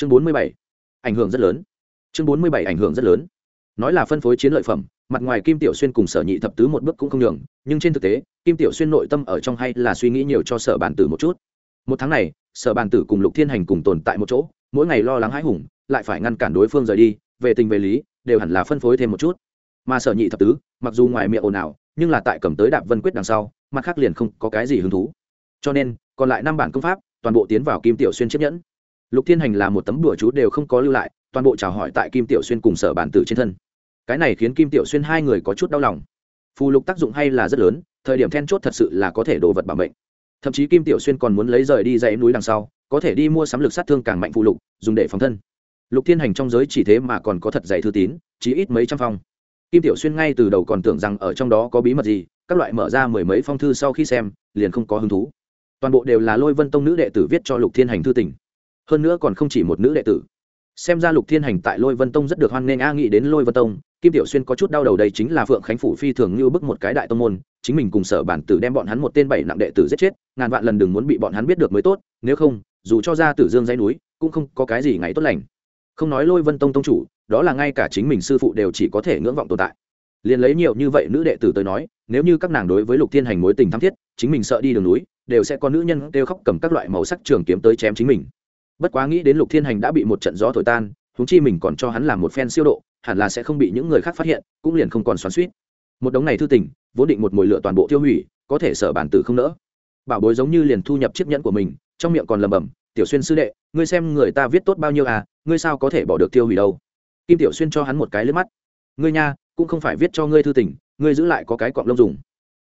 chương bốn mươi bảy, ảnh hưởng rất lớn. Chương bốn mươi bảy, ảnh hưởng rất lớn. Nói là phân phối chiến lợi phẩm, mặt ngoài kim tiểu xuyên cùng sở nhị thập tứ một bước cũng không nhường, nhưng trên thực tế, kim tiểu xuyên nội tâm ở trong hay là suy nghĩ nhiều cho sở bản tử một chút. Một tháng này, sở bản tử cùng lục thiên hành cùng tồn tại một chỗ, mỗi ngày lo lắng hãi hùng, lại phải ngăn cản đối phương rời đi, về tình về lý, đều hẳn là phân phối thêm một chút. Mà sở nhị thập tứ, mặc dù ngoài miệng ồn ào, nhưng là tại cầm tới đạp vân quyết đằng sau, mặt khác liền không có cái gì hứng thú. Cho nên, còn lại năm bản công pháp, toàn bộ tiến vào kim tiểu xuyên chiếc nhẫn lục thiên hành là một tấm đùa chú đều không có lưu lại, toàn bộ chào hỏi tại kim tiểu xuyên cùng sở bản tử trên thân. Cái này khiến kim tiểu xuyên hai người có chút đau lòng. Phù lục tác dụng hay là rất lớn, thời điểm then chốt thật sự là có thể đồ vật bảo mệnh thậm chí kim tiểu xuyên còn muốn lấy rời đi dãy núi đằng sau, có thể đi mua sắm lực sát thương càng mạnh phù lục, dùng để phòng thân. Lục thiên hành trong giới chỉ thế mà còn có thật dạy thư tín chỉ ít mấy trăm phong. Kim tiểu xuyên ngay từ đầu còn tưởng rằng ở trong đó có bí mật gì, các loại mở ra mười mấy phong thư sau khi xem, liền không có hứng thú. Toàn bộ đều là lôi vân tông nữ đệ tử viết cho lục thiên hành thư tình hơn nữa còn không chỉ một nữ đệ tử. Xem ra lục thiên hành tại lôi vân tông rất được hoan nghênh a nghĩ đến lôi vân tông, kim tiểu xuyên có chút đau đầu đây chính là phượng khánh phủ phi thường như bức một cái đại tông môn, chính mình cùng sở bản tử đem bọn hắn một tên bảy nặng đệ tử giết chết, ngàn vạn lần đừng muốn bị bọn hắn biết được mới tốt, nếu không, dù cho ra tử dương dãy núi, cũng không có cái gì ngày tốt lành. Không nói lôi vân tông tông chủ, đó là ngay cả chính mình sư phụ đều chỉ có thể ngưỡng vọng tồn tại. Liền lấy nhiều như vậy nữ đệ tử tới nói, nếu như các nàng đối với lục thiên hành mối tình thắm thiết, chính mình sợ đi đường núi, đều sẽ có nữ nhân kêu khóc cầm các loại màu sắc trường kiếm tới chém chính mình bất quá nghĩ đến lục thiên hành đã bị một trận gió thổi tan húng chi mình còn cho hắn làm một phen siêu độ, hẳn là sẽ không bị những người khác phát hiện, cũng liền không còn xoắn suýt một đống này thư tình, vốn định một mồi lửa toàn bộ tiêu hủy, có thể sở bản tử không nỡ. Bảo bối giống như liền thu nhập chiếc nhẫn của mình, trong miệng còn lầm bầm tiểu xuyên sư đệ, ngươi xem người ta viết tốt bao nhiêu à ngươi sao có thể bỏ được tiêu hủy đâu? Kim tiểu xuyên cho hắn một cái lướt mắt. Ngươi nha, cũng không phải viết cho ngươi thư tình, ngươi giữ lại có cái cọng lông dùng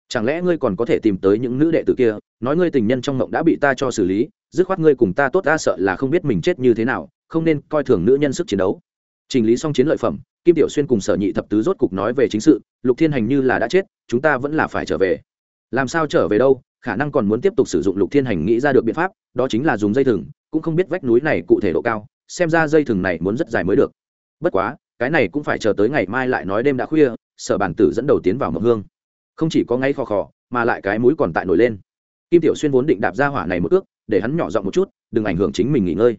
chẳng lẽ ngươi còn có thể tìm tới những nữ đệ tử kia, nói ngươi tình nhân trong mộng đã bị ta cho xử lý, dứt khoát ngươi cùng ta tốt ta sợ là không biết mình chết như thế nào, không nên coi thường nữ nhân sức chiến đấu. Trình lý xong chiến lợi phẩm, kim tiểu xuyên cùng sở nhị thập tứ rốt cục nói về chính sự, lục thiên hành như là đã chết, chúng ta vẫn là phải trở về. Làm sao trở về đâu, khả năng còn muốn tiếp tục sử dụng lục thiên hành nghĩ ra được biện pháp, đó chính là dùng dây thừng, cũng không biết vách núi này cụ thể độ cao, xem ra dây thừng này muốn rất dài mới được. Bất quá, cái này cũng phải chờ tới ngày mai lại nói đêm đã khuya, sở bản tử dẫn đầu tiến vào mộng hương không chỉ có ngay khò khò mà lại cái mũi còn tại nổi lên. Kim tiểu xuyên vốn định đạp ra hỏa này một ước, để hắn nhỏ giọng một chút, đừng ảnh hưởng chính mình nghỉ ngơi.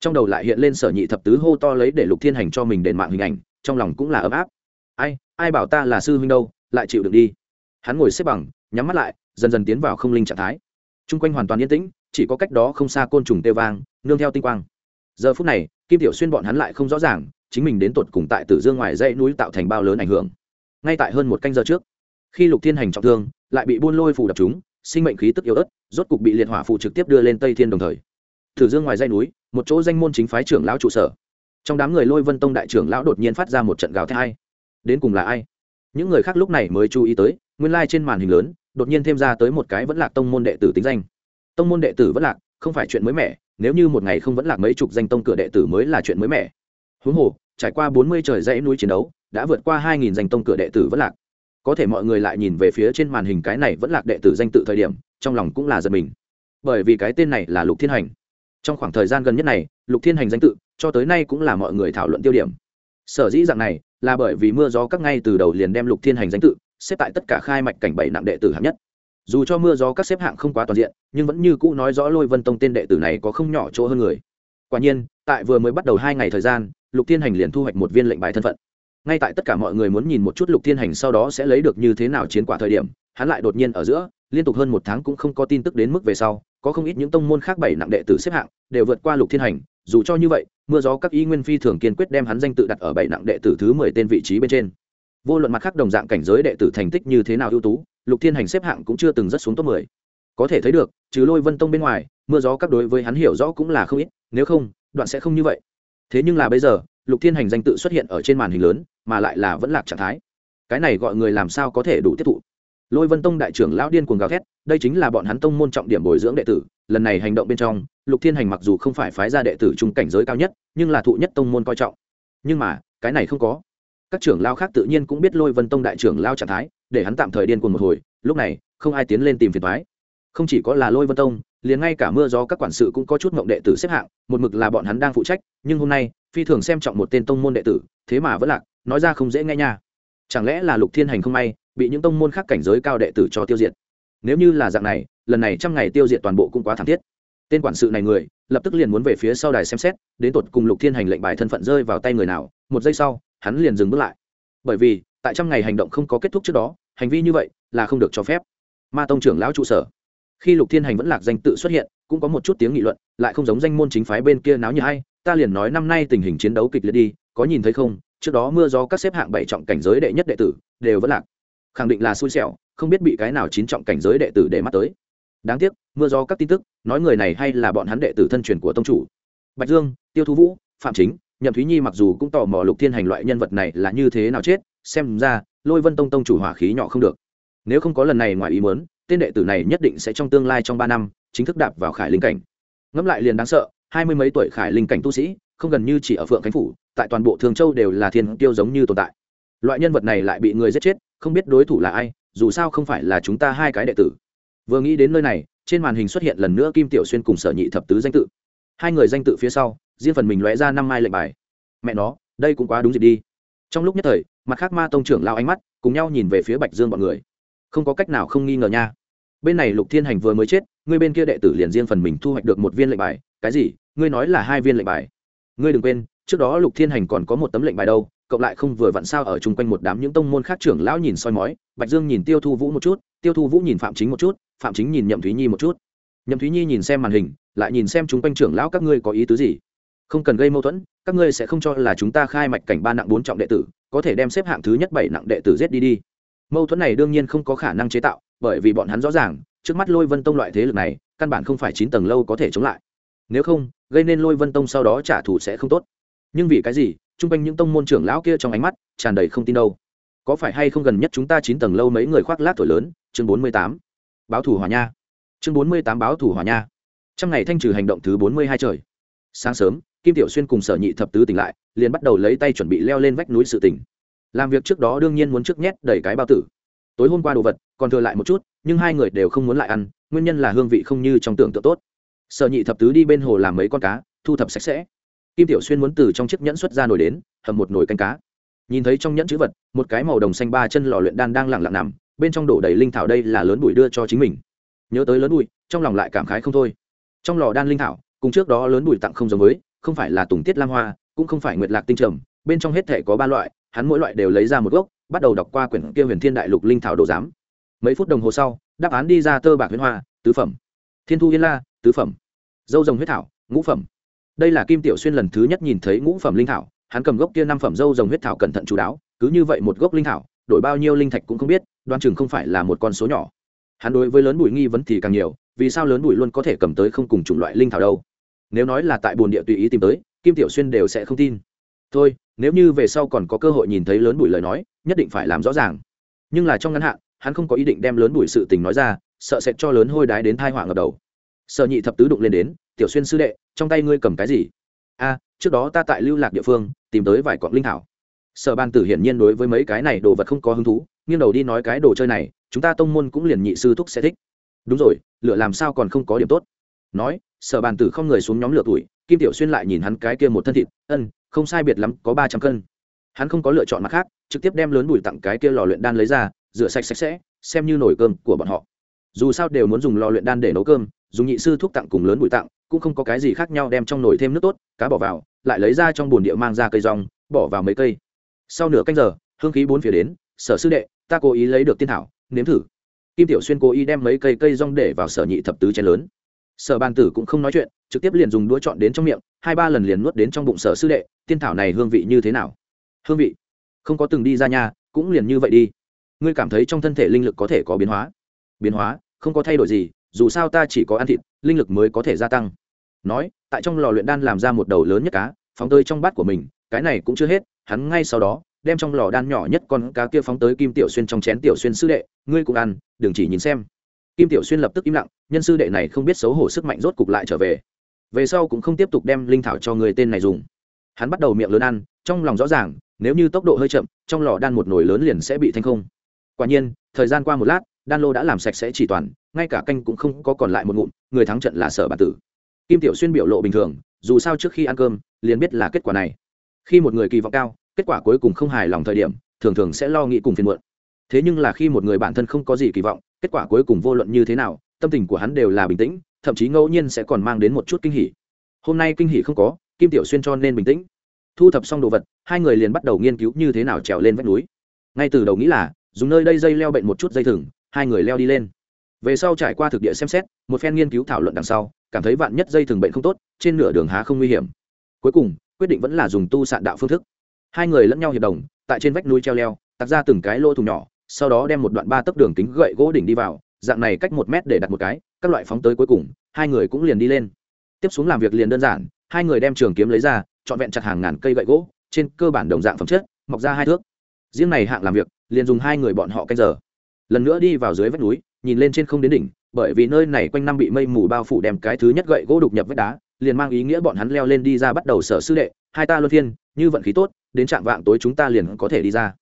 Trong đầu lại hiện lên sở nhị thập tứ hô to lấy để lục thiên hành cho mình đền mạng hình ảnh, trong lòng cũng là ấm áp. Ai ai bảo ta là sư huynh đâu, lại chịu được đi. Hắn ngồi xếp bằng, nhắm mắt lại, dần dần tiến vào không linh trạng thái. T r u n g quanh hoàn toàn yên tĩnh, chỉ có cách đó không xa côn trùng tê vang, nương theo tinh quang. Giờ phút này, kim tiểu xuyên bọn hắn lại không rõ ràng, chính mình đến tột cùng tại tử dương ngoài dãy núi tạo thành bao lớn ảnh hưởng. Ngay tại hơn một canh giờ trước khi lục thiên hành trọng thương, lại bị buôn lôi phủ đập chúng, sinh mệnh khí tức yếu ớt, rốt cục bị liệt hỏa phủ trực tiếp đưa lên tây thiên đồng thời. Thử dương ngoài dãy núi, một chỗ danh môn chính phái trưởng lão trụ sở. Trong đám người lôi vân tông đại trưởng lão đột nhiên phát ra một trận gào thét hay đến cùng là ai? Những người khác lúc này mới chú ý tới, nguyên lai、like、trên màn hình lớn, đột nhiên thêm ra tới một cái vẫn lạc tông môn đệ tử tính danh. Tông môn đệ tử vẫn lạc, không phải chuyện mới mẻ, nếu như một ngày không vẫn lạc mấy chục danh tông cửa đệ tử mới là chuyện mới mẻ. Huống hồ, trải qua bốn mươi trời dãy núi chiến đấu, đã vượt qua hai nghìn danh tông cửa đệ tử vẫn lạc có thể mọi người lại nhìn về phía trên màn hình cái này vẫn lạc đệ tử danh tự thời điểm, trong lòng cũng là giật mình. Bởi vì cái tên này là lục thiên hành. Trong khoảng thời gian gần nhất này, lục thiên hành danh tự, cho tới nay cũng là mọi người thảo luận tiêu điểm. Sở dĩ dạng này, là bởi vì mưa gió các ngay từ đầu liền đem lục thiên hành danh tự, xếp tại tất cả khai mạch cảnh bảy nặng đệ tử hạng nhất. Dù cho mưa gió các xếp hạng không quá toàn diện, nhưng vẫn như cũ nói rõ lôi vân tông tên đệ tử này có không nhỏ chỗ hơn người. Quả nhiên, tại vừa mới bắt đầu hai ngày thời gian, lục thiên hành liền thu hoạch một viên lệnh bài thân phận ngay tại tất cả mọi người muốn nhìn một chút lục thiên hành sau đó sẽ lấy được như thế nào chiến quả thời điểm, hắn lại đột nhiên ở giữa, liên tục hơn một tháng cũng không có tin tức đến mức về sau, có không ít những tông môn khác bảy nặng đệ tử xếp hạng, đều vượt qua lục thiên hành, dù cho như vậy, mưa gió các y nguyên phi thường kiên quyết đem hắn danh tự đặt ở bảy nặng đệ tử thứ mười tên vị trí bên trên. Vô luận mặt khác đồng dạng cảnh giới đệ tử thành tích như thế nào ưu tú, lục thiên hành xếp hạng cũng chưa từng rất xuống top mười. Có thể thấy được, trừ lôi vân tông bên ngoài, mưa gió các đối với hắn hiểu rõ cũng là không ít, nếu không, đoạn sẽ không như vậy. Thế nhưng là bây giờ lục thiên hành danh tự xuất hiện ở trên màn hình lớn, mà lại là vẫn lạc trạng thái. Cái này gọi người làm sao có thể đủ tiếp thụ? Lôi vân tông đại trưởng lão điên cuồng gào thét, đây chính là bọn hắn tông môn trọng điểm bồi dưỡng đệ tử, lần này hành động bên trong, lục thiên hành mặc dù không phải phái gia đệ tử trung cảnh giới cao nhất, nhưng là thụ nhất tông môn coi trọng. Nhưng mà, cái này không có. Các trưởng lao khác tự nhiên cũng biết lôi vân tông đại trưởng lao trạng thái, để hắn tạm thời điên cuồng một hồi, lúc này, không ai tiến lên tìm phiền thoái không chỉ có là lôi vân tông liền ngay cả mưa gió các quản sự cũng có chút mộng đệ tử xếp hạng, một mực là bọn hắn đang phụ trách, nhưng hôm nay, phi thường xem trọng một tên tông môn đệ tử, thế mà vẫn lạc, nói ra không dễ nghe nha. Chẳng lẽ là lục thiên hành không may, bị những tông môn khác cảnh giới cao đệ tử cho tiêu diệt? Nếu như là dạng này, lần này trăm ngày tiêu diệt toàn bộ cũng quá thảm thiết. Tên quản sự này người, lập tức liền muốn về phía sau đài xem xét, đến tột cùng lục thiên hành lệnh bài thân phận rơi vào tay người nào, một giây sau, hắn liền dừng bước lại. Bởi vì, tại trăm ngày hành động không có kết thúc trước đó, hành vi như vậy là không được cho phép. Ma tông trưởng lão trụ sở khi lục thiên hành vẫn lạc danh tự xuất hiện, cũng có một chút tiếng nghị luận, lại không giống danh môn chính phái bên kia náo như hay, ta liền nói năm nay tình hình chiến đấu kịch liệt đi, có nhìn thấy không? Trước đó mưa gió các xếp hạng bảy trọng cảnh giới đệ nhất đệ tử, đều vẫn lạc. Khẳng định là xui xẻo, không biết bị cái nào chín trọng cảnh giới đệ tử để mắt tới. Đáng tiếc, mưa gió các tin tức, nói người này hay là bọn hắn đệ tử thân truyền của tông chủ. Bạch dương, tiêu thu vũ, phạm chính, nhậm thúy nhi mặc dù cũng tò mò lục thiên hành loại nhân vật này là như thế nào chết, xem ra lôi vân tông tông chủ hỏa khí nhỏ không được. Nếu không có lần này ngoài ý muốn tên đệ tử này nhất định sẽ trong tương lai trong ba năm chính thức đạp vào khải linh cảnh. Ngẫm lại liền đáng sợ, hai mươi mấy tuổi khải linh cảnh tu sĩ, không gần như chỉ ở phượng khánh phủ, tại toàn bộ thường châu đều là thiên tiêu giống như tồn tại. Loại nhân vật này lại bị người giết chết, không biết đối thủ là ai, dù sao không phải là chúng ta hai cái đệ tử. Vừa nghĩ đến nơi này, trên màn hình xuất hiện lần nữa kim tiểu xuyên cùng sở nhị thập tứ danh tự. Hai người danh tự phía sau, riêng phần mình lóe ra năm mai lệnh bài. Mẹ nó, đây cũng quá đúng dịp đi. Trong lúc nhất thời, mặt khác ma tông trưởng lao ánh mắt cùng nhau nhìn về phía bạch dương bọn người không có cách nào không nghi ngờ nha. Bên này lục thiên hành vừa mới chết, ngươi bên kia đệ tử liền riêng phần mình thu hoạch được một viên lệnh bài. Cái gì? Ngươi nói là hai viên lệnh bài? Ngươi đừng quên, trước đó lục thiên hành còn có một tấm lệnh bài đâu, cộng lại không vừa vặn sao ở chung quanh một đám những tông môn khác trưởng lão nhìn soi mói. Bạch dương nhìn tiêu thu vũ một chút, tiêu thu vũ nhìn phạm chính một chút, phạm chính nhìn nhậm thúy nhi một chút. Nhậm thúy nhi nhìn xem màn hình, lại nhìn xem chung quanh trưởng lão các ngươi có ý tứ gì. Không cần gây mâu thuẫn, các ngươi sẽ không cho là chúng ta khai mạch cảnh ba nặng bốn trọng đệ tử, có thể đem xếp hạng thứ nhất bảy nặng đệ tử giết đi đi mâu thuẫn này đương nhiên không có khả năng chế tạo, bởi vì bọn hắn rõ ràng, trước mắt lôi vân tông loại thế lực này, căn bản không phải chín tầng lâu có thể chống lại. Nếu không, gây nên lôi vân tông sau đó trả thù sẽ không tốt. Nhưng vì cái gì chung quanh những tông môn trưởng lão kia trong ánh mắt, tràn đầy không tin đâu. Có phải hay không gần nhất chúng ta chín tầng lâu mấy người khoác lát tuổi lớn? Chương bốn mươi tám. Báo thủ hòa nha. Chương bốn mươi tám báo thủ hòa nha. Trong ngày thanh trừ hành động thứ bốn mươi hai trời. Sáng sớm, kim tiểu xuyên cùng sở nhị thập tứ tỉnh lại, liền bắt đầu lấy tay chuẩn bị leo lên vách núi sự tỉnh làm việc trước đó đương nhiên muốn trước nhét đầy cái bao tử. Tối hôm qua đồ vật, còn thừa lại một chút, nhưng hai người đều không muốn lại ăn, nguyên nhân là hương vị không như trong tưởng tượng tốt. Sở nhị thập tứ đi bên hồ làm mấy con cá, thu thập sạch sẽ. Kim tiểu xuyên muốn từ trong chiếc nhẫn xuất ra nồi đến, hầm một nồi canh cá. Nhìn thấy trong nhẫn chữ vật, một cái màu đồng xanh ba chân lò luyện đan đang lặng lặng nằm, bên trong đổ đầy linh thảo đây là lớn bụi đưa cho chính mình. Nhớ tới lớn bụi, trong lòng lại cảm khái không thôi. Trong lò đan linh thảo, cùng trước đó lớn bụi tặng không giống với, không phải là tùng tiết lam hoa, cũng không phải nguyệt lạc tinh trầm, bên trong hết thể có ba loại hắn mỗi loại đều lấy ra một gốc, bắt đầu đọc qua quyển kia huyền thiên đại lục linh thảo đồ giám. Mấy phút đồng hồ sau, đáp án đi ra tơ bạc huyền hoa, tứ phẩm. Thiên thu yên la, tứ phẩm. Dâu rồng huyết thảo, ngũ phẩm. Đây là kim tiểu xuyên lần thứ nhất nhìn thấy ngũ phẩm linh thảo, hắn cầm gốc kia năm phẩm dâu rồng huyết thảo cẩn thận chú đáo, cứ như vậy một gốc linh thảo, đổi bao nhiêu linh thạch cũng không biết, đoan chừng không phải là một con số nhỏ. Hắn đối với lớn bụi nghi vấn thì càng nhiều, vì sao lớn bụi luôn có thể cầm tới không cùng chủng loại linh thảo đâu? Nếu nói là tại bồn địa tùy ý tìm tới, kim tiểu xuyên đều sẽ không tin. Thôi nếu như về sau còn có cơ hội nhìn thấy lớn bùi lời nói, nhất định phải làm rõ ràng. Nhưng là trong ngắn hạn, hắn không có ý định đem lớn bùi sự tình nói ra, sợ sẽ cho lớn hôi đái đến thai họa ngập đầu. Sợ nhị thập tứ đụng lên đến, tiểu xuyên sư đệ, trong tay ngươi cầm cái gì? A, trước đó ta tại lưu lạc địa phương, tìm tới vài cọng linh thảo. Sở ban tử hiển nhiên đối với mấy cái này đồ vật không có hứng thú, nghiêng đầu đi nói cái đồ chơi này, chúng ta tông môn cũng liền nhị sư thúc sẽ thích. Đúng rồi lựa làm sao còn không có điểm tốt? Nói, sở bàn tử không người xuống nhóm lửa tuổi, kim tiểu xuyên lại nhìn hắn cái kia một thân thịt, ân không sai biệt lắm, có ba trăm cân. Hắn không có lựa chọn mặt khác, trực tiếp đem lớn bùi tặng cái kia lò luyện đan lấy ra, rửa sạch sạch sẽ, xem như nồi cơm của bọn họ. Dù sao đều muốn dùng lò luyện đan để nấu cơm, dùng nhị sư thuốc tặng cùng lớn bụi tặng, cũng không có cái gì khác nhau đem trong nồi thêm nước tốt, cá bỏ vào, lại lấy ra trong bồn địa mang ra cây rong, bỏ vào mấy cây. Sau nửa canh giờ, hương khí bốn phía đến, sở sư đệ, ta cố ý lấy được tiên thảo, nếm thử. Kim tiểu xuyên cố ý đem mấy cây cây rong để vào sở nhị thập tứ chén lớn sở bàn tử cũng không nói chuyện, trực tiếp liền dùng đũa chọn đến trong miệng, hai ba lần liền nuốt đến trong bụng sở sư đệ, tiên thảo này hương vị như thế nào? Hương vị? Không có từng đi ra nhà cũng liền như vậy đi. Ngươi cảm thấy trong thân thể linh lực có thể có biến hóa? Biến hóa? Không có thay đổi gì, dù sao ta chỉ có ăn thịt, linh lực mới có thể gia tăng. Nói, tại trong lò luyện đan làm ra một đầu lớn nhất cá, phóng tới trong bát của mình, cái này cũng chưa hết, hắn ngay sau đó, đem trong lò đan nhỏ nhất con cá kia phóng tới kim tiểu xuyên trong chén tiểu xuyên sư đệ, ngươi cũng ăn, đừng chỉ nhìn xem kim tiểu xuyên lập tức im lặng, nhân sư đệ này không biết xấu hổ sức mạnh rốt cục lại trở về. Về sau cũng không tiếp tục đem linh thảo cho người tên này dùng. Hắn bắt đầu miệng lớn ăn, trong lòng rõ ràng, nếu như tốc độ hơi chậm, trong lò đan một nồi lớn liền sẽ bị thanh không. Quả nhiên, thời gian qua một lát, đan lô đã làm sạch sẽ chỉ toàn, ngay cả canh cũng không có còn lại một ngụm, người thắng trận là sở bản tử. Kim tiểu xuyên biểu lộ bình thường, dù sao trước khi ăn cơm, liền biết là kết quả này. Khi một người kỳ vọng cao, kết quả cuối cùng không hài lòng thời điểm, thường thường sẽ lo nghĩ cùng phiền muộn. Thế nhưng là khi một người bản thân không có gì kỳ vọng kết quả cuối cùng vô luận như thế nào, tâm tình của hắn đều là bình tĩnh, thậm chí ngẫu nhiên sẽ còn mang đến một chút kinh hỉ. Hôm nay kinh hỉ không có, kim tiểu xuyên cho nên bình tĩnh. Thu thập xong đồ vật, hai người liền bắt đầu nghiên cứu như thế nào trèo lên vách núi. Ngay từ đầu nghĩ là, dùng nơi đây dây leo bệnh một chút dây thừng, hai người leo đi lên. Về sau trải qua thực địa xem xét, một phen nghiên cứu thảo luận đằng sau, cảm thấy vạn nhất dây thừng bệnh không tốt, trên nửa đường há không nguy hiểm. Cuối cùng, quyết định vẫn là dùng tu sạn đạo phương thức. Hai người lẫn nhau hiệp đồng, tại trên vách núi treo leo tặc ra từng cái lỗ thùng nhỏ sau đó đem một đoạn ba tấc đường kính gậy gỗ đỉnh đi vào, dạng này cách một mét để đặt một cái, các loại phóng tới cuối cùng, hai người cũng liền đi lên. Tiếp xuống làm việc liền đơn giản, hai người đem trường kiếm lấy ra, trọn vẹn chặt hàng ngàn cây gậy gỗ, trên cơ bản đồng dạng phẩm chất, mọc ra hai thước. Riêng này hạng làm việc, liền dùng hai người bọn họ canh giờ. Lần nữa đi vào dưới vách núi, nhìn lên trên không đến đỉnh, bởi vì nơi này quanh năm bị mây mù bao phủ đem cái thứ nhất gậy gỗ đục nhập vách đá, liền mang ý nghĩa bọn hắn leo lên đi ra bắt đầu sở sư đệ, hai ta luân phiên như vận khí tốt, đến trạng vạng tối chúng ta liền có thể đi ra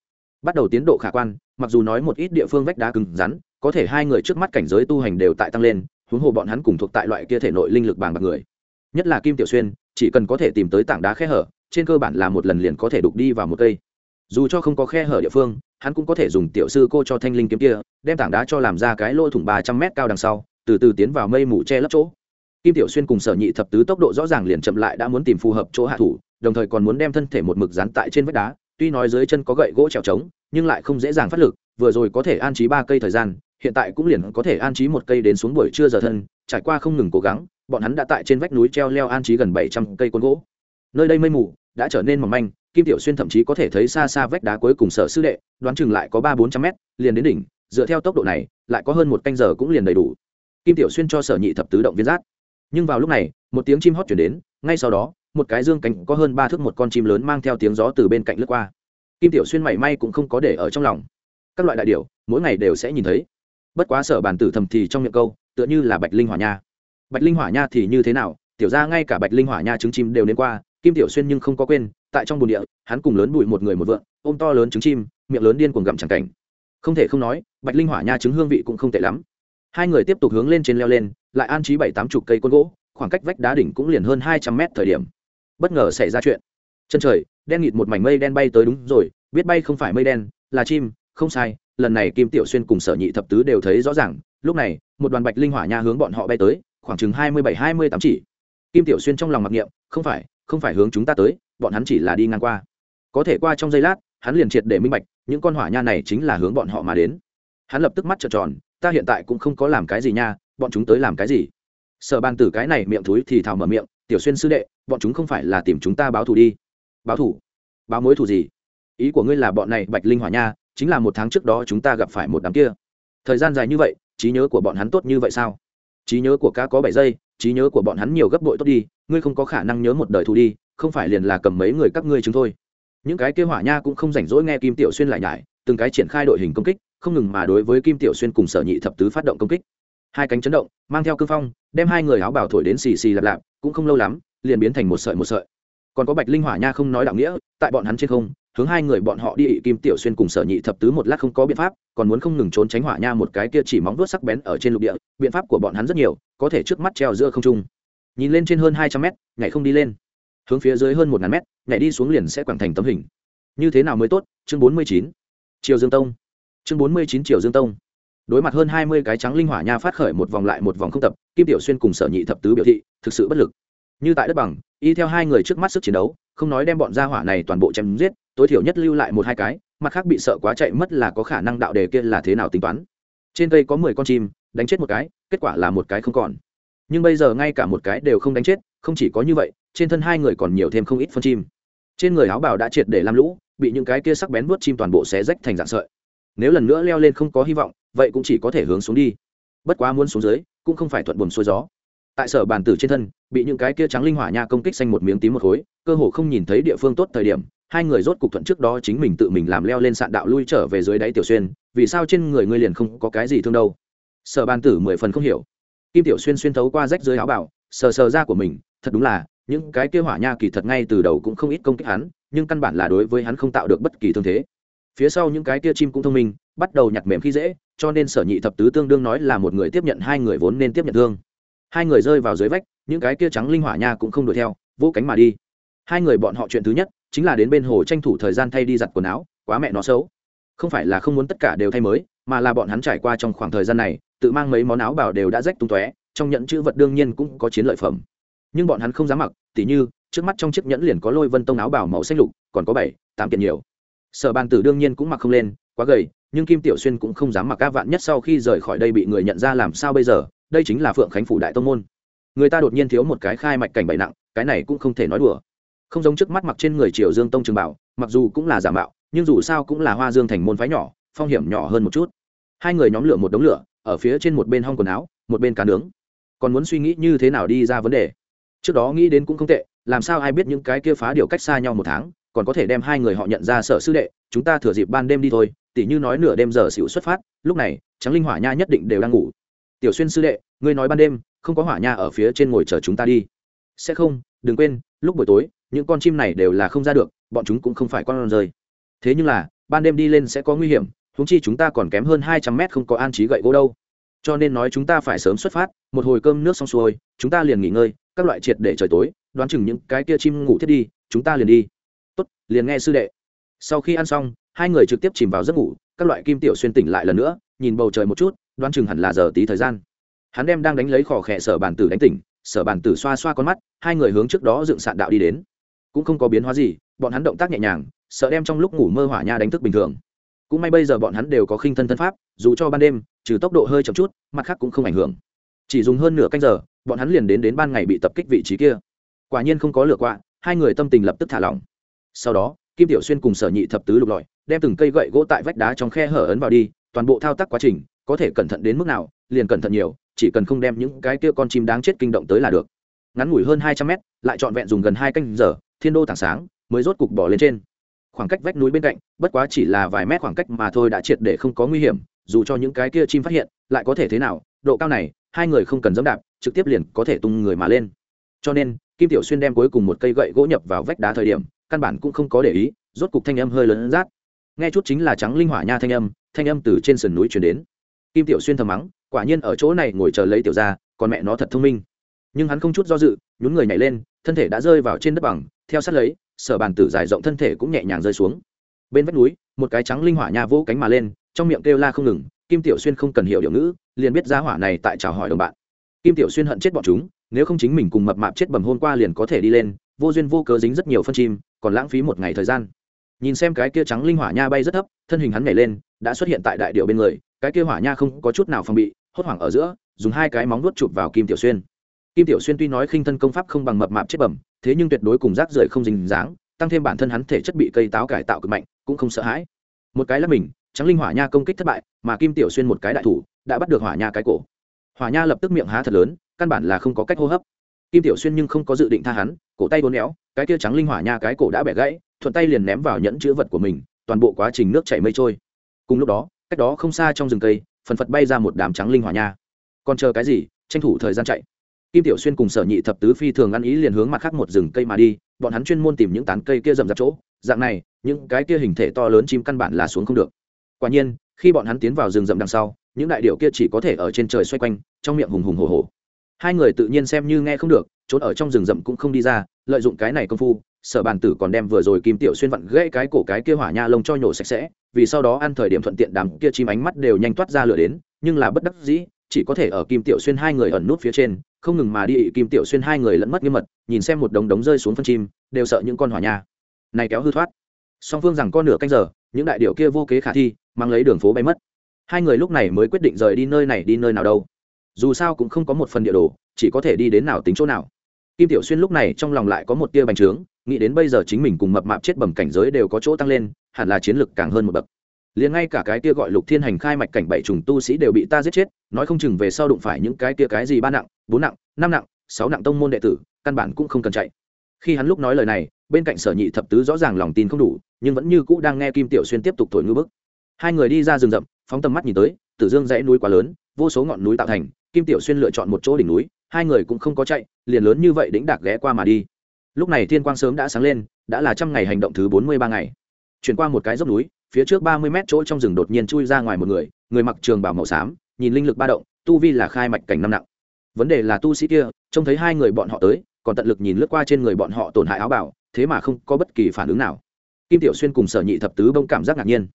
bắt đầu tiến độ khả quan, mặc dù nói một ít địa phương vách đá cứng rắn, có thể hai người trước mắt cảnh giới tu hành đều tại tăng lên, huống hồ bọn hắn cùng thuộc tại loại kia thể nội linh lực bàng bạc người. Nhất là kim tiểu xuyên, chỉ cần có thể tìm tới tảng đá khe hở, trên cơ bản là một lần liền có thể đục đi vào một cây. Dù cho không có khe hở địa phương, hắn cũng có thể dùng tiểu sư cô cho thanh linh kiếm kia, đem tảng đá cho làm ra cái lỗ thủng ba trăm mét cao đằng sau, từ từ tiến vào mây mù che lấp chỗ. Kim tiểu xuyên cùng sở nhị thập tứ tốc độ rõ ràng liền chậm lại đã muốn tìm phù hợp chỗ hạ thủ, đồng thời còn muốn đem thân thể một mực dán tại trên vách đá tuy nói dưới chân có gậy gỗ trèo trống, nhưng lại không dễ dàng phát lực, vừa rồi có thể an trí ba cây thời gian, hiện tại cũng liền có thể an trí một cây đến xuống buổi trưa giờ thân, trải qua không ngừng cố gắng, bọn hắn đã tại trên vách núi treo leo an trí gần bảy trăm cây côn gỗ. Nơi đây mây mù, đã trở nên mỏng manh, kim tiểu xuyên thậm chí có thể thấy xa xa vách đá cuối cùng sở sư đệ, đoán chừng lại có ba bốn trăm mét, liền đến đỉnh, dựa theo tốc độ này, lại có hơn một canh giờ cũng liền đầy đủ. Kim tiểu xuyên cho sở nhị thập tứ động viên giác nhưng vào lúc này, một tiếng chim hót chuyển đến, ngay sau đó một cái dương cánh có hơn ba thước một con chim lớn mang theo tiếng gió từ bên cạnh lướt qua. Kim tiểu xuyên mảy may cũng không có để ở trong lòng. Các loại đại điệu mỗi ngày đều sẽ nhìn thấy. Bất quá sở bàn tử thầm thì trong miệng câu, tựa như là bạch linh hỏa nha. Bạch linh hỏa nha thì như thế nào? Tiểu ra ngay cả bạch linh hỏa nha trứng chim đều đến qua, kim tiểu xuyên nhưng không có quên, tại trong bồn địa, hắn cùng lớn bụi một người một vượng ôm to lớn trứng chim, miệng lớn điên cuồng gặm chẳng cảnh. Không thể không nói, bạch linh hỏa nha trứng hương vị cũng không tệ lắm. Hai người tiếp tục hướng lên trên leo lên, lại an trí bảy tám chục cây côn gỗ, khoảng cách vách đá đỉnh cũng liền hơn hai trăm mét thời điểm bất ngờ xảy ra chuyện. Chân trời, đen nghịt một mảnh mây đen bay tới đúng rồi, biết bay không phải mây đen, là chim, không sai, lần này kim tiểu xuyên cùng sở nhị thập tứ đều thấy rõ ràng, lúc này, một đoàn bạch linh hỏa nha hướng bọn họ bay tới, khoảng chừng hai mươi bảy, hai mươi tám chỉ. Kim tiểu xuyên trong lòng mặc niệm, không phải không phải hướng chúng ta tới, bọn hắn chỉ là đi ngang qua. Có thể qua trong giây lát, hắn liền triệt để minh bạch, những con hỏa nha này chính là hướng bọn họ mà đến. Hắn lập tức mắt trợn tròn, ta hiện tại cũng không có làm cái gì nha, bọn chúng tới làm cái gì? Sở ban tử cái này miệng thúi thì thào mở miệng, tiểu xuyên sư đệ bọn chúng không phải là tìm chúng ta báo thù đi. Báo thù? Báo mối thù gì? Ý của ngươi là bọn này bạch linh hỏa nha chính là một tháng trước đó chúng ta gặp phải một đám kia. Thời gian dài như vậy, trí nhớ của bọn hắn tốt như vậy sao? Trí nhớ của cá có bảy giây, trí nhớ của bọn hắn nhiều gấp bội tốt đi, ngươi không có khả năng nhớ một đời thù đi, không phải liền là cầm mấy người các ngươi chúng thôi. Những cái kia hỏa nha cũng không rảnh rỗi nghe kim tiểu xuyên lại nhải, từng cái triển khai đội hình công kích, không ngừng mà đối với kim tiểu xuyên cùng sở nhị thập tứ phát động công kích. Hai cánh chấn động, mang theo cương phong, đem hai người áo bảo thổi đến xì xì lạp lạp, cũng không lâu lắm liền biến thành một sợi một sợi. Còn có bạch linh hỏa nha không nói đạo nghĩa, tại bọn hắn trên không, hướng hai người bọn họ đi ị kim tiểu xuyên cùng sở nhị thập tứ một lát không có biện pháp, còn muốn không ngừng trốn tránh hỏa nha một cái kia chỉ móng vuốt sắc bén ở trên lục địa, biện pháp của bọn hắn rất nhiều, có thể trước mắt treo giữa không trung. Nhìn lên trên hơn hai trăm mét, nhảy không đi lên. Hướng phía dưới hơn một ngàn mét, nhảy đi xuống liền sẽ quảng thành tấm hình. Như thế nào mới tốt? Chương bốn mươi chín. Triều dương tông. Chương bốn mươi chín triều dương tông. Đối mặt hơn hai mươi cái trắng linh hỏa nha phát khởi một vòng lại một vòng không tập, kim tiểu xuyên cùng sở nhị thập tứ biểu thị, thực sự bất lực như tại đất bằng, y theo hai người trước mắt sức chiến đấu, không nói đem bọn gia hỏa này toàn bộ chém giết, tối thiểu nhất lưu lại một hai cái, mặt khác bị sợ quá chạy mất là có khả năng đạo đề kia là thế nào tính toán. Trên cây có mười con chim, đánh chết một cái, kết quả là một cái không còn. Nhưng bây giờ ngay cả một cái đều không đánh chết, không chỉ có như vậy, trên thân hai người còn nhiều thêm không ít phân chim. Trên người áo bào đã triệt để làm lũ, bị những cái kia sắc bén vuốt chim toàn bộ xé rách thành dạng sợi. Nếu lần nữa leo lên không có hy vọng, vậy cũng chỉ có thể hướng xuống đi. Bất quá muốn xuống dưới, cũng không phải thuận buồm xuôi gió tại sở bàn tử trên thân, bị những cái kia trắng linh hỏa nha công kích xanh một miếng tím một khối, cơ hồ không nhìn thấy địa phương tốt thời điểm, hai người rốt cục thuận trước đó chính mình tự mình làm leo lên sạn đạo lui trở về dưới đáy tiểu xuyên, vì sao trên người ngươi liền không có cái gì thương đâu? Sở bàn tử mười phần không hiểu. Kim tiểu xuyên xuyên thấu qua rách dưới áo bảo, sờ sờ ra của mình, thật đúng là, những cái kia hỏa nha kỳ thật ngay từ đầu cũng không ít công kích hắn, nhưng căn bản là đối với hắn không tạo được bất kỳ thương thế. Phía sau những cái kia chim cũng thông minh, bắt đầu nhặt mềm khi dễ, cho nên sở nhị thập tứ tương đương nói là một người tiếp nhận hai người vốn nên tiếp nhận thương hai người rơi vào dưới vách, những cái kia trắng linh hỏa nha cũng không đuổi theo, vỗ cánh mà đi. Hai người bọn họ chuyện thứ nhất, chính là đến bên hồ tranh thủ thời gian thay đi giặt quần áo, quá mẹ nó xấu. Không phải là không muốn tất cả đều thay mới, mà là bọn hắn trải qua trong khoảng thời gian này, tự mang mấy món áo bảo đều đã rách tung tóe, trong nhẫn chữ vật đương nhiên cũng có chiến lợi phẩm. Nhưng bọn hắn không dám mặc, tỉ như, trước mắt trong chiếc nhẫn liền có lôi vân tông áo bảo màu xanh lục, còn có bảy, tám kiện nhiều. Sở bàn tử đương nhiên cũng mặc không lên, quá gầy, nhưng kim tiểu xuyên cũng không dám mặc các vạn nhất sau khi rời khỏi đây bị người nhận ra làm sao bây giờ đây chính là phượng khánh phủ đại tông môn. Người ta đột nhiên thiếu một cái khai mạch cảnh bậy nặng, cái này cũng không thể nói đùa. Không giống trước mắt mặc trên người triều dương tông trường bảo, mặc dù cũng là giả mạo, nhưng dù sao cũng là hoa dương thành môn phái nhỏ, phong hiểm nhỏ hơn một chút. Hai người nhóm lửa một đống lửa, ở phía trên một bên hong quần áo, một bên cá nướng. Còn muốn suy nghĩ như thế nào đi ra vấn đề? Trước đó nghĩ đến cũng không tệ, làm sao ai biết những cái kia phá điều cách xa nhau một tháng, còn có thể đem hai người họ nhận ra sở sư đệ, chúng ta thừa dịp ban đêm đi thôi, tỉ như nói nửa đêm giờ xỉu xuất phát, lúc này trắng linh hỏa nha nhất định đều đang ngủ tiểu xuyên sư đệ, ngươi nói ban đêm, không có hỏa nha ở phía trên ngồi chờ chúng ta đi. Sẽ không, đừng quên, lúc buổi tối, những con chim này đều là không ra được, bọn chúng cũng không phải con rơi. Thế nhưng là, ban đêm đi lên sẽ có nguy hiểm húng chi chúng ta còn kém hơn hai trăm mét không có an trí gậy gỗ đâu. Cho nên nói chúng ta phải sớm xuất phát, một hồi cơm nước xong xuôi, chúng ta liền nghỉ ngơi, các loại triệt để trời tối, đoán chừng những cái kia chim ngủ thiết đi, chúng ta liền đi. Tốt, liền nghe sư đệ. Sau khi ăn xong, hai người trực tiếp chìm vào giấc ngủ, các loại kim tiểu xuyên tỉnh lại lần nữa nhìn bầu trời một chút, đoán chừng hẳn là giờ tí thời gian. Hắn đem đang đánh lấy khỏ khẽ sở bàn tử đánh tỉnh, sở bàn tử xoa xoa con mắt, hai người hướng trước đó dựng sạn đạo đi đến. Cũng không có biến hóa gì, bọn hắn động tác nhẹ nhàng, sợ đem trong lúc ngủ mơ hỏa nha đánh thức bình thường. Cũng may bây giờ bọn hắn đều có khinh thân thân pháp, dù cho ban đêm, trừ tốc độ hơi chậm chút, mặt khác cũng không ảnh hưởng. Chỉ dùng hơn nửa canh giờ, bọn hắn liền đến đến ban ngày bị tập kích vị trí kia. Quả nhiên không có lửa quạ, hai người tâm tình lập tức thả lỏng. Sau đó, kim tiểu xuyên cùng sở nhị thập tứ lục lọi, đem từng cây gậy gỗ tại vách đá trong khe hở ấn vào đi toàn bộ thao tác quá trình, có thể cẩn thận đến mức nào, liền cẩn thận nhiều, chỉ cần không đem những cái kia con chim đáng chết kinh động tới là được. Ngắn ngủi hơn hai trăm mét, lại trọn vẹn dùng gần hai canh giờ, thiên đô tảng sáng, mới rốt cục bỏ lên trên. Khoảng cách vách núi bên cạnh, bất quá chỉ là vài mét khoảng cách mà thôi đã triệt để không có nguy hiểm, dù cho những cái kia chim phát hiện, lại có thể thế nào, độ cao này, hai người không cần dẫm đạp, trực tiếp liền có thể tung người mà lên. Cho nên, kim tiểu xuyên đem cuối cùng một cây gậy gỗ nhập vào vách đá thời điểm, căn bản cũng không có để ý, rốt cục thanh âm hơi lớn rát. Nghe chút chính là trắng linh hỏa nha thanh âm thanh âm từ trên sườn núi chuyển đến. Kim tiểu xuyên thầm mắng, quả nhiên ở chỗ này ngồi chờ lấy tiểu ra còn mẹ nó thật thông minh. Nhưng hắn không chút do dự, nhún người nhảy lên, thân thể đã rơi vào trên đất bằng, theo sát lấy, sở bàn tử dài rộng thân thể cũng nhẹ nhàng rơi xuống. Bên vách núi, một cái trắng linh hỏa nha vỗ cánh mà lên, trong miệng kêu la không ngừng, kim tiểu xuyên không cần hiểu điều ngữ, liền biết giá hỏa này tại chào hỏi đồng bạn. Kim tiểu xuyên hận chết bọn chúng, nếu không chính mình cùng mập mạp chết bầm hôm qua liền có thể đi lên, vô duyên vô cớ dính rất nhiều phân chim, còn lãng phí một ngày thời gian. Nhìn xem cái kia trắng linh hỏa nha bay rất thấp, thân hình hắn nhảy lên đã xuất hiện tại đại điệu bên người, cái kia hỏa nha không có chút nào phòng bị, hốt hoảng ở giữa, dùng hai cái móng nuốt chụp vào kim tiểu xuyên. Kim tiểu xuyên tuy nói khinh thân công pháp không bằng mập mạp chết bẩm, thế nhưng tuyệt đối cùng rác rưởi không dính dáng, tăng thêm bản thân hắn thể chất bị cây táo cải tạo cực mạnh, cũng không sợ hãi. Một cái là mình trắng linh hỏa nha công kích thất bại, mà kim tiểu xuyên một cái đại thủ, đã bắt được hỏa nha cái cổ. Hỏa nha lập tức miệng há thật lớn, căn bản là không có cách hô hấp. Kim tiểu xuyên nhưng không có dự định tha hắn, cổ tay bốn éo, cái kia trắng linh hỏa nha cái cổ đã bẻ gãy, thuận tay liền ném vào nhẫn chữ vật của mình, toàn bộ quá trình nước chảy mây trôi cùng lúc đó, cách đó không xa trong rừng cây, phần phật bay ra một đám trắng linh hỏa nha. Còn chờ cái gì? Tranh thủ thời gian chạy. Kim tiểu xuyên cùng sở nhị thập tứ phi thường ăn ý liền hướng mặt khác một rừng cây mà đi, bọn hắn chuyên môn tìm những tán cây kia rậm rạp chỗ. Dạng này, những cái kia hình thể to lớn chim căn bản là xuống không được. Quả nhiên, khi bọn hắn tiến vào rừng rậm đằng sau, những đại điệu kia chỉ có thể ở trên trời xoay quanh, trong miệng hùng hùng hồ hồ hai người tự nhiên xem như nghe không được, trốn ở trong rừng rậm cũng không đi ra, lợi dụng cái này công phu sở bàn tử còn đem vừa rồi kim tiểu xuyên vặn gãy cái cổ cái kia hỏa nha lông cho nhổ sạch sẽ, vì sau đó ăn thời điểm thuận tiện đám kia chim ánh mắt đều nhanh toát ra lửa đến, nhưng là bất đắc dĩ, chỉ có thể ở kim tiểu xuyên hai người ẩn nút phía trên, không ngừng mà đi, kim tiểu xuyên hai người lẫn mất nghiêm mật, nhìn xem một đống đống rơi xuống phân chim, đều sợ những con hỏa nha. Này kéo hư thoát. Song phương rằng con nửa canh giờ, những đại điệu kia vô kế khả thi, mang lấy đường phố bay mất. Hai người lúc này mới quyết định rời đi nơi này đi nơi nào đâu. Dù sao cũng không có một phần địa đồ, chỉ có thể đi đến nào tính chỗ nào. Kim tiểu xuyên lúc này trong lòng lại có một tia bành trướng nghĩ đến bây giờ chính mình cùng mập mạp chết bầm cảnh giới đều có chỗ tăng lên, hẳn là chiến lực càng hơn một bậc. Liền ngay cả cái kia gọi lục thiên hành khai mạch cảnh bảy trùng tu sĩ đều bị ta giết chết, nói không chừng về sau đụng phải những cái kia cái gì ba nặng, bốn nặng, năm nặng, sáu nặng tông môn đệ tử, căn bản cũng không cần chạy. Khi hắn lúc nói lời này, bên cạnh sở nhị thập tứ rõ ràng lòng tin không đủ, nhưng vẫn như cũ đang nghe kim tiểu xuyên tiếp tục thổi ngư bức. Hai người đi ra rừng rậm, phóng tầm mắt nhìn tới, tử dương dãy núi quá lớn, vô số ngọn núi tạo thành, kim tiểu xuyên lựa chọn một chỗ đỉnh núi, hai người cũng không có chạy, liền lớn như vậy đĩnh đạc ghé qua mà đi lúc này thiên quang sớm đã sáng lên, đã là trăm ngày hành động thứ bốn mươi ba ngày. Chuyển qua một cái dốc núi, phía trước ba mươi mét chỗ trong rừng đột nhiên chui ra ngoài một người người mặc trường bảo màu xám, nhìn linh lực ba động, tu vi là khai mạch cảnh năm nặng. Vấn đề là tu sĩ kia, trông thấy hai người bọn họ tới, còn tận lực nhìn lướt qua trên người bọn họ tổn hại áo bảo thế mà không có bất kỳ phản ứng nào. Kim tiểu xuyên cùng sở nhị thập tứ bông cảm giác ngạc nhiên.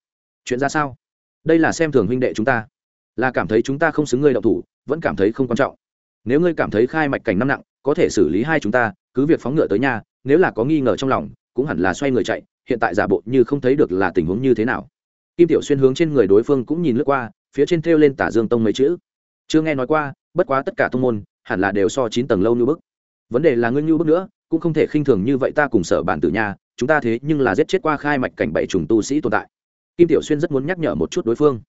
Chuyện ra sao? Đây là xem thường huynh đệ chúng ta. Là cảm thấy chúng ta không xứng ngươi đậu thủ, vẫn cảm thấy không quan trọng. Nếu ngươi cảm thấy khai mạch cảnh năm nặng, có thể xử lý hai chúng ta cứ việc phóng ngựa tới nhà, nếu là có nghi ngờ trong lòng, cũng hẳn là xoay người chạy, hiện tại giả bộ như không thấy được là tình huống như thế nào. Kim tiểu xuyên hướng trên người đối phương cũng nhìn lướt qua, phía trên thêu lên tả dương tông mấy chữ. Chưa nghe nói qua, bất quá tất cả tông môn, hẳn là đều so chín tầng lâu như bức. Vấn đề là ngươi như bức nữa, cũng không thể khinh thường như vậy ta cùng sở bản tử nhà chúng ta thế nhưng là giết chết qua khai mạch cảnh bảy trùng tu sĩ tồn tại. Kim tiểu xuyên rất muốn nhắc nhở một chút đối phương.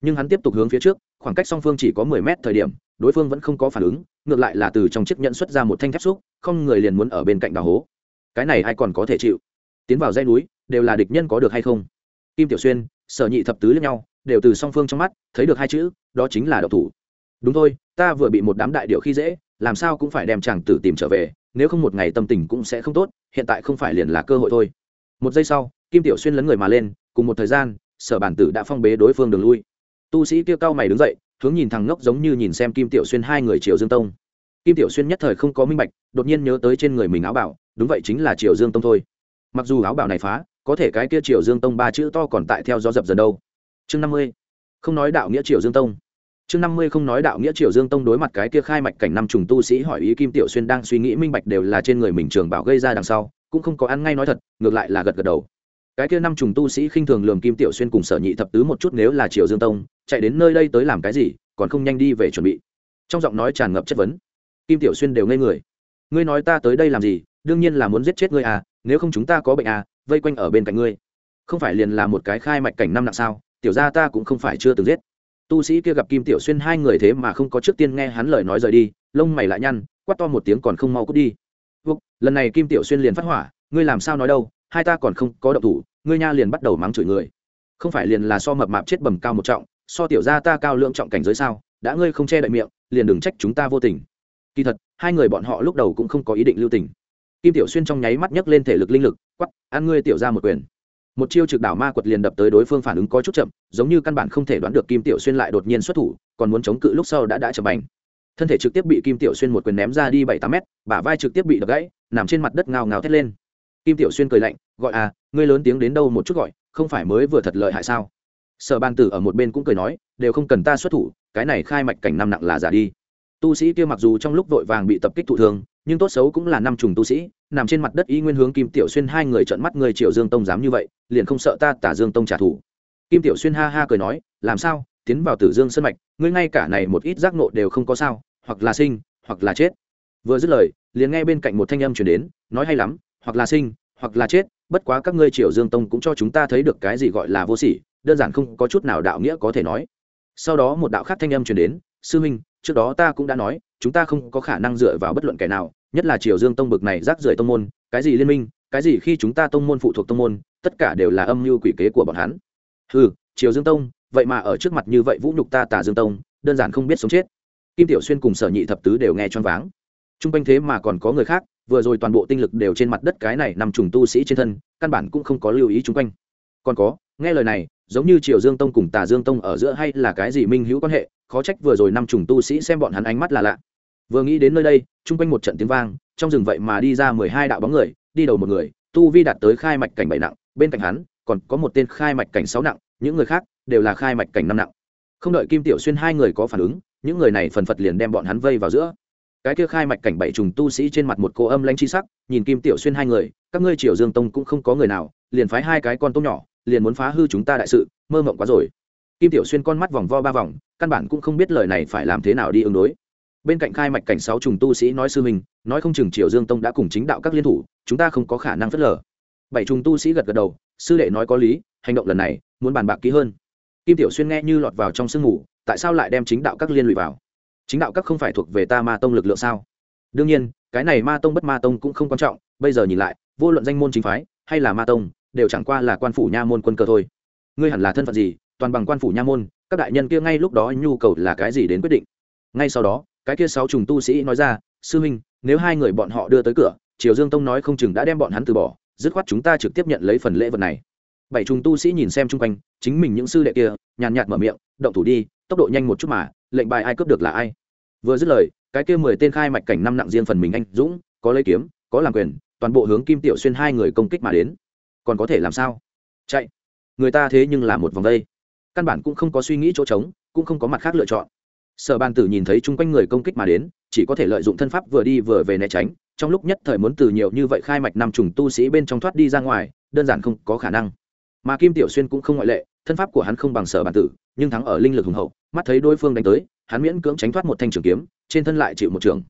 Nhưng hắn tiếp tục hướng phía trước khoảng cách song phương chỉ có mười mét thời điểm, đối phương vẫn không có phản ứng, ngược lại là từ trong chiếc nhận xuất ra một thanh thép xúc, không người liền muốn ở bên cạnh đào hố. Cái này ai còn có thể chịu? Tiến vào dây núi, đều là địch nhân có được hay không? Kim tiểu xuyên, sở nhị thập tứ lẫn nhau, đều từ song phương trong mắt thấy được hai chữ, đó chính là độc thủ. Đúng thôi, ta vừa bị một đám đại điệu khi dễ, làm sao cũng phải đem chàng tử tìm trở về, nếu không một ngày tâm tình cũng sẽ không tốt, hiện tại không phải liền là cơ hội thôi. Một giây sau, kim tiểu xuyên lấn người mà lên, cùng một thời gian, sở bản tử đã phong bế đối phương đường lui tu sĩ kia cao mày đứng dậy, hướng nhìn thằng ngốc giống như nhìn xem kim tiểu xuyên hai người triều dương tông. Kim tiểu xuyên nhất thời không có minh bạch, đột nhiên nhớ tới trên người mình áo bảo, đúng vậy chính là triều dương tông thôi. Mặc dù áo bảo này phá, có thể cái kia triều dương tông ba chữ to còn tại theo gió dập dần đâu. Chương năm mươi. Không nói đạo nghĩa triều dương tông. Chương năm mươi không nói đạo nghĩa triều dương tông đối mặt cái kia khai mạch cảnh năm trùng tu sĩ hỏi ý kim tiểu xuyên đang suy nghĩ minh bạch đều là trên người mình trường bảo gây ra đằng sau, cũng không có ăn ngay nói thật, ngược lại là gật gật đầu cái kia năm trùng tu sĩ khinh thường lường kim tiểu xuyên cùng sở nhị thập tứ một chút nếu là triều dương tông chạy đến nơi đây tới làm cái gì còn không nhanh đi về chuẩn bị. Trong giọng nói tràn ngập chất vấn. Kim tiểu xuyên đều ngây người. Ngươi nói ta tới đây làm gì? Đương nhiên là muốn giết chết ngươi à nếu không chúng ta có bệnh à vây quanh ở bên cạnh ngươi. Không phải liền là một cái khai mạch cảnh năm nặng sao? Tiểu ra ta cũng không phải chưa từng giết. Tu sĩ kia gặp kim tiểu xuyên hai người thế mà không có trước tiên nghe hắn lời nói rời đi lông mày lại nhăn quát to một tiếng còn không mau cút đi. Vục, lần này kim tiểu xuyên liền phát hỏa ngươi làm sao nói đâu? Hai ta còn không có động thủ, ngươi nha liền bắt đầu mắng chửi người. Không phải liền là so mập mạp chết bầm cao một trọng, so tiểu gia ta cao lượng trọng cảnh giới sao? Đã ngươi không che đậy miệng, liền đừng trách chúng ta vô tình. Kỳ thật, hai người bọn họ lúc đầu cũng không có ý định lưu tình. Kim tiểu xuyên trong nháy mắt nhấc lên thể lực linh lực quắp ăn ngươi tiểu ra một quyền. Một chiêu trực đảo ma quật liền đập tới đối phương phản ứng có chút chậm, giống như căn bản không thể đoán được kim tiểu xuyên lại đột nhiên xuất thủ, còn muốn chống cự lúc sau đã đã chậm bành. Thân thể trực tiếp bị kim tiểu xuyên một quyền ném ra đi bảy tám mét, bả vai trực tiếp bị đập gãy, nằm trên mặt đất ngào ngào thét lên kim tiểu xuyên cười lạnh, gọi à ngươi lớn tiếng đến đâu một chút gọi, không phải mới vừa thật lợi hại sao? Sở ban tử ở một bên cũng cười nói, đều không cần ta xuất thủ, cái này khai mạch cảnh năm nặng là giả đi. Tu sĩ kia mặc dù trong lúc vội vàng bị tập kích thụ thường nhưng tốt xấu cũng là năm trùng tu sĩ, nằm trên mặt đất y nguyên hướng kim tiểu xuyên hai người trợn mắt người triệu dương tông dám như vậy, liền không sợ ta tả dương tông trả thù. Kim tiểu xuyên ha ha cười nói, làm sao? Tiến vào tử dương sân mạch, ngươi ngay cả này một ít giác nộ đều không có sao, hoặc là sinh, hoặc là chết. Vừa dứt lời, liền nghe bên cạnh một thanh âm chuyển đến, nói hay lắm hoặc là sinh, hoặc là chết, bất quá các ngươi triều dương tông cũng cho chúng ta thấy được cái gì gọi là vô sỉ, đơn giản không có chút nào đạo nghĩa có thể nói. Sau đó một đạo khác thanh âm truyền đến, sư huynh trước đó ta cũng đã nói, chúng ta không có khả năng dựa vào bất luận kẻ nào, nhất là triều dương tông bực này rác rưởi tông môn, cái gì liên minh, cái gì khi chúng ta tông môn phụ thuộc tông môn, tất cả đều là âm mưu quỷ kế của bọn hắn. Ừ triều dương tông, vậy mà ở trước mặt như vậy vũ nhục ta tả dương tông, đơn giản không biết sống chết. Kim tiểu xuyên cùng sở nhị thập tứ đều nghe choáng váng t r u n g quanh thế mà còn có người khác, vừa rồi toàn bộ tinh lực đều trên mặt đất cái này nằm trùng tu sĩ trên thân, căn bản cũng không có lưu ý trung quanh. Còn có, nghe lời này, giống như triều dương tông cùng tà dương tông ở giữa hay là cái gì minh hữu quan hệ, khó trách vừa rồi năm trùng tu sĩ xem bọn hắn ánh mắt là lạ. Vừa nghĩ đến nơi đây trung quanh một trận tiếng vang, trong rừng vậy mà đi ra mười hai đạo bóng người, đi đầu một người, tu vi đạt tới khai mạch cảnh bảy nặng, bên cạnh hắn, còn có một tên khai mạch cảnh sáu nặng, những người khác đều là khai mạch cảnh năm nặng. Không đợi kim tiểu xuyên hai người có phản ứng, những người này phần phật liền đem bọn hắn vây vào giữa cái kia khai mạch cảnh bảy trùng tu sĩ trên mặt một cô âm lãnh chi sắc, nhìn kim tiểu xuyên hai người, các ngươi triều dương tông cũng không có người nào, liền phái hai cái con tôm nhỏ, liền muốn phá hư chúng ta đại sự, mơ mộng quá rồi. Kim tiểu xuyên con mắt vòng vo ba vòng, căn bản cũng không biết lời này phải làm thế nào đi ứng đối. Bên cạnh khai mạch cảnh sáu trùng tu sĩ nói sư mình nói không chừng triều dương tông đã cùng chính đạo các liên thủ, chúng ta không có khả năng phớt lờ. Bảy trùng tu sĩ gật gật đầu, sư đệ nói có lý, hành động lần này, muốn bàn bạc kỹ hơn. Kim tiểu xuyên nghe như lọt vào trong sương ngủ tại sao lại đem chính đạo các liên lụy vào? Chính đạo các không phải thuộc về ta ma tông lực lượng sao? Đương nhiên, cái này ma tông bất ma tông cũng không quan trọng, bây giờ nhìn lại, vô luận danh môn chính phái hay là ma tông, đều chẳng qua là quan phủ nha môn quân cơ thôi. Ngươi hẳn là thân phận gì? Toàn bằng quan phủ nha môn, các đại nhân kia ngay lúc đó nhu cầu là cái gì đến quyết định? Ngay sau đó, cái kia sáu trùng tu sĩ nói ra, sư huynh, nếu hai người bọn họ đưa tới cửa, triều dương tông nói không chừng đã đem bọn hắn từ bỏ, dứt khoát chúng ta trực tiếp nhận lấy phần lễ vật này. Bảy trùng tu sĩ nhìn xem chung quanh, chính mình những sư đệ kia, nhàn nhạt mở miệng, động thủ đi, tốc độ nhanh một chút mà lệnh bài ai cướp được là ai? Vừa dứt lời, cái kia mười tên khai mạch cảnh năm nặng riêng phần mình anh dũng, có lấy kiếm, có làm quyền, toàn bộ hướng kim tiểu xuyên hai người công kích mà đến. Còn có thể làm sao? Chạy. Người ta thế nhưng là một vòng đây. Căn bản cũng không có suy nghĩ chỗ trống, cũng không có mặt khác lựa chọn. Sở bàn tử nhìn thấy chung quanh người công kích mà đến, chỉ có thể lợi dụng thân pháp vừa đi vừa về né tránh, trong lúc nhất thời muốn từ nhiều như vậy khai mạch năm trùng tu sĩ bên trong thoát đi ra ngoài, đơn giản không có khả năng. Mà kim tiểu xuyên cũng không ngoại lệ, thân pháp của hắn không bằng sở bàn tử nhưng thắng ở linh lực hùng hậu, mắt thấy đối phương đánh tới, hắn miễn cưỡng tránh thoát một thanh trường kiếm, trên thân lại chịu một trường.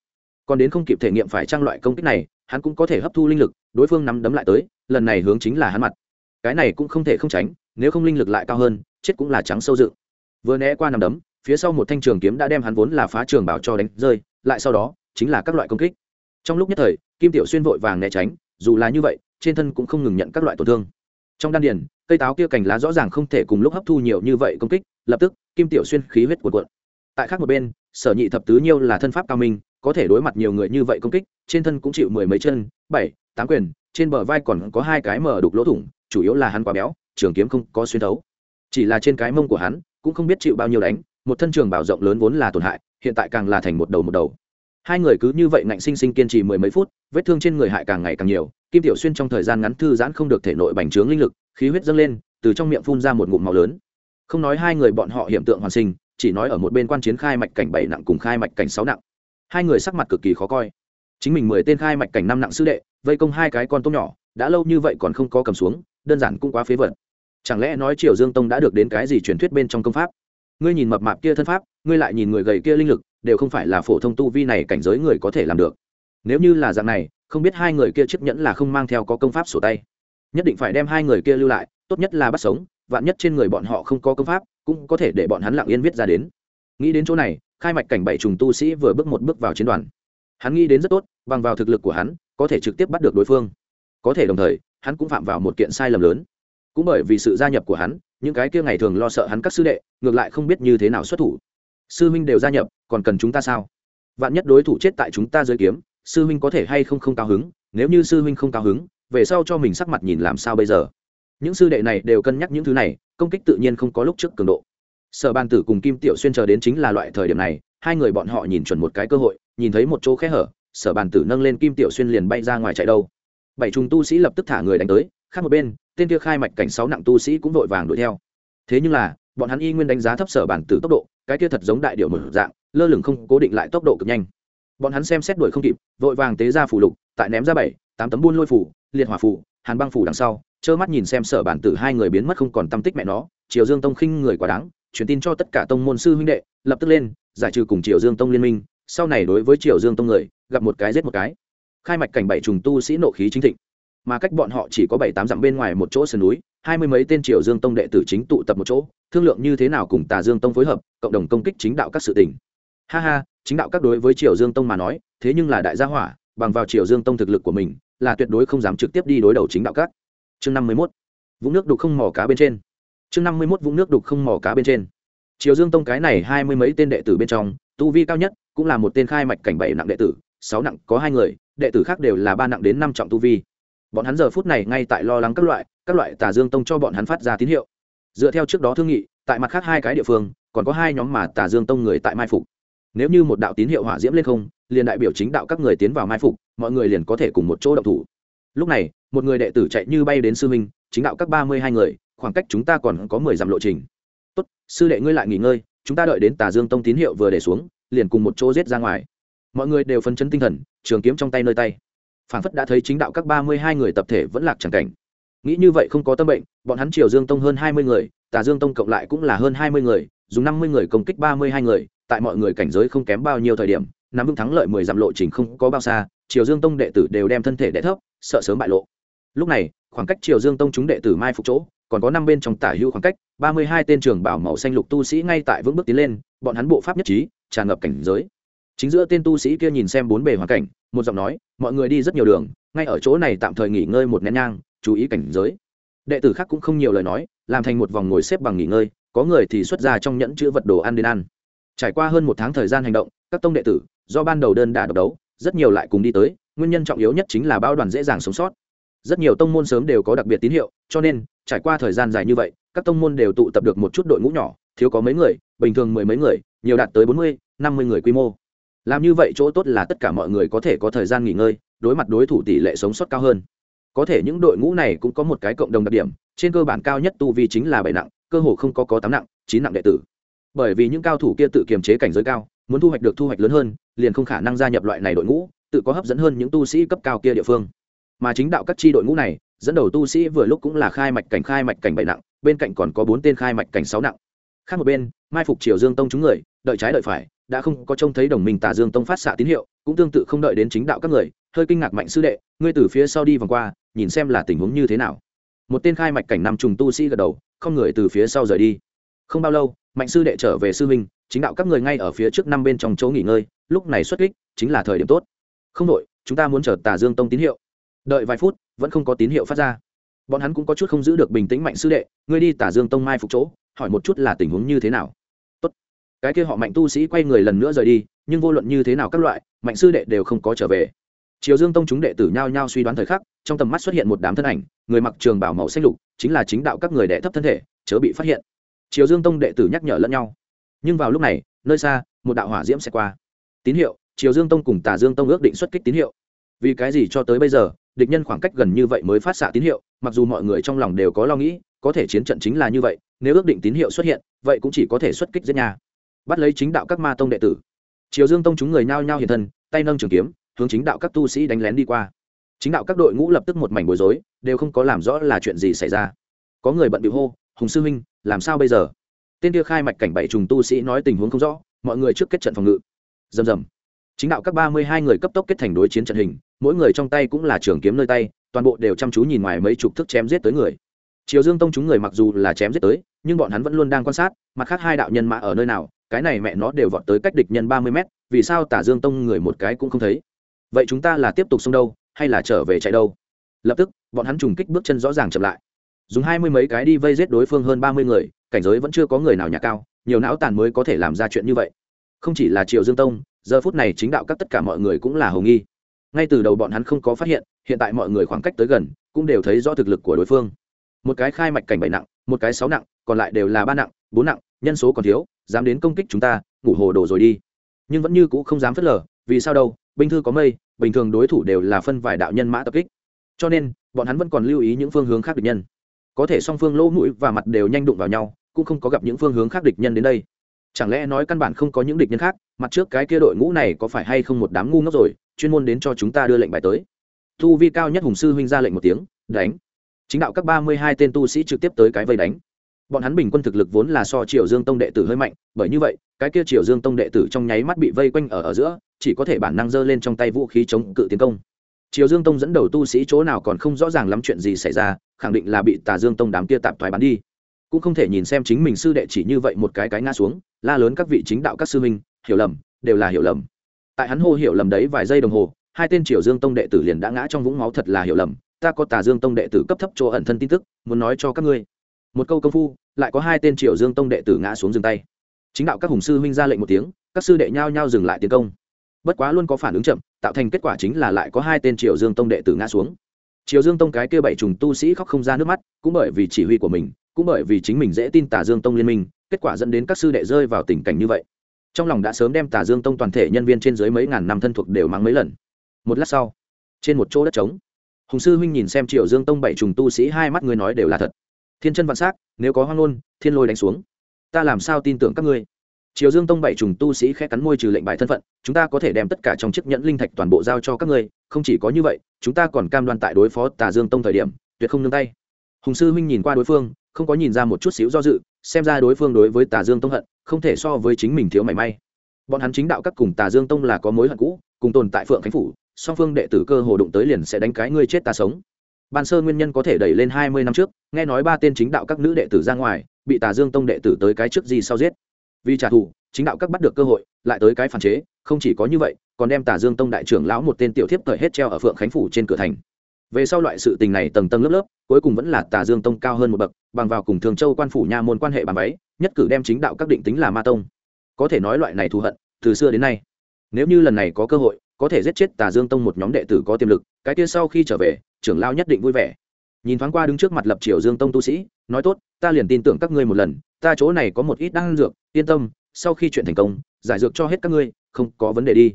Còn đến không kịp thể nghiệm phải trang loại công kích này, hắn cũng có thể hấp thu linh lực, đối phương nắm đấm lại tới, lần này hướng chính là hắn mặt. Cái này cũng không thể không tránh, nếu không linh lực lại cao hơn, chết cũng là trắng sâu dự vừa né qua nằm đấm, phía sau một thanh trường kiếm đã đem hắn vốn là phá trường bảo cho đánh rơi, lại sau đó, chính là các loại công kích. Trong lúc nhất thời, kim tiểu xuyên vội vàng né tránh, dù là như vậy, trên thân cũng không ngừng nhận các loại tổn thương trong đan điền, cây táo kia cành lá rõ ràng không thể cùng lúc hấp thu nhiều như vậy công kích, lập tức, kim tiểu xuyên khí huyết cuộn cuộn. Tại khác một bên, sở nhị thập tứ nhiêu là thân pháp cao minh, có thể đối mặt nhiều người như vậy công kích, trên thân cũng chịu mười mấy chân, bảy, tám quyền, trên bờ vai còn có hai cái mở đục lỗ thủng, chủ yếu là hắn quá béo, trường kiếm không có xuyên thấu. Chỉ là trên cái mông của hắn, cũng không biết chịu bao nhiêu đánh, một thân trường bảo rộng lớn vốn là tổn hại, hiện tại càng là thành một đầu một đầu. Hai người cứ như vậy ngạnh sinh sinh kiên trì mười mấy phút, vết thương trên người hại càng ngày càng nhiều kim tiểu xuyên trong thời gian ngắn thư giãn không được thể nội bành trướng linh lực, khí huyết dâng lên, từ trong miệng phun ra một ngụm màu lớn. Không nói hai người bọn họ hiện tượng hoàn sinh, chỉ nói ở một bên quan chiến khai mạch cảnh bảy nặng cùng khai mạch cảnh sáu nặng. Hai người sắc mặt cực kỳ khó coi. Chính mình mười tên khai mạch cảnh năm nặng sư đệ, vây công hai cái con tôm nhỏ, đã lâu như vậy còn không có cầm xuống, đơn giản cũng quá phế vật. Chẳng lẽ nói triều dương tông đã được đến cái gì truyền thuyết bên trong công pháp? Ngươi nhìn mập mạp kia thân pháp, ngươi lại nhìn người gầy kia linh lực, đều không phải là phổ thông tu vi này cảnh giới người có thể làm được. Nếu như là dạng này không biết hai người kia chiếc nhẫn là không mang theo có công pháp sổ tay. Nhất định phải đem hai người kia lưu lại, tốt nhất là bắt sống, vạn nhất trên người bọn họ không có công pháp, cũng có thể để bọn hắn lặng yên viết ra đến. Nghĩ đến chỗ này, khai mạch cảnh bảy trùng tu sĩ vừa bước một bước vào chiến đoàn. Hắn nghĩ đến rất tốt, bằng vào thực lực của hắn, có thể trực tiếp bắt được đối phương. Có thể đồng thời, hắn cũng phạm vào một kiện sai lầm lớn. Cũng bởi vì sự gia nhập của hắn, những cái kia ngày thường lo sợ hắn các sư đệ, ngược lại không biết như thế nào xuất thủ. Sư huynh đều gia nhập, còn cần chúng ta sao? Vạn nhất đối thủ chết tại chúng ta dưới kiếm sư huynh có thể hay không không cao hứng, nếu như sư huynh không cao hứng, về sau cho mình sắc mặt nhìn làm sao bây giờ? Những sư đệ này đều cân nhắc những thứ này, công kích tự nhiên không có lúc trước cường độ. Sở ban tử cùng kim tiểu xuyên chờ đến chính là loại thời điểm này, hai người bọn họ nhìn chuẩn một cái cơ hội, nhìn thấy một chỗ khe hở, sở bàn tử nâng lên kim tiểu xuyên liền bay ra ngoài chạy đâu. Bảy trùng tu sĩ lập tức thả người đánh tới, khác một bên, tên kia khai mạch cảnh sáu nặng tu sĩ cũng vội vàng đuổi theo. Thế nhưng là, bọn hắn y nguyên đánh giá thấp sở Bàn tử tốc độ, cái kia thật giống đại điệu một dạng, lơ lửng không cố định lại tốc độ cực nhanh bọn hắn xem xét đuổi không kịp, vội vàng tế ra phủ lục, tại ném ra bảy, tám tấm buôn lôi phủ, liệt hỏa phủ, hàn băng phủ đằng sau, trơ mắt nhìn xem sở bản tử hai người biến mất không còn tâm tích mẹ nó, triều dương tông khinh người quá đáng, truyền tin cho tất cả tông môn sư huynh đệ, lập tức lên, giải trừ cùng triều dương tông liên minh, sau này đối với triều dương tông người, gặp một cái giết một cái. Khai mạch cảnh bảy trùng tu sĩ nộ khí chính thịnh. Mà cách bọn họ chỉ có bảy tám dặm bên ngoài một chỗ sườn núi, hai mươi mấy tên triều dương tông đệ tử chính tụ tập một chỗ, thương lượng như thế nào cùng tà dương tông phối hợp, cộng đồng công kích chính đạo các sự tình ha ha, chính đạo các đối với triều dương tông mà nói, thế nhưng là đại gia hỏa, bằng vào triều dương tông thực lực của mình, là tuyệt đối không dám trực tiếp đi đối đầu chính đạo các. Chương năm mươi mốt, vũng nước đục không mỏ cá bên trên. Chương năm mươi mốt, vũng nước đục không mỏ cá bên trên. Triều dương tông cái này hai mươi mấy tên đệ tử bên trong, tu vi cao nhất cũng là một tên khai mạch cảnh bảy nặng đệ tử, sáu nặng có hai người, đệ tử khác đều là ba nặng đến năm trọng tu vi. Bọn hắn giờ phút này ngay tại lo lắng các loại các loại tà dương tông cho bọn hắn phát ra tín hiệu. Dựa theo trước đó thương nghị, tại mặt khác hai cái địa phương, còn có hai nhóm mà tà dương tông người tại mai phục nếu như một đạo tín hiệu hỏa diễm lên không, liền đại biểu chính đạo các người tiến vào mai phục, mọi người liền có thể cùng một chỗ động thủ. Lúc này, một người đệ tử chạy như bay đến sư minh chính đạo các ba mươi hai người, khoảng cách chúng ta còn có mười dặm lộ trình. Tốt, sư đệ ngươi lại nghỉ ngơi, chúng ta đợi đến tà dương tông tín hiệu vừa để xuống, liền cùng một chỗ giết ra ngoài. Mọi người đều phấn chấn tinh thần, trường kiếm trong tay nơi tay. Phản phất đã thấy chính đạo các ba mươi hai người tập thể vẫn lạc chẳng cảnh. Nghĩ như vậy không có tâm bệnh, bọn hắn triều dương tông hơn hai mươi người, tà dương tông cộng lại cũng là hơn hai mươi người, dùng năm mươi người công kích ba mươi hai người tại mọi người cảnh giới không kém bao nhiêu thời điểm, nắm vững thắng lợi mười dặm lộ trình không có bao xa, triều dương tông đệ tử đều đem thân thể đệ thấp, sợ sớm bại lộ. Lúc này, khoảng cách triều dương tông chúng đệ tử mai phục chỗ, còn có năm bên trong tả hữu khoảng cách, ba mươi hai tên trường bảo màu xanh lục tu sĩ ngay tại vững bước tiến lên, bọn hắn bộ pháp nhất trí, tràn ngập cảnh giới. Chính giữa tên tu sĩ kia nhìn xem bốn bề hoàn cảnh, một giọng nói, mọi người đi rất nhiều đường, ngay ở chỗ này tạm thời nghỉ ngơi một nén nhang, chú ý cảnh giới. Đệ tử khác cũng không nhiều lời nói, làm thành một vòng ngồi xếp bằng nghỉ ngơi, có người thì xuất ra trong nhẫn chữ vật đồ ăn đến ăn trải qua hơn một tháng thời gian hành động, các tông đệ tử do ban đầu đơn đà độc đấu, rất nhiều lại cùng đi tới, nguyên nhân trọng yếu nhất chính là bao đoàn dễ dàng sống sót. Rất nhiều tông môn sớm đều có đặc biệt tín hiệu, cho nên, trải qua thời gian dài như vậy, các tông môn đều tụ tập được một chút đội ngũ nhỏ, thiếu có mấy người, bình thường mười mấy người, nhiều đạt tới bốn mươi, năm mươi người quy mô. Làm như vậy chỗ tốt là tất cả mọi người có thể có thời gian nghỉ ngơi, đối mặt đối thủ tỷ lệ sống sót cao hơn. Có thể những đội ngũ này cũng có một cái cộng đồng đặc điểm, trên cơ bản cao nhất tu vi chính là bảy nặng, cơ hồ không có có tám nặng, chín nặng đệ tử bởi vì những cao thủ kia tự kiềm chế cảnh giới cao, muốn thu hoạch được thu hoạch lớn hơn, liền không khả năng gia nhập loại này đội ngũ, tự có hấp dẫn hơn những tu sĩ cấp cao kia địa phương. Mà chính đạo các tri đội ngũ này, dẫn đầu tu sĩ vừa lúc cũng là khai mạch cảnh, khai mạch cảnh bảy nặng, bên cạnh còn có bốn tên khai mạch cảnh sáu nặng. Khác một bên, mai phục triều dương tông chúng người, đợi trái đợi phải, đã không có trông thấy đồng minh tà dương tông phát xạ tín hiệu, cũng tương tự không đợi đến chính đạo các người, hơi kinh ngạc mạnh sư đệ, ngươi từ phía sau đi vòng qua, nhìn xem là tình huống như thế nào. Một tên khai mạch cảnh năm trùng tu sĩ gật đầu, không người từ phía sau rời đi. Không bao lâu mạnh sư đệ trở về sư huynh, chính đạo các người ngay ở phía trước năm bên trong chỗ nghỉ ngơi, lúc này xuất kích, chính là thời điểm tốt. Không đội chúng ta muốn chờ tà dương tông tín hiệu. Đợi vài phút, vẫn không có tín hiệu phát ra. Bọn hắn cũng có chút không giữ được bình tĩnh mạnh sư đệ, ngươi đi tả dương tông mai phục chỗ, hỏi một chút là tình huống như thế nào. Tốt. cái kia họ mạnh tu sĩ quay người lần nữa rời đi, nhưng vô luận như thế nào các loại, mạnh sư đệ đều không có trở về. Chiều dương tông chúng đệ tử nhao nhao suy đoán thời khắc, trong tầm mắt xuất hiện một đám thân ảnh, người mặc trường bảo màu xanh lục, chính là chính đạo các người đệ thấp thân thể, chớ bị phát hiện triều dương tông đệ tử nhắc nhở lẫn nhau. Nhưng vào lúc này, nơi xa, một đạo hỏa diễm sẽ qua. Tín hiệu, triều dương tông cùng tà dương tông ước định xuất kích tín hiệu. Vì cái gì cho tới bây giờ, địch nhân khoảng cách gần như vậy mới phát xạ tín hiệu, mặc dù mọi người trong lòng đều có lo nghĩ, có thể chiến trận chính là như vậy, nếu ước định tín hiệu xuất hiện, vậy cũng chỉ có thể xuất kích giết nhà. Bắt lấy chính đạo các ma tông đệ tử. Triều dương tông chúng người nhao nhao hiện thân, tay nâng trường kiếm, hướng chính đạo các tu sĩ đánh lén đi qua. Chính đạo các đội ngũ lập tức một mảnh bối rối, đều không có làm rõ là chuyện gì xảy ra. Có người bận bị hô, hùng sư huynh làm sao bây giờ? Tên kia khai mạch cảnh bảy trùng tu sĩ nói tình huống không rõ, mọi người trước kết trận phòng ngự. Rầm rầm. Chính đạo các ba mươi hai người cấp tốc kết thành đối chiến trận hình, mỗi người trong tay cũng là trường kiếm nơi tay, toàn bộ đều chăm chú nhìn ngoài mấy chục thức chém giết tới người. Triều dương tông chúng người mặc dù là chém giết tới, nhưng bọn hắn vẫn luôn đang quan sát, mặt khác hai đạo nhân mã ở nơi nào, cái này mẹ nó đều vọt tới cách địch nhân ba mươi mét, vì sao tả dương tông người một cái cũng không thấy? Vậy chúng ta là tiếp tục xông đâu, hay là trở về chạy đâu? Lập tức, bọn hắn trùng kích bước chân rõ ràng chậm lại dùng hai mươi mấy cái đi vây giết đối phương hơn ba mươi người, cảnh giới vẫn chưa có người nào nhà cao, nhiều não tàn mới có thể làm ra chuyện như vậy. Không chỉ là triều dương tông, giờ phút này chính đạo các tất cả mọi người cũng là hầu nghi. Ngay từ đầu bọn hắn không có phát hiện hiện tại mọi người khoảng cách tới gần, cũng đều thấy rõ thực lực của đối phương. Một cái khai mạch cảnh bảy nặng, một cái sáu nặng, còn lại đều là ba nặng, bốn nặng, nhân số còn thiếu, dám đến công kích chúng ta, ngủ hồ đồ rồi đi. Nhưng vẫn như c ũ không dám phớt lờ, vì sao đâu, binh thư có mây, bình thường đối thủ đều là phân vài đạo nhân mã tập kích. Cho nên, bọn hắn vẫn còn lưu ý những phương hướng khác địch nhân có thể song phương lỗ mũi và mặt đều nhanh đụng vào nhau, cũng không có gặp những phương hướng khác địch nhân đến đây. Chẳng lẽ nói căn bản không có những địch nhân khác, mặt trước cái kia đội ngũ này có phải hay không một đám ngu ngốc rồi, chuyên môn đến cho chúng ta đưa lệnh bài tới. Thu vi cao nhất hùng sư huynh ra lệnh một tiếng, đánh. Chính đạo các ba mươi hai tên tu sĩ trực tiếp tới cái vây đánh. Bọn hắn bình quân thực lực vốn là so triều dương tông đệ tử hơi mạnh, bởi như vậy, cái kia triều dương tông đệ tử trong nháy mắt bị vây quanh ở ở giữa, chỉ có thể bản năng giơ lên trong tay vũ khí chống cự tiến công. Triều dương tông dẫn đầu tu sĩ chỗ nào còn không rõ ràng lắm chuyện gì xảy ra khẳng định là bị tà dương tông đám kia tạp thoái bắn đi. Cũng không thể nhìn xem chính mình sư đệ chỉ như vậy một cái cái ngã xuống, la lớn các vị chính đạo các sư huynh, hiểu lầm, đều là hiểu lầm. Tại hắn hô hiểu lầm đấy vài giây đồng hồ, hai tên triều dương tông đệ tử liền đã ngã trong vũng máu thật là hiểu lầm. Ta có tà dương tông đệ tử cấp thấp chỗ ẩn thân tin tức, muốn nói cho các ngươi. Một câu công phu, lại có hai tên triều dương tông đệ tử ngã xuống dừng tay. Chính đạo các hùng sư huynh ra lệnh một tiếng, các sư đệ nhao nhao dừng lại tiến công. Bất quá luôn có phản ứng chậm, tạo thành kết quả chính là lại có hai tên triều dương tông đệ tử ngã xuống triều dương tông cái kia bảy trùng tu sĩ khóc không ra nước mắt, cũng bởi vì chỉ huy của mình, cũng bởi vì chính mình dễ tin tà dương tông liên minh, kết quả dẫn đến các sư đệ rơi vào tình cảnh như vậy. Trong lòng đã sớm đem tà dương tông toàn thể nhân viên trên dưới mấy ngàn năm thân thuộc đều mang mấy lần. Một lát sau, trên một chỗ đất trống, hùng sư huynh nhìn xem triệu dương tông bảy trùng tu sĩ, hai mắt ngươi nói đều là thật. Thiên chân vạn s á c nếu có hoang ngôn, thiên lôi đánh xuống, ta làm sao tin tưởng các ngươi? Triều dương tông bảy trùng tu sĩ khẽ cắn môi trừ lệnh bài thân phận, chúng ta có thể đem tất cả trong chiếc nhẫn linh thạch toàn bộ giao cho các ngươi, không chỉ có như vậy, chúng ta còn cam đoan tại đối phó tà dương tông thời điểm, tuyệt không nương tay. Hùng sư huynh nhìn qua đối phương, không có nhìn ra một chút xíu do dự, xem ra đối phương đối với tà dương tông hận, không thể so với chính mình thiếu mảy may. Bọn hắn chính đạo các cùng tà dương tông là có mối hận cũ, cùng tồn tại phượng khánh phủ, song phương đệ tử cơ hồ đụng tới liền sẽ đánh cái ngươi chết ta sống. Ban sơ nguyên nhân có thể đẩy lên hai mươi năm trước, nghe nói ba tên chính đạo các nữ đệ tử ra ngoài, bị tà dương tông đệ tử tới cái trước gì sau giết vì trả thù, chính đạo các bắt được cơ hội, lại tới cái phản chế, không chỉ có như vậy, còn đem Tả dương tông đại trưởng lão một tên tiểu thiếp cởi hết treo ở phượng khánh phủ trên cửa thành. Về sau loại sự tình này tầng tầng lớp lớp, cuối cùng vẫn là Tả dương tông cao hơn một bậc, bằng vào cùng thường châu quan phủ nha môn quan hệ bàn váy, nhất cử đem chính đạo các định tính là ma tông. Có thể nói loại này thù hận, từ xưa đến nay, nếu như lần này có cơ hội, có thể giết chết tà dương tông một nhóm đệ tử có tiềm lực, cái kia sau khi trở về, trưởng lao nhất định vui vẻ. Nhìn thoáng qua đứng trước mặt lập triều dương tông tu sĩ nói tốt, ta liền tin tưởng các ngươi một lần, ta chỗ này có một ít đan dược, yên tâm, sau khi chuyện thành công, giải dược cho hết các ngươi, không có vấn đề đi.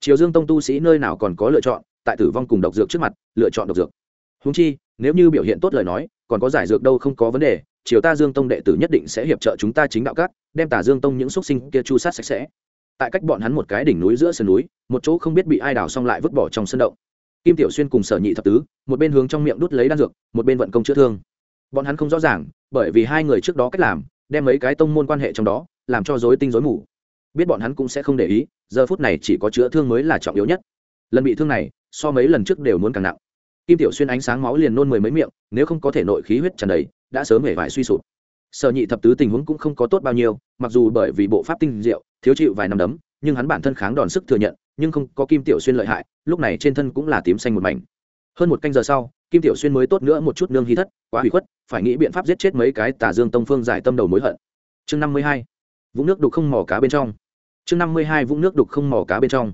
Triều dương tông tu sĩ nơi nào còn có lựa chọn, tại tử vong cùng độc dược trước mặt, lựa chọn độc dược. Húng chi, nếu như biểu hiện tốt lời nói, còn có giải dược đâu không có vấn đề, triều ta dương tông đệ tử nhất định sẽ hiệp trợ chúng ta chính đạo cát đem tả dương tông những xuất sinh kia chu sát sạch sẽ. Tại cách bọn hắn một cái đỉnh núi giữa sườn núi, một chỗ không biết bị ai đào xong lại vứt bỏ trong sân động. Kim tiểu xuyên cùng sở nhị thập tứ, một bên hướng trong miệng đút lấy đan dược, một bên vận công chữa thương bọn hắn không rõ ràng, bởi vì hai người trước đó cách làm, đem mấy cái tông môn quan hệ trong đó, làm cho dối tinh dối mù. Biết bọn hắn cũng sẽ không để ý, giờ phút này chỉ có chữa thương mới là trọng yếu nhất. Lần bị thương này, so mấy lần trước đều muốn càng nặng. Kim tiểu xuyên ánh sáng máu liền nôn mười mấy miệng, nếu không có thể nội khí huyết tràn đầy, đã sớm hể vải suy sụp. Sở nhị thập tứ tình huống cũng không có tốt bao nhiêu, mặc dù bởi vì bộ pháp tinh diệu, thiếu chịu vài năm đấm, nhưng hắn bản thân kháng đòn sức thừa nhận, nhưng không có kim tiểu xuyên lợi hại, lúc này trên thân cũng là tím xanh một mảnh. Hơn một canh giờ sau kim tiểu xuyên mới tốt nữa một chút nương hy thất, quá hủy khuất, phải nghĩ biện pháp giết chết mấy cái tà dương tông phương giải tâm đầu mối hận. Chương năm mươi hai, vũng nước đục không mỏ cá bên trong. Chương năm mươi hai, vũng nước đục không mỏ cá bên trong.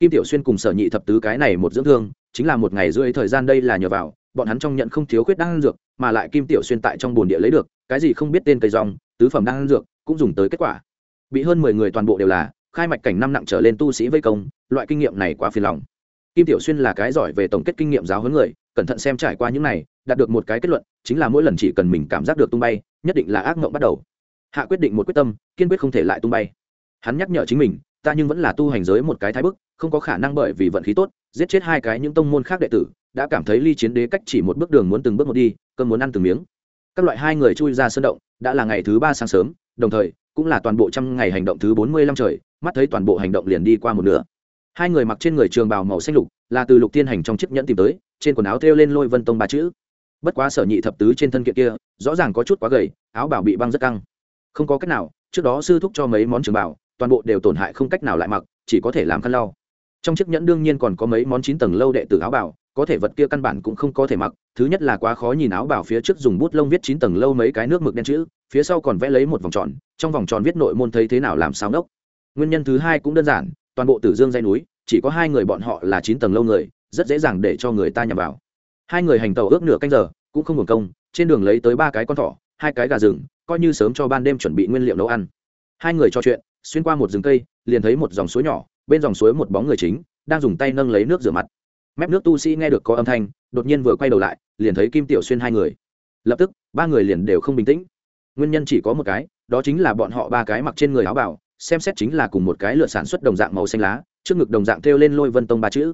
Kim tiểu xuyên cùng sở nhị thập tứ cái này một dưỡng thương, chính là một ngày rưỡi thời gian đây là nhờ vào, bọn hắn trong nhận không thiếu khuyết đan dược, mà lại kim tiểu xuyên tại trong bồn địa lấy được, cái gì không biết tên cây rong, tứ phẩm đan dược, cũng dùng tới kết quả. Bị hơn mười người toàn bộ đều là, khai mạch cảnh năm nặng trở lên tu sĩ vây công, loại kinh nghiệm này quá phiền lòng kim tiểu xuyên là cái giỏi về tổng kết kinh nghiệm giáo huấn người, cẩn thận xem trải qua những này, đạt được một cái kết luận, chính là mỗi lần chỉ cần mình cảm giác được tung bay, nhất định là ác mộng bắt đầu. Hạ quyết định một quyết tâm, kiên quyết không thể lại tung bay. Hắn nhắc nhở chính mình, ta nhưng vẫn là tu hành giới một cái thái bức, không có khả năng bởi vì vận khí tốt, giết chết hai cái những tông môn khác đệ tử, đã cảm thấy ly chiến đế cách chỉ một bước đường muốn từng bước một đi cơn muốn ăn từng miếng. Các loại hai người chui ra sân động, đã là ngày thứ ba sáng sớm, đồng thời, cũng là toàn bộ trăm ngày hành động thứ bốn mươi lăm trời, mắt thấy toàn bộ hành động liền đi qua một nửa hai người mặc trên người trường bào màu xanh lục, là từ lục tiên hành trong chiếc nhẫn tìm tới, trên quần áo thêu lên lôi vân tông ba chữ. Bất quá sở nhị thập tứ trên thân kiện kia, rõ ràng có chút quá gầy, áo bảo bị băng rất căng. Không có cách nào, trước đó sư thúc cho mấy món trường bảo toàn bộ đều tổn hại không cách nào lại mặc, chỉ có thể làm khăn lau. Trong chiếc nhẫn đương nhiên còn có mấy món chín tầng lâu đệ tử áo bảo có thể vật kia căn bản cũng không có thể mặc, thứ nhất là quá khó nhìn áo bảo phía trước dùng bút lông viết chín tầng lâu mấy cái nước mực đen chữ, phía sau còn vẽ lấy một vòng tròn, trong vòng tròn viết nội môn thấy thế nào làm sao nốc. Nguyên nhân thứ hai cũng đơn giản toàn bộ tử dương dây núi, chỉ có hai người bọn họ là chín tầng lâu người, rất dễ dàng để cho người ta nhằm vào. Hai người hành tàu ước nửa canh giờ, cũng không hưởng công, trên đường lấy tới ba cái con thỏ, hai cái gà rừng, coi như sớm cho ban đêm chuẩn bị nguyên liệu nấu ăn. Hai người trò chuyện, xuyên qua một rừng cây, liền thấy một dòng suối nhỏ, bên dòng suối một bóng người chính, đang dùng tay nâng lấy nước rửa mặt. Mép nước tu sĩ nghe được có âm thanh, đột nhiên vừa quay đầu lại, liền thấy kim tiểu xuyên hai người. Lập tức, ba người liền đều không bình tĩnh. Nguyên nhân chỉ có một cái, đó chính là bọn họ ba cái mặc trên người áo bảo xem xét chính là cùng một cái lựa sản xuất đồng dạng màu xanh lá, trước ngực đồng dạng thêu lên lôi vân tông ba chữ.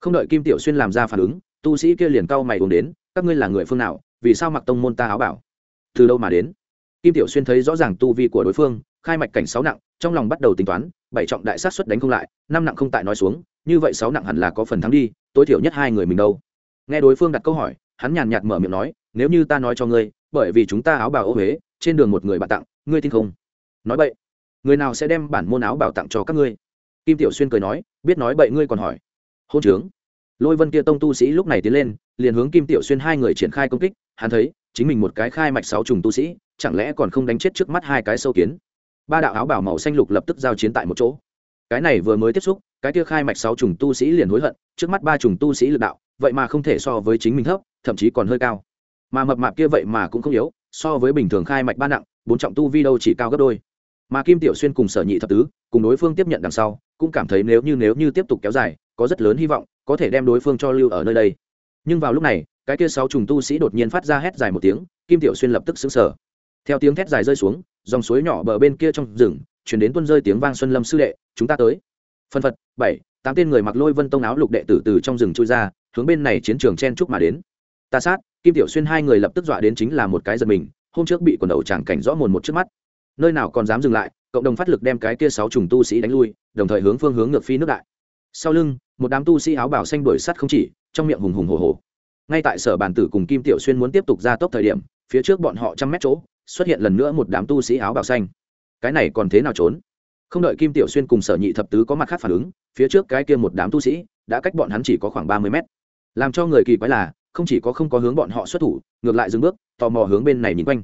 Không đợi kim tiểu xuyên làm ra phản ứng, tu sĩ kia liền cau mày uống đến, các ngươi là người phương nào, vì sao mặc tông môn ta áo bảo? Từ đâu mà đến? Kim tiểu xuyên thấy rõ ràng tu vi của đối phương, khai mạch cảnh sáu nặng, trong lòng bắt đầu tính toán, bảy trọng đại sát xuất đánh không lại, năm nặng không tại nói xuống, như vậy sáu nặng hẳn là có phần thắng đi, tối thiểu nhất hai người mình đâu. Nghe đối phương đặt câu hỏi, hắn nhàn nhạt mở miệng nói, nếu như ta nói cho ngươi, bởi vì chúng ta áo bào ô huế, trên đường một người bạn tặng, ngươi tin không? Nói vậy người nào sẽ đem bản môn áo bảo tặng cho các ngươi? Kim tiểu xuyên cười nói, biết nói bậy ngươi còn hỏi. Hôn trướng. Lôi vân kia tông tu sĩ lúc này tiến lên, liền hướng kim tiểu xuyên hai người triển khai công kích. Hắn thấy, chính mình một cái khai mạch sáu trùng tu sĩ, chẳng lẽ còn không đánh chết trước mắt hai cái sâu kiến? Ba đạo áo bảo màu xanh lục lập tức giao chiến tại một chỗ. Cái này vừa mới tiếp xúc, cái kia khai mạch sáu trùng tu sĩ liền hối hận, trước mắt ba trùng tu sĩ lực đạo, vậy mà không thể so với chính mình thấp, thậm chí còn hơi cao. Mà mập mạp kia vậy mà cũng không yếu, so với bình thường khai mạch ba nặng, bốn trọng tu vi đâu chỉ cao gấp đôi mà kim tiểu xuyên cùng sở nhị thập tứ, cùng đối phương tiếp nhận đằng sau, cũng cảm thấy nếu như nếu như tiếp tục kéo dài, có rất lớn hy vọng, có thể đem đối phương cho lưu ở nơi đây. Nhưng vào lúc này, cái kia sáu trùng tu sĩ đột nhiên phát ra hét dài một tiếng, kim tiểu xuyên lập tức xứng sở theo tiếng thét dài rơi xuống, dòng suối nhỏ bờ bên kia trong rừng chuyển đến tuân rơi tiếng vang xuân lâm sư đệ, chúng ta tới. Phân phật, bảy, tám tên người mặc lôi vân tông áo lục đệ tử từ trong rừng trôi ra, hướng bên này chiến trường chen trúc mà đến. Ta sát. Kim tiểu xuyên hai người lập tức dọa đến chính là một cái giật mình, hôm trước bị quần đầu tràng cảnh rõ mồn một trước mắt nơi nào còn dám dừng lại, cộng đồng phát lực đem cái kia sáu trùng tu sĩ đánh lui, đồng thời hướng phương hướng ngược phi nước đại. Sau lưng, một đám tu sĩ áo bảo xanh đuổi sắt không chỉ, trong miệng hùng hùng hồ hồ ngay tại sở bản tử cùng kim tiểu xuyên muốn tiếp tục ra tốc thời điểm, phía trước bọn họ trăm mét chỗ, xuất hiện lần nữa một đám tu sĩ áo bảo xanh. Cái này còn thế nào trốn? Không đợi kim tiểu xuyên cùng sở nhị thập tứ có mặt khác phản ứng, phía trước cái kia một đám tu sĩ, đã cách bọn hắn chỉ có khoảng ba mươi mét. Làm cho người kỳ quái là, không chỉ có không có hướng bọn họ xuất thủ, ngược lại dừng bước, tò mò hướng bên này nhìn quanh.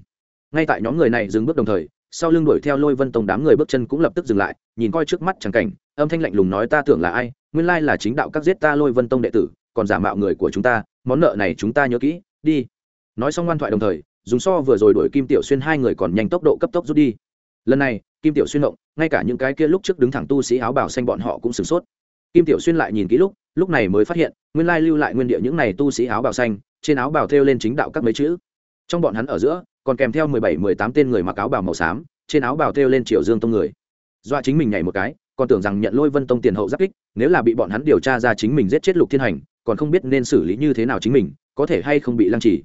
Ngay tại nhóm người này dừng bước đồng thời sau lưng đuổi theo lôi vân tông đám người bước chân cũng lập tức dừng lại, nhìn coi trước mắt chẳng cảnh, âm thanh lạnh lùng nói ta tưởng là ai, nguyên lai là chính đạo các giết ta lôi vân tông đệ tử, còn giả mạo người của chúng ta, món nợ này chúng ta nhớ kỹ, đi. Nói xong ngoan thoại đồng thời, dùng so vừa rồi đuổi kim tiểu xuyên hai người còn nhanh tốc độ cấp tốc rút đi. Lần này, kim tiểu xuyên động, ngay cả những cái kia lúc trước đứng thẳng tu sĩ áo bảo xanh bọn họ cũng sửng sốt. Kim tiểu xuyên lại nhìn kỹ lúc lúc này mới phát hiện, nguyên lai lưu lại nguyên địa những này tu sĩ áo bào xanh, trên áo bào thêu lên chính đạo các mấy chữ. Trong bọn hắn ở giữa còn kèm theo mười bảy, mười tám tên người mặc áo bào màu xám, trên áo bào thêu lên triều dương tông người. Dọa chính mình nhảy một cái, còn tưởng rằng nhận lôi vân tông tiền hậu giáp kích, nếu là bị bọn hắn điều tra ra chính mình giết chết lục thiên hành, còn không biết nên xử lý như thế nào chính mình, có thể hay không bị lăng trì.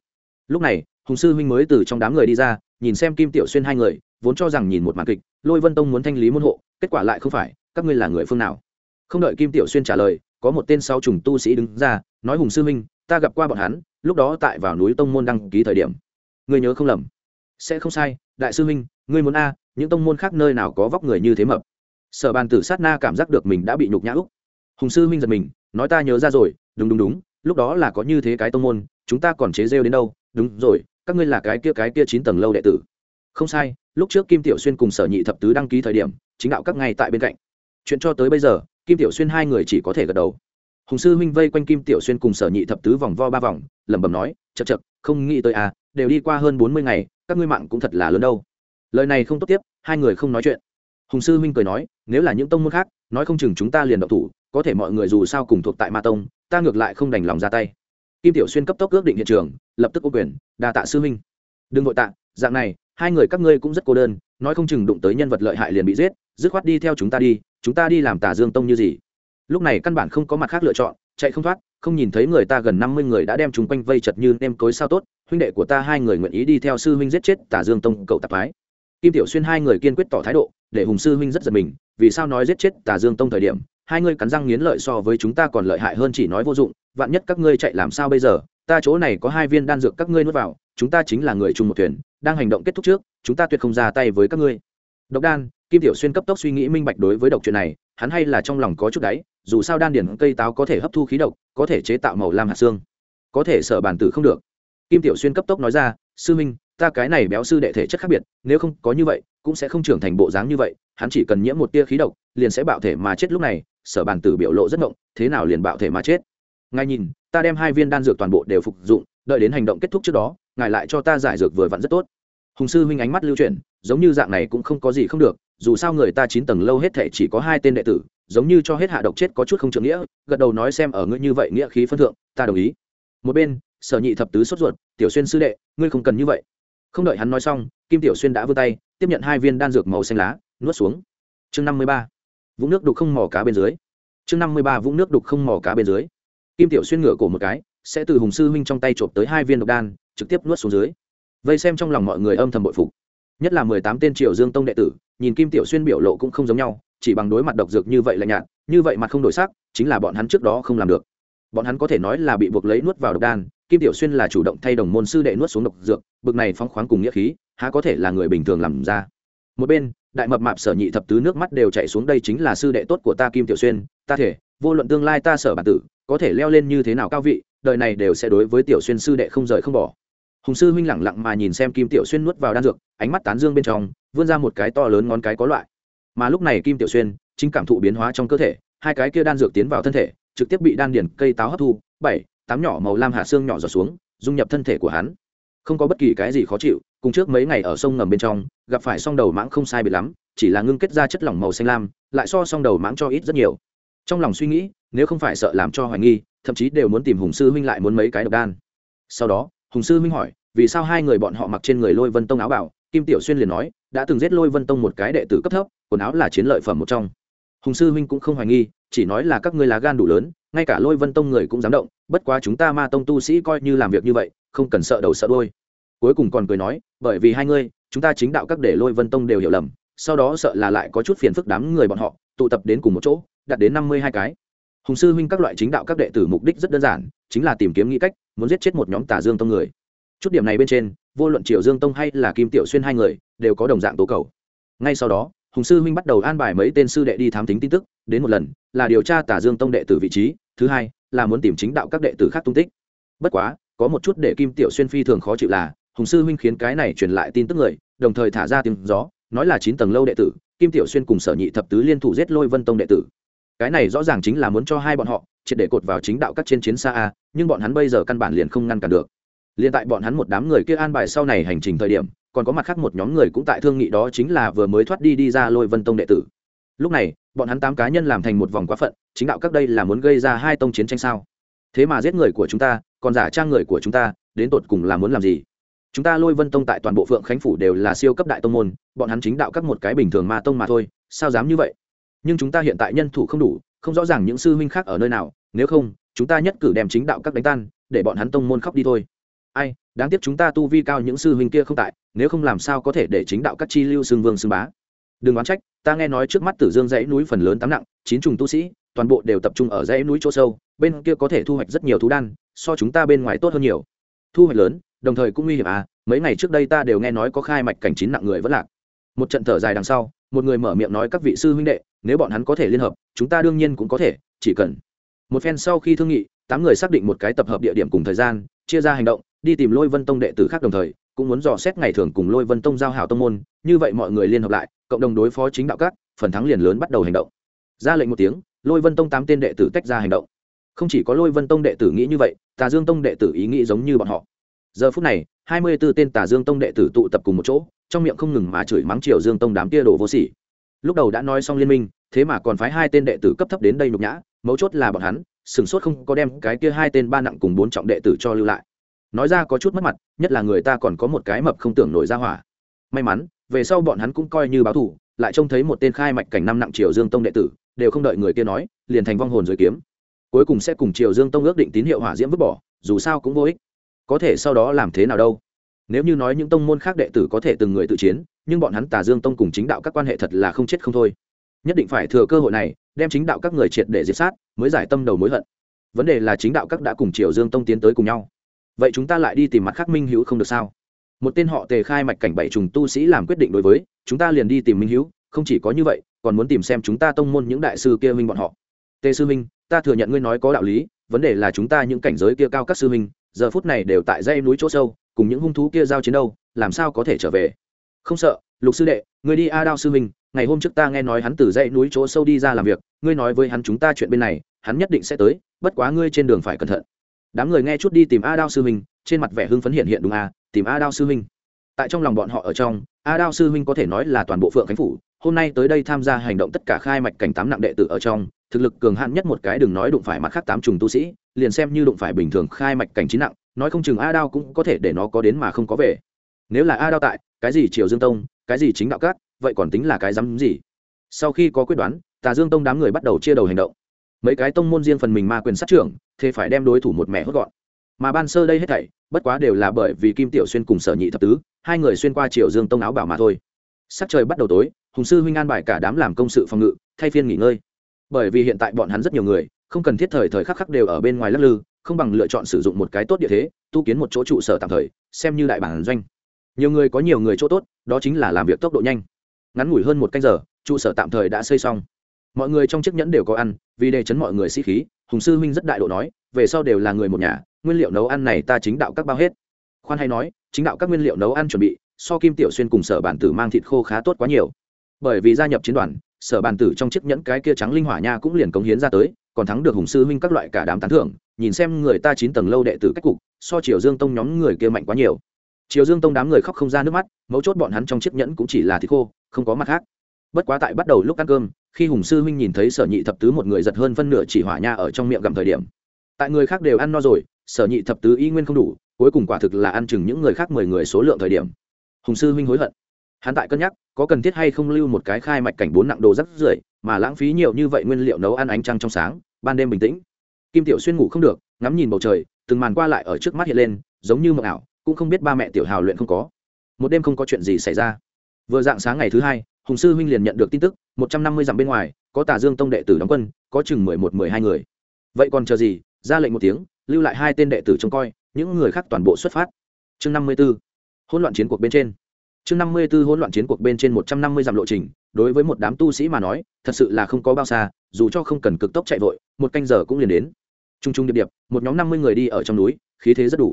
Lúc này, hùng sư huynh mới từ trong đám người đi ra, nhìn xem kim tiểu xuyên hai người, vốn cho rằng nhìn một màn kịch, lôi vân tông muốn thanh lý môn hộ, kết quả lại không phải, các ngươi là người phương nào? Không đợi kim tiểu xuyên trả lời, có một tên sau trùng tu sĩ đứng ra, nói hùng sư huynh, ta gặp qua bọn hắn, lúc đó tại vào núi tông môn đăng ký thời điểm ngươi nhớ không lầm. Sẽ không sai, đại sư huynh, ngươi muốn a, những tông môn khác nơi nào có vóc người như thế mập. Sở bàn tử sát na cảm giác được mình đã bị nhục nhã úc. Hùng sư huynh giật mình, nói ta nhớ ra rồi, đúng đúng đúng, lúc đó là có như thế cái tông môn, chúng ta còn chế rêu đến đâu, đúng rồi, các ngươi là cái kia cái kia chín tầng lâu đệ tử. Không sai, lúc trước kim tiểu xuyên cùng sở nhị thập tứ đăng ký thời điểm, chính đạo các ngay tại bên cạnh. Chuyện cho tới bây giờ, kim tiểu xuyên hai người chỉ có thể gật đầu. Hùng sư huynh vây quanh kim tiểu xuyên cùng sở nhị thập tứ vòng vo ba vòng, lẩm bẩm nói chật chật không nghĩ tới à đều đi qua hơn bốn mươi ngày, các ngươi mạng cũng thật là lớn đâu. Lời này không tốt tiếp, hai người không nói chuyện. Hùng sư huynh cười nói, nếu là những tông môn khác, nói không chừng chúng ta liền độc thủ, có thể mọi người dù sao cùng thuộc tại ma tông, ta ngược lại không đành lòng ra tay. Kim tiểu xuyên cấp tốc ước định hiện trường, lập tức ô quyền, đa tạ sư huynh. Đừng vội tạ, dạng này, hai người các ngươi cũng rất cô đơn, nói không chừng đụng tới nhân vật lợi hại liền bị giết, dứt khoát đi theo chúng ta đi, chúng ta đi làm tà dương tông như gì. Lúc này căn bản không có mặt khác lựa chọn, chạy không thoát, không nhìn thấy người ta gần năm mươi người đã đem chúng quanh vây chật như nem cối sao tốt huynh đệ của ta hai người nguyện ý đi theo sư huynh giết chết tả dương tông cậu tạp phái. Kim tiểu xuyên hai người kiên quyết tỏ thái độ, để hùng sư huynh rất giật mình, vì sao nói giết chết tả dương tông thời điểm, hai người cắn răng nghiến lợi so với chúng ta còn lợi hại hơn chỉ nói vô dụng, vạn nhất các ngươi chạy làm sao bây giờ, ta chỗ này có hai viên đan dược các ngươi nuốt vào, chúng ta chính là người chung một thuyền, đang hành động kết thúc trước, chúng ta tuyệt không ra tay với các ngươi. Độc đan, kim tiểu xuyên cấp tốc suy nghĩ minh bạch đối với độc chuyện này, hắn hay là trong lòng có chút đáy, dù sao đan điển cây táo có thể hấp thu khí độc, có thể chế tạo màu lam hạt xương, có thể sở bản tử không được kim tiểu xuyên cấp tốc nói ra, sư minh, ta cái này béo sư đệ thể chất khác biệt, nếu không có như vậy, cũng sẽ không trưởng thành bộ dáng như vậy, hắn chỉ cần nhiễm một tia khí độc, liền sẽ bạo thể mà chết lúc này. Sở Bàn tử biểu lộ rất ngộng, thế nào liền bạo thể mà chết? Ngài nhìn, ta đem hai viên đan dược toàn bộ đều phục dụng, đợi đến hành động kết thúc trước đó, ngài lại cho ta giải dược vừa vặn rất tốt. Hùng sư huynh ánh mắt lưu chuyển, giống như dạng này cũng không có gì không được, dù sao người ta chín tầng lâu hết thể chỉ có hai tên đệ tử, giống như cho hết hạ độc chết có chút không trưởng nghĩa, gật đầu nói xem ở ngươi như vậy nghĩa khí phân thượng, ta đồng ý. Một bên sở nhị thập tứ sốt ruột, tiểu xuyên sư đệ, ngươi không cần như vậy. Không đợi hắn nói xong, kim tiểu xuyên đã vươn tay, tiếp nhận hai viên đan dược màu xanh lá, nuốt xuống. Chương năm mươi ba, vũng nước đục không mỏ cá bên dưới. Chương năm mươi ba, vũng nước đục không mỏ cá bên dưới. Kim tiểu xuyên ngửa cổ một cái, sẽ từ hùng sư huynh trong tay trộm tới hai viên độc đan, trực tiếp nuốt xuống dưới. Vây xem trong lòng mọi người âm thầm bội phục. Nhất là mười tám tên triều dương tông đệ tử, nhìn kim tiểu xuyên biểu lộ cũng không giống nhau, chỉ bằng đối mặt độc dược như vậy là nhạt, như vậy mặt không đổi sắc, chính là bọn hắn trước đó không làm được. Bọn hắn có thể nói là bị buộc lấy nuốt vào độc đan kim tiểu xuyên là chủ động thay đồng môn sư đệ nuốt xuống độc dược, bực này phóng khoáng cùng nghĩa khí, há có thể là người bình thường làm ra. Một bên, đại mập mạp sở nhị thập tứ nước mắt đều chảy xuống, đây chính là sư đệ tốt của ta kim tiểu xuyên, ta thể, vô luận tương lai ta sở bản tử, có thể leo lên như thế nào cao vị, đời này đều sẽ đối với tiểu xuyên sư đệ không rời không bỏ. Hùng sư huynh lẳng lặng mà nhìn xem kim tiểu xuyên nuốt vào đan dược, ánh mắt tán dương bên trong, vươn ra một cái to lớn ngón cái có loại. Mà lúc này kim tiểu xuyên, chính cảm thụ biến hóa trong cơ thể, hai cái kia đan dược tiến vào thân thể, trực tiếp bị đan điển cây táo hấp thu, bảy tám nhỏ màu lam hạ xương nhỏ giọt xuống, dung nhập thân thể của hắn. Không có bất kỳ cái gì khó chịu, cùng trước mấy ngày ở sông ngầm bên trong, gặp phải song đầu mãng không sai biệt lắm, chỉ là ngưng kết ra chất lỏng màu xanh lam, lại so song đầu mãng cho ít rất nhiều. Trong lòng suy nghĩ, nếu không phải sợ làm cho hoài nghi, thậm chí đều muốn tìm hùng sư huynh lại muốn mấy cái độc đan. Sau đó, hùng sư huynh hỏi, vì sao hai người bọn họ mặc trên người lôi vân tông áo bảo? Kim tiểu xuyên liền nói, đã từng giết lôi vân tông một cái đệ tử cấp thấp, quần áo là chiến lợi phẩm một trong. Hùng sư huynh cũng không hoài nghi, chỉ nói là các ngươi lá gan đủ lớn, ngay cả lôi vân tông người cũng dám động bất quá chúng ta ma tông tu sĩ coi như làm việc như vậy, không cần sợ đầu sợ đôi cuối cùng còn cười nói, bởi vì hai ngươi, chúng ta chính đạo các để lôi vân tông đều hiểu lầm, sau đó sợ là lại có chút phiền phức đám người bọn họ, tụ tập đến cùng một chỗ, đạt đến năm mươi hai cái. Hùng sư huynh các loại chính đạo các đệ tử mục đích rất đơn giản, chính là tìm kiếm nghĩ cách, muốn giết chết một nhóm Tả dương tông người. Chút điểm này bên trên, vô luận triều dương tông hay là kim tiểu xuyên hai người, đều có đồng dạng tố cầu. Ngay sau đó, hùng sư huynh bắt đầu an bài mấy tên sư đệ đi thám tính tin tức, đến một lần, là điều tra tả dương tông đệ tử vị trí, thứ hai là muốn tìm chính đạo các đệ tử khác tung tích. Bất quá, có một chút để kim tiểu xuyên phi thường khó chịu là, hùng sư huynh khiến cái này truyền lại tin tức người, đồng thời thả ra tiếng gió, nói là chín tầng lâu đệ tử, kim tiểu xuyên cùng sở nhị thập tứ liên thủ giết lôi vân tông đệ tử. Cái này rõ ràng chính là muốn cho hai bọn họ triệt để cột vào chính đạo các trên chiến xa a, nhưng bọn hắn bây giờ căn bản liền không ngăn cản được. Liền tại bọn hắn một đám người kia an bài sau này hành trình thời điểm, còn có mặt khác một nhóm người cũng tại thương nghị đó chính là vừa mới thoát đi đi ra lôi vân tông đệ tử. Lúc này bọn hắn tám cá nhân làm thành một vòng quá phận, chính đạo các đây là muốn gây ra hai tông chiến tranh sao? Thế mà giết người của chúng ta, còn giả trang người của chúng ta, đến tột cùng là muốn làm gì? Chúng ta lôi vân tông tại toàn bộ phượng khánh phủ đều là siêu cấp đại tông môn, bọn hắn chính đạo các một cái bình thường ma tông mà thôi, sao dám như vậy? Nhưng chúng ta hiện tại nhân thủ không đủ, không rõ ràng những sư huynh khác ở nơi nào, nếu không, chúng ta nhất cử đem chính đạo các đánh tan, để bọn hắn tông môn khóc đi thôi. Ai, đáng tiếc chúng ta tu vi cao những sư huynh kia không tại, nếu không làm sao có thể để chính đạo các chi lưu xương vương xương bá? Đừng oán trách, ta nghe nói trước mắt tử dương dãy núi phần lớn tám nặng, chín trùng tu sĩ, toàn bộ đều tập trung ở dãy núi chỗ sâu, bên kia có thể thu hoạch rất nhiều thú đan, so chúng ta bên ngoài tốt hơn nhiều. Thu hoạch lớn, đồng thời cũng nguy hiểm à mấy ngày trước đây ta đều nghe nói có khai mạch cảnh chín nặng người vẫn lạc. Một trận thở dài đằng sau, một người mở miệng nói các vị sư huynh đệ, nếu bọn hắn có thể liên hợp, chúng ta đương nhiên cũng có thể, chỉ cần. Một phen sau khi thương nghị, tám người xác định một cái tập hợp địa điểm cùng thời gian, chia ra hành động, đi tìm lôi vân tông đệ tử khác đồng thời cũng muốn dò xét ngày thường cùng lôi vân tông giao hảo tông môn, như vậy mọi người liên hợp lại, cộng đồng đối phó chính đạo các, phần thắng liền lớn bắt đầu hành động. Ra lệnh một tiếng, lôi vân tông tám tên đệ tử tách ra hành động. Không chỉ có lôi vân tông đệ tử nghĩ như vậy, tà dương tông đệ tử ý nghĩ giống như bọn họ. Giờ phút này, hai mươi b ố tên tà dương tông đệ tử tụ tập cùng một chỗ, trong miệng không ngừng mà chửi mắng triều dương tông đám kia đồ vô sỉ. Lúc đầu đã nói xong liên minh, thế mà còn phái hai tên đệ tử cấp thấp đến đây nhục nhã, mấu chốt là bọn hắn sửng sốt không có đem cái kia hai tên ba nặng cùng bốn trọng đệ tử cho lưu lại nói ra có chút mất mặt, nhất là người ta còn có một cái mập không tưởng nổi ra hỏa. May mắn, về sau bọn hắn cũng coi như báo thù, lại trông thấy một tên khai mạch cảnh năm nặng triều dương tông đệ tử, đều không đợi người kia nói, liền thành vong hồn dưới kiếm. Cuối cùng sẽ cùng triều dương tông ước định tín hiệu hỏa diễm vứt bỏ, dù sao cũng vô ích. Có thể sau đó làm thế nào đâu? Nếu như nói những tông môn khác đệ tử có thể từng người tự chiến, nhưng bọn hắn tà dương tông cùng chính đạo các quan hệ thật là không chết không thôi. Nhất định phải thừa cơ hội này, đem chính đạo các người triệt để diệt sát, mới giải tâm đầu mối hận. Vấn đề là chính đạo các đã cùng triều dương tông tiến tới cùng nhau vậy chúng ta lại đi tìm mặt khác minh hữu không được sao? Một tên họ tề khai mạch cảnh bảy trùng tu sĩ làm quyết định đối với, chúng ta liền đi tìm minh hữu không chỉ có như vậy, còn muốn tìm xem chúng ta tông môn những đại sư kia minh bọn họ. Tề sư minh ta thừa nhận ngươi nói có đạo lý, vấn đề là chúng ta những cảnh giới kia cao các sư minh giờ phút này đều tại dây núi chỗ sâu, cùng những hung thú kia giao chiến đâu, làm sao có thể trở về? Không sợ, lục sư đệ người đi a đao sư minh ngày hôm trước ta nghe nói hắn từ dãy núi chỗ sâu đi ra làm việc, ngươi nói với hắn chúng ta chuyện bên này, hắn nhất định sẽ tới, bất quá ngươi trên đường phải cẩn thận đám người nghe chút đi tìm a đao sư minh trên mặt vẻ hưng phấn hiện hiện đúng a, tìm a đao sư minh tại trong lòng bọn họ ở trong, a đao sư minh có thể nói là toàn bộ phượng khánh phủ, hôm nay tới đây tham gia hành động tất cả khai mạch cảnh tám nặng đệ tử ở trong, thực lực cường hạn nhất một cái đừng nói đụng phải mặt khác tám trùng tu sĩ, liền xem như đụng phải bình thường khai mạch cảnh chín nặng, nói không chừng a đao cũng có thể để nó có đến mà không có về. Nếu là a đao tại, cái gì triều dương tông, cái gì chính đạo cát vậy còn tính là cái dám gì? Sau khi có quyết đoán, tà dương tông đám người bắt đầu chia đầu hành động mấy cái tông môn riêng phần mình ma quyền sát trưởng, thế phải đem đối thủ một mẹ hốt gọn. Mà ban sơ đây hết thảy, bất quá đều là bởi vì kim tiểu xuyên cùng sở nhị thập tứ, hai người xuyên qua triều dương tông áo bảo mà thôi. Sắc trời bắt đầu tối, hùng sư huynh an bài cả đám làm công sự phòng ngự, thay phiên nghỉ ngơi. Bởi vì hiện tại bọn hắn rất nhiều người, không cần thiết thời thời khắc khắc đều ở bên ngoài lắc lư, không bằng lựa chọn sử dụng một cái tốt địa thế, tu kiến một chỗ trụ sở tạm thời, xem như đại bản doanh. Nhiều người có nhiều người chỗ tốt, đó chính là làm việc tốc độ nhanh. Ngắn ngủi hơn một canh giờ, trụ sở tạm thời đã xây xong mọi người trong chiếc nhẫn đều có ăn, vì đề chấn mọi người sĩ khí, hùng sư huynh rất đại độ nói, về sau đều là người một nhà, nguyên liệu nấu ăn này ta chính đạo các bao hết. Khoan hay nói, chính đạo các nguyên liệu nấu ăn chuẩn bị, so kim tiểu xuyên cùng sở bản tử mang thịt khô khá tốt quá nhiều. Bởi vì gia nhập chiến đoàn, sở bản tử trong chiếc nhẫn cái kia trắng linh hỏa nha cũng liền cống hiến ra tới, còn thắng được hùng sư huynh các loại cả đám tán thưởng, nhìn xem người ta chín tầng lâu đệ tử cách cục, so triều dương tông nhóm người kia mạnh quá nhiều. Triều dương tông đám người khóc không ra nước mắt, mấu chốt bọn hắn trong chiếc nhẫn cũng chỉ là thịt khô, không có mặt khác. Bất quá tại bắt đầu lúc ăn cơm khi hùng sư huynh nhìn thấy sở nhị thập tứ một người giật hơn phân nửa chỉ hỏa nha ở trong miệng gặm thời điểm. Tại người khác đều ăn no rồi, sở nhị thập tứ y nguyên không đủ, cuối cùng quả thực là ăn chừng những người khác mười người số lượng thời điểm. Hùng sư huynh hối hận. Hắn tại cân nhắc, có cần thiết hay không lưu một cái khai mạch cảnh bốn nặng đồ rắc rưởi, mà lãng phí nhiều như vậy nguyên liệu nấu ăn ánh trăng trong sáng, ban đêm bình tĩnh. Kim tiểu xuyên ngủ không được, ngắm nhìn bầu trời, từng màn qua lại ở trước mắt hiện lên, giống như mộng ảo, cũng không biết ba mẹ tiểu hào luyện không có. Một đêm không có chuyện gì xảy ra. Vừa dạng sáng ngày thứ hai hùng sư huynh liền nhận được tin tức, một trăm năm mươi dặm bên ngoài, có tà dương tông đệ tử đóng quân, có chừng mười một, mười hai người. Vậy còn chờ gì? Ra lệnh một tiếng, lưu lại hai tên đệ tử trông coi, những người khác toàn bộ xuất phát. Chương năm mươi b ố hỗn loạn chiến cuộc bên trên. Chương năm mươi b ố hỗn loạn chiến cuộc bên trên một trăm năm mươi dặm lộ trình, đối với một đám tu sĩ mà nói, thật sự là không có bao xa, dù cho không cần cực tốc chạy vội, một canh giờ cũng liền đến. T r u n g t r u n g điệp điệp, một nhóm năm mươi người đi ở trong núi, khí thế rất đủ.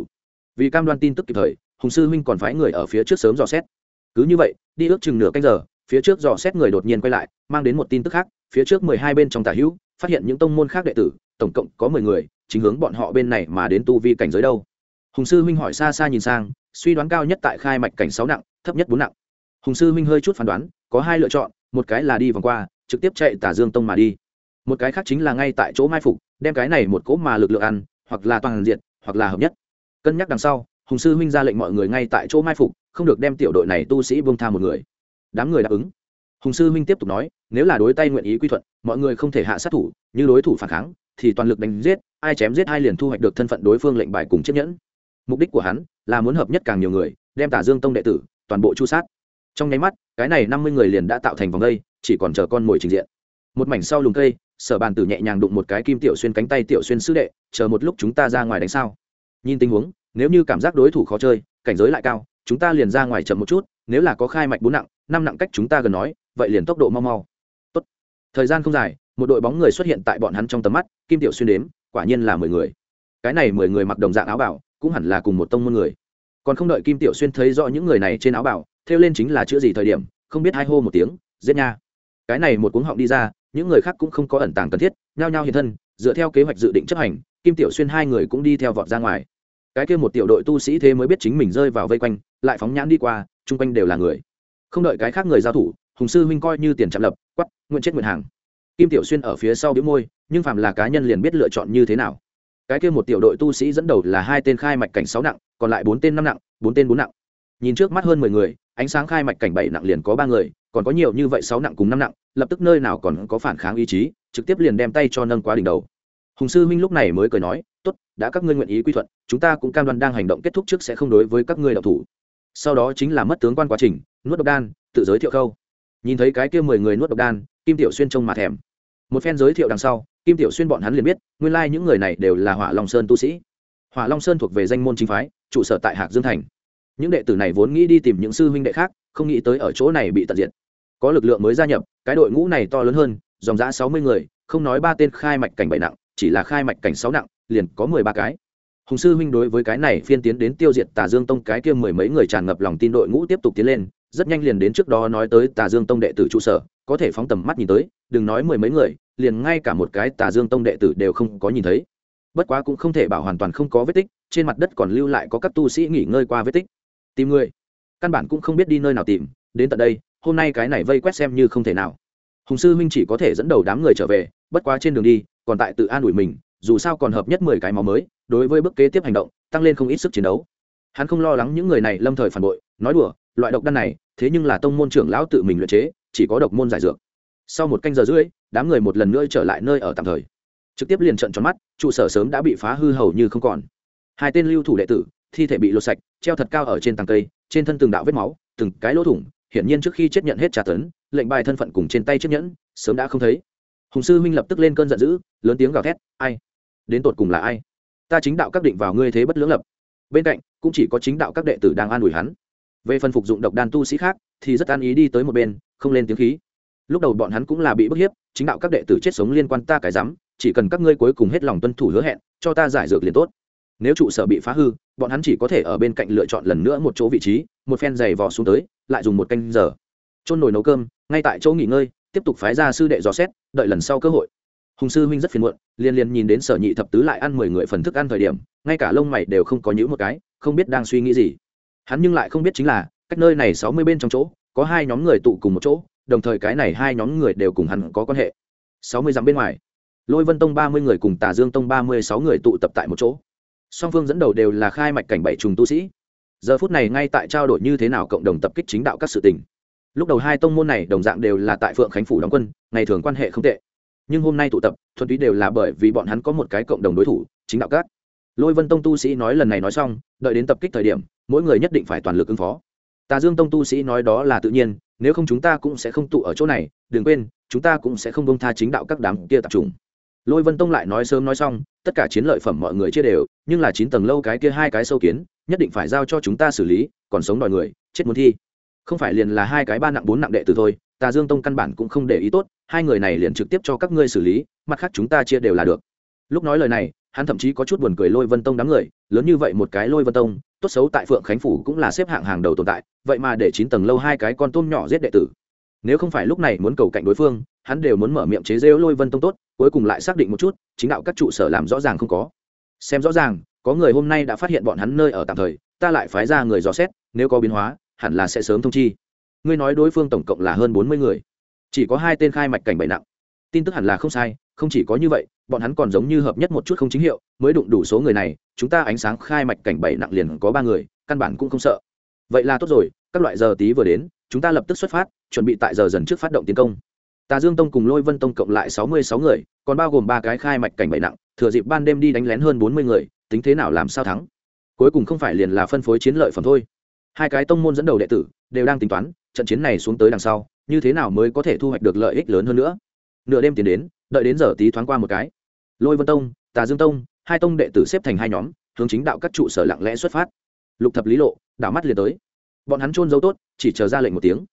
Vì cam đoan tin tức kịp thời, hùng sư huynh còn phái người ở phía trước sớm dò xét. Cứ như vậy, đi ước chừng nửa canh giờ phía trước dò xét người đột nhiên quay lại, mang đến một tin tức khác, phía trước mười hai bên trong tả hữu, phát hiện những tông môn khác đệ tử, tổng cộng có mười người, chính hướng bọn họ bên này mà đến tu vi cảnh giới đâu. Hùng sư huynh hỏi xa xa nhìn sang, suy đoán cao nhất tại khai mạch cảnh sáu nặng, thấp nhất bốn nặng. Hùng sư huynh hơi chút phán đoán, có hai lựa chọn, một cái là đi vòng qua, trực tiếp chạy tả dương tông mà đi. Một cái khác chính là ngay tại chỗ mai phục, đem cái này một cỗ mà lực lượng ăn, hoặc là toàn diện, hoặc là hợp nhất. Cân nhắc đằng sau, hùng sư huynh ra lệnh mọi người ngay tại chỗ mai phục, không được đem tiểu đội này tu sĩ vương tha một người đám người đáp ứng. Hùng sư Minh tiếp tục nói, nếu là đối tay nguyện ý quy thuận, mọi người không thể hạ sát thủ, như đối thủ phản kháng, thì toàn lực đánh giết, ai chém giết ai liền thu hoạch được thân phận đối phương lệnh bài cùng chiếc nhẫn. Mục đích của hắn là muốn hợp nhất càng nhiều người, đem tả dương tông đệ tử, toàn bộ chu sát. Trong nháy mắt, cái này năm mươi người liền đã tạo thành vòng đây, chỉ còn chờ con mồi trình diện. Một mảnh sau lùng cây, sở bàn tử nhẹ nhàng đụng một cái kim tiểu xuyên cánh tay tiểu xuyên sư đệ, chờ một lúc chúng ta ra ngoài đánh sao? Nhìn tình huống, nếu như cảm giác đối thủ khó chơi, cảnh giới lại cao, chúng ta liền ra ngoài chậm một chút nếu là có khai mạch bốn nặng, năm nặng cách chúng ta gần nói, vậy liền tốc độ mau mau. Tốt. thời gian không dài, một đội bóng người xuất hiện tại bọn hắn trong tầm mắt, kim tiểu xuyên đếm, quả nhiên là mười người. Cái này mười người mặc đồng dạng áo bảo, cũng hẳn là cùng một tông môn người. Còn không đợi kim tiểu xuyên thấy rõ những người này trên áo bảo theo lên chính là chữ gì thời điểm, không biết hai hô một tiếng, giết nha. Cái này một cuống họng đi ra, những người khác cũng không có ẩn tàng cần thiết, nhao nhao hiện thân, dựa theo kế hoạch dự định chấp hành, kim tiểu xuyên hai người cũng đi theo vọt ra ngoài cái kia một tiểu đội tu sĩ thế mới biết chính mình rơi vào vây quanh, lại phóng nhãn đi qua, chung quanh đều là người. Không đợi cái khác người giao thủ, hùng sư huynh coi như tiền chạm lập quắp nguyện chết nguyện hàng. Kim tiểu xuyên ở phía sau đĩu môi, nhưng phàm là cá nhân liền biết lựa chọn như thế nào. Cái kia một tiểu đội tu sĩ dẫn đầu là hai tên khai mạch cảnh sáu nặng, còn lại bốn tên năm nặng, bốn tên bốn nặng. Nhìn trước mắt hơn mười người, ánh sáng khai mạch cảnh bảy nặng liền có ba người, còn có nhiều như vậy sáu nặng cùng năm nặng, lập tức nơi nào còn có phản kháng ý chí, trực tiếp liền đem tay cho nâng quá đỉnh đầu. Hùng sư huynh lúc này mới cười nói tốt, đã các ngươi nguyện ý quy thuận, chúng ta cũng cam đoan đang hành động kết thúc trước sẽ không đối với các ngươi đạo thủ. Sau đó chính là mất tướng quan quá trình, nuốt độc đan, tự giới thiệu khâu. Nhìn thấy cái kia mười người nuốt độc đan, kim tiểu xuyên trông mà thèm. Một phen giới thiệu đằng sau, kim tiểu xuyên bọn hắn liền biết, nguyên lai những người này đều là hỏa long sơn tu sĩ. Hỏa long sơn thuộc về danh môn chính phái, trụ sở tại hạc dương thành. Những đệ tử này vốn nghĩ đi tìm những sư huynh đệ khác, không nghĩ tới ở chỗ này bị tận diện. có lực lượng mới gia nhập, cái đội ngũ này to lớn hơn, dòng giã sáu mươi người, không nói ba tên khai mạch cảnh bậy nặng chỉ là khai mạch cảnh sáu nặng, liền có mười ba cái. Hùng sư huynh đối với cái này phiên tiến đến tiêu diệt tà dương tông cái kia mười mấy người tràn ngập lòng tin đội ngũ tiếp tục tiến lên, rất nhanh liền đến trước đó nói tới tà dương tông đệ tử trụ sở, có thể phóng tầm mắt nhìn tới, đừng nói mười mấy người, liền ngay cả một cái tà dương tông đệ tử đều không có nhìn thấy. Bất quá cũng không thể bảo hoàn toàn không có vết tích, trên mặt đất còn lưu lại có các tu sĩ nghỉ ngơi qua vết tích. Tìm người. Căn bản cũng không biết đi nơi nào tìm, đến tận đây, hôm nay cái này vây quét xem như không thể nào. Hùng sư huynh chỉ có thể dẫn đầu đám người trở về, bất quá trên đường đi còn tại tự an ủi mình, dù sao còn hợp nhất mười cái máu mới, đối với bước kế tiếp hành động, tăng lên không ít sức chiến đấu. Hắn không lo lắng những người này lâm thời phản bội, nói đùa, loại độc đan này, thế nhưng là tông môn trưởng lão tự mình luyện chế, chỉ có độc môn giải dược. Sau một canh giờ rưỡi, đám người một lần nữa trở lại nơi ở tạm thời. Trực tiếp liền trận tròn mắt, trụ sở sớm đã bị phá hư hầu như không còn. Hai tên lưu thủ đệ tử, thi thể bị lột sạch, treo thật cao ở trên tầng cây, trên thân từng đạo vết máu, từng cái lỗ thủng, hiển nhiên trước khi chết nhận hết trả tấn, lệnh bài thân phận cùng trên tay chiếc nhẫn, sớm đã không thấy. Hùng sư huynh lập tức lên cơn giận dữ lớn tiếng gào thét, ai? Đến tột cùng là ai? Ta chính đạo các định vào ngươi thế bất lưỡng lập. Bên cạnh, cũng chỉ có chính đạo các đệ tử đang an ủi hắn. Về phần phục dụng độc đan tu sĩ khác, thì rất an ý đi tới một bên, không lên tiếng khí. Lúc đầu bọn hắn cũng là bị bức hiếp, chính đạo các đệ tử chết sống liên quan ta cái rắm, chỉ cần các ngươi cuối cùng hết lòng tuân thủ hứa hẹn, cho ta giải dược liền tốt. Nếu trụ sở bị phá hư, bọn hắn chỉ có thể ở bên cạnh lựa chọn lần nữa một chỗ vị trí, một phen giày vò xuống tới, lại dùng một canh giờ. Trôn nồi nấu cơm, ngay tại chỗ nghỉ ngơi, tiếp tục phái ra sư đệ dò xét, đợi lần sau cơ hội hùng sư huynh rất phiền muộn liên liên nhìn đến sở nhị thập tứ lại ăn mười người phần thức ăn thời điểm, ngay cả lông mày đều không có những một cái, không biết đang suy nghĩ gì. Hắn nhưng lại không biết chính là, cách nơi này sáu mươi bên trong chỗ, có hai nhóm người tụ cùng một chỗ, đồng thời cái này hai nhóm người đều cùng hắn có quan hệ. Sáu mươi dặm bên ngoài, lôi vân tông ba mươi người cùng tà dương tông ba mươi sáu người tụ tập tại một chỗ. Song phương dẫn đầu đều là khai mạch cảnh bảy trùng tu sĩ. Giờ phút này ngay tại trao đổi như thế nào cộng đồng tập kích chính đạo các sự tình. Lúc đầu hai tông môn này đồng dạng đều là tại phượng khánh phủ đóng quân, ngày thường quan hệ không tệ nhưng hôm nay tụ tập, thuần túy đều là bởi vì bọn hắn có một cái cộng đồng đối thủ, chính đạo các. Lôi vân tông tu sĩ nói lần này nói xong, đợi đến tập kích thời điểm, mỗi người nhất định phải toàn lực ứng phó. Tà dương tông tu sĩ nói đó là tự nhiên, nếu không chúng ta cũng sẽ không tụ ở chỗ này, đừng quên, chúng ta cũng sẽ không bông tha chính đạo các đám kia tập trung. Lôi vân tông lại nói sớm nói xong, tất cả chiến lợi phẩm mọi người chia đều, nhưng là chín tầng lâu cái kia hai cái sâu kiến, nhất định phải giao cho chúng ta xử lý, còn sống đòi người, chết muốn thi. Không phải liền là hai cái ba nặng bốn nặng đệ tử thôi tà dương tông căn bản cũng không để ý tốt, hai người này liền trực tiếp cho các ngươi xử lý, mặt khác chúng ta chia đều là được. Lúc nói lời này, hắn thậm chí có chút buồn cười lôi vân tông đám người, lớn như vậy một cái lôi vân tông, tốt xấu tại phượng khánh phủ cũng là xếp hạng hàng đầu tồn tại, vậy mà để chín tầng lâu hai cái con tôm nhỏ giết đệ tử. Nếu không phải lúc này muốn cầu cạnh đối phương, hắn đều muốn mở miệng chế rêu lôi vân tông tốt, cuối cùng lại xác định một chút, chính đạo các trụ sở làm rõ ràng không có. Xem rõ ràng, có người hôm nay đã phát hiện bọn hắn nơi ở tạm thời, ta lại phái ra người dò xét, nếu có biến hóa, hẳn là sẽ sớm thông chi ngươi nói đối phương tổng cộng là hơn bốn mươi người. Chỉ có hai tên khai mạch cảnh bảy nặng. Tin tức hẳn là không sai, không chỉ có như vậy, bọn hắn còn giống như hợp nhất một chút không chính hiệu, mới đụng đủ số người này, chúng ta ánh sáng khai mạch cảnh bảy nặng liền có ba người, căn bản cũng không sợ. Vậy là tốt rồi, các loại giờ tí vừa đến, chúng ta lập tức xuất phát, chuẩn bị tại giờ dần trước phát động tiến công. Tà dương tông cùng lôi vân tông cộng lại sáu mươi sáu người, còn bao gồm ba cái khai mạch cảnh bảy nặng, thừa dịp ban đêm đi đánh lén hơn bốn mươi người, tính thế nào làm sao thắng? Cuối cùng không phải liền là phân phối chiến lợi phẩm thôi. Hai cái tông môn dẫn đầu đệ tử, đều đang tính toán trận chiến này xuống tới đằng sau, như thế nào mới có thể thu hoạch được lợi ích lớn hơn nữa? Nửa đêm tiến đến, đợi đến giờ tí thoáng qua một cái. Lôi vân tông, tà dương tông, hai tông đệ tử xếp thành hai nhóm, hướng chính đạo các trụ sở lặng lẽ xuất phát. Lục thập lý lộ, đảo mắt liền tới. Bọn hắn trôn dấu tốt, chỉ chờ ra lệnh một tiếng.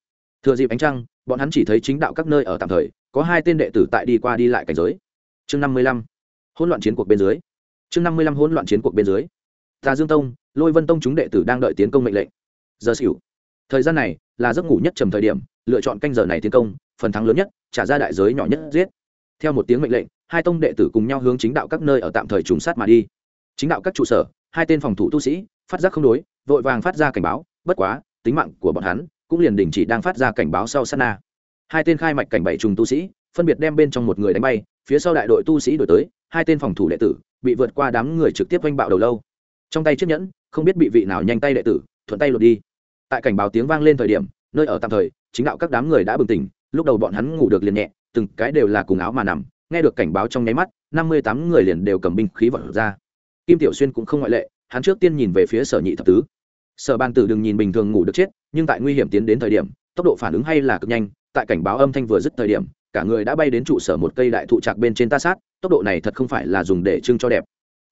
Thừa dịp ánh trăng, bọn hắn chỉ thấy chính đạo các nơi ở tạm thời, có hai tên đệ tử tại đi qua đi lại cảnh giới. Chương năm mươi lăm, hỗn loạn chiến cuộc bên dưới. Chương năm mươi lăm, hỗn loạn chiến cuộc bên dưới. Tà dương tông, lôi vân tông chúng đệ tử đang đợi tiến công mệnh lệnh. Giờ xỉu thời gian này là giấc ngủ nhất trầm thời điểm, lựa chọn canh giờ này tiến công, phần thắng lớn nhất, trả ra đại giới nhỏ nhất giết. Theo một tiếng mệnh lệnh, hai tông đệ tử cùng nhau hướng chính đạo các nơi ở tạm thời trùng sát mà đi. Chính đạo các trụ sở, hai tên phòng thủ tu sĩ, phát giác không đối, vội vàng phát ra cảnh báo, bất quá, tính mạng của bọn hắn cũng liền đình chỉ đang phát ra cảnh báo sau sát na. Hai tên khai mạch cảnh bảy trùng tu sĩ, phân biệt đem bên trong một người đánh bay, phía sau đại đội tu sĩ đổi tới, hai tên phòng thủ đệ tử bị vượt qua đám người trực tiếp oanh bạo đầu lâu. Trong tay chiếc nhẫn, không biết bị vị nào nhanh tay đệ tử, thuận tay lột đi tại cảnh báo tiếng vang lên thời điểm, nơi ở tạm thời, chính đạo các đám người đã bừng tỉnh, lúc đầu bọn hắn ngủ được liền nhẹ, từng cái đều là cùng áo mà nằm, nghe được cảnh báo trong nháy mắt, năm mươi tám người liền đều cầm binh khí vật ra. Kim tiểu xuyên cũng không ngoại lệ, hắn trước tiên nhìn về phía sở nhị thập tứ. Sở ban tử đừng nhìn bình thường ngủ được chết, nhưng tại nguy hiểm tiến đến thời điểm, tốc độ phản ứng hay là cực nhanh, tại cảnh báo âm thanh vừa dứt thời điểm, cả người đã bay đến trụ sở một cây đại thụ trạc bên trên ta sát, tốc độ này thật không phải là dùng để trưng cho đẹp.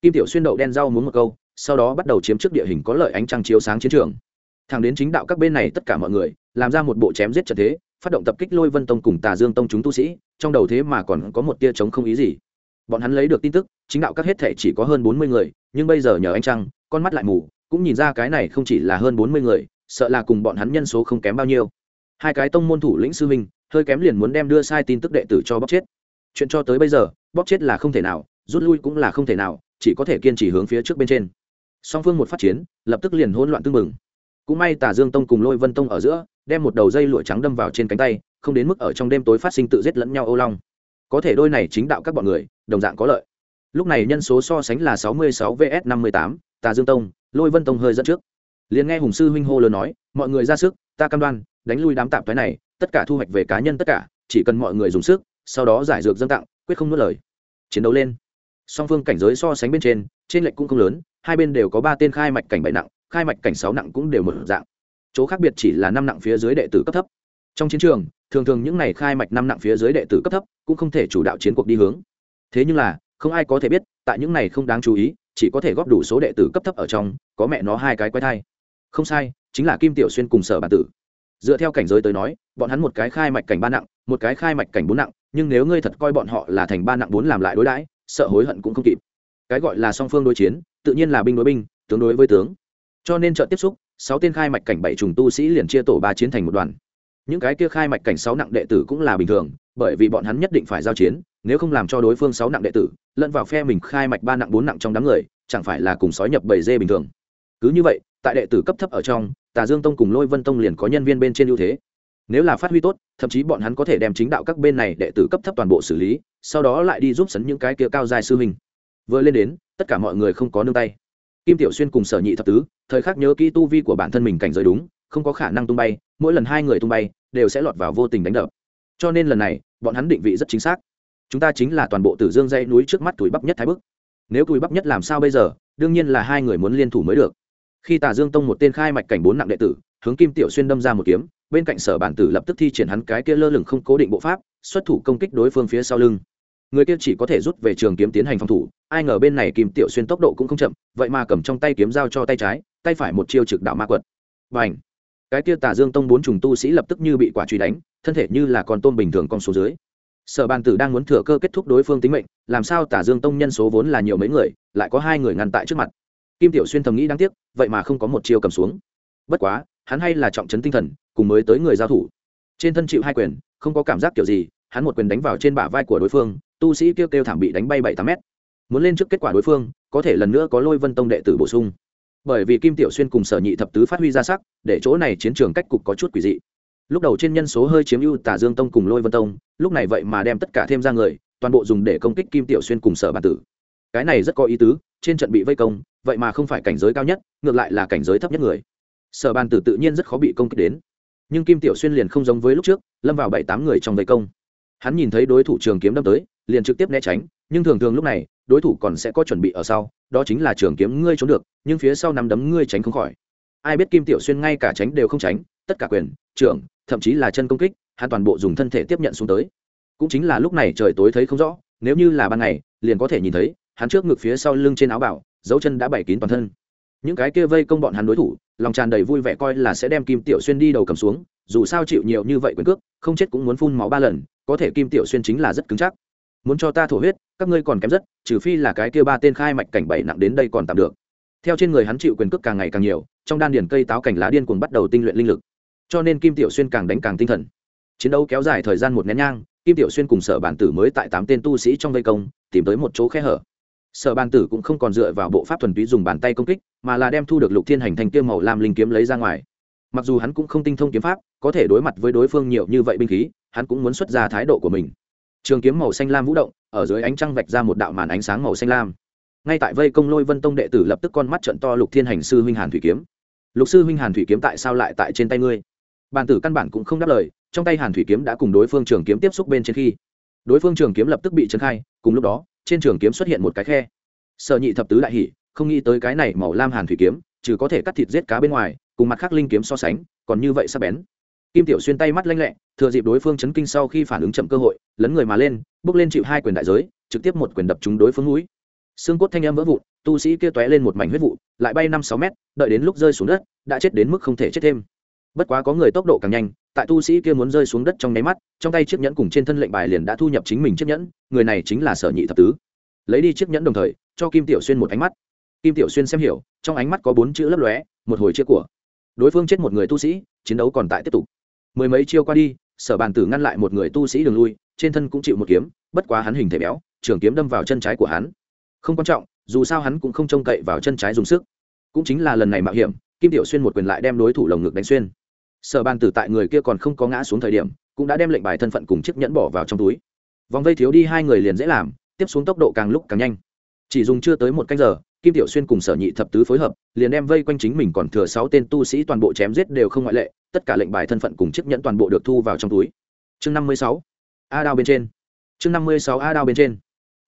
Kim tiểu xuyên đậu đen rau muốn một câu, sau đó bắt đầu chiếm trước địa hình có lợi ánh trăng chiếu sáng chiến trường thẳng đến chính đạo các bên này tất cả mọi người, làm ra một bộ chém giết trận thế, phát động tập kích lôi vân tông cùng tà dương tông chúng tu sĩ, trong đầu thế mà còn có một tia chống không ý gì. Bọn hắn lấy được tin tức, chính đạo các hết thể chỉ có hơn bốn mươi người, nhưng bây giờ nhờ anh trăng, con mắt lại mù, cũng nhìn ra cái này không chỉ là hơn bốn mươi người, sợ là cùng bọn hắn nhân số không kém bao nhiêu. Hai cái tông môn thủ lĩnh sư minh hơi kém liền muốn đem đưa sai tin tức đệ tử cho bóc chết. Chuyện cho tới bây giờ bóc chết là không thể nào, rút lui cũng là không thể nào, chỉ có thể kiên trì hướng phía trước bên trên. Song phương một phát chiến, lập tức liền hỗn loạn tương mừng cũng may tà dương tông cùng lôi vân tông ở giữa, đem một đầu dây lụa trắng đâm vào trên cánh tay, không đến mức ở trong đêm tối phát sinh tự giết lẫn nhau ô long. Có thể đôi này chính đạo các bọn người, đồng dạng có lợi. Lúc này nhân số so sánh là sáu mươi sáu vs năm mươi tám, tà dương tông, lôi vân tông hơi dẫn trước. Liền nghe hùng sư huynh hô lớn nói, mọi người ra sức, ta cam đoan, đánh lui đám tạp thoái này, tất cả thu hoạch về cá nhân tất cả, chỉ cần mọi người dùng sức, sau đó giải dược dân tặng, quyết không nuốt lời. Chiến đấu lên. Song phương cảnh giới so sánh bên trên trên lệnh cũng không lớn, hai bên đều có ba tên khai mạch cảnh bảy nặng khai mạch cảnh sáu nặng cũng đều một dạng. Chỗ khác biệt chỉ là năm nặng phía dưới đệ tử cấp thấp. Trong chiến trường, thường thường những này khai mạch năm nặng phía dưới đệ tử cấp thấp cũng không thể chủ đạo chiến cuộc đi hướng. Thế nhưng là, không ai có thể biết, tại những này không đáng chú ý, chỉ có thể góp đủ số đệ tử cấp thấp ở trong, có mẹ nó hai cái quái thai. Không sai, chính là kim tiểu xuyên cùng sở bản tử. Dựa theo cảnh giới tới nói, bọn hắn một cái khai mạch cảnh ba nặng, một cái khai mạch cảnh bốn nặng, nhưng nếu ngươi thật coi bọn họ là thành ba nặng bốn làm lại đối đãi, sợ hối hận cũng không kịp. Cái gọi là song phương đối chiến, tự nhiên là binh đối binh, tướng đối với tướng cho nên trợ tiếp xúc, sáu tên khai mạch cảnh bảy trùng tu sĩ liền chia tổ ba chiến thành một đoàn. Những cái kia khai mạch cảnh sáu nặng đệ tử cũng là bình thường, bởi vì bọn hắn nhất định phải giao chiến, nếu không làm cho đối phương sáu nặng đệ tử, lẫn vào phe mình khai mạch ba nặng bốn nặng trong đám người, chẳng phải là cùng sói nhập bầy dê bình thường. Cứ như vậy, tại đệ tử cấp thấp ở trong, tà dương tông cùng lôi vân tông liền có nhân viên bên trên ưu thế. Nếu là phát huy tốt, thậm chí bọn hắn có thể đem chính đạo các bên này đệ tử cấp thấp toàn bộ xử lý, sau đó lại đi giúp sấn những cái kia cao dài sư hình. vừa lên đến, tất cả mọi người không có nương tay kim tiểu xuyên cùng sở nhị thập tứ, thời khắc nhớ kỹ tu vi của bản thân mình cảnh giới đúng, không có khả năng tung bay, mỗi lần hai người tung bay, đều sẽ lọt vào vô tình đánh đập. Cho nên lần này, bọn hắn định vị rất chính xác. Chúng ta chính là toàn bộ tử dương dãy núi trước mắt tuổi bắp nhất thái bức. Nếu tuổi bắp nhất làm sao bây giờ, đương nhiên là hai người muốn liên thủ mới được. Khi tà dương tông một tên khai mạch cảnh bốn nặng đệ tử, hướng kim tiểu xuyên đâm ra một kiếm, bên cạnh sở bản tử lập tức thi triển hắn cái kia lơ lửng không cố định bộ pháp, xuất thủ công kích đối phương phía sau lưng người kia chỉ có thể rút về trường kiếm tiến hành phòng thủ, ai ngờ bên này kim tiểu xuyên tốc độ cũng không chậm, vậy mà cầm trong tay kiếm dao cho tay trái, tay phải một chiêu trực đạo ma quật. Và ảnh cái kia tà dương tông bốn trùng tu sĩ lập tức như bị quả truy đánh, thân thể như là con tôm bình thường con số dưới. Sở bàn tử đang muốn thừa cơ kết thúc đối phương tính mệnh, làm sao tả dương tông nhân số vốn là nhiều mấy người, lại có hai người ngăn tại trước mặt. Kim tiểu xuyên thầm nghĩ đáng tiếc, vậy mà không có một chiêu cầm xuống. Bất quá, hắn hay là trọng trấn tinh thần, cùng mới tới người giao thủ. Trên thân chịu hai quyền, không có cảm giác kiểu gì hắn một quyền đánh vào trên bả vai của đối phương, tu sĩ kêu kêu thảm bị đánh bay bảy tám mét. Muốn lên trước kết quả đối phương, có thể lần nữa có lôi vân tông đệ tử bổ sung. Bởi vì kim tiểu xuyên cùng sở nhị thập tứ phát huy ra sắc, để chỗ này chiến trường cách cục có chút quỷ dị. Lúc đầu trên nhân số hơi chiếm ưu tả dương tông cùng lôi vân tông, lúc này vậy mà đem tất cả thêm ra người, toàn bộ dùng để công kích kim tiểu xuyên cùng sở bản tử. Cái này rất có ý tứ, trên trận bị vây công, vậy mà không phải cảnh giới cao nhất, ngược lại là cảnh giới thấp nhất người. Sở bàn tử tự nhiên rất khó bị công kích đến. Nhưng kim tiểu xuyên liền không giống với lúc trước, lâm vào bảy tám người trong vây công hắn nhìn thấy đối thủ trường kiếm đâm tới, liền trực tiếp né tránh, nhưng thường thường lúc này, đối thủ còn sẽ có chuẩn bị ở sau, đó chính là trường kiếm ngươi trốn được, nhưng phía sau nắm đấm ngươi tránh không khỏi. Ai biết kim tiểu xuyên ngay cả tránh đều không tránh, tất cả quyền, trưởng, thậm chí là chân công kích, hắn toàn bộ dùng thân thể tiếp nhận xuống tới. Cũng chính là lúc này trời tối thấy không rõ, nếu như là ban ngày, liền có thể nhìn thấy, hắn trước ngực phía sau lưng trên áo bảo, dấu chân đã bày kín toàn thân. Những cái kia vây công bọn hắn đối thủ, lòng tràn đầy vui vẻ coi là sẽ đem kim tiểu xuyên đi đầu cầm xuống, dù sao chịu nhiều như vậy quyền cước, không chết cũng muốn phun máu ba lần có thể kim tiểu xuyên chính là rất cứng chắc. Muốn cho ta thổ huyết, các ngươi còn kém rất, trừ phi là cái kia ba tên khai mạch cảnh bảy nặng đến đây còn tạm được. Theo trên người hắn chịu quyền cước càng ngày càng nhiều, trong đan điền cây táo cảnh lá điên cuồng bắt đầu tinh luyện linh lực. Cho nên kim tiểu xuyên càng đánh càng tinh thần. Chiến đấu kéo dài thời gian một nén nhang, kim tiểu xuyên cùng sở bản tử mới tại tám tên tu sĩ trong vây công, tìm tới một chỗ khe hở. Sở bản tử cũng không còn dựa vào bộ pháp thuần túy dùng bàn tay công kích, mà là đem thu được lục thiên hành thành tiêu màu làm linh kiếm lấy ra ngoài. Mặc dù hắn cũng không tinh thông kiếm pháp, có thể đối mặt với đối phương nhiều như vậy binh khí hắn cũng muốn xuất ra thái độ của mình. Trường kiếm màu xanh lam vũ động ở dưới ánh trăng vạch ra một đạo màn ánh sáng màu xanh lam. Ngay tại vây công lôi vân tông đệ tử lập tức con mắt trận to lục thiên hành sư huynh hàn thủy kiếm. Lục sư huynh hàn thủy kiếm tại sao lại tại trên tay ngươi? Bàn tử căn bản cũng không đáp lời trong tay hàn thủy kiếm đã cùng đối phương trường kiếm tiếp xúc bên trên khi đối phương trường kiếm lập tức bị trấn khai cùng lúc đó trên trường kiếm xuất hiện một cái khe. Sợ nhị thập tứ đại hỉ, không nghĩ tới cái này màu lam hàn thủy kiếm trừ có thể cắt thịt giết cá bên ngoài cùng mặt khác linh kiếm so sánh còn như vậy sắp bén kim tiểu xuyên tay mắt lanh lẹ, thừa dịp đối phương chấn kinh sau khi phản ứng chậm cơ hội, lấn người mà lên, bước lên chịu hai quyền đại giới, trực tiếp một quyền đập trúng đối phương núi xương cốt thanh âm vỡ vụn, tu sĩ kia tóe lên một mảnh huyết vụ, lại bay năm sáu mét, đợi đến lúc rơi xuống đất, đã chết đến mức không thể chết thêm. Bất quá có người tốc độ càng nhanh, tại tu sĩ kia muốn rơi xuống đất trong nháy mắt, trong tay chiếc nhẫn cùng trên thân lệnh bài liền đã thu nhập chính mình chiếc nhẫn, người này chính là sở nhị thập tứ. Lấy đi chiếc nhẫn đồng thời, cho kim tiểu xuyên một ánh mắt. Kim tiểu xuyên xem hiểu, trong ánh mắt có bốn chữ lấp lóe, một hồi chia của. Đối phương chết một người tu sĩ, chiến đấu còn tại tiếp tục mười mấy chiêu qua đi, sở bàn tử ngăn lại một người tu sĩ đường lui, trên thân cũng chịu một kiếm, bất quá hắn hình thể béo, trường kiếm đâm vào chân trái của hắn. Không quan trọng, dù sao hắn cũng không trông cậy vào chân trái dùng sức. Cũng chính là lần này mạo hiểm, kim tiểu xuyên một quyền lại đem đối thủ lồng ngực đánh xuyên. Sở bàn tử tại người kia còn không có ngã xuống thời điểm, cũng đã đem lệnh bài thân phận cùng chiếc nhẫn bỏ vào trong túi. Vòng vây thiếu đi hai người liền dễ làm, tiếp xuống tốc độ càng lúc càng nhanh. Chỉ dùng chưa tới một canh giờ kim tiểu xuyên cùng sở nhị thập tứ phối hợp, liền đem vây quanh chính mình còn thừa sáu tên tu sĩ toàn bộ chém giết đều không ngoại lệ, tất cả lệnh bài thân phận cùng chiếc nhẫn toàn bộ được thu vào trong túi. Chương năm mươi sáu, a đao bên trên. Chương năm mươi sáu a đao bên trên.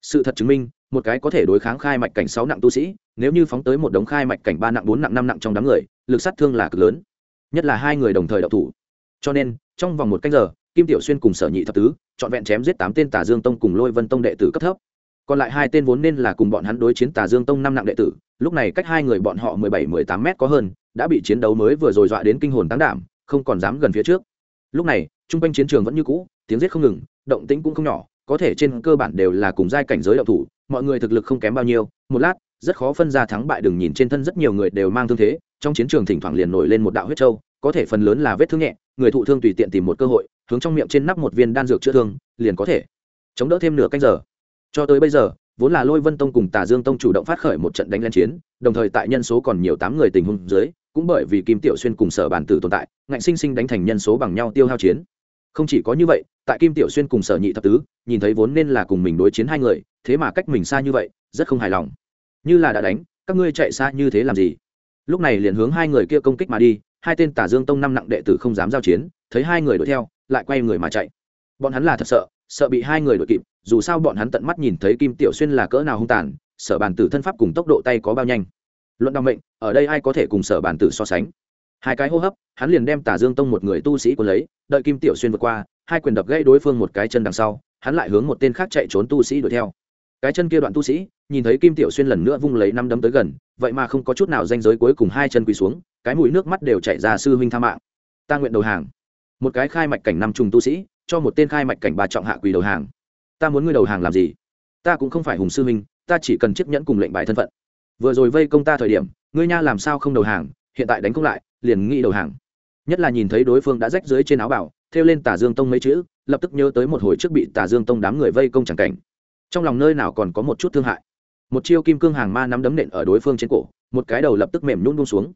Sự thật chứng minh, một cái có thể đối kháng khai mạch cảnh sáu nặng tu sĩ, nếu như phóng tới một đống khai mạch cảnh ba nặng, bốn nặng, năm nặng trong đám người, lực sát thương là cực lớn, nhất là hai người đồng thời đậu thủ. Cho nên, trong vòng một canh giờ, kim tiểu xuyên cùng sở nhị thập tứ, trọn vẹn chém giết tám tên tả dương tông cùng lôi vân tông đệ tử cấp thấp còn lại hai tên vốn nên là cùng bọn hắn đối chiến tà dương tông năm nặng đệ tử, lúc này cách hai người bọn họ mười bảy, mười tám m có hơn, đã bị chiến đấu mới vừa rồi dọa đến kinh hồn tán đảm, không còn dám gần phía trước. Lúc này t r u n g quanh chiến trường vẫn như cũ, tiếng giết không ngừng, động tĩnh cũng không nhỏ, có thể trên cơ bản đều là cùng giai cảnh giới đậu thủ, mọi người thực lực không kém bao nhiêu, một lát, rất khó phân ra thắng bại đừng nhìn trên thân rất nhiều người đều mang thương thế, trong chiến trường thỉnh thoảng liền nổi lên một đạo huyết trâu có thể phần lớn là vết thương nhẹ, người thụ thương tùy tiện tìm một cơ hội, hướng trong miệng trên nắp một viên đan dược chữa thương, liền có thể chống đỡ thêm nửa canh giờ cho tới bây giờ, vốn là lôi vân tông cùng tà dương tông chủ động phát khởi một trận đánh len chiến, đồng thời tại nhân số còn nhiều tám người tình huống dưới, cũng bởi vì kim tiểu xuyên cùng sở bản tử tồn tại, ngạnh sinh sinh đánh thành nhân số bằng nhau tiêu hao chiến. Không chỉ có như vậy, tại kim tiểu xuyên cùng sở nhị thập tứ, nhìn thấy vốn nên là cùng mình đối chiến hai người, thế mà cách mình xa như vậy, rất không hài lòng. Như là đã đánh, các ngươi chạy xa như thế làm gì? Lúc này liền hướng hai người kia công kích mà đi, hai tên tả dương tông năm nặng đệ tử không dám giao chiến, thấy hai người đuổi theo, lại quay người mà chạy. Bọn hắn là thật sợ sợ bị hai người đuổi kịp dù sao bọn hắn tận mắt nhìn thấy kim tiểu xuyên là cỡ nào hung tàn, sở bản tử thân pháp cùng tốc độ tay có bao nhanh. Luận đ mệnh, ở đây ai có thể cùng sở bản tử so sánh? Hai cái hô hấp, hắn liền đem tả dương tông một người tu sĩ của lấy, đợi kim tiểu xuyên vượt qua, hai quyền đập gãy đối phương một cái chân đằng sau, hắn lại hướng một tên khác chạy trốn tu sĩ đuổi theo. Cái chân kia đoạn tu sĩ, nhìn thấy kim tiểu xuyên lần nữa vung lấy năm đấm tới gần, vậy mà không có chút nào danh giới cuối cùng hai chân quỳ xuống, cái mũi nước mắt đều chảy ra sư huynh tha mạng. Ta nguyện đầu hàng. Một cái khai mạch cảnh năm trùng tu sĩ, cho một tên khai mạch cảnh ba trọng hạ quỳ đầu hàng ta muốn ngươi đầu hàng làm gì? Ta cũng không phải hùng sư minh, ta chỉ cần chiếc nhẫn cùng lệnh bài thân phận. Vừa rồi vây công ta thời điểm, ngươi nha làm sao không đầu hàng, hiện tại đánh không lại, liền nghĩ đầu hàng. Nhất là nhìn thấy đối phương đã rách dưới trên áo bảo, thêu lên tà dương tông mấy chữ, lập tức nhớ tới một hồi trước bị tà dương tông đám người vây công chẳng cảnh. Trong lòng nơi nào còn có một chút thương hại? Một chiêu kim cương hàng ma nắm đấm nện ở đối phương trên cổ, một cái đầu lập tức mềm nhún buông xuống.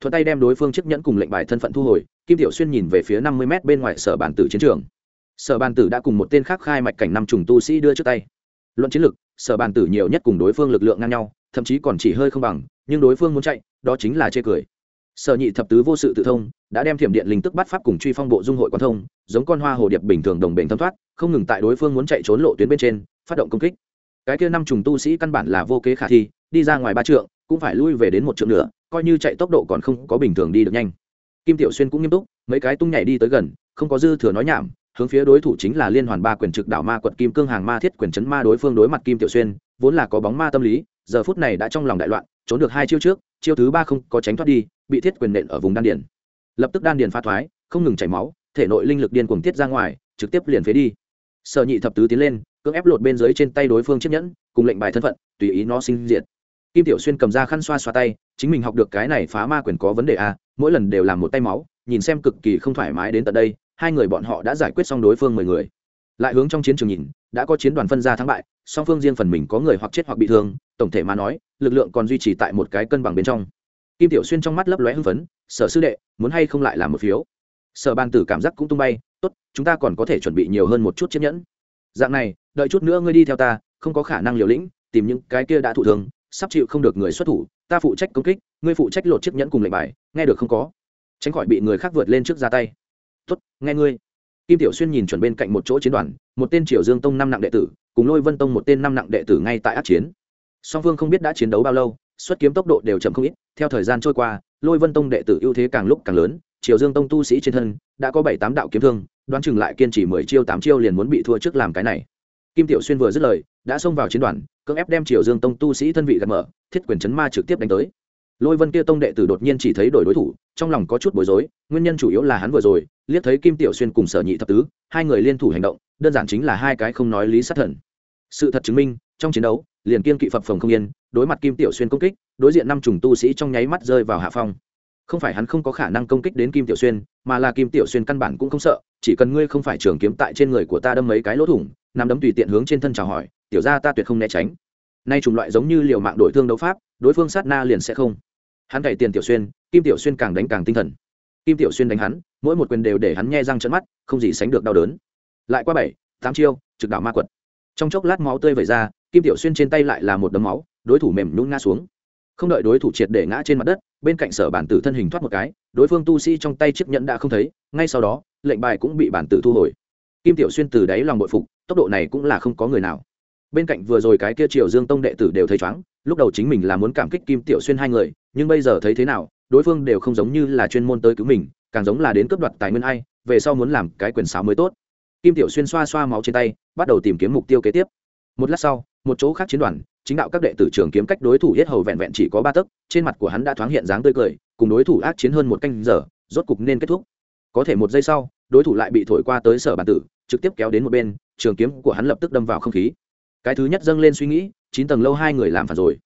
Thuận tay đem đối phương chiếc nhẫn cùng lệnh bài thân phận thu hồi, kim tiểu xuyên nhìn về phía năm mươi m bên ngoài sở bản tử chiến trường sở bàn tử đã cùng một tên khác khai mạch cảnh năm trùng tu sĩ đưa trước tay. Luận chiến lực, sở bàn tử nhiều nhất cùng đối phương lực lượng ngang nhau, thậm chí còn chỉ hơi không bằng, nhưng đối phương muốn chạy, đó chính là chê cười. Sở nhị thập tứ vô sự tự thông, đã đem thiểm điện linh tức bắt pháp cùng truy phong bộ dung hội quan thông, giống con hoa hồ điệp bình thường đồng bệnh thâm thoát, không ngừng tại đối phương muốn chạy trốn lộ tuyến bên trên, phát động công kích. Cái kia năm trùng tu sĩ căn bản là vô kế khả thi, đi ra ngoài ba trượng, cũng phải lui về đến một trượng nữa, coi như chạy tốc độ còn không có bình thường đi được nhanh. Kim tiểu xuyên cũng nghiêm túc, mấy cái tung nhảy đi tới gần, không có dư thừa nói nhảm hướng phía đối thủ chính là liên hoàn ba quyền trực đảo ma quật kim cương hàng ma thiết quyền chấn ma đối phương đối mặt kim tiểu xuyên, vốn là có bóng ma tâm lý, giờ phút này đã trong lòng đại loạn, trốn được hai chiêu trước, chiêu thứ ba không có tránh thoát đi, bị thiết quyền nện ở vùng đan điền. Lập tức đan điền pha thoái, không ngừng chảy máu, thể nội linh lực điên cuồng tiết ra ngoài, trực tiếp liền phế đi. Sở nhị thập tứ tiến lên, cưỡng ép lột bên dưới trên tay đối phương chiếc nhẫn, cùng lệnh bài thân phận, tùy ý nó sinh diệt. Kim tiểu xuyên cầm ra khăn xoa xoa tay, chính mình học được cái này phá ma quyền có vấn đề à mỗi lần đều làm một tay máu, nhìn xem cực kỳ không thoải mái đến tận đây hai người bọn họ đã giải quyết xong đối phương mười người. Lại hướng trong chiến trường nhìn, đã có chiến đoàn phân ra thắng bại, song phương riêng phần mình có người hoặc chết hoặc bị thương, tổng thể mà nói, lực lượng còn duy trì tại một cái cân bằng bên trong. Kim tiểu xuyên trong mắt lấp lóe hưng phấn, sở sư đệ, muốn hay không lại làm một phiếu? Sở bàn tử cảm giác cũng tung bay, tốt, chúng ta còn có thể chuẩn bị nhiều hơn một chút chiếc nhẫn. Dạng này, đợi chút nữa ngươi đi theo ta, không có khả năng liều lĩnh, tìm những cái kia đã thụ thường sắp chịu không được người xuất thủ, ta phụ trách công kích, ngươi phụ trách lột chiếc nhẫn cùng lệnh bài, nghe được không có? Tránh khỏi bị người khác vượt lên trước ra tay tốt, nghe ngươi. Kim tiểu xuyên nhìn chuẩn bên cạnh một chỗ chiến đoàn, một tên triều dương tông năm nặng đệ tử, cùng lôi vân tông một tên năm nặng đệ tử ngay tại át chiến. Song phương không biết đã chiến đấu bao lâu, xuất kiếm tốc độ đều chậm không ít, theo thời gian trôi qua, lôi vân tông đệ tử ưu thế càng lúc càng lớn, triều dương tông tu sĩ trên thân đã có bảy tám đạo kiếm thương, đoán chừng lại kiên trì mười chiêu tám chiêu liền muốn bị thua trước làm cái này. Kim tiểu xuyên vừa dứt lời, đã xông vào chiến đoàn, cưỡng ép đem triều dương tông tu sĩ thân vị gạt mở, thiết quyền chấn ma trực tiếp đánh tới. Lôi vân kia tông đệ tử đột nhiên chỉ thấy đổi đối thủ, trong lòng có chút bối rối, nguyên nhân chủ yếu là hắn vừa rồi liếc thấy kim tiểu xuyên cùng sở nhị thập tứ, hai người liên thủ hành động, đơn giản chính là hai cái không nói lý sát thần. Sự thật chứng minh, trong chiến đấu, liền kiên kỵ phập phồng không yên, đối mặt kim tiểu xuyên công kích, đối diện năm trùng tu sĩ trong nháy mắt rơi vào hạ phong. Không phải hắn không có khả năng công kích đến kim tiểu xuyên, mà là kim tiểu xuyên căn bản cũng không sợ, chỉ cần ngươi không phải trường kiếm tại trên người của ta đâm mấy cái lỗ thủng nằm đấm tùy tiện hướng trên thân chào hỏi, tiểu ra ta tuyệt không né tránh. Nay chủng loại giống như liều mạng đổi thương đấu pháp, đối phương sát na liền sẽ không. Hắn cậy tiền tiểu xuyên, kim tiểu xuyên càng đánh càng tinh thần kim tiểu xuyên đánh hắn, mỗi một quyền đều để hắn nhe răng trận mắt, không gì sánh được đau đớn. Lại qua bảy, tám chiêu, trực đảo ma quật. Trong chốc lát máu tươi vẩy ra, kim tiểu xuyên trên tay lại là một đấm máu, đối thủ mềm nhún ngã xuống. Không đợi đối thủ triệt để ngã trên mặt đất, bên cạnh sở bản tử thân hình thoát một cái, đối phương tu sĩ trong tay chiếc nhẫn đã không thấy, ngay sau đó, lệnh bài cũng bị bản tử thu hồi. Kim tiểu xuyên từ đáy lòng bội phục, tốc độ này cũng là không có người nào. Bên cạnh vừa rồi cái kia triều dương tông đệ tử đều thấy chóng, lúc đầu chính mình là muốn cảm kích kim tiểu xuyên hai người, nhưng bây giờ thấy thế nào đối phương đều không giống như là chuyên môn tới cứu mình, càng giống là đến cướp đoạt tài nguyên ai, về sau muốn làm cái quyền sáo mới tốt. Kim tiểu xuyên xoa xoa máu trên tay, bắt đầu tìm kiếm mục tiêu kế tiếp. Một lát sau, một chỗ khác chiến đoàn, chính đạo các đệ tử trường kiếm cách đối thủ yết hầu vẹn vẹn chỉ có ba tấc, trên mặt của hắn đã thoáng hiện dáng tươi cười, cùng đối thủ ác chiến hơn một canh giờ, rốt cục nên kết thúc. Có thể một giây sau, đối thủ lại bị thổi qua tới sở bản tử, trực tiếp kéo đến một bên, trường kiếm của hắn lập tức đâm vào không khí. Cái thứ nhất dâng lên suy nghĩ, chín tầng lâu hai người làm phản rồi.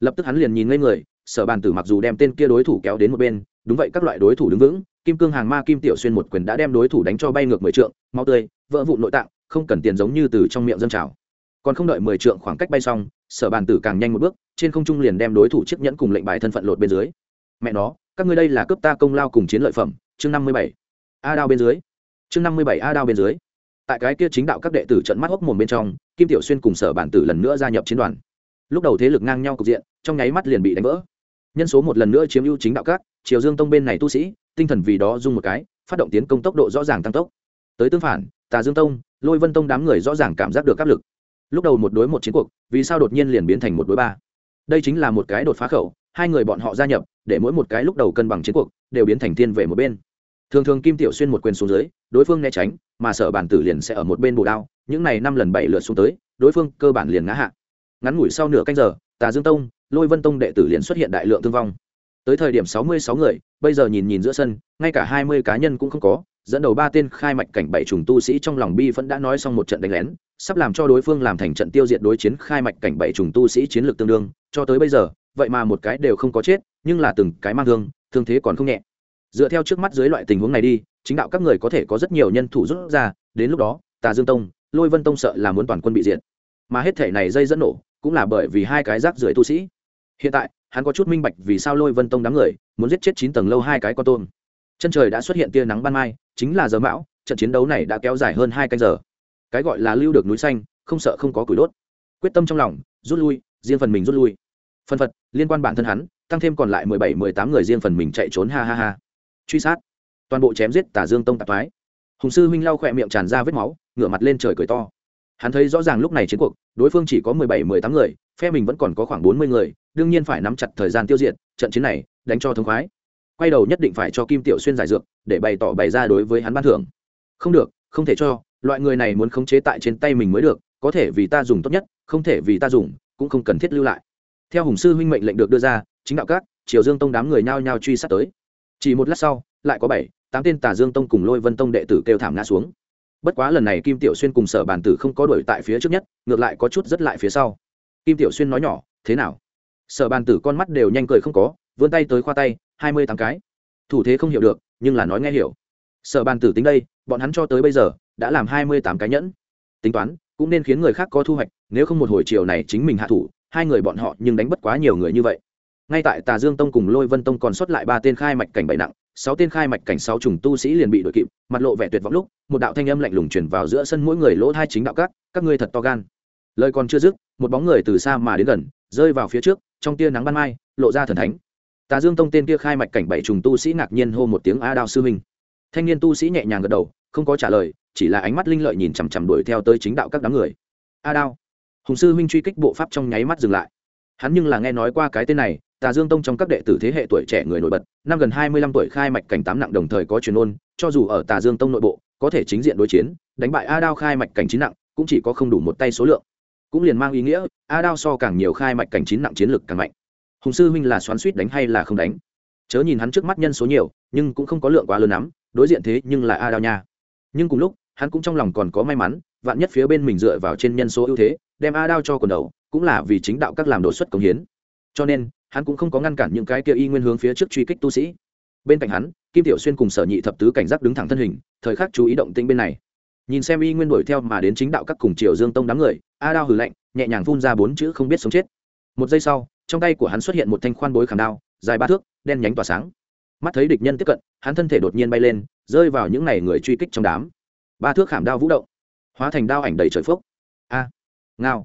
Lập tức hắn liền nhìn ngây người sở bàn tử mặc dù đem tên kia đối thủ kéo đến một bên, đúng vậy các loại đối thủ đứng vững, kim cương hàng ma kim tiểu xuyên một quyền đã đem đối thủ đánh cho bay ngược mười trượng mau tươi, vỡ vụ nội tạng, không cần tiền giống như từ trong miệng dân trào. Còn không đợi mười trượng khoảng cách bay xong, sở bàn tử càng nhanh một bước, trên không trung liền đem đối thủ chiếc nhẫn cùng lệnh bài thân phận lột bên dưới. Mẹ nó, các ngươi đây là cướp ta công lao cùng chiến lợi phẩm. Chương năm mươi bảy. A đao bên dưới. Chương năm mươi bảy a đao bên dưới. Tại cái kia chính đạo các đệ tử trận mắt hốc mồm bên trong, kim tiểu xuyên cùng sở bản tử lần nữa gia nhập chiến đoàn. Lúc đầu thế lực ngang nhau cục diện, trong nháy mắt liền bị đánh vỡ nhân số một lần nữa chiếm ưu chính đạo các, triều dương tông bên này tu sĩ, tinh thần vì đó dung một cái, phát động tiến công tốc độ rõ ràng tăng tốc. Tới tương phản, tà dương tông, lôi vân tông đám người rõ ràng cảm giác được áp lực. Lúc đầu một đối một chiến cuộc, vì sao đột nhiên liền biến thành một đối ba? Đây chính là một cái đột phá khẩu, hai người bọn họ gia nhập, để mỗi một cái lúc đầu cân bằng chiến cuộc, đều biến thành thiên về một bên. Thường thường kim tiểu xuyên một quyền xuống dưới, đối phương né tránh, mà sở bản tử liền sẽ ở một bên bồ đao, những này năm lần bảy lượt xuống tới, đối phương cơ bản liền ngã hạ. Ngắn ngủi sau nửa canh giờ, tà dương tông lôi vân tông đệ tử liền xuất hiện đại lượng thương vong. Tới thời điểm sáu mươi sáu người, bây giờ nhìn nhìn giữa sân, ngay cả hai mươi cá nhân cũng không có, dẫn đầu ba tên khai mạch cảnh bảy trùng tu sĩ trong lòng bi vẫn đã nói xong một trận đánh lén, sắp làm cho đối phương làm thành trận tiêu diệt đối chiến khai mạch cảnh bảy trùng tu sĩ chiến lược tương đương, cho tới bây giờ, vậy mà một cái đều không có chết, nhưng là từng cái mang thương thương thế còn không nhẹ. Dựa theo trước mắt dưới loại tình huống này đi, chính đạo các người có thể có rất nhiều nhân thủ rút ra, đến lúc đó, tà dương tông, lôi vân tông sợ là muốn toàn quân bị diệt. Mà hết thể này dây dẫn nổ, cũng là bởi vì hai cái rác rưởi tu sĩ hiện tại, hắn có chút minh bạch vì sao lôi vân tông đám người muốn giết chết chín tầng lâu hai cái con tôm. Chân trời đã xuất hiện tia nắng ban mai, chính là giờ mão, trận chiến đấu này đã kéo dài hơn hai canh giờ. Cái gọi là lưu được núi xanh, không sợ không có củi đốt. Quyết tâm trong lòng, rút lui, riêng phần mình rút lui. Phân phật, liên quan bản thân hắn, tăng thêm còn lại mười bảy, mười tám người riêng phần mình chạy trốn ha ha ha. Truy sát. Toàn bộ chém giết tả dương tông tạp thoái. Hùng sư huynh lau khỏe miệng tràn ra vết máu, ngửa mặt lên trời cười to. Hắn thấy rõ ràng lúc này chiến cuộc, đối phương chỉ có mười bảy, mười tám người, phe mình vẫn còn có khoảng bốn mươi người đương nhiên phải nắm chặt thời gian tiêu diệt, trận chiến này, đánh cho thống khoái. Quay đầu nhất định phải cho kim tiểu xuyên giải dược, để bày tỏ bày ra đối với hắn ban thưởng. Không được, không thể cho, loại người này muốn khống chế tại trên tay mình mới được, có thể vì ta dùng tốt nhất, không thể vì ta dùng, cũng không cần thiết lưu lại. Theo hùng sư huynh mệnh lệnh được đưa ra, chính đạo các, triều dương tông đám người nhao nhao truy sát tới. Chỉ một lát sau, lại có bảy, tám tên tà dương tông cùng lôi vân tông đệ tử kêu thảm ngã xuống. Bất quá lần này kim tiểu xuyên cùng sở bàn tử không có đuổi tại phía trước nhất, ngược lại có chút rất lại phía sau. Kim tiểu xuyên nói nhỏ, thế nào? Sở bàn tử con mắt đều nhanh cười không có, vươn tay tới khoa tay, hai mươi tám cái. Thủ thế không hiểu được, nhưng là nói nghe hiểu. Sở bàn tử tính đây, bọn hắn cho tới bây giờ, đã làm hai mươi tám cái nhẫn. Tính toán, cũng nên khiến người khác có thu hoạch, nếu không một hồi chiều này chính mình hạ thủ, hai người bọn họ nhưng đánh bất quá nhiều người như vậy. Ngay tại tà dương tông cùng lôi vân tông còn sót lại ba tên khai mạch cảnh bậy nặng, sáu tên khai mạch cảnh sáu trùng tu sĩ liền bị đội kịp, mặt lộ vẻ tuyệt vọng lúc, một đạo thanh âm lạnh lùng chuyển vào giữa sân mỗi người lỗ hai chính đạo các các ngươi thật to gan lời còn chưa dứt, một bóng người từ xa mà đến gần, rơi vào phía trước, trong tia nắng ban mai, lộ ra thần thánh. Tà dương tông tên kia khai mạch cảnh bảy trùng tu sĩ ngạc nhiên hô một tiếng a đao sư minh thanh niên tu sĩ nhẹ nhàng gật đầu, không có trả lời, chỉ là ánh mắt linh lợi nhìn chằm chằm đuổi theo tới chính đạo các đám người. A đao. Hùng sư huynh truy kích bộ pháp trong nháy mắt dừng lại. Hắn nhưng là nghe nói qua cái tên này, tà dương tông trong các đệ tử thế hệ tuổi trẻ người nổi bật, năm gần hai mươi lăm tuổi khai mạch cảnh tám nặng đồng thời có truyền ôn, cho dù ở tà dương tông nội bộ, có thể chính diện đối chiến, đánh bại a đao khai mạch cảnh chín nặng, cũng chỉ có không đủ một tay số lượng cũng liền mang ý nghĩa a đao so càng nhiều khai mạch cảnh chín nặng chiến lực càng mạnh. Hùng sư huynh là xoắn suýt đánh hay là không đánh? Chớ nhìn hắn trước mắt nhân số nhiều, nhưng cũng không có lượng quá lớn lắm, đối diện thế nhưng là a đao nha. Nhưng cùng lúc, hắn cũng trong lòng còn có may mắn, vạn nhất phía bên mình dựa vào trên nhân số ưu thế, đem a đao cho quần đầu, cũng là vì chính đạo các làm đột xuất công hiến. Cho nên, hắn cũng không có ngăn cản những cái kia y nguyên hướng phía trước truy kích tu sĩ. Bên cạnh hắn, kim tiểu xuyên cùng sở nhị thập tứ cảnh giác đứng thẳng thân hình, thời khắc chú ý động tĩnh bên này nhìn xem y nguyên đuổi theo mà đến chính đạo các cùng triều dương tông đám người, a đao hừ lạnh, nhẹ nhàng phun ra bốn chữ không biết sống chết. Một giây sau, trong tay của hắn xuất hiện một thanh khoan bối khảm đao, dài ba thước, đen nhánh tỏa sáng. Mắt thấy địch nhân tiếp cận, hắn thân thể đột nhiên bay lên, rơi vào những n à y người truy kích trong đám. Ba thước khảm đao vũ động, hóa thành đao ảnh đầy trời phốc. A, ngao,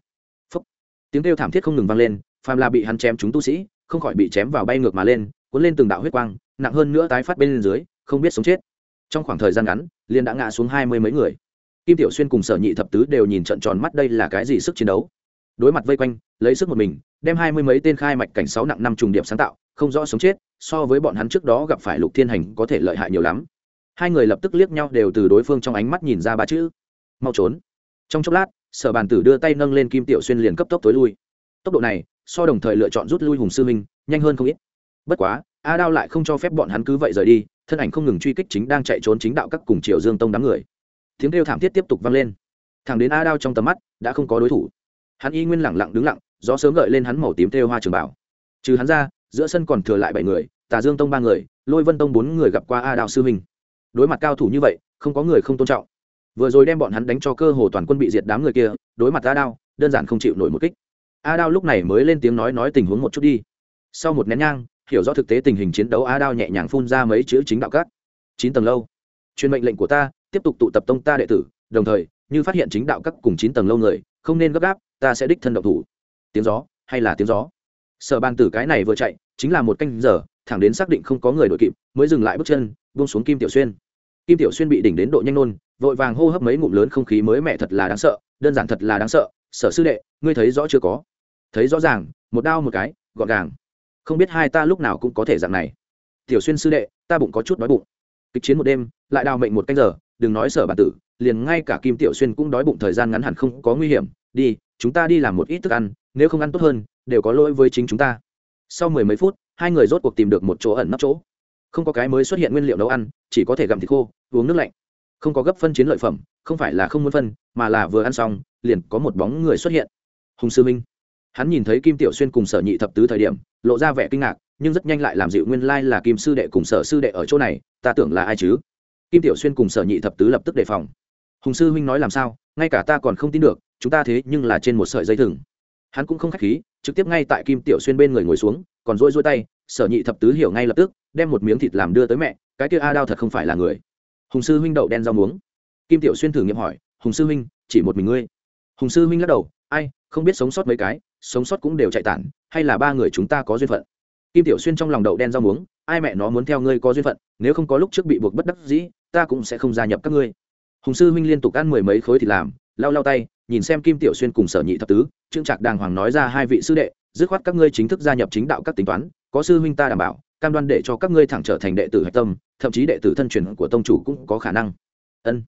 phốc. Tiếng kêu thảm thiết không ngừng vang lên, phàm là bị hắn chém chúng tu sĩ, không khỏi bị chém vào bay ngược mà lên, cuốn lên từng đạo huyết quang, nặng hơn nữa tái phát bên dưới, không biết sống chết. Trong khoảng thời gian ngắn liên đã ngã xuống hai mươi mấy người kim tiểu xuyên cùng sở nhị thập tứ đều nhìn trận tròn mắt đây là cái gì sức chiến đấu. Đối mặt vây quanh, lấy sức một mình, đem hai mươi mấy tên khai mạch cảnh sáu nặng năm trùng điệp sáng tạo, không rõ sống chết, so với bọn hắn trước đó gặp phải lục thiên hành có thể lợi hại nhiều lắm. Hai người lập tức liếc nhau đều từ đối phương trong ánh mắt nhìn ra ba chữ, mau trốn. Trong chốc lát, sở bàn tử đưa tay nâng lên kim tiểu xuyên liền cấp tốc tối lui. Tốc độ này, so đồng thời lựa chọn rút lui hùng sư minh, nhanh hơn không ít. Bất quá, a đao lại không cho phép bọn hắn cứ vậy rời đi, thân ảnh không ngừng truy kích chính đang chạy trốn chính đạo các cùng triều dương tông đám người tiếng kêu thảm thiết tiếp tục vang lên. Thẳng đến a đao trong tầm mắt, đã không có đối thủ. Hắn y nguyên lẳng lặng đứng lặng, gió sớm gợi lên hắn màu tím thêu hoa trường bảo. Trừ hắn ra, giữa sân còn thừa lại bảy người, tà dương tông ba người, lôi vân tông bốn người gặp qua a đao sư huynh. Đối mặt cao thủ như vậy, không có người không tôn trọng. Vừa rồi đem bọn hắn đánh cho cơ hồ toàn quân bị diệt đám người kia, đối mặt a đao, đơn giản không chịu nổi một kích. A đao lúc này mới lên tiếng nói nói tình huống một chút đi. Sau một nén nhang, hiểu rõ thực tế tình hình chiến đấu, a đao nhẹ nhàng phun ra mấy chữ chính đạo các. Chín tầng lâu. Truyền mệnh lệnh của ta tiếp tục tụ tập tông ta đệ tử, đồng thời, như phát hiện chính đạo các cùng chín tầng lâu người, không nên gấp gáp, ta sẽ đích thân độc thủ. Tiếng gió, hay là tiếng gió? Sở ban tử cái này vừa chạy, chính là một canh giờ, thẳng đến xác định không có người đội kịp, mới dừng lại bước chân, buông xuống kim tiểu xuyên. Kim tiểu xuyên bị đỉnh đến độ nhanh nôn, vội vàng hô hấp mấy ngụm lớn không khí mới mẹ thật là đáng sợ, đơn giản thật là đáng sợ. Sở sư đệ, ngươi thấy rõ chưa có? Thấy rõ ràng, một đao một cái, gọn gàng. Không biết hai ta lúc nào cũng có thể dạng này. Tiểu xuyên sư đệ, ta bụng có chút đói bụng. Kịch chiến một đêm, lại đào mệnh một canh giờ đừng nói sở bản tử, liền ngay cả kim tiểu xuyên cũng đói bụng thời gian ngắn hẳn không có nguy hiểm. Đi, chúng ta đi làm một ít thức ăn, nếu không ăn tốt hơn, đều có lỗi với chính chúng ta. Sau mười mấy phút, hai người rốt cuộc tìm được một chỗ ẩn nấp chỗ. Không có cái mới xuất hiện nguyên liệu nấu ăn, chỉ có thể gặm thịt khô, uống nước lạnh. Không có gấp phân chiến lợi phẩm, không phải là không muốn phân, mà là vừa ăn xong, liền có một bóng người xuất hiện. Hùng sư minh. Hắn nhìn thấy kim tiểu xuyên cùng sở nhị thập tứ thời điểm, lộ ra vẻ kinh ngạc, nhưng rất nhanh lại làm dịu nguyên lai là kim sư đệ cùng sở sư đệ ở chỗ này, ta tưởng là ai chứ? Kim tiểu xuyên cùng sở nhị thập tứ lập tức đề phòng. Hùng sư huynh nói làm sao, ngay cả ta còn không tin được, chúng ta thế nhưng là trên một sợi dây thừng. Hắn cũng không k h á c h khí, trực tiếp ngay tại kim tiểu xuyên bên người ngồi xuống, còn rỗi rỗi tay, sở nhị thập tứ hiểu ngay lập tức, đem một miếng thịt làm đưa tới mẹ, cái kia a đao thật không phải là người. Hùng sư huynh đậu đen rau muống. Kim tiểu xuyên thử nghiệm hỏi, hùng sư huynh, chỉ một mình ngươi? Hùng sư huynh lắc đầu, ai, không biết sống sót mấy cái, sống sót cũng đều chạy tản, hay là ba người chúng ta có duyên phận? Kim tiểu xuyên trong lòng đậu đen rau muống, ai mẹ nó muốn theo ngươi có duyên phận, nếu không có lúc trước bị buộc bất đắc dĩ ta cũng sẽ không gia nhập các ngươi. Hùng sư huynh liên tục ăn mười mấy khối thì làm, lau lau tay, nhìn xem kim tiểu xuyên cùng sở nhị thập tứ, trương trạc đàng hoàng nói ra hai vị sư đệ, dứt khoát các ngươi chính thức gia nhập chính đạo các tính toán, có sư huynh ta đảm bảo, cam đoan để cho các ngươi thẳng trở thành đệ tử hạch tâm, thậm chí đệ tử thân truyền của tông chủ cũng có khả năng. Ân.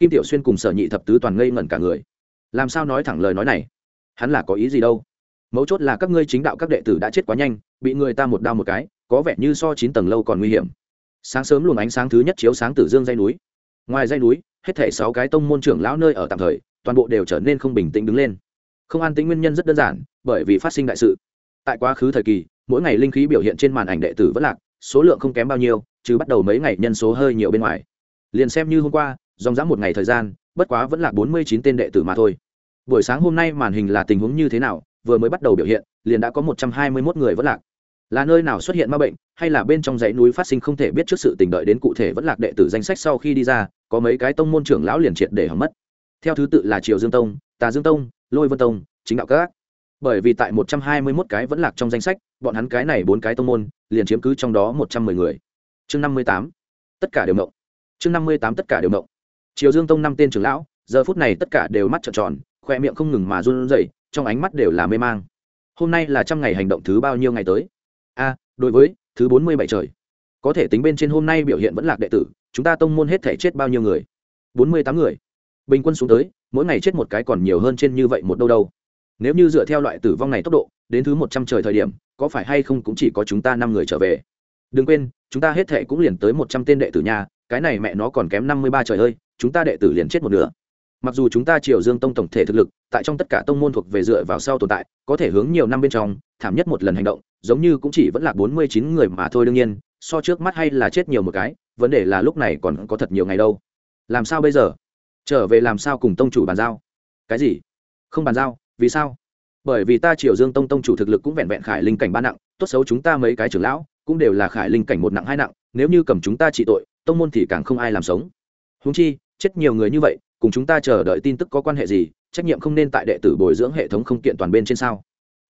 Kim tiểu xuyên cùng sở nhị thập tứ toàn ngây ngẩn cả người. Làm sao nói thẳng lời nói này? Hắn là có ý gì đâu? Mấu chốt là các ngươi chính đạo các đệ tử đã chết quá nhanh, bị người ta một đao một cái, có vẻ như so chín tầng lâu còn nguy hiểm sáng sớm luồng ánh sáng thứ nhất chiếu sáng tử dương dây núi. Ngoài dây núi, hết thảy sáu cái tông môn trưởng lão nơi ở tạm thời, toàn bộ đều trở nên không bình tĩnh đứng lên. Không an tĩnh nguyên nhân rất đơn giản, bởi vì phát sinh đại sự. Tại quá khứ thời kỳ, mỗi ngày linh khí biểu hiện trên màn ảnh đệ tử vẫn lạc, số lượng không kém bao nhiêu, chứ bắt đầu mấy ngày nhân số hơi nhiều bên ngoài. Liền xem như hôm qua, dòng dã một ngày thời gian, bất quá vẫn là bốn mươi chín tên đệ tử mà thôi. Buổi sáng hôm nay màn hình là tình huống như thế nào, vừa mới bắt đầu biểu hiện, liền đã có một trăm hai mươi mốt người vẫn lạc là nơi nào xuất hiện ma bệnh, hay là bên trong dãy núi phát sinh không thể biết trước sự tình đợi đến cụ thể vẫn lạc đệ tử danh sách sau khi đi ra, có mấy cái tông môn trưởng lão liền triệt để hỏng mất. Theo thứ tự là triều dương tông, tà dương tông, lôi vân tông, chính đạo các bởi vì tại một trăm hai mươi mốt cái vẫn lạc trong danh sách, bọn hắn cái này bốn cái tông môn liền chiếm cứ trong đó một trăm mười người. Chương năm mươi tám, tất cả đều mộng chương năm mươi tám, tất cả đều mộng triều dương tông năm tên trưởng lão, giờ phút này tất cả đều mắt trợn tròn, khoe miệng không ngừng mà run rẩy, trong ánh mắt đều là mê mang. Hôm nay là trăm ngày hành động thứ bao nhiêu ngày tới? A, đối với thứ bốn mươi bảy trời, có thể tính bên trên hôm nay biểu hiện vẫn lạc đệ tử, chúng ta tông môn hết thể chết bao nhiêu người? bốn mươi tám người. Bình quân xuống tới, mỗi ngày chết một cái còn nhiều hơn trên như vậy một đâu đâu. Nếu như dựa theo loại tử vong này tốc độ, đến thứ một trăm trời thời điểm, có phải hay không cũng chỉ có chúng ta năm người trở về? Đừng quên, chúng ta hết thệ cũng liền tới một trăm tên đệ tử nhà, cái này mẹ nó còn kém năm mươi ba trời ơi, chúng ta đệ tử liền chết một nửa mặc dù chúng ta triều dương tông tổng thể thực lực, tại trong tất cả tông môn thuộc về dựa vào sau tồn tại, có thể hướng nhiều năm bên trong, thảm nhất một lần hành động, giống như cũng chỉ vẫn là bốn mươi chín người mà thôi đương nhiên, so trước mắt hay là chết nhiều một cái, vấn đề là lúc này còn có thật nhiều ngày đâu. Làm sao bây giờ? Trở về làm sao cùng tông chủ bàn giao? Cái gì? Không bàn giao, vì sao? Bởi vì ta triều dương tông tông chủ thực lực cũng vẹn vẹn khải linh cảnh ba nặng, tốt xấu chúng ta mấy cái trưởng lão cũng đều là khải linh cảnh một nặng hai nặng, nếu như cầm chúng ta trị tội, tông môn thì càng không ai làm sống. Húng chi, chết nhiều người như vậy cùng chúng ta chờ đợi tin tức có quan hệ gì, trách nhiệm không nên tại đệ tử bồi dưỡng hệ thống không kiện toàn bên trên sao?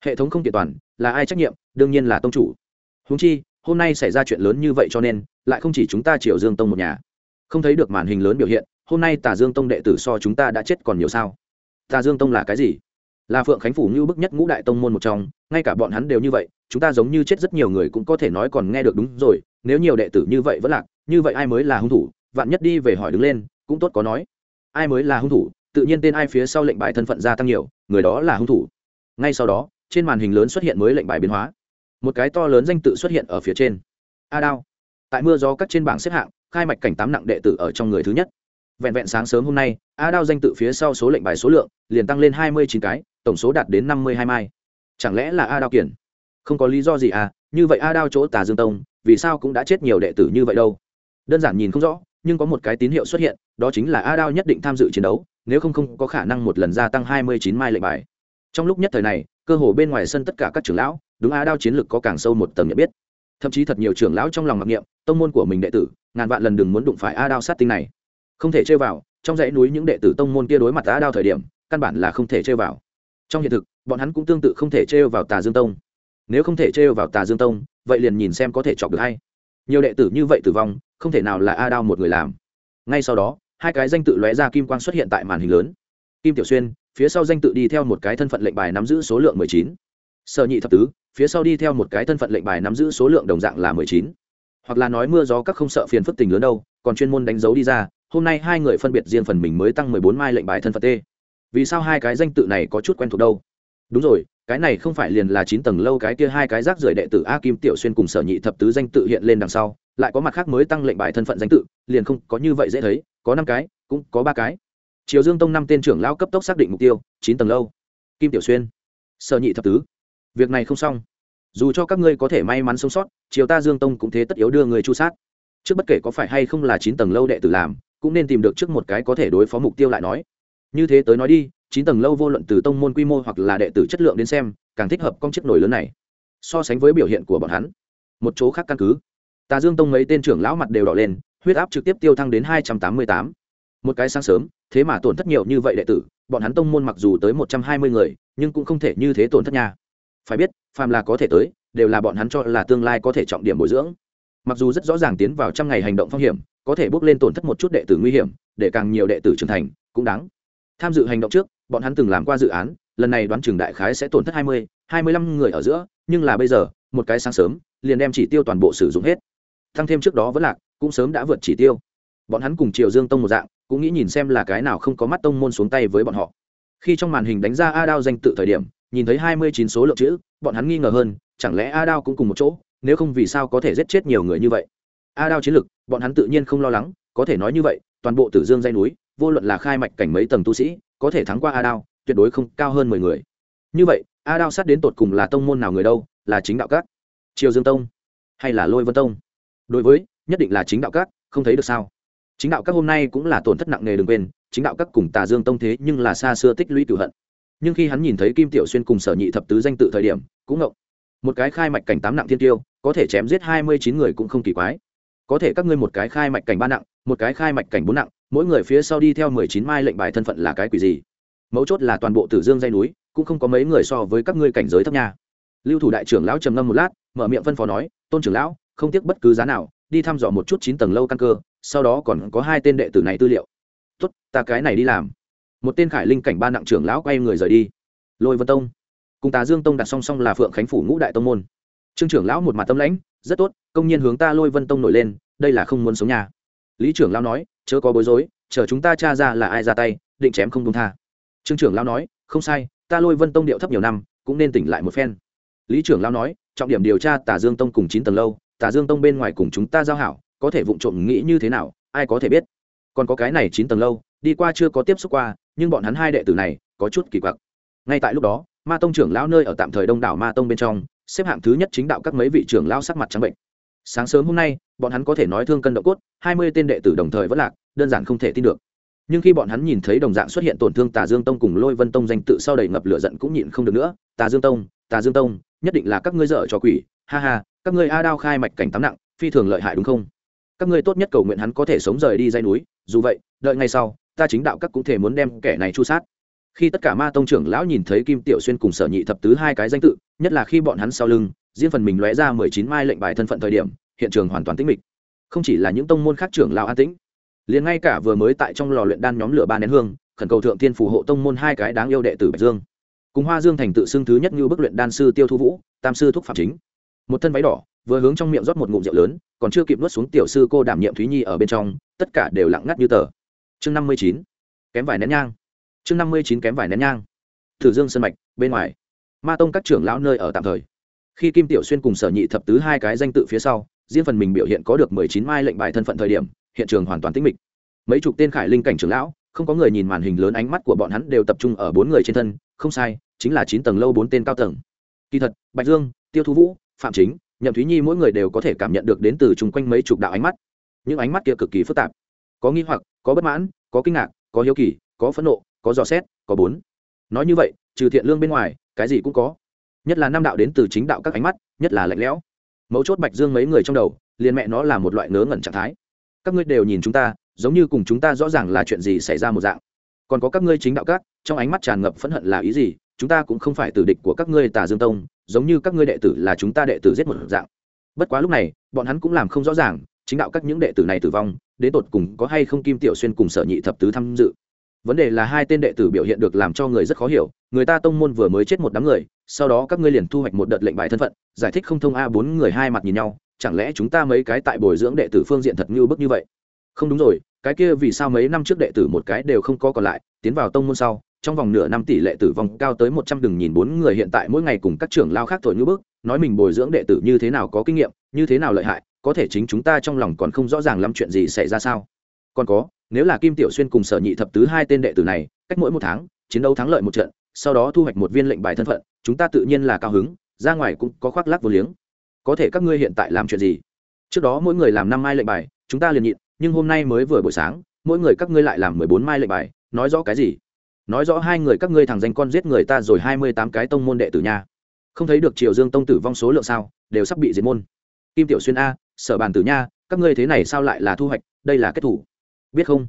Hệ thống không kiện toàn, là ai trách nhiệm? Đương nhiên là tông chủ. Húng chi, hôm nay xảy ra chuyện lớn như vậy cho nên, lại không chỉ chúng ta triều dương tông một nhà. Không thấy được màn hình lớn biểu hiện, hôm nay tà dương tông đệ tử so chúng ta đã chết còn nhiều sao? Tà dương tông là cái gì? Là phượng khánh phủ như bức nhất ngũ đại tông môn một trong, ngay cả bọn hắn đều như vậy, chúng ta giống như chết rất nhiều người cũng có thể nói còn nghe được đúng rồi, nếu nhiều đệ tử như vậy vẫn lạc, như vậy ai mới là hung thủ? Vạn nhất đi về hỏi đứng lên, cũng tốt có nói ai mới là hung thủ, tự nhiên tên ai phía sau lệnh bài thân phận gia tăng nhiều, người đó là hung thủ. Ngay sau đó, trên màn hình lớn xuất hiện mới lệnh bài biến hóa. Một cái to lớn danh tự xuất hiện ở phía trên. A đao. Tại mưa gió cắt trên bảng xếp hạng, khai mạch cảnh tám nặng đệ tử ở trong người thứ nhất. Vẹn vẹn sáng sớm hôm nay, a đao danh tự phía sau số lệnh bài số lượng liền tăng lên hai mươi chín cái, tổng số đạt đến năm mươi hai mai. Chẳng lẽ là a đao kiển? Không có lý do gì à như vậy a đao chỗ tà dương tông, vì sao cũng đã chết nhiều đệ tử như vậy đâu? Đơn giản nhìn không rõ, nhưng có một cái tín hiệu xuất hiện đó chính là a đao nhất định tham dự chiến đấu, nếu không không có khả năng một lần gia tăng hai mươi chín mai lệnh bài. Trong lúc nhất thời này, cơ hồ bên ngoài sân tất cả các trưởng lão, đúng a đao chiến lược có càng sâu một tầng nhận biết. Thậm chí thật nhiều trưởng lão trong lòng mặc niệm, tông môn của mình đệ tử, ngàn vạn lần đừng muốn đụng phải a đao sát tinh này. Không thể chơi vào, trong dãy núi những đệ tử tông môn kia đối mặt a đao thời điểm, căn bản là không thể chơi vào. Trong hiện thực, bọn hắn cũng tương tự không thể trêu vào tà dương tông. Nếu không thể trêu vào tà dương tông, vậy liền nhìn xem có thể chọc được hay. Nhiều đệ tử như vậy tử vong, không thể nào là a đao một người làm. Ngay sau đó hai cái danh tự lóe ra kim quang xuất hiện tại màn hình lớn. Kim tiểu xuyên, phía sau danh tự đi theo một cái thân phận lệnh bài nắm giữ số lượng mười chín. Sở nhị thập tứ, phía sau đi theo một cái thân phận lệnh bài nắm giữ số lượng đồng dạng là mười chín. Hoặc là nói mưa gió các không sợ phiền phức tình lớn đâu, còn chuyên môn đánh dấu đi ra, hôm nay hai người phân biệt riêng phần mình mới tăng mười bốn mai lệnh bài thân phận t. Vì sao hai cái danh tự này có chút quen thuộc đâu? Đúng rồi, cái này không phải liền là chín tầng lâu cái kia hai cái rác rưởi đệ tử a kim tiểu xuyên cùng sở nhị thập tứ danh tự hiện lên đằng sau, lại có mặt khác mới tăng lệnh bài thân phận danh tự, liền không có như vậy dễ thấy có năm cái, cũng có ba cái. Triều dương tông năm tên trưởng lão cấp tốc xác định mục tiêu, chín tầng lâu. Kim tiểu xuyên, sở nhị thập tứ. Việc này không xong. Dù cho các ngươi có thể may mắn sống sót, triều ta dương tông cũng thế tất yếu đưa người chu sát. Trước bất kể có phải hay không là chín tầng lâu đệ tử làm, cũng nên tìm được trước một cái có thể đối phó mục tiêu lại nói. Như thế tới nói đi, chín tầng lâu vô luận từ tông môn quy mô hoặc là đệ tử chất lượng đến xem, càng thích hợp công chiếc nổi lớn này. So sánh với biểu hiện của bọn hắn, một chỗ khác căn cứ. Tà dương tông mấy tên trưởng lão mặt đều đỏ lên huyết áp trực tiếp tiêu thăng đến hai trăm tám mươi tám. Một cái sáng sớm, thế mà tổn thất nhiều như vậy đệ tử, bọn hắn tông môn mặc dù tới một trăm hai mươi người, nhưng cũng không thể như thế tổn thất nha. Phải biết, phàm là có thể tới, đều là bọn hắn cho là tương lai có thể trọng điểm bồi dưỡng. Mặc dù rất rõ ràng tiến vào trăm ngày hành động phong hiểm, có thể bước lên tổn thất một chút đệ tử nguy hiểm, để càng nhiều đệ tử trưởng thành, cũng đáng. Tham dự hành động trước, bọn hắn từng làm qua dự án, lần này đoán trường đại khái sẽ tổn thất hai mươi hai mươi lăm người ở giữa, nhưng là bây giờ, một cái sáng sớm, liền đem chỉ tiêu toàn bộ sử dụng hết. Tăng thêm trước đó vẫn lạc cũng sớm đã vượt chỉ tiêu. Bọn hắn cùng triều dương tông một dạng, cũng nghĩ nhìn xem là cái nào không có mắt tông môn xuống tay với bọn họ. Khi trong màn hình đánh ra a đao danh tự thời điểm, nhìn thấy hai mươi chín số lượng chữ, bọn hắn nghi ngờ hơn, chẳng lẽ a đao cũng cùng một chỗ, nếu không vì sao có thể giết chết nhiều người như vậy? A đao chiến lực, bọn hắn tự nhiên không lo lắng, có thể nói như vậy, toàn bộ tử dương dây núi, vô luận là khai mạch cảnh mấy tầng tu sĩ, có thể thắng qua a đao tuyệt đối không cao hơn mười người. Như vậy a đao sát đến tột cùng là tông môn nào người đâu, là chính đạo các. Triều dương tông hay là lôi vân tông? Đối với nhất định là chính đạo các, không thấy được sao? Chính đạo các hôm nay cũng là tổn thất nặng nề đừng quên, chính đạo các cùng tà dương tông thế nhưng là xa xưa tích lũy cửu hận. Nhưng khi hắn nhìn thấy kim tiểu xuyên cùng sở nhị thập tứ danh tự thời điểm, cũng ngộng. Một cái khai mạch cảnh tám nặng thiên tiêu, có thể chém giết hai mươi chín người cũng không kỳ quái. Có thể các ngươi một cái khai mạch cảnh ba nặng, một cái khai mạch cảnh bốn nặng, mỗi người phía sau đi theo mười chín mai lệnh bài thân phận là cái quỷ gì? Mấu chốt là toàn bộ tử dương dây núi, cũng không có mấy người so với các ngươi cảnh giới thấp nha. Lưu thủ đại trưởng lão trầm ngâm một lát, mở miệng phân phó nói, tôn trưởng lão, không tiếc bất cứ giá nào đi thăm dò một chút chín tầng lâu căn cơ, sau đó còn có hai tên đệ tử này tư liệu. Tốt, ta cái này đi làm. Một tên khải linh cảnh ba nặng trưởng lão quay người rời đi. Lôi vân tông. Cùng tà dương tông đặt song song là phượng khánh phủ ngũ đại tông môn. Trương trưởng lão một mặt tâm lãnh, rất tốt, công nhiên hướng ta lôi vân tông nổi lên, đây là không muốn sống nhà. Lý trưởng lão nói, chớ có bối rối, chờ chúng ta tra ra là ai ra tay, định chém không công tha. Trương trưởng lão nói, không sai, ta lôi vân tông điệu thấp nhiều năm, cũng nên tỉnh lại một phen. Lý trưởng lão nói, trọng điểm điều tra tà dương tông cùng chín tầng lâu tà dương tông bên ngoài cùng chúng ta giao hảo, có thể vụng trộm nghĩ như thế nào, ai có thể biết. Còn có cái này chín tầng lâu, đi qua chưa có tiếp xúc qua, nhưng bọn hắn hai đệ tử này, có chút kỳ quặc. Ngay tại lúc đó, ma tông trưởng lão nơi ở tạm thời đông đảo ma tông bên trong, xếp hạng thứ nhất chính đạo các mấy vị trưởng lão sắc mặt trắng bệnh. Sáng sớm hôm nay, bọn hắn có thể nói thương cân độ cốt, hai mươi tên đệ tử đồng thời vẫn lạc, đơn giản không thể tin được. Nhưng khi bọn hắn nhìn thấy đồng dạng xuất hiện tổn thương tà dương tông cùng lôi vân tông danh tự sau đầy ngập lửa giận cũng nhịn không được nữa. Tà dương tông, tà dương tông, nhất định là các ngươi dở cho quỷ, ha ha các ngươi a đao khai mạch cảnh tắm nặng, phi thường lợi hại đúng không? Các ngươi tốt nhất cầu nguyện hắn có thể sống rời đi dây núi, dù vậy, đợi ngay sau, ta chính đạo các cũng thể muốn đem kẻ này chu sát. Khi tất cả ma tông trưởng lão nhìn thấy kim tiểu xuyên cùng sở nhị thập tứ hai cái danh tự, nhất là khi bọn hắn sau lưng, riêng phần mình lóe ra mười chín mai lệnh bài thân phận thời điểm, hiện trường hoàn toàn tĩnh mịch. Không chỉ là những tông môn khác trưởng lão an tĩnh, liền ngay cả vừa mới tại trong lò luyện đan nhóm lửa ba nén hương, khẩn cầu thượng tiên phù hộ tông môn hai cái đáng yêu đệ tử bạch dương. Cùng hoa dương thành tự xưng thứ nhất như bức luyện đan sư tiêu thu vũ, tam sư thúc phạm chính một thân váy đỏ, vừa hướng trong miệng rót một ngụm rượu lớn, còn chưa kịp nuốt xuống tiểu sư cô đảm nhiệm thúy nhi ở bên trong, tất cả đều lặng ngắt như tờ. Chương năm mươi chín, kém vài nén nhang. Chương năm mươi chín kém vài nén nhang. Thử dương sân mạch, bên ngoài. Ma tông các trưởng lão nơi ở tạm thời. Khi kim tiểu xuyên cùng sở nhị thập tứ hai cái danh tự phía sau, riêng phần mình biểu hiện có được mười chín mai lệnh bài thân phận thời điểm, hiện trường hoàn toàn tĩnh mịch. Mấy chục tên khải linh cảnh trưởng lão, không có người nhìn màn hình lớn ánh mắt của bọn hắn đều tập trung ở bốn người trên thân, không sai, chính là chín tầng lâu bốn tên cao tầng. Kỳ thật, bạch dương, tiêu thu vũ phạm chính, nhậm thúy nhi mỗi người đều có thể cảm nhận được đến từ chung quanh mấy chục đạo ánh mắt. Những ánh mắt kia cực kỳ phức tạp. Có nghi hoặc, có bất mãn, có kinh ngạc, có hiếu kỳ, có phẫn nộ, có dò xét, có bốn. Nói như vậy, trừ thiện lương bên ngoài, cái gì cũng có. Nhất là năm đạo đến từ chính đạo các ánh mắt, nhất là lạnh lẽo. Mấu chốt bạch dương mấy người trong đầu, liền mẹ nó là một loại ngớ ngẩn trạng thái. Các ngươi đều nhìn chúng ta, giống như cùng chúng ta rõ ràng là chuyện gì xảy ra một dạng. Còn có các ngươi chính đạo các, trong ánh mắt tràn ngập phẫn hận là ý gì, chúng ta cũng không phải tử địch của các ngươi tà dương tông giống như các ngươi đệ tử là chúng ta đệ tử giết một dạng. Bất quá lúc này, bọn hắn cũng làm không rõ ràng, chính đạo các những đệ tử này tử vong, đến tột cùng có hay không kim tiểu xuyên cùng sở nhị thập tứ tham dự. Vấn đề là hai tên đệ tử biểu hiện được làm cho người rất khó hiểu, người ta tông môn vừa mới chết một đám người, sau đó các ngươi liền thu hoạch một đợt lệnh bài thân phận, giải thích không thông a bốn người hai mặt nhìn nhau, chẳng lẽ chúng ta mấy cái tại bồi dưỡng đệ tử phương diện thật như bức như vậy? Không đúng rồi, cái kia vì sao mấy năm trước đệ tử một cái đều không có còn lại, tiến vào tông môn sau trong vòng nửa năm tỷ lệ tử vong cao tới một trăm đừng nhìn bốn người hiện tại mỗi ngày cùng các trưởng lao khác thổi như bước, nói mình bồi dưỡng đệ tử như thế nào có kinh nghiệm, như thế nào lợi hại, có thể chính chúng ta trong lòng còn không rõ ràng lắm chuyện gì xảy ra sao. Còn có, nếu là kim tiểu xuyên cùng sở nhị thập tứ hai tên đệ tử này, cách mỗi một tháng, chiến đấu thắng lợi một trận, sau đó thu hoạch một viên lệnh bài thân phận, chúng ta tự nhiên là cao hứng, ra ngoài cũng có khoác lác vô liếng. Có thể các ngươi hiện tại làm chuyện gì? Trước đó mỗi người làm năm mai lệnh bài, chúng ta liền nhịn, nhưng hôm nay mới vừa buổi sáng, mỗi người các ngươi lại làm mười bốn mai lệnh bài, nói rõ cái gì? Nói rõ hai người các ngươi thằng danh con giết người ta rồi hai mươi tám cái tông môn đệ tử nha. Không thấy được triều dương tông tử vong số lượng sao, đều sắp bị diệt môn. Kim tiểu xuyên a, sở bàn tử nha, các ngươi thế này sao lại là thu hoạch, đây là kết thủ. Biết không?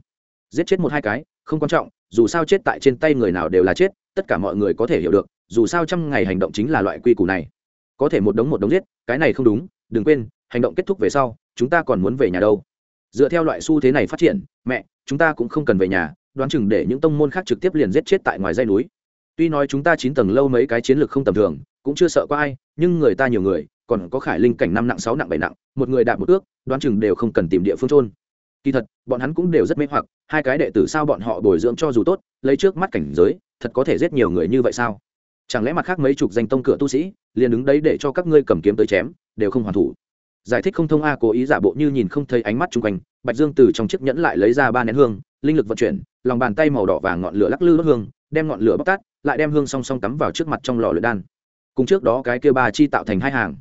Giết chết một hai cái, không quan trọng, dù sao chết tại trên tay người nào đều là chết, tất cả mọi người có thể hiểu được, dù sao trăm ngày hành động chính là loại quy củ này. Có thể một đống một đống giết, cái này không đúng, đừng quên, hành động kết thúc về sau, chúng ta còn muốn về nhà đâu. Dựa theo loại xu thế này phát triển, mẹ, chúng ta cũng không cần về nhà đoán chừng để những tông môn khác trực tiếp liền giết chết tại ngoài dây núi. Tuy nói chúng ta chín tầng lâu mấy cái chiến lược không tầm thường, cũng chưa sợ có ai, nhưng người ta nhiều người, còn có khải linh cảnh năm nặng, sáu nặng, bảy nặng, một người đạp một ước, đoán chừng đều không cần tìm địa phương trôn kỳ thật, bọn hắn cũng đều rất mê hoặc, hai cái đệ tử sao bọn họ bồi dưỡng cho dù tốt, lấy trước mắt cảnh giới, thật có thể giết nhiều người như vậy sao? Chẳng lẽ mặt khác mấy chục danh tông cửa tu sĩ, liền đứng đấy để cho các ngươi cầm kiếm tới chém, đều không hoàn thủ? Giải thích không thông a cố ý giả bộ như nhìn không thấy ánh mắt chung quanh, bạch dương từ trong chiếc nhẫn lại lấy ra ba nén hương, linh lực vận chuyển lòng bàn tay màu đỏ vàng ngọn lửa lắc lư đốt hương, đem ngọn lửa bóc tát, lại đem hương song song cắm vào trước mặt trong lò luyện đan. Cùng trước đó cái kia ba chi tạo thành hai hàng.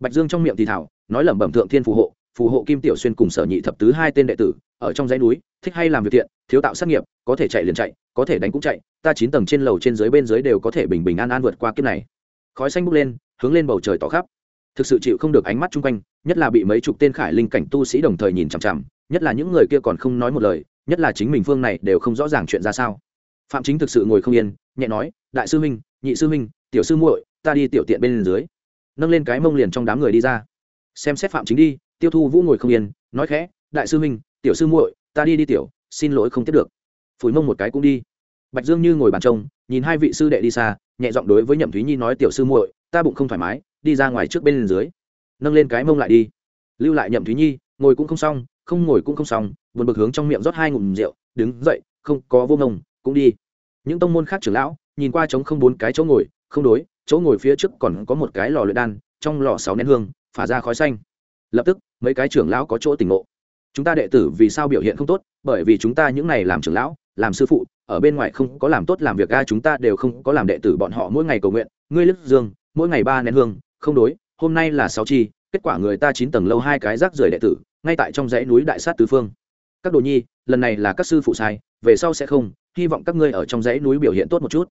Bạch dương trong miệng thì thảo, nói lẩm bẩm thượng thiên phù hộ phù hộ kim tiểu xuyên cùng sở nhị thập tứ hai tên đệ tử, ở trong dãy núi, thích hay làm việc thiện, thiếu tạo sát nghiệp, có thể chạy liền chạy, có thể đánh cũng chạy, ta chín tầng trên lầu trên dưới bên dưới đều có thể bình bình an an vượt qua kiếp này. Khói xanh bốc lên, hướng lên bầu trời tỏ khắp. Thực sự chịu không được ánh mắt chung quanh, nhất là bị mấy chục tên khải linh cảnh tu sĩ đồng thời nhìn chằm chằm, nhất là những người kia còn không nói một lời nhất là chính mình phương này đều không rõ ràng chuyện ra sao. Phạm chính thực sự ngồi không yên, nhẹ nói, đại sư huynh, nhị sư huynh, tiểu sư muội, ta đi tiểu tiện bên dưới. Nâng lên cái mông liền trong đám người đi ra. Xem xét phạm chính đi. Tiêu thu vũ ngồi không yên, nói khẽ, đại sư huynh, tiểu sư muội, ta đi đi tiểu, xin lỗi không tiếp được. Phủi mông một cái cũng đi. Bạch dương như ngồi bàn trông, nhìn hai vị sư đệ đi xa, nhẹ giọng đối với nhậm thúy nhi nói, tiểu sư muội, ta bụng không thoải mái, đi ra ngoài trước bên dưới. Nâng lên cái mông lại đi. Lưu lại nhậm thúy nhi, ngồi cũng không xong, không ngồi cũng không xong buồn bực hướng trong miệng rót hai ngụm rượu, đứng dậy, không có vô ngông, cũng đi. Những tông môn khác trưởng lão, nhìn qua trống không bốn cái chỗ ngồi, không đối, chỗ ngồi phía trước còn có một cái lò luyện đan, trong lò sáu nén hương, phả ra khói xanh. Lập tức, mấy cái trưởng lão có chỗ tỉnh ngộ. Chúng ta đệ tử vì sao biểu hiện không tốt? Bởi vì chúng ta những này làm trưởng lão, làm sư phụ, ở bên ngoài không có làm tốt làm việc ga chúng ta đều không có làm đệ tử bọn họ mỗi ngày cầu nguyện, ngươi lức dương, mỗi ngày ba nén hương, không đối, hôm nay là sáu chi, kết quả người ta chín tầng lâu hai cái rác rưởi đệ tử, ngay tại trong dãy núi đại sát tứ phương các đồ nhi, lần này là các sư phụ sai, về sau sẽ không, hy vọng các ngươi ở trong dãy núi biểu hiện tốt một chút.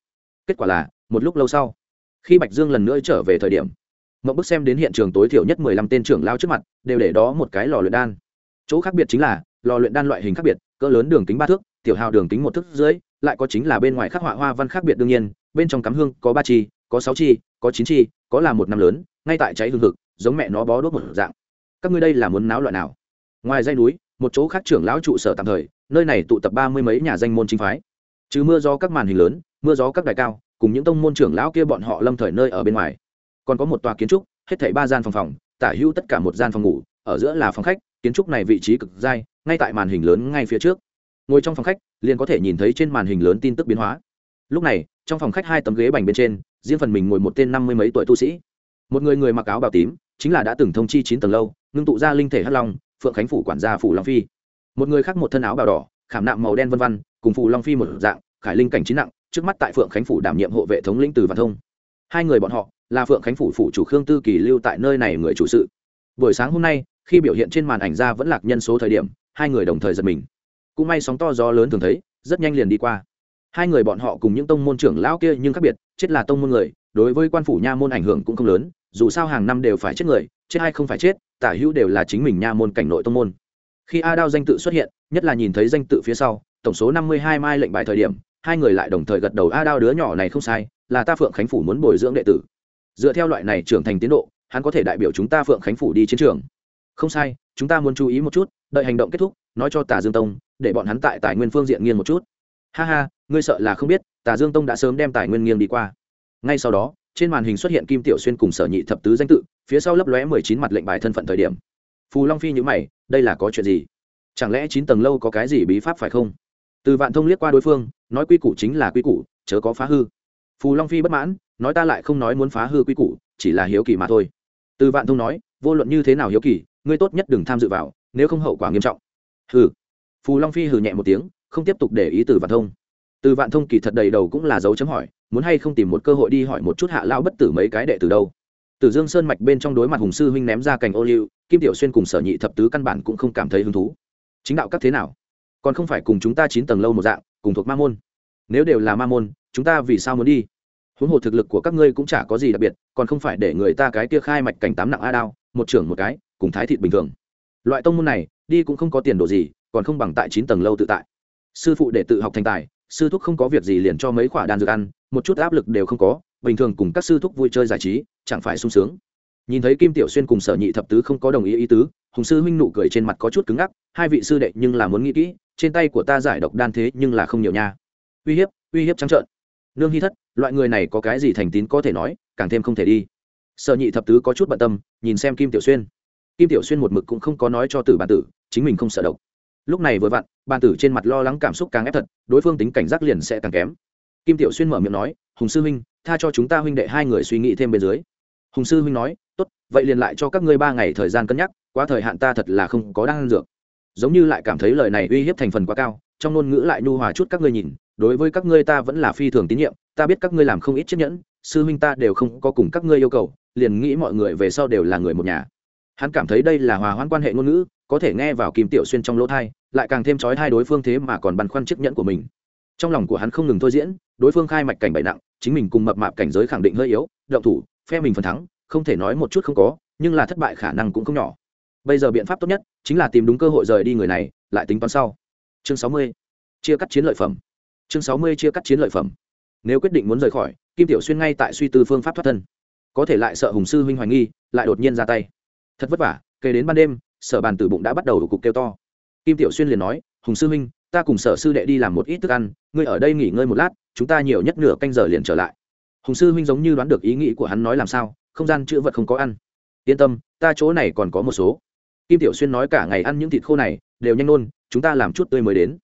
Kết quả là, một lúc lâu sau, khi bạch dương lần nữa trở về thời điểm mậu bức xem đến hiện trường tối thiểu nhất mười lăm tên trưởng lao trước mặt, đều để đó một cái lò luyện đan. Chỗ khác biệt chính là, lò luyện đan loại hình khác biệt, cỡ lớn đường kính ba thước, tiểu hào đường kính một thước dưới, lại có chính là bên ngoài khắc họa hoa văn khác biệt đương nhiên, bên trong cắm hương có ba chi, có sáu chi, có chín chi, có là một năm lớn, ngay tại cháy hương thực giống mẹ nó bó đốt một dạng. Các ngươi đây là muốn náo loại nào? Ngoài dây núi một chỗ khác trưởng lão trụ sở tạm thời, nơi này tụ tập ba mươi mấy nhà danh môn chính phái. Chứ mưa gió các màn hình lớn, mưa gió các đài cao, cùng những tông môn trưởng lão kia bọn họ lâm thời nơi ở bên ngoài. Còn có một tòa kiến trúc, hết thảy ba gian phòng phòng, tả hữu tất cả một gian phòng ngủ, ở giữa là phòng khách, kiến trúc này vị trí cực dai, ngay tại màn hình lớn ngay phía trước. Ngồi trong phòng khách, liền có thể nhìn thấy trên màn hình lớn tin tức biến hóa. Lúc này, trong phòng khách hai tấm ghế bành bên trên, riêng phần mình ngồi một tên năm mươi mấy tuổi tu sĩ. Một người người mặc áo bào tím, chính là đã từng thông chi chín tầng lâu, ngưng tụ ra linh thể hắc long phượng khánh phủ quản gia phủ long phi một người khác một thân áo bào đỏ khảm nạm màu đen vân văn cùng phủ long phi một dạng, khải linh cảnh trí nặng, trước mắt tại phượng khánh phủ đảm nhiệm hộ vệ thống lĩnh từ văn thông. hai người bọn họ là phượng khánh phủ phủ chủ khương tư kỳ lưu tại nơi này người chủ sự. buổi sáng hôm nay, khi biểu hiện trên màn ảnh ra vẫn lạc nhân số thời điểm, hai người đồng thời giật mình. cũng may sóng to gió lớn thường thấy, rất nhanh liền đi qua. hai người bọn họ cùng những tông môn trưởng lão kia nhưng khác biệt, chết là tông môn người, đối với quan phủ nha môn ảnh hưởng cũng không lớn, dù sao hàng năm đều phải chết người chết hay không phải chết, tả hữu đều là chính mình nha môn cảnh nội tông môn. Khi a đao danh tự xuất hiện, nhất là nhìn thấy danh tự phía sau, tổng số năm mươi hai mai lệnh bài thời điểm, hai người lại đồng thời gật đầu a đao đứa nhỏ này không sai, là ta phượng khánh phủ muốn bồi dưỡng đệ tử. Dựa theo loại này trưởng thành tiến độ, hắn có thể đại biểu chúng ta phượng khánh phủ đi chiến trường. Không sai, chúng ta muốn chú ý một chút, đợi hành động kết thúc, nói cho tà dương tông, để bọn hắn tại tài nguyên phương diện nghiêng một chút. Ha ha, ngươi sợ là không biết, tà dương tông đã sớm đem tài nguyên nghiêng đi qua. Ngay sau đó trên màn hình xuất hiện kim tiểu xuyên cùng sở nhị thập tứ danh tự, phía sau lấp lóe mười chín mặt lệnh bài thân phận thời điểm. Phù long phi nhữ mày, đây là có chuyện gì? Chẳng lẽ chín tầng lâu có cái gì bí pháp phải không? Từ vạn thông liếc qua đối phương, nói quy củ chính là quy củ, chớ có phá hư. Phù long phi bất mãn, nói ta lại không nói muốn phá hư quy củ, chỉ là hiếu kỳ mà thôi. Từ vạn thông nói, vô luận như thế nào hiếu kỳ, ngươi tốt nhất đừng tham dự vào, nếu không hậu quả nghiêm trọng. Hừ. Phù long phi hừ nhẹ một tiếng, không tiếp tục để ý từ vạn thông. Từ vạn thông kỳ thật đầy đầu cũng là dấu chấm hỏi muốn hay không tìm một cơ hội đi hỏi một chút hạ lao bất tử mấy cái đệ từ đâu. Tử dương sơn mạch bên trong đối mặt hùng sư huynh ném ra cành ô liu, kim tiểu xuyên cùng sở nhị thập tứ căn bản cũng không cảm thấy hứng thú. Chính đạo các thế nào? Còn không phải cùng chúng ta chín tầng lâu một dạng, cùng thuộc ma môn. Nếu đều là ma môn, chúng ta vì sao muốn đi? Huống hồ thực lực của các ngươi cũng chả có gì đặc biệt, còn không phải để người ta cái kia khai mạch cảnh tám nặng a đao, một trưởng một cái, cùng thái thịt bình thường. Loại tông môn này, đi cũng không có tiền đồ gì, còn không bằng tại chín tầng lâu tự tại. Sư phụ để tự học thành tài sư thúc không có việc gì liền cho mấy khoả đan dược ăn, một chút áp lực đều không có, bình thường cùng các sư thúc vui chơi giải trí, chẳng phải sung sướng. Nhìn thấy kim tiểu xuyên cùng sở nhị thập tứ không có đồng ý ý tứ, hùng sư huynh nụ cười trên mặt có chút cứng ngắc, hai vị sư đệ nhưng là muốn nghĩ kỹ, trên tay của ta giải độc đan thế nhưng là không nhiều nha. Uy hiếp uy hiếp trắng trợn. Nương hy thất, loại người này có cái gì thành tín có thể nói, càng thêm không thể đi. Sở nhị thập tứ có chút bận tâm, nhìn xem kim tiểu xuyên. Kim tiểu xuyên một mực cũng không có nói cho tử bản tử, chính mình không sợ độc lúc này vừa vặn, bàn tử trên mặt lo lắng cảm xúc càng ép thật, đối phương tính cảnh giác liền sẽ càng kém. Kim tiểu xuyên mở miệng nói, hùng sư huynh, tha cho chúng ta huynh đệ hai người suy nghĩ thêm bên dưới. Hùng sư huynh nói, tốt, vậy liền lại cho các ngươi ba ngày thời gian cân nhắc, quá thời hạn ta thật là không có đang dược. Giống như lại cảm thấy lời này uy hiếp thành phần quá cao, trong ngôn ngữ lại nhu hòa chút các ngươi nhìn, đối với các ngươi ta vẫn là phi thường tín nhiệm, ta biết các ngươi làm không ít chiếc nhẫn, sư huynh ta đều không có cùng các ngươi yêu cầu, liền nghĩ mọi người về sau đều là người một nhà. Hắn cảm thấy đây là hòa hoãn quan hệ ngôn ngữ, có thể nghe vào kim tiểu xuyên trong lỗ thai lại càng thêm trói hai đối phương thế mà còn băn khoăn chiếc nhẫn của mình. Trong lòng của hắn không ngừng thôi diễn, đối phương khai mạch cảnh bậy nặng, chính mình cùng mập mạp cảnh giới khẳng định hơi yếu, động thủ, phe mình phần thắng, không thể nói một chút không có, nhưng là thất bại khả năng cũng không nhỏ. Bây giờ biện pháp tốt nhất chính là tìm đúng cơ hội rời đi người này, lại tính toán sau. Chương sáu mươi, chia cắt chiến lợi phẩm. Chương sáu mươi, chia cắt chiến lợi phẩm. Nếu quyết định muốn rời khỏi, kim tiểu xuyên ngay tại suy tư phương pháp thoát thân. Có thể lại sợ hùng sư huynh hoài nghi, lại đột nhiên ra tay. Thật vất vả, kể đến ban đêm, sở bàn tử bụng đã bắt đầu cục kêu to kim tiểu xuyên liền nói, hùng sư huynh, ta cùng sở sư đệ đi làm một ít thức ăn, ngươi ở đây nghỉ ngơi một lát, chúng ta nhiều nhất nửa canh giờ liền trở lại. Hùng sư huynh giống như đoán được ý nghĩ của hắn nói làm sao, không gian chữ vật không có ăn. Yên tâm, ta chỗ này còn có một số. Kim tiểu xuyên nói cả ngày ăn những thịt khô này, đều nhanh nôn, chúng ta làm chút tươi mới đến.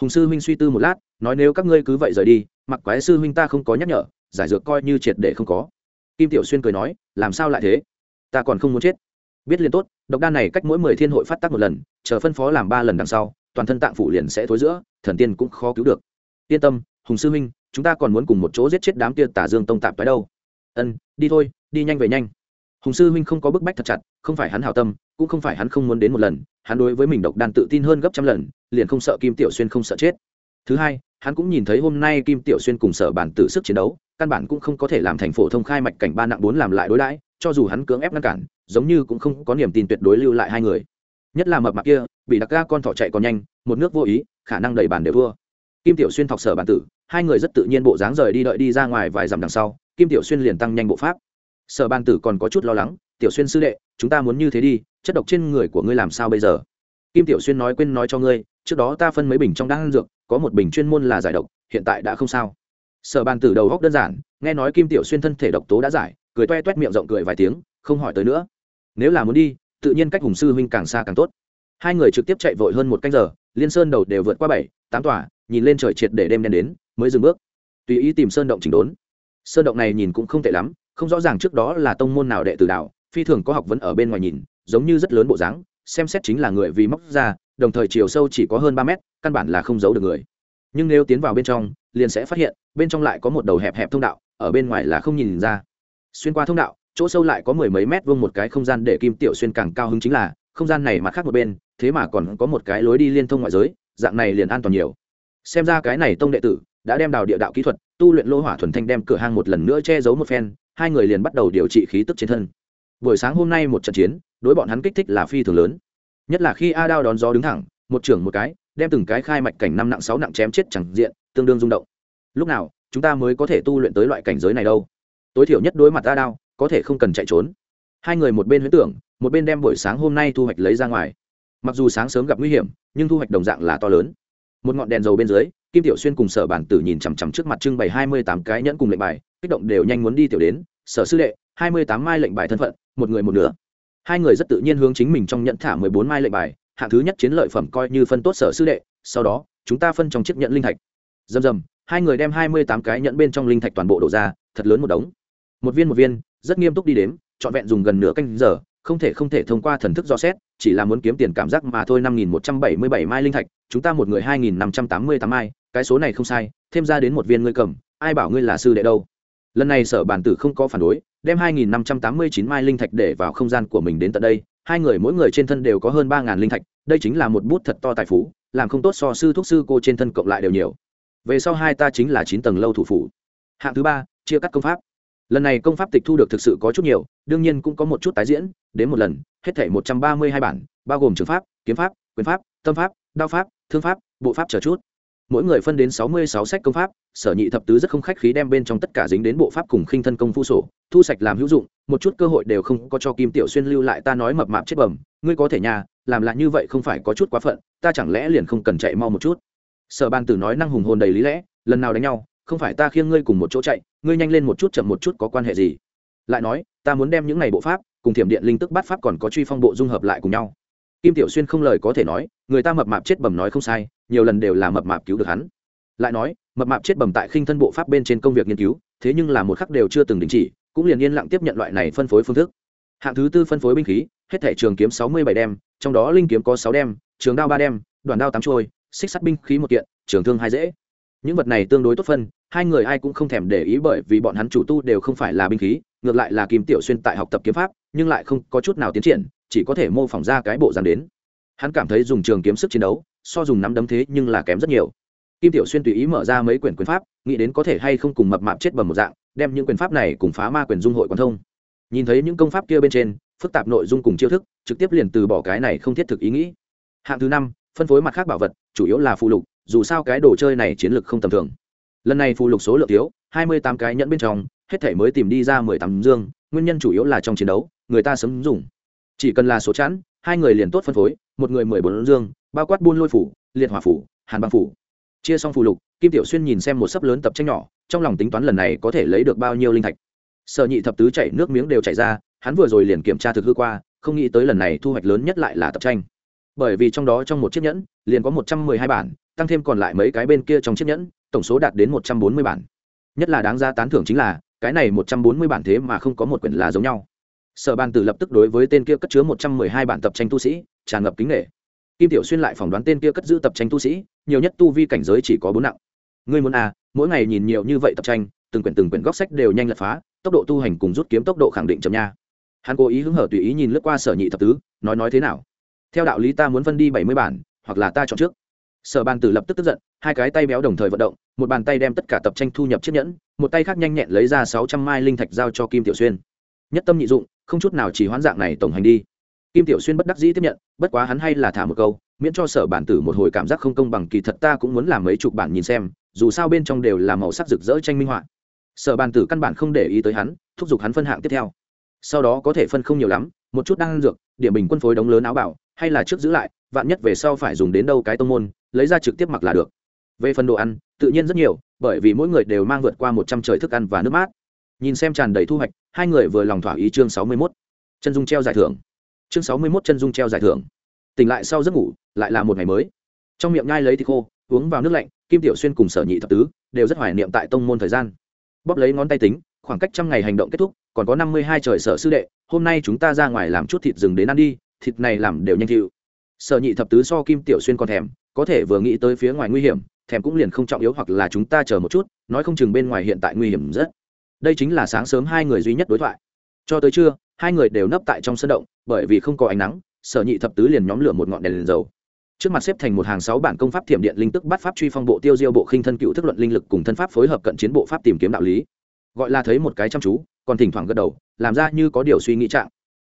Hùng sư huynh suy tư một lát, nói, nếu các ngươi cứ vậy rời đi, mặc quái sư huynh ta không có nhắc nhở, giải dược coi như triệt để không có. Kim tiểu xuyên cười nói, làm sao lại thế? Ta còn không muốn chết biết liền tốt, độc đan này cách mỗi mười thiên hội phát tác một lần, chờ phân phó làm ba lần đằng sau, toàn thân tạng phủ liền sẽ thối giữa, thần tiên cũng khó cứu được. Yên tâm, hùng sư huynh, chúng ta còn muốn cùng một chỗ giết chết đám kia tả dương tông tạp tới đâu. Ân, đi thôi, đi nhanh về nhanh. Hùng sư huynh không có bức bách thật chặt, không phải hắn hảo tâm, cũng không phải hắn không muốn đến một lần, hắn đối với mình độc đan tự tin hơn gấp trăm lần, liền không sợ kim tiểu xuyên không sợ chết. Thứ hai, hắn cũng nhìn thấy hôm nay kim tiểu xuyên cùng sở bản tự sức chiến đấu, căn bản cũng không có thể làm thành phổ thông khai mạch cảnh ba nặng bốn làm lại đối đãi cho dù hắn cưỡng ép ngăn cản, giống như cũng không có niềm tin tuyệt đối lưu lại hai người. Nhất là mập mạp kia, bị đặc ga con thỏ chạy còn nhanh, một nước vô ý, khả năng đầy bàn đều thua. Kim tiểu xuyên thọc sở bản tử, hai người rất tự nhiên bộ dáng rời đi đợi đi ra ngoài vài dặm đằng sau, kim tiểu xuyên liền tăng nhanh bộ pháp. Sở bản tử còn có chút lo lắng, tiểu xuyên sư đệ, chúng ta muốn như thế đi, chất độc trên người của ngươi làm sao bây giờ? Kim tiểu xuyên nói quên nói cho ngươi, trước đó ta phân mấy bình trong đan dược, có một bình chuyên môn là giải độc, hiện tại đã không sao. Sở bàn tử đầu góc đơn giản, nghe nói kim tiểu xuyên thân thể độc tố đã giải cười toe toét miệng rộng cười vài tiếng, không hỏi tới nữa. Nếu là muốn đi, tự nhiên cách hùng sư huynh càng xa càng tốt. Hai người trực tiếp chạy vội hơn một canh giờ, liên sơn đầu đều vượt qua bảy, tám tòa, nhìn lên trời triệt để đêm đen đến, mới dừng bước. Tùy ý tìm sơn động chỉnh đốn. Sơn động này nhìn cũng không tệ lắm, không rõ ràng trước đó là tông môn nào đệ tử đạo, phi thường có học vấn ở bên ngoài nhìn, giống như rất lớn bộ dáng, xem xét chính là người vì móc ra, đồng thời chiều sâu chỉ có hơn ba mét, căn bản là không giấu được người. Nhưng nếu tiến vào bên trong, liền sẽ phát hiện, bên trong lại có một đầu hẹp hẹp thông đạo, ở bên ngoài là không nhìn ra xuyên qua thông đạo, chỗ sâu lại có mười mấy mét vuông một cái không gian để kim tiểu xuyên càng cao hứng chính là, không gian này mặt khác một bên, thế mà còn có một cái lối đi liên thông ngoại giới, dạng này liền an toàn nhiều. Xem ra cái này tông đệ tử đã đem đào địa đạo kỹ thuật, tu luyện lô hỏa thuần thanh đem cửa hang một lần nữa che giấu một phen, hai người liền bắt đầu điều trị khí tức trên thân. Buổi sáng hôm nay một trận chiến, đối bọn hắn kích thích là phi thường lớn. Nhất là khi a đao đón gió đứng thẳng, một trưởng một cái, đem từng cái khai mạch cảnh năm nặng sáu nặng chém chết chẳng diện, tương đương rung động. Lúc nào, chúng ta mới có thể tu luyện tới loại cảnh giới này đâu? Tối thiểu nhất đối mặt ta đao, có thể không cần chạy trốn. Hai người một bên huyễn tưởng, một bên đem buổi sáng hôm nay thu hoạch lấy ra ngoài. Mặc dù sáng sớm gặp nguy hiểm, nhưng thu hoạch đồng dạng là to lớn. Một ngọn đèn dầu bên dưới, kim tiểu xuyên cùng sở bản tử nhìn chằm chằm trước mặt trưng bày hai mươi tám cái nhẫn cùng lệnh bài, kích động đều nhanh muốn đi tiểu đến, sở sư đệ, hai mươi tám mai lệnh bài thân phận, một người một nửa. Hai người rất tự nhiên hướng chính mình trong nhẫn thả mười bốn mai lệnh bài, hạng thứ nhất chiến lợi phẩm coi như phân tốt sở sư đệ, sau đó, chúng ta phân trong chiếc nhẫn linh thạch. Dầm dầm hai người đem hai mươi tám cái nhẫn bên trong linh thạch toàn bộ đổ ra, thật lớn một đống một viên một viên, rất nghiêm túc đi đếm, trọn vẹn dùng gần nửa canh giờ, không thể không thể thông qua thần thức do xét, chỉ là muốn kiếm tiền cảm giác mà thôi năm nghìn một trăm bảy mươi bảy mai linh thạch, chúng ta một người hai nghìn năm trăm tám mươi tám mai, cái số này không sai, thêm ra đến một viên ngươi cầm, ai bảo ngươi là sư đệ đâu. Lần này sở bản tử không có phản đối, đem hai nghìn năm trăm tám mươi chín mai linh thạch để vào không gian của mình đến tận đây, hai người mỗi người trên thân đều có hơn ba ngàn linh thạch, đây chính là một bút thật to tài phú, làm không tốt so sư thuốc sư cô trên thân cộng lại đều nhiều. Về sau hai ta chính là chín tầng lâu thủ phủ. Hạng thứ ba, chia cắt công pháp lần này công pháp tịch thu được thực sự có chút nhiều, đương nhiên cũng có một chút tái diễn, đến một lần, hết thể một trăm ba mươi hai bản, bao gồm trường pháp, kiếm pháp, quyền pháp, tâm pháp, đao pháp, thương pháp, bộ pháp chờ chút. Mỗi người phân đến sáu mươi sáu sách công pháp, sở nhị thập tứ rất không khách khí đem bên trong tất cả dính đến bộ pháp cùng khinh thân công phu sổ, thu sạch làm hữu dụng, một chút cơ hội đều không có cho kim tiểu xuyên lưu lại, ta nói mập mạp chết bẩm, ngươi có thể nhà, làm lại như vậy không phải có chút quá phận, ta chẳng lẽ liền không cần chạy mau một chút? Sở ban tử nói năng hùng hồn đầy lý lẽ, lần nào đánh nhau không phải ta khiêng ngươi cùng một chỗ chạy, ngươi nhanh lên một chút chậm một chút có quan hệ gì? Lại nói, ta muốn đem những này bộ pháp cùng thiểm điện linh tức bắt pháp còn có truy phong bộ dung hợp lại cùng nhau. Kim tiểu xuyên không lời có thể nói, người ta mập mạp chết bầm nói không sai, nhiều lần đều là mập mạp cứu được hắn. Lại nói, mập mạp chết bầm tại khinh thân bộ pháp bên trên công việc nghiên cứu, thế nhưng là một khắc đều chưa từng đình chỉ, cũng liền yên lặng tiếp nhận loại này phân phối phương thức. Hạng thứ tư phân phối binh khí, hết thể trường kiếm sáu mươi bảy đem, trong đó linh kiếm có sáu đem, trường đao ba đem, đoàn đao tám trôi xích sắt binh khí một kiện, trường thương hai dễ những vật này tương đối tốt phân, hai người ai cũng không thèm để ý bởi vì bọn hắn chủ tu đều không phải là binh khí, ngược lại là kim tiểu xuyên tại học tập kiếm pháp, nhưng lại không có chút nào tiến triển, chỉ có thể mô phỏng ra cái bộ dáng đến. Hắn cảm thấy dùng trường kiếm sức chiến đấu, so dùng nắm đấm thế nhưng là kém rất nhiều. Kim tiểu xuyên tùy ý mở ra mấy quyển quyền pháp, nghĩ đến có thể hay không cùng mập mạp chết bầm một dạng, đem những quyền pháp này cùng phá ma quyền dung hội quan thông. Nhìn thấy những công pháp kia bên trên, phức tạp nội dung cùng chiêu thức, trực tiếp liền từ bỏ cái này không thiết thực ý nghĩ. Hạng thứ năm, phân phối mặt khác bảo vật, chủ yếu là phụ lục dù sao cái đồ chơi này chiến lược không tầm thường. Lần này phù lục số lượng thiếu, hai mươi tám cái nhẫn bên trong, hết thể mới tìm đi ra mười tám dương, nguyên nhân chủ yếu là trong chiến đấu, người ta sớm dùng. Chỉ cần là số chẵn, hai người liền tốt phân phối, một người mười bốn dương, bao quát buôn lôi phủ, liệt hỏa phủ, hàn băng phủ. Chia xong phù lục, kim tiểu xuyên nhìn xem một sấp lớn tập tranh nhỏ, trong lòng tính toán lần này có thể lấy được bao nhiêu linh thạch. Sợ nhị thập tứ chảy nước miếng đều chảy ra, hắn vừa rồi liền kiểm tra thực hư qua, không nghĩ tới lần này thu hoạch lớn nhất lại là tập tranh. Bởi vì trong đó trong một chiếc nhẫn, liền có một trăm mười hai bản tăng thêm còn lại mấy cái bên kia trong chiếc nhẫn, tổng số đạt đến một trăm bốn mươi bản. Nhất là đáng ra tán thưởng chính là, cái này một trăm bốn mươi bản thế mà không có một quyển là giống nhau. Sở ban tử lập tức đối với tên kia cất chứa một trăm mười hai bản tập tranh tu sĩ, tràn ngập kính nghệ kim tiểu xuyên lại phỏng đoán tên kia cất giữ tập tranh tu sĩ, nhiều nhất tu vi cảnh giới chỉ có bốn nặng. Ngươi muốn à mỗi ngày nhìn nhiều như vậy tập tranh, từng quyển từng quyển góc sách đều nhanh lật phá, tốc độ tu hành cùng rút kiếm tốc độ khẳng định chậm nha. Hắn cố ý hứng hở tùy ý nhìn lướt qua sở nhị thập tứ, nói nói thế nào? Theo đạo lý ta muốn phân đi bảy mươi bản, hoặc là ta chọn trước sở ban tử lập tức tức giận, hai cái tay béo đồng thời vận động, một bàn tay đem tất cả tập tranh thu nhập chiếc nhẫn, một tay khác nhanh nhẹn lấy ra sáu trăm mai linh thạch giao cho kim tiểu xuyên. Nhất tâm nhị dụng, không chút nào chỉ hoán dạng này tổng hành đi. Kim tiểu xuyên bất đắc dĩ tiếp nhận, bất quá hắn hay là thả một câu, miễn cho sở bản tử một hồi cảm giác không công bằng, kỳ thật ta cũng muốn làm mấy chục bản nhìn xem, dù sao bên trong đều là màu sắc rực rỡ tranh minh họa. Sở bản tử căn bản không để ý tới hắn, thúc giục hắn phân hạng tiếp theo. Sau đó có thể phân không nhiều lắm, một chút đang dược, điểm bình quân phối đống lớn áo bảo, hay là trước giữ lại, vạn nhất về sau phải dùng đến đâu cái tông môn lấy ra trực tiếp mặc là được. Về phần đồ ăn, tự nhiên rất nhiều, bởi vì mỗi người đều mang vượt qua một trăm trời thức ăn và nước mát. Nhìn xem tràn đầy thu hoạch, hai người vừa lòng thỏa ý chương sáu mươi mốt. Chân dung treo giải thưởng. Chương sáu mươi mốt chân dung treo giải thưởng. Tỉnh lại sau giấc ngủ, lại là một ngày mới. Trong miệng nhai lấy thịt khô, uống vào nước lạnh, kim tiểu xuyên cùng sở nhị thập tứ đều rất hoài niệm tại tông môn thời gian. Bóp lấy ngón tay tính, khoảng cách trăm ngày hành động kết thúc, còn có năm mươi hai trời sở sư đệ, hôm nay chúng ta ra ngoài làm chút thịt rừng đến ăn đi, thịt này làm đều nhanh chịu sở nhị thập tứ so kim tiểu xuyên còn thèm có thể vừa nghĩ tới phía ngoài nguy hiểm, thèm cũng liền không trọng yếu hoặc là chúng ta chờ một chút, nói không chừng bên ngoài hiện tại nguy hiểm rất. Đây chính là sáng sớm hai người duy nhất đối thoại. Cho tới trưa, hai người đều nấp tại trong sân động, bởi vì không có ánh nắng, sở nhị thập tứ liền nhóm lửa một ngọn đèn liền dầu. Trước mặt xếp thành một hàng sáu bản công pháp thiểm điện linh tức bắt pháp truy phong bộ tiêu diêu bộ khinh thân cựu thức luận linh lực cùng thân pháp phối hợp cận chiến bộ pháp tìm kiếm đạo lý. Gọi là thấy một cái chăm chú, còn thỉnh thoảng gật đầu, làm ra như có điều suy nghĩ trạng.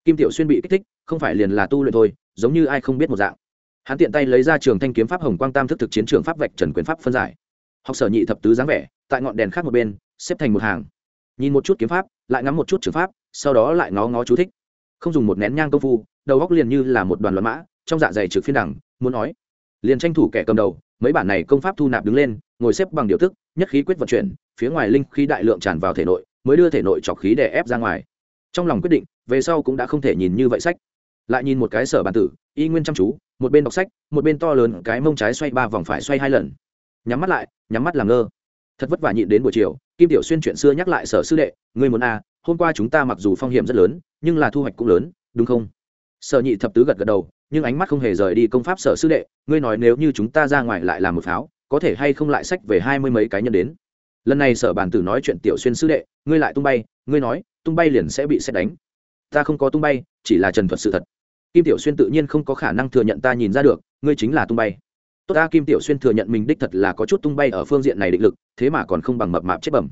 Kim tiểu xuyên bị kích thích, không phải liền là tu luyện thôi, giống như ai không biết một dạng hắn tiện tay lấy ra trường thanh kiếm pháp hồng quang tam thức thực chiến trường pháp vạch trần quyền pháp phân giải. Học sở nhị thập tứ dáng vẻ, tại ngọn đèn khác một bên, xếp thành một hàng. Nhìn một chút kiếm pháp, lại ngắm một chút trường pháp, sau đó lại ngó ngó chú thích. Không dùng một nén nhang công phu, đầu góc liền như là một đoàn loạn mã, trong dạ dày trực phiên đẳng, muốn nói. Liền tranh thủ kẻ cầm đầu, mấy bản này công pháp thu nạp đứng lên, ngồi xếp bằng điều thức, nhất khí quyết vận chuyển, phía ngoài linh khí đại lượng tràn vào thể nội, mới đưa thể nội trọc khí để ép ra ngoài. Trong lòng quyết định, về sau cũng đã không thể nhìn như vậy sách lại nhìn một cái sở bàn tử y nguyên chăm chú một bên đọc sách một bên to lớn cái mông trái xoay ba vòng phải xoay hai lần. Nhắm mắt lại nhắm mắt làm ngơ. Thật vất vả nhịn đến buổi chiều kim tiểu xuyên chuyện xưa nhắc lại sở sư đệ ngươi muốn a à, hôm qua chúng ta mặc dù phong hiểm rất lớn nhưng là thu hoạch cũng lớn đúng không? Sở nhị thập tứ gật gật đầu nhưng ánh mắt không hề rời đi công pháp sở sư đệ ngươi nói nếu như chúng ta ra ngoài lại làm một pháo có thể hay không lại sách về hai mươi mấy cái nhân đến? Lần này sở bàn tử nói chuyện tiểu xuyên sư đệ ngươi lại tung bay ngươi nói tung bay liền sẽ bị xét đánh. Ta không có tung bay chỉ là trần thuật sự thật kim tiểu xuyên tự nhiên không có khả năng thừa nhận ta nhìn ra được, ngươi chính là tung bay. Tốt ta, kim tiểu xuyên thừa nhận mình đích thật là có chút tung bay ở phương diện này định lực, thế mà còn không bằng mập mạp chết bẩm.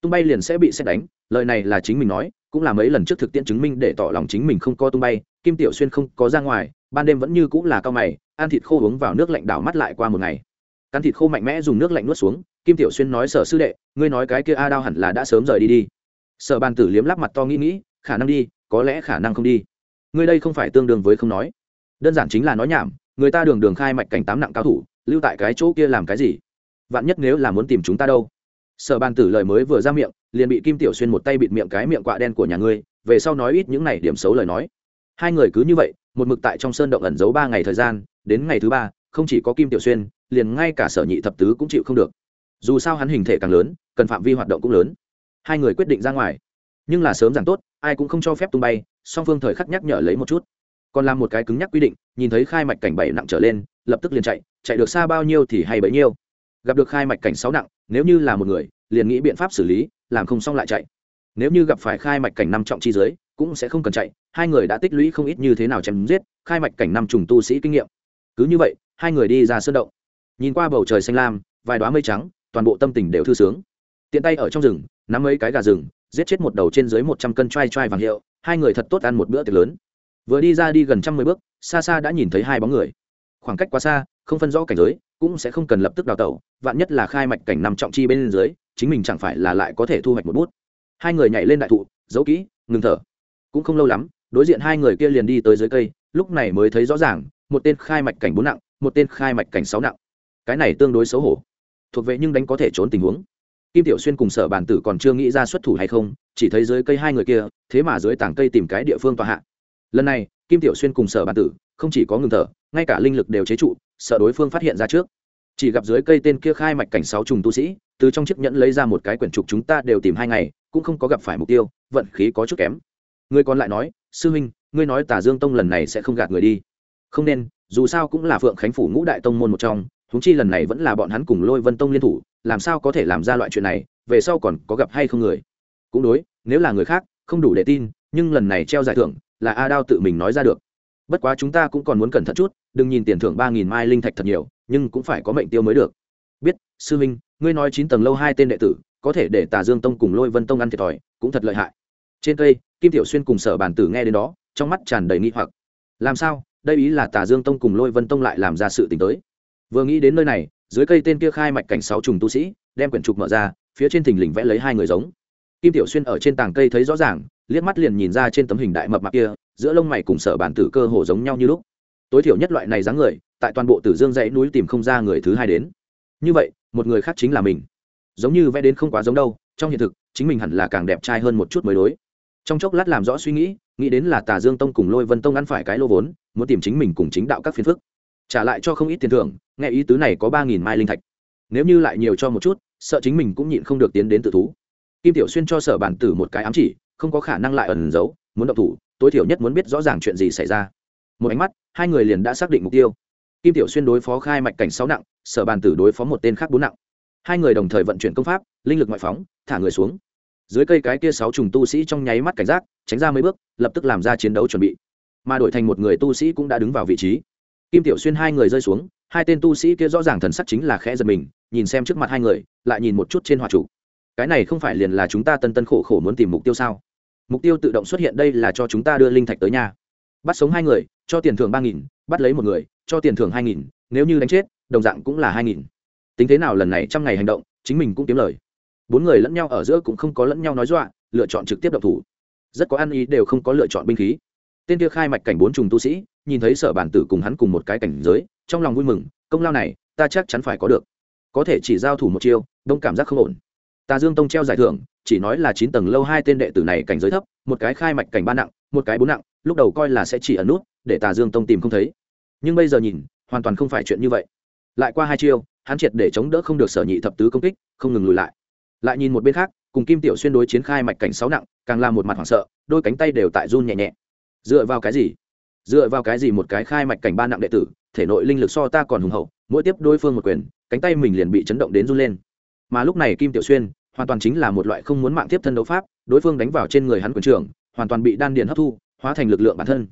Tung bay liền sẽ bị xét đánh, lời này là chính mình nói, cũng là mấy lần trước thực tiễn chứng minh để tỏ lòng chính mình không có tung bay, kim tiểu xuyên không có ra ngoài, ban đêm vẫn như cũng là cao mày, ăn thịt khô uống vào nước lạnh đảo mắt lại qua một ngày. Cắn thịt khô mạnh mẽ dùng nước lạnh nuốt xuống, kim tiểu xuyên nói, sở sư đệ, ngươi nói cái kia a đao hẳn là đã sớm rời đi đi. Sở bàn tử liếm lắp mặt to nghĩ nghĩ, khả năng đi, có lẽ khả năng không đi ngươi đây không phải tương đương với không nói. Đơn giản chính là nói nhảm, người ta đường đường khai mạch cảnh tám nặng cao thủ, lưu tại cái chỗ kia làm cái gì? Vạn nhất nếu là muốn tìm chúng ta đâu? Sở bàn tử lời mới vừa ra miệng, liền bị kim tiểu xuyên một tay bịt miệng cái miệng quạ đen của nhà ngươi, về sau nói ít những này điểm xấu lời nói. Hai người cứ như vậy, một mực tại trong sơn động ẩn giấu ba ngày thời gian, đến ngày thứ ba, không chỉ có kim tiểu xuyên, liền ngay cả sở nhị thập tứ cũng chịu không được. Dù sao hắn hình thể càng lớn, cần phạm vi hoạt động cũng lớn. Hai người quyết định ra ngoài. Nhưng là sớm rằng tốt ai cũng không cho phép tung bay song phương thời khắc nhắc nhở lấy một chút. Còn làm một cái cứng nhắc quy định nhìn thấy khai mạch cảnh bảy nặng trở lên lập tức liền chạy chạy được xa bao nhiêu thì hay bấy nhiêu. Gặp được khai mạch cảnh sáu nặng nếu như là một người liền nghĩ biện pháp xử lý làm không xong lại chạy. Nếu như gặp phải khai mạch cảnh năm trọng chi dưới, cũng sẽ không cần chạy hai người đã tích lũy không ít như thế nào chém giết khai mạch cảnh năm trùng tu sĩ kinh nghiệm. Cứ như vậy hai người đi ra sơn động. Nhìn qua bầu trời xanh lam vài đoá mây trắng toàn bộ tâm tình đều thư sướng. Tiện tay ở trong rừng nắm mấy cái gà rừng giết chết một đầu trên dưới một trăm cân trai trai vàng hiệu, hai người thật tốt ăn một bữa tiệc lớn. Vừa đi ra đi gần trăm mười bước, xa xa đã nhìn thấy hai bóng người. Khoảng cách quá xa, không phân rõ cảnh giới, cũng sẽ không cần lập tức đào tẩu, vạn nhất là khai mạch cảnh nằm trọng chi bên dưới, chính mình chẳng phải là lại có thể thu hoạch một bút. Hai người nhảy lên đại thụ, giấu kỹ, ngừng thở. Cũng không lâu lắm, đối diện hai người kia liền đi tới dưới cây, lúc này mới thấy rõ ràng, một tên khai mạch cảnh bốn nặng, một tên khai mạch cảnh sáu nặng. Cái này tương đối xấu hổ. Thuộc về nhưng đánh có thể trốn tình huống kim tiểu xuyên cùng sở Bàn tử còn chưa nghĩ ra xuất thủ hay không, chỉ thấy dưới cây hai người kia, thế mà dưới tảng cây tìm cái địa phương tòa hạ. Lần này, kim tiểu xuyên cùng sở Bàn tử, không chỉ có ngừng thở, ngay cả linh lực đều chế trụ, sợ đối phương phát hiện ra trước. Chỉ gặp dưới cây tên kia khai mạch cảnh sáu trùng tu sĩ, từ trong chiếc nhẫn lấy ra một cái quyển trục chúng ta đều tìm hai ngày, cũng không có gặp phải mục tiêu, vận khí có chút kém. Người còn lại nói, sư huynh, ngươi nói tả dương tông lần này sẽ không gạt người đi. Không nên, dù sao cũng là phượng khánh phủ ngũ đại tông môn một trong thúng chi lần này vẫn là bọn hắn cùng lôi vân tông liên thủ làm sao có thể làm ra loại chuyện này, về sau còn có gặp hay không người? Cũng đối, nếu là người khác, không đủ để tin, nhưng lần này treo giải thưởng là a đao tự mình nói ra được. Bất quá chúng ta cũng còn muốn cẩn thận chút, đừng nhìn tiền thưởng ba nghìn mai linh thạch thật nhiều, nhưng cũng phải có mệnh tiêu mới được. Biết, sư minh ngươi nói chín tầng lâu hai tên đệ tử, có thể để tà dương tông cùng lôi vân tông ăn thiệt thòi, cũng thật lợi hại. Trên cây, kim tiểu xuyên cùng sở Bàn tử nghe đến đó, trong mắt tràn đầy nghi hoặc. Làm sao? Đây ý là tà dương tông cùng lôi vân tông lại làm ra sự t ì n h tới. Vừa nghĩ đến nơi này dưới cây tên kia khai mạch cảnh sáu trùng tu sĩ, đem quyển trục mở ra, phía trên thình lình vẽ lấy hai người giống. Kim tiểu xuyên ở trên tàng cây thấy rõ ràng, liếc mắt liền nhìn ra trên tấm hình đại mập mạc kia, giữa lông mày cùng sở bản tử cơ hồ giống nhau như lúc. Tối thiểu nhất loại này dáng người, tại toàn bộ tử dương dãy núi tìm không ra người thứ hai đến. Như vậy, một người khác chính là mình. Giống như vẽ đến không quá giống đâu, trong hiện thực, chính mình hẳn là càng đẹp trai hơn một chút mới đối. Trong chốc lát làm rõ suy nghĩ nghĩ đến là tà dương tông cùng lôi vân tông ăn phải cái lô vốn, muốn tìm chính mình cùng chính đạo các phiền phức trả lại cho không ít tiền thưởng, nghe ý tứ này có ba nghìn mai linh thạch. Nếu như lại nhiều cho một chút, sợ chính mình cũng nhịn không được tiến đến tự thú. Kim tiểu xuyên cho sở bản tử một cái ám chỉ, không có khả năng lại ẩn giấu, muốn động thủ, tối thiểu nhất muốn biết rõ ràng chuyện gì xảy ra. Một ánh mắt, hai người liền đã xác định mục tiêu. Kim tiểu xuyên đối phó khai mạch cảnh sáu nặng, sở bàn tử đối phó một tên khác bốn nặng. Hai người đồng thời vận chuyển công pháp, linh lực ngoại phóng, thả người xuống. Dưới cây cái kia sáu trùng tu sĩ trong nháy mắt cảnh giác, tránh ra mấy bước, lập tức làm ra chiến đấu chuẩn bị. Mà đổi thành một người tu sĩ cũng đã đứng vào vị trí kim tiểu xuyên hai người rơi xuống, hai tên tu sĩ kia rõ ràng thần sắc chính là khẽ giật mình, nhìn xem trước mặt hai người, lại nhìn một chút trên hòa chủ. Cái này không phải liền là chúng ta tân tân khổ khổ muốn tìm mục tiêu sao? Mục tiêu tự động xuất hiện đây là cho chúng ta đưa linh thạch tới nhà bắt sống hai người, cho tiền thưởng ba nghìn, bắt lấy một người, cho tiền thưởng hai nghìn, nếu như đánh chết, đồng dạng cũng là hai nghìn. Tính thế nào lần này trăm ngày hành động, chính mình cũng kiếm lời. Bốn người lẫn nhau ở giữa cũng không có lẫn nhau nói dọa, lựa chọn trực tiếp động thủ. Rất có ăn ý đều không có lựa chọn binh khí. Tên kia khai mạch cảnh bốn trùng tu sĩ nhìn thấy sở bản tử cùng hắn cùng một cái cảnh giới, trong lòng vui mừng, công lao này, ta chắc chắn phải có được. Có thể chỉ giao thủ một chiêu, đông cảm giác không ổn. Tà dương tông treo giải thưởng, chỉ nói là chín tầng lâu hai tên đệ tử này cảnh giới thấp, một cái khai mạch cảnh ba nặng, một cái bốn nặng, lúc đầu coi là sẽ chỉ ẩn nút, để tà dương tông tìm không thấy. Nhưng bây giờ nhìn, hoàn toàn không phải chuyện như vậy. Lại qua hai chiêu, hắn triệt để chống đỡ không được sở nhị thập tứ công kích, không ngừng lùi lại. Lại nhìn một bên khác, cùng kim tiểu xuyên đối chiến khai mạch cảnh sáu nặng, càng làm một mặt hoảng sợ, đôi cánh tay đều tại run nhẹ nhẹ. Dựa vào cái gì? Dựa vào cái gì một cái khai mạch cảnh ba nặng đệ tử, thể nội linh lực so ta còn hùng hậu, mỗi tiếp đối phương một quyền, cánh tay mình liền bị chấn động đến run lên. Mà lúc này kim tiểu xuyên, hoàn toàn chính là một loại không muốn mạng tiếp thân đấu pháp, đối phương đánh vào trên người hắn quyền trưởng, hoàn toàn bị đan điền hấp thu, hóa thành lực lượng bản thân.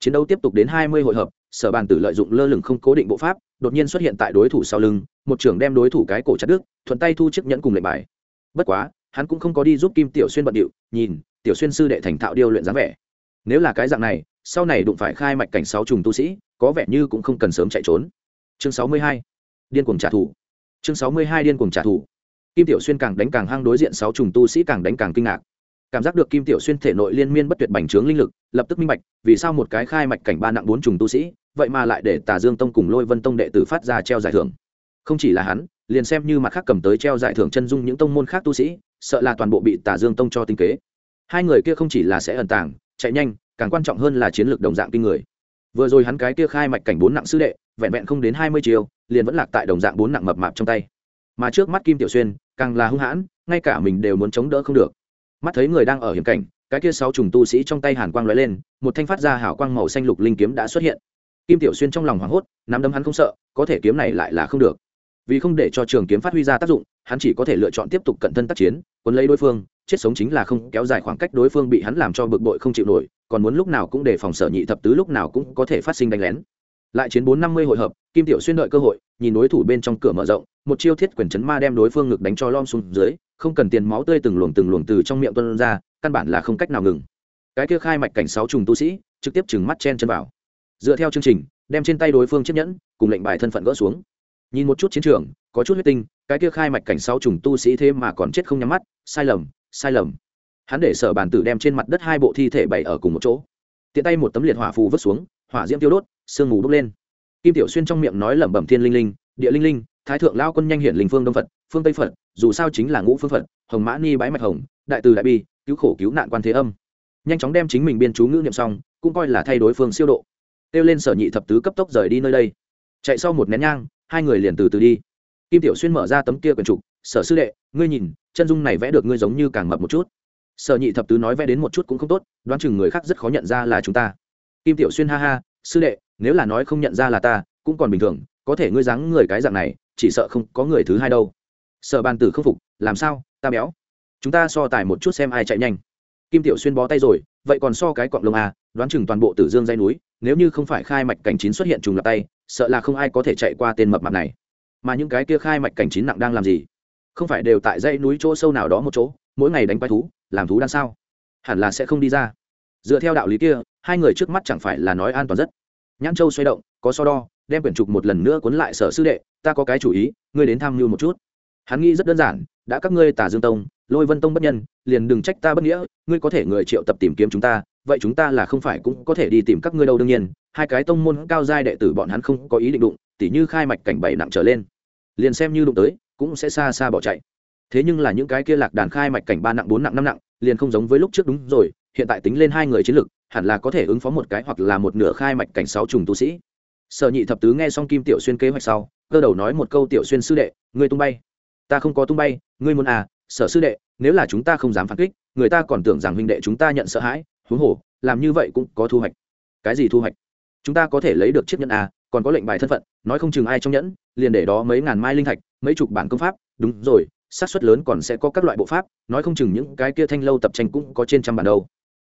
Chiến đấu tiếp tục đến hai mươi hội hợp, sở bàn tử lợi dụng lơ lửng không cố định bộ pháp, đột nhiên xuất hiện tại đối thủ sau lưng, một trưởng đem đối thủ cái cổ chặt đứt, thuận tay thu chiếc nhẫn cùng lệnh bài. Bất quá, hắn cũng không có đi giúp kim tiểu xuyên bận điệu, nhìn, tiểu xuyên sư đệ thành thạo điêu luyện dáng vẻ. Nếu là cái dạng này sau này đụng phải khai mạch cảnh sáu trùng tu sĩ, có vẻ như cũng không cần sớm chạy trốn. Chương sáu mươi hai, điên cuồng trả thù. Chương sáu mươi hai, điên cuồng trả thù. Kim tiểu xuyên càng đánh càng hăng đối diện sáu trùng tu sĩ càng đánh càng kinh ngạc. Cảm giác được kim tiểu xuyên thể nội liên miên bất tuyệt bành trướng linh lực, lập tức minh bạch, vì sao một cái khai mạch cảnh ba nặng bốn trùng tu sĩ, vậy mà lại để tà dương tông cùng lôi vân tông đệ tử phát ra treo giải thưởng. Không chỉ là hắn, liền xem như mặt khác cầm tới treo giải thưởng chân dung những tông môn khác tu sĩ, sợ là toàn bộ bị tà dương tông cho tinh kế. Hai người kia không chỉ là sẽ ẩn tàng, chạy nhanh càng quan trọng hơn là chiến lược đồng dạng kinh người. Vừa rồi hắn cái kia khai mạch cảnh bốn nặng sư đệ, vẹn vẹn không đến hai mươi chiều liền vẫn lạc tại đồng dạng bốn nặng mập mạp trong tay. Mà trước mắt kim tiểu xuyên, càng là hung hãn, ngay cả mình đều muốn chống đỡ không được. Mắt thấy người đang ở hiểm cảnh, cái kia sáu trùng tu sĩ trong tay hàn quang lóe lên, một thanh phát ra hảo quang màu xanh lục linh kiếm đã xuất hiện. Kim tiểu xuyên trong lòng hoảng hốt, nắm đấm hắn không sợ, có thể kiếm này lại là không được. Vì không để cho trường kiếm phát huy ra tác dụng, hắn chỉ có thể lựa chọn tiếp tục cận thân tác chiến quân lấy đối phương, chết sống chính là không, kéo dài khoảng cách đối phương bị hắn làm cho bực bội không chịu nổi còn muốn lúc nào cũng để phòng sở nhị thập tứ lúc nào cũng có thể phát sinh đánh lén. Lại chiến bốn năm mươi hội hợp, kim tiểu xuyên đợi cơ hội, nhìn đối thủ bên trong cửa mở rộng, một chiêu thiết quyền chấn ma đem đối phương ngực đánh cho lom xuống dưới, không cần tiền máu tươi từng luồng từng luồng từ trong miệng tuân ra, căn bản là không cách nào ngừng. Cái kia khai mạch cảnh sáu trùng tu sĩ, trực tiếp chừng mắt chen chân vào. Dựa theo chương trình, đem trên tay đối phương chiếc nhẫn, cùng lệnh bài thân phận gỡ xuống. Nhìn một chút chiến trường, có chút huyết tinh, cái kia khai mạch cảnh sáu trùng tu sĩ thế mà còn chết không nhắm mắt, sai lầm sai lầm hắn để sở bản tử đem trên mặt đất hai bộ thi thể bày ở cùng một chỗ. Tiện tay một tấm liệt hỏa phù vứt xuống, hỏa diễm tiêu đốt, sương mù bốc lên. Kim tiểu xuyên trong miệng nói lẩm bẩm thiên linh linh, địa linh linh, thái thượng lao quân nhanh hiển linh phương đông phật, phương tây phật, dù sao chính là ngũ phương phật, hồng mã ni bái mạch hồng, đại từ đại bi, cứu khổ cứu nạn quan thế âm. Nhanh chóng đem chính mình biên chú ngữ niệm xong, cũng coi là thay đối phương siêu độ. Kêu lên sở nhị thập tứ cấp tốc rời đi nơi đây. Chạy sau một nén nhang, hai người liền từ từ đi. Kim tiểu xuyên mở ra tấm kia quần trục, sở sư đệ, ngươi nhìn, chân dung này vẽ được ngươi giống như càng mập một chút sở nhị thập tứ nói vẽ đến một chút cũng không tốt, đoán chừng người khác rất khó nhận ra là chúng ta. Kim tiểu xuyên ha ha, sư đệ, nếu là nói không nhận ra là ta, cũng còn bình thường, có thể ngươi dáng người cái dạng này, chỉ sợ không có người thứ hai đâu. Sở bàn tử không phục, làm sao, ta béo. Chúng ta so tài một chút xem ai chạy nhanh. Kim tiểu xuyên bó tay rồi, vậy còn so cái cọng lông à đoán chừng toàn bộ tử dương dây núi, nếu như không phải khai mạch cảnh chín xuất hiện trùng lập tay, sợ là không ai có thể chạy qua tên mập mặt này. Mà những cái kia khai mạch cảnh chín nặng đang làm gì? Không phải đều tại dãy núi chỗ sâu nào đó một chỗ, mỗi ngày đánh quái thú làm thú đan sao? Hẳn là sẽ không đi ra. Dựa theo đạo lý kia, hai người trước mắt chẳng phải là nói an toàn rất. Nhãn châu xoay động, có so đo, đem quyển trục một lần nữa cuốn lại sở sư đệ, ta có cái chủ ý, ngươi đến tham mưu một chút. Hắn nghĩ rất đơn giản, đã các ngươi tả dương tông, lôi vân tông bất nhân, liền đừng trách ta bất nghĩa, ngươi có thể người triệu tập tìm kiếm chúng ta, vậy chúng ta là không phải cũng có thể đi tìm các ngươi đâu đương nhiên. Hai cái tông môn cao giai đệ tử bọn hắn không có ý định đụng, tỉ như khai mạch cảnh bảy nặng trở lên. Liền xem như đụng tới, cũng sẽ xa xa bỏ chạy. Thế nhưng là những cái kia lạc đàn khai mạch cảnh ba nặng, bốn nặng, năm nặng liền không giống với lúc trước đúng rồi, hiện tại tính lên hai người chiến lược hẳn là có thể ứng phó một cái hoặc là một nửa khai mạch cảnh sáu trùng tu sĩ. Sở nhị thập tứ nghe xong kim tiểu xuyên kế hoạch sau, cơ đầu nói một câu, tiểu xuyên sư đệ, ngươi tung bay. Ta không có tung bay, ngươi muốn à sở sư đệ, nếu là chúng ta không dám phản kích, người ta còn tưởng rằng huynh đệ chúng ta nhận sợ hãi, huống hồ, làm như vậy cũng có thu hoạch. Cái gì thu hoạch? Chúng ta có thể lấy được chiếc nhẫn à còn có lệnh bài thân phận, nói không chừng ai trong nhẫn, liền để đó mấy ngàn mai linh thạch, mấy chục bản công pháp. Đúng rồi xác suất lớn còn sẽ có các loại bộ pháp, nói không chừng những cái kia thanh lâu tập tranh cũng có trên trăm bản đâu.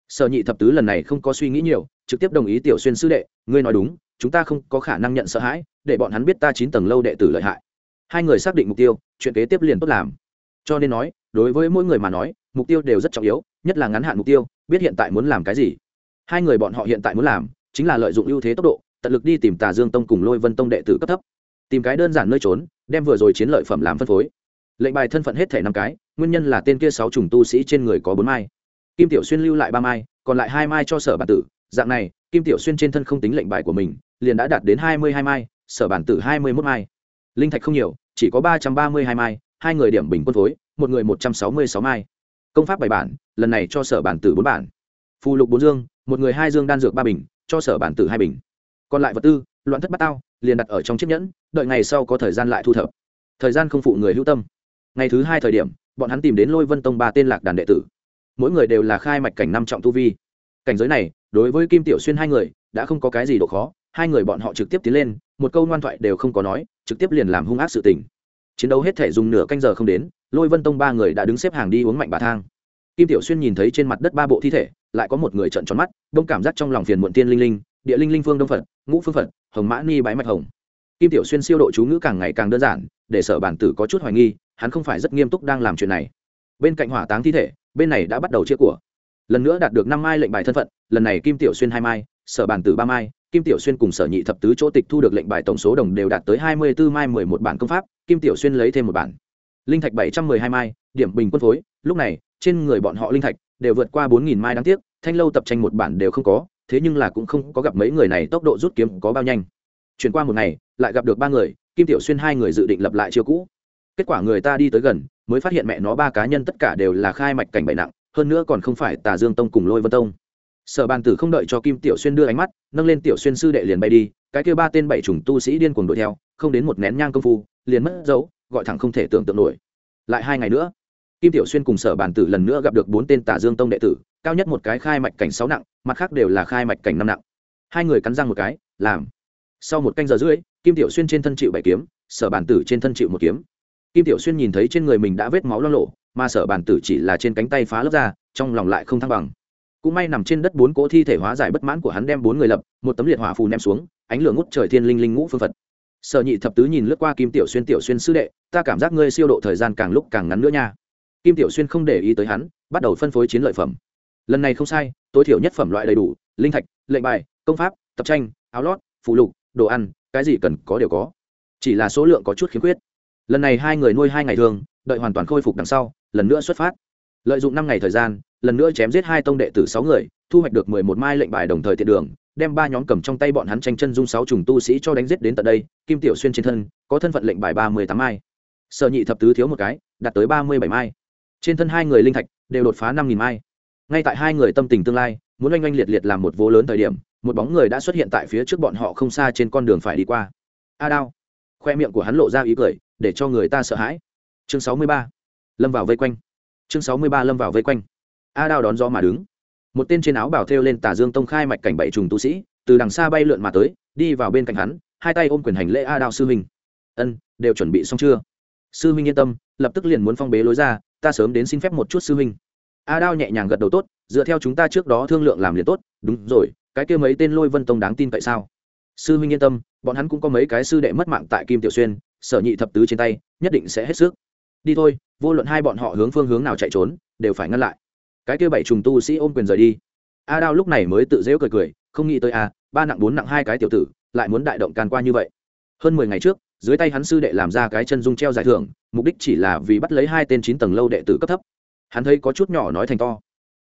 Sở nhị thập tứ lần này không có suy nghĩ nhiều, trực tiếp đồng ý tiểu xuyên sư đệ, ngươi nói đúng, chúng ta không có khả năng nhận sợ hãi, để bọn hắn biết ta chín tầng lâu đệ tử lợi hại. Hai người xác định mục tiêu, chuyện kế tiếp liền tốt làm. Cho nên nói, đối với mỗi người mà nói, mục tiêu đều rất trọng yếu, nhất là ngắn hạn mục tiêu, biết hiện tại muốn làm cái gì. Hai người bọn họ hiện tại muốn làm, chính là lợi dụng ưu thế tốc độ, tận lực đi tìm tà dương tông cùng lôi vân tông đệ tử cấp thấp. Tìm cái đơn giản nơi trốn, đem vừa rồi chiến lợi phẩm làm phân phối lệnh bài thân phận hết thể năm cái, nguyên nhân là tên kia sáu trùng tu sĩ trên người có bốn mai. Kim tiểu xuyên lưu lại ba mai, còn lại hai mai cho sở bản tử. Dạng này, kim tiểu xuyên trên thân không tính lệnh bài của mình, liền đã đạt đến hai mươi hai mai, sở bản tử hai mươi mốt mai. Linh thạch không nhiều, chỉ có ba trăm ba mươi hai mai, hai người điểm bình quân phối, một người một trăm sáu mươi sáu mai. Công pháp bảy bản, lần này cho sở bản tử bốn bản. Phù lục bốn dương, một người hai dương đan dược ba bình, cho sở bản tử hai bình. Còn lại vật tư, loạn thất bát tao, liền đặt ở trong chiếc nhẫn, đợi ngày sau có thời gian lại thu thập. Thời gian không phụ người hữu tâm ngày thứ hai thời điểm, bọn hắn tìm đến lôi vân tông ba tên lạc đàn đệ tử. Mỗi người đều là khai mạch cảnh năm trọng tu vi. Cảnh giới này, đối với kim tiểu xuyên hai người, đã không có cái gì độ khó, hai người bọn họ trực tiếp tiến lên, một câu ngoan thoại đều không có nói, trực tiếp liền làm hung ác sự tình. Chiến đấu hết thể dùng nửa canh giờ không đến, lôi vân tông ba người đã đứng xếp hàng đi uống mạnh bà thang. Kim tiểu xuyên nhìn thấy trên mặt đất ba bộ thi thể, lại có một người trận tròn mắt, đông cảm giác trong lòng phiền muộn tiên linh linh, địa linh linh phương đông phật, ngũ phương phật, hồng mã ni bái mạch hồng. Kim tiểu xuyên siêu độ chú ngữ càng ngày càng đơn giản để sở bản tử có chút hoài nghi, hắn không phải rất nghiêm túc đang làm chuyện này. Bên cạnh hỏa táng thi thể, bên này đã bắt đầu chia của. Lần nữa đạt được năm mai lệnh bài thân phận, lần này kim tiểu xuyên hai mai, sở bản tử ba mai, kim tiểu xuyên cùng sở nhị thập tứ chỗ tịch thu được lệnh bài tổng số đồng đều đạt tới hai mươi 24 mai mười một bản công pháp, kim tiểu xuyên lấy thêm một bản. Linh thạch bảy trăm mười hai mai, điểm bình quân phối, lúc này, trên người bọn họ linh thạch đều vượt qua bốn nghìn mai đáng tiếc, thanh lâu tập tranh một bản đều không có, thế nhưng là cũng không có gặp mấy người này tốc độ rút kiếm có bao nhanh. Chuyển qua một ngày, lại gặp được ba người kim tiểu xuyên hai người dự định lập lại chiêu cũ. Kết quả người ta đi tới gần, mới phát hiện mẹ nó ba cá nhân tất cả đều là khai mạch cảnh bệnh nặng, hơn nữa còn không phải tà dương tông cùng lôi vân tông. Sở bàn tử không đợi cho kim tiểu xuyên đưa ánh mắt, nâng lên tiểu xuyên sư đệ liền bay đi, cái kêu ba tên bảy chủng tu sĩ điên cuồng đuổi theo, không đến một nén nhang công phu, liền mất dấu, gọi thẳng không thể tưởng tượng nổi. Lại hai ngày nữa, kim tiểu xuyên cùng sở bàn tử lần nữa gặp được bốn tên tà dương tông đệ tử, cao nhất một cái khai mạch cảnh sáu nặng, mặt khác đều là khai mạch cảnh năm nặng. Hai người cắn răng một cái, làm sau một canh giờ rưỡi, kim tiểu xuyên trên thân chịu bảy kiếm, sở bàn tử trên thân chịu một kiếm. Kim tiểu xuyên nhìn thấy trên người mình đã vết máu lo lộ, mà sở bàn tử chỉ là trên cánh tay phá lớp ra, trong lòng lại không thăng bằng. Cũng may nằm trên đất bốn cỗ thi thể hóa giải bất mãn của hắn đem bốn người lập, một tấm liệt hỏa phù ném xuống, ánh lửa ngút trời thiên linh linh ngũ phương phật. Sở nhị thập tứ nhìn lướt qua kim tiểu xuyên tiểu xuyên sư đệ, ta cảm giác ngươi siêu độ thời gian càng lúc càng ngắn nữa nha. Kim tiểu xuyên không để ý tới hắn, bắt đầu phân phối chiến lợi phẩm. Lần này không sai, tối thiểu nhất phẩm loại đầy đủ, linh thạch, lệnh bài, công pháp, tập tranh, áo lót phụ lục đồ ăn, cái gì cần có đều có. Chỉ là số lượng có chút khiếm khuyết. Lần này hai người nuôi hai ngày thường, đợi hoàn toàn khôi phục đằng sau, lần nữa xuất phát. Lợi dụng năm ngày thời gian, lần nữa chém giết hai tông đệ tử sáu người, thu hoạch được mười một mai lệnh bài đồng thời tiện đường, đem ba nhóm cầm trong tay bọn hắn tranh chân dung sáu trùng tu sĩ cho đánh giết đến tận đây, kim tiểu xuyên trên thân, có thân phận lệnh bài ba mươi tám mai. Sợ nhị thập tứ thiếu một cái, đạt tới ba mươi bảy mai. Trên thân hai người linh thạch, đều đột phá năm nghìn mai. Ngay tại hai người tâm tình tương lai, muốn oanh oanh liệt liệt làm một vô lớn thời điểm một bóng người đã xuất hiện tại phía trước bọn họ không xa trên con đường phải đi qua. A đao. Khoe miệng của hắn lộ ra ý cười, để cho người ta sợ hãi. Chương sáu mươi ba. Lâm vào vây quanh. Chương sáu mươi ba lâm vào vây quanh. A đao đón gió mà đứng. Một tên trên áo bảo thêu lên tà dương tông khai mạch cảnh bảy trùng tu sĩ, từ đằng xa bay lượn mà tới, đi vào bên cạnh hắn, hai tay ôm quyền hành lễ a đao sư huynh. Ân, đều chuẩn bị xong chưa? Sư huynh yên tâm, lập tức liền muốn phong bế lối ra, ta sớm đến xin phép một chút sư huynh. A đao nhẹ nhàng gật đầu tốt, dựa theo chúng ta trước đó thương lượng làm liền tốt, đúng rồi cái kia mấy tên lôi vân tông đáng tin tại sao? Sư huynh yên tâm, bọn hắn cũng có mấy cái sư đệ mất mạng tại kim tiểu xuyên, sở nhị thập tứ trên tay, nhất định sẽ hết sức. Đi thôi, vô luận hai bọn họ hướng phương hướng nào chạy trốn, đều phải ngăn lại. Cái kia bảy trùng tu sĩ ôm quyền rời đi. A đao lúc này mới tự dễu cười cười, không nghĩ tới a ba nặng bốn nặng hai cái tiểu tử, lại muốn đại động can qua như vậy. Hơn mười ngày trước, dưới tay hắn sư đệ làm ra cái chân dung treo giải thưởng, mục đích chỉ là vì bắt lấy hai tên chín tầng lâu đệ tử cấp thấp. Hắn thấy có chút nhỏ nói thành to.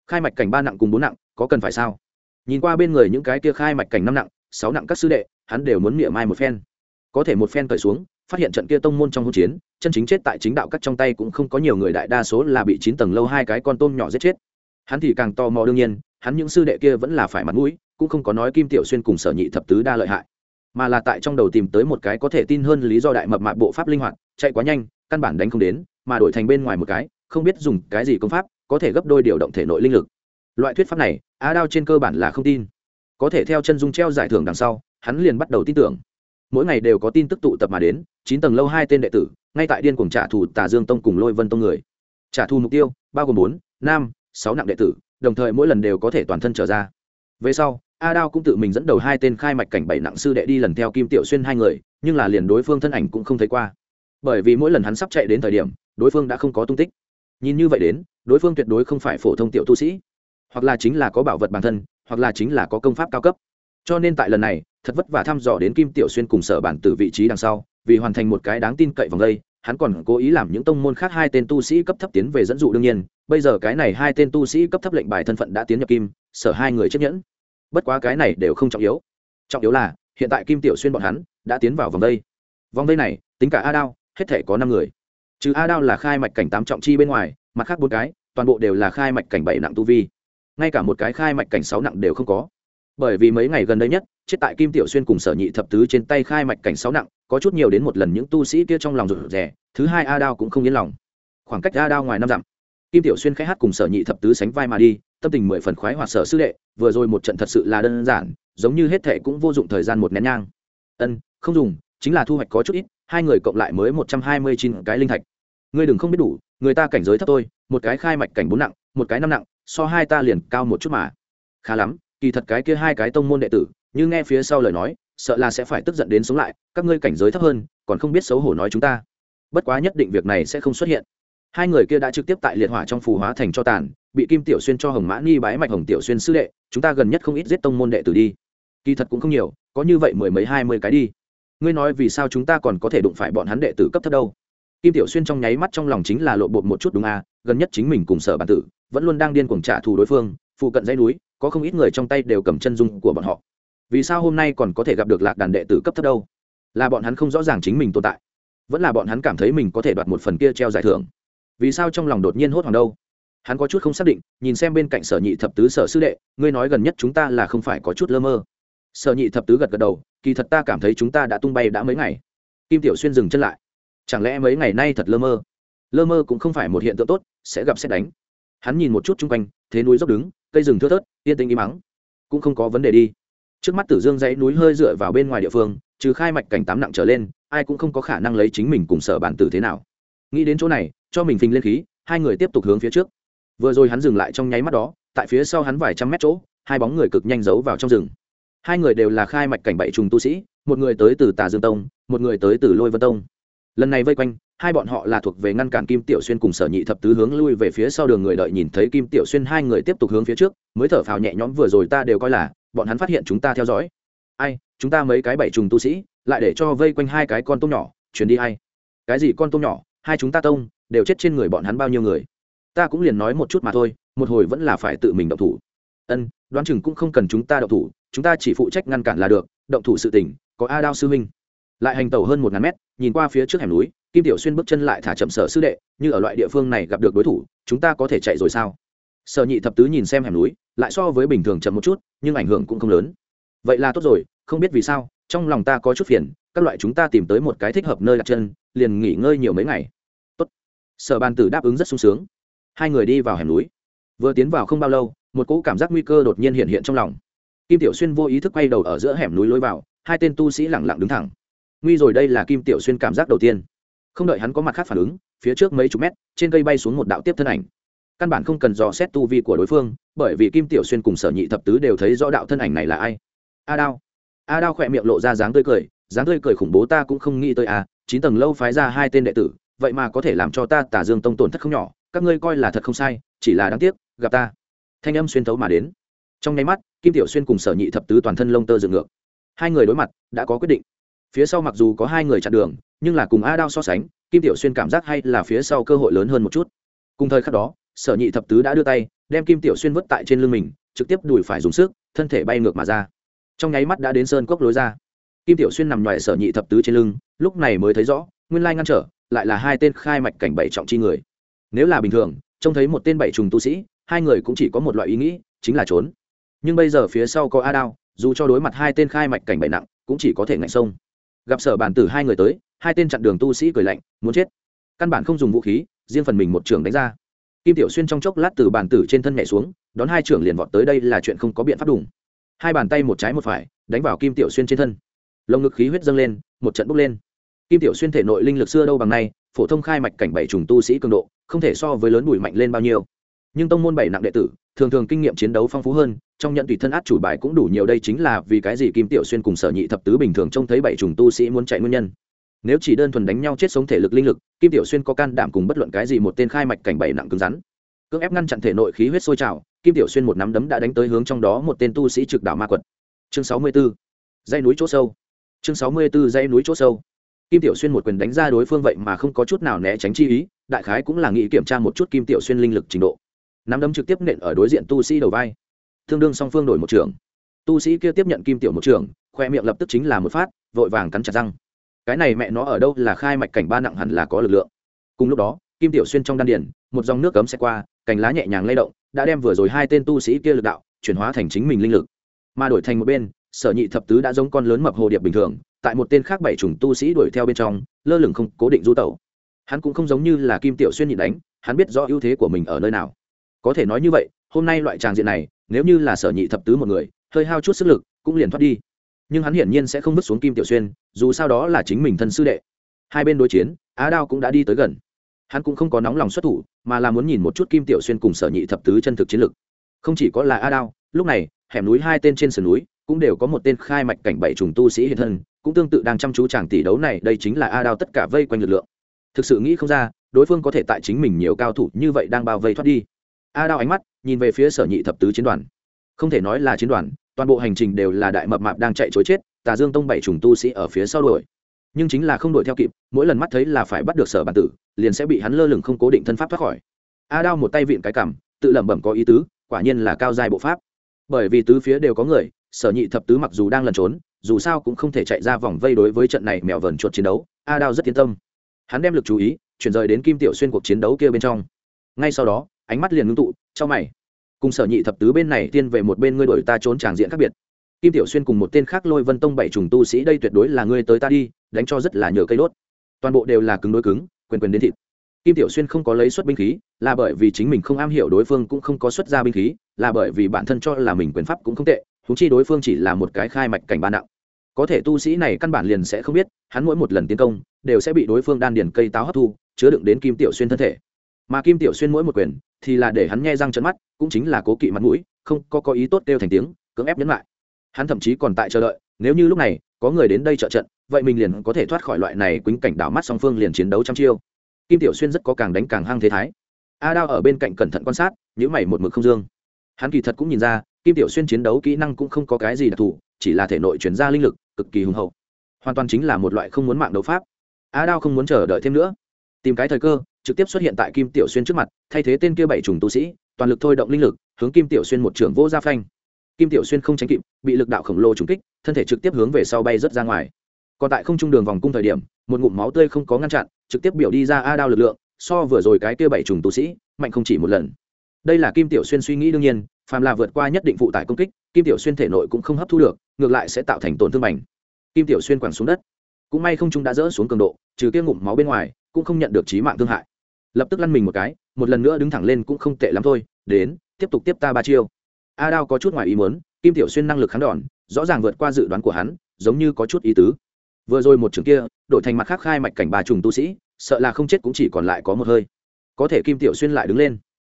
Khai mạch cảnh ba nặng cùng bốn nặng, có cần phải sao? Nhìn qua bên người những cái kia khai mạch cảnh năm nặng, sáu nặng các sư đệ, hắn đều muốn mỉa mai một phen. Có thể một phen cởi xuống, phát hiện trận kia tông môn trong hỗn chiến, chân chính chết tại chính đạo các trong tay cũng không có nhiều người đại đa số là bị chín tầng lâu hai cái con tôm nhỏ giết chết. Hắn thì càng tò mò đương nhiên, hắn những sư đệ kia vẫn là phải mặt mũi, cũng không có nói kim tiểu xuyên cùng sở nhị thập tứ đa lợi hại. Mà là tại trong đầu tìm tới một cái có thể tin hơn lý do đại mập mạp bộ pháp linh hoạt, chạy quá nhanh, căn bản đánh không đến, mà đổi thành bên ngoài một cái, không biết dùng cái gì công pháp, có thể gấp đôi điều động thể nội linh lực loại thuyết pháp này á đao trên cơ bản là không tin. Có thể theo chân dung treo giải thưởng đằng sau, hắn liền bắt đầu tin tưởng. Mỗi ngày đều có tin tức tụ tập mà đến, chín tầng lâu hai tên đệ tử, ngay tại điên cùng trả thù tà dương tông cùng lôi vân tông người. Trả thù mục tiêu, bao gồm bốn, năm, sáu nặng đệ tử, đồng thời mỗi lần đều có thể toàn thân trở ra. Về sau, a đao cũng tự mình dẫn đầu hai tên khai mạch cảnh bảy nặng sư đệ đi lần theo kim tiểu xuyên hai người, nhưng là liền đối phương thân ảnh cũng không thấy qua. Bởi vì mỗi lần hắn sắp chạy đến thời điểm, đối phương đã không có tung tích. Nhìn như vậy đến, đối phương tuyệt đối không phải phổ thông tiểu tu sĩ hoặc là chính là có bảo vật bản thân, hoặc là chính là có công pháp cao cấp. Cho nên tại lần này, thật vất vả thăm dò đến kim tiểu xuyên cùng sở bản từ vị trí đằng sau, vì hoàn thành một cái đáng tin cậy vòng đây, hắn còn cố ý làm những tông môn khác hai tên tu sĩ cấp thấp tiến về dẫn dụ đương nhiên, bây giờ cái này hai tên tu sĩ cấp thấp lệnh bài thân phận đã tiến nhập kim, sở hai người chấp nhẫn bất quá cái này đều không trọng yếu. Trọng yếu là, hiện tại kim tiểu xuyên bọn hắn đã tiến vào vòng đây. Vòng đây này, tính cả a đao, hết thể có năm người. Trừ a đao là khai mạch cảnh tám trọng chi bên ngoài, mặt khác bốn cái, toàn bộ đều là khai mạch cảnh bảy nặng tu vi ngay cả một cái khai mạch cảnh sáu nặng đều không có. Bởi vì mấy ngày gần đây nhất, chết tại kim tiểu xuyên cùng sở nhị thập tứ trên tay khai mạch cảnh sáu nặng, có chút nhiều đến một lần những tu sĩ kia trong lòng rụt rè, thứ hai a đao cũng không yên lòng. Khoảng cách a đao ngoài năm dặm, kim tiểu xuyên khai hát cùng sở nhị thập tứ sánh vai mà đi, tâm tình mười phần khoái hoạt sở sư đệ, vừa rồi một trận thật sự là đơn giản, giống như hết thệ cũng vô dụng thời gian một nén nhang. Ân, không dùng, chính là thu hoạch có chút ít, hai người cộng lại mới một trăm hai mươi chín cái linh thạch. Ngươi đừng không biết đủ, người ta cảnh giới thấp tôi, một cái khai mạch cảnh bốn nặng, một cái năm nặng so hai ta liền cao một chút mà. Khá lắm, kỳ thật cái kia hai cái tông môn đệ tử, như nghe phía sau lời nói, sợ là sẽ phải tức giận đến sống lại, các ngươi cảnh giới thấp hơn, còn không biết xấu hổ nói chúng ta. Bất quá nhất định việc này sẽ không xuất hiện. Hai người kia đã trực tiếp tại liệt hỏa trong phù hóa thành cho tàn, bị kim tiểu xuyên cho hồng mã nghi bái mạch hồng tiểu xuyên sư đệ, chúng ta gần nhất không ít giết tông môn đệ tử đi. Kỳ thật cũng không nhiều, có như vậy mười mấy hai mươi cái đi. Ngươi nói vì sao chúng ta còn có thể đụng phải bọn hắn đệ tử cấp thấp đâu? Kim tiểu xuyên trong nháy mắt trong lòng chính là lộ bột một chút đúng à gần nhất chính mình cùng sở bản tử vẫn luôn đang điên cuồng trả thù đối phương, phụ cận dãy núi, có không ít người trong tay đều cầm chân dung của bọn họ. Vì sao hôm nay còn có thể gặp được lạc đàn đệ tử cấp thấp đâu? Là bọn hắn không rõ ràng chính mình tồn tại, vẫn là bọn hắn cảm thấy mình có thể đoạt một phần kia treo giải thưởng. Vì sao trong lòng đột nhiên hốt hoảng đâu? Hắn có chút không xác định, nhìn xem bên cạnh sở nhị thập tứ sở sư đệ, ngươi nói gần nhất chúng ta là không phải có chút lơ mơ. Sở nhị thập tứ gật gật đầu, kỳ thật ta cảm thấy chúng ta đã tung bay đã mấy ngày. Kim tiểu xuyên dừng chân lại chẳng lẽ mấy ngày nay thật lơ mơ? Lơ mơ cũng không phải một hiện tượng tốt, sẽ gặp xét đánh. Hắn nhìn một chút chung quanh, thế núi dốc đứng, cây rừng thưa thớt, yên tĩnh im mắng cũng không có vấn đề đi. Trước mắt tử dương dãy núi hơi dựa vào bên ngoài địa phương, trừ khai mạch cảnh tám nặng trở lên, ai cũng không có khả năng lấy chính mình cùng sở bản tử thế nào. Nghĩ đến chỗ này, cho mình phình lên khí, hai người tiếp tục hướng phía trước. Vừa rồi hắn dừng lại trong nháy mắt đó, tại phía sau hắn vài trăm mét chỗ, hai bóng người cực nhanh giấu vào trong rừng. Hai người đều là khai mạch cảnh bảy trùng tu sĩ, một người tới từ tà dương tông, một người tới từ lôi vân tông lần này vây quanh, hai bọn họ là thuộc về ngăn cản kim tiểu xuyên cùng sở nhị thập tứ hướng lui về phía sau đường người đợi nhìn thấy kim tiểu xuyên hai người tiếp tục hướng phía trước, mới thở phào nhẹ nhõm, vừa rồi ta đều coi là, bọn hắn phát hiện chúng ta theo dõi. Ai, chúng ta mấy cái bảy trùng tu sĩ, lại để cho vây quanh hai cái con tôm nhỏ, chuyển đi hay cái gì con tôm nhỏ? Hai chúng ta tông, đều chết trên người bọn hắn bao nhiêu người? Ta cũng liền nói một chút mà thôi, một hồi vẫn là phải tự mình động thủ. Ân, đoán chừng cũng không cần chúng ta động thủ, chúng ta chỉ phụ trách ngăn cản là được, động thủ sự tỉnh có a đao sư minh lại hành tàu hơn một ngàn mét, nhìn qua phía trước hẻm núi, kim tiểu xuyên bước chân lại thả chậm sở sư đệ, như ở loại địa phương này gặp được đối thủ, chúng ta có thể chạy rồi sao? Sở nhị thập tứ nhìn xem hẻm núi, lại so với bình thường chậm một chút, nhưng ảnh hưởng cũng không lớn. Vậy là tốt rồi, không biết vì sao, trong lòng ta có chút phiền, các loại chúng ta tìm tới một cái thích hợp nơi đặt chân, liền nghỉ ngơi nhiều mấy ngày. Tốt. Sở ban tử đáp ứng rất sung sướng. Hai người đi vào hẻm núi. Vừa tiến vào không bao lâu, một cỗ cảm giác nguy cơ đột nhiên hiện hiện trong lòng. Kim tiểu xuyên vô ý thức quay đầu ở giữa hẻm núi lối vào, hai tên tu sĩ lẳng lặng đứng thẳng nguy rồi đây là kim tiểu xuyên cảm giác đầu tiên. Không đợi hắn có mặt khác phản ứng, phía trước mấy chục mét, trên cây bay xuống một đạo tiếp thân ảnh. Căn bản không cần dò xét tu vi của đối phương, bởi vì kim tiểu xuyên cùng sở nhị thập tứ đều thấy rõ đạo thân ảnh này là ai. A đao. A đao khỏe miệng lộ ra dáng tươi cười, dáng tươi cười khủng bố ta cũng không nghĩ tới a chín tầng lâu phái ra hai tên đệ tử, vậy mà có thể làm cho ta tả dương tông tổn thất không nhỏ, các ngươi coi là thật không sai, chỉ là đáng tiếc, gặp ta. Thanh âm xuyên thấu mà đến. Trong nháy mắt, kim tiểu xuyên cùng sở nhị thập tứ toàn thân lông tơ dựng ngược. Hai người đối mặt, đã có quyết định phía sau mặc dù có hai người chặn đường, nhưng là cùng a đao so sánh, kim tiểu xuyên cảm giác hay là phía sau cơ hội lớn hơn một chút. Cùng thời khắc đó, sở nhị thập tứ đã đưa tay, đem kim tiểu xuyên vứt tại trên lưng mình, trực tiếp đùi phải dùng sức, thân thể bay ngược mà ra. Trong nháy mắt đã đến sơn cốc lối ra. Kim tiểu xuyên nằm ngoài sở nhị thập tứ trên lưng, lúc này mới thấy rõ, nguyên lai ngăn trở, lại là hai tên khai mạch cảnh bảy trọng chi người. Nếu là bình thường, trông thấy một tên bảy trùng tu sĩ, hai người cũng chỉ có một loại ý nghĩ, chính là trốn. Nhưng bây giờ phía sau có a đao dù cho đối mặt hai tên khai mạch cảnh bảy nặng, cũng chỉ có thể ngạnh sông gặp sở bản tử hai người tới, hai tên chặn đường tu sĩ cười lạnh, muốn chết. Căn bản không dùng vũ khí, riêng phần mình một trường đánh ra. Kim tiểu xuyên trong chốc lát từ bản tử trên thân nhẹ xuống, đón hai trưởng liền vọt tới đây là chuyện không có biện pháp đủng hai bàn tay một trái một phải, đánh vào kim tiểu xuyên trên thân. Lồng ngực khí huyết dâng lên, một trận bốc lên. Kim tiểu xuyên thể nội linh lực xưa đâu bằng nay, phổ thông khai mạch cảnh bảy trùng tu sĩ cường độ, không thể so với lớn bùi mạnh lên bao nhiêu. Nhưng tông môn bảy nặng đệ tử thường thường kinh nghiệm chiến đấu phong phú hơn, trong nhận tùy thân át chủ bài cũng đủ nhiều, đây chính là vì cái gì kim tiểu xuyên cùng sở nhị thập tứ bình thường trông thấy bảy trùng tu sĩ muốn chạy nguyên nhân. Nếu chỉ đơn thuần đánh nhau chết sống thể lực linh lực, kim tiểu xuyên có can đảm cùng bất luận cái gì một tên khai mạch cảnh bảy nặng cứng rắn. Cưỡng ép ngăn chặn thể nội khí huyết sôi trào, kim tiểu xuyên một nắm đấm đã đánh tới hướng trong đó một tên tu sĩ trực đảo ma quật. Chương sáu mươi 64. dây núi chỗ sâu. Chương sáu mươi 64 dây núi chỗ sâu. Kim tiểu xuyên một quyền đánh ra đối phương vậy mà không có chút nào né tránh chi ý, đại khái cũng là nghĩ kiểm tra một chút kim tiểu xuyên linh lực trình độ nắm đấm trực tiếp nện ở đối diện tu sĩ đầu vai. Tương đương song phương đổi một trường. Tu sĩ kia tiếp nhận kim tiểu một trường khoe miệng lập tức chính là một phát vội vàng cắn chặt răng. Cái này mẹ nó ở đâu là khai mạch cảnh ba nặng hẳn là có lực lượng. Cùng lúc đó kim tiểu xuyên trong đan điền, một dòng nước cấm xe qua cành lá nhẹ nhàng lay động đã đem vừa rồi hai tên tu sĩ kia lực đạo chuyển hóa thành chính mình linh lực. Mà đổi thành một bên sở nhị thập tứ đã giống con lớn mập hồ điệp bình thường tại một tên khác bảy chủng tu sĩ đuổi theo bên trong lơ lửng không cố định du tẩu. Hắn cũng không giống như là kim tiểu xuyên nhịn đánh hắn biết rõ ưu thế của mình ở nơi nào có thể nói như vậy, hôm nay loại tràng diện này, nếu như là sở nhị thập tứ một người, hơi hao chút sức lực, cũng liền thoát đi. Nhưng hắn hiển nhiên sẽ không vứt xuống kim tiểu xuyên, dù sao đó là chính mình thân sư đệ. Hai bên đối chiến, á đao cũng đã đi tới gần. Hắn cũng không có nóng lòng xuất thủ, mà là muốn nhìn một chút kim tiểu xuyên cùng sở nhị thập tứ chân thực chiến lực. Không chỉ có là a đao, lúc này, hẻm núi hai tên trên sườn núi, cũng đều có một tên khai mạch cảnh bảy trùng tu sĩ hiện thân, cũng tương tự đang chăm chú chàng tỷ đấu này, đây chính là a đao tất cả vây quanh lực lượng. Thực sự nghĩ không ra, đối phương có thể tại chính mình nhiều cao thủ như vậy đang bao vây thoát đi a đao ánh mắt nhìn về phía sở nhị thập tứ chiến đoàn. Không thể nói là chiến đoàn, toàn bộ hành trình đều là đại mập mạp đang chạy chối chết, tà dương tông bảy trùng tu sĩ ở phía sau đuổi. Nhưng chính là không đuổi theo kịp, mỗi lần mắt thấy là phải bắt được sở bản tử, liền sẽ bị hắn lơ lửng không cố định thân pháp thoát khỏi. A đao một tay vịn cái cằm, tự lẩm bẩm có ý tứ, quả nhiên là cao dài bộ pháp. Bởi vì tứ phía đều có người, sở nhị thập tứ mặc dù đang lẩn trốn, dù sao cũng không thể chạy ra vòng vây đối với trận này mèo vờn chuột chiến đấu, a đao rất yên tâm. Hắn đem lực chú ý, chuyển rời đến kim tiểu xuyên cuộc chiến đấu kia bên trong. Ngay sau đó ánh mắt liền ngưng tụ trong mày. Cùng sở nhị thập tứ bên này tiên về một bên ngươi đổi ta trốn tràng diện khác biệt. Kim tiểu xuyên cùng một tên khác lôi vân tông bảy trùng tu sĩ đây tuyệt đối là ngươi tới ta đi, đánh cho rất là nhờ cây đốt. Toàn bộ đều là cứng đối cứng, quyền quyền đến thịt. Kim tiểu xuyên không có lấy xuất binh khí, là bởi vì chính mình không am hiểu đối phương cũng không có xuất ra binh khí, là bởi vì bản thân cho là mình quyền pháp cũng không tệ húng chi đối phương chỉ là một cái khai mạch cảnh ba nặng. Có thể tu sĩ này căn bản liền sẽ không biết, hắn mỗi một lần tiến công, đều sẽ bị đối phương đan điền cây táo hấp thu, chứa đựng đến kim tiểu xuyên thân thể mà kim tiểu xuyên mỗi một quyền thì là để hắn nghe răng trận mắt, cũng chính là cố kỵ mặt mũi, không có có ý tốt kêu thành tiếng, cưỡng ép nhấn lại. Hắn thậm chí còn tại chờ đợi, nếu như lúc này có người đến đây trợ trận, vậy mình liền có thể thoát khỏi loại này quýnh cảnh đảo mắt song phương liền chiến đấu trăm chiêu. Kim tiểu xuyên rất có càng đánh càng hăng thế thái. A đao ở bên cạnh cẩn thận quan sát nhữ mày một mực không dương. Hắn kỳ thật cũng nhìn ra, kim tiểu xuyên chiến đấu kỹ năng cũng không có cái gì đặc thù, chỉ là thể nội chuyển ra linh lực, cực kỳ hùng hậu. Hoàn toàn chính là một loại không muốn mạng đấu pháp. A đao không muốn chờ đợi thêm nữa. Tìm cái thời cơ trực tiếp xuất hiện tại kim tiểu xuyên trước mặt, thay thế tên kia bảy trùng tu sĩ, toàn lực thôi động linh lực, hướng kim tiểu xuyên một trưởng vô gia phanh. Kim tiểu xuyên không tránh kịp, bị lực đạo khổng lồ trúng kích, thân thể trực tiếp hướng về sau bay rớt ra ngoài. Còn tại không trung đường vòng cung thời điểm, một ngụm máu tươi không có ngăn chặn, trực tiếp biểu đi ra a đao lực lượng, so vừa rồi cái kia bảy trùng tu sĩ, mạnh không chỉ một lần. Đây là kim tiểu xuyên suy nghĩ đương nhiên, phàm là vượt qua nhất định phụ tải công kích, kim tiểu xuyên thể nội cũng không hấp thu được, ngược lại sẽ tạo thành tổn thương mạnh kim tiểu xuyên quẳng xuống đất. Cũng may không trung đã dỡ xuống cường độ, trừ kia ngụm máu bên ngoài, cũng không nhận được trí mạng thương hại lập tức lăn mình một cái, một lần nữa đứng thẳng lên cũng không tệ lắm thôi, đến, tiếp tục tiếp ta ba chiêu. A đao có chút ngoài ý muốn, kim tiểu xuyên năng lực kháng đòn, rõ ràng vượt qua dự đoán của hắn, giống như có chút ý tứ. Vừa rồi một trường kia, đổi thành mặt khác khai mạch cảnh bà trùng tu sĩ, sợ là không chết cũng chỉ còn lại có một hơi. Có thể kim tiểu xuyên lại đứng lên.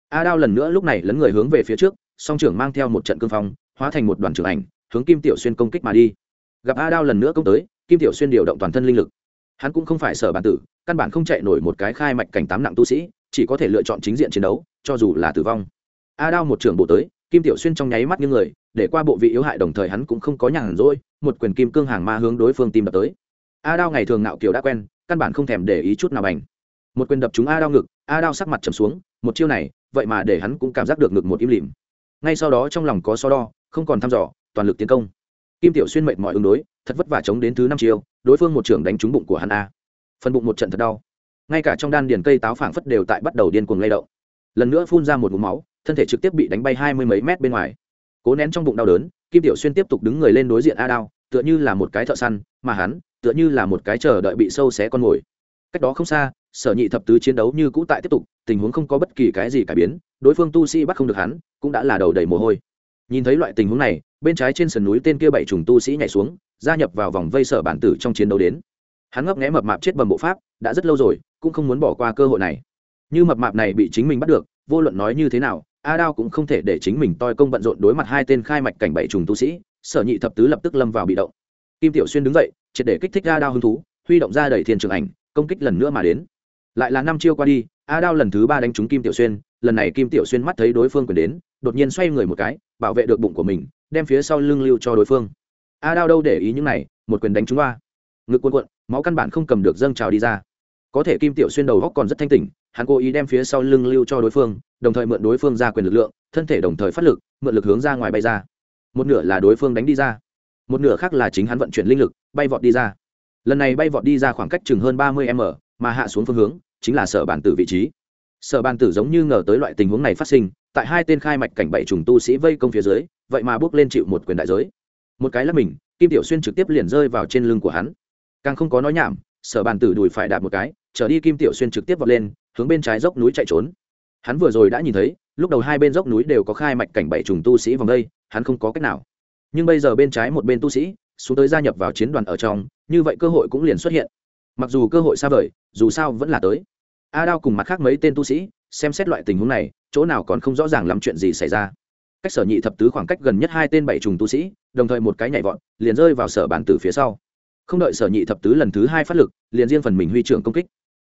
A đao lần nữa lúc này lấn người hướng về phía trước, song trưởng mang theo một trận cương phong, hóa thành một đoàn trưởng ảnh, hướng kim tiểu xuyên công kích mà đi. Gặp a đao lần nữa công tới, kim tiểu xuyên điều động toàn thân linh lực. Hắn cũng không phải sở bản tử căn bản không chạy nổi một cái khai mạch cảnh tám nặng tu sĩ, chỉ có thể lựa chọn chính diện chiến đấu, cho dù là tử vong. A đao một trưởng bộ tới, kim tiểu xuyên trong nháy mắt những người, để qua bộ vị yếu hại đồng thời hắn cũng không có nhàn rỗi, một quyền kim cương hàng ma hướng đối phương tìm đập tới. A đao ngày thường nạo kiều đã quen, căn bản không thèm để ý chút nào bành. Một quyền đập chúng a đao ngực, a đao sắc mặt trầm xuống, một chiêu này, vậy mà để hắn cũng cảm giác được ngực một im lìm. Ngay sau đó trong lòng có so đo, không còn thăm dò, toàn lực tiến công. Kim tiểu xuyên mệt mọi ứng đối, thật vất vả chống đến thứ năm chiêu, đối phương một trưởng đánh trúng bụng của hắn a phần bụng một trận thật đau. Ngay cả trong đan điền cây táo phảng phất đều tại bắt đầu điên cuồng lay động. Lần nữa phun ra một vùng máu, thân thể trực tiếp bị đánh bay hai mươi mấy mét bên ngoài. Cố nén trong bụng đau đớn, kim tiểu xuyên tiếp tục đứng người lên đối diện a đao, tựa như là một cái thợ săn, mà hắn, tựa như là một cái chờ đợi bị sâu xé con mồi. Cách đó không xa, sở nhị thập tứ chiến đấu như cũ tại tiếp tục, tình huống không có bất kỳ cái gì cải biến, đối phương tu sĩ bắt không được hắn, cũng đã là đầu đầy mồ hôi. Nhìn thấy loại tình huống này, bên trái trên sườn núi tên kia bảy trùng tu sĩ nhảy xuống, gia nhập vào vòng vây sở bản tử trong chiến đấu đến hắn ngấp nghẽ mập mạp chết bầm bộ pháp, đã rất lâu rồi, cũng không muốn bỏ qua cơ hội này. Như mập mạp này bị chính mình bắt được, vô luận nói như thế nào, a đao cũng không thể để chính mình toi công bận rộn đối mặt hai tên khai mạch cảnh bảy trùng tu sĩ, sở nhị thập tứ lập tức lâm vào bị động. Kim tiểu xuyên đứng dậy, triệt để kích thích a đao hứng thú, huy động ra đẩy thiên trường ảnh, công kích lần nữa mà đến. Lại là năm chiêu qua đi, a đao lần thứ ba đánh trúng kim tiểu xuyên, lần này kim tiểu xuyên mắt thấy đối phương quyền đến, đột nhiên xoay người một cái, bảo vệ được bụng của mình, đem phía sau lưng lưu cho đối phương. A đao đâu để ý những này, một quyền đánh trúng ba ngực cuộn cuộn, máu căn bản không cầm được dâng trào đi ra. Có thể kim tiểu xuyên đầu góc còn rất thanh tỉnh, hắn cố ý đem phía sau lưng lưu cho đối phương, đồng thời mượn đối phương ra quyền lực lượng, thân thể đồng thời phát lực, mượn lực hướng ra ngoài bay ra. Một nửa là đối phương đánh đi ra, một nửa khác là chính hắn vận chuyển linh lực, bay vọt đi ra. Lần này bay vọt đi ra khoảng cách chừng hơn ba mươi m, mà hạ xuống phương hướng, chính là sở bản tử vị trí. Sở bản tử giống như ngờ tới loại tình huống này phát sinh, tại hai tên khai mạch cảnh bảy trùng tu sĩ vây công phía dưới, vậy mà bước lên chịu một quyền đại giới. Một cái là mình, kim tiểu xuyên trực tiếp liền rơi vào trên lưng của hắn càng không có nói nhảm, sở bàn tử đùi phải đạp một cái, trở đi kim tiểu xuyên trực tiếp vọt lên, hướng bên trái dốc núi chạy trốn. Hắn vừa rồi đã nhìn thấy, lúc đầu hai bên dốc núi đều có khai mạch cảnh bảy trùng tu sĩ vòng đây, hắn không có cách nào. Nhưng bây giờ bên trái một bên tu sĩ, xuống tới gia nhập vào chiến đoàn ở trong, như vậy cơ hội cũng liền xuất hiện. Mặc dù cơ hội xa vời, dù sao vẫn là tới. A đao cùng mặt khác mấy tên tu sĩ, xem xét loại tình huống này, chỗ nào còn không rõ ràng lắm chuyện gì xảy ra. Cách sở nhị thập tứ khoảng cách gần nhất hai tên bảy trùng tu sĩ, đồng thời một cái nhảy vọt, liền rơi vào sở bản tử phía sau không đợi sở nhị thập tứ lần thứ hai phát lực, liền riêng phần mình huy trưởng công kích.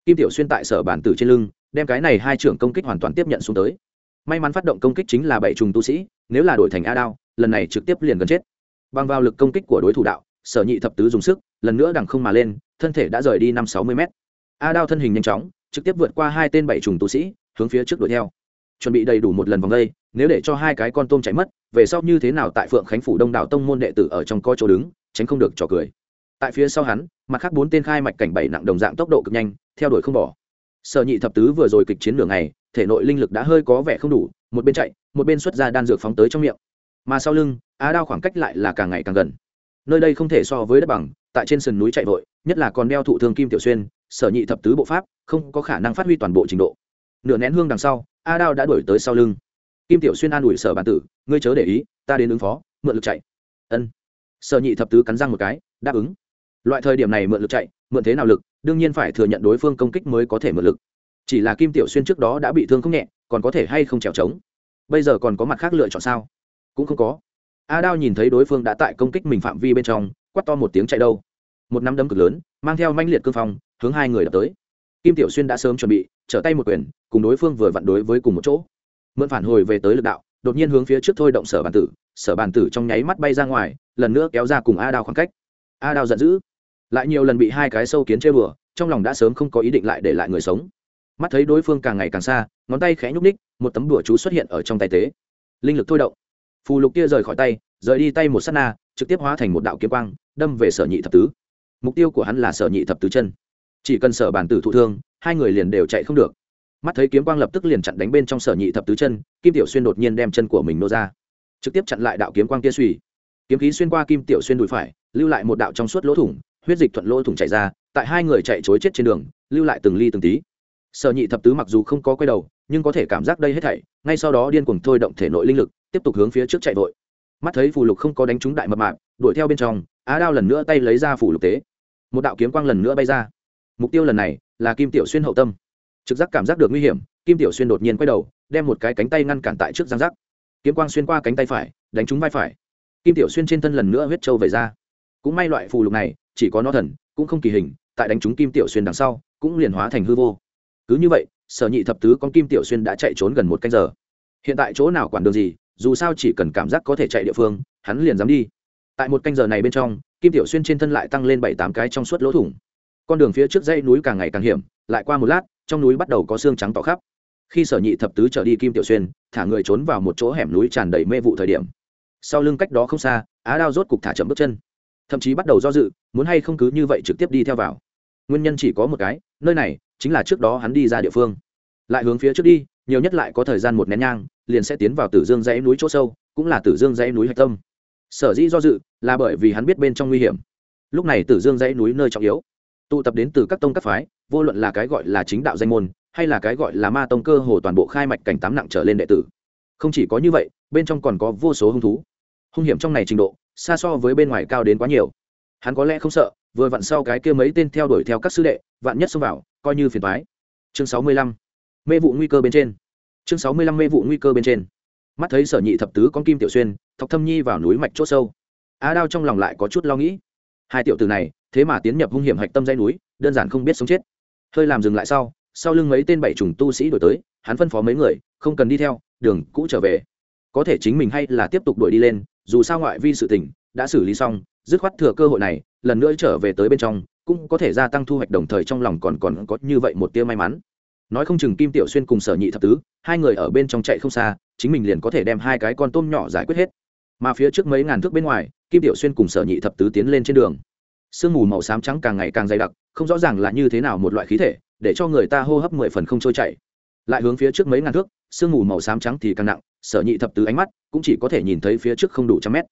Kim tiểu xuyên tại sở bản tử trên lưng, đem cái này hai trưởng công kích hoàn toàn tiếp nhận xuống tới. May mắn phát động công kích chính là bảy trùng tu sĩ, nếu là đổi thành a đao, lần này trực tiếp liền gần chết. Bằng vào lực công kích của đối thủ đạo, sở nhị thập tứ dùng sức, lần nữa đằng không mà lên, thân thể đã rời đi năm sáu mươi mét. A đao thân hình nhanh chóng, trực tiếp vượt qua hai tên bảy trùng tu sĩ, hướng phía trước đuổi theo. Chuẩn bị đầy đủ một lần vòng đây, nếu để cho hai cái con tôm chạy mất, về sau như thế nào tại phượng khánh phủ đông đảo tông môn đệ tử ở trong co chỗ đứng, tránh không được trò cười tại phía sau hắn, mặt khác bốn tên khai mạch cảnh bảy nặng đồng dạng tốc độ cực nhanh, theo đuổi không bỏ. Sở nhị thập tứ vừa rồi kịch chiến lửa này thể nội linh lực đã hơi có vẻ không đủ, một bên chạy, một bên xuất ra đan dược phóng tới trong miệng. Mà sau lưng, á đao khoảng cách lại là càng ngày càng gần. Nơi đây không thể so với đất bằng, tại trên sườn núi chạy vội, nhất là còn đeo thụ thương kim tiểu xuyên, sở nhị thập tứ bộ pháp, không có khả năng phát huy toàn bộ trình độ. Nửa nén hương đằng sau a đao đã đuổi tới sau lưng. Kim tiểu xuyên an ủi sở bản tử, ngươi chớ để ý, ta đến ứng phó, mượn lực chạy. Ân. Sở nhị thập tứ cắn răng một cái, đáp ứng loại thời điểm này mượn lực chạy, mượn thế nào lực, đương nhiên phải thừa nhận đối phương công kích mới có thể mượn lực. Chỉ là kim tiểu xuyên trước đó đã bị thương không nhẹ, còn có thể hay không trèo trống? Bây giờ còn có mặt khác lựa chọn sao? Cũng không có. A đao nhìn thấy đối phương đã tại công kích mình phạm vi bên trong quắt to một tiếng chạy đâu. Một nắm đấm cực lớn, mang theo manh liệt cương phong, hướng hai người đập tới. Kim tiểu xuyên đã sớm chuẩn bị, trở tay một quyền, cùng đối phương vừa vặn đối với cùng một chỗ. Mượn phản hồi về tới lực đạo, đột nhiên hướng phía trước thôi động sở bàn tử, sở bàn tử trong nháy mắt bay ra ngoài, lần nữa kéo ra cùng a đao khoảng cách. A đao giận dữ lại nhiều lần bị hai cái sâu kiến chơi bừa, trong lòng đã sớm không có ý định lại để lại người sống. Mắt thấy đối phương càng ngày càng xa, ngón tay khẽ nhúc ních một tấm đùa chú xuất hiện ở trong tay tế. Linh lực thôi động. Phù lục kia rời khỏi tay, rời đi tay một s á t na, trực tiếp hóa thành một đạo kiếm quang, đâm về sở nhị thập tứ. Mục tiêu của hắn là sở nhị thập tứ chân. Chỉ cần sở bản tử thụ thương, hai người liền đều chạy không được. Mắt thấy kiếm quang lập tức liền chặn đánh bên trong sở nhị thập tứ chân, kim tiểu xuyên đột nhiên đem chân của mình nô ra. Trực tiếp chặn lại đạo kiếm quang kia suy. Kiếm khí xuyên qua kim tiểu xuyên đùi phải, lưu lại một đạo trong suốt lỗ thủng huyết dịch thuận lỗ thủng chạy ra, tại hai người chạy chối chết trên đường, lưu lại từng ly từng tí. Sở nhị thập tứ mặc dù không có quay đầu, nhưng có thể cảm giác đây hết thảy, ngay sau đó điên cuồng thôi động thể nội linh lực, tiếp tục hướng phía trước chạy vội. Mắt thấy phù lục không có đánh trúng đại mập mạp, đuổi theo bên trong, á đao lần nữa tay lấy ra phù lục tế. Một đạo kiếm quang lần nữa bay ra. Mục tiêu lần này là kim tiểu xuyên hậu tâm. Trực giác cảm giác được nguy hiểm, kim tiểu xuyên đột nhiên quay đầu, đem một cái cánh tay ngăn cản tại trước giang giác. Kiếm quang xuyên qua cánh tay phải, đánh trúng vai phải. Kim tiểu xuyên trên thân lần nữa huyết trâu về ra. Cũng may loại phù lục này chỉ có nó thần, cũng không kỳ hình, tại đánh trúng kim tiểu xuyên đằng sau, cũng liền hóa thành hư vô. Cứ như vậy, sở nhị thập tứ con kim tiểu xuyên đã chạy trốn gần một canh giờ. Hiện tại chỗ nào quản đường gì, dù sao chỉ cần cảm giác có thể chạy địa phương, hắn liền dám đi. Tại một canh giờ này bên trong, kim tiểu xuyên trên thân lại tăng lên bảy tám cái trong suốt lỗ thủng. Con đường phía trước dãy núi càng ngày càng hiểm, lại qua một lát, trong núi bắt đầu có xương trắng tỏ khắp. Khi sở nhị thập tứ trở đi kim tiểu xuyên, thả người trốn vào một chỗ hẻm núi tràn đầy mê vụ thời điểm. Sau lưng cách đó không xa, á đao rốt cục thả chậm bước chân thậm chí bắt đầu do dự, muốn hay không cứ như vậy trực tiếp đi theo vào. Nguyên nhân chỉ có một cái, nơi này chính là trước đó hắn đi ra địa phương. Lại hướng phía trước đi, nhiều nhất lại có thời gian một nén nhang, liền sẽ tiến vào tử dương dãy núi chỗ sâu, cũng là tử dương dãy núi hạch tâm. Sở dĩ do dự là bởi vì hắn biết bên trong nguy hiểm. Lúc này tử dương dãy núi nơi trọng yếu. Tụ tập đến từ các tông các phái, vô luận là cái gọi là chính đạo danh môn, hay là cái gọi là ma tông cơ hồ toàn bộ khai mạch cảnh tám nặng trở lên đệ tử. Không chỉ có như vậy, bên trong còn có vô số hung thú. Hung hiểm trong này trình độ xa so với bên ngoài cao đến quá nhiều. Hắn có lẽ không sợ, vừa vặn sau cái kia mấy tên theo đuổi theo các sư đệ, vạn nhất xông vào, coi như phiền thoái chương sáu mươi lăm, mê vụ nguy cơ bên trên. Chương sáu mươi lăm, mê vụ nguy cơ bên trên. Mắt thấy sở nhị thập tứ con kim tiểu xuyên, thọc thâm nhi vào núi mạch c h ỗ sâu. Á đao trong lòng lại có chút lo nghĩ. Hai tiểu tử này, thế mà tiến nhập hung hiểm hạch tâm dây núi, đơn giản không biết sống chết. Hơi làm dừng lại sau sau lưng mấy tên bảy trùng tu sĩ đổi tới, hắn phân phó mấy người, không cần đi theo, đường cũ trở về. Có thể chính mình hay là tiếp tục đuổi đi lên dù sao ngoại vi sự tình, đã xử lý xong, dứt khoát thừa cơ hội này, lần nữa trở về tới bên trong, cũng có thể gia tăng thu hoạch đồng thời trong lòng còn còn có như vậy một tia may mắn. Nói không chừng kim tiểu xuyên cùng sở nhị thập tứ, hai người ở bên trong chạy không xa, chính mình liền có thể đem hai cái con tôm nhỏ giải quyết hết. Mà phía trước mấy ngàn thước bên ngoài, kim tiểu xuyên cùng sở nhị thập tứ tiến lên trên đường. Sương mù màu xám trắng càng ngày càng dày đặc, không rõ ràng là như thế nào một loại khí thể, để cho người ta hô hấp mười phần không trôi chảy. Lại hướng phía trước mấy ngàn thước, sương mù màu xám trắng thì càng nặng sở nhị thập tứ ánh mắt cũng chỉ có thể nhìn thấy phía trước không đủ trăm mét.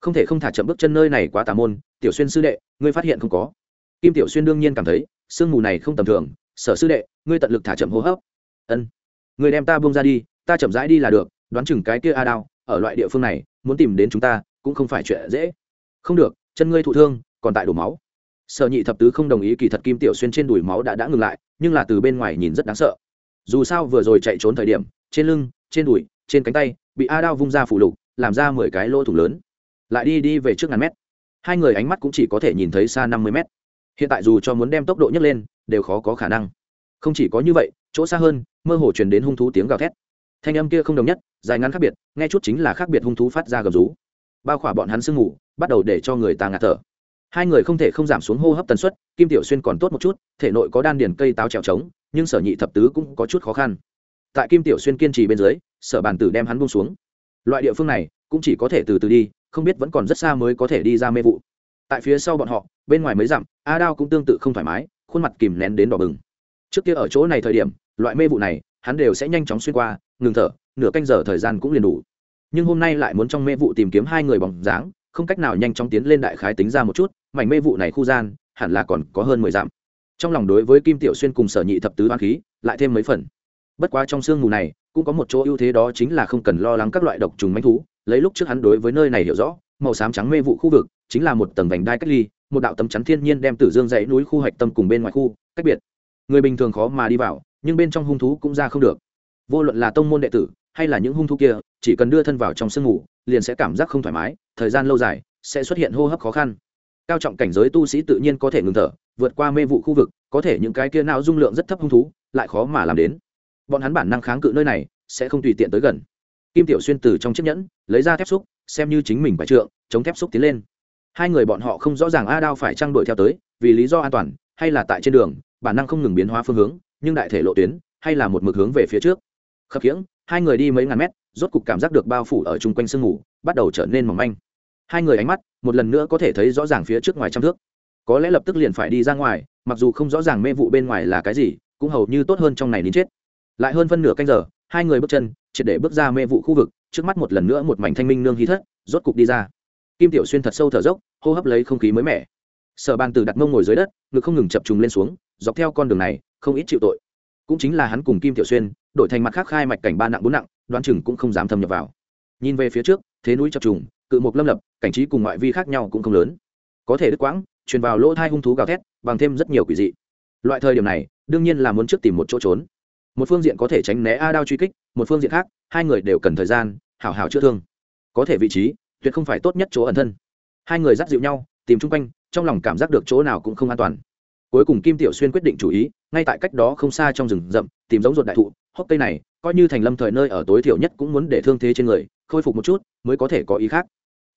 Không thể không thả chậm bước chân nơi này quá tà môn, tiểu xuyên sư đệ, ngươi phát hiện không có. Kim tiểu xuyên đương nhiên cảm thấy, sương mù này không tầm thường, sở sư đệ, ngươi tận lực thả chậm hô hấp. Ân. Người đem ta buông ra đi, ta chậm rãi đi là được, đoán chừng cái kia a đao, ở loại địa phương này, muốn tìm đến chúng ta, cũng không phải chuyện dễ. Không được, chân ngươi thụ thương, còn tại đổ máu. Sở nhị thập tứ không đồng ý kỳ thật kim tiểu xuyên trên đùi máu đã đã ngừng lại, nhưng là từ bên ngoài nhìn rất đáng sợ. Dù sao vừa rồi chạy trốn thời điểm, trên lưng, trên đùi trên cánh tay bị a đao vung ra phủ lục làm ra mười cái lỗ thủng lớn. Lại đi đi về trước ngàn mét. Hai người ánh mắt cũng chỉ có thể nhìn thấy xa năm mươi mét. Hiện tại dù cho muốn đem tốc độ nhấc lên đều khó có khả năng. Không chỉ có như vậy chỗ xa hơn mơ hồ truyền đến hung thú tiếng gào thét. Thanh âm kia không đồng nhất dài ngắn khác biệt nghe chút chính là khác biệt hung thú phát ra gầm rú. Bao khỏa bọn hắn sương ngủ, bắt đầu để cho người ta ngạt thở. Hai người không thể không giảm xuống hô hấp tần suất kim tiểu xuyên còn tốt một chút thể nội có đan điền cây táo trèo trống nhưng sở nhị thập tứ cũng có chút khó khăn tại kim tiểu xuyên kiên trì bên dưới, sở bàn tử đem hắn buông xuống. Loại địa phương này cũng chỉ có thể từ từ đi, không biết vẫn còn rất xa mới có thể đi ra mê vụ. Tại phía sau bọn họ, bên ngoài mấy dặm, a đao cũng tương tự không thoải mái, khuôn mặt kìm nén đến đỏ bừng. Trước kia ở chỗ này thời điểm, loại mê vụ này, hắn đều sẽ nhanh chóng xuyên qua, ngừng thở, nửa canh giờ thời gian cũng liền đủ. Nhưng hôm nay lại muốn trong mê vụ tìm kiếm hai người bóng dáng, không cách nào nhanh chóng tiến lên đại khái tính ra một chút, mảnh mê vụ này khu gian, hẳn là còn có hơn mười dặm. Trong lòng đối với kim tiểu xuyên cùng sở nhị thập tứ hoang khí, lại thêm mấy phần bất quá trong sương mù này, cũng có một chỗ ưu thế đó chính là không cần lo lắng các loại độc trùng manh thú, lấy lúc trước hắn đối với nơi này hiểu rõ, màu xám trắng mê vụ khu vực, chính là một tầng vành đai cách ly, một đạo tấm chắn thiên nhiên đem tử dương dãy núi khu hạch tâm cùng bên ngoài khu, cách biệt. Người bình thường khó mà đi vào, nhưng bên trong hung thú cũng ra không được. Vô luận là tông môn đệ tử, hay là những hung thú kia, chỉ cần đưa thân vào trong sương mù, liền sẽ cảm giác không thoải mái, thời gian lâu dài, sẽ xuất hiện hô hấp khó khăn. Cao trọng cảnh giới tu sĩ tự nhiên có thể ngừng thở, vượt qua mê vụ khu vực, có thể những cái kia não dung lượng rất thấp hung thú, lại khó mà làm đến bọn hắn bản năng kháng cự nơi này sẽ không tùy tiện tới gần. Kim tiểu xuyên từ trong chiếc nhẫn, lấy ra thép xúc, xem như chính mình phải trượng, chống thép xúc tiến lên. Hai người bọn họ không rõ ràng a đao phải trang đuổi theo tới, vì lý do an toàn, hay là tại trên đường, bản năng không ngừng biến hóa phương hướng, nhưng đại thể lộ tuyến, hay là một mực hướng về phía trước. Khập khiễng, hai người đi mấy ngàn mét, rốt cục cảm giác được bao phủ ở chung quanh sương mù, bắt đầu trở nên mỏng manh. Hai người ánh mắt, một lần nữa có thể thấy rõ ràng phía trước ngoài trăm thước. Có lẽ lập tức liền phải đi ra ngoài, mặc dù không rõ ràng mê vụ bên ngoài là cái gì, cũng hầu như tốt hơn trong này đến chết lại hơn phân nửa canh giờ, hai người bước chân, triệt để bước ra mê vụ khu vực, trước mắt một lần nữa một mảnh thanh minh nương hí thất, rốt cục đi ra. Kim tiểu xuyên thật sâu thở dốc, hô hấp lấy không khí mới mẻ. Sở bàn tử đặt mông ngồi dưới đất, ngực không ngừng chập trùng lên xuống, dọc theo con đường này, không ít chịu tội. Cũng chính là hắn cùng kim tiểu xuyên, đổi thành mặt khác khai mạch cảnh ba nặng bốn nặng, đoán chừng cũng không dám thâm nhập vào. Nhìn về phía trước, thế núi chập trùng, cự mục lâm lập, cảnh trí cùng ngoại vi khác nhau cũng không lớn. Có thể đứt quãng, truyền vào lỗ thai hung thú gào thét, bằng thêm rất nhiều quỷ dị. Loại thời điểm này, đương nhiên là muốn trước tìm một chỗ trốn một phương diện có thể tránh né a đao truy kích, một phương diện khác, hai người đều cần thời gian, hảo hảo chữa thương. Có thể vị trí, tuyệt không phải tốt nhất chỗ ẩn thân. Hai người dắt dịu nhau, tìm chung quanh, trong lòng cảm giác được chỗ nào cũng không an toàn. Cuối cùng kim tiểu xuyên quyết định chủ ý, ngay tại cách đó không xa trong rừng rậm, tìm giống ruột đại thụ, hốc cây này, coi như thành lâm thời nơi ở tối thiểu nhất cũng muốn để thương thế trên người, khôi phục một chút, mới có thể có ý khác.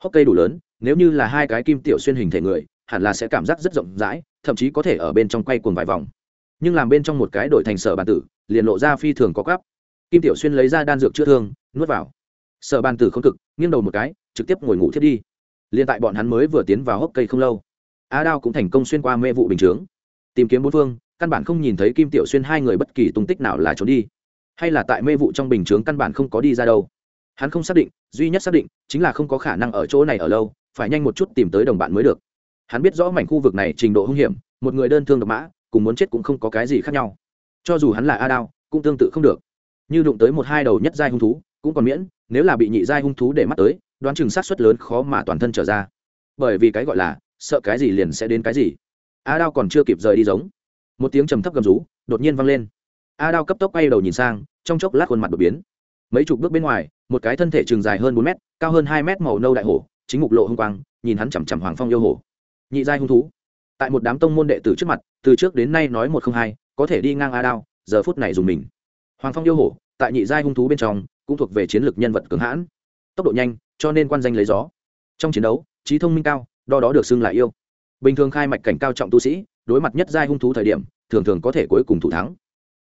Hốc cây đủ lớn, nếu như là hai cái kim tiểu xuyên hình thể người, hẳn là sẽ cảm giác rất rộng rãi, thậm chí có thể ở bên trong quay cuồng vài vòng. Nhưng làm bên trong một cái đổi thành sở bàn tử liền lộ ra phi thường có cắp. Kim tiểu xuyên lấy ra đan dược chữa thương, nuốt vào. Sở bàn tử không cực, nghiêng đầu một cái, trực tiếp ngồi ngủ thiết đi. Liền tại bọn hắn mới vừa tiến vào hốc cây không lâu, a đao cũng thành công xuyên qua mê vụ bình chướng. Tìm kiếm bốn phương, căn bản không nhìn thấy kim tiểu xuyên hai người bất kỳ tung tích nào là trốn đi. Hay là tại mê vụ trong bình chướng căn bản không có đi ra đâu. Hắn không xác định, duy nhất xác định chính là không có khả năng ở chỗ này ở lâu, phải nhanh một chút tìm tới đồng bạn mới được. Hắn biết rõ mảnh khu vực này trình độ hung hiểm, một người đơn thương độc mã, cùng muốn chết cũng không có cái gì khác nhau cho dù hắn là a đao, cũng tương tự không được. Như đụng tới một hai đầu nhất giai hung thú, cũng còn miễn, nếu là bị nhị giai hung thú để mắt tới, đoán chừng sát suất lớn khó mà toàn thân trở ra. Bởi vì cái gọi là, sợ cái gì liền sẽ đến cái gì. A đao còn chưa kịp rời đi giống. Một tiếng trầm thấp gầm rú, đột nhiên vang lên. A đao cấp tốc quay đầu nhìn sang, trong chốc lát khuôn mặt đột biến. Mấy chục bước bên ngoài, một cái thân thể trường dài hơn bốn mét, cao hơn hai mét màu nâu đại hổ, chính mục lộ hung quang, nhìn hắn chằm chằm hoàng phong yêu hổ. Nhị giai hung thú tại một đám tông môn đệ tử trước mặt, từ trước đến nay nói một không hai, có thể đi ngang a đao, giờ phút này dùng mình. Hoàng phong yêu hổ, tại nhị giai hung thú bên trong, cũng thuộc về chiến lược nhân vật cường hãn. Tốc độ nhanh, cho nên quan danh lấy gió. Trong chiến đấu, trí thông minh cao, đo đó được xưng là yêu. Bình thường khai mạch cảnh cao trọng tu sĩ, đối mặt nhất giai hung thú thời điểm, thường thường có thể cuối cùng thủ thắng.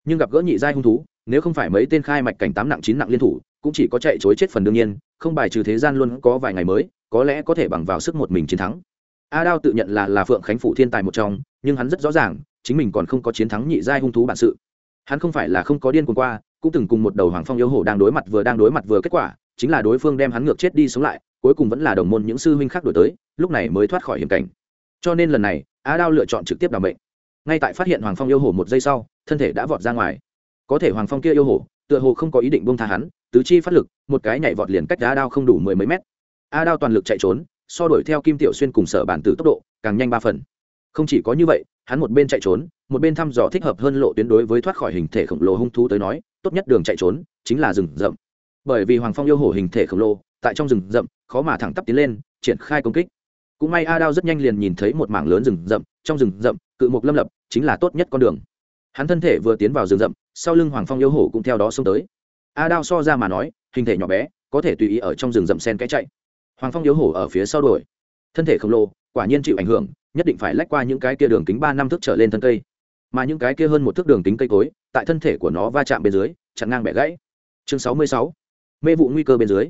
Nhưng gặp gỡ nhị giai hung thú, nếu không phải mấy tên khai mạch cảnh tám nặng chín nặng liên thủ, cũng chỉ có chạy chối chết phần đương nhiên, không bài trừ thế gian luôn có vài ngày mới, có lẽ có thể bằng vào sức một mình chiến thắng a đao tự nhận là là phượng khánh phủ thiên tài một trong, nhưng hắn rất rõ ràng, chính mình còn không có chiến thắng nhị giai hung thú bản sự. Hắn không phải là không có điên cuồng qua, cũng từng cùng một đầu hoàng phong yêu hổ đang đối mặt vừa đang đối mặt vừa kết quả, chính là đối phương đem hắn ngược chết đi sống lại, cuối cùng vẫn là đồng môn những sư huynh khác đổi tới, lúc này mới thoát khỏi hiểm cảnh. Cho nên lần này a đao lựa chọn trực tiếp đảm bệnh ngay tại phát hiện hoàng phong yêu hổ một giây sau, thân thể đã vọt ra ngoài. Có thể hoàng phong kia yêu hổ, tựa hồ không có ý định bông tha hắn, tứ chi phát lực, một cái nhảy vọt liền cách a đao không đủ mười mấy mét. A đao toàn lực chạy trốn so đuổi theo kim tiểu xuyên cùng sở bản tử tốc độ, càng nhanh ba phần. Không chỉ có như vậy, hắn một bên chạy trốn, một bên thăm dò thích hợp hơn lộ tuyến đối với thoát khỏi hình thể khổng lồ hung thú tới nói, tốt nhất đường chạy trốn chính là rừng rậm. Bởi vì hoàng phong yêu hổ hình thể khổng lồ, tại trong rừng rậm, khó mà thẳng tắp tiến lên, triển khai công kích. Cũng may a đao rất nhanh liền nhìn thấy một mảng lớn rừng rậm, trong rừng rậm, cự mục lâm lập, chính là tốt nhất con đường. Hắn thân thể vừa tiến vào rừng rậm, sau lưng hoàng phong yêu hổ cũng theo đó xông tới. A đao so ra mà nói, hình thể nhỏ bé, có thể tùy ý ở trong rừng rậm sen cái chạy hoàng phong yếu hổ ở phía sau đuổi. Thân thể khổng lồ, quả nhiên chịu ảnh hưởng, nhất định phải lách qua những cái kia đường kính ba năm thước trở lên thân cây. Mà những cái kia hơn một thước đường kính cây cối, tại thân thể của nó va chạm bên dưới, chặn ngang bẻ gãy. Chương sáu mươi sáu. Mê vụ nguy cơ bên dưới.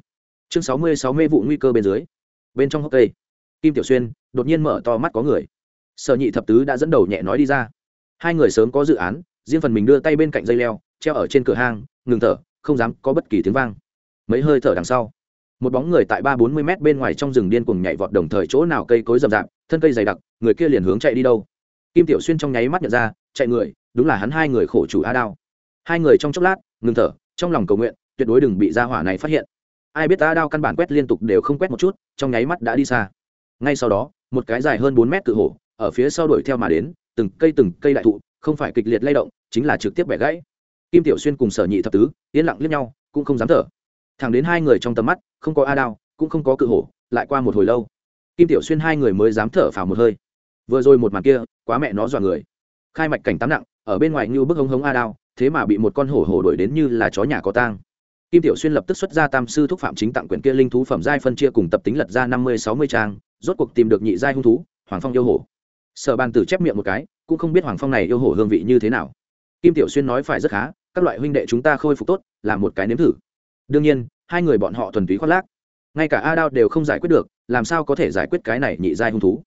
Chương sáu mươi sáu mê vụ nguy cơ bên dưới. Bên trong hốc cây, kim tiểu xuyên đột nhiên mở to mắt có người. Sở nhị thập tứ đã dẫn đầu nhẹ nói đi ra. Hai người sớm có dự án, riêng phần mình đưa tay bên cạnh dây leo, treo ở trên cửa hang, ngừng thở, không dám có bất kỳ tiếng vang. Mấy hơi thở đằng sau một bóng người tại ba bốn mươi mét bên ngoài trong rừng điên cuồng nhảy vọt đồng thời chỗ nào cây cối rậm rạp, thân cây dày đặc, người kia liền hướng chạy đi đâu. Kim tiểu xuyên trong nháy mắt nhận ra, chạy người, đúng là hắn hai người khổ chủ a đao. Hai người trong chốc lát, ngừng thở, trong lòng cầu nguyện, tuyệt đối đừng bị ra hỏa này phát hiện. Ai biết a đao căn bản quét liên tục đều không quét một chút, trong nháy mắt đã đi xa. Ngay sau đó, một cái dài hơn bốn mét cự hổ, ở phía sau đuổi theo mà đến, từng cây từng cây đại thụ, không phải kịch liệt lay động, chính là trực tiếp bẻ gãy. Kim tiểu xuyên cùng sở nhị thập tứ, yên lặng liếc nhau, cũng không dám thở. Thẳng đến hai người trong tầm mắt không có a đao, cũng không có cự hổ, lại qua một hồi lâu. Kim tiểu xuyên hai người mới dám thở phào một hơi. Vừa rồi một màn kia, quá mẹ nó dọa người. Khai mạch cảnh tám nặng, ở bên ngoài như bức hống hống a đao, thế mà bị một con hổ hổ đuổi đến như là chó nhà có tang. Kim tiểu xuyên lập tức xuất ra tam sư thúc phạm chính tặng quyển kia linh thú phẩm giai phân chia cùng tập tính lật ra năm mươi, sáu mươi trang, rốt cuộc tìm được nhị giai hung thú, hoàng phong yêu hổ. Sở bàn tử chép miệng một cái, cũng không biết hoàng phong này yêu hổ hương vị như thế nào. Kim tiểu xuyên nói phải rất khá, các loại huynh đệ chúng ta khôi phục tốt làm một cái nếm thử. Đương nhiên hai người bọn họ thuần túy khoác lác. Ngay cả a đao đều không giải quyết được, làm sao có thể giải quyết cái này nhị giai hung thú?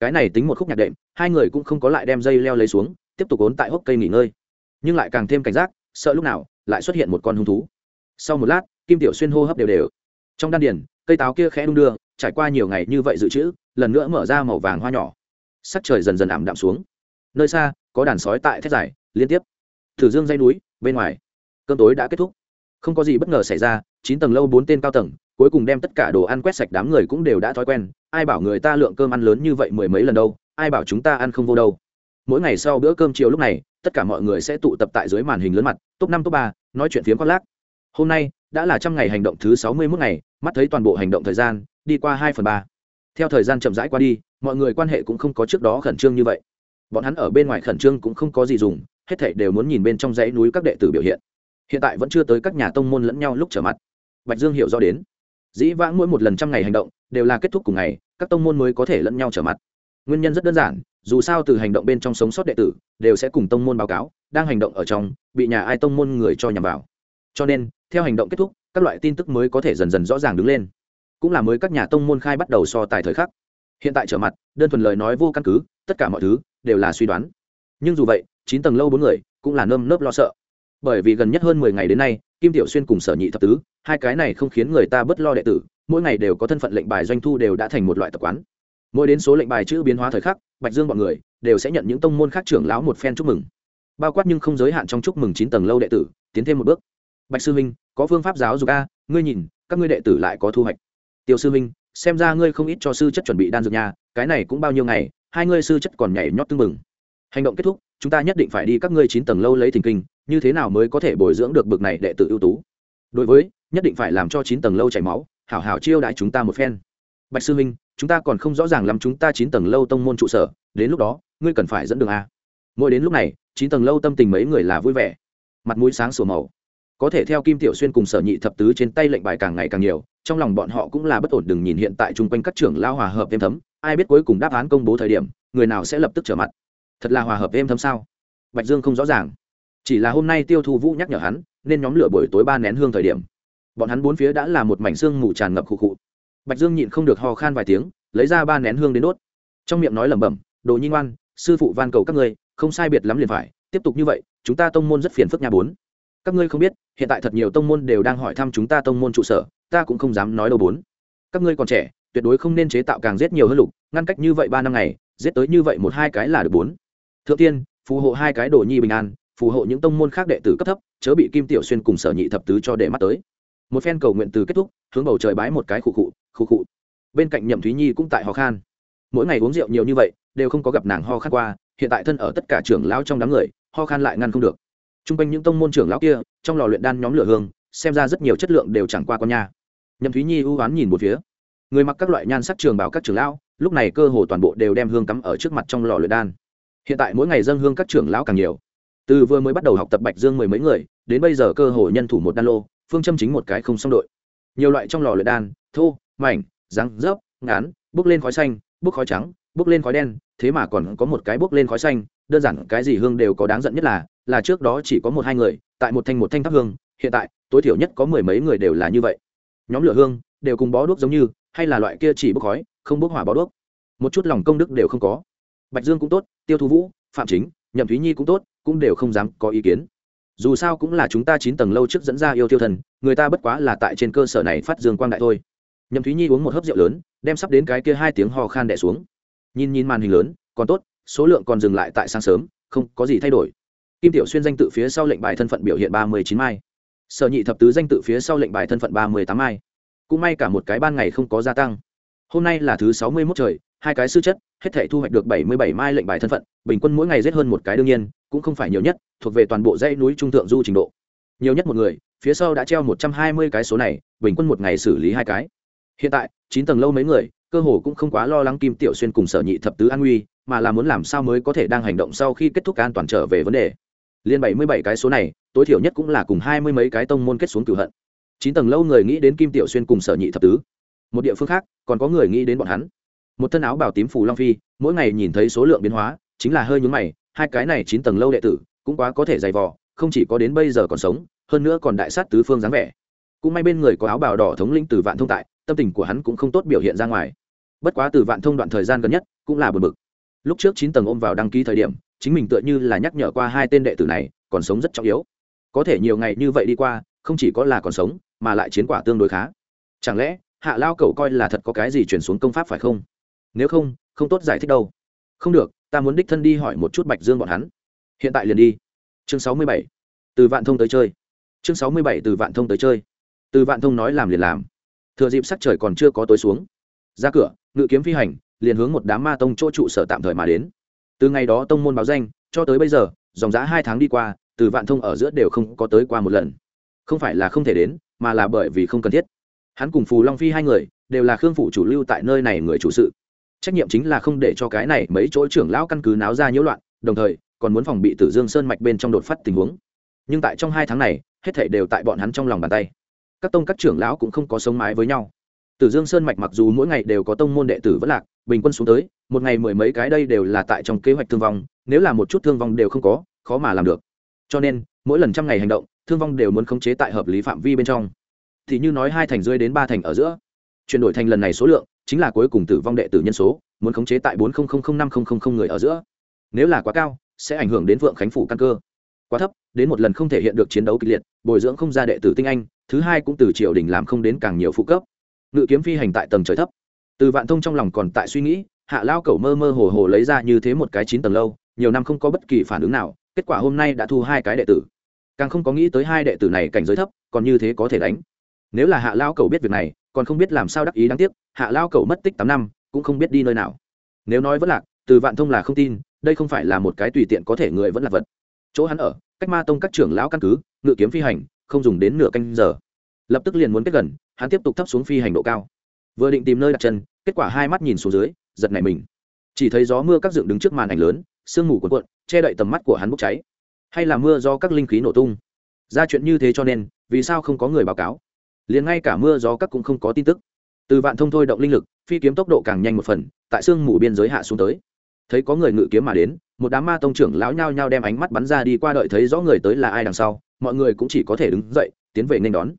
Cái này tính một khúc nhạc đệm, hai người cũng không có lại đem dây leo lấy xuống, tiếp tục ốn tại hốc cây nghỉ ngơi. Nhưng lại càng thêm cảnh giác, sợ lúc nào lại xuất hiện một con hung thú. Sau một lát, kim tiểu xuyên hô hấp đều đều. Trong đan điền, cây táo kia khẽ đung đưa, trải qua nhiều ngày như vậy dự trữ, lần nữa mở ra màu vàng hoa nhỏ. Sắc trời dần dần ảm đạm xuống. Nơi xa, có đàn sói tại thét dài, liên tiếp. Thử dương dây núi, bên ngoài. Cơn tối đã kết thúc. Không có gì bất ngờ xảy ra chín tầng lâu bốn tên cao tầng, cuối cùng đem tất cả đồ ăn quét sạch đám người cũng đều đã thói quen, ai bảo người ta lượng cơm ăn lớn như vậy mười mấy lần đâu, ai bảo chúng ta ăn không vô đâu. Mỗi ngày sau bữa cơm chiều lúc này, tất cả mọi người sẽ tụ tập tại dưới màn hình lớn mặt, top năm, top ba, nói chuyện phiếm khoác lác. Hôm nay, đã là trăm ngày hành động thứ sáu mươi mốt ngày, mắt thấy toàn bộ hành động thời gian, đi qua hai phần ba. Theo thời gian chậm rãi qua đi, mọi người quan hệ cũng không có trước đó khẩn trương như vậy. Bọn hắn ở bên ngoài khẩn trương cũng không có gì dùng, hết thảy đều muốn nhìn bên trong dãy núi các đệ tử biểu hiện. Hiện tại vẫn chưa tới các nhà tông môn lẫn nhau lúc trở mặt bạch dương hiểu rõ đến. Dĩ vãng mỗi một lần trăm ngày hành động đều là kết thúc cùng ngày, các tông môn mới có thể lẫn nhau trở mặt. Nguyên nhân rất đơn giản, dù sao từ hành động bên trong sống sót đệ tử, đều sẽ cùng tông môn báo cáo, đang hành động ở trong, bị nhà ai tông môn người cho nhằm vào. Cho nên, theo hành động kết thúc, các loại tin tức mới có thể dần dần rõ ràng đứng lên. Cũng là mới các nhà tông môn khai bắt đầu so tài thời khắc. Hiện tại trở mặt, đơn thuần lời nói vô căn cứ, tất cả mọi thứ đều là suy đoán. Nhưng dù vậy, chín tầng lâu bốn người cũng là nơm nớp lo sợ. Bởi vì gần nhất hơn mười ngày đến nay kim tiểu xuyên cùng sở nhị thập tứ, hai cái này không khiến người ta bất lo đệ tử, mỗi ngày đều có thân phận lệnh bài doanh thu đều đã thành một loại tập quán. Mỗi đến số lệnh bài chữ biến hóa thời khắc, bạch dương bọn người đều sẽ nhận những tông môn khác trưởng lão một phen chúc mừng. Bao quát nhưng không giới hạn trong chúc mừng chín tầng lâu đệ tử, tiến thêm một bước. Bạch sư huynh có phương pháp giáo dục a, ngươi nhìn, các ngươi đệ tử lại có thu hoạch. Tiêu sư huynh xem ra ngươi không ít cho sư chất chuẩn bị đan dược nhà cái này cũng bao nhiêu ngày, hai ngươi sư chất còn nhảy nhót tưng mừng hành động kết thúc, chúng ta nhất định phải đi các ngươi chín tầng lâu lấy thình kinh như thế nào mới có thể bồi dưỡng được bực này đệ tử ưu tú? Đối với nhất định phải làm cho chín tầng lâu chảy máu hảo hảo chiêu đãi chúng ta một phen. Bạch sư minh, chúng ta còn không rõ ràng lắm chúng ta chín tầng lâu tông môn trụ sở đến lúc đó ngươi cần phải dẫn đường a. Mỗi đến lúc này chín tầng lâu tâm tình mấy người là vui vẻ. Mặt mũi sáng sủa màu. Có thể theo kim tiểu xuyên cùng sở nhị thập tứ trên tay lệnh bài càng ngày càng nhiều trong lòng bọn họ cũng là bất ổn đừng nhìn hiện tại chung quanh các trưởng lao hòa hợp êm thấm ai biết cuối cùng đáp án công bố thời điểm người nào sẽ lập tức trở mặt? Thật là hòa hợp êm thấm sao? Bạch dương không rõ ràng chỉ là hôm nay tiêu thu vũ nhắc nhở hắn, nên nhóm lửa buổi tối ba nén hương thời điểm. Bọn hắn bốn phía đã là một mảnh xương mù tràn ngập khụ khụ. Bạch dương nhịn không được ho khan vài tiếng, lấy ra ba nén hương đến đốt. Trong miệng nói lẩm bẩm, đồ nhi ngoan, sư phụ van cầu các ngươi, không sai biệt lắm liền phải, tiếp tục như vậy, chúng ta tông môn rất phiền phức nhà bốn. Các ngươi không biết, hiện tại thật nhiều tông môn đều đang hỏi thăm chúng ta tông môn trụ sở, ta cũng không dám nói đâu bốn. Các ngươi còn trẻ, tuyệt đối không nên chế tạo càng giết nhiều hơn lục, ngăn cách như vậy ba năm ngày, giết tới như vậy một hai cái là được bốn. Thượng tiên, phù hộ hai cái đồ nhi bình an phù hộ những tông môn khác đệ tử cấp thấp, chớ bị kim tiểu xuyên cùng sở nhị thập tứ cho để mắt tới. Một phen cầu nguyện từ kết thúc, hướng bầu trời bái một cái khụ khụ khụ khụ. Bên cạnh nhậm thúy nhi cũng tại ho khan. Mỗi ngày uống rượu nhiều như vậy, đều không có gặp nàng ho khan qua, hiện tại thân ở tất cả trưởng lão trong đám người, ho khan lại ngăn không được. T r u n g quanh những tông môn trưởng lão kia, trong lò luyện đan nhóm lửa hương, xem ra rất nhiều chất lượng đều chẳng qua con nha. Nhậm thúy nhi ưu oán nhìn một phía. Người mặc các loại nhan sắc trường bảo các trưởng lão, lúc này cơ hồ toàn bộ đều đem hương cắm ở trước mặt trong lò luyện đan. Hiện tại mỗi ngày dân hương các trưởng lão càng nhiều từ vừa mới bắt đầu học tập bạch dương mười mấy người, đến bây giờ cơ hồ nhân thủ một đan lô, phương châm chính một cái không xong đội. Nhiều loại trong lò luyện đan, thô, mảnh, răng rớp ngán, bước lên khói xanh, bước khói trắng, bước lên khói đen, thế mà còn có một cái bước lên khói xanh, đơn giản cái gì hương đều có đáng giận nhất là là trước đó chỉ có một hai người, tại một thanh một thanh thắp hương, hiện tại, tối thiểu nhất có mười mấy người đều là như vậy. Nhóm lửa hương, đều cùng bó đuốc giống như, hay là loại kia chỉ bốc khói, không bốc hỏa bó đuốc. Một chút lòng công đức đều không có. Bạch dương cũng tốt, tiêu thu vũ, phạm chính, nhậm thúy nhi cũng tốt cũng đều không dám có ý kiến. Dù sao cũng là chúng ta chín tầng lâu trước dẫn ra yêu tiêu thần, người ta bất quá là tại trên cơ sở này phát dương quang đại thôi. Nhậm thúy nhi uống một hớp rượu lớn, đem sắp đến cái kia hai tiếng ho khan đẻ xuống. Nhìn nhìn màn hình lớn, còn tốt, số lượng còn dừng lại tại sáng sớm, không có gì thay đổi. Kim tiểu xuyên danh tự phía sau lệnh bài thân phận biểu hiện ba mươi chín mai. Sở nhị thập tứ danh tự phía sau lệnh bài thân phận ba mươi tám mai. Cũng may cả một cái ban ngày không có gia tăng. Hôm nay là thứ sáu mươi mốt trời, hai cái sư chất, hết thể thu hoạch được bảy mươi bảy mai lệnh bài thân phận, bình quân mỗi ngày giết hơn một cái đương nhiên cũng không phải nhiều nhất, thuộc về toàn bộ dãy núi trung thượng du trình độ. Nhiều nhất một người, phía sau đã treo một trăm hai mươi cái số này, bình quân một ngày xử lý hai cái. Hiện tại, chín tầng lâu mấy người, cơ hồ cũng không quá lo lắng kim tiểu xuyên cùng sở nhị thập tứ an nguy mà là muốn làm sao mới có thể đang hành động sau khi kết thúc an toàn trở về vấn đề. Liên bảy mươi bảy cái số này, tối thiểu nhất cũng là cùng hai mươi mấy cái tông môn kết xuống cửu hận. Chín tầng lâu người nghĩ đến kim tiểu xuyên cùng sở nhị thập tứ. Một địa phương khác, còn có người nghĩ đến bọn hắn. Một thân áo bảo tím phù long phi, mỗi ngày nhìn thấy số lượng biến hóa, chính là hơi nhúng mày hai cái này chín tầng lâu đệ tử cũng quá có thể dày vò, không chỉ có đến bây giờ còn sống, hơn nữa còn đại sát tứ phương dáng vẻ. Cũng may bên người có áo bào đỏ thống lĩnh từ vạn thông tại, tâm tình của hắn cũng không tốt biểu hiện ra ngoài. Bất quá từ vạn thông đoạn thời gian gần nhất, cũng là bật bực. Lúc trước chín tầng ôm vào đăng ký thời điểm, chính mình tựa như là nhắc nhở qua hai tên đệ tử này, còn sống rất trọng yếu. Có thể nhiều ngày như vậy đi qua, không chỉ có là còn sống, mà lại chiến quả tương đối khá. Chẳng lẽ, hạ lao cầu coi là thật có cái gì chuyển xuống công pháp phải không? Nếu không không tốt giải thích đâu. Không được ta muốn đích thân đi hỏi một chút bạch dương bọn hắn. Hiện tại liền đi. Chương sáu mươi bảy. Từ vạn thông tới chơi. Chương sáu mươi bảy, từ vạn thông tới chơi. Từ vạn thông nói làm liền làm. Thừa dịp sắc trời còn chưa có tối xuống, ra cửa, ngự kiếm phi hành, liền hướng một đám ma tông chỗ trụ sở tạm thời mà đến. Từ ngày đó tông môn báo danh, cho tới bây giờ, dòng giã hai tháng đi qua, từ vạn thông ở giữa đều không có tới qua một lần. Không phải là không thể đến, mà là bởi vì không cần thiết. Hắn cùng phù long phi hai người, đều là khương phủ chủ lưu tại nơi này người chủ sự trách nhiệm chính là không để cho cái này mấy chỗ trưởng lão căn cứ náo ra nhiễu loạn, đồng thời, còn muốn phòng bị tử dương sơn mạch bên trong đột phát tình huống. Nhưng tại trong hai tháng này, hết thảy đều tại bọn hắn trong lòng bàn tay. Các tông các trưởng lão cũng không có sống mái với nhau. Tử dương sơn mạch mặc dù mỗi ngày đều có tông môn đệ tử vẫn lạc, bình quân xuống tới, một ngày mười mấy cái đây đều là tại trong kế hoạch thương vong, nếu là một chút thương vong đều không có, khó mà làm được. Cho nên, mỗi lần trăm ngày hành động, thương vong đều muốn khống chế tại hợp lý phạm vi bên trong. Thì như nói hai thành rơi đến ba thành ở giữa. Chuyển đổi thành lần này số lượng chính là cuối cùng tử vong đệ tử nhân số, muốn khống chế tại bốn năm người ở giữa. Nếu là quá cao, sẽ ảnh hưởng đến vượng khánh phủ căn cơ. Quá thấp, đến một lần không thể hiện được chiến đấu kịch liệt, bồi dưỡng không ra đệ tử tinh anh, thứ hai cũng từ triều đình làm không đến càng nhiều phụ cấp. Ngự kiếm phi hành tại tầng trời thấp. Từ vạn thông trong lòng còn tại suy nghĩ, hạ lao cẩu mơ mơ hồ hồ lấy ra như thế một cái chín tầng lâu, nhiều năm không có bất kỳ phản ứng nào, kết quả hôm nay đã thu hai cái đệ tử. Càng không có nghĩ tới hai đệ tử này cảnh giới thấp, còn như thế có thể đánh. Nếu là hạ lao cẩu biết việc này còn không biết làm sao đắc ý đáng tiếc, hạ lao cầu mất tích tám năm, cũng không biết đi nơi nào. Nếu nói vẫn lạc, từ vạn thông là không tin, đây không phải là một cái tùy tiện có thể người vẫn là vật. Chỗ hắn ở, cách ma tông các trưởng lão căn cứ, ngự kiếm phi hành, không dùng đến nửa canh giờ. Lập tức liền muốn kết gần, hắn tiếp tục thấp xuống phi hành độ cao. Vừa định tìm nơi đặt chân, kết quả hai mắt nhìn xuống dưới, giật nảy mình. Chỉ thấy gió mưa các dựng đứng trước màn ảnh lớn, sương mù cuộn cuộn, che đậy tầm mắt của hắn bốc cháy. Hay là mưa do các linh khí nổ tung. Ra chuyện như thế cho nên, vì sao không có người báo cáo? Liền ngay cả mưa gió các cũng không có tin tức. Từ vạn thông thôi động linh lực, phi kiếm tốc độ càng nhanh một phần, tại sương mù biên giới hạ xuống tới. Thấy có người ngự kiếm mà đến, một đám ma tông trưởng lão nhao nhao đem ánh mắt bắn ra đi qua đợi thấy rõ người tới là ai đằng sau, mọi người cũng chỉ có thể đứng dậy, tiến về nên đón.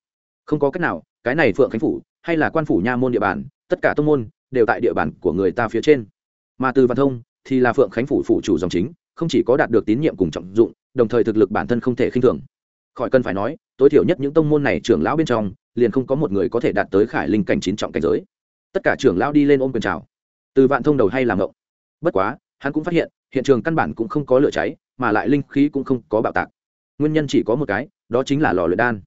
Không có cách nào, cái này phượng khánh phủ, hay là quan phủ nha môn địa bàn, tất cả tông môn, đều tại địa bàn của người ta phía trên. Mà từ văn thông thì là phượng khánh phủ phủ chủ dòng chính, không chỉ có đạt được tín nhiệm cùng trọng dụng, đồng thời thực lực bản thân không thể khinh thường khỏi cần phải nói, tối thiểu nhất những tông môn này trưởng lão bên trong, liền không có một người có thể đạt tới khải linh cảnh chín trọng cảnh giới. Tất cả trưởng lão đi lên ôm quyền chào. Từ vạn thông đầu hay làm ngộng. Bất quá, hắn cũng phát hiện hiện trường căn bản cũng không có lửa cháy, mà lại linh khí cũng không có bạo tạc. Nguyên nhân chỉ có một cái, đó chính là lò luyện đan.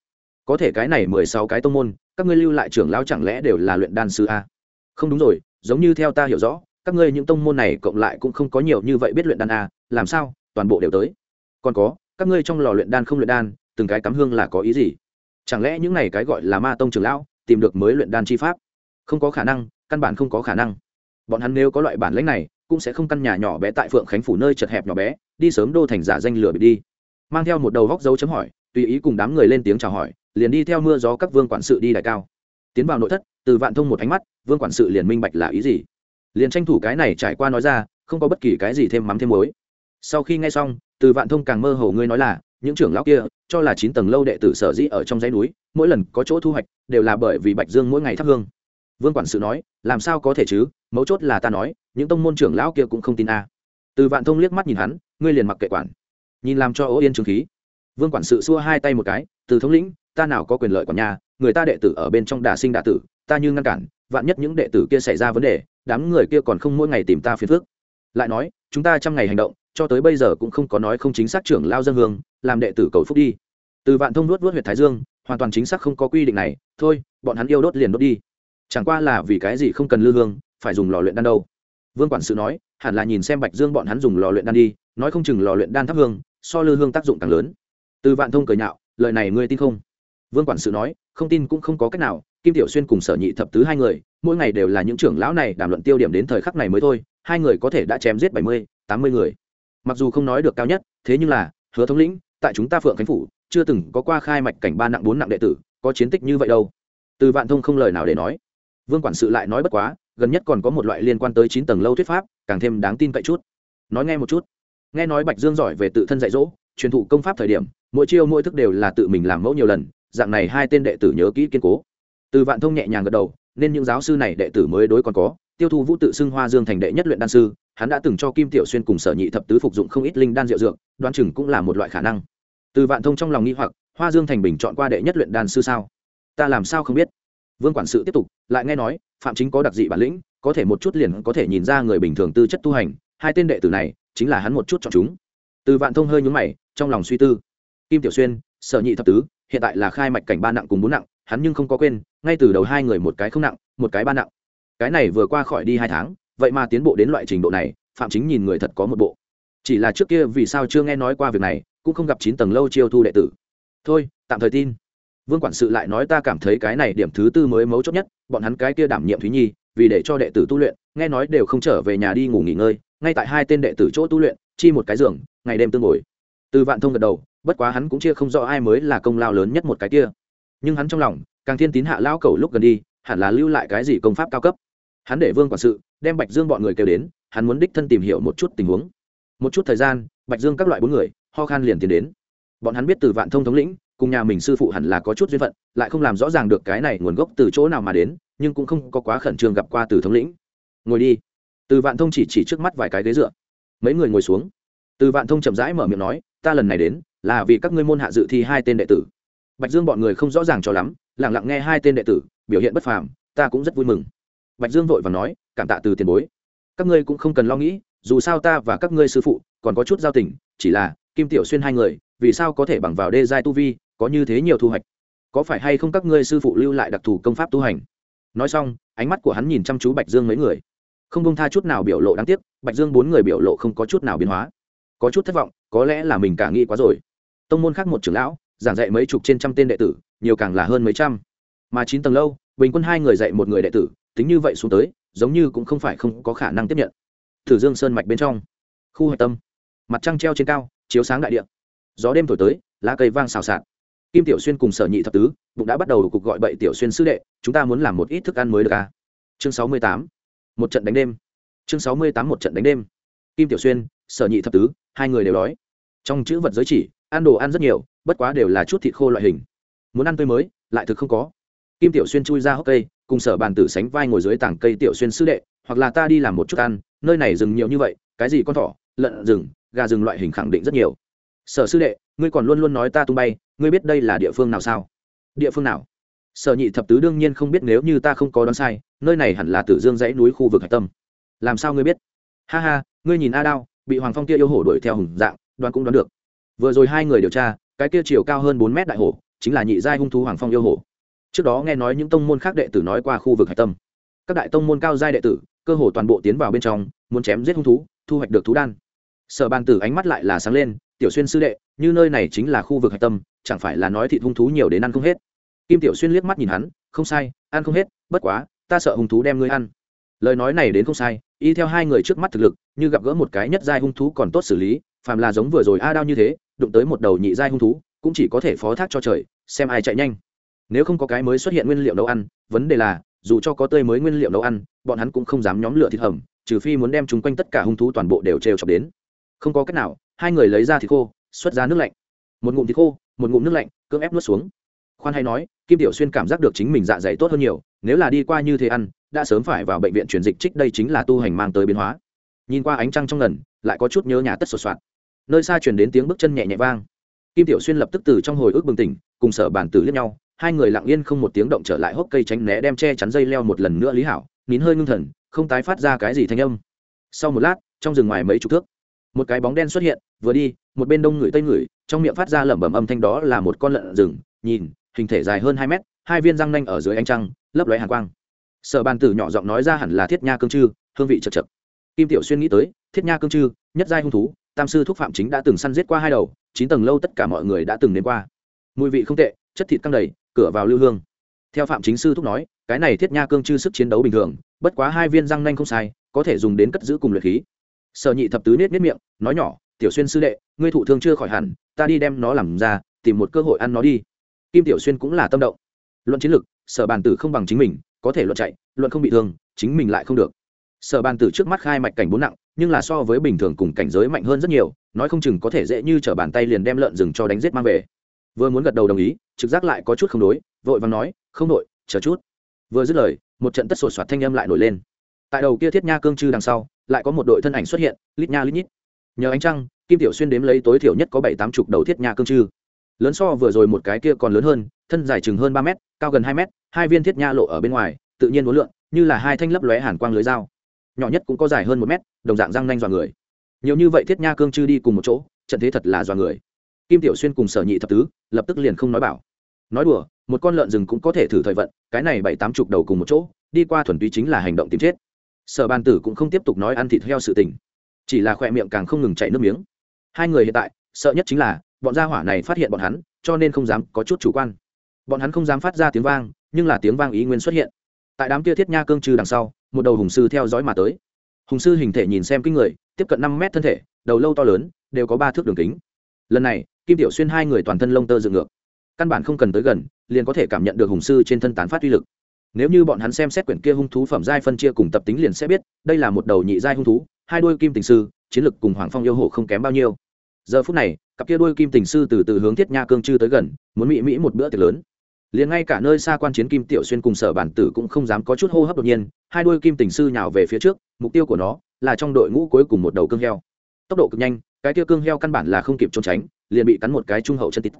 Có thể cái này mười sáu cái tông môn, các ngươi lưu lại trưởng lão chẳng lẽ đều là luyện đan sư a? Không đúng rồi, giống như theo ta hiểu rõ, các ngươi những tông môn này cộng lại cũng không có nhiều như vậy biết luyện đan a, làm sao, toàn bộ đều tới. Còn có, các ngươi trong lò luyện đan không luyện đan từng cái cắm hương là có ý gì? Chẳng lẽ những này cái gọi là ma tông trưởng lão tìm được mới luyện đan chi pháp? Không có khả năng, căn bản không có khả năng. Bọn hắn nếu có loại bản lãnh này, cũng sẽ không căn nhà nhỏ bé tại phượng khánh phủ nơi chật hẹp nhỏ bé, đi sớm đô thành giả danh lửa bị đi. Mang theo một đầu góc dấu chấm hỏi, tùy ý cùng đám người lên tiếng chào hỏi, liền đi theo mưa gió các vương quản sự đi đại cao. Tiến vào nội thất, từ vạn thông một ánh mắt, vương quản sự liền minh bạch là ý gì. Liền tranh thủ cái này trải qua nói ra, không có bất kỳ cái gì thêm mắm thêm muối. Sau khi nghe xong, từ vạn thông càng mơ hồ ngươi nói là, những trưởng lão kia cho là chín tầng lâu đệ tử sở dĩ ở trong dãy núi, mỗi lần có chỗ thu hoạch đều là bởi vì bạch dương mỗi ngày thắp hương. Vương quản sự nói, làm sao có thể chứ? Mấu chốt là ta nói, những tông môn trưởng lão kia cũng không tin a. Từ vạn thông liếc mắt nhìn hắn, ngươi liền mặc kệ quản. Nhìn làm cho ố yên trường khí. Vương quản sự xua hai tay một cái, từ thống lĩnh, ta nào có quyền lợi quản nhà, người ta đệ tử ở bên trong đà sinh đà tử, ta như ngăn cản, vạn nhất những đệ tử kia xảy ra vấn đề, đám người kia còn không mỗi ngày tìm ta phiền phước lại nói, chúng ta trăm ngày hành động, cho tới bây giờ cũng không có nói không chính xác trưởng lao dân hương, làm đệ tử cầu phúc đi từ vạn thông nuốt nuốt huyện thái dương, hoàn toàn chính xác không có quy định này, thôi, bọn hắn yêu đốt liền đốt đi. Chẳng qua là vì cái gì không cần lư hương, phải dùng lò luyện đan đâu. Vương quản sự nói, hẳn là nhìn xem bạch dương bọn hắn dùng lò luyện đan đi, nói không chừng lò luyện đan thắp hương, so lư hương tác dụng càng lớn. Từ vạn thông cười nhạo, lời này ngươi tin không? Vương quản sự nói, không tin cũng không có cách nào, kim tiểu xuyên cùng sở nhị thập tứ hai người, mỗi ngày đều là những trưởng lão này đàm luận tiêu điểm đến thời khắc này mới thôi, hai người có thể đã chém giết bảy mươi, tám mươi người. Mặc dù không nói được cao nhất, thế nhưng là, hứa thống lĩnh, tại chúng ta phượng khánh phủ chưa từng có qua khai mạch cảnh ba nặng bốn nặng đệ tử, có chiến tích như vậy đâu. Từ vạn thông không lời nào để nói. Vương quản sự lại nói bất quá, gần nhất còn có một loại liên quan tới chín tầng lâu thuyết pháp, càng thêm đáng tin cậy chút. Nói nghe một chút. Nghe nói bạch dương giỏi về tự thân dạy dỗ, truyền thụ công pháp thời điểm, mỗi chiêu mỗi thức đều là tự mình làm mẫu nhiều lần, dạng này hai tên đệ tử nhớ kỹ kiên cố. Từ vạn thông nhẹ nhàng gật đầu, nên những giáo sư này đệ tử mới đối còn có, tiêu thu vũ tự xưng hoa dương thành đệ nhất luyện đan sư, hắn đã từng cho kim tiểu xuyên cùng sở nhị thập tứ phục dụng không ít linh đan rượu dược, đoán chừng cũng là một loại khả năng từ vạn thông trong lòng nghi hoặc, hoa dương thành bình chọn qua đệ nhất luyện đan sư sao? Ta làm sao không biết? Vương quản sự tiếp tục, lại nghe nói, phạm chính có đặc dị bản lĩnh, có thể một chút liền có thể nhìn ra người bình thường tư chất tu hành, hai tên đệ tử này, chính là hắn một chút chọn chúng. Từ vạn thông hơi nhúng mày, trong lòng suy tư. Kim tiểu xuyên, sở nhị thập tứ, hiện tại là khai mạch cảnh ba nặng cùng bốn nặng, hắn nhưng không có quên, ngay từ đầu hai người một cái không nặng, một cái ba nặng. Cái này vừa qua khỏi đi hai tháng, vậy mà tiến bộ đến loại trình độ này, phạm chính nhìn người thật có một bộ. Chỉ là trước kia vì sao chưa nghe nói qua việc này cũng không gặp chín tầng lâu chiêu thu đệ tử. Thôi, tạm thời tin. Vương quản sự lại nói ta cảm thấy cái này điểm thứ tư mới mấu chốt nhất, bọn hắn cái kia đảm nhiệm thúy nhi, vì để cho đệ tử tu luyện, nghe nói đều không trở về nhà đi ngủ nghỉ ngơi, ngay tại hai tên đệ tử chỗ tu luyện, chi một cái giường, ngày đêm tương ngồi. Từ vạn thông gật đầu, bất quá hắn cũng chia không rõ ai mới là công lao lớn nhất một cái kia. Nhưng hắn trong lòng, càng thiên tín hạ lao cầu lúc gần đi, hẳn là lưu lại cái gì công pháp cao cấp. Hắn để vương quản sự, đem bạch dương bọn người kêu đến, hắn muốn đích thân tìm hiểu một chút tình huống. Một chút thời gian, bạch dương các loại bốn người ho khan liền tiến đến. Bọn hắn biết từ vạn thông thống lĩnh, cùng nhà mình sư phụ hẳn là có chút duyên phận, lại không làm rõ ràng được cái này nguồn gốc từ chỗ nào mà đến, nhưng cũng không có quá khẩn trương gặp qua từ thống lĩnh. Ngồi đi. Từ vạn thông chỉ chỉ trước mắt vài cái ghế dựa. Mấy người ngồi xuống. Từ vạn thông chậm rãi mở miệng nói, ta lần này đến, là vì các ngươi môn hạ dự thi hai tên đệ tử. Bạch dương bọn người không rõ ràng cho lắm lẳng lặng nghe hai tên đệ tử, biểu hiện bất phàm, ta cũng rất vui mừng. Bạch dương vội và nói, cảm tạ từ tiền bối. Các ngươi cũng không cần lo nghĩ, dù sao ta và các ngươi sư phụ còn có chút giao tình, chỉ là kim tiểu xuyên hai người, vì sao có thể bằng vào đê giai tu vi, có như thế nhiều thu hoạch? Có phải hay không các ngươi sư phụ lưu lại đặc thù công pháp tu hành? Nói xong, ánh mắt của hắn nhìn chăm chú bạch dương mấy người. Không công tha chút nào biểu lộ đáng tiếc, bạch dương bốn người biểu lộ không có chút nào biến hóa. Có chút thất vọng, có lẽ là mình cả nghĩ quá rồi. Tông môn khác một trưởng lão, giảng dạy mấy chục trên trăm tên đệ tử, nhiều càng là hơn mấy trăm. Mà chín tầng lâu, bình quân hai người dạy một người đệ tử, tính như vậy xuống tới, giống như cũng không phải không có khả năng tiếp nhận. Thử dương sơn mạch bên trong. Khu hạch tâm. Mặt trăng treo trên cao chiếu sáng đại địa. Gió đêm thổi tới, lá cây vang xào xạc. Kim tiểu xuyên cùng sở nhị thập tứ, bụng đã bắt đầu cuộc gọi bậy tiểu xuyên sư đệ, chúng ta muốn làm một ít thức ăn mới được à. chương sáu mươi tám, một trận đánh đêm. Chương sáu mươi tám, một trận đánh đêm. Kim tiểu xuyên, sở nhị thập tứ, hai người đều đói. Trong chữ vật giới chỉ, ăn đồ ăn rất nhiều, bất quá đều là chút thịt khô loại hình. Muốn ăn tươi mới, lại thực không có. Kim tiểu xuyên chui ra hốc cây, cùng sở bàn tử sánh vai ngồi dưới tảng cây tiểu xuyên sư đệ, hoặc là ta đi làm một chút ăn, nơi này rừng nhiều như vậy, cái gì con thỏ, lợn rừng gà rừng loại hình khẳng định rất nhiều. Sở sư đệ, ngươi còn luôn luôn nói ta tung bay, ngươi biết đây là địa phương nào sao? Địa phương nào? Sở nhị thập tứ đương nhiên không biết nếu như ta không có đoán sai, nơi này hẳn là tử dương dãy núi khu vực hạch tâm. Làm sao ngươi biết? Ha ha, ngươi nhìn a đao, bị hoàng phong kia yêu hổ đuổi theo hùng dạng, đoán cũng đoán được. Vừa rồi hai người điều tra, cái kia chiều cao hơn bốn mét đại hổ, chính là nhị giai hung thú hoàng phong yêu hổ. Trước đó nghe nói những tông môn khác đệ tử nói qua khu vực hạch tâm. Các đại tông môn cao giai đệ tử, cơ hồ toàn bộ tiến vào bên trong, muốn chém giết hung thú, thu hoạch được thú đan sở bàn tử ánh mắt lại là sáng lên, tiểu xuyên sư đệ, như nơi này chính là khu vực hạch tâm, chẳng phải là nói thịt hung thú nhiều đến ăn không hết? Kim tiểu xuyên liếc mắt nhìn hắn, không sai, ăn không hết, bất quá, ta sợ hung thú đem ngươi ăn. Lời nói này đến không sai, y theo hai người trước mắt thực lực, như gặp gỡ một cái nhất giai hung thú còn tốt xử lý, phàm là giống vừa rồi a đao như thế, đụng tới một đầu nhị giai hung thú, cũng chỉ có thể phó thác cho trời, xem ai chạy nhanh. Nếu không có cái mới xuất hiện nguyên liệu nấu ăn, vấn đề là, dù cho có tươi mới nguyên liệu nấu ăn, bọn hắn cũng không dám nhóm lửa thịt hầm, trừ phi muốn đem chúng quanh tất cả hung thú toàn bộ đều trêu chọc đến không có cách nào, hai người lấy ra thịt khô, xuất ra nước lạnh. Một ngụm thịt khô, một ngụm nước lạnh, cưỡng ép nuốt xuống. Khoan hay nói, kim tiểu xuyên cảm giác được chính mình dạ dày tốt hơn nhiều, nếu là đi qua như thế ăn, đã sớm phải vào bệnh viện truyền dịch trích đây chính là tu hành mang tới biến hóa. Nhìn qua ánh trăng trong lần lại có chút nhớ nhà tất sột soạt nơi xa truyền đến tiếng bước chân nhẹ nhẹ vang. Kim tiểu xuyên lập tức từ trong hồi ức bừng tỉnh, cùng sở bản tử liếc nhau, hai người lặng yên không một tiếng động trở lại hốc cây tránh né đem che chắn dây leo một lần nữa lý hảo, nín hơi ngưng thần, không tái phát ra cái gì thanh âm. Sau một lát, trong rừng ngoài mấy chục thước một cái bóng đen xuất hiện, vừa đi, một bên đông người tây người, trong miệng phát ra lẩm bẩm âm thanh đó là một con lợn rừng, nhìn, hình thể dài hơn hai mét, hai viên răng nanh ở dưới ánh trăng, lấp lóe hàn quang. Sở bàn tử nhỏ giọng nói ra hẳn là thiết nha cương chư, hương vị chật chật. Kim tiểu xuyên nghĩ tới, thiết nha cương chư, nhất giai hung thú, tam sư thúc phạm chính đã từng săn giết qua hai đầu, chín tầng lâu tất cả mọi người đã từng đến qua. Mùi vị không tệ, chất thịt căng đầy, cửa vào lưu hương. Theo phạm chính sư thúc nói, cái này thiết nha cương chư sức chiến đấu bình thường, bất quá hai viên răng nanh không sai, có thể dùng đến cất giữ cùng luyện khí sở nhị thập tứ nết nết miệng, nói nhỏ, tiểu xuyên sư đệ, ngươi thụ thương chưa khỏi hẳn, ta đi đem nó làm ra, tìm một cơ hội ăn nó đi. Kim tiểu xuyên cũng là tâm động. Luận chiến lược sở bàn tử không bằng chính mình, có thể luận chạy, luận không bị thương, chính mình lại không được. Sở bàn tử trước mắt khai mạch cảnh bốn nặng, nhưng là so với bình thường cùng cảnh giới mạnh hơn rất nhiều, nói không chừng có thể dễ như t r ở bàn tay liền đem lợn rừng cho đánh giết mang về. Vừa muốn gật đầu đồng ý, trực giác lại có chút không đối, vội và nói, không đội, chờ chút. Vừa dứt lời, một trận tất sột soạt thanh âm lại nổi lên tại đầu kia thiết nha cương chư đằng sau, lại có một đội thân ảnh xuất hiện, lít nha lít nhít. Nhờ ánh trăng, kim tiểu xuyên đếm lấy tối thiểu nhất có bảy tám chục đầu thiết nha cương chư. Lớn so vừa rồi một cái kia còn lớn hơn, thân dài chừng hơn ba mét, cao gần hai mét, hai viên thiết nha lộ ở bên ngoài, tự nhiên uốn lượn, như là hai thanh lấp lóe hàn quang lưới dao. Nhỏ nhất cũng có dài hơn một mét, đồng dạng răng nanh dọa người. Nhiều như vậy thiết nha cương chư đi cùng một chỗ, trận thế thật là dọa người. Kim tiểu xuyên cùng sở nhị thập tứ, lập tức liền không nói bảo. Nói đùa, một con lợn rừng cũng có thể thử thời vận, cái này bảy tám chục đầu cùng một chỗ, đi qua thuần túy chính là hành động tìm chết sở bàn tử cũng không tiếp tục nói ăn thịt heo sự tình, chỉ là khỏe miệng càng không ngừng chảy nước miếng. Hai người hiện tại, sợ nhất chính là, bọn gia hỏa này phát hiện bọn hắn, cho nên không dám có chút chủ quan. Bọn hắn không dám phát ra tiếng vang, nhưng là tiếng vang ý nguyên xuất hiện. Tại đám kia thiết nha cương trừ đằng sau, một đầu hùng sư theo dõi mà tới. Hùng sư hình thể nhìn xem kinh người, tiếp cận năm mét thân thể, đầu lâu to lớn, đều có ba thước đường kính. Lần này, kim tiểu xuyên hai người toàn thân lông tơ dựng ngược. Căn bản không cần tới gần, liền có thể cảm nhận được hùng sư trên thân tán phát uy lực nếu như bọn hắn xem xét quyển kia hung thú phẩm giai phân chia cùng tập tính liền sẽ biết, đây là một đầu nhị giai hung thú, hai đôi kim tình sư, chiến lực cùng hoàng phong yêu hộ không kém bao nhiêu. Giờ phút này, cặp kia đôi kim tình sư từ từ hướng thiết nha cương chư tới gần, muốn mỹ mỹ một bữa tiệc lớn. Liền ngay cả nơi xa quan chiến kim tiểu xuyên cùng sở bản tử cũng không dám có chút hô hấp đột nhiên, hai đôi kim tình sư nhào về phía trước, mục tiêu của nó là trong đội ngũ cuối cùng một đầu cương heo. Tốc độ cực nhanh, cái kia cương heo căn bản là không kịp trốn tránh, liền bị cắn một cái trung hậu chân tít.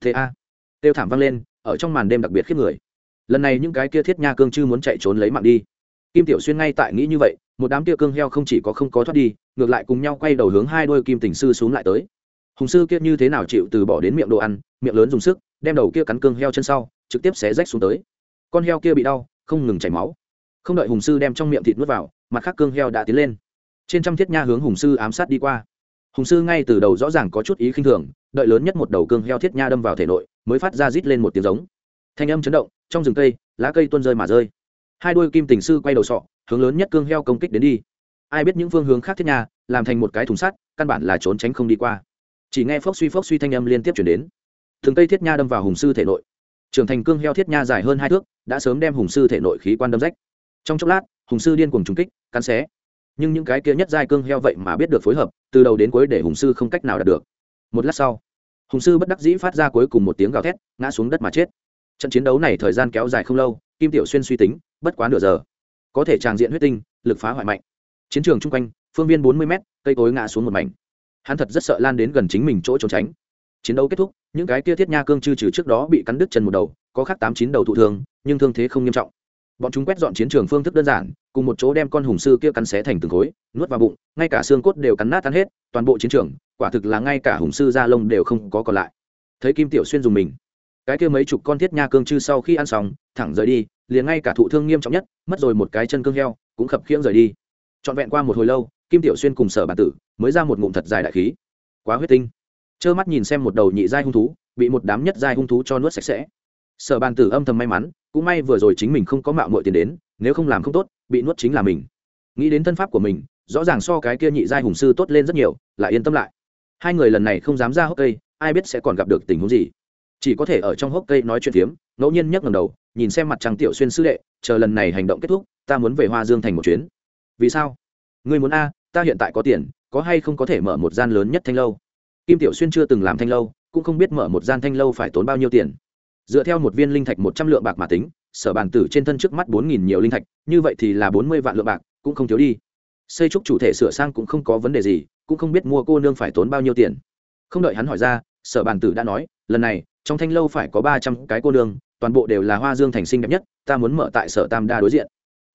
Thế a. Tiêu thảm vang lên, ở trong màn đêm đặc biệt khiếp người lần này những cái kia thiết nha cương chư muốn chạy trốn lấy mạng đi. Kim tiểu xuyên ngay tại nghĩ như vậy, một đám kia cương heo không chỉ có không có thoát đi, ngược lại cùng nhau quay đầu hướng hai đôi kim tình sư xuống lại tới. Hùng sư kia như thế nào chịu từ bỏ đến miệng đồ ăn, miệng lớn dùng sức, đem đầu kia cắn cương heo chân sau, trực tiếp xé rách xuống tới. Con heo kia bị đau, không ngừng chảy máu. Không đợi hùng sư đem trong miệng thịt nuốt vào, mặt khác cương heo đã tiến lên. Trên trăm thiết nha hướng hùng sư ám sát đi qua. Hùng sư ngay từ đầu rõ ràng có chút ý khinh thường, đợi lớn nhất một đầu cương heo thiết nha đâm vào thể nội, mới phát ra rít lên một tiếng giống. Thanh âm chấn động trong rừng cây, lá cây tuôn rơi mà rơi. Hai đôi kim tình sư quay đầu sọ, hướng lớn nhất cương heo công kích đến đi. Ai biết những phương hướng khác thiết nha làm thành một cái thùng sắt, căn bản là trốn tránh không đi qua. Chỉ nghe phốc suy phốc suy thanh âm liên tiếp chuyển đến. Thường tây thiết nha đâm vào hùng sư thể nội. Trưởng thành cương heo thiết nha dài hơn hai thước, đã sớm đem hùng sư thể nội khí quan đâm rách. Trong chốc lát, hùng sư điên cuồng trúng kích, cắn xé. Nhưng những cái kia nhất giai cương heo vậy mà biết được phối hợp, từ đầu đến cuối để hùng sư không cách nào đạt được. Một lát sau, hùng sư bất đắc dĩ phát ra cuối cùng một tiếng gào thét, ngã xuống đất mà chết trận chiến đấu này thời gian kéo dài không lâu, kim tiểu xuyên suy tính, bất quá nửa giờ. Có thể tràng diện huyết tinh, lực phá hoại mạnh. Chiến trường chung quanh, phương viên bốn mươi m cây cối ngã xuống một mảnh. Hắn thật rất sợ lan đến gần chính mình chỗ trốn tránh. Chiến đấu kết thúc, những cái kia thiết nha cương chư trừ trước đó bị cắn đứt chân một đầu, có khác tám chín đầu thụ thương, nhưng thương thế không nghiêm trọng. Bọn chúng quét dọn chiến trường phương thức đơn giản, cùng một chỗ đem con hùng sư kia cắn xé thành từng khối, nuốt vào bụng, ngay cả xương cốt đều cắn nát tan hết, toàn bộ chiến trường, quả thực là ngay cả hùng sư da lông đều không có còn lại. Thấy kim tiểu xuyên dùng mình cái kia mấy chục con thiết nha cương chư sau khi ăn xong, thẳng rời đi, liền ngay cả thụ thương nghiêm trọng nhất, mất rồi một cái chân cương heo, cũng khập khiễng rời đi. Trọn vẹn qua một hồi lâu, kim tiểu xuyên cùng sở bản tử mới ra một ngụm thật dài đại khí. Quá huyết tinh. Trơ mắt nhìn xem một đầu nhị giai hung thú, bị một đám nhất giai hung thú cho nuốt sạch sẽ. Sở bàn tử âm thầm may mắn, cũng may vừa rồi chính mình không có mạo muội tiền đến, nếu không làm không tốt, bị nuốt chính là mình. Nghĩ đến thân pháp của mình, rõ ràng so cái kia nhị giai hùng sư tốt lên rất nhiều, lại yên tâm lại. Hai người lần này không dám ra hốc cây, ai biết sẽ còn gặp được tình huống gì chỉ có thể ở trong hốc cây nói chuyện phiếm, ngẫu nhiên nhấc ngầm đầu, nhìn xem mặt trăng tiểu xuyên sư đệ, chờ lần này hành động kết thúc, ta muốn về hoa dương thành một chuyến. Vì sao? Ngươi muốn a, ta hiện tại có tiền, có hay không có thể mở một gian lớn nhất thanh lâu? Kim tiểu xuyên chưa từng làm thanh lâu, cũng không biết mở một gian thanh lâu phải tốn bao nhiêu tiền. Dựa theo một viên linh thạch một trăm lượng bạc mà tính, sở bàn tử trên thân trước mắt bốn nghìn nhiều linh thạch, như vậy thì là bốn mươi vạn lượng bạc, cũng không thiếu đi. Xây trúc chủ thể sửa sang cũng không có vấn đề gì, cũng không biết mua cô nương phải tốn bao nhiêu tiền. Không đợi hắn hỏi ra, sở bàn tử đã nói, lần này trong thanh lâu phải có ba trăm cái cô nương, toàn bộ đều là hoa dương thành sinh đẹp nhất, ta muốn mở tại sở tam đa đối diện.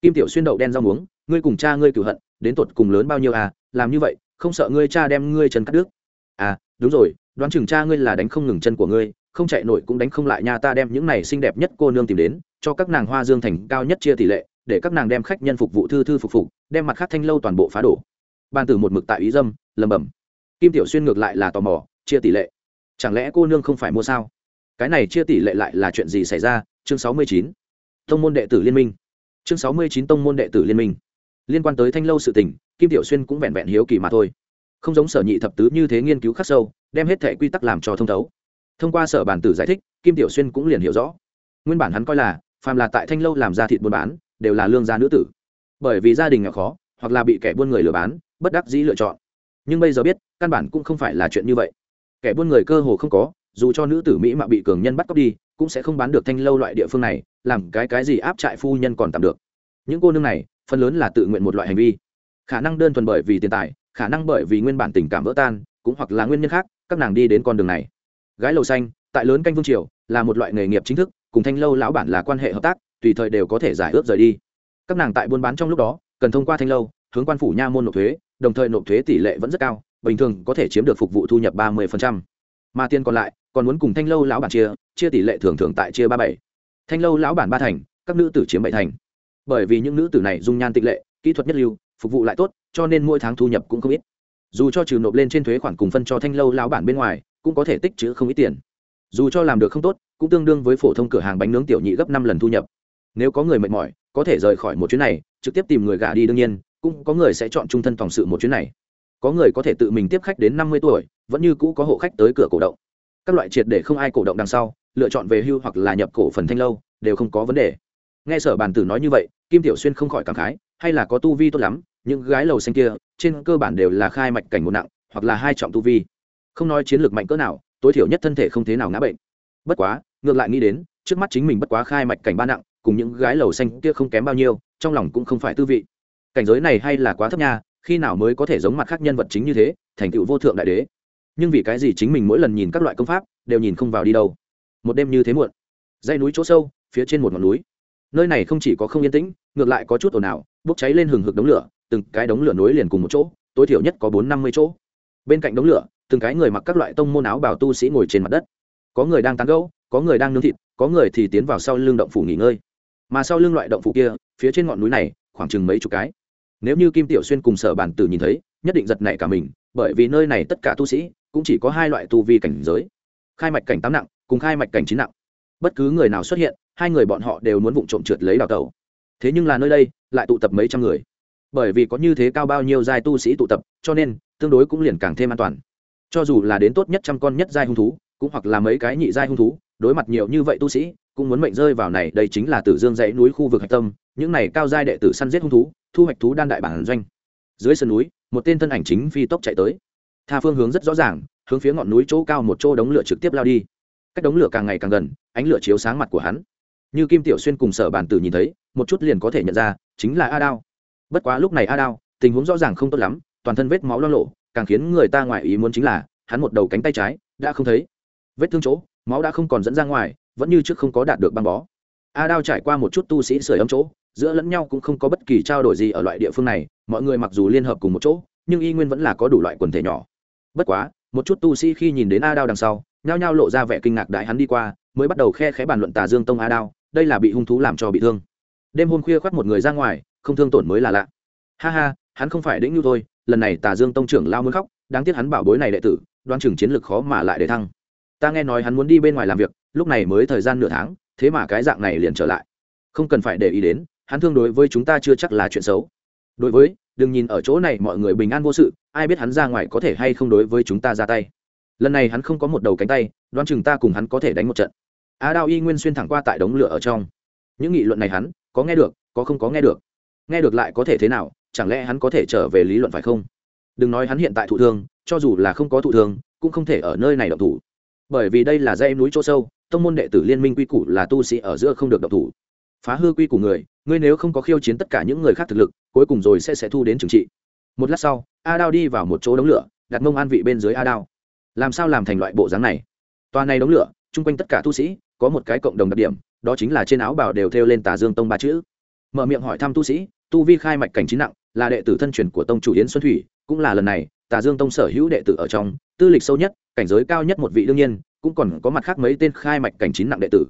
Kim tiểu xuyên đậu đen rau muống, ngươi cùng cha ngươi cửu hận, đến tột cùng lớn bao nhiêu à làm như vậy, không sợ ngươi cha đem ngươi chân cắt đứt. À đúng rồi, đoán chừng cha ngươi là đánh không ngừng chân của ngươi, không chạy nổi cũng đánh không lại nha, ta đem những này xinh đẹp nhất cô nương tìm đến, cho các nàng hoa dương thành cao nhất chia tỷ lệ, để các nàng đem khách nhân phục vụ thư thư phục phục, đem mặt khác thanh lâu toàn bộ phá đổ. Ban tử một mực tại ý dâm lầm bẩm. Kim tiểu xuyên ngược lại là tò mò, chia tỷ lệ. Chẳng lẽ cô nương không phải mua sao? Cái này chia tỷ lệ lại là chuyện gì xảy ra? Chương sáu mươi chín. Tông môn đệ tử liên minh. Chương sáu mươi chín tông môn đệ tử liên minh. Liên quan tới thanh lâu sự tình, kim tiểu xuyên cũng vẹn vẹn hiếu kỳ mà thôi. Không giống sở nhị thập tứ như thế nghiên cứu khắc sâu, đem hết thẻ quy tắc làm cho thông thấu. Thông qua sở bản tử giải thích, kim tiểu xuyên cũng liền hiểu rõ. Nguyên bản hắn coi là, phàm là tại thanh lâu làm ra thịt buôn bán, đều là lương gia nữ tử. Bởi vì gia đình nghèo khó, hoặc là bị kẻ buôn người lừa bán, bất đắc dĩ lựa chọn. Nhưng bây giờ biết, căn bản cũng không phải là chuyện như vậy. Kẻ buôn người cơ hồ không có dù cho nữ tử mỹ mà bị cường nhân bắt cóc đi, cũng sẽ không bán được thanh lâu loại địa phương này, làm cái cái gì áp trại phu nhân còn tạm được. Những cô nương này, phần lớn là tự nguyện một loại hành vi. Khả năng đơn thuần bởi vì tiền tài, khả năng bởi vì nguyên bản tình cảm vỡ tan, cũng hoặc là nguyên nhân khác, các nàng đi đến con đường này. Gái lầu xanh, tại lớn canh vương triều, là một loại nghề nghiệp chính thức, cùng thanh lâu lão bản là quan hệ hợp tác, tùy thời đều có thể giải ước rời đi. Các nàng tại buôn bán trong lúc đó, cần thông qua thanh lâu, hướng quan phủ nha môn nộp thuế, đồng thời nộp thuế tỷ lệ vẫn rất cao, bình thường có thể chiếm được phục vụ thu nhập ba mươi mà tiền còn lại còn muốn cùng thanh lâu lão bản chia chia tỷ lệ thường thường tại chia ba bảy. Thanh lâu lão bản ba thành, các nữ tử chiếm bảy thành. Bởi vì những nữ tử này dung nhan tịch lệ, kỹ thuật nhất lưu, phục vụ lại tốt, cho nên mỗi tháng thu nhập cũng không ít. Dù cho trừ nộp lên trên thuế khoản cùng phân cho thanh lâu lão bản bên ngoài, cũng có thể tích chữ không ít tiền. Dù cho làm được không tốt, cũng tương đương với phổ thông cửa hàng bánh nướng tiểu nhị gấp năm lần thu nhập. Nếu có người mệt mỏi, có thể rời khỏi một chuyến này, trực tiếp tìm người gả đi đương nhiên, cũng có người sẽ chọn trung thân phòng sự một chuyến này. Có người có thể tự mình tiếp khách đến năm mươi tuổi, vẫn như cũ có hộ khách tới cửa cổ động các loại triệt để không ai cổ động đằng sau, lựa chọn về hưu hoặc là nhập cổ phần thanh lâu, đều không có vấn đề. Nghe sở bàn tử nói như vậy, kim tiểu xuyên không khỏi cảm khái, hay là có tu vi tốt lắm, những gái lầu xanh kia, trên cơ bản đều là khai mạch cảnh một nặng, hoặc là hai trọng tu vi. Không nói chiến lược mạnh cỡ nào, tối thiểu nhất thân thể không thế nào ngã bệnh. Bất quá, ngược lại nghĩ đến, trước mắt chính mình bất quá khai mạch cảnh ba nặng, cùng những gái lầu xanh kia không kém bao nhiêu, trong lòng cũng không phải tư vị. Cảnh giới này hay là quá thấp nha, khi nào mới có thể giống mặt khác nhân vật chính như thế, thành tựu vô thượng đại đế? Nhưng vì cái gì chính mình mỗi lần nhìn các loại công pháp, đều nhìn không vào đi đâu? Một đêm như thế muộn. Dãy núi chỗ sâu, phía trên một ngọn núi. Nơi này không chỉ có không yên tĩnh, ngược lại có chút ồn ào, bốc cháy lên hừng hực đống lửa, từng cái đống lửa nối liền cùng một chỗ, tối thiểu nhất có bốn năm mươi chỗ. Bên cạnh đống lửa, từng cái người mặc các loại tông môn áo bảo tu sĩ ngồi trên mặt đất. Có người đang tán gẫu, có người đang nướng thịt, có người thì tiến vào sau lưng động phủ nghỉ ngơi. Mà sau lưng loại động phủ kia, phía trên ngọn núi này, khoảng chừng mấy chục cái. Nếu như kim tiểu xuyên cùng sở bản tử nhìn thấy, nhất định giật nảy cả mình, bởi vì nơi này tất cả tu sĩ cũng chỉ có hai loại tu vi cảnh giới. Khai mạch cảnh tám nặng, cùng khai mạch cảnh chín nặng. Bất cứ người nào xuất hiện, hai người bọn họ đều muốn vụng trộm trượt lấy đào tẩu. Thế nhưng là nơi đây, lại tụ tập mấy trăm người. Bởi vì có như thế cao bao nhiêu giai tu sĩ tụ tập, cho nên, tương đối cũng liền càng thêm an toàn. Cho dù là đến tốt nhất trăm con nhất giai hung thú, cũng hoặc là mấy cái nhị giai hung thú, đối mặt nhiều như vậy tu sĩ, cũng muốn mệnh rơi vào này, đây chính là tử dương dãy núi khu vực hạch tâm, những này cao giai đệ tử săn giết hung thú, thu hoạch thú đan đại bản doanh. Dưới sườn núi, một tên thân ảnh chính phi tốc chạy tới tha phương hướng rất rõ ràng, hướng phía ngọn núi chỗ cao một chỗ đống lửa trực tiếp lao đi. Cách đống lửa càng ngày càng gần, ánh lửa chiếu sáng mặt của hắn. Như kim tiểu xuyên cùng sở bản tử nhìn thấy, một chút liền có thể nhận ra, chính là a đao. Bất quá lúc này a đao, tình huống rõ ràng không tốt lắm, toàn thân vết máu lo lộ càng khiến người ta ngoài ý muốn chính là, hắn một đầu cánh tay trái, đã không thấy. Vết thương chỗ, máu đã không còn dẫn ra ngoài, vẫn như trước không có đạt được băng bó. A đao trải qua một chút tu sĩ sửa ấm chỗ, giữa lẫn nhau cũng không có bất kỳ trao đổi gì ở loại địa phương này, mọi người mặc dù liên hợp cùng một chỗ, nhưng y nguyên vẫn là có đủ loại quần thể nhỏ bất quá, một chút tu sĩ khi nhìn đến a đao đằng sau, nhao nhao lộ ra vẻ kinh ngạc đại hắn đi qua, mới bắt đầu khe khẽ bàn luận tà dương tông a đao, đây là bị hung thú làm cho bị thương. Đêm hôm khuya khoác một người ra ngoài, không thương tổn mới là lạ. Ha ha, hắn không phải đĩnh như thôi, lần này tà dương tông trưởng lao muốn khóc, đáng tiếc hắn bảo bối này đệ tử, đoan chừng chiến lược khó mà lại để thăng. Ta nghe nói hắn muốn đi bên ngoài làm việc, lúc này mới thời gian nửa tháng, thế mà cái dạng này liền trở lại. Không cần phải để ý đến, hắn thương đối với chúng ta chưa chắc là chuyện xấu đối với, đừng nhìn ở chỗ này mọi người bình an vô sự, ai biết hắn ra ngoài có thể hay không đối với chúng ta ra tay. Lần này hắn không có một đầu cánh tay, đoán chừng ta cùng hắn có thể đánh một trận. Á đao y nguyên xuyên thẳng qua tại đống lửa ở trong. Những nghị luận này hắn, có nghe được, có không có nghe được. Nghe được lại có thể thế nào, chẳng lẽ hắn có thể trở về lý luận phải không? Đừng nói hắn hiện tại thụ thương, cho dù là không có thụ thương, cũng không thể ở nơi này động thủ. Bởi vì đây là dây núi chỗ sâu, tông môn đệ tử liên minh quy củ là tu sĩ ở giữa không được động thủ. Phá hư quy củ người, ngươi nếu không có khiêu chiến tất cả những người khác thực lực cuối cùng rồi sẽ sẽ thu đến trừng trị. Một lát sau a đao đi vào một chỗ đống lửa, đặt mông an vị bên dưới a đao làm sao làm thành loại bộ dáng này? Toa này đống lửa, chung quanh tất cả tu sĩ, có một cái cộng đồng đặc điểm, đó chính là trên áo bào đều thêu lên tà dương tông ba chữ. Mở miệng hỏi thăm tu sĩ, tu vi khai mạch cảnh trí nặng, là đệ tử thân truyền của tông chủ yến xuân thủy, cũng là lần này, tà dương tông sở hữu đệ tử ở trong, tư lịch sâu nhất, cảnh giới cao nhất một vị đương nhiên, cũng còn có mặt khác mấy tên khai mạch cảnh chín nặng đệ tử.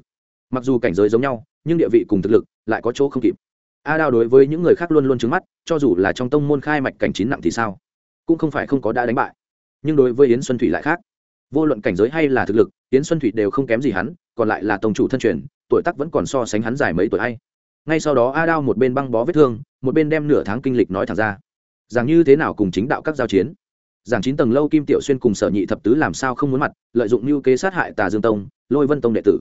Mặc dù cảnh giới giống nhau, nhưng địa vị cùng thực lực lại có chỗ không kịp a đao đối với những người khác luôn luôn trứng mắt, cho dù là trong tông môn khai mạch cảnh chín nặng thì sao? Cũng không phải không có đã đánh bại. Nhưng đối với yến xuân thủy lại khác. Vô luận cảnh giới hay là thực lực, yến xuân thủy đều không kém gì hắn, còn lại là tông chủ thân truyền, tuổi tác vẫn còn so sánh hắn dài mấy tuổi hay. Ngay sau đó a đao một bên băng bó vết thương, một bên đem nửa tháng kinh lịch nói thẳng ra. Rằng như thế nào cùng chính đạo các giao chiến? Giảng chín tầng lâu kim tiểu xuyên cùng sở nhị thập tứ làm sao không muốn mặt, lợi dụng mưu kế sát hại tà dương tông, lôi vân tông đệ tử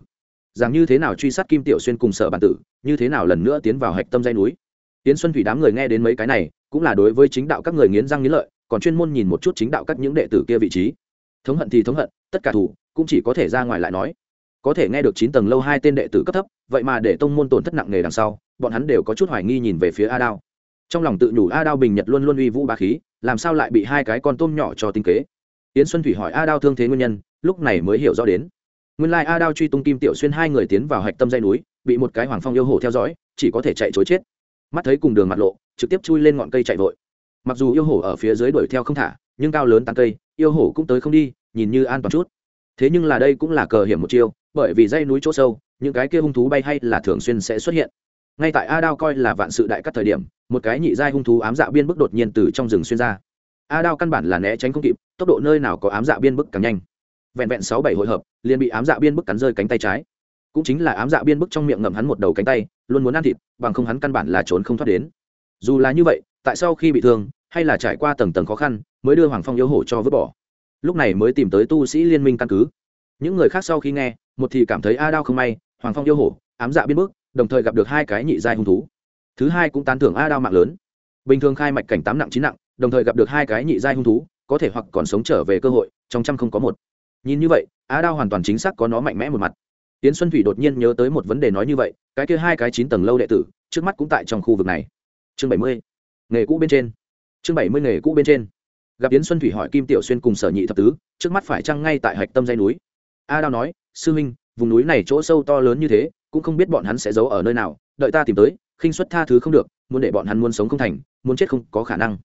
rằng như thế nào truy sát kim tiểu xuyên cùng sở bản tử, như thế nào lần nữa tiến vào hạch tâm dây núi? Tiến xuân thủy đám người nghe đến mấy cái này, cũng là đối với chính đạo các người nghiến răng nghiến lợi, còn chuyên môn nhìn một chút chính đạo các những đệ tử kia vị trí. Thống hận thì thống hận, tất cả thủ, cũng chỉ có thể ra ngoài lại nói. Có thể nghe được chín tầng lâu hai tên đệ tử cấp thấp, vậy mà để tông môn tổn thất nặng nề đằng sau, bọn hắn đều có chút hoài nghi nhìn về phía a đao trong lòng tự nhủ a đao bình nhật luôn luôn uy vũ bá khí, làm sao lại bị hai cái con tôm nhỏ cho tinh kế? Yến xuân thủy hỏi a đao thương thế nguyên nhân, lúc này mới hiểu rõ đến nguyên lai a đao truy tung kim tiểu xuyên hai người tiến vào hạch tâm dây núi, bị một cái hoàng phong yêu hổ theo dõi, chỉ có thể chạy chối chết. Mắt thấy cùng đường mặt lộ, trực tiếp chui lên ngọn cây chạy vội. Mặc dù yêu hổ ở phía dưới đuổi theo không thả, nhưng cao lớn tăng cây, yêu hổ cũng tới không đi, nhìn như an toàn chút. Thế nhưng là đây cũng là cờ hiểm một chiêu, bởi vì dây núi chỗ sâu, những cái kia hung thú bay hay là thường xuyên sẽ xuất hiện. Ngay tại a đao coi là vạn sự đại cắt thời điểm, một cái nhị giai hung thú ám dạ biên bức đột nhiên từ trong rừng xuyên ra. A đao căn bản là né tránh không kịp, tốc độ nơi nào có ám dạ biên bức càng nhanh vẹn vẹn sáu bảy hội hợp, liền bị ám dạ biên bức cắn rơi cánh tay trái. Cũng chính là ám dạ biên bức trong miệng ngậm hắn một đầu cánh tay, luôn muốn ăn thịt, bằng không hắn căn bản là trốn không thoát đến. Dù là như vậy, tại sao khi bị thương, hay là trải qua tầng tầng khó khăn, mới đưa hoàng phong yêu hổ cho vứt bỏ. Lúc này mới tìm tới tu sĩ liên minh căn cứ. Những người khác sau khi nghe, một thì cảm thấy a đao không may, hoàng phong yêu hổ, ám dạ biên bức, đồng thời gặp được hai cái nhị giai hung thú. Thứ hai cũng tán thưởng a đao mạng lớn. Bình thường khai mạch cảnh tám nặng chín nặng, đồng thời gặp được hai cái nhị giai hung thú, có thể hoặc còn sống trở về cơ hội, trong trăm không có một nhìn như vậy a đao hoàn toàn chính xác có nó mạnh mẽ một mặt. Tiến xuân thủy đột nhiên nhớ tới một vấn đề nói như vậy, cái kia hai cái chín tầng lâu đệ tử, trước mắt cũng tại trong khu vực này. Chương bảy mươi, nghề cũ bên trên. Chương bảy mươi, nghề cũ bên trên. Gặp tiến xuân thủy hỏi kim tiểu xuyên cùng sở nhị thập tứ, trước mắt phải chăng ngay tại hạch tâm dây núi? A đao nói, sư huynh, vùng núi này chỗ sâu to lớn như thế, cũng không biết bọn hắn sẽ giấu ở nơi nào, đợi ta tìm tới, khinh xuất tha thứ không được, muốn để bọn hắn muốn sống không thành, muốn chết không có khả năng.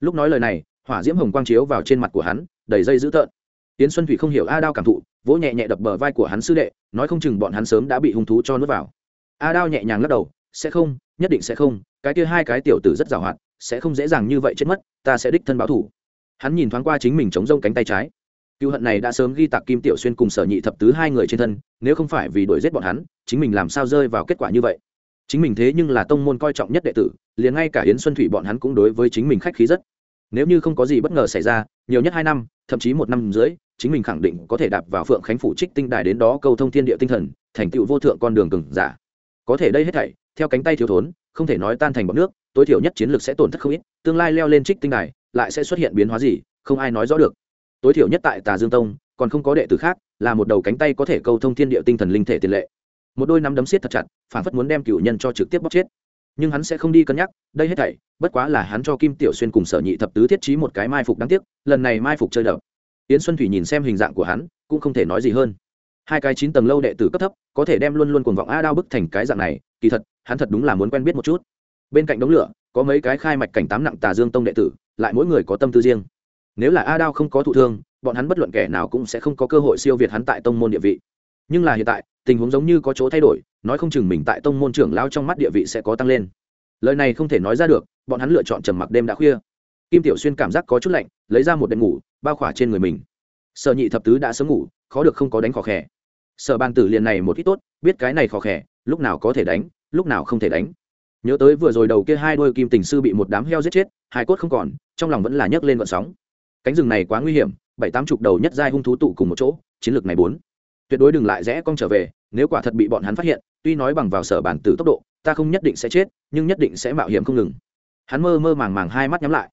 Lúc nói lời này, hỏa diễm hồng quang chiếu vào trên mặt của hắn, đầy dây dữ tợn tiến xuân thủy không hiểu a đao cảm thụ, vỗ nhẹ nhẹ đập bờ vai của hắn sư đệ, nói không chừng bọn hắn sớm đã bị hung thú cho nuốt vào. A đao nhẹ nhàng lắc đầu, sẽ không, nhất định sẽ không, cái kia hai cái tiểu tử rất giàu hoạt, sẽ không dễ dàng như vậy chết mất, ta sẽ đích thân báo thủ. Hắn nhìn thoáng qua chính mình chống rông cánh tay trái. Cựu hận này đã sớm ghi tạc kim tiểu xuyên cùng sở nhị thập tứ hai người trên thân, nếu không phải vì đuổi giết bọn hắn, chính mình làm sao rơi vào kết quả như vậy? Chính mình thế nhưng là tông môn coi trọng nhất đệ tử, liền ngay cả yến xuân thủy bọn hắn cũng đối với chính mình khách khí rất nếu như không có gì bất ngờ xảy ra, nhiều nhất hai năm, thậm chí một năm dưới chính mình khẳng định có thể đạp vào phượng khánh phủ trích tinh đài đến đó câu thông thiên địa tinh thần, thành tựu vô thượng con đường cừng giả. Có thể đây hết thảy, theo cánh tay thiếu thốn, không thể nói tan thành bọc nước, tối thiểu nhất chiến lược sẽ tổn thất không ít, tương lai leo lên trích tinh đài, lại sẽ xuất hiện biến hóa gì, không ai nói rõ được. Tối thiểu nhất tại tà dương tông, còn không có đệ tử khác, là một đầu cánh tay có thể câu thông thiên địa tinh thần linh thể tiền lệ. Một đôi nắm đấm siết thật chặt phản phất muốn đem cựu nhân cho trực tiếp bóc chết nhưng hắn sẽ không đi cân nhắc, đây hết thảy, bất quá là hắn cho kim tiểu xuyên cùng sở nhị thập tứ thiết trí một cái mai phục đáng tiếc, lần này mai phục chơi đậu yến xuân thủy nhìn xem hình dạng của hắn, cũng không thể nói gì hơn. Hai cái chín tầng lâu đệ tử cấp thấp, có thể đem luôn luôn cuồng vọng a đao bức thành cái dạng này, kỳ thật, hắn thật đúng là muốn quen biết một chút. Bên cạnh đống lửa, có mấy cái khai mạch cảnh tám nặng tà dương tông đệ tử, lại mỗi người có tâm tư riêng. Nếu là a đao không có thụ thương, bọn hắn bất luận kẻ nào cũng sẽ không có cơ hội siêu việt hắn tại tông môn địa vị nhưng là hiện tại, tình huống giống như có chỗ thay đổi, nói không chừng mình tại tông môn trưởng lao trong mắt địa vị sẽ có tăng lên. Lời này không thể nói ra được, bọn hắn lựa chọn trầm mặc đêm đã khuya. Kim tiểu xuyên cảm giác có chút lạnh, lấy ra một đệm ngủ, bao khỏa trên người mình. Sợ nhị thập tứ đã sớm ngủ, khó được không có đánh khó khẽ sợ bàn tử liền này một ít tốt, biết cái này khó khẽ lúc nào có thể đánh, lúc nào không thể đánh. Nhớ tới vừa rồi đầu kia hai đôi kim tình sư bị một đám heo giết chết, hai cốt không còn, trong lòng vẫn là nhấc lên vận sóng. Cánh rừng này quá nguy hiểm, bảy tám chục đầu nhất giai hung thú tụ cùng một chỗ, chiến lược này bốn tuyệt đối đừng lại rẽ cong trở về, nếu quả thật bị bọn hắn phát hiện, tuy nói bằng vào sở bản tử tốc độ, ta không nhất định sẽ chết, nhưng nhất định sẽ mạo hiểm không ngừng. Hắn mơ mơ màng màng hai mắt nhắm lại.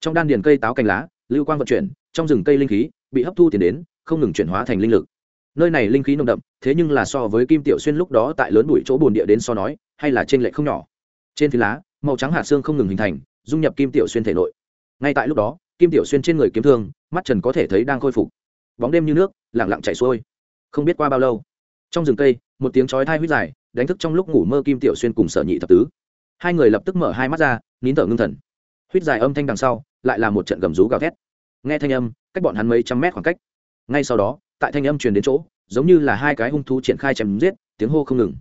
Trong đan điền cây táo cành lá, lưu quang vận chuyển, trong rừng cây linh khí, bị hấp thu tiền đến, không ngừng chuyển hóa thành linh lực. Nơi này linh khí nồng đậm, thế nhưng là so với kim tiểu xuyên lúc đó tại lớn bụi chỗ bồn địa đến so nói, hay là trên lệ không nhỏ. Trên phi lá, màu trắng hạt xương không ngừng hình thành, dung nhập kim tiểu xuyên thể nội. Ngay tại lúc đó, kim tiểu xuyên trên người kiếm thương, mắt trần có thể thấy đang khôi phục. Bóng đêm như nước lẳng lặng chảy xuôi không biết qua bao lâu. Trong rừng cây, một tiếng chói thai huyết dài, đánh thức trong lúc ngủ mơ kim tiểu xuyên cùng sở nhị thập tứ. Hai người lập tức mở hai mắt ra, nín thở ngưng thần. Huyết dài âm thanh đằng sau, lại là một trận gầm rú gào thét. Nghe thanh âm, cách bọn hắn mấy trăm mét khoảng cách. Ngay sau đó, tại thanh âm truyền đến chỗ, giống như là hai cái hung thú triển khai chém giết, tiếng hô không ngừng.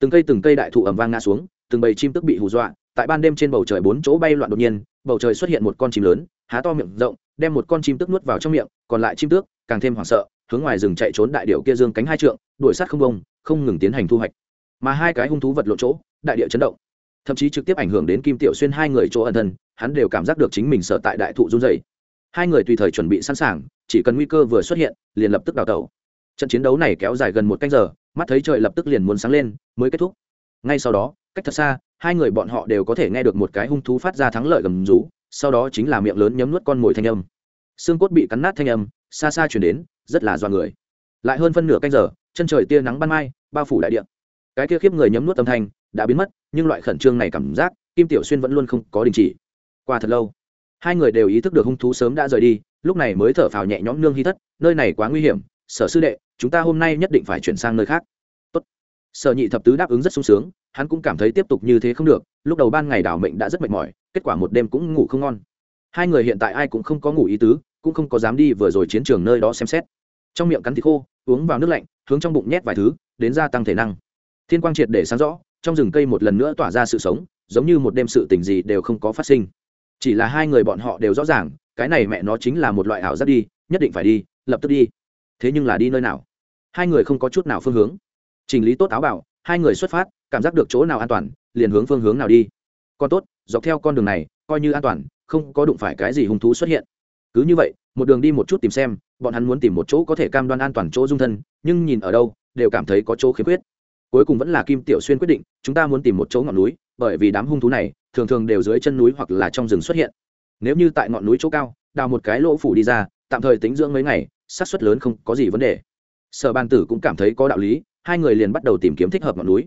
Từng cây từng cây đại thụ ầm vang ngã xuống, từng bầy chim tức bị hù dọa, tại ban đêm trên bầu trời bốn chỗ bay loạn đột nhiên, bầu trời xuất hiện một con chim lớn, há to miệng rộng, đem một con chim tức nuốt vào trong miệng, còn lại chim tước, càng thêm hoảng sợ hướng ngoài rừng chạy trốn đại điệu kia dương cánh hai trượng, đuổi sát không bông, không ngừng tiến hành thu hoạch. Mà hai cái hung thú vật lộ chỗ, đại địa chấn động. Thậm chí trực tiếp ảnh hưởng đến kim tiểu xuyên hai người chỗ ẩn thân, hắn đều cảm giác được chính mình sợ tại đại thụ run dày hai người tùy thời chuẩn bị sẵn sàng, chỉ cần nguy cơ vừa xuất hiện, liền lập tức đào tẩu. Trận chiến đấu này kéo dài gần một canh giờ, mắt thấy trời lập tức liền muốn sáng lên, mới kết thúc. Ngay sau đó, cách thật xa, hai người bọn họ đều có thể nghe được một cái hung thú phát ra thắng lợi gầm rú, sau đó chính là miệng lớn nhấm nuốt con mồi thanh âm. Xương cốt bị cắn nát thanh âm, xa xa chuyển đến rất là do người. Lại hơn phân nửa canh giờ, chân trời tia nắng ban mai, bao phủ đại điện cái kia khiếp người nhấm nuốt âm thanh đã biến mất, nhưng loại khẩn trương này cảm giác, kim tiểu xuyên vẫn luôn không có đình chỉ. Qua thật lâu, hai người đều ý thức được hung thú sớm đã rời đi, lúc này mới thở phào nhẹ nhõm nương hy thất, nơi này quá nguy hiểm, sở sư đệ, chúng ta hôm nay nhất định phải chuyển sang nơi khác. Tốt. sở nhị thập tứ đáp ứng rất sung sướng, hắn cũng cảm thấy tiếp tục như thế không được, lúc đầu ban ngày đảo mệnh đã rất mệt mỏi, kết quả một đêm cũng ngủ không ngon. Hai người hiện tại ai cũng không có ngủ ý tứ, cũng không có dám đi vừa rồi chiến trường nơi đó xem xét trong miệng cắn thịt khô, uống vào nước lạnh, hướng trong bụng nhét vài thứ, đến gia tăng thể năng. Thiên quang triệt để sáng rõ, trong rừng cây một lần nữa tỏa ra sự sống, giống như một đêm sự tình gì đều không có phát sinh. Chỉ là hai người bọn họ đều rõ ràng, cái này mẹ nó chính là một loại ảo giác đi, nhất định phải đi, lập tức đi. Thế nhưng là đi nơi nào? Hai người không có chút nào phương hướng. Chỉnh lý tốt áo bảo, hai người xuất phát, cảm giác được chỗ nào an toàn, liền hướng phương hướng nào đi. Còn tốt, dọc theo con đường này, coi như an toàn, không có đụng phải cái gì hung thú xuất hiện cứ như vậy, một đường đi một chút tìm xem, bọn hắn muốn tìm một chỗ có thể cam đoan an toàn chỗ dung thân, nhưng nhìn ở đâu, đều cảm thấy có chỗ khiếm khuyết. Cuối cùng vẫn là kim tiểu xuyên quyết định, chúng ta muốn tìm một chỗ ngọn núi, bởi vì đám hung thú này thường thường đều dưới chân núi hoặc là trong rừng xuất hiện. Nếu như tại ngọn núi chỗ cao, đào một cái lỗ phủ đi ra, tạm thời tính dưỡng mấy ngày, xác suất lớn không có gì vấn đề. Sở ban tử cũng cảm thấy có đạo lý, hai người liền bắt đầu tìm kiếm thích hợp ngọn núi.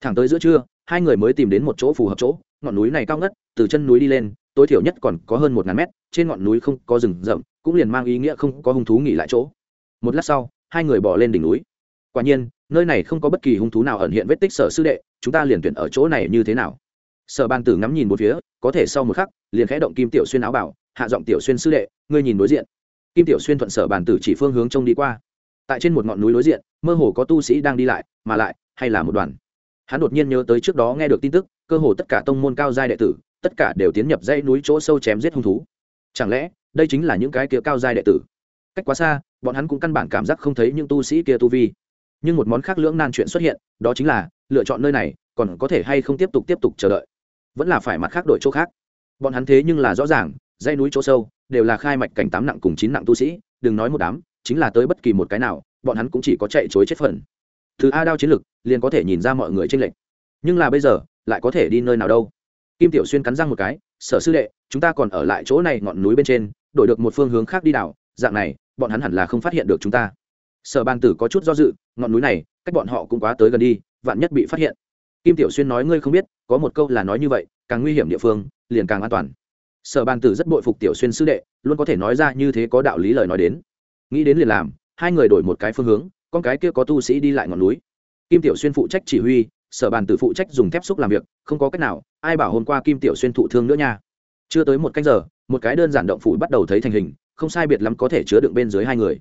Thẳng tới giữa trưa, hai người mới tìm đến một chỗ phù hợp chỗ, ngọn núi này cao ngất, từ chân núi đi lên tối thiểu nhất còn có hơn một ngàn mét, trên ngọn núi không có rừng rậm, cũng liền mang ý nghĩa không có hung thú nghỉ lại chỗ. Một lát sau, hai người bỏ lên đỉnh núi. Quả nhiên, nơi này không có bất kỳ hung thú nào ẩn hiện vết tích sở sư đệ, chúng ta liền tuyển ở chỗ này như thế nào? Sở ban tử ngắm nhìn một phía, có thể sau một khắc, liền khẽ động kim tiểu xuyên áo bảo, hạ giọng tiểu xuyên sư đệ, ngươi nhìn đối diện. Kim tiểu xuyên thuận sở bàn tử chỉ phương hướng trông đi qua. Tại trên một ngọn núi đối diện, mơ hồ có tu sĩ đang đi lại, mà lại, hay là một đoàn. Hắn đột nhiên nhớ tới trước đó nghe được tin tức, cơ hồ tất cả tông môn cao giai đệ tử tất cả đều tiến nhập dãy núi chỗ sâu chém giết hung thú. Chẳng lẽ, đây chính là những cái kia cao giai đệ tử? Cách quá xa, bọn hắn cũng căn bản cảm giác không thấy những tu sĩ kia tu vi. Nhưng một món khác lưỡng nan chuyện xuất hiện, đó chính là, lựa chọn nơi này, còn có thể hay không tiếp tục tiếp tục chờ đợi? Vẫn là phải mặt khác đổi chỗ khác. Bọn hắn thế nhưng là rõ ràng, dãy núi chỗ sâu, đều là khai mạch cảnh tám nặng cùng chín nặng tu sĩ, đừng nói một đám, chính là tới bất kỳ một cái nào, bọn hắn cũng chỉ có chạy chối chết phần. Thứ a đao chiến lực, liền có thể nhìn ra mọi người tranh lệch. Nhưng là bây giờ, lại có thể đi nơi nào đâu? Kim tiểu xuyên cắn răng một cái, sở sư đệ, chúng ta còn ở lại chỗ này ngọn núi bên trên, đổi được một phương hướng khác đi đảo, dạng này, bọn hắn hẳn là không phát hiện được chúng ta. Sở Bang tử có chút do dự, ngọn núi này, cách bọn họ cũng quá tới gần đi, vạn nhất bị phát hiện. Kim tiểu xuyên nói, ngươi không biết, có một câu là nói như vậy, càng nguy hiểm địa phương, liền càng an toàn. Sở Bang tử rất bội phục tiểu xuyên sư đệ, luôn có thể nói ra như thế có đạo lý lời nói đến. Nghĩ đến liền làm, hai người đổi một cái phương hướng, con cái kia có tu sĩ đi lại ngọn núi. Kim tiểu xuyên phụ trách chỉ huy sở bàn tử phụ trách dùng thép xúc làm việc, không có cách nào, ai bảo hôm qua kim tiểu xuyên thụ thương nữa nha. Chưa tới một canh giờ, một cái đơn giản động phủ bắt đầu thấy thành hình, không sai biệt lắm có thể chứa đựng bên dưới hai người.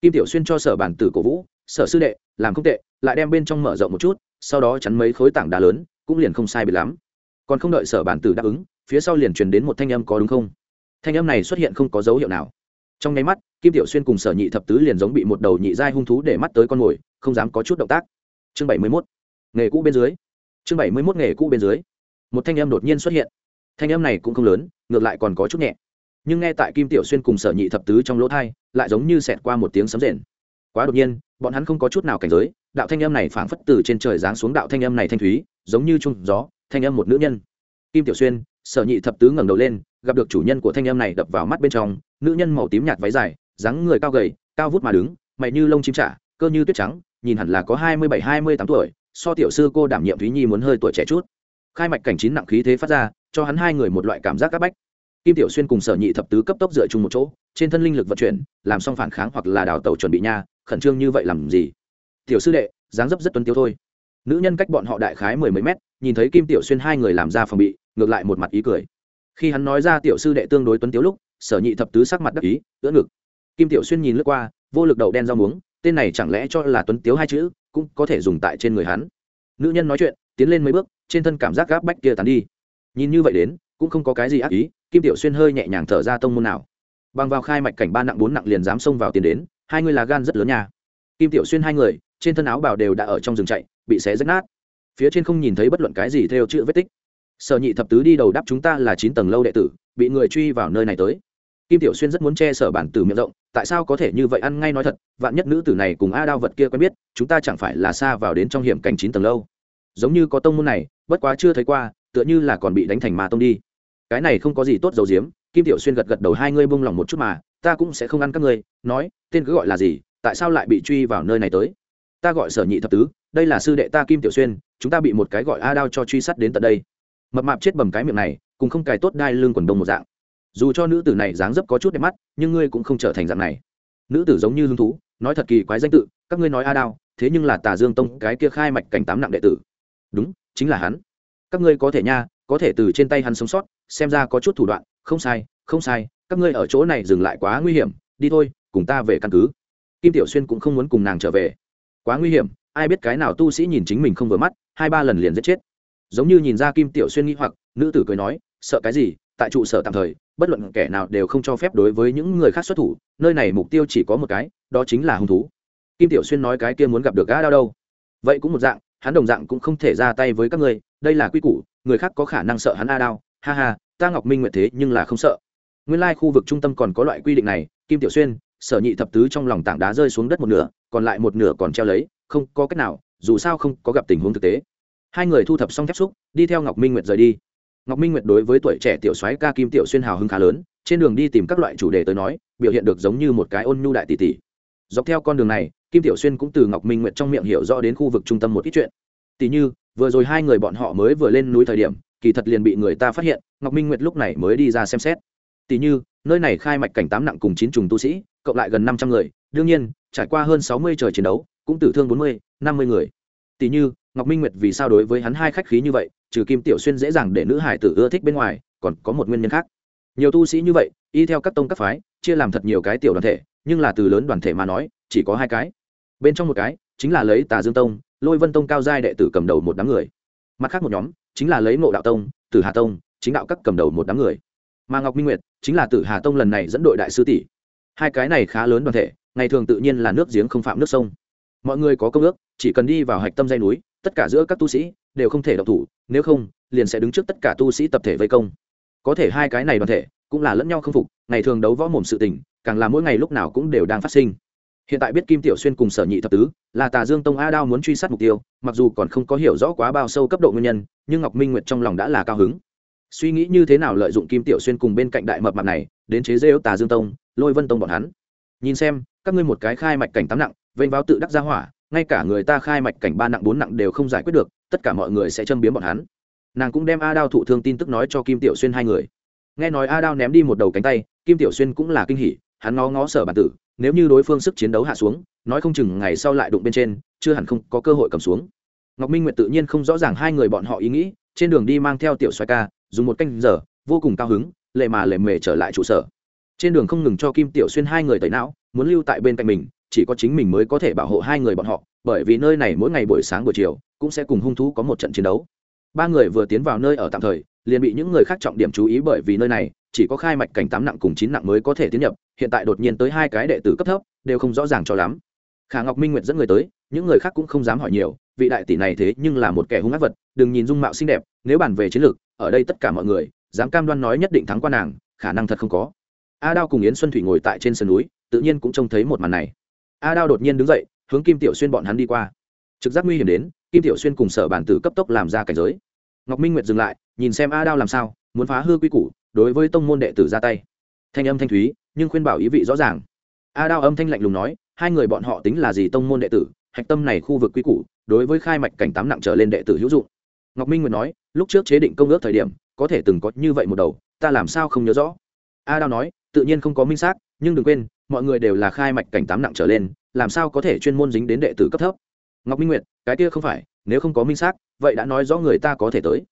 Kim tiểu xuyên cho sở bàn tử cổ vũ, sở sư đệ, làm không tệ, lại đem bên trong mở rộng một chút, sau đó chắn mấy khối tảng đá lớn, cũng liền không sai biệt lắm. Còn không đợi sở bàn tử đáp ứng, phía sau liền truyền đến một thanh âm có đúng không? Thanh âm này xuất hiện không có dấu hiệu nào. Trong nháy mắt, kim tiểu xuyên cùng sở nhị thập tứ liền giống bị một đầu nhị giai hung thú để mắt tới con mồi, không dám có chút động tác. Chương bảy mươi mốt nghề cũ bên dưới. Chương bảy mươi mốt nghề cũ bên dưới, một thanh em đột nhiên xuất hiện. Thanh em này cũng không lớn, ngược lại còn có chút nhẹ. Nhưng nghe tại kim tiểu xuyên cùng sở nhị thập tứ trong lỗ thai, lại giống như xẹt qua một tiếng sấm rền. Quá đột nhiên, bọn hắn không có chút nào cảnh giới, đạo thanh em này phảng phất từ trên trời giáng xuống đạo thanh em này thanh thúy, giống như trung gió, thanh em một nữ nhân. Kim tiểu xuyên, sở nhị thập tứ ngẩng đầu lên, gặp được chủ nhân của thanh em này đập vào mắt bên trong, nữ nhân màu tím nhạt váy dài, dáng người cao gầy, cao vút mà đứng, mày như lông chim trả cơ như tuyết trắng, nhìn hẳn là có hai mươi bảy, hai mươi tám tuổi so tiểu sư cô đảm nhiệm thúy nhi muốn hơi tuổi trẻ chút. Khai mạch cảnh chín nặng khí thế phát ra, cho hắn hai người một loại cảm giác c áp bách. Kim tiểu xuyên cùng sở nhị thập tứ cấp tốc dựa chung một chỗ, trên thân linh lực vận chuyển, làm xong phản kháng hoặc là đào tàu chuẩn bị nha, khẩn trương như vậy làm gì? Tiểu sư đệ, dáng dấp rất tuân tiêu thôi. Nữ nhân cách bọn họ đại khái mười mấy mét, nhìn thấy kim tiểu xuyên hai người làm ra phòng bị, ngược lại một mặt ý cười. Khi hắn nói ra tiểu sư đệ tương đối tuấn tiếu lúc, sở nhị thập tứ sắc mặt đắc ý, ưỡn ngực. Kim tiểu xuyên nhìn lướt qua, vô lực đầu đen rau muống, tên này chẳng lẽ cho là tuấn tiếu hai chữ cũng có thể dùng tại trên người hắn. Nữ nhân nói chuyện, tiến lên mấy bước, trên thân cảm giác gáp bách kia tàn đi. Nhìn như vậy đến, cũng không có cái gì ác ý, kim tiểu xuyên hơi nhẹ nhàng thở ra tông môn nào. Bằng vào khai mạch cảnh ba nặng bốn nặng liền dám xông vào tiền đến, hai người là gan rất lớn nha. Kim tiểu xuyên hai người, trên thân áo bào đều đã ở trong rừng chạy, bị xé rách nát. Phía trên không nhìn thấy bất luận cái gì theo chữ vết tích. Sở nhị thập tứ đi đầu đáp chúng ta là chín tầng lâu đệ tử, bị người truy vào nơi này tới kim tiểu xuyên rất muốn che sở bản tử miệng rộng, tại sao có thể như vậy ăn ngay nói thật, vạn nhất nữ tử này cùng a đao vật kia quen biết, chúng ta chẳng phải là xa vào đến trong hiểm cảnh chín tầng lâu. Giống như có tông môn này, bất quá chưa thấy qua, tựa như là còn bị đánh thành mà tông đi. Cái này không có gì tốt dầu diếm, kim tiểu xuyên gật gật đầu hai ngươi bông lòng một chút mà, ta cũng sẽ không ăn các ngươi, nói, tên cứ gọi là gì, tại sao lại bị truy vào nơi này tới? Ta gọi sở nhị thập tứ, đây là sư đệ ta kim tiểu xuyên, chúng ta bị một cái gọi a đao cho truy sát đến tận đây. Mập mạp chết bầm cái miệng này, cùng không cài tốt đai lưng quần đông một dạng dù cho nữ tử này dáng dấp có chút đẹp mắt, nhưng ngươi cũng không trở thành dạng này. Nữ tử giống như hứng thú, nói thật kỳ quái danh tự, các ngươi nói a đao, thế nhưng là tà dương tông cái kia khai mạch cảnh tám nặng đệ tử. Đúng, chính là hắn. Các ngươi có thể nha, có thể từ trên tay hắn sống sót, xem ra có chút thủ đoạn, không sai không sai, các ngươi ở chỗ này dừng lại quá nguy hiểm, đi thôi, cùng ta về căn cứ. Kim tiểu xuyên cũng không muốn cùng nàng trở về. Quá nguy hiểm, ai biết cái nào tu sĩ nhìn chính mình không vừa mắt, hai ba lần liền giết chết. Giống như nhìn ra kim tiểu xuyên nghĩ hoặc, nữ tử cười nói, sợ cái gì, tại trụ sở tạm thời bất luận kẻ nào đều không cho phép đối với những người khác xuất thủ, nơi này mục tiêu chỉ có một cái, đó chính là hung thú. Kim tiểu xuyên nói cái kia muốn gặp được gã đau đâu? Vậy cũng một dạng, hắn đồng dạng cũng không thể ra tay với các ngươi, đây là quy củ, người khác có khả năng sợ hắn a đao ha ha, ta ngọc minh nguyện thế nhưng là không sợ. Nguyên lai khu vực trung tâm còn có loại quy định này, kim tiểu xuyên, sở nhị thập tứ trong lòng tảng đá rơi xuống đất một nửa, còn lại một nửa còn treo lấy, không có cách nào, dù sao không có gặp tình huống thực tế. Hai người thu thập xong thép xúc, đi theo ngọc minh nguyệt rời đi ngọc minh nguyệt đối với tuổi trẻ tiểu soái ca kim tiểu xuyên hào hứng khá lớn, trên đường đi tìm các loại chủ đề tới nói, biểu hiện được giống như một cái ôn nhu đại tỷ tỷ. Dọc theo con đường này, kim tiểu xuyên cũng từ ngọc minh nguyệt trong miệng hiểu rõ đến khu vực trung tâm một ít chuyện. Tỷ như, vừa rồi hai người bọn họ mới vừa lên núi thời điểm, kỳ thật liền bị người ta phát hiện, ngọc minh nguyệt lúc này mới đi ra xem xét. Tỷ như, nơi này khai mạch cảnh tám nặng cùng chín trùng tu sĩ, cộng lại gần năm trăm người, đương nhiên, trải qua hơn sáu mươi trời chiến đấu, cũng tử thương bốn mươi, năm mươi người. Tỷ như, ngọc minh nguyệt vì sao đối với hắn hai khách khí như vậy trừ kim tiểu xuyên dễ dàng để nữ hải tử ưa thích bên ngoài, còn có một nguyên nhân khác. Nhiều tu sĩ như vậy, y theo các tông các phái, chia làm thật nhiều cái tiểu đoàn thể, nhưng là từ lớn đoàn thể mà nói, chỉ có hai cái. Bên trong một cái, chính là lấy tà dương tông, lôi vân tông cao giai đệ tử cầm đầu một đám người. Mặt khác một nhóm, chính là lấy ngộ đạo tông, tử hà tông, chính đạo các cầm đầu một đám người. Mà ngọc minh nguyệt, chính là tử hà tông lần này dẫn đội đại sư tỷ. Hai cái này khá lớn đoàn thể, ngày thường tự nhiên là nước giếng không phạm nước sông. Mọi người có công ước, chỉ cần đi vào hạch tâm dây núi, tất cả giữa các tu sĩ đều không thể độc thủ, nếu không, liền sẽ đứng trước tất cả tu sĩ tập thể vây công. Có thể hai cái này đoàn thể cũng là lẫn nhau không phục, ngày thường đấu võ mồm sự tình, càng là mỗi ngày lúc nào cũng đều đang phát sinh. Hiện tại biết kim tiểu xuyên cùng sở nhị thập tứ, là tà dương tông a đao muốn truy sát mục tiêu, mặc dù còn không có hiểu rõ quá bao sâu cấp độ nguyên nhân, nhưng ngọc minh nguyệt trong lòng đã là cao hứng. Suy nghĩ như thế nào lợi dụng kim tiểu xuyên cùng bên cạnh đại mập mạp này, đến chế rêu tà dương tông, lôi vân tông bọn hắn. Nhìn xem, các ngươi một cái khai mạch cảnh tám nặng, vênh vào tự đắc ra hỏa, ngay cả người ta khai mạch cảnh ba nặng bốn nặng đều không giải quyết được tất cả mọi người sẽ châm biếm bọn hắn. Nàng cũng đem a đao thụ thương tin tức nói cho kim tiểu xuyên hai người. Nghe nói a đao ném đi một đầu cánh tay, kim tiểu xuyên cũng là kinh hỉ, hắn ngó ngó sở bản tử, nếu như đối phương sức chiến đấu hạ xuống, nói không chừng ngày sau lại đụng bên trên, chưa hẳn không có cơ hội cầm xuống. Ngọc minh nguyệt tự nhiên không rõ ràng hai người bọn họ ý nghĩ, trên đường đi mang theo tiểu xoay ca, dùng một canh giờ, vô cùng cao hứng, lệ mà lệ mề trở lại trụ sở. Trên đường không ngừng cho kim tiểu xuyên hai người tẩy não, muốn lưu tại bên cạnh mình chỉ có chính mình mới có thể bảo hộ hai người bọn họ, bởi vì nơi này mỗi ngày buổi sáng buổi chiều cũng sẽ cùng hung thú có một trận chiến đấu. Ba người vừa tiến vào nơi ở tạm thời, liền bị những người khác trọng điểm chú ý bởi vì nơi này chỉ có khai mạch cảnh tám nặng cùng chín nặng mới có thể tiến nhập, hiện tại đột nhiên tới hai cái đệ tử cấp thấp, đều không rõ ràng cho lắm. Khả ngọc minh nguyệt dẫn người tới, những người khác cũng không dám hỏi nhiều, vị đại tỷ này thế nhưng là một kẻ hung ác vật, đừng nhìn dung mạo xinh đẹp, nếu bàn về chiến lược, ở đây tất cả mọi người, dám cam đoan nói nhất định thắng qua nàng, khả năng thật không có. A đao cùng yến xuân thủy ngồi tại trên sườn núi, tự nhiên cũng trông thấy một màn này a đao đột nhiên đứng dậy, hướng kim tiểu xuyên bọn hắn đi qua. Trực giác nguy hiểm đến, kim tiểu xuyên cùng sở bản tử cấp tốc làm ra cảnh giới. Ngọc minh nguyệt dừng lại, nhìn xem a đao làm sao, muốn phá hư quy củ, đối với tông môn đệ tử ra tay. Thanh âm thanh thúy, nhưng khuyên bảo ý vị rõ ràng. A đao âm thanh lạnh lùng nói, hai người bọn họ tính là gì tông môn đệ tử, hạch tâm này khu vực quy củ, đối với khai mạch cảnh tám nặng trở lên đệ tử hữu dụng. Ngọc minh nguyệt nói, lúc trước chế định công ước thời điểm, có thể từng có như vậy một đầu, ta làm sao không nhớ rõ? A đao nói, tự nhiên không có minh xác, nhưng đừng quên mọi người đều là khai mạch cảnh tám nặng trở lên, làm sao có thể chuyên môn dính đến đệ tử cấp thấp? Ngọc minh nguyệt, cái kia không phải, nếu không có minh xác, vậy đã nói rõ người ta có thể tới.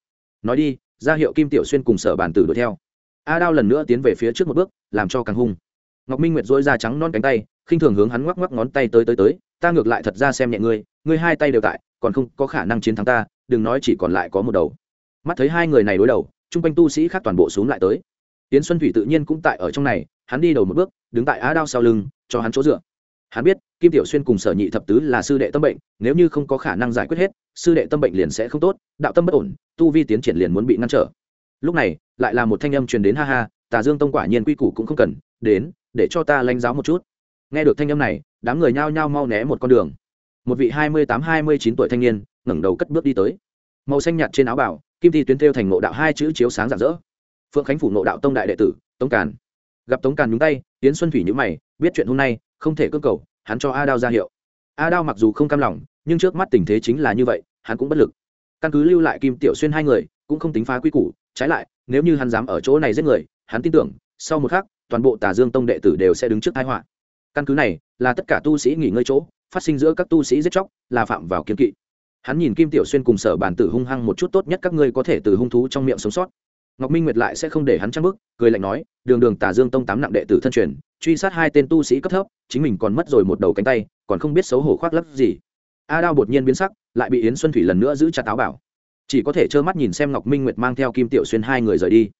Nói đi, ra hiệu kim tiểu xuyên cùng sở Bàn tử đuổi theo. A đao lần nữa tiến về phía trước một bước, làm cho càng hung. Ngọc minh nguyệt dỗi ra trắng non cánh tay, khinh thường hướng hắn ngoắc ngoắc ngón tay tới tới tới, ta ngược lại thật ra xem nhẹ ngươi ngươi hai tay đều tại, còn không có khả năng chiến thắng ta, đừng nói chỉ còn lại có một đầu. Mắt thấy hai người này đối đầu chung quanh tu sĩ khác toàn bộ xuống lại tới. Tiến xuân thủy tự nhiên cũng tại ở trong này hắn đi đầu một bước, đứng tại á đao sau lưng, cho hắn chỗ dựa. Hắn biết, kim tiểu xuyên cùng sở nhị thập tứ là sư đệ tâm bệnh, nếu như không có khả năng giải quyết hết, sư đệ tâm bệnh liền sẽ không tốt, đạo tâm bất ổn, tu vi tiến triển liền muốn bị ngăn trở. Lúc này, lại là một thanh âm truyền đến ha ha, tà dương tông quả nhiên quy củ cũng không cần, đến, để cho ta lãnh giáo một chút. Nghe được thanh âm này, đám người nhao nhao mau né một con đường. Một vị hai mươi tám, hai mươi chín tuổi thanh niên, ngẩng đầu cất bước đi tới. Màu xanh nhạt trên áo bảo kim thi tuyến thêu thành ngộ đạo hai chữ chiếu sáng rạng rỡ. Phượng khánh phủ ngộ đạo tông đại đệ tử tông càn gặp tống càn nhúng tay tiến xuân thủy nhữ mày, biết chuyện hôm nay, không thể cơ cầu, hắn cho a đao ra hiệu. A đao mặc dù không cam lòng, nhưng trước mắt tình thế chính là như vậy, hắn cũng bất lực. Căn cứ lưu lại kim tiểu xuyên hai người, cũng không tính phá quy củ, trái lại, nếu như hắn dám ở chỗ này giết người, hắn tin tưởng, sau một khắc, toàn bộ tà dương tông đệ tử đều sẽ đứng trước thái họa. Căn cứ này, là tất cả tu sĩ nghỉ ngơi chỗ, phát sinh giữa các tu sĩ giết chóc, là phạm vào kiến kỵ. Hắn nhìn kim tiểu xuyên cùng sở bản tử hung hăng một chút tốt nhất các ngươi có thể từ hung thú trong miệng sống sót ngọc minh nguyệt lại sẽ không để hắn trăng bức cười lạnh nói, đường đường tà dương tông tám nặng đệ tử thân truyền, truy sát hai tên tu sĩ cấp thấp, chính mình còn mất rồi một đầu cánh tay, còn không biết xấu hổ khoác lấp gì. A đao đột nhiên biến sắc, lại bị yến xuân thủy lần nữa giữ chặt áo bảo. Chỉ có thể trơ mắt nhìn xem ngọc minh nguyệt mang theo kim tiểu xuyên hai người rời đi.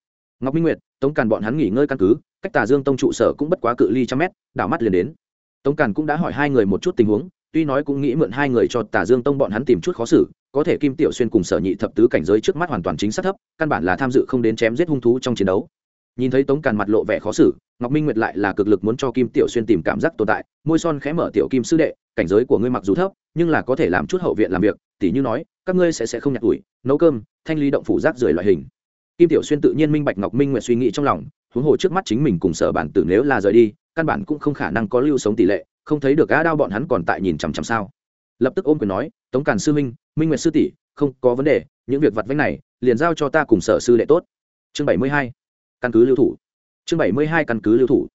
Ngọc minh nguyệt, tống càn bọn hắn nghỉ ngơi căn cứ, cách tà dương tông trụ sở cũng bất quá cự ly trăm mét, đảo mắt liền đến. Tống càn cũng đã hỏi hai người một chút tình huống tuy nói cũng nghĩ mượn hai người cho Tả dương tông bọn hắn tìm chút khó xử, có thể kim tiểu xuyên cùng sở nhị thập tứ cảnh giới trước mắt hoàn toàn chính xác thấp, căn bản là tham dự không đến chém giết hung thú trong chiến đấu. Nhìn thấy tống càn mặt lộ vẻ khó xử, ngọc minh nguyệt lại là cực lực muốn cho kim tiểu xuyên tìm cảm giác tồn tại, môi son khẽ mở, tiểu kim sư đệ, cảnh giới của ngươi mặc dù thấp, nhưng là có thể làm chút hậu viện làm việc, tỉ như nói, các ngươi sẽ sẽ không nhặt ủi, nấu cơm, thanh lý động phủ rác rưởi loại hình. Kim tiểu xuyên tự nhiên minh bạch ngọc minh nguyệt suy nghĩ trong lòng, huống hồ trước mắt chính mình cùng sở bản tử nếu là rời đi, căn bản cũng không khả năng có lưu sống tỷ lệ không thấy được gã đao bọn hắn còn tại nhìn chằm chằm sao. Lập tức ôm quyền nói, tống càn sư minh minh nguyệt sư tỷ, không có vấn đề, những việc vặt vách này, liền giao cho ta cùng sở sư đệ tốt. Chương bảy mươi hai, căn cứ lưu thủ. Chương bảy mươi hai, căn cứ lưu thủ.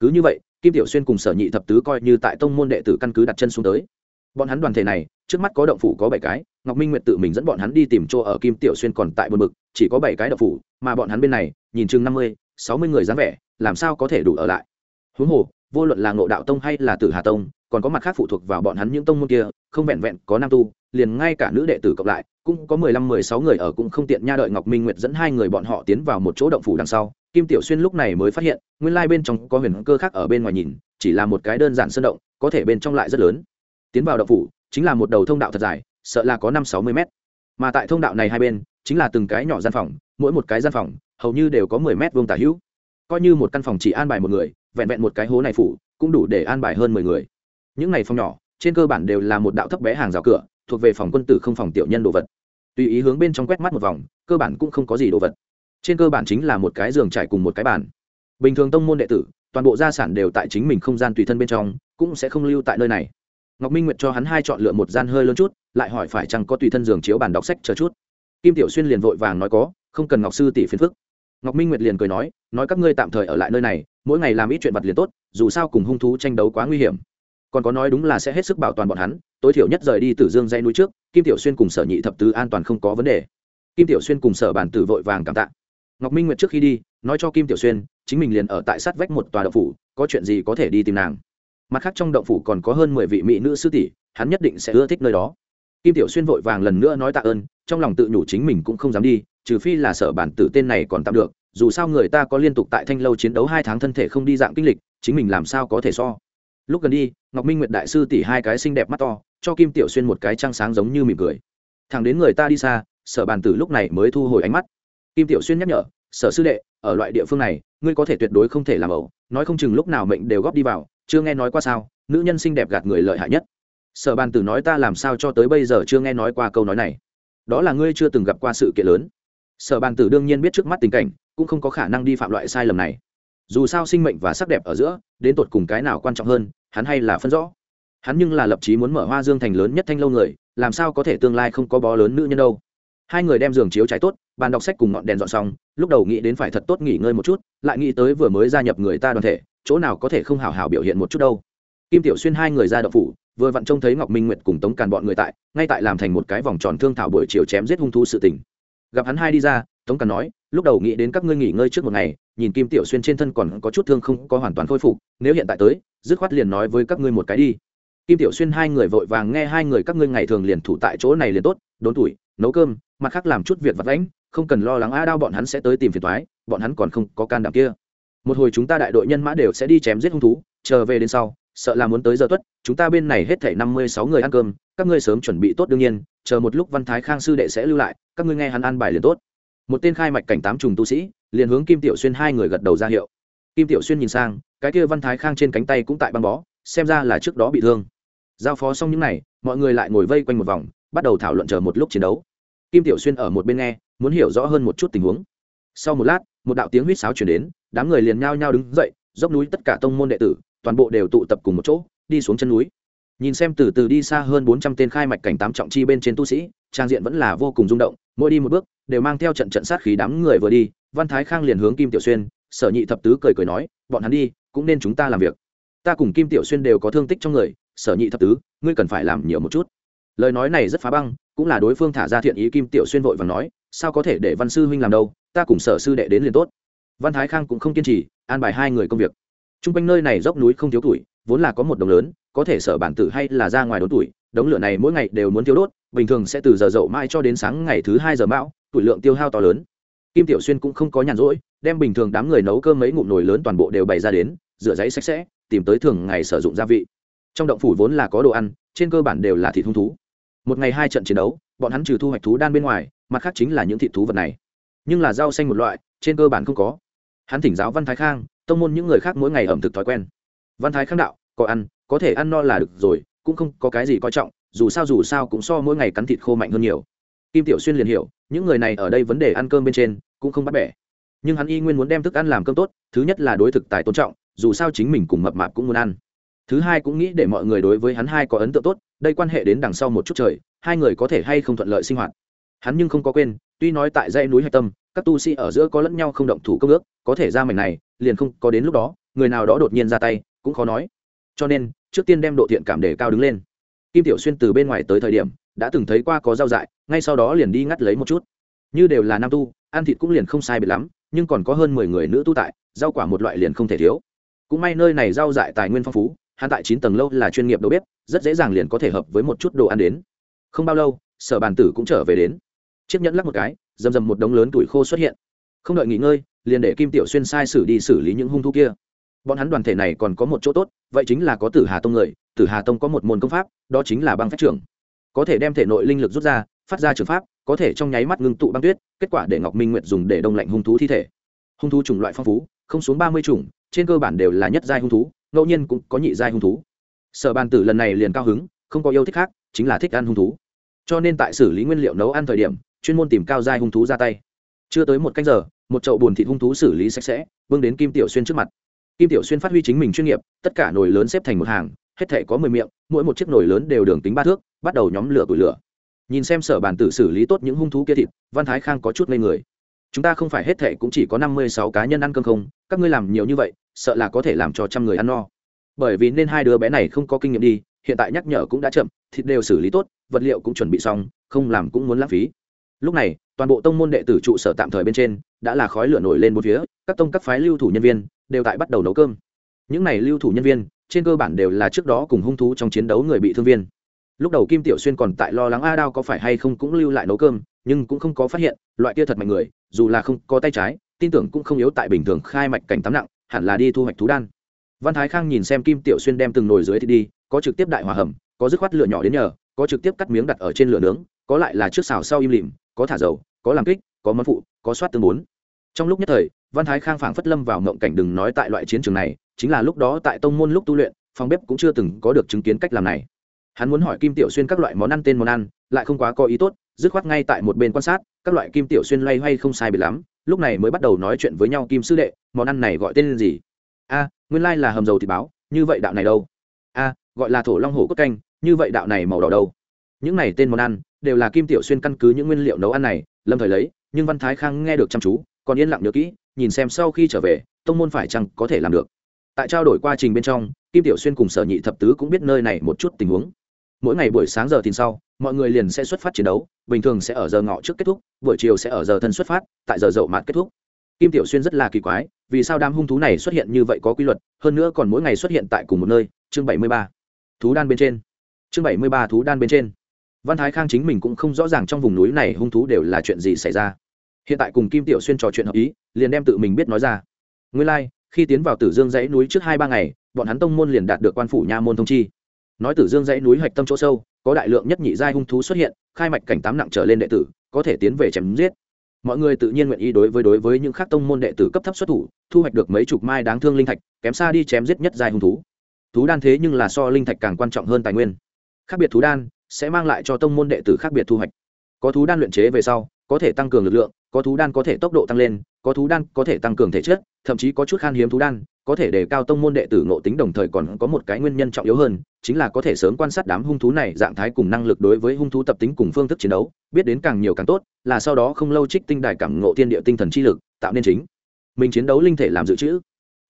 Cứ như vậy, kim tiểu xuyên cùng sở nhị thập tứ coi như tại tông môn đệ tử căn cứ đặt chân xuống tới. Bọn hắn đoàn thể này, trước mắt có động phủ có bảy cái, ngọc minh nguyệt tự mình dẫn bọn hắn đi tìm chỗ ở kim tiểu xuyên còn tại buồn bực, chỉ có bảy cái động phủ, mà bọn hắn bên này, nhìn chừng năm mươi, sáu mươi người dáng vẻ, làm sao có thể đủ ở lại? Huống hồ vô luận là ngộ đạo tông hay là tử hà tông, còn có mặt khác phụ thuộc vào bọn hắn những tông môn kia, không vẹn vẹn có nam tu, liền ngay cả nữ đệ tử cộng lại, cũng có mười lăm, mười sáu người ở cũng không tiện nha đợi ngọc minh nguyệt dẫn hai người bọn họ tiến vào một chỗ động phủ đằng sau. Kim tiểu xuyên lúc này mới phát hiện, nguyên lai bên trong có huyền cơ khác ở bên ngoài nhìn, chỉ là một cái đơn giản sơn động, có thể bên trong lại rất lớn. Tiến vào động phủ, chính là một đầu thông đạo thật dài, sợ là có năm, sáu mươi mét. Mà tại thông đạo này hai bên, chính là từng cái nhỏ gian phòng, mỗi một cái gian phòng, hầu như đều có mười mét vuông tả hữu coi như một căn phòng chỉ an bài một người, vẹn vẹn một cái hố này phủ, cũng đủ để an bài hơn mười người. Những này phòng nhỏ, trên cơ bản đều là một đạo thấp bé hàng rào cửa, thuộc về phòng quân tử không phòng tiểu nhân đồ vật. Tùy ý hướng bên trong quét mắt một vòng, cơ bản cũng không có gì đồ vật. Trên cơ bản chính là một cái giường trải cùng một cái bàn. Bình thường tông môn đệ tử, toàn bộ gia sản đều tại chính mình không gian tùy thân bên trong, cũng sẽ không lưu tại nơi này. Ngọc minh nguyệt cho hắn hai chọn lựa một gian hơi lớn chút, lại hỏi phải chăng có tùy thân giường chiếu bàn đọc sách chờ chút. Kim tiểu xuyên liền vội vàng nói có, không cần ngọc sư tỷ phiền phức ngọc minh nguyệt liền cười nói nói các ngươi tạm thời ở lại nơi này, mỗi ngày làm ít chuyện vật liền tốt, dù sao cùng hung thú tranh đấu quá nguy hiểm. Còn có nói đúng là sẽ hết sức bảo toàn bọn hắn, tối thiểu nhất rời đi từ dương dây núi trước, kim tiểu xuyên cùng sở nhị thập tứ an toàn không có vấn đề. Kim tiểu xuyên cùng sở bản tử vội vàng cảm tạ. Ngọc minh nguyệt trước khi đi, nói cho kim tiểu xuyên, chính mình liền ở tại sát vách một tòa động phủ, có chuyện gì có thể đi tìm nàng. Mặt khác trong động phủ còn có hơn mười vị mỹ nữ sư tỷ, hắn nhất định sẽ ưa thích nơi đó. Kim tiểu xuyên vội vàng lần nữa nói tạ ơn, trong lòng tự nhủ chính mình cũng không dám đi trừ phi là sở bản tử tên này còn tạm được, dù sao người ta có liên tục tại thanh lâu chiến đấu hai tháng thân thể không đi dạng kinh lịch, chính mình làm sao có thể so. Lúc gần đi, ngọc minh nguyệt đại sư tỉ hai cái xinh đẹp mắt to, cho kim tiểu xuyên một cái trăng sáng giống như mỉm cười. Thằng đến người ta đi xa, sở bàn tử lúc này mới thu hồi ánh mắt. Kim tiểu xuyên nhắc nhở, sở sư đệ, ở loại địa phương này, ngươi có thể tuyệt đối không thể làm ẩu, nói không chừng lúc nào mệnh đều góp đi vào, chưa nghe nói qua sao, nữ nhân xinh đẹp gạt người lợi hại nhất. Sở bàn tử nói, ta làm sao cho tới bây giờ chưa nghe nói qua câu nói này? Đó là ngươi chưa từng gặp qua sự kiện lớn sở bàn tử đương nhiên biết trước mắt tình cảnh, cũng không có khả năng đi phạm loại sai lầm này. Dù sao sinh mệnh và sắc đẹp ở giữa, đến tột cùng cái nào quan trọng hơn, hắn hay là phân rõ. Hắn nhưng là lập chí muốn mở hoa dương thành lớn nhất thanh lâu người, làm sao có thể tương lai không có bó lớn nữ nhân đâu. Hai người đem giường chiếu trái tốt, bàn đọc sách cùng ngọn đèn dọn xong, lúc đầu nghĩ đến phải thật tốt nghỉ ngơi một chút, lại nghĩ tới vừa mới gia nhập người ta đoàn thể, chỗ nào có thể không hào hào biểu hiện một chút đâu. Kim tiểu xuyên hai người ra đậu phủ, vừa vặn trông thấy ngọc minh nguyệt cùng tống càn bọn người tại, ngay tại làm thành một cái vòng tròn thương thảo buổi chiều chém giết hung thú sự tình gặp hắn hai đi ra, tống càn nói, lúc đầu nghĩ đến các ngươi nghỉ ngơi trước một ngày, nhìn kim tiểu xuyên trên thân còn có chút thương không có hoàn toàn khôi phục, nếu hiện tại tới, dứt khoát liền nói với các ngươi một cái đi. Kim tiểu xuyên hai người vội vàng nghe hai người các ngươi ngày thường liền thủ tại chỗ này liền tốt, đốn tuổi, nấu cơm, mặt khác làm chút việc vặt vãnh, không cần lo lắng a đao bọn hắn sẽ tới tìm phiền thoái bọn hắn còn không có can đảm kia. Một hồi chúng ta đại đội nhân mã đều sẽ đi chém giết hung thú, chờ về đến sau sợ là muốn tới giờ tuất, chúng ta bên này hết thảy năm mươi sáu người ăn cơm, các ngươi sớm chuẩn bị tốt đương nhiên, chờ một lúc văn thái khang sư đệ sẽ lưu lại, các ngươi nghe hắn ăn bài liền tốt. Một tên khai mạch cảnh tám trùng tu sĩ, liền hướng kim tiểu xuyên hai người gật đầu ra hiệu. Kim tiểu xuyên nhìn sang, cái kia văn thái khang trên cánh tay cũng tại băng bó, xem ra là trước đó bị thương. Giao phó xong những n à y mọi người lại ngồi vây quanh một vòng, bắt đầu thảo luận chờ một lúc chiến đấu. Kim tiểu xuyên ở một bên nghe, muốn hiểu rõ hơn một chút tình huống. Sau một lát, một đạo tiếng huýt sáo chuyển đến, đám người liền nhao nhao đứng dậy, dốc núi tất cả tông môn đệ tử toàn bộ đều tụ tập cùng một chỗ, đi xuống chân núi. Nhìn xem từ từ đi xa hơn bốn trăm tên khai mạch cảnh tám trọng chi bên trên tu sĩ, trang diện vẫn là vô cùng rung động, mỗi đi một bước, đều mang theo trận trận sát khí đám người vừa đi, văn thái khang liền hướng kim tiểu xuyên, sở nhị thập tứ cười cười nói, bọn hắn đi, cũng nên chúng ta làm việc. Ta cùng kim tiểu xuyên đều có thương tích trong người, sở nhị thập tứ, ngươi cần phải làm nhiều một chút. Lời nói này rất phá băng, cũng là đối phương thả ra thiện ý kim tiểu xuyên vội và nói, sao có thể để văn sư huynh làm đâu, ta cùng sở sư đệ đến liền tốt. Văn thái khang cũng không kiên trì, an bài hai người công việc t r u n g quanh nơi này dốc núi không thiếu tuổi, vốn là có một đồng lớn, có thể sở bản tử hay là ra ngoài đốn tuổi, đống lửa này mỗi ngày đều muốn thiếu đốt, bình thường sẽ từ giờ dậu mai cho đến sáng ngày thứ hai giờ mão, tuổi lượng tiêu hao to lớn. Kim tiểu xuyên cũng không có nhàn rỗi, đem bình thường đám người nấu cơm mấy ngụm nồi lớn toàn bộ đều bày ra đến, rửa giấy sạch sẽ, tìm tới thường ngày sử dụng gia vị. Trong động phủ vốn là có đồ ăn, trên cơ bản đều là thịt hung thú. Một ngày hai trận chiến đấu, bọn hắn trừ thu hoạch thú đan bên ngoài, mặt khác chính là những thịt thú vật này. Nhưng là rau xanh một loại, trên cơ bản không có. Hắn thỉnh giáo văn thái khang tông môn những người khác mỗi ngày ẩm thực thói quen. Văn thái khang đạo, có ăn, có thể ăn no là được rồi, cũng không có cái gì coi trọng, dù sao dù sao cũng so mỗi ngày cắn thịt khô mạnh hơn nhiều. Kim tiểu xuyên liền hiểu, những người này ở đây vấn đề ăn cơm bên trên, cũng không bắt bẻ. Nhưng hắn y nguyên muốn đem thức ăn làm cơm tốt, thứ nhất là đối thực tài tôn trọng, dù sao chính mình cùng mập mạp cũng muốn ăn. Thứ hai cũng nghĩ để mọi người đối với hắn hai có ấn tượng tốt, đây quan hệ đến đằng sau một chút trời, hai người có thể hay không thuận lợi sinh hoạt hắn nhưng không có quên, tuy nói tại dãy núi hạch tâm, các tu sĩ ở giữa có lẫn nhau không động thủ công ước, có thể ra mảnh này, liền không có đến lúc đó, người nào đó đột nhiên ra tay, cũng khó nói. Cho nên, trước tiên đem độ thiện cảm để cao đứng lên. Kim tiểu xuyên từ bên ngoài tới thời điểm, đã từng thấy qua có rau dại, ngay sau đó liền đi ngắt lấy một chút. Như đều là nam tu, ăn thịt cũng liền không sai biệt lắm, nhưng còn có hơn mười người nữ tu tại, rau quả một loại liền không thể thiếu. Cũng may nơi này rau dại tài nguyên phong phú, hắn tại chín tầng lâu là chuyên nghiệp đầu bếp, rất dễ dàng liền có thể hợp với một chút đồ ăn đến. Không bao lâu, sở bàn tử cũng trở về đến chiếc nhẫn lắc một cái dầm dầm một đống lớn tuổi khô xuất hiện. Không đợi nghỉ ngơi, liền để kim tiểu xuyên sai xử đi xử lý những hung thú kia. Bọn hắn đoàn thể này còn có một chỗ tốt, vậy chính là có tử hà tông người, tử hà tông có một môn công pháp, đó chính là băng phách trưởng. Có thể đem thể nội linh lực rút ra, phát ra trường pháp, có thể trong nháy mắt ngưng tụ băng tuyết, kết quả để ngọc minh nguyệt dùng để đông lạnh hung thú thi thể. Hung thú chủng loại phong phú, không xuống ba mươi chủng, trên cơ bản đều là nhất giai hung thú, ngẫu nhiên cũng có nhị giai hung thú. Sở bàn tử lần này liền cao hứng, không có yêu thích khác, chính là thích ăn hung thú. Cho nên tại xử lý nguyên liệu nấu ăn thời điểm chuyên môn tìm cao giai hung thú ra tay. Chưa tới một canh giờ, một chậu bùn thịt hung thú xử lý sạch sẽ, vương đến kim tiểu xuyên trước mặt. Kim tiểu xuyên phát huy chính mình chuyên nghiệp, tất cả nồi lớn xếp thành một hàng, hết thể có mười miệng, mỗi một chiếc nồi lớn đều đường tính ba thước, bắt đầu nhóm lửa tủi lửa. Nhìn xem sở bàn tử xử lý tốt những hung thú kia thịt, văn thái khang có chút ngây người. Chúng ta không phải hết thể cũng chỉ có năm mươi sáu cá nhân ăn cơm không, các ngươi làm nhiều như vậy, sợ là có thể làm cho trăm người ăn no. Bởi vì nên hai đứa bé này không có kinh nghiệm đi, hiện tại nhắc nhở cũng đã chậm, thịt đều xử lý tốt, vật liệu cũng chuẩn bị xong, không làm cũng muốn lãng phí lúc này, toàn bộ tông môn đệ tử trụ sở tạm thời bên trên, đã là khói lửa nổi lên một phía, các tông các phái lưu thủ nhân viên đều tại bắt đầu nấu cơm. Những này lưu thủ nhân viên, trên cơ bản đều là trước đó cùng hung thú trong chiến đấu người bị thương viên. Lúc đầu kim tiểu xuyên còn tại lo lắng a đao có phải hay không cũng lưu lại nấu cơm, nhưng cũng không có phát hiện, loại kia thật mạnh người, dù là không có tay trái, tin tưởng cũng không yếu tại bình thường khai mạch cảnh tắm nặng, hẳn là đi thu hoạch thú đan. Văn thái khang nhìn xem kim tiểu xuyên đem từng nồi dưới thì đi, có trực tiếp đại hòa hầm, có dứt khoát lửa nhỏ đến nhờ, có trực tiếp cắt miếng đặt ở trên lửa nướng, có lại là trước xào sau im lìm có thả dầu, có làm kích, có món phụ, có soát tương bốn. Trong lúc nhất thời, văn thái khang phảng phất lâm vào mộng cảnh đừng nói tại loại chiến trường này, chính là lúc đó tại tông môn lúc tu luyện, phòng bếp cũng chưa từng có được chứng kiến cách làm này. Hắn muốn hỏi kim tiểu xuyên các loại món ăn tên món ăn, lại không quá có ý tốt, dứt khoát ngay tại một bên quan sát, các loại kim tiểu xuyên loay hoay không sai bị lắm, lúc này mới bắt đầu nói chuyện với nhau kim sư đệ, món ăn này gọi tên gì? A, nguyên lai là hầm dầu thịt báo, như vậy đạo này đâu? A, gọi là thổ long hổ cốt canh, như vậy đạo này màu đỏ đâu? Những này tên món ăn đều là kim tiểu xuyên căn cứ những nguyên liệu nấu ăn này, lâm thời lấy, nhưng văn thái khang nghe được chăm chú, còn yên lặng nhớ kỹ, nhìn xem sau khi trở về, tông môn phải chăng có thể làm được. Tại trao đổi quá trình bên trong, kim tiểu xuyên cùng sở nhị thập tứ cũng biết nơi này một chút tình huống. Mỗi ngày buổi sáng giờ tin sau, mọi người liền sẽ xuất phát chiến đấu, bình thường sẽ ở giờ ngọ trước kết thúc, buổi chiều sẽ ở giờ thân xuất phát, tại giờ dậu mạt kết thúc. Kim tiểu xuyên rất là kỳ quái, vì sao đám hung thú này xuất hiện như vậy có quy luật, hơn nữa còn mỗi ngày xuất hiện tại cùng một nơi, chương bảy mươi ba. Thú đan bên trên. Chương bảy mươi ba thú đan bên trên văn thái khang chính mình cũng không rõ ràng trong vùng núi này hung thú đều là chuyện gì xảy ra. Hiện tại cùng kim tiểu xuyên trò chuyện hợp ý liền đem tự mình biết nói ra. Nguyên lai、like, khi tiến vào tử dương dãy núi trước hai ba ngày bọn hắn tông môn liền đạt được quan phủ nha môn thông chi. Nói tử dương dãy núi hạch tâm chỗ sâu có đại lượng nhất nhị giai hung thú xuất hiện khai mạch cảnh tám nặng trở lên đệ tử có thể tiến về chém giết. Mọi người tự nhiên nguyện ý đối với đối với những khác tông môn đệ tử cấp thấp xuất thủ thu hoạch được mấy chục mai đáng thương linh thạch kém xa đi chém giết nhất giai hung thú. Thú đan thế nhưng là so linh thạch càng quan trọng hơn tài nguyên. Khác biệt thú đan sẽ mang lại cho tông môn đệ tử khác biệt thu hoạch. Có thú đan luyện chế về sau, có thể tăng cường lực lượng, có thú đan có thể tốc độ tăng lên, có thú đan có thể tăng cường thể chất, thậm chí có chút khan hiếm thú đan, có thể đề cao tông môn đệ tử ngộ tính đồng thời còn có một cái nguyên nhân trọng yếu hơn, chính là có thể sớm quan sát đám hung thú này dạng thái cùng năng lực đối với hung thú tập tính cùng phương thức chiến đấu, biết đến càng nhiều càng tốt, là sau đó không lâu trích tinh đài cảm ngộ thiên địa tinh thần chi lực, tạo nên chính. Mình chiến đấu linh thể làm dự trữ.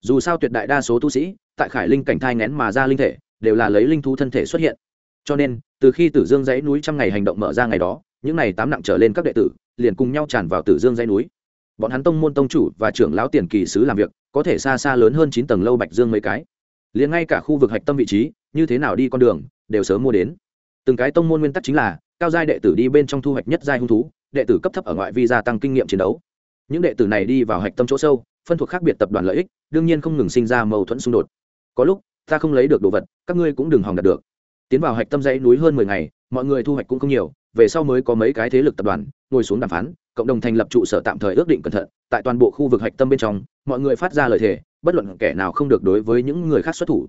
Dù sao tuyệt đại đa số tu sĩ, tại khải linh cảnh thai ngén mà ra linh thể, đều là lấy linh thú thân thể xuất hiện. Cho nên từ khi tử dương dãy núi trăm ngày hành động mở ra ngày đó, những ngày tám nặng trở lên các đệ tử, liền cùng nhau tràn vào tử dương dãy núi. Bọn hắn tông môn tông chủ và trưởng lão tiền kỳ sứ làm việc, có thể xa xa lớn hơn chín tầng lâu bạch dương mấy cái. Liền ngay cả khu vực hạch tâm vị trí, như thế nào đi con đường, đều sớm mua đến. Từng cái tông môn nguyên tắc chính là, cao giai đệ tử đi bên trong thu hoạch nhất giai hung thú, đệ tử cấp thấp ở ngoại vi gia tăng kinh nghiệm chiến đấu. Những đệ tử này đi vào hạch tâm chỗ sâu, phân thuộc khác biệt tập đoàn lợi ích, đương nhiên không ngừng sinh ra mâu thuẫn xung đột. Có lúc, ta không lấy được đồ vật, các ngươi cũng đừng hòng đạt được tiến vào hạch tâm dãy núi hơn mười ngày, mọi người thu hoạch cũng không nhiều, về sau mới có mấy cái thế lực tập đoàn ngồi xuống đàm phán, cộng đồng thành lập trụ sở tạm thời ước định cẩn thận, tại toàn bộ khu vực hạch tâm bên trong, mọi người phát ra lời thề, bất luận kẻ nào không được đối với những người khác xuất thủ.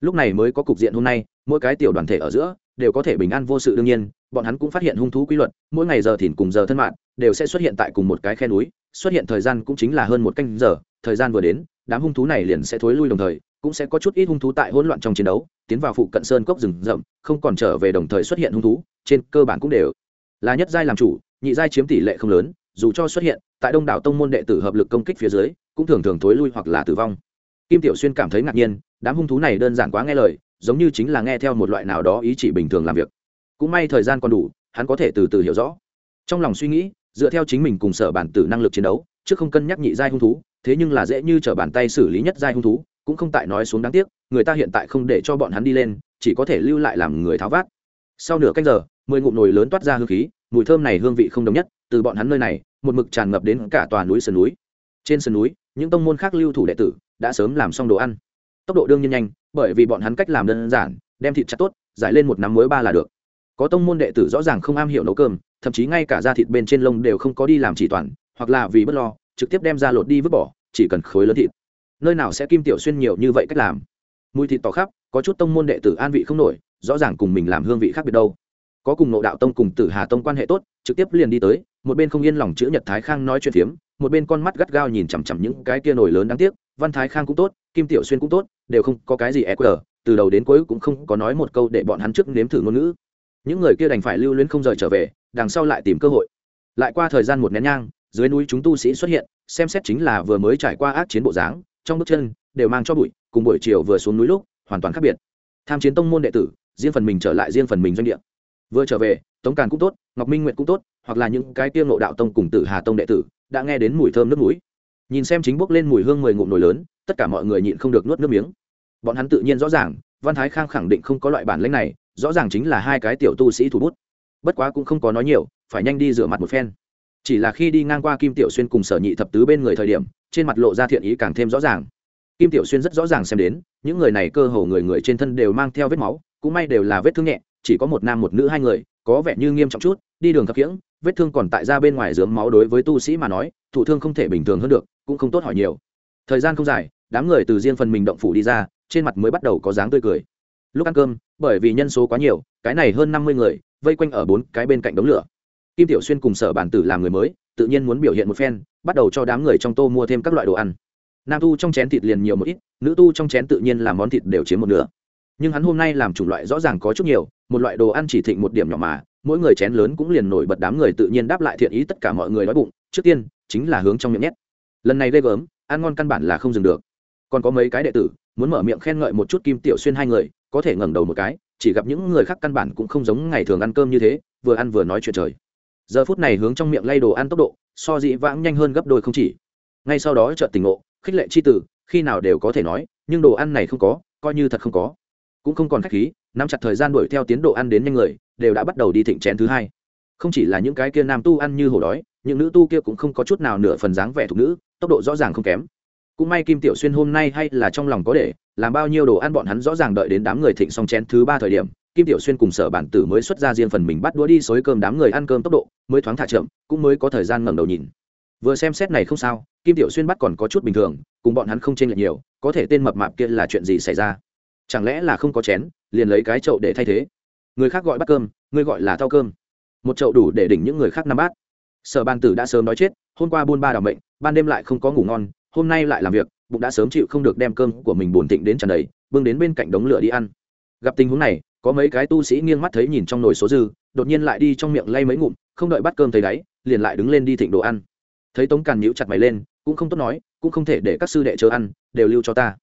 Lúc này mới có cục diện hôm nay, mỗi cái tiểu đoàn thể ở giữa đều có thể bình an vô sự đương nhiên, bọn hắn cũng phát hiện hung thú quy luật, mỗi ngày giờ thìn cùng giờ thân mạng đều sẽ xuất hiện tại cùng một cái khe núi, xuất hiện thời gian cũng chính là hơn một canh giờ, thời gian vừa đến, đám hung thú này liền sẽ thối lui đồng thời cũng sẽ có chút ít hung thú tại hỗn loạn trong chiến đấu, tiến vào phụ cận sơn cốc rừng rậm, không còn trở về đồng thời xuất hiện hung thú, trên cơ bản cũng đều là nhất giai làm chủ, nhị giai chiếm tỷ lệ không lớn, dù cho xuất hiện, tại đông đảo tông môn đệ tử hợp lực công kích phía dưới, cũng thường thường thối lui hoặc là tử vong. Kim tiểu xuyên cảm thấy ngạc nhiên, đám hung thú này đơn giản quá nghe lời, giống như chính là nghe theo một loại nào đó ý chỉ bình thường làm việc. Cũng may thời gian còn đủ, hắn có thể từ từ hiểu rõ. Trong lòng suy nghĩ, dựa theo chính mình cùng sở bản tử năng lực chiến đấu chứ không cân nhắc nhị giai hung thú, thế nhưng là dễ như trở bàn tay xử lý nhất giai hung thú cũng không tại nói xuống đáng tiếc, người ta hiện tại không để cho bọn hắn đi lên, chỉ có thể lưu lại làm người tháo vát. Sau nửa canh giờ, mười ngụm nồi lớn toát ra hương khí, mùi thơm này hương vị không đồng nhất, từ bọn hắn nơi này, một mực tràn ngập đến cả tòa núi sườn núi. Trên sườn núi, những tông môn khác lưu thủ đệ tử đã sớm làm xong đồ ăn. Tốc độ đương nhiên nhanh, bởi vì bọn hắn cách làm đơn giản, đem thịt chặt tốt, giải lên một nắm muối ba là được. Có tông môn đệ tử rõ ràng không am hiểu nấu cơm, thậm chí ngay cả da thịt bên trên lông đều không có đi làm chỉ toàn, hoặc là vì bất lo, trực tiếp đem ra lột đi vứt bỏ, chỉ cần khối lớn thịt nơi nào sẽ kim tiểu xuyên nhiều như vậy cách làm? Mùi thịt tỏ khắp, có chút tông môn đệ tử an vị không nổi, rõ ràng cùng mình làm hương vị khác biệt đâu. Có cùng nộ đạo tông cùng tử hà tông quan hệ tốt, trực tiếp liền đi tới, một bên không yên lòng chữ nhật thái khang nói chuyện phiếm, một bên con mắt gắt gao nhìn chằm chằm những cái kia nổi lớn đáng tiếc, văn thái khang cũng tốt, kim tiểu xuyên cũng tốt, đều không có cái gì e quờ, từ đầu đến cuối cũng không có nói một câu để bọn hắn trước nếm thử ngôn ngữ. Những người kia đành phải lưu luyến không rời trở về, đằng sau lại tìm cơ hội. Lại qua thời gian một nén nhang, dưới núi chúng tu sĩ xuất hiện, xem xét chính là vừa mới trải qua ác chiến bộ dáng trong bước chân đều mang cho bụi, cùng buổi chiều vừa xuống núi lúc, hoàn toàn khác biệt. Tham chiến tông môn đệ tử, riêng phần mình trở lại riêng phần mình doanh địa. Vừa trở về, tống càn cũng tốt, ngọc minh nguyện cũng tốt, hoặc là những cái tiêu ngộ đạo tông cùng tử hà tông đệ tử, đã nghe đến mùi thơm nước mũi nhìn xem chính bốc lên mùi hương mười ngụm nồi lớn, tất cả mọi người nhịn không được nuốt nước miếng. Bọn hắn tự nhiên rõ ràng, văn thái khang khẳng định không có loại bản lãnh này, rõ ràng chính là hai cái tiểu tu sĩ thủ bút. Bất quá cũng không có nói nhiều, phải nhanh đi rửa mặt một phen. Chỉ là khi đi ngang qua kim tiểu xuyên cùng sở nhị thập tứ bên người thời điểm trên mặt lộ ra thiện ý càng thêm rõ ràng. Kim tiểu xuyên rất rõ ràng xem đến, những người này cơ hồ người người trên thân đều mang theo vết máu, cũng may đều là vết thương nhẹ, chỉ có một nam một nữ hai người, có vẻ như nghiêm trọng chút, đi đường khập khiễng vết thương còn tại ra bên ngoài dướng máu đối với tu sĩ mà nói, thụ thương không thể bình thường hơn được, cũng không tốt hỏi nhiều. Thời gian không dài, đám người từ riêng phần mình động phủ đi ra, trên mặt mới bắt đầu có dáng tươi cười. Lúc ăn cơm, bởi vì nhân số quá nhiều, cái này hơn năm mươi người, vây quanh ở bốn cái bên cạnh đống lửa. Kim tiểu xuyên cùng sở bản tử làm người mới tự nhiên muốn biểu hiện một phen, bắt đầu cho đám người trong tô mua thêm các loại đồ ăn. Nam tu trong chén thịt liền nhiều một ít, nữ tu trong chén tự nhiên làm món thịt đều chiếm một nửa. Nhưng hắn hôm nay làm chủng loại rõ ràng có chút nhiều, một loại đồ ăn chỉ thịnh một điểm nhỏ mà, mỗi người chén lớn cũng liền nổi bật đám người tự nhiên đáp lại thiện ý tất cả mọi người đói bụng, trước tiên, chính là hướng trong miệng nhét. Lần này ghê gớm, ăn ngon căn bản là không dừng được. Còn có mấy cái đệ tử, muốn mở miệng khen ngợi một chút kim tiểu xuyên hai người, có thể ngẩng đầu một cái, chỉ gặp những người khác căn bản cũng không giống ngày thường ăn cơm như thế, vừa ăn vừa nói chuyện trời giờ phút này hướng trong miệng lay đồ ăn tốc độ, so dĩ vãng nhanh hơn gấp đôi không chỉ. Ngay sau đó chợt tỉnh ngộ, khích lệ chi tử, khi nào đều có thể nói, nhưng đồ ăn này không có, coi như thật không có. Cũng không còn khách khí, nắm chặt thời gian đuổi theo tiến độ ăn đến nhanh người, đều đã bắt đầu đi thịnh chén thứ hai. Không chỉ là những cái kia nam tu ăn như hổ đói, những nữ tu kia cũng không có chút nào nửa phần dáng vẻ thục nữ, tốc độ rõ ràng không kém. Cũng may kim tiểu xuyên hôm nay hay là trong lòng có để, làm bao nhiêu đồ ăn bọn hắn rõ ràng đợi đến đám người thịnh xong chén thứ ba thời điểm kim tiểu xuyên cùng sở bản tử mới xuất ra riêng phần mình bắt đũa đi xối cơm đám người ăn cơm tốc độ, mới thoáng thả chậm, cũng mới có thời gian ngẩng đầu nhìn. Vừa xem xét này không sao, kim tiểu xuyên bắt còn có chút bình thường, cùng bọn hắn không chênh lệch nhiều, có thể tên mập mạp kia là chuyện gì xảy ra? Chẳng lẽ là không có chén, liền lấy cái chậu để thay thế? Người khác gọi bắt cơm, người gọi là thao cơm. Một chậu đủ để đỉnh những người khác năm bát. Sở Bàn tử đã sớm nói chết, hôm qua buôn ba đ ả bệnh ban đêm lại không có ngủ ngon, hôm nay lại làm việc, bụng đã sớm chịu không được đem cơm của mình bổn thịnh đến tràn đầy, bưng đến bên cạnh đống lửa đi ăn. Gặp tình huống này có mấy cái tu sĩ nghiêng mắt thấy nhìn trong nồi số dư, đột nhiên lại đi trong miệng lay mấy ngụm, không đợi bắt cơm thấy đáy, liền lại đứng lên đi thịnh đồ ăn. Thấy tống càn nhíu chặt mày lên, cũng không tốt nói, cũng không thể để các sư đệ chờ ăn, đều lưu cho ta.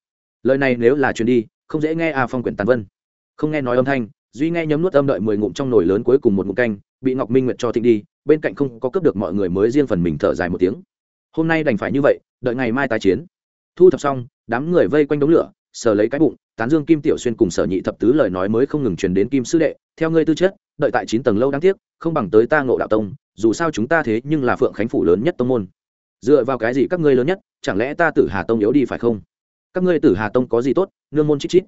Lời này nếu là truyền đi, không dễ nghe à phong quyển tàn vân. Không nghe nói âm thanh, duy nghe nhấm nuốt âm đợi mười ngụm trong nồi lớn cuối cùng một ngụm canh, bị ngọc minh nguyện cho thịnh đi, bên cạnh không có cướp được mọi người mới riêng phần mình thở dài một tiếng. Hôm nay đành phải như vậy, đợi ngày mai tái chiến. Thu thập xong, đám người vây quanh đống lửa sờ lấy cái bụng, tán dương kim tiểu xuyên cùng sở nhị thập tứ lời nói mới không ngừng truyền đến kim sư đệ, theo ngươi tư chất, đợi tại chín tầng lâu đáng tiếc, không bằng tới ta ngộ đạo tông, dù sao chúng ta thế nhưng là phượng khánh phủ lớn nhất tông môn. Dựa vào cái gì các ngươi lớn nhất, chẳng lẽ ta tử hà tông yếu đi phải không? Các ngươi tử hà tông có gì tốt, nương môn chít chít.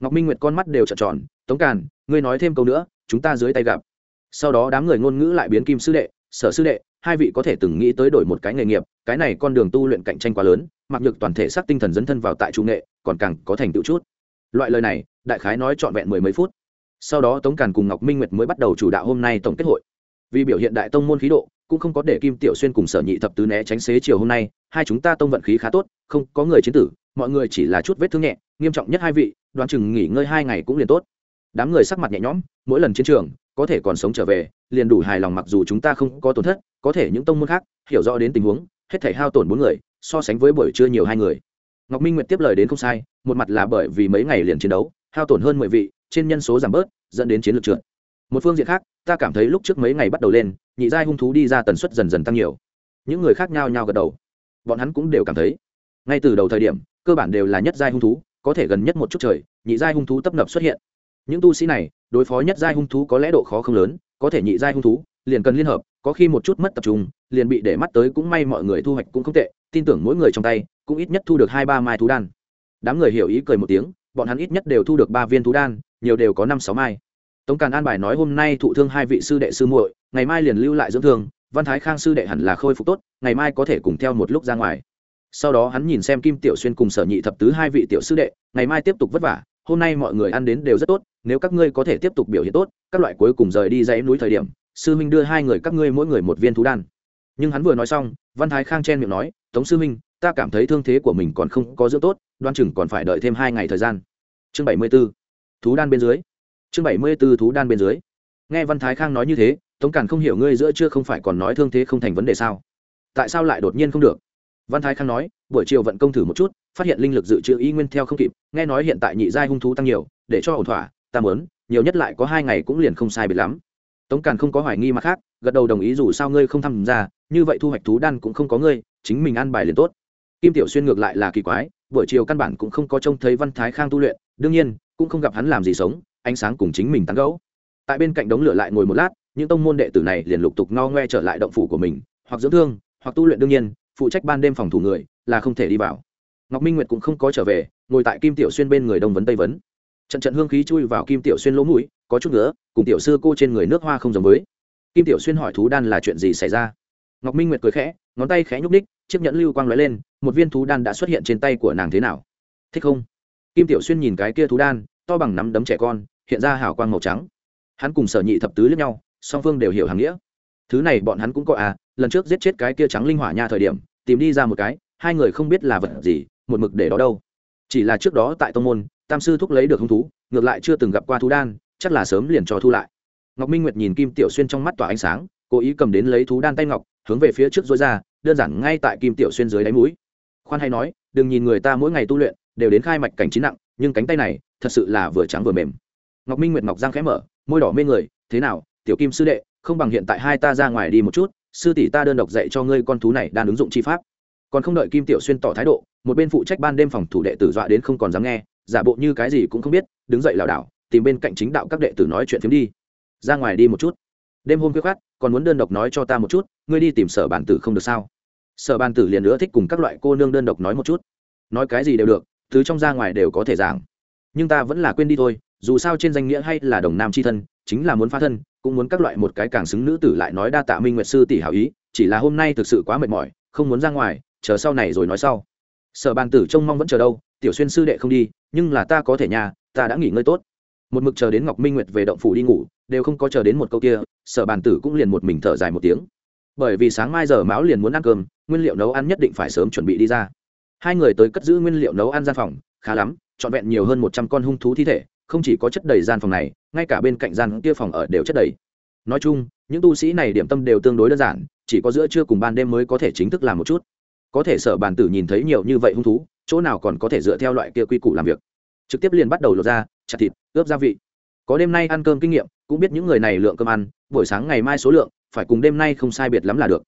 Ngọc minh nguyệt con mắt đều trợn tròn, tống càn, ngươi nói thêm câu nữa, chúng ta dưới tay gặp. Sau đó đám người ngôn ngữ lại biến kim sư đệ, sở sư đệ hai vị có thể từng nghĩ tới đổi một cái nghề nghiệp, cái này con đường tu luyện cạnh tranh quá lớn, mặc nhược toàn thể xác tinh thần dấn thân vào tại trung nghệ, còn càng có thành tựu chút. Loại lời này, đại khái nói trọn vẹn mười mấy phút. Sau đó tống càn cùng ngọc minh nguyệt mới bắt đầu chủ đạo hôm nay tổng kết hội. Vì biểu hiện đại tông môn khí độ, cũng không có để kim tiểu xuyên cùng sở nhị thập tứ né tránh xế chiều hôm nay, hai chúng ta tông vận khí khá tốt, không có người chiến tử, mọi người chỉ là chút vết thương nhẹ, nghiêm trọng nhất hai vị, đoán chừng nghỉ ngơi hai ngày cũng liền tốt. Đám người sắc mặt nhẹ nhõm, mỗi lần chiến trường, có thể còn sống trở về, liền đủ hài lòng mặc dù chúng ta không có tổn thất có thể những tông môn khác hiểu rõ đến tình huống, hết thể hao tổn bốn người, so sánh với buổi trưa nhiều hai người. Ngọc minh nguyệt tiếp lời đến không sai, một mặt là bởi vì mấy ngày liền chiến đấu, hao tổn hơn mười vị, trên nhân số giảm bớt, dẫn đến chiến lược trượt. Một phương diện khác, ta cảm thấy lúc trước mấy ngày bắt đầu lên, nhị giai hung thú đi ra tần suất dần dần tăng nhiều. Những người khác nhau nhau gật đầu. Bọn hắn cũng đều cảm thấy, ngay từ đầu thời điểm, cơ bản đều là nhất giai hung thú, có thể gần nhất một chút trời, nhị giai hung thú tấp nập xuất hiện. Những tu sĩ này, đối phó nhất giai hung thú có lẽ độ khó không lớn, có thể nhị giai hung thú liền cần liên hợp có khi một chút mất tập trung, liền bị để mắt tới cũng may mọi người thu hoạch cũng không tệ, tin tưởng mỗi người trong tay, cũng ít nhất thu được hai ba mai thú đan. Đám người hiểu ý cười một tiếng, bọn hắn ít nhất đều thu được ba viên thú đan, nhiều đều có năm sáu mai. Tống càn an bài nói hôm nay thụ thương hai vị sư đệ sư muội, ngày mai liền lưu lại dưỡng thương, văn thái khang sư đệ hẳn là khôi phục tốt, ngày mai có thể cùng theo một lúc ra ngoài. Sau đó hắn nhìn xem kim tiểu xuyên cùng sở nhị thập tứ hai vị tiểu sư đệ, ngày mai tiếp tục vất vả, hôm nay mọi người ăn đến đều rất tốt, nếu các ngươi có thể tiếp tục biểu hiện tốt, các loại cuối cùng rời đi dãy núi thời điểm sư minh đưa hai người các ngươi mỗi người một viên thú đan. Nhưng hắn vừa nói xong, văn thái khang chen miệng nói, tống sư minh ta cảm thấy thương thế của mình còn không có dưỡng tốt, đoan chừng còn phải đợi thêm hai ngày thời gian. Chương bảy mươi b ố thú đan bên dưới. Chương bảy mươi b ố thú đan bên dưới. Nghe văn thái khang nói như thế, tống càn không hiểu ngươi giữa chưa không phải còn nói thương thế không thành vấn đề sao? Tại sao lại đột nhiên không được? Văn thái khang nói, buổi chiều vận công thử một chút, phát hiện linh lực dự trữ y nguyên theo không kịp, nghe nói hiện tại nhị giai hung thú tăng nhiều, để cho ổn thỏa, ta mớn nhiều nhất lại có hai ngày cũng liền không sai biệt lắm tống càn không có hoài nghi mặt khác, gật đầu đồng ý dù sao ngươi không tham gia, như vậy thu hoạch thú đan cũng không có ngươi, chính mình ăn bài liền tốt. Kim tiểu xuyên ngược lại là kỳ quái, buổi chiều căn bản cũng không có trông thấy văn thái khang tu luyện, đương nhiên, cũng không gặp hắn làm gì sống, ánh sáng cùng chính mình tán gẫu. Tại bên cạnh đống lửa lại ngồi một lát, những tông môn đệ tử này liền lục tục no ngoe trở lại động phủ của mình, hoặc dưỡng thương, hoặc tu luyện đương nhiên, phụ trách ban đêm phòng thủ người, là không thể đi vào. Ngọc minh nguyệt cũng không có trở về, ngồi tại kim tiểu xuyên bên người đông vấn tây vấn. Trận trận hương khí chui vào kim tiểu xuyên lỗ mũi, có chút nữa cùng tiểu sư cô trên người nước hoa không giống với. Kim tiểu xuyên hỏi thú đan là chuyện gì xảy ra? Ngọc minh nguyệt cười khẽ, ngón tay khẽ nhúc ních chiếc nhẫn lưu quang lóe lên, một viên thú đan đã xuất hiện trên tay của nàng thế nào? Thích không? Kim tiểu xuyên nhìn cái kia thú đan, to bằng nắm đấm trẻ con, hiện ra hào quang màu trắng. Hắn cùng sở nhị thập tứ lẫn nhau, song phương đều hiểu hàng nghĩa. Thứ này bọn hắn cũng có à lần trước giết chết cái kia trắng linh hỏa nha thời điểm, tìm đi ra một cái, hai người không biết là vật gì, một mực để đó đâu. Chỉ là trước đó tại tông môn, tam sư thúc lấy được hung thú, ngược lại chưa từng gặp qua thú đan chắc là sớm liền cho thu lại. Ngọc minh nguyệt nhìn kim tiểu xuyên trong mắt tỏa ánh sáng, cố ý cầm đến lấy thú đan tay ngọc, hướng về phía trước dối ra, đơn giản ngay tại kim tiểu xuyên dưới đáy mũi. Khoan hay nói, đừng nhìn người ta mỗi ngày tu luyện, đều đến khai mạch cảnh trí nặng, nhưng cánh tay này, thật sự là vừa trắng vừa mềm. Ngọc minh nguyệt ngọc giang khẽ mở, môi đỏ mê người, thế nào, tiểu kim sư đệ, không bằng hiện tại hai ta ra ngoài đi một chút, sư tỷ ta đơn độc dạy cho ngươi con thú này đang ứng dụng chi pháp. Còn không đợi kim tiểu xuyên tỏ thái độ, một bên phụ trách ban đêm phòng thủ đệ tử dọa đến không còn dám nghe, giả bộ như cái gì cũng không biết, đứng dậy lảo đảo tìm bên cạnh chính đạo các đệ tử nói chuyện phiếm đi. Ra ngoài đi một chút. Đêm hôm khuya khát còn muốn đơn độc nói cho ta một chút, ngươi đi tìm sở bàn tử không được sao? Sở bàn tử liền nữa thích cùng các loại cô nương đơn độc nói một chút. Nói cái gì đều được, thứ trong ra ngoài đều có thể giảng. Nhưng ta vẫn là quên đi thôi, dù sao trên danh nghĩa hay là đồng nam c h i thân, chính là muốn phá thân, cũng muốn các loại một cái càng xứng nữ tử lại nói đa tạ minh nguyệt sư tỷ hảo ý, chỉ là hôm nay thực sự quá mệt mỏi, không muốn ra ngoài, chờ sau này rồi nói sau. Sở bàn tử trông mong vẫn chờ đâu, tiểu xuyên sư đệ không đi, nhưng là ta có thể nhà, ta đã nghỉ ngơi tốt một mực chờ đến ngọc minh nguyệt về động phủ đi ngủ, đều không có chờ đến một câu kia, sở bàn tử cũng liền một mình thở dài một tiếng. Bởi vì sáng mai giờ mão liền muốn ăn cơm, nguyên liệu nấu ăn nhất định phải sớm chuẩn bị đi ra. Hai người tới cất giữ nguyên liệu nấu ăn gian phòng, khá lắm, trọn vẹn nhiều hơn một trăm con hung thú thi thể, không chỉ có chất đầy gian phòng này, ngay cả bên cạnh gian kia phòng ở đều chất đầy. Nói chung, những tu sĩ này điểm tâm đều tương đối đơn giản, chỉ có giữa trưa cùng ban đêm mới có thể chính thức làm một chút. Có thể sở bàn tử nhìn thấy nhiều như vậy hung thú, chỗ nào còn có thể dựa theo loại kia quy củ làm việc? Trực tiếp liền bắt đầu lột ra chặt thịt, ướp gia vị. Có đêm nay ăn cơm kinh nghiệm, cũng biết những người này lượng cơm ăn, buổi sáng ngày mai số lượng, phải cùng đêm nay không sai biệt lắm là được.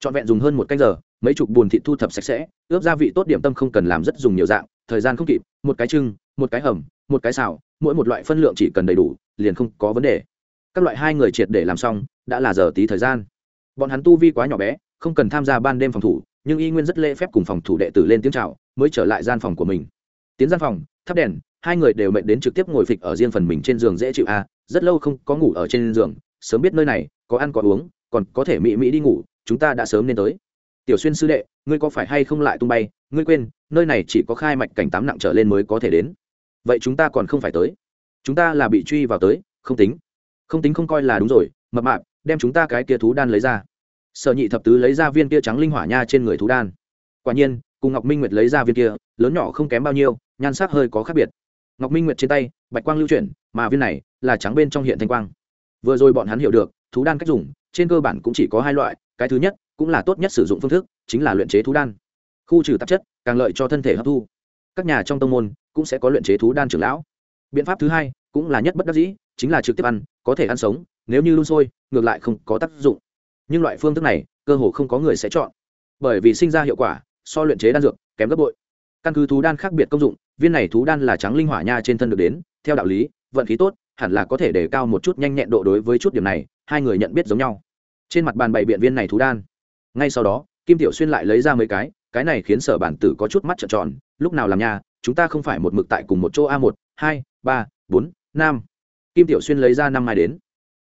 Trọn vẹn dùng hơn một canh giờ, mấy chục bùn thịt thu thập sạch sẽ, ướp gia vị tốt điểm tâm không cần làm rất dùng nhiều dạng, thời gian không kịp, một cái trưng một cái hầm, một cái xào, mỗi một loại phân lượng chỉ cần đầy đủ, liền không có vấn đề. Các loại hai người triệt để làm xong, đã là giờ tí thời gian. Bọn hắn tu vi quá nhỏ bé, không cần tham gia ban đêm phòng thủ, nhưng y nguyên rất lễ phép cùng phòng thủ đệ tử lên tiếng chào, mới trở lại gian phòng của mình. Tiến gian phòng, thắp đèn hai người đều mệnh đến trực tiếp ngồi phịch ở riêng phần mình trên giường dễ chịu a rất lâu không có ngủ ở trên giường, sớm biết nơi này, có ăn có uống, còn có thể mỹ mỹ đi ngủ, chúng ta đã sớm nên tới. Tiểu xuyên sư đệ, ngươi có phải hay không lại tung bay? Ngươi quên, nơi này chỉ có khai mạch cảnh tám nặng trở lên mới có thể đến. Vậy chúng ta còn không phải tới. Chúng ta là bị truy vào tới, không tính. Không tính không coi là đúng rồi, mập mạp, đem chúng ta cái kia thú đan lấy ra. Sở nhị thập tứ lấy ra viên kia trắng linh hỏa nha trên người thú đan. Quả nhiên, cùng ngọc minh nguyệt lấy ra viên kia, lớn nhỏ không kém bao nhiêu, nhan sắc hơi có khác biệt ngọc minh nguyệt trên tay, bạch quang lưu chuyển, mà viên này là trắng bên trong hiện thanh quang. Vừa rồi bọn hắn hiểu được, thú đan cách dùng, trên cơ bản cũng chỉ có hai loại, cái thứ nhất cũng là tốt nhất sử dụng phương thức, chính là luyện chế thú đan. Khu trừ tạp chất, càng lợi cho thân thể hấp thu. Các nhà trong tông môn cũng sẽ có luyện chế thú đan trưởng lão. Biện pháp thứ hai cũng là nhất bất đắc dĩ, chính là trực tiếp ăn, có thể ăn sống, nếu như luôn sôi, ngược lại không có tác dụng. Nhưng loại phương thức này, cơ hồ không có người sẽ chọn. Bởi vì sinh ra hiệu quả, so luyện chế đan dược kém gấp bội. Căn cứ thú đan khác biệt công dụng viên này thú đan là trắng linh hỏa nha trên thân được đến, theo đạo lý, vận khí tốt, hẳn là có thể để cao một chút nhanh nhẹn độ đối với chút điểm này, hai người nhận biết giống nhau. Trên mặt bàn bày biện viên này thú đan. Ngay sau đó, kim tiểu xuyên lại lấy ra mấy cái cái này khiến sở bản tử có chút mắt trợn tròn, lúc nào làm nha, chúng ta không phải một mực tại cùng một chỗ a một, hai, ba, bốn, năm. Kim tiểu xuyên lấy ra năm mai đến.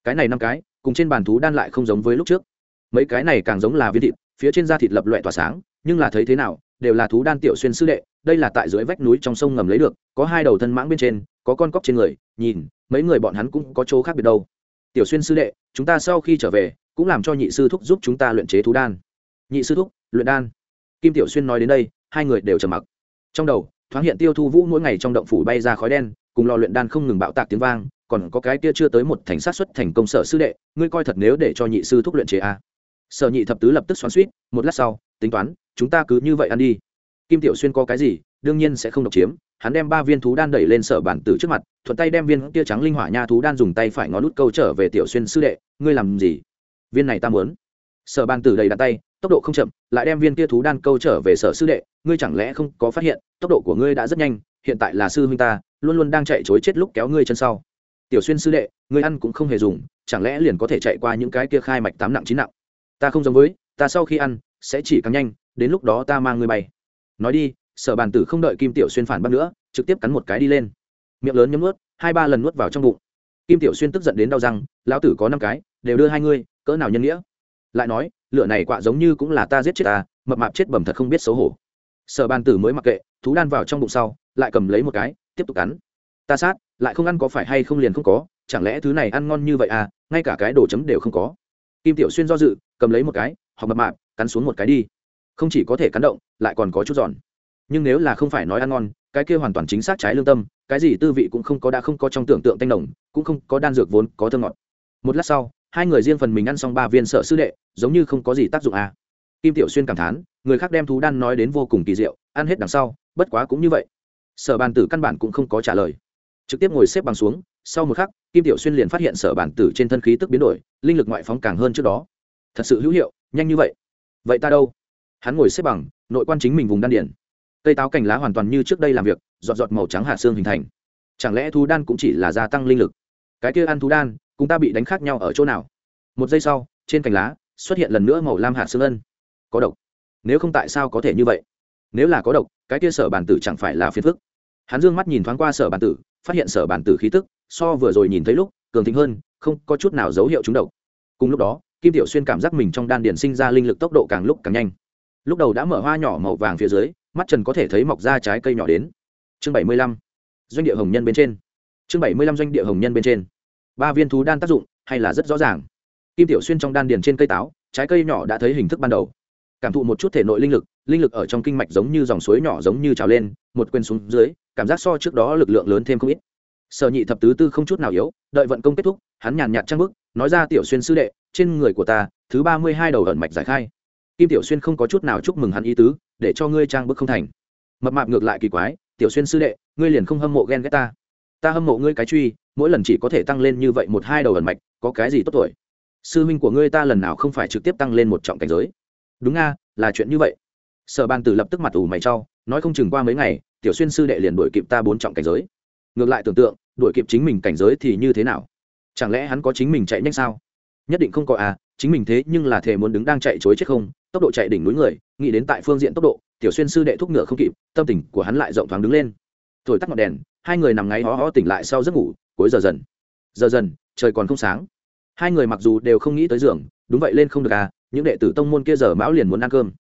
Cái này năm cái, cùng trên bàn thú đan lại không giống với lúc trước. Mấy cái này càng giống là viên thịt, phía trên da thịt lập loại tỏa sáng, nhưng là thấy thế nào đều là thú đan tiểu xuyên sư đệ, đây là tại dưới vách núi trong sông ngầm lấy được, có hai đầu thân mãng bên trên, có con cóc trên người, nhìn, mấy người bọn hắn cũng có chỗ khác biệt đâu. Tiểu xuyên sư đệ, chúng ta sau khi trở về, cũng làm cho nhị sư thúc giúp chúng ta luyện chế thú đan. Nhị sư thúc, luyện đan. Kim tiểu xuyên nói đến đây, hai người đều trầm mặc. Trong đầu, thoáng hiện tiêu thu vũ mỗi ngày trong động phủ bay ra khói đen, cùng lò luyện đan không ngừng bạo tạc tiếng vang, còn có cái kia chưa tới một thành sát xuất thành công sở sư đệ, ngươi coi thật nếu để cho nhị sư thúc luyện chế a à. sở nhị thập tứ lập tức xoắn suýt một lát sau, tính toán chúng ta cứ như vậy ăn đi. Kim tiểu xuyên có cái gì, đương nhiên sẽ không độc chiếm. Hắn đem ba viên thú đan đẩy lên sở bản tử trước mặt, thuận tay đem viên tia trắng linh hỏa nha thú đan dùng tay phải ngó nút câu trở về tiểu xuyên sư đệ, ngươi làm gì? Viên này ta muốn. Sở bản tử đầy đặt tay, tốc độ không chậm, lại đem viên tia thú đan câu trở về sở sư đệ, ngươi chẳng lẽ không có phát hiện, tốc độ của ngươi đã rất nhanh, hiện tại là sư huynh ta, luôn luôn đang chạy chối chết lúc kéo ngươi chân sau. Tiểu xuyên sư đệ, ngươi ăn cũng không hề dùng, chẳng lẽ liền có thể chạy qua những cái kia khai mạch tám nặng chín nặng? Ta không giống với, ta sau khi ăn, sẽ chỉ càng nhanh đến lúc đó ta mang ngươi bay. Nói đi, sở bàn tử không đợi kim tiểu xuyên phản bác nữa, trực tiếp cắn một cái đi lên. Miệng lớn nhấm nuốt, hai ba lần nuốt vào trong bụng. Kim tiểu xuyên tức giận đến đau răng, lão tử có năm cái, đều đưa hai ngươi, cỡ nào nhân nghĩa? Lại nói lựa này quạ giống như cũng là ta giết chết ta, mập mạp chết bẩm thật không biết xấu hổ. Sở bàn tử mới mặc kệ, thú đan vào trong bụng sau, lại cầm lấy một cái, tiếp tục cắn. Ta sát, lại không ăn có phải hay không liền không có, chẳng lẽ thứ này ăn ngon như vậy à ngay cả cái đồ chấm đều không có. Kim tiểu xuyên do dự, cầm lấy một cái hoặc mập mạp, cắn xuống một cái đi không chỉ có thể cắn động, lại còn có chút giòn. Nhưng nếu là không phải nói ăn ngon, cái kia hoàn toàn chính xác trái lương tâm, cái gì tư vị cũng không có đã không có trong tưởng tượng tanh đồng cũng không có đan dược vốn có thơ ngọt. Một lát sau, hai người riêng phần mình ăn xong ba viên sợ sư đệ, giống như không có gì tác dụng à. kim tiểu xuyên cảm thán, người khác đem thú đan nói đến vô cùng kỳ diệu, ăn hết đằng sau, bất quá cũng như vậy. Sở bàn tử căn bản cũng không có trả lời. Trực tiếp ngồi xếp bằng xuống, sau một khắc, kim tiểu xuyên liền phát hiện sở bàn tử trên thân khí tức biến đổi, linh lực ngoại phóng càng hơn trước đó. Thật sự hữu hiệu, nhanh như vậy. Vậy ta đâu? Hắn ngồi xếp bằng, nội quan chính mình vùng đan điển cây táo cành lá hoàn toàn như trước đây làm việc dọn giọt màu trắng hạ xương hình thành. Chẳng lẽ thú đan cũng chỉ là gia tăng linh lực? Cái kia ăn thú đan cũng ta bị đánh khác nhau ở chỗ nào? Một giây sau, trên cành lá xuất hiện lần nữa màu lam hạt xương ân. Có độc. Nếu không tại sao có thể như vậy? Nếu là có độc, cái kia sở bản tử chẳng phải là phiền phức. Hắn dương mắt nhìn thoáng qua sở bản tử, phát hiện sở bản tử khí tức, so vừa rồi nhìn thấy lúc, cường thịnh hơn, không có chút nào dấu hiệu trúng độc. Cùng lúc đó, kim tiểu xuyên cảm giác mình trong đan điển sinh ra linh lực tốc độ càng lúc càng nhanh lúc đầu đã mở hoa nhỏ màu vàng phía dưới, mắt trần có thể thấy mọc ra trái cây nhỏ đến. Chương bảy mươi lăm, doanh địa hồng nhân bên trên. Chương bảy mươi lăm, doanh địa hồng nhân bên trên. Ba viên thú đan tác dụng, hay là rất rõ ràng. Kim tiểu xuyên trong đan điền trên cây táo, trái cây nhỏ đã thấy hình thức ban đầu. Cảm thụ một chút thể nội linh lực linh lực ở trong kinh mạch giống như dòng suối nhỏ giống như trào lên, một quên xuống dưới, cảm giác so trước đó lực lượng lớn thêm không ít. Sở nhị thập tứ tư không chút nào yếu, đợi vận công kết thúc, hắn nhàn nhạt trang bức nói ra tiểu xuyên sư đệ, trên người của ta, thứ ba mươi hai đầu ẩn mạch giải khai kim tiểu xuyên không có chút nào chúc mừng hắn ý tứ, để cho ngươi trang bức không thành. Mập mạp ngược lại kỳ quái, tiểu xuyên sư đệ, ngươi liền không hâm mộ ghen ghét ta. Ta hâm mộ ngươi cái truy, mỗi lần chỉ có thể tăng lên như vậy một hai đầu ẩn mạch, có cái gì tốt tuổi? Sư huynh của ngươi ta lần nào không phải trực tiếp tăng lên một trọng cảnh giới? Đúng nga là chuyện như vậy. Sở ban tử lập tức mặt ủ mày trau nói không chừng qua mấy ngày, tiểu xuyên sư đệ liền đuổi kịp ta bốn trọng cảnh giới. Ngược lại tưởng tượng, đuổi kịp chính mình cảnh giới thì như thế nào? Chẳng lẽ hắn có chính mình chạy nhanh sao? Nhất định không có à chính mình thế nhưng là thể muốn đứng đang chạy chối chết không? Tốc độ chạy đỉnh núi người, nghĩ đến tại phương diện tốc độ, tiểu xuyên sư đệ thúc ngựa không kịp, tâm tình của hắn lại rộng thoáng đứng lên. Thổi tắt ngọn đèn, hai người nằm ngáy hó hó tỉnh lại sau giấc ngủ, cuối giờ dần. Giờ dần, trời còn không sáng. Hai người mặc dù đều không nghĩ tới giường, đúng vậy lên không được à những đệ tử tông môn kia giờ mão liền muốn ăn cơm.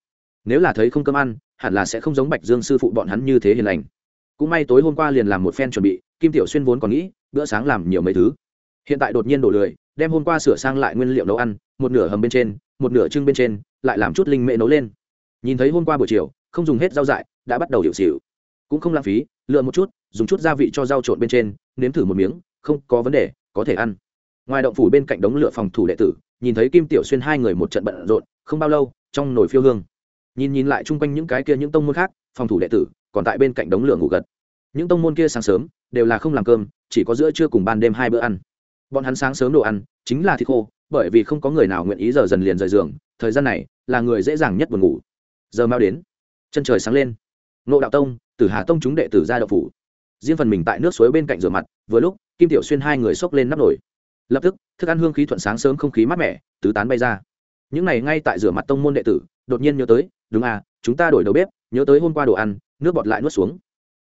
Nếu là thấy không cơm ăn, hẳn là sẽ không giống bạch dương sư phụ bọn hắn như thế hiền lành. Cũng may tối hôm qua liền làm một phen chuẩn bị, kim tiểu xuyên vốn còn nghĩ, bữa sáng làm nhiều mấy thứ. Hiện tại đột nhiên đổ lười, đem hôm qua sửa sang lại nguyên liệu nấu ăn, một nửa hầm bên trên, một nửa trưng bên trên lại làm chút linh mệ nấu lên. Nhìn thấy hôm qua buổi chiều, không dùng hết rau dại, đã bắt đầu hiệu xịu cũng không lãng phí, lựa một chút, dùng chút gia vị cho rau trộn bên trên, nếm thử một miếng, không có vấn đề, có thể ăn. Ngoài động phủ bên cạnh đống lửa phòng thủ đệ tử, nhìn thấy kim tiểu xuyên hai người một trận bận rộn, không bao lâu, trong nồi phiêu hương. Nhìn nhìn lại chung quanh những cái kia những tông môn khác, phòng thủ đệ tử, còn tại bên cạnh đống lửa ngủ gật. Những tông môn kia sáng sớm, đều là không làm cơm, chỉ có giữa trưa cùng ban đêm hai bữa ăn. Bọn hắn sáng sớm đồ ăn, chính là thịt khô, bởi vì không có người nào nguyện ý giờ dần liền rời giường, thời gian này là người dễ dàng nhất buồn ngủ. Giờ mau đến. Chân trời sáng lên. Nộ đạo tông, tử hà tông chúng đệ tử ra đậu phủ. Riêng phần mình tại nước suối bên cạnh rửa mặt, vừa lúc, kim tiểu xuyên hai người xốc lên nắp nổi lập tức, thức ăn hương khí thuận sáng sớm không khí mát mẻ, tứ tán bay ra. Những này ngay tại rửa mặt tông môn đệ tử, đột nhiên nhớ tới, đúng à chúng ta đổi đầu bếp, nhớ tới hôm qua đồ ăn, nước bọt lại nuốt xuống.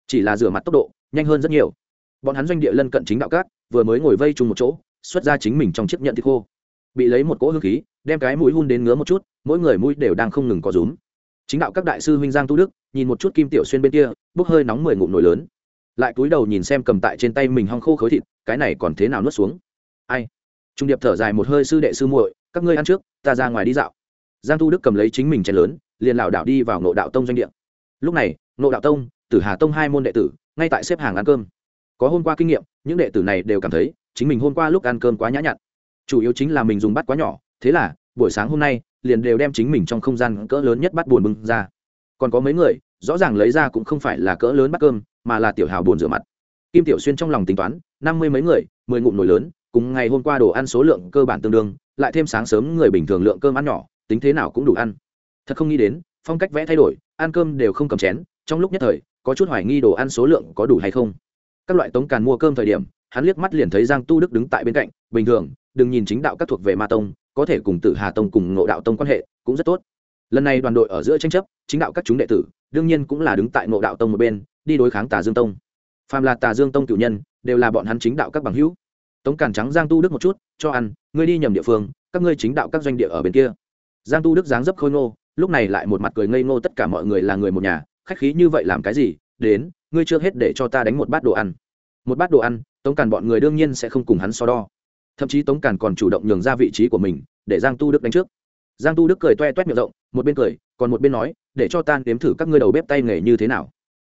Chỉ là rửa mặt tốc độ, nhanh hơn rất nhiều. Bọn hắn doanh địa lân cận chính đạo cát vừa mới ngồi vây chung một chỗ, xuất ra chính mình trong chiếc nhận thịt khô bị lấy một cỗ hương khí, đem cái mũi hun đến ngứa một chút, mỗi người mũi đều đang không ngừng có rúm. Chính đạo các đại sư huynh giang tu đức, nhìn một chút kim tiểu xuyên bên kia, bốc hơi nóng mười ngụm nổi lớn. Lại cúi đầu nhìn xem cầm tại trên tay mình hong khô khối thịt, cái này còn thế nào nuốt xuống? Ai? Trung điệp thở dài một hơi, sư đệ sư muội, các ngươi ăn trước, ta ra ngoài đi dạo. Giang tu đức cầm lấy chính mình chén lớn, liền lảo đảo đi vào nộ đạo tông doanh địa. Lúc này nộ đạo tông, tử hà tông hai môn đệ tử, ngay tại xếp hàng ăn cơm. Có hôm qua kinh nghiệm, những đệ tử này đều cảm thấy, chính mình hôm qua lúc ăn cơm quá nhã nhặn chủ yếu chính là mình dùng bát quá nhỏ, thế là, buổi sáng hôm nay, liền đều đem chính mình trong không gian cỡ lớn nhất bắt buồn bưng ra. Còn có mấy người, rõ ràng lấy ra cũng không phải là cỡ lớn bắt cơm, mà là tiểu hào buồn rửa mặt. Kim tiểu xuyên trong lòng tính toán, năm mươi mấy người, mười ngụm nồi lớn, cùng ngày hôm qua đồ ăn số lượng cơ bản tương đương, lại thêm sáng sớm người bình thường lượng cơm ăn nhỏ, tính thế nào cũng đủ ăn. Thật không nghĩ đến, phong cách vẽ thay đổi, ăn cơm đều không cầm chén, trong lúc nhất thời, có chút hoài nghi đồ ăn số lượng có đủ hay không. Các loại tống càn mua cơm thời điểm, hắn liếc mắt liền thấy giang tu đức đứng tại bên cạnh, bình thường đừng nhìn chính đạo các thuộc về ma tông, có thể cùng tử hà tông cùng ngộ đạo tông quan hệ cũng rất tốt. Lần này đoàn đội ở giữa tranh chấp, chính đạo các chúng đệ tử, đương nhiên cũng là đứng tại ngộ đạo tông một bên, đi đối kháng tà dương tông. Phàm là tà dương tông cử nhân, đều là bọn hắn chính đạo các bằng hữu. Tống càn trắng, giang tu đức một chút, cho ăn, ngươi đi nhầm địa phương, các ngươi chính đạo các doanh địa ở bên kia. Giang tu đức dáng dấp khôi ngô, lúc này lại một mặt cười ngây ngô, tất cả mọi người là người một nhà, khách khí như vậy làm cái gì? Đến, ngươi chưa hết để cho ta đánh một bát đồ ăn. Một bát đồ ăn, tống càn bọn người đương nhiên sẽ không cùng hắn so đo thậm chí tống càn còn chủ động nhường ra vị trí của mình để giang tu đức đánh trước giang tu đức cười toe toét miệng rộng một bên cười còn một bên nói để cho tan đếm thử các ngươi đầu bếp tay nghề như thế nào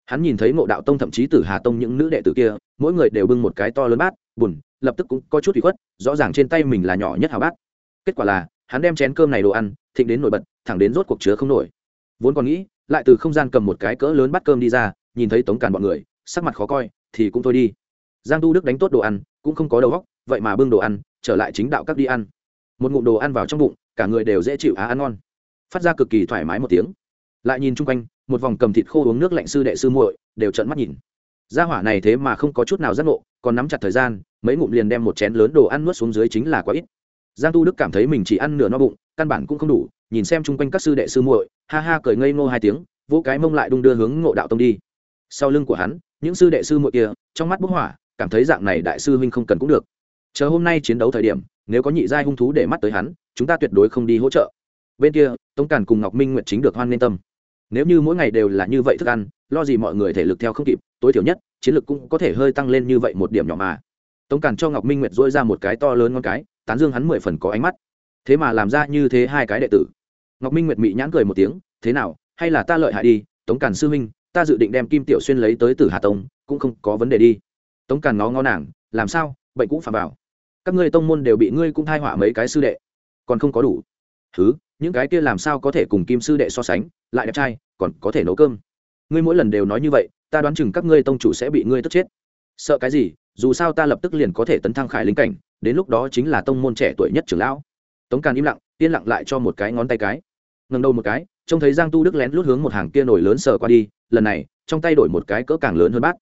hắn nhìn thấy ngộ đạo tông thậm chí tử hà tông những nữ đệ tử kia mỗi người đều bưng một cái to lớn bát bùn, lập tức cũng có chút bị khuất rõ ràng trên tay mình là nhỏ nhất hào bát kết quả là hắn đem chén cơm này đồ ăn thịnh đến nổi bật thẳng đến rốt cuộc chứa không nổi vốn còn nghĩ lại từ không gian cầm một cái cỡ lớn bát cơm đi ra nhìn thấy tống càn bọn người sắc mặt khó coi thì cũng thôi đi giang tu đức đánh tốt đồ ăn cũng không có đầu góc vậy mà bưng đồ ăn, trở lại chính đạo các đi ăn. Một ngụm đồ ăn vào trong bụng, cả người đều dễ chịu á ăn ngon. Phát ra cực kỳ thoải mái một tiếng. Lại nhìn chung quanh, một vòng cầm thịt khô uống nước lạnh sư đệ sư muội đều trợn mắt nhìn. Gia hỏa này thế mà không có chút nào giác ngộ, còn nắm chặt thời gian, mấy ngụm liền đem một chén lớn đồ ăn nuốt xuống dưới chính là quá ít. Giang tu đức cảm thấy mình chỉ ăn nửa no bụng, căn bản cũng không đủ, nhìn xem chung quanh các sư đệ sư muội, ha ha cười ngây ngô hai tiếng, vỗ cái mông lại đung đưa hướng ngộ đạo tông đi. Sau lưng của hắn, những sư đệ sư muội kia, trong mắt bức hỏa, cảm thấy dạng này đại sư huynh không cần cũng được chờ hôm nay chiến đấu thời điểm, nếu có nhị giai hung thú để mắt tới hắn, chúng ta tuyệt đối không đi hỗ trợ. Bên kia, tống càn cùng ngọc minh nguyệt chính được hoan nên tâm. Nếu như mỗi ngày đều là như vậy thức ăn, lo gì mọi người thể lực theo không kịp, tối thiểu nhất, chiến lực cũng có thể hơi tăng lên như vậy một điểm nhỏ mà. Tống càn cho ngọc minh nguyệt dỗi ra một cái to lớn ngon cái, tán dương hắn mười phần có ánh mắt. Thế mà làm ra như thế hai cái đệ tử. Ngọc minh nguyệt mị nhãn cười một tiếng, thế nào, hay là ta lợi hại đi, tống càn sư huynh, ta dự định đem kim tiểu xuyên lấy tới từ hà tông, cũng không có vấn đề đi. Tống càn ngó ngó nàng, làm sao bệnh cũng phạm vào. Các ngươi tông môn đều bị ngươi cũng thai họa mấy cái sư đệ. Còn không có đủ. Thứ những cái kia làm sao có thể cùng kim sư đệ so sánh, lại đẹp trai, còn có thể nấu cơm. Ngươi mỗi lần đều nói như vậy, ta đoán chừng các ngươi tông chủ sẽ bị ngươi tức chết. Sợ cái gì, dù sao ta lập tức liền có thể tấn thăng khải lính cảnh, đến lúc đó chính là tông môn trẻ tuổi nhất trưởng lão. Tống càn im lặng, yên lặng lại cho một cái ngón tay cái. Ngầm đầu một cái, trông thấy giang tu đức lén lút hướng một hàng kia nổi lớn sờ qua đi, lần này, trong tay đổi một cái cỡ càng lớn hơn bát.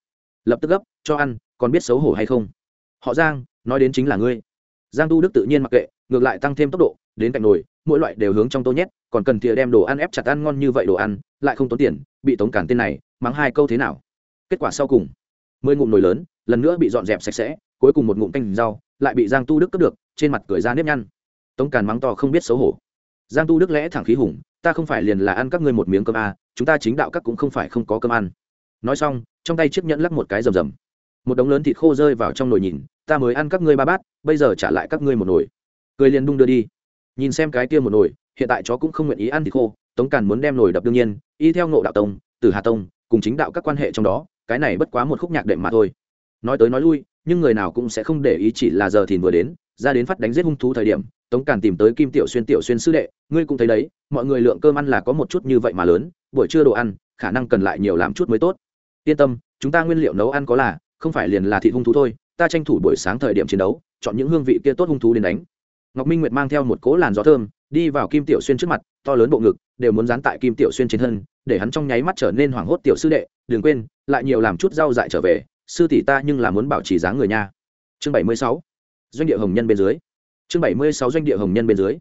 Lập tức gấp, cho ăn, còn biết xấu hổ hay không? Họ giang nói đến chính là ngươi. Giang tu đức tự nhiên mặc kệ ngược lại tăng thêm tốc độ đến cạnh nồi mỗi loại đều hướng trong tô nhét còn cần thìa đem đồ ăn ép chặt ăn ngon như vậy đồ ăn lại không tốn tiền bị tống cản tên này mắng hai câu thế nào? Kết quả sau cùng mười ngụm nồi lớn lần nữa bị dọn dẹp sạch sẽ cuối cùng một ngụm canh rau lại bị giang tu đức cướp được trên mặt cười ra nếp nhăn. Tống càn mắng to không biết xấu hổ. Giang tu đức lẽ thẳng khí hùng ta không phải liền là ăn các ngươi một miếng cơm à, chúng ta chính đạo các cũng không phải không có cơm ăn. Nói xong trong tay chiếc nhẫn lắc một cái rầm rầm một đống lớn thịt khô rơi vào trong nồi nhìn, ta mới ăn các ngươi ba bát, bây giờ trả lại các ngươi một nồi. Cười liền đung đưa đi. Nhìn xem cái kia một nồi, hiện tại chó cũng không nguyện ý ăn thịt khô, tống càn muốn đem nồi đập đương nhiên, y theo ngộ đạo tông từ hà tông, cùng chính đạo các quan hệ trong đó, cái này bất quá một khúc nhạc đệm mà thôi. Nói tới nói lui, nhưng người nào cũng sẽ không để ý chỉ là giờ thìn vừa đến, ra đến phát đánh giết hung thú thời điểm, tống càn tìm tới kim tiểu xuyên tiểu xuyên sư đệ, ngươi cũng thấy đấy, mọi người lượng cơm ăn là có một chút như vậy mà lớn, buổi trưa đồ ăn, khả năng cần lại nhiều làm chút mới tốt. Yên tâm, chúng ta nguyên liệu nấu ăn có là không phải liền là thịt hung thú thôi, ta tranh thủ buổi sáng thời điểm chiến đấu, chọn những hương vị kia tốt hung thú đến đánh. Ngọc minh nguyệt mang theo một cỗ làn gió thơm, đi vào kim tiểu xuyên trước mặt, to lớn bộ ngực, đều muốn dán tại kim tiểu xuyên trên thân, để hắn trong nháy mắt trở nên hoảng hốt tiểu sư đệ, đừng quên, lại nhiều làm chút rau dại trở về, sư tỷ ta nhưng là muốn bảo trì dáng người nha. Chương bảy mươi sáu, doanh địa hồng nhân bên dưới. Chương bảy mươi sáu, doanh địa hồng nhân bên dưới.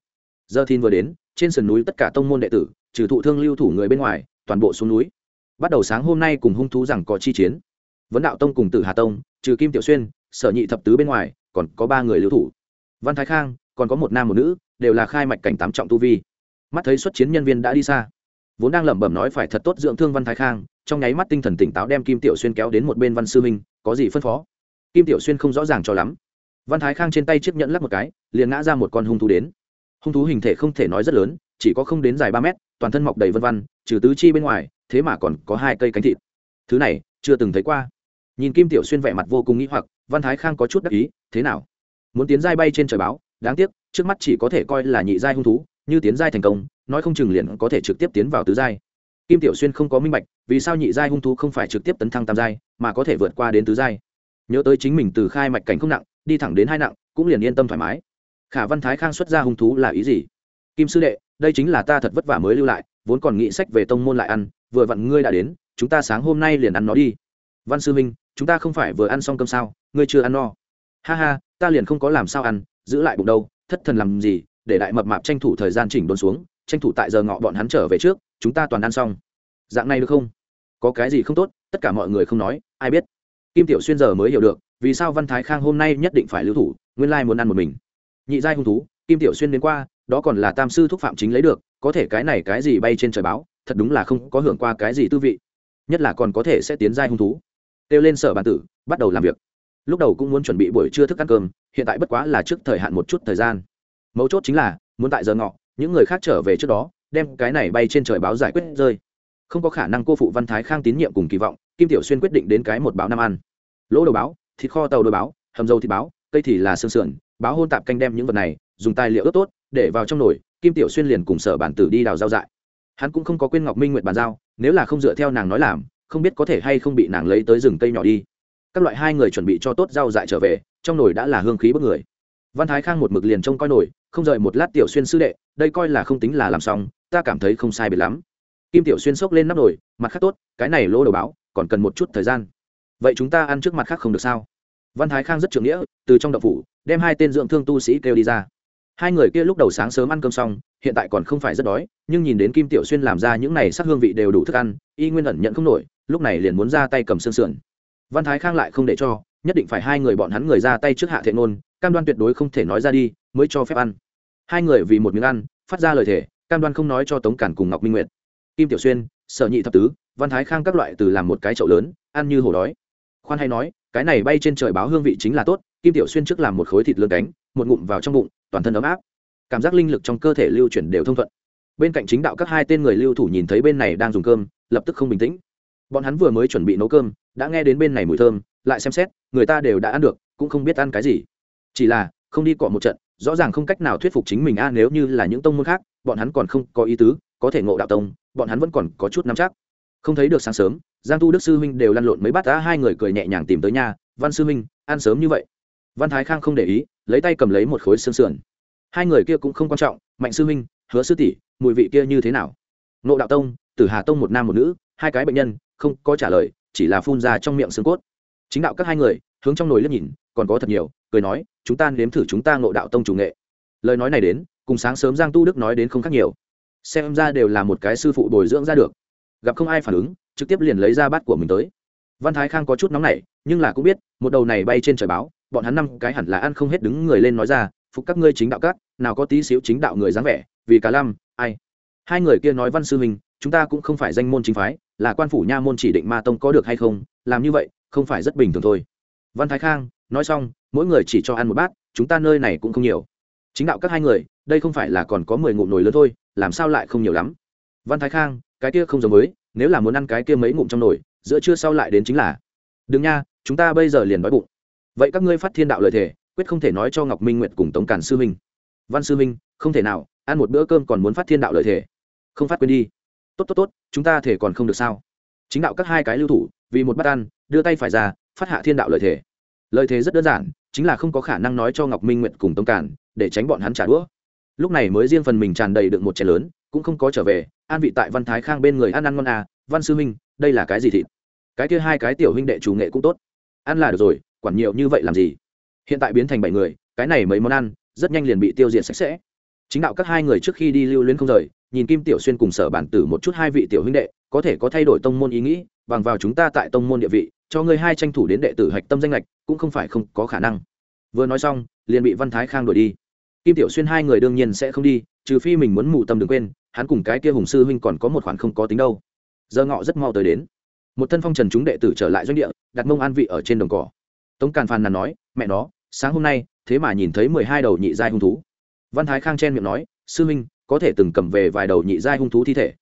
Giờ thìn vừa đến, trên sườn núi tất cả tông môn đệ tử, trừ thụ thương lưu thủ người bên ngoài, toàn bộ xuống núi. Bắt đầu sáng hôm nay cùng hung thú rằng có chi chiến vấn đạo tông cùng tử hà tông, trừ kim tiểu xuyên, sở nhị thập tứ bên ngoài, còn có ba người lưu thủ. Văn thái khang, còn có một nam một nữ, đều là khai mạch cảnh tám trọng tu vi. Mắt thấy xuất chiến nhân viên đã đi xa, vốn đang lẩm bẩm nói phải thật tốt dưỡng thương văn thái khang, trong nháy mắt tinh thần tỉnh táo đem kim tiểu xuyên kéo đến một bên văn sư minh, có gì phân phó? Kim tiểu xuyên không rõ ràng cho lắm. Văn thái khang trên tay chiếc nhẫn lắc một cái, liền ngã ra một con hung thú đến. Hung thú hình thể không thể nói rất lớn, chỉ có không đến dài ba mét, toàn thân mọc đầy vân văn trừ tứ chi bên ngoài, thế mà còn có hai cây cánh thịt. Thứ này, chưa từng thấy qua nhìn kim tiểu xuyên vẻ mặt vô cùng nghĩ hoặc, văn thái khang có chút đắc ý, thế nào? Muốn tiến giai bay trên trời báo? Đáng tiếc, trước mắt chỉ có thể coi là nhị giai hung thú, như tiến giai thành công, nói không chừng liền có thể trực tiếp tiến vào tứ giai. Kim tiểu xuyên không có minh bạch, vì sao nhị giai hung thú không phải trực tiếp tấn thăng tam giai, mà có thể vượt qua đến tứ giai? Nhớ tới chính mình từ khai mạch cảnh không nặng, đi thẳng đến hai nặng, cũng liền yên tâm thoải mái. Khả văn thái khang xuất ra hung thú là ý gì? Kim sư đệ, đây chính là ta thật vất vả mới lưu lại, vốn còn nghĩ sách về tông môn lại ăn, vừa vặn ngươi đã đến, chúng ta sáng hôm nay liền ăn nó đi. Văn sư minh chúng ta không phải vừa ăn xong cơm sao, ngươi chưa ăn no. Ha ha, ta liền không có làm sao ăn, giữ lại bụng đâu, thất thần làm gì, để đại mập mạp tranh thủ thời gian chỉnh đốn xuống, tranh thủ tại giờ ngọ bọn hắn trở về trước, chúng ta toàn ăn xong. Dạng này được không? Có cái gì không tốt, tất cả mọi người không nói, ai biết. Kim tiểu xuyên giờ mới hiểu được, vì sao văn thái khang hôm nay nhất định phải lưu thủ, nguyên lai muốn ăn một mình. Nhị giai hung thú, kim tiểu xuyên đến qua, đó còn là tam sư thúc phạm chính lấy được, có thể cái này cái gì bay trên trời báo, thật đúng là không có hưởng qua cái gì tư vị. Nhất là còn có thể sẽ tiến giai hung thú kêu lên sở bản tử, bắt đầu làm việc. Lúc đầu cũng muốn chuẩn bị buổi trưa thức ăn cơm, hiện tại bất quá là trước thời hạn một chút thời gian. Mấu chốt chính là, muốn tại giờ ngọ, những người khác trở về trước đó, đem cái này bay trên trời báo giải quyết rơi. Không có khả năng cô phụ văn thái khang tín nhiệm cùng kỳ vọng, kim tiểu xuyên quyết định đến cái một báo năm ăn lỗ đầu báo, thịt kho tàu đôi báo, hầm dầu thịt báo, cây thì là xương sườn, báo hôn tạp canh đem những vật này, dùng tài liệu ướp tốt, để vào trong nồi, kim tiểu xuyên liền cùng sở bản tử đi đào giao dại. Hắn cũng không có quên ngọc minh nguyện bàn giao, nếu là không dựa theo nàng nói làm không biết có thể hay không bị nàng lấy tới rừng cây nhỏ đi. Các loại hai người chuẩn bị cho tốt rau dại trở về, trong nồi đã là hương khí bức người. Văn thái khang một mực liền trông coi nồi, không rời một lát tiểu xuyên sư đệ, đây coi là không tính là làm xong, ta cảm thấy không sai biệt lắm. Kim tiểu xuyên xốc lên nắp nồi, mặt khác tốt, cái này lỗ đầu báo, còn cần một chút thời gian. Vậy chúng ta ăn trước mặt khác không được sao? Văn thái khang rất trưởng nghĩa, từ trong đậu phủ, đem hai tên dưỡng thương tu sĩ kêu đi ra. Hai người kia lúc đầu sáng sớm ăn cơm xong, hiện tại còn không phải rất đói, nhưng nhìn đến kim tiểu xuyên làm ra những này sắc hương vị đều đủ thức ăn, y nguyên ẩn nhận không nổi lúc này liền muốn ra tay cầm xương sườn. Văn thái khang lại không để cho, nhất định phải hai người bọn hắn người ra tay trước hạ thiện ngôn, cam đoan tuyệt đối không thể nói ra đi, mới cho phép ăn. Hai người vì một miếng ăn, phát ra lời thề, cam đoan không nói cho tống cản cùng ngọc minh nguyệt. Kim tiểu xuyên, sở nhị thập tứ, văn thái khang các loại từ làm một cái chậu lớn, ăn như hổ đói. Khoan hay nói, cái này bay trên trời báo hương vị chính là tốt, kim tiểu xuyên trước làm một khối thịt lươn cánh, một ngụm vào trong bụng, toàn thân ấm áp. Cảm giác linh lực trong cơ thể lưu chuyển đều thông thuận. Bên cạnh chính đạo các hai tên người lưu thủ nhìn thấy bên này đang dùng cơm, lập tức không bình tĩnh bọn hắn vừa mới chuẩn bị nấu cơm, đã nghe đến bên này mùi thơm, lại xem xét, người ta đều đã ăn được, cũng không biết ăn cái gì. Chỉ là, không đi cọ một trận, rõ ràng không cách nào thuyết phục chính mình a nếu như là những tông môn khác, bọn hắn còn không có ý tứ, có thể ngộ đạo tông, bọn hắn vẫn còn có chút nắm chắc. Không thấy được sáng sớm, giang tu đức sư huynh đều lăn lộn mấy bát đã hai người cười nhẹ nhàng tìm tới nhà, văn sư huynh, ăn sớm như vậy. Văn thái khang không để ý, lấy tay cầm lấy một khối xương sườn. Hai người kia cũng không quan trọng, mạnh sư huynh, hứa sư tỷ, mùi vị kia như thế nào? Ngộ đạo tông, tử hà tông một nam một nữ, hai cái bệnh nhân không có trả lời, chỉ là phun ra trong miệng xương cốt. Chính đạo các hai người, hướng trong nồi liếc nhìn, còn có thật nhiều, cười nói, chúng ta nếm thử chúng ta ngộ đạo tông chủ nghệ. Lời nói này đến, cùng sáng sớm giang tu đức nói đến không khác nhiều. Xem ra đều là một cái sư phụ bồi dưỡng ra được. Gặp không ai phản ứng, trực tiếp liền lấy ra bát của mình tới. Văn thái khang có chút nóng nảy, nhưng là cũng biết, một đầu này bay trên trời báo, bọn hắn năm cái hẳn là ăn không hết đứng người lên nói ra, phục các ngươi chính đạo các, nào có tí xíu chính đạo người dáng vẻ, vì cả lâm ai? Hai người kia nói văn sư mình chúng ta cũng không phải danh môn chính phái là quan phủ nha môn chỉ định ma tông có được hay không làm như vậy không phải rất bình thường thôi. Văn thái khang nói xong mỗi người chỉ cho ăn một bát chúng ta nơi này cũng không nhiều. Chính đạo các hai người đây không phải là còn có mười ngụm nồi lớn thôi làm sao lại không nhiều lắm? Văn thái khang cái kia không giống mới, nếu là muốn ăn cái kia mấy ngụm trong nồi giữa trưa sau lại đến chính là. Đừng nha chúng ta bây giờ liền đói bụng. Vậy các ngươi phát thiên đạo lời thề quyết không thể nói cho ngọc minh nguyệt cùng tống Càn sư minh. Văn sư minh không thể nào ăn một bữa cơm còn muốn phát thiên đạo lời thề. Không phát quên đi tốt tốt tốt, chúng ta thể còn không được sao? Chính đạo các hai cái lưu thủ, vì một bát ăn, đưa tay phải ra, phát hạ thiên đạo lời thề. Lời thề rất đơn giản, chính là không có khả năng nói cho ngọc minh nguyện cùng tông cản để tránh bọn hắn trả đũa. Lúc này mới riêng phần mình tràn đầy được một chén lớn, cũng không có trở về, an vị tại văn thái khang bên người ăn ăn ngon à văn sư minh, đây là cái gì thịt? Cái kia hai cái tiểu huynh đệ chủ nghệ cũng tốt. Ăn là được rồi, quản nhiều như vậy làm gì? Hiện tại biến thành bảy người, cái này mấy món ăn, rất nhanh liền bị tiêu diệt sạch sẽ. Chính đạo các hai người trước khi đi lưu luyến không rời nhìn kim tiểu xuyên cùng sở bản tử một chút hai vị tiểu huynh đệ, có thể có thay đổi tông môn ý nghĩ, bằng vào chúng ta tại tông môn địa vị, cho người hai tranh thủ đến đệ tử hạch tâm danh lệch, cũng không phải không có khả năng. Vừa nói xong, liền bị văn thái khang đuổi đi. Kim tiểu xuyên hai người đương nhiên sẽ không đi, trừ phi mình muốn mù tâm đừng quên, hắn cùng cái kia hùng sư huynh còn có một khoản không có tính đâu. Giờ ngọ rất mau tới đến. Một thân phong trần chúng đệ tử trở lại doanh địa, đặt mông an vị ở trên đồng cỏ. Tống càn phàn nàn nói, mẹ nó, sáng hôm nay, thế mà nhìn thấy mười hai đầu nhị giai hung thú. Văn thái khang chen miệng nói, sư huynh có thể từng cầm về vài đầu nhị giai hung thú thi thể.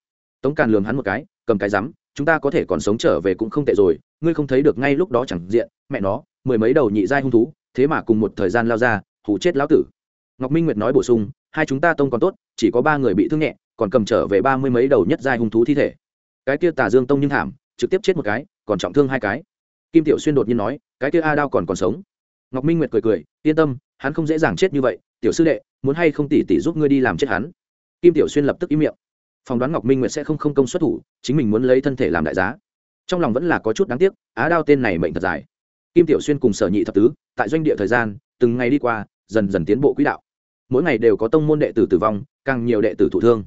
Tống càn lường hắn một cái, cầm cái rắm, chúng ta có thể còn sống trở về cũng không tệ rồi, ngươi không thấy được ngay lúc đó chẳng diện, mẹ nó, mười mấy đầu nhị giai hung thú, thế mà cùng một thời gian lao ra hủ chết lão tử. Ngọc minh nguyệt nói bổ sung, hai chúng ta tông còn tốt, chỉ có ba người bị thương nhẹ, còn cầm trở về ba mươi mấy đầu nhất giai hung thú thi thể. Cái kia tà dương tông nhưng thảm, trực tiếp chết một cái, còn trọng thương hai cái. Kim tiểu xuyên đột nhiên nói, cái kia a đao còn còn sống. Ngọc minh nguyệt cười cười, yên tâm, hắn không dễ dàng chết như vậy, tiểu sư đệ, muốn hay không tỉ tỉ giúp ngươi đi làm chết hắn kim tiểu xuyên lập tức im miệng. Phỏng đoán ngọc minh nguyệt sẽ không không công xuất thủ, chính mình muốn lấy thân thể làm đại giá. Trong lòng vẫn là có chút đáng tiếc, á đao tên này mệnh thật dài. Kim tiểu xuyên cùng sở nhị thập tứ, tại doanh địa thời gian, từng ngày đi qua, dần dần tiến bộ quỹ đạo. Mỗi ngày đều có tông môn đệ tử tử vong, càng nhiều đệ tử thụ thương.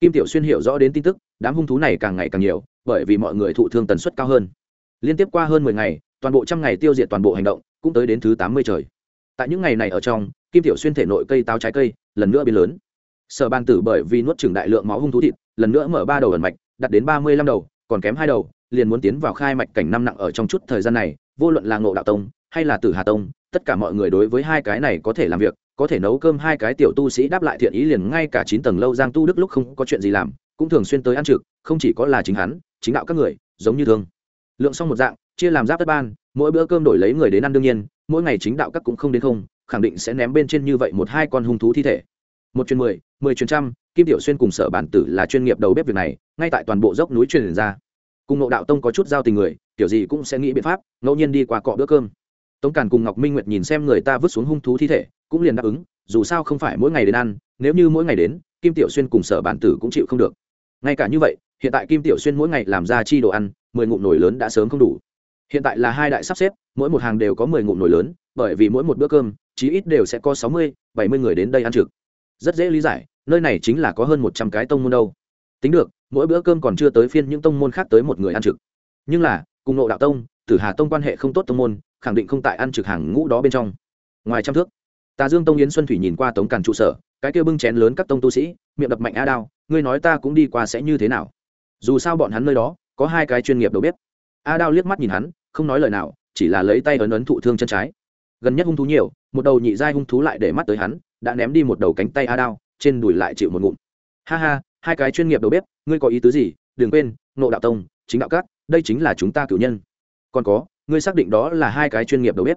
Kim tiểu xuyên hiểu rõ đến tin tức, đám hung thú này càng ngày càng nhiều, bởi vì mọi người thụ thương tần suất cao hơn. Liên tiếp qua hơn mười ngày, toàn bộ trăm ngày tiêu diệt toàn bộ hành động, cũng tới đến thứ tám mươi trời. Tại những ngày này ở trong, kim tiểu xuyên thể nội cây táo trái cây, lần nữa biến lớn sở ban tử bởi vì nuốt trừng đại lượng máu hung thú thịt, lần nữa mở ba đầu ẩn mạch, đặt đến ba mươi lăm đầu, còn kém hai đầu, liền muốn tiến vào khai mạch cảnh năm nặng ở trong chút thời gian này, vô luận là ngộ đạo tông hay là tử hà tông, tất cả mọi người đối với hai cái này có thể làm việc, có thể nấu cơm hai cái tiểu tu sĩ đáp lại thiện ý liền ngay cả chín tầng lâu giang tu đức lúc không có chuyện gì làm, cũng thường xuyên tới ăn trực, không chỉ có là chính hắn, chính đạo các người, giống như thương. Lượng xong một dạng, chia làm giáp tất ban, mỗi bữa cơm đổi lấy người đến ăn đương nhiên, mỗi ngày chính đạo các cũng không đến không, khẳng định sẽ ném bên trên như vậy một hai con hung thú thi thể một chuyến mười mười chuyến trăm, kim tiểu xuyên cùng sở bản tử là chuyên nghiệp đầu bếp việc này, ngay tại toàn bộ dốc núi truyền ra. Cùng nộ đạo tông có chút giao tình người, kiểu gì cũng sẽ nghĩ biện pháp, ngẫu nhiên đi qua cọ bữa cơm. Tống càn cùng ngọc minh nguyệt nhìn xem người ta vứt xuống hung thú thi thể, cũng liền đáp ứng, dù sao không phải mỗi ngày đến ăn, nếu như mỗi ngày đến, kim tiểu xuyên cùng sở bản tử cũng chịu không được. Ngay cả như vậy, hiện tại kim tiểu xuyên mỗi ngày làm ra chi đồ ăn, mười ngụm nồi lớn đã sớm không đủ. Hiện tại là hai đại sắp xếp, mỗi một hàng đều có mười ngụm nồi lớn, bởi vì mỗi một bữa cơm, chí ít đều sẽ có sáu mươi, bảy mươi người đến đây ăn trực rất dễ lý giải, nơi này chính là có hơn một trăm cái tông môn đâu. Tính được, mỗi bữa cơm còn chưa tới phiên những tông môn khác tới một người ăn trực. Nhưng là, cùng nộ đạo tông, tử hà tông quan hệ không tốt tông môn, khẳng định không tại ăn trực hàng ngũ đó bên trong. Ngoài trăm thước, tà dương tông yến xuân thủy nhìn qua tống càn trụ sở, cái kia bưng chén lớn các tông tu sĩ, miệng đập mạnh a đao, ngươi nói ta cũng đi qua sẽ như thế nào? Dù sao bọn hắn nơi đó, có hai cái chuyên nghiệp đầu bếp. A đao liếc mắt nhìn hắn, không nói lời nào, chỉ là lấy tay ấn ấn thụ thương chân trái. Gần nhất hung thú nhiều, một đầu nhị giai hung thú lại để mắt tới hắn đã ném đi một đầu cánh tay a đao, trên đùi lại chịu một ngụm. Ha ha, hai cái chuyên nghiệp đầu bếp, ngươi có ý tứ gì? Đừng quên nộ đạo tông, chính đạo cát đây chính là chúng ta cử nhân. Còn có, ngươi xác định đó là hai cái chuyên nghiệp đầu bếp.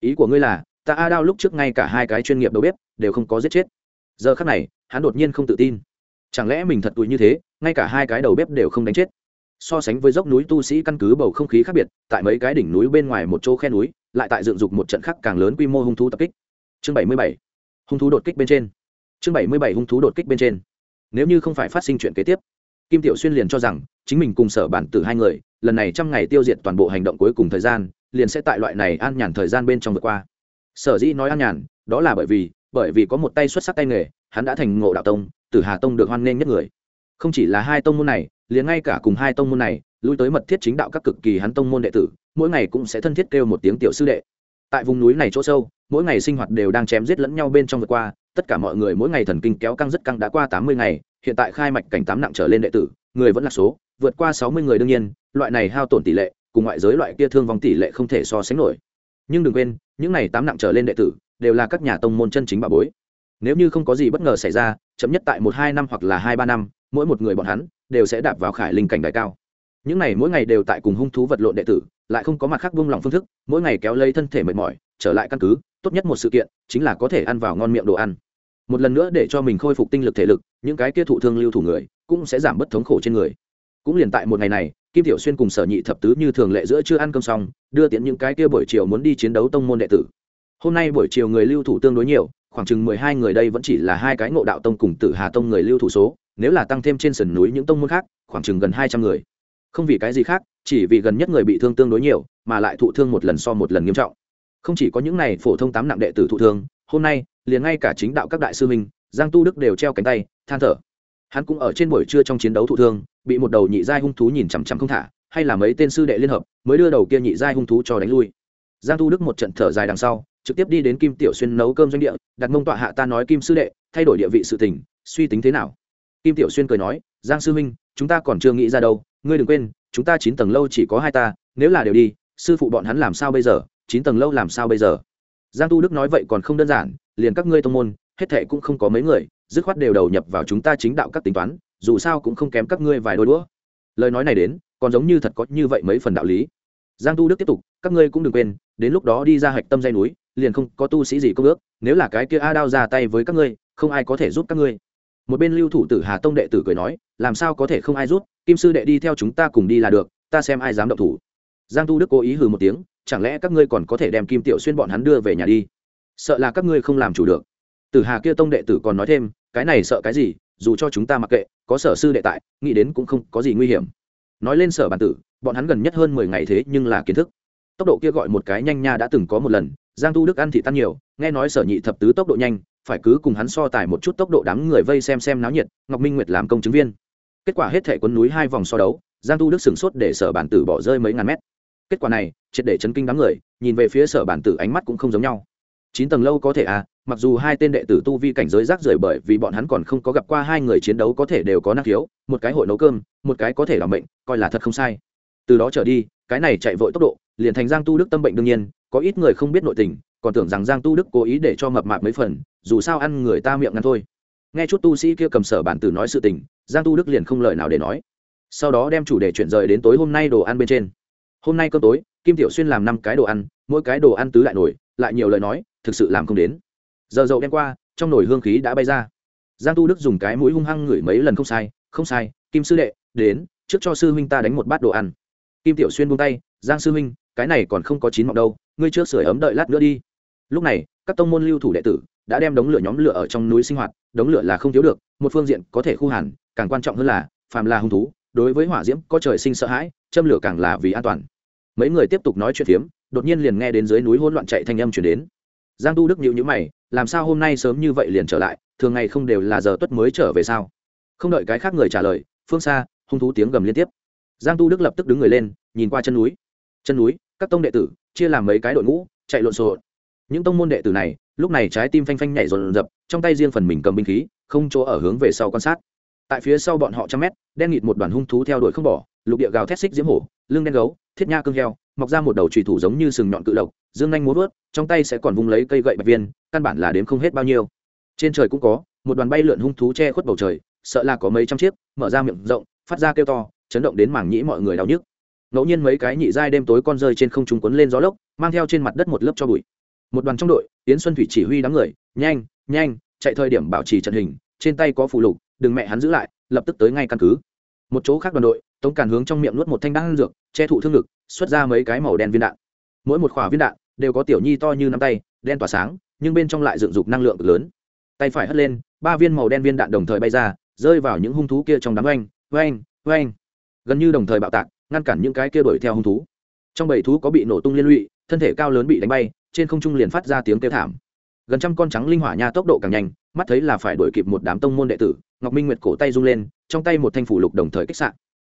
Ý của ngươi là, ta a đao lúc trước ngay cả hai cái chuyên nghiệp đầu bếp đều không có giết chết. Giờ khắc này, hắn đột nhiên không tự tin. Chẳng lẽ mình thật tụi như thế, ngay cả hai cái đầu bếp đều không đánh chết? So sánh với dốc núi tu sĩ căn cứ bầu không khí khác biệt, tại mấy cái đỉnh núi bên ngoài một chỗ khe núi, lại tại dựng dục một trận khắc càng lớn quy mô hung thú tập kích. Chương bảy mươi bảy hung thú đột kích bên trên. Chương bảy mươi bảy hung thú đột kích bên trên. Nếu như không phải phát sinh chuyện kế tiếp, kim tiểu xuyên liền cho rằng chính mình cùng sở bản tử hai người, lần này trăm ngày tiêu diệt toàn bộ hành động cuối cùng thời gian, liền sẽ tại loại này an nhàn thời gian bên trong vượt qua. Sở dĩ nói an nhàn, đó là bởi vì bởi vì có một tay xuất sắc tay nghề, hắn đã thành ngộ đạo tông, tử hà tông được hoan nghênh nhất người. Không chỉ là hai tông môn này, liền ngay cả cùng hai tông môn này, lui tới mật thiết chính đạo các cực kỳ hắn tông môn đệ tử, mỗi ngày cũng sẽ thân thiết kêu một tiếng tiểu sư đệ tại vùng núi này chỗ sâu, mỗi ngày sinh hoạt đều đang chém giết lẫn nhau bên trong vượt qua, tất cả mọi người mỗi ngày thần kinh kéo căng rất căng đã qua tám mươi ngày, hiện tại khai mạch cảnh tám nặng trở lên đệ tử, người vẫn là số, vượt qua sáu mươi người đương nhiên, loại này hao tổn tỷ lệ, cùng ngoại giới loại kia thương vong tỷ lệ không thể so sánh nổi. Nhưng đừng quên, những này tám nặng trở lên đệ tử, đều là các nhà tông môn chân chính bà bối. Nếu như không có gì bất ngờ xảy ra, chậm nhất tại một, hai năm hoặc là hai, ba năm, mỗi một người bọn hắn đều sẽ đạp vào khải linh cảnh đại cao. Những này mỗi ngày đều tại cùng hung thú vật lộn đệ tử lại không có mặt khác buông lòng phương thức, mỗi ngày kéo lấy thân thể mệt mỏi, trở lại căn cứ, tốt nhất một sự kiện chính là có thể ăn vào ngon miệng đồ ăn. Một lần nữa để cho mình khôi phục tinh lực thể lực, những cái kia thụ thương lưu thủ người cũng sẽ giảm bớt thống khổ trên người. Cũng liền tại một ngày này, kim tiểu xuyên cùng sở nhị thập tứ như thường lệ giữa chưa ăn cơm xong, đưa tiễn những cái kia buổi chiều muốn đi chiến đấu tông môn đệ tử. Hôm nay buổi chiều người lưu thủ tương đối nhiều, khoảng chừng mười hai người đây vẫn chỉ là hai cái ngộ đạo tông cùng tử hà tông người lưu thủ số, nếu là tăng thêm trên sườn núi những tông môn khác, khoảng chừng gần hai trăm người. Không vì cái gì khác chỉ vì gần nhất người bị thương tương đối nhiều, mà lại thụ thương một lần so một lần nghiêm trọng. Không chỉ có những này phổ thông tám nặng đệ tử thụ thương, hôm nay, liền ngay cả chính đạo các đại sư minh giang tu đức đều treo cánh tay, than thở. Hắn cũng ở trên buổi trưa trong chiến đấu thụ thương, bị một đầu nhị giai hung thú nhìn chằm chằm không thả, hay là mấy tên sư đệ liên hợp, mới đưa đầu kia nhị giai hung thú cho đánh lui. Giang tu đức một trận thở dài đằng sau, trực tiếp đi đến kim tiểu xuyên nấu cơm doanh địa, đặt mông tọa hạ ta nói kim sư đệ, thay đổi địa vị sự tình, suy tính thế nào? Kim tiểu xuyên cười nói, giang sư minh chúng ta còn chưa nghĩ ra đâu ngươi đừng quên, chúng ta chín tầng lâu chỉ có hai ta, nếu là đều đi, sư phụ bọn hắn làm sao bây giờ, chín tầng lâu làm sao bây giờ? Giang tu đức nói vậy còn không đơn giản, liền các ngươi tông môn, hết thệ cũng không có mấy người, dứt khoát đều đầu nhập vào chúng ta chính đạo các tính toán, dù sao cũng không kém các ngươi vài đôi đũa. Lời nói này đến, còn giống như thật có như vậy mấy phần đạo lý. Giang tu đức tiếp tục, các ngươi cũng đừng quên, đến lúc đó đi ra hạch tâm dây núi, liền không có tu sĩ gì công ước, nếu là cái kia a đao ra tay với các ngươi, không ai có thể giúp các ngươi. Một bên lưu thủ tử hà tông đệ tử cười nói, làm sao có thể không ai giúp kim sư đệ đi theo chúng ta cùng đi là được, ta xem ai dám động thủ. Giang tu đức cố ý hừ một tiếng, chẳng lẽ các ngươi còn có thể đem kim tiểu xuyên bọn hắn đưa về nhà đi? Sợ là các ngươi không làm chủ được. Tử hà kia tông đệ tử còn nói thêm, cái này sợ cái gì, dù cho chúng ta mặc kệ, có sở sư đệ tại, nghĩ đến cũng không có gì nguy hiểm. Nói lên sở bản tử, bọn hắn gần nhất hơn mười ngày thế nhưng là kiến thức. Tốc độ kia gọi một cái nhanh nha đã từng có một lần, giang tu đức ăn thị tan nhiều, nghe nói sở nhị thập tứ tốc độ nhanh, phải cứ cùng hắn so tài một chút tốc độ đám người vây xem xem náo nhiệt, ngọc minh nguyệt làm công chứng viên kết quả hết thể quấn núi hai vòng so đấu, giang tu đức sửng sốt để sở bản tử bỏ rơi mấy ngàn mét. Kết quả này, triệt để chấn kinh đám người, nhìn về phía sở bản tử ánh mắt cũng không giống nhau. Chín tầng lâu có thể à mặc dù hai tên đệ tử tu vi cảnh giới rác rưởi bởi vì bọn hắn còn không có gặp qua hai người chiến đấu có thể đều có năng khiếu, một cái hội nấu cơm, một cái có thể làm bệnh coi là thật không sai. Từ đó trở đi, cái này chạy vội tốc độ, liền thành giang tu đức tâm bệnh đương nhiên, có ít người không biết nội tình, còn tưởng rằng giang tu đức cố ý để cho mập mạp mấy phần, dù sao ăn người ta miệng ngăn thôi nghe chút tu sĩ kia cầm sở bản tử nói sự tình, giang tu đức liền không lời nào để nói. Sau đó đem chủ đề chuyển rời đến tối hôm nay đồ ăn bên trên. Hôm nay cơm tối, kim tiểu xuyên làm năm cái đồ ăn, mỗi cái đồ ăn tứ lại nổi, lại nhiều lời nói, thực sự làm không đến. Giờ dậu đem qua, trong nồi hương khí đã bay ra. Giang tu đức dùng cái mũi hung hăng ngửi mấy lần không sai không sai, kim sư đệ, đến, trước cho sư huynh ta đánh một bát đồ ăn. Kim tiểu xuyên buông tay, giang sư huynh, cái này còn không có chín mọc đâu, ngươi trước sửa ấm đợi lát nữa đi. Lúc này, các tông môn lưu thủ đệ tử đã đem đống lửa nhóm lửa ở trong núi sinh hoạt, đống lửa là không thiếu được, một phương diện có thể khu hàn càng quan trọng hơn là, phàm là hung thú, đối với hỏa diễm có trời sinh sợ hãi, châm lửa càng là vì an toàn. Mấy người tiếp tục nói chuyện phiếm, đột nhiên liền nghe đến dưới núi hỗn loạn chạy thanh âm chuyển đến. Giang tu đức nhịu nhữ mày, làm sao hôm nay sớm như vậy liền trở lại, thường ngày không đều là giờ tuất mới trở về sao? Không đợi cái khác người trả lời, phương xa, hung thú tiếng gầm liên tiếp. Giang tu đức lập tức đứng người lên, nhìn qua chân núi. Chân núi, các tông đệ tử, chia làm mấy cái đội ngũ, chạy lộn xộn. Những tông môn đệ tử này lúc này trái tim phanh phanh nhảy rộn rập, trong tay riêng phần mình cầm binh khí, không chỗ ở hướng về sau quan sát. Tại phía sau bọn họ trăm mét, đen nghịt một đoàn hung thú theo đuổi không bỏ, lục địa gào thét xích diễm hổ, lưng đen gấu, thiết nha cương heo, mọc ra một đầu trùy thủ giống như sừng nhọn cự lộc, dương nhanh muốn vớt, trong tay sẽ còn vung lấy cây gậy bạch viên, căn bản là đếm không hết bao nhiêu. Trên trời cũng có, một đoàn bay lượn hung thú che khuất bầu trời, sợ là có mấy trăm chiếc, mở ra miệng rộng, phát ra kêu to, chấn động đến mảng nhĩ mọi người đau nhức. Ngẫu nhiên mấy cái nhị giai đêm tối con rơi trên không trung quấn lên gió lốc, mang theo trên mặt đất một lớp cho bụi một đoàn trong đội, yến xuân thủy chỉ huy đám người, nhanh nhanh, chạy thời điểm bảo trì trận hình, trên tay có phù lục, đừng mẹ hắn giữ lại, lập tức tới ngay căn cứ. Một chỗ khác đoàn đội, tống càn hướng trong miệng nuốt một thanh đan dược, che thụ thương lực, xuất ra mấy cái màu đen viên đạn. Mỗi một khỏa viên đạn đều có tiểu nhi to như nắm tay, đen tỏa sáng, nhưng bên trong lại dựng dục năng lượng cực lớn. Tay phải hất lên, ba viên màu đen viên đạn đồng thời bay ra, rơi vào những hung thú kia trong đám oanh oanh oanh. Gần như đồng thời bạo tạc, ngăn cản những cái kia đuổi theo hung thú. Trong bảy thú có bị nổ tung liên lụy, thân thể cao lớn bị đánh bay trên không trung liền phát ra tiếng kêu thảm. Gần trăm con trắng linh hỏa nha tốc độ càng nhanh, mắt thấy là phải đuổi kịp một đám tông môn đệ tử, ngọc minh nguyệt cổ tay rung lên, trong tay một thanh phủ lục đồng thời kích sạn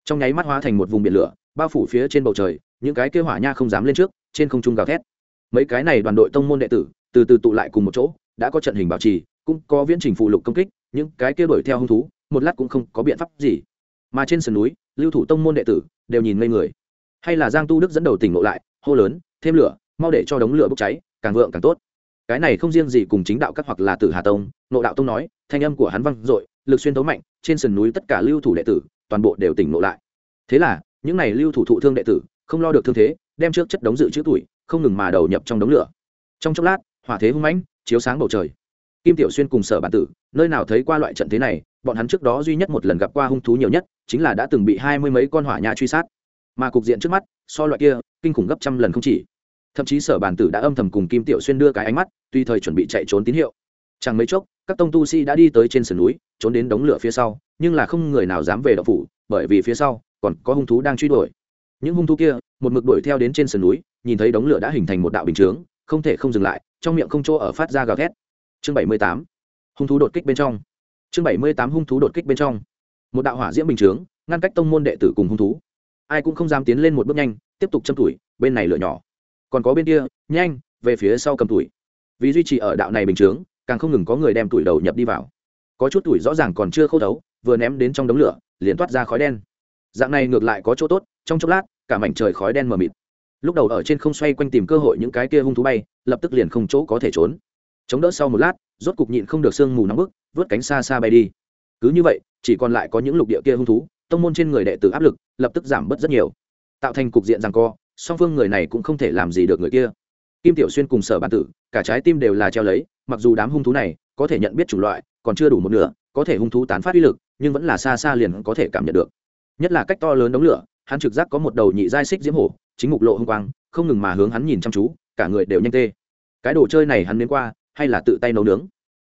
trong nháy mắt hóa thành một vùng biển lửa, bao phủ phía trên bầu trời, những cái kêu hỏa nha không dám lên trước, trên không trung gào thét. Mấy cái này đoàn đội tông môn đệ tử, từ từ tụ lại cùng một chỗ, đã có trận hình bảo trì, cũng có viễn trình phụ lục công kích, những cái kia đuổi theo hung thú, một lát cũng không có biện pháp gì. Mà trên sườn núi, lưu thủ tông môn đệ tử, đều nhìn ngây người. Hay là giang tu đức dẫn đầu tỉnh ngộ lại, hô lớn, thêm lửa mau để cho đống lửa bốc cháy, càng vượng càng tốt. Cái này không riêng gì cùng chính đạo các hoặc là tử hà tông nộ đạo tông nói, thanh âm của hắn văng dội, lực xuyên tấu mạnh, trên sườn núi tất cả lưu thủ đệ tử, toàn bộ đều tỉnh nộ lại. Thế là, những này lưu thủ thụ thương đệ tử, không lo được thương thế, đem trước chất đống dự trữ tuổi, không ngừng mà đầu nhập trong đống lửa. Trong chốc lát, hỏa thế hung mãnh, chiếu sáng bầu trời. Kim tiểu xuyên cùng sở bản tử, nơi nào thấy qua loại trận thế này, bọn hắn trước đó duy nhất một lần gặp qua hung thú nhiều nhất, chính là đã từng bị hai mươi mấy con hỏa nhà truy sát. Mà cục diện trước mắt, so loại kia, kinh khủng gấp trăm lần không chỉ thậm chí sở bản tử đã âm thầm cùng kim tiểu xuyên đưa cái ánh mắt tùy thời chuẩn bị chạy trốn tín hiệu. Chẳng mấy chốc, các tông tu sĩ đã đi tới trên sườn núi, trốn đến đống lửa phía sau, nhưng là không người nào dám về đậu phủ, bởi vì phía sau còn có hung thú đang truy đuổi. Những hung thú kia, một mực đuổi theo đến trên sườn núi, nhìn thấy đống lửa đã hình thành một đạo bình chướng, không thể không dừng lại, trong miệng không chỗ ở phát ra gào thét. Chương bảy mươi tám, hung thú đột kích bên trong. Chương bảy mươi tám, hung thú đột kích bên trong. Một đạo hỏa diễm bình chướng, ngăn cách tông môn đệ tử cùng hung thú. Ai cũng không dám tiến lên một bước nhanh, tiếp tục châm tuổi, bên này lửa nhỏ còn có bên kia, nhanh, về phía sau cầm tuổi. Vì duy trì ở đạo này bình chướng, càng không ngừng có người đem tuổi đầu nhập đi vào. Có chút tuổi rõ ràng còn chưa khâu thấu, vừa ném đến trong đống lửa, liền toát ra khói đen. Dạng này ngược lại có chỗ tốt, trong chốc lát, cả mảnh trời khói đen mờ mịt. Lúc đầu ở trên không xoay quanh tìm cơ hội những cái kia hung thú bay, lập tức liền không chỗ có thể trốn. Chống đỡ sau một lát, rốt cục nhịn không được sương mù nóng bức, vớt cánh xa xa bay đi. Cứ như vậy, chỉ còn lại có những lục địa kia hung thú, tông môn trên người đệ tử áp lực, lập tức giảm bớt rất nhiều. Tạo thành cục diện rằng co song phương người này cũng không thể làm gì được người kia. Kim tiểu xuyên cùng sở bản tử, cả trái tim đều là treo lấy, mặc dù đám hung thú này có thể nhận biết chủng loại, còn chưa đủ một nửa, có thể hung thú tán phát uy lực, nhưng vẫn là xa xa liền có thể cảm nhận được. Nhất là cách to lớn đống lửa, hắn trực giác có một đầu nhị giai xích diễm hổ, chính mục lộ hung quang, không ngừng mà hướng hắn nhìn chăm chú, cả người đều nhanh tê. Cái đồ chơi này hắn đến qua, hay là tự tay nấu nướng?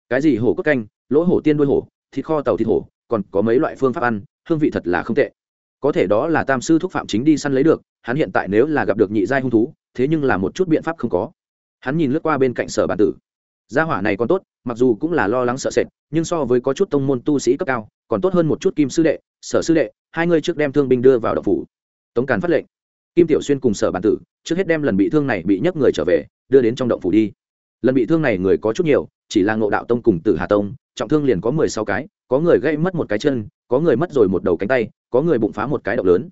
Cái gì hổ cốt canh, lỗ hổ tiên đuôi hổ, thịt kho tàu thịt hổ, còn có mấy loại phương pháp ăn, hương vị thật là không tệ có thể đó là tam sư thúc phạm chính đi săn lấy được, hắn hiện tại nếu là gặp được nhị giai hung thú, thế nhưng là một chút biện pháp không có. Hắn nhìn lướt qua bên cạnh sở bản tử. Gia hỏa này còn tốt, mặc dù cũng là lo lắng sợ sệt, nhưng so với có chút tông môn tu sĩ cấp cao, còn tốt hơn một chút kim sư đệ, sở sư đệ, hai người trước đem thương binh đưa vào đậu phủ. Tống càn phát lệnh. Kim tiểu xuyên cùng sở bản tử, trước hết đem lần bị thương này bị nhấc người trở về, đưa đến trong động phủ đi. Lần bị thương này người có chút nhiều, chỉ là ngộ đạo tông cùng tử hà tông trọng thương liền có mười sáu cái, có người gây mất một cái chân, có người mất rồi một đầu cánh tay, có người bụng phá một cái động lớn.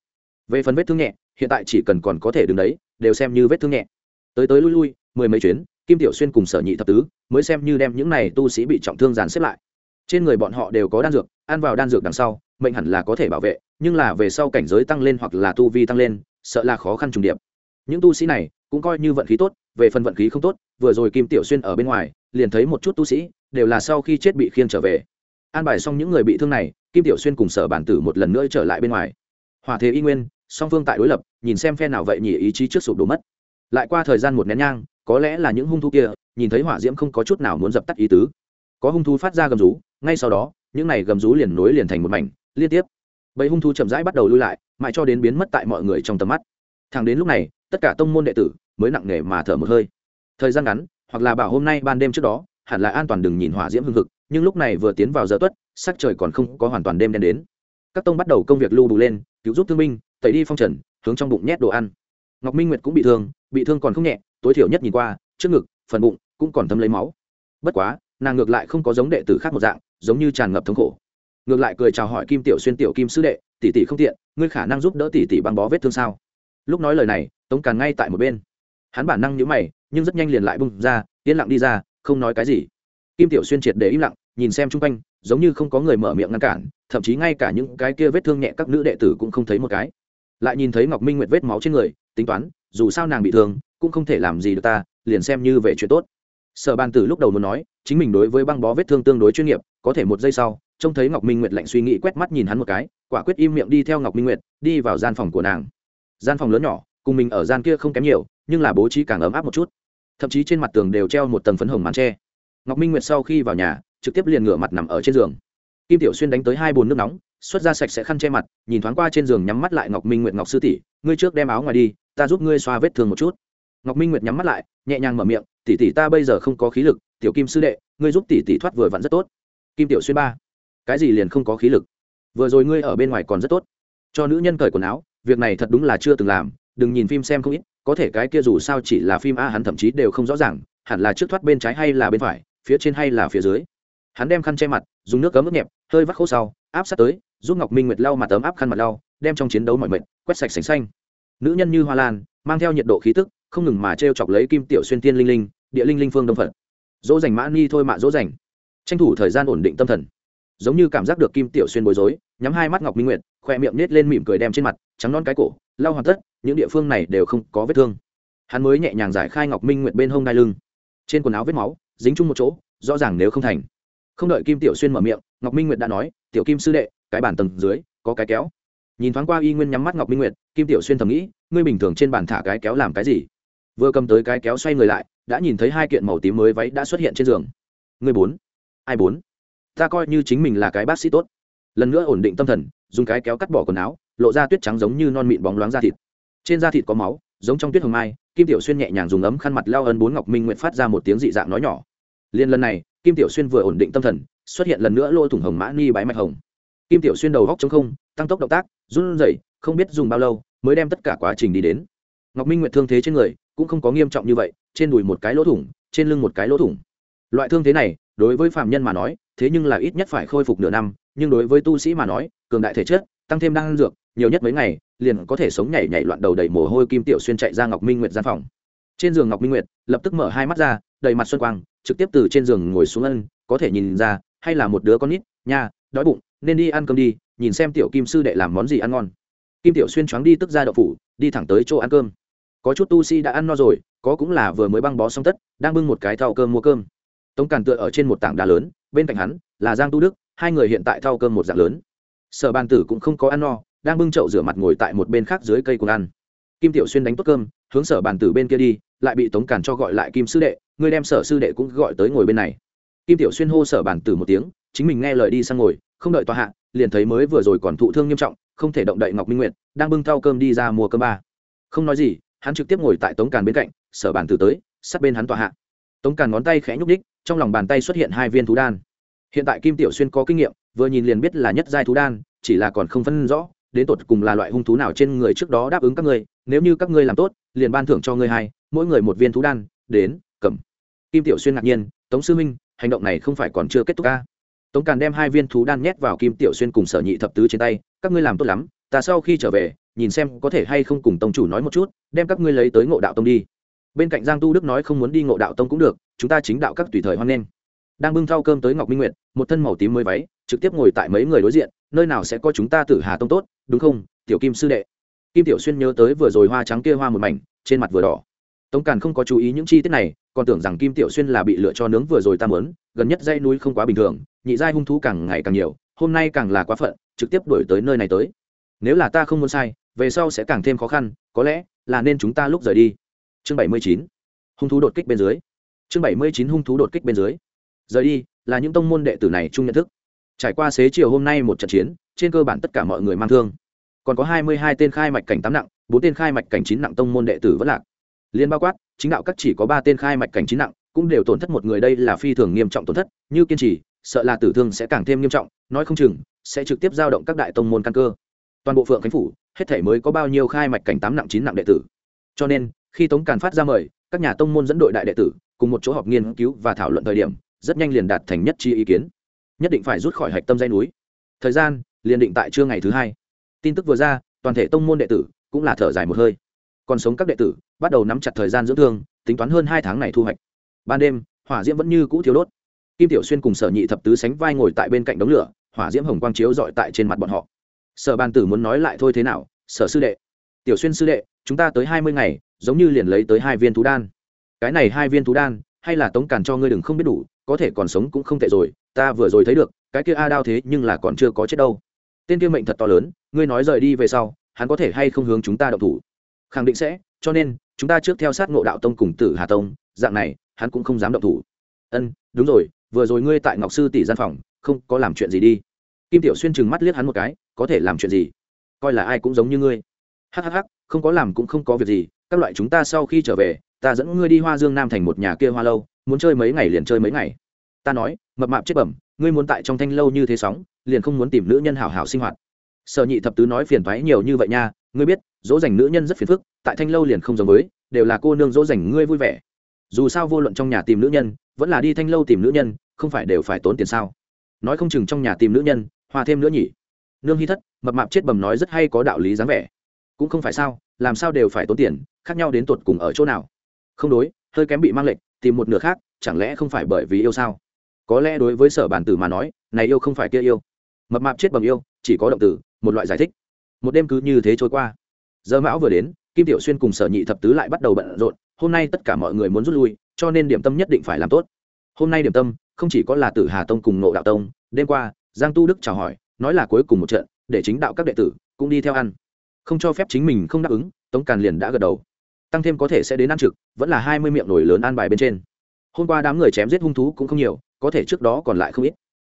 Về phần vết thương nhẹ, hiện tại chỉ cần còn có thể đứng đấy, đều xem như vết thương nhẹ. Tới tới lui lui, mười mấy chuyến, kim tiểu xuyên cùng sở nhị thập tứ mới xem như đem những này tu sĩ bị trọng thương dàn xếp lại. Trên người bọn họ đều có đan dược, ăn vào đan dược đằng sau, mệnh hẳn là có thể bảo vệ, nhưng là về sau cảnh giới tăng lên hoặc là tu vi tăng lên, sợ là khó khăn trùng điệp. Những tu sĩ này cũng coi như vận khí tốt, về phần vận khí không tốt, vừa rồi kim tiểu xuyên ở bên ngoài, liền thấy một chút tu sĩ đều là sau khi chết bị khiêng trở về. An bài xong những người bị thương này, kim tiểu xuyên cùng sở bản tử một lần nữa trở lại bên ngoài. Hòa thế y nguyên, song phương tại đối lập, nhìn xem phe nào vậy nhỉ ý chí trước sụp đổ mất. Lại qua thời gian một nén nhang, có lẽ là những hung thú kia, nhìn thấy hỏa diễm không có chút nào muốn dập tắt ý tứ. Có hung thú phát ra gầm rú, ngay sau đó, những này gầm rú liền nối liền thành một mảnh, liên tiếp. Bầy hung thú chậm rãi bắt đầu lui lại, mãi cho đến biến mất tại mọi người trong tầm mắt. Thẳng đến lúc này, tất cả tông môn đệ tử mới nặng nề mà thở một hơi. Thời gian ngắn, hoặc là bảo hôm nay ban đêm trước đó hẳn là an toàn đừng nhìn hỏa diễm hưng hực, nhưng lúc này vừa tiến vào giờ tuất, sắc trời còn không có hoàn toàn đêm đen đến. Các tông bắt đầu công việc lưu bù lên, cứu giúp thương binh, tẩy đi phong trần, hướng trong bụng nhét đồ ăn. Ngọc minh nguyệt cũng bị thương bị thương còn không nhẹ, tối thiểu nhất nhìn qua, trước ngực, phần bụng cũng còn thấm lấy máu. Bất quá, nàng ngược lại không có giống đệ tử khác một dạng, giống như tràn ngập thống khổ. Ngược lại cười chào hỏi kim tiểu xuyên, tiểu kim sư đệ, tỷ tỷ không tiện, ngươi khả năng giúp đỡ tỷ tỷ băng bó vết thương sao? Lúc nói lời này, tống càn ngay tại một bên. Hắn bản năng nhíu mày, nhưng rất nhanh liền lại bung ra, yên lặng đi ra không nói cái gì. Kim tiểu xuyên triệt để im lặng, nhìn xem chung quanh, giống như không có người mở miệng ngăn cản, thậm chí ngay cả những cái kia vết thương nhẹ các nữ đệ tử cũng không thấy một cái. Lại nhìn thấy ngọc minh nguyệt vết máu trên người, tính toán, dù sao nàng bị thương, cũng không thể làm gì được ta, liền xem như về chuyện tốt. Sở bàn tử lúc đầu muốn nói, chính mình đối với băng bó vết thương tương đối chuyên nghiệp, có thể một giây sau, trông thấy ngọc minh nguyệt lạnh suy nghĩ quét mắt nhìn hắn một cái, quả quyết im miệng đi theo ngọc minh nguyệt, đi vào gian phòng của nàng. Gian phòng lớn nhỏ, cùng mình ở gian kia không kém nhiều, nhưng là bố trí càng ấm áp một chút thậm chí trên mặt tường đều treo một tầng phấn hồng màn tre. Ngọc minh nguyệt sau khi vào nhà, trực tiếp liền ngửa mặt nằm ở trên giường. Kim tiểu xuyên đánh tới hai bồn nước nóng, xuất ra sạch sẽ khăn che mặt, nhìn thoáng qua trên giường nhắm mắt lại ngọc minh nguyệt ngọc sư tỷ, ngươi trước đem áo ngoài đi, ta giúp ngươi xoa vết thương một chút. Ngọc minh nguyệt nhắm mắt lại, nhẹ nhàng mở miệng, tỷ tỷ ta bây giờ không có khí lực, tiểu kim sư đệ, ngươi giúp tỷ tỷ thoát vừa vặn rất tốt. Kim tiểu xuyên ba, cái gì liền không có khí lực? Vừa rồi ngươi ở bên ngoài còn rất tốt. Cho nữ nhân cởi quần áo, việc này thật đúng là chưa từng làm, đừng nhìn phim xem không ít có thể cái kia dù sao chỉ là phim a, hắn thậm chí đều không rõ ràng, hẳn là trước thoát bên trái hay là bên phải, phía trên hay là phía dưới. Hắn đem khăn che mặt, dùng nước cấm ướt nhẹp, hơi vắt khô sau, áp sát tới, giúp ngọc minh nguyệt lau mặt tấm áp khăn mặt lau, đem trong chiến đấu mọi mệnh quét sạch sành xanh. Nữ nhân như hoa lan, mang theo nhiệt độ khí tức, không ngừng mà t r e o chọc lấy kim tiểu xuyên tiên linh linh, địa linh linh phương đông phật. Dỗ dành mã ni thôi mạ dỗ dành. Tranh thủ thời gian ổn định tâm thần. Giống như cảm giác được kim tiểu xuyên bối rối, nhắm hai mắt ngọc minh nguyệt, khoe miệng nết lên mỉm cười đem trên mặt, trắng non cái cổ, lau hoàn tất những địa phương này đều không có vết thương. Hắn mới nhẹ nhàng giải khai ngọc minh nguyệt bên hông đai lưng. Trên quần áo vết máu, dính chung một chỗ, rõ ràng nếu không thành. Không đợi kim tiểu xuyên mở miệng, ngọc minh nguyệt đã nói, tiểu kim sư đệ, cái bản tầng dưới, có cái kéo. Nhìn thoáng qua y nguyên nhắm mắt ngọc minh nguyệt, kim tiểu xuyên thầm nghĩ, ngươi bình thường trên bàn thả cái kéo làm cái gì? Vừa cầm tới cái kéo xoay người lại, đã nhìn thấy hai kiện màu tím mới váy đã xuất hiện trên giường. Ngươi bốn. Ai bốn? Ta coi như chính mình là cái bác sĩ tốt. Lần nữa ổn định tâm thần, dùng cái kéo cắt bỏ quần áo, lộ ra tuyết trắng giống như non mịn bóng loáng da thịt trên da thịt có máu, giống trong tuyết hồng mai, kim tiểu xuyên nhẹ nhàng dùng ấm khăn mặt lao ân bốn ngọc minh nguyện phát ra một tiếng dị dạng nói nhỏ. Liên lần này, kim tiểu xuyên vừa ổn định tâm thần, xuất hiện lần nữa lôi thủng hồng mã ni bái mạch hồng. Kim tiểu xuyên đầu góc chống không, tăng tốc động tác, run rẩy, không biết dùng bao lâu, mới đem tất cả quá trình đi đến. Ngọc minh nguyệt thương thế trên người, cũng không có nghiêm trọng như vậy, trên đùi một cái lỗ thủng, trên lưng một cái lỗ thủng. Loại thương thế này, đối với phạm nhân mà nói, thế nhưng là ít nhất phải khôi phục nửa năm, nhưng đối với tu sĩ mà nói, cường đại thể chất, tăng thêm đan dược nhiều nhất mấy ngày, liền có thể sống nhảy nhảy loạn đầu đầy mồ hôi kim tiểu xuyên chạy ra ngọc minh nguyệt gian phòng. Trên giường ngọc minh nguyệt, lập tức mở hai mắt ra, đầy mặt xuân quang, trực tiếp từ trên giường ngồi xuống ân, có thể nhìn ra, hay là một đứa con nít, nha, đói bụng, nên đi ăn cơm đi, nhìn xem tiểu kim sư đệ làm món gì ăn ngon. Kim tiểu xuyên choáng đi tức ra đậu phủ, đi thẳng tới chỗ ăn cơm. Có chút tu sĩ đã ăn no rồi, có cũng là vừa mới băng bó xong tất, đang bưng một cái thau cơm mua cơm. Tống càn tựa ở trên một tảng đá lớn, bên cạnh hắn là giang tu đức, hai người hiện tại thau cơm một dạng lớn. Sở bàn tử cũng không có ăn no đang bưng chậu rửa mặt ngồi tại một bên khác dưới cây cùng ăn. Kim tiểu xuyên đánh tốt cơm, hướng sở bàn tử bên kia đi, lại bị tống càn cho gọi lại kim sư đệ ngươi đem sở sư đệ cũng gọi tới ngồi bên này. Kim tiểu xuyên hô sở bàn tử một tiếng, chính mình nghe lời đi sang ngồi, không đợi tòa hạ, liền thấy mới vừa rồi còn thụ thương nghiêm trọng, không thể động đậy ngọc minh nguyệt, đang bưng thau cơm đi ra mua cơm ba. Không nói gì, hắn trực tiếp ngồi tại tống càn bên cạnh, sở bàn tử tới, sát bên hắn tòa hạ. Tống càn ngón tay khẽ nhúc đích trong lòng bàn tay xuất hiện hai viên thú đan. Hiện tại kim tiểu xuyên có kinh nghiệm, vừa nhìn liền biết là nhất giai thú đan, chỉ là còn không phân rõ đến tột cùng là loại hung thú nào trên người trước đó đáp ứng các ngươi, nếu như các ngươi làm tốt, liền ban thưởng cho ngươi hai, mỗi người một viên thú đan, đến, cầm. Kim tiểu xuyên ngạc nhiên, tống sư minh hành động này không phải còn chưa kết thúc ca tống càn đem hai viên thú đan nhét vào kim tiểu xuyên cùng sở nhị thập tứ trên tay, các ngươi làm tốt lắm, ta sau khi trở về, nhìn xem có thể hay không cùng tông chủ nói một chút, đem các ngươi lấy tới ngộ đạo tông đi. Bên cạnh giang tu đức nói không muốn đi ngộ đạo tông cũng được, chúng ta chính đạo các tùy thời hoan nghênh. Đang bưng thau cơm tới ngọc minh nguyệt, một thân màu tím mới váy trực tiếp ngồi tại mấy người đối diện, nơi nào sẽ có chúng ta tử hà tông tốt, đúng không, tiểu kim sư đệ? Kim tiểu xuyên nhớ tới vừa rồi hoa trắng kia hoa một mảnh, trên mặt vừa đỏ. Tống càn không có chú ý những chi tiết này, còn tưởng rằng kim tiểu xuyên là bị lựa cho nướng vừa rồi ta mớn gần nhất dây núi không quá bình thường, nhị giai hung thú càng ngày càng nhiều, hôm nay càng là quá phận, trực tiếp đổi tới nơi này tới. Nếu là ta không muốn sai, về sau sẽ càng thêm khó khăn, có lẽ là nên chúng ta lúc rời đi. Chương bảy mươi chín, hung thú đột kích bên dưới. Chương bảy mươi chín, hung thú đột kích bên dưới. Rời đi, là những tông môn đệ tử này chung nhận thức trải qua xế chiều hôm nay một trận chiến, trên cơ bản tất cả mọi người mang thương. Còn có hai mươi hai tên khai mạch cảnh tám nặng, bốn tên khai mạch cảnh chín nặng tông môn đệ tử vẫn lạc. Liên bao quát, chính đạo các chỉ có ba tên khai mạch cảnh chín nặng, cũng đều tổn thất một người đây là phi thường nghiêm trọng tổn thất, như kiên trì, sợ là tử thương sẽ càng thêm nghiêm trọng, nói không chừng, sẽ trực tiếp giao động các đại tông môn căn cơ. Toàn bộ phượng khánh phủ, hết thể mới có bao nhiêu khai mạch cảnh tám nặng chín nặng đệ tử. Cho nên, khi tống càn phát ra mời, các nhà tông môn dẫn đội đại đệ tử, cùng một chỗ họp nghiên cứu và thảo luận thời điểm, rất nhanh liền đạt thành nhất chi ý kiến nhất định phải rút khỏi hạch tâm dây núi. Thời gian liền định tại trưa ngày thứ hai. Tin tức vừa ra, toàn thể tông môn đệ tử cũng là thở dài một hơi. Còn sống các đệ tử bắt đầu nắm chặt thời gian dưỡng thương, tính toán hơn hai tháng này thu hoạch. Ban đêm, hỏa diễm vẫn như cũ thiếu đốt. Kim tiểu xuyên cùng sở nhị thập tứ sánh vai ngồi tại bên cạnh đống lửa, hỏa diễm hồng quang chiếu dọi tại trên mặt bọn họ. Sở bàn tử muốn nói lại thôi thế nào, sở sư đệ? Tiểu xuyên sư đệ, chúng ta tới hai mươi ngày, giống như liền lấy tới hai viên thú đan. Cái này hai viên thú đan, hay là tống càn cho ngươi đừng không biết đủ có thể còn sống cũng không tệ rồi, ta vừa rồi thấy được, cái kia a đao thế nhưng là còn chưa có chết đâu. Tên kia mệnh thật to lớn, ngươi nói rời đi về sau, hắn có thể hay không hướng chúng ta động thủ? Khẳng định sẽ, cho nên, chúng ta trước theo sát ngộ đạo tông cùng tử hà tông, dạng này, hắn cũng không dám động thủ. Ân, đúng rồi, vừa rồi ngươi tại ngọc sư tỷ gian phòng, không có làm chuyện gì đi. Kim tiểu xuyên chừng mắt liếc hắn một cái, có thể làm chuyện gì? Coi là ai cũng giống như ngươi. Hhh không có làm cũng không có việc gì, các loại chúng ta sau khi trở về, ta dẫn ngươi đi hoa dương nam thành một nhà kia hoa lâu muốn chơi mấy ngày liền chơi mấy ngày. Ta nói, mập mạp chết bẩm, ngươi muốn tại trong thanh lâu như thế sóng, liền không muốn tìm nữ nhân hảo hảo sinh hoạt. Sở nhị thập tứ nói phiền thoái nhiều như vậy nha, ngươi biết, dỗ dành nữ nhân rất phiền phức, tại thanh lâu liền không giống với, đều là cô nương dỗ dành ngươi vui vẻ. Dù sao vô luận trong nhà tìm nữ nhân, vẫn là đi thanh lâu tìm nữ nhân, không phải đều phải tốn tiền sao? Nói không chừng trong nhà tìm nữ nhân hòa thêm nữa nhỉ? Nương hy thất, mập mạp chết bầm nói rất hay có đạo lý dáng vẻ. Cũng không phải sao, làm sao đều phải tốn tiền, khác nhau đến tột cùng ở chỗ nào? Không đối, hơi kém bị mang lệnh tìm một nửa khác, chẳng lẽ không phải bởi vì yêu sao? Có lẽ đối với sở bản tử mà nói, này yêu không phải kia yêu. Mập mạp chết bằng yêu, chỉ có động tử, một loại giải thích. Một đêm cứ như thế trôi qua. Giờ mão vừa đến, kim tiểu xuyên cùng sở nhị thập tứ lại bắt đầu bận rộn, hôm nay tất cả mọi người muốn rút lui, cho nên điểm tâm nhất định phải làm tốt. Hôm nay điểm tâm, không chỉ có là tử hà tông cùng nộ đạo tông, đêm qua, giang tu đức chào hỏi, nói là cuối cùng một trận, để chính đạo các đệ tử cũng đi theo ăn. Không cho phép chính mình không đáp ứng, tống càn liền đã gật đầu tăng thêm có thể sẽ đến ăn trực, vẫn là hai mươi miệng nổi lớn ăn bài bên trên. Hôm qua đám người chém giết hung thú cũng không nhiều, có thể trước đó còn lại không ít.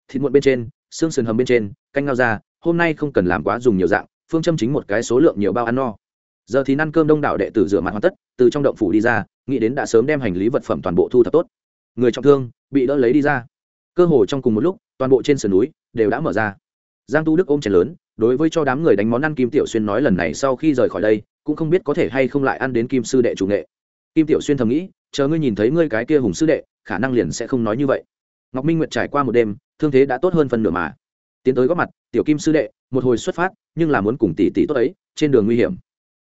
Thịt muộn bên trên, xương sườn hầm bên trên, canh ngao ra, hôm nay không cần làm quá dùng nhiều dạng, phương châm chính một cái số lượng nhiều bao ăn no. Giờ thì ăn cơm đông đảo đệ tử rửa mặt hoàn tất, từ trong động phủ đi ra, nghĩ đến đã sớm đem hành lý vật phẩm toàn bộ thu thập tốt. Người trọng thương, bị đỡ lấy đi ra. Cơ hồ trong cùng một lúc, toàn bộ trên sườn núi đều đã mở ra. Giang tu đức ôm chén lớn, đối với cho đám người đánh món ăn kim tiểu xuyên nói lần này sau khi rời khỏi đây cũng không biết có thể hay không lại ăn đến kim sư đệ chủ nghệ. Kim tiểu xuyên thầm nghĩ, chờ ngươi nhìn thấy ngươi cái kia hùng sư đệ, khả năng liền sẽ không nói như vậy. Ngọc minh nguyệt trải qua một đêm, thương thế đã tốt hơn phần nửa mà. Tiến tới góp mặt, tiểu kim sư đệ, một hồi xuất phát, nhưng là muốn cùng tỷ tỷ tốt ấy, trên đường nguy hiểm.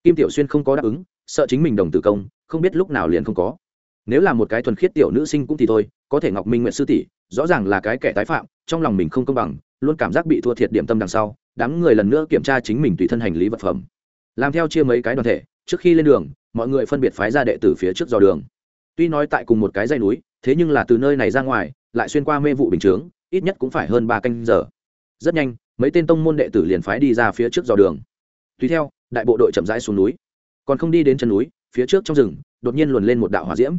Kim tiểu xuyên không có đáp ứng, sợ chính mình đồng tử công, không biết lúc nào liền không có. Nếu là một cái thuần khiết tiểu nữ sinh cũng thì thôi, có thể ngọc minh nguyện sư tỷ, rõ ràng là cái kẻ tái phạm, trong lòng mình không công bằng, luôn cảm giác bị thua thiệt điểm tâm đằng sau, đám người lần nữa kiểm tra chính mình tùy thân hành lý vật phẩm làm theo chia mấy cái đoàn thể, trước khi lên đường, mọi người phân biệt phái ra đệ tử phía trước dò đường. Tuy nói tại cùng một cái dây núi, thế nhưng là từ nơi này ra ngoài, lại xuyên qua mê vụ bình chướng, ít nhất cũng phải hơn ba canh giờ. Rất nhanh, mấy tên tông môn đệ tử liền phái đi ra phía trước dò đường. Tùy theo, đại bộ đội chậm rãi xuống núi. Còn không đi đến chân núi, phía trước trong rừng, đột nhiên luồn lên một đạo hỏa diễm.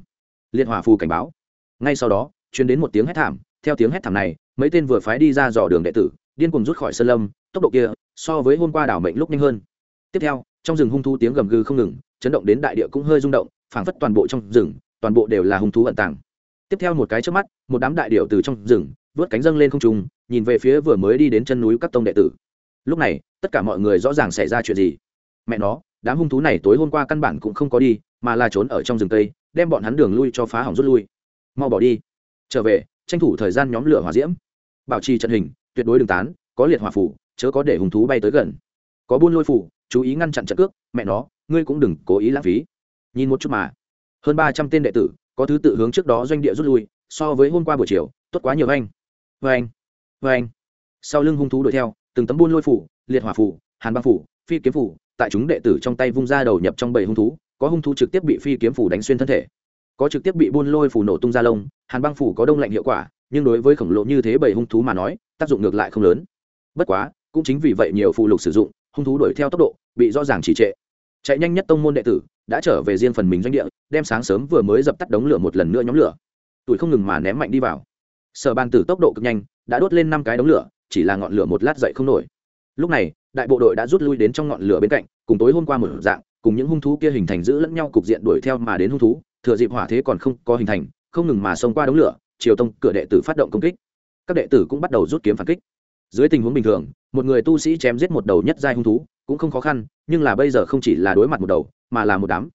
Liệt hỏa phù cảnh báo. Ngay sau đó chuyến đến một tiếng hét thảm. Theo tiếng hét thảm này, mấy tên vừa phái đi ra dò đường đệ tử, điên cùng rút khỏi sơn lâm, tốc độ kia so với hôm qua đảo mệnh lúc nhanh hơn tiếp theo, trong rừng hung thú tiếng gầm gừ không ngừng, chấn động đến đại địa cũng hơi rung động, phảng phất toàn bộ trong rừng, toàn bộ đều là hung thú ẩn tàng. Tiếp theo một cái trước mắt, một đám đại điệu từ trong rừng, vớt cánh dâng lên không trung, nhìn về phía vừa mới đi đến chân núi các tông đệ tử. Lúc này, tất cả mọi người rõ ràng xảy ra chuyện gì? Mẹ nó, đám hung thú này tối hôm qua căn bản cũng không có đi, mà là trốn ở trong rừng tây đem bọn hắn đường lui cho phá hỏng rút lui. Mau bỏ đi. Trở về, tranh thủ thời gian nhóm lửa hỏa diễm. Bảo trì trận hình, tuyệt đối đường tán, có liệt hỏa phủ, chớ có để hung thú bay tới gần. Có buôn lôi phủ chú ý ngăn chặn trận cước, mẹ nó, ngươi cũng đừng cố ý lãng phí. Nhìn một chút mà. Hơn ba trăm tên đệ tử, có thứ tự hướng trước đó doanh địa rút lui, so với hôm qua buổi chiều, tốt quá nhiều anh. Vê anh vê anh. Sau lưng hung thú đuổi theo, từng tấm buôn lôi phủ, liệt hỏa phủ, hàn băng phủ, phi kiếm phủ, tại chúng đệ tử trong tay vung ra đầu nhập trong bầy hung thú, có hung thú trực tiếp bị phi kiếm phủ đánh xuyên thân thể. Có trực tiếp bị buôn lôi phủ nổ tung ra lông, hàn băng phủ có đông lạnh hiệu quả, nhưng đối với khổng lồ như thế bầy hung thú mà nói, tác dụng ngược lại không lớn. Bất quá, cũng chính vì vậy nhiều phụ lục sử dụng hung thú đuổi theo tốc độ, bị rõ ràng chỉ trệ. Chạy nhanh nhất tông môn đệ tử đã trở về riêng phần mình doanh địa, đem sáng sớm vừa mới dập tắt đống lửa một lần nữa nhóm lửa. Tuổi không ngừng mà ném mạnh đi vào. Sở bàn tử tốc độ cực nhanh, đã đốt lên năm cái đống lửa, chỉ là ngọn lửa một lát dậy không nổi. Lúc này, đại bộ đội đã rút lui đến trong ngọn lửa bên cạnh, cùng tối hôm qua một dạng, cùng những hung thú kia hình thành giữ lẫn nhau cục diện đuổi theo mà đến hung thú, thừa dịp hỏa thế còn không có hình thành, không ngừng mà xông qua đống lửa triều tông cửa đệ tử phát động công kích. Các đệ tử cũng bắt đầu rút kiếm phản kích dưới tình huống bình thường, một người tu sĩ chém giết một đầu nhất giai hung thú cũng không khó khăn, nhưng là bây giờ không chỉ là đối mặt một đầu, mà là một đám.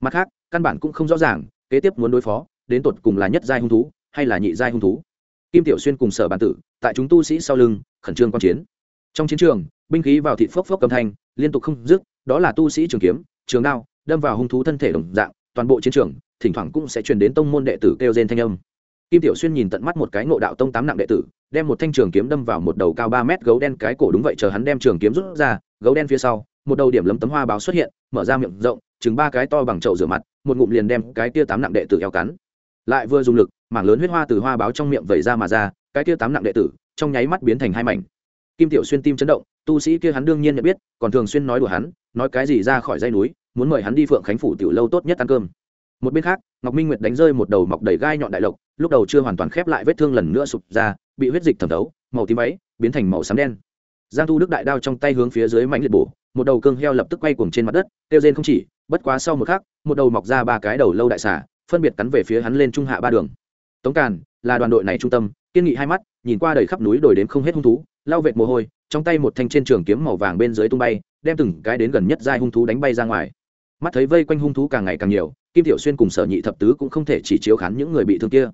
Mặt khác, căn bản cũng không rõ ràng, kế tiếp muốn đối phó, đến tột cùng là nhất giai hung thú hay là nhị giai hung thú. Kim tiểu xuyên cùng sở bản tử, tại chúng tu sĩ sau lưng, khẩn trương quan chiến. Trong chiến trường, binh khí vào thịt phốc phốc cầm thanh, liên tục không dứt, đó là tu sĩ trường kiếm, trường đao, đâm vào hung thú thân thể đồng dạng, toàn bộ chiến trường, thỉnh thoảng cũng sẽ truyền đến tông môn đệ tử kêu gen thanh âm. Kim tiểu xuyên nhìn tận mắt một cái ngộ đạo tông tám nặng đệ tử đem một thanh trường kiếm đâm vào một đầu cao ba mét gấu đen cái cổ đúng vậy, chờ hắn đem trường kiếm rút ra, gấu đen phía sau, một đầu điểm lấm tấm hoa báo xuất hiện, mở ra miệng rộng, chừng ba cái to bằng chậu rửa mặt, một ngụm liền đem cái tia tám nặng đệ tử eo cắn. Lại vừa dùng lực, mảng lớn huyết hoa từ hoa báo trong miệng vẩy ra mà ra, cái tia tám nặng đệ tử, trong nháy mắt biến thành hai mảnh. Kim tiểu xuyên tim chấn động, tu sĩ kia hắn đương nhiên nhận biết, còn thường xuyên nói đùa hắn, nói cái gì ra khỏi dây núi, muốn mời hắn đi phượng khánh phủ tiểu lâu tốt nhất ăn cơm. Một bên khác, ngọc minh nguyệt đánh rơi một đầu mọc đầy gai nhọn đại lộc, lúc đầu chưa hoàn toàn khép lại vết thương lần nữa sụp ra bị huyết dịch thẩm thấu, màu tím váy biến thành màu xám đen. Giang thu đức đại đao trong tay hướng phía dưới mạnh liệt bổ, một đầu cương heo lập tức quay cuồng trên mặt đất tiêu rên không chỉ, bất quá sau một khắc, một đầu mọc ra ba cái đầu lâu đại xả phân biệt cắn về phía hắn lên trung hạ ba đường. Tống càn, là đoàn đội này trung tâm, kiên nghị hai mắt, nhìn qua đầy khắp núi đồi đến không hết hung thú lao vệt mồ hôi, trong tay một thanh trên trường kiếm màu vàng bên dưới tung bay, đem từng cái đến gần nhất giai hung thú đánh bay ra ngoài. Mắt thấy vây quanh hung thú càng ngày càng nhiều, kim tiểu xuyên cùng sở nhị thập tứ cũng không thể chỉ chiếu khán những người bị thương kia.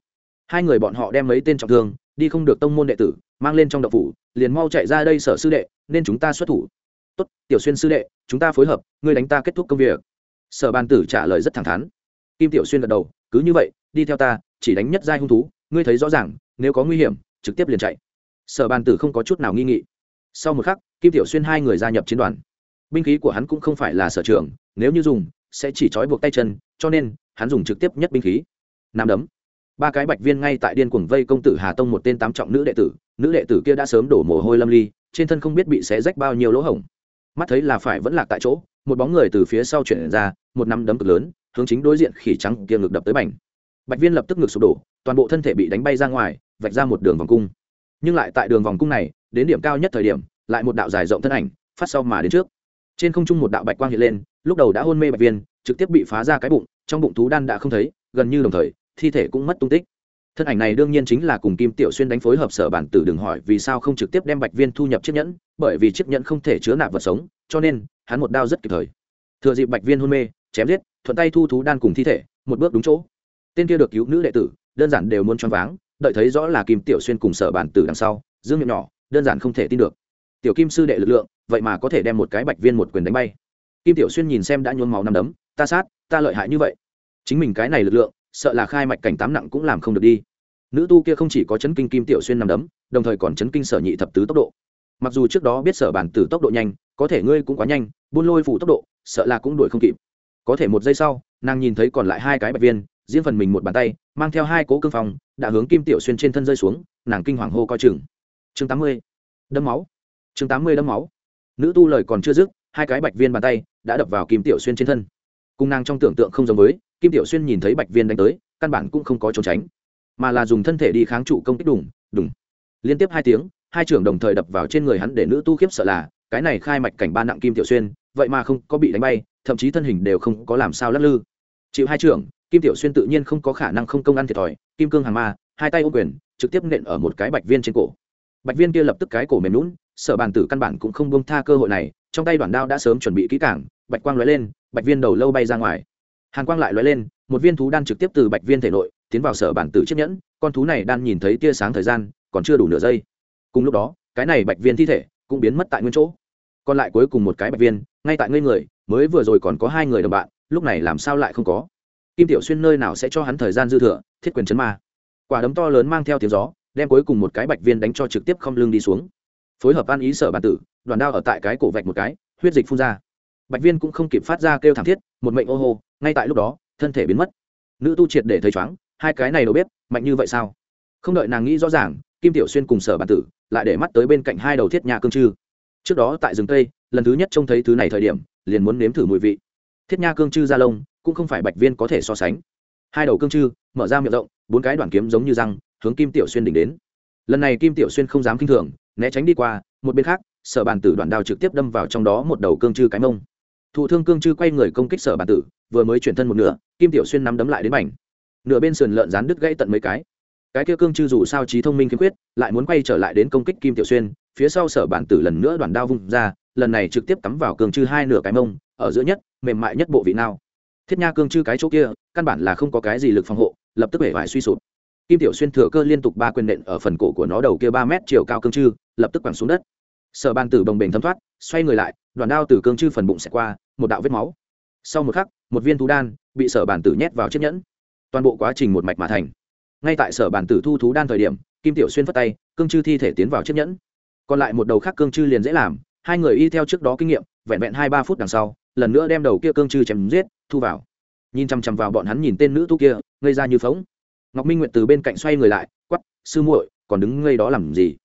Hai người bọn họ đem mấy tên trọng thương đi không được tông môn đệ tử, mang lên trong đậu phủ, liền mau chạy ra đây sở sư đệ, nên chúng ta xuất thủ. Tốt, tiểu xuyên sư đệ, chúng ta phối hợp, ngươi đánh ta kết thúc công việc. Sở bàn tử trả lời rất thẳng thắn. Kim tiểu xuyên gật đầu, cứ như vậy, đi theo ta, chỉ đánh nhất giai hung thú, ngươi thấy rõ ràng, nếu có nguy hiểm, trực tiếp liền chạy. Sở bàn tử không có chút nào nghi nghị. Sau một khắc, kim tiểu xuyên hai người gia nhập chiến đoàn. Binh khí của hắn cũng không phải là sở trường, nếu như dùng, sẽ chỉ trói buộc tay chân, cho nên, hắn dùng trực tiếp nhất binh khí. Nằm đấm ba cái bạch viên ngay tại điên cuồng vây công tử hà tông một tên tám trọng nữ đệ tử, nữ đệ tử kia đã sớm đổ mồ hôi lâm ly, trên thân không biết bị xé rách bao nhiêu lỗ hổng. Mắt thấy là phải vẫn lạc tại chỗ, một bóng người từ phía sau chuyển ra, một nắm đấm cực lớn, hướng chính đối diện khỉ trắng kia ngực đập tới bành. Bạch viên lập tức ngực sụp đổ, toàn bộ thân thể bị đánh bay ra ngoài, vạch ra một đường vòng cung. Nhưng lại tại đường vòng cung này, đến điểm cao nhất thời điểm, lại một đạo dài rộng thân ảnh, phát sau mà đến trước. Trên không trung một đạo bạch quang hiện lên, lúc đầu đã hôn mê bạch viên, trực tiếp bị phá ra cái bụng, trong bụng thú đan đã không thấy, gần như đồng thời thi thể cũng mất tung tích. Thân ảnh này đương nhiên chính là cùng kim tiểu xuyên đánh phối hợp sở bản tử đừng hỏi vì sao không trực tiếp đem bạch viên thu nhập chiếc nhẫn, bởi vì chiếc nhẫn không thể chứa nạp vật sống, cho nên hắn một đao rất kịp thời. Thừa dịp bạch viên hôn mê, chém giết, thuận tay thu thú đan cùng thi thể, một bước đúng chỗ. Tên kia được cứu nữ đệ tử, đơn giản đều muốn choáng váng, đợi thấy rõ là kim tiểu xuyên cùng sở bản tử đằng sau, dương miệng nhỏ, đơn giản không thể tin được. Tiểu kim sư đệ lực lượng, vậy mà có thể đem một cái bạch viên một quyền đánh bay. Kim tiểu xuyên nhìn xem đã nhuốm máu năm đấm, ta sát, ta lợi hại như vậy. Chính mình cái này lực lượng sợ là khai mạch cảnh tám nặng cũng làm không được đi. Nữ tu kia không chỉ có chấn kinh kim tiểu xuyên năm đấm, đồng thời còn chấn kinh sở nhị thập tứ tốc độ. Mặc dù trước đó biết sở bản tử tốc độ nhanh, có thể ngươi cũng quá nhanh, buôn lôi phủ tốc độ, sợ là cũng đuổi không kịp. Có thể một giây sau, nàng nhìn thấy còn lại hai cái bạch viên, riêng phần mình một bàn tay, mang theo hai cố cương phòng đã hướng kim tiểu xuyên trên thân rơi xuống, nàng kinh hoàng hô coi chừng. Chương tám mươi, đấm máu. Chương tám mươi đấm máu. Nữ tu lời còn chưa dứt, hai cái bạch viên bàn tay đã đập vào kim tiểu xuyên trên thân. Cùng nàng trong tưởng tượng không giống với kim tiểu xuyên nhìn thấy bạch viên đánh tới, căn bản cũng không có trốn tránh, mà là dùng thân thể đi kháng trụ công kích đùng đùng. Liên tiếp hai tiếng, hai trưởng đồng thời đập vào trên người hắn để nữ tu khiếp sợ là, cái này khai mạch cảnh ba nặng kim tiểu xuyên, vậy mà không có bị đánh bay, thậm chí thân hình đều không có làm sao lắc lư. Chịu hai trưởng, kim tiểu xuyên tự nhiên không có khả năng không công ăn thiệt thòi, kim cương hàng ma, hai tay ô quyền, trực tiếp nện ở một cái bạch viên trên cổ. Bạch viên kia lập tức cái cổ mềm lún sở bàn tử căn bản cũng không bông tha cơ hội này, trong tay đoàn đao đã sớm chuẩn bị kỹ cảng bạch quang lóe lên, bạch viên đầu lâu bay ra ngoài hàn quang lại lóe lên, một viên thú đan trực tiếp từ bạch viên thể nội tiến vào sở bản tử chiếc nhẫn, con thú này đan nhìn thấy tia sáng thời gian, còn chưa đủ nửa giây. Cùng lúc đó, cái này bạch viên thi thể cũng biến mất tại nguyên chỗ. Còn lại cuối cùng một cái bạch viên, ngay tại ngây người, mới vừa rồi còn có hai người đồng bạn, lúc này làm sao lại không có? Kim tiểu xuyên nơi nào sẽ cho hắn thời gian dư thừa, thiết quyền chấn ma. Quả đấm to lớn mang theo tiếng gió, đem cuối cùng một cái bạch viên đánh cho trực tiếp không lưng đi xuống. Phối hợp ăn ý sở bản tử, đoàn đao ở tại cái cổ vạch một cái, huyết dịch phun ra bạch viên cũng không kịp phát ra kêu thảm thiết, một mệnh ô hô, ngay tại lúc đó, thân thể biến mất. Nữ tu triệt để thấy chóng hai cái này đâu biết mạnh như vậy sao? Không đợi nàng nghĩ rõ ràng, kim tiểu xuyên cùng sở bản tử lại để mắt tới bên cạnh hai đầu thiết nhà cương chư. Trước đó tại rừng tây, lần thứ nhất trông thấy thứ này thời điểm, liền muốn nếm thử mùi vị. Thiết nha cương chư da lông, cũng không phải bạch viên có thể so sánh. Hai đầu cương chư, mở ra miệng rộng, bốn cái đoạn kiếm giống như răng, hướng kim tiểu xuyên đỉnh đến. Lần này kim tiểu xuyên không dám kinh thường, né tránh đi qua, một bên khác, sở bàn tử đoạn đao trực tiếp đâm vào trong đó một đầu cương chư cái mông thụ thương cương chư quay người công kích sở bản tử, vừa mới chuyển thân một nửa, kim tiểu xuyên nắm đấm lại đến mảnh. Nửa bên sườn lợn rán đứt gãy tận mấy cái. Cái kia cương chư dù sao trí thông minh khiếm khuyết, lại muốn quay trở lại đến công kích kim tiểu xuyên, phía sau sở bản tử lần nữa đoàn đao vung ra, lần này trực tiếp cắm vào cương chư hai nửa cái mông, ở giữa nhất, mềm mại nhất bộ vị nào. Thiết nha cương chư cái chỗ kia, căn bản là không có cái gì lực phòng hộ, lập tức bể vải suy sụp. Kim tiểu xuyên thừa cơ liên tục ba quyền nện ở phần cổ của nó đầu kia ba mét chiều cao cương chư, lập tức quẳng xuống đất. Sở bàn tử bồng bềnh thấm thoát, xoay người lại, đoàn đao từ cương chư phần bụng xẹt qua một đạo vết máu. Sau một khắc, một viên thú đan bị sở bản tử nhét vào chiếc nhẫn. Toàn bộ quá trình một mạch mà thành. Ngay tại sở bản tử thu thú đan thời điểm, kim tiểu xuyên phất tay, cương chư thi thể tiến vào chiếc nhẫn. Còn lại một đầu khác cương chư liền dễ làm, hai người y theo trước đó kinh nghiệm, vẹn vẹn hai ba phút đằng sau, lần nữa đem đầu kia cương chư chém giết, thu vào. Nhìn chằm chằm vào bọn hắn nhìn tên nữ tu kia, ngây ra như phóng ngọc minh nguyện từ bên cạnh xoay người lại quắp sư muội, còn đứng ngây đó làm gì?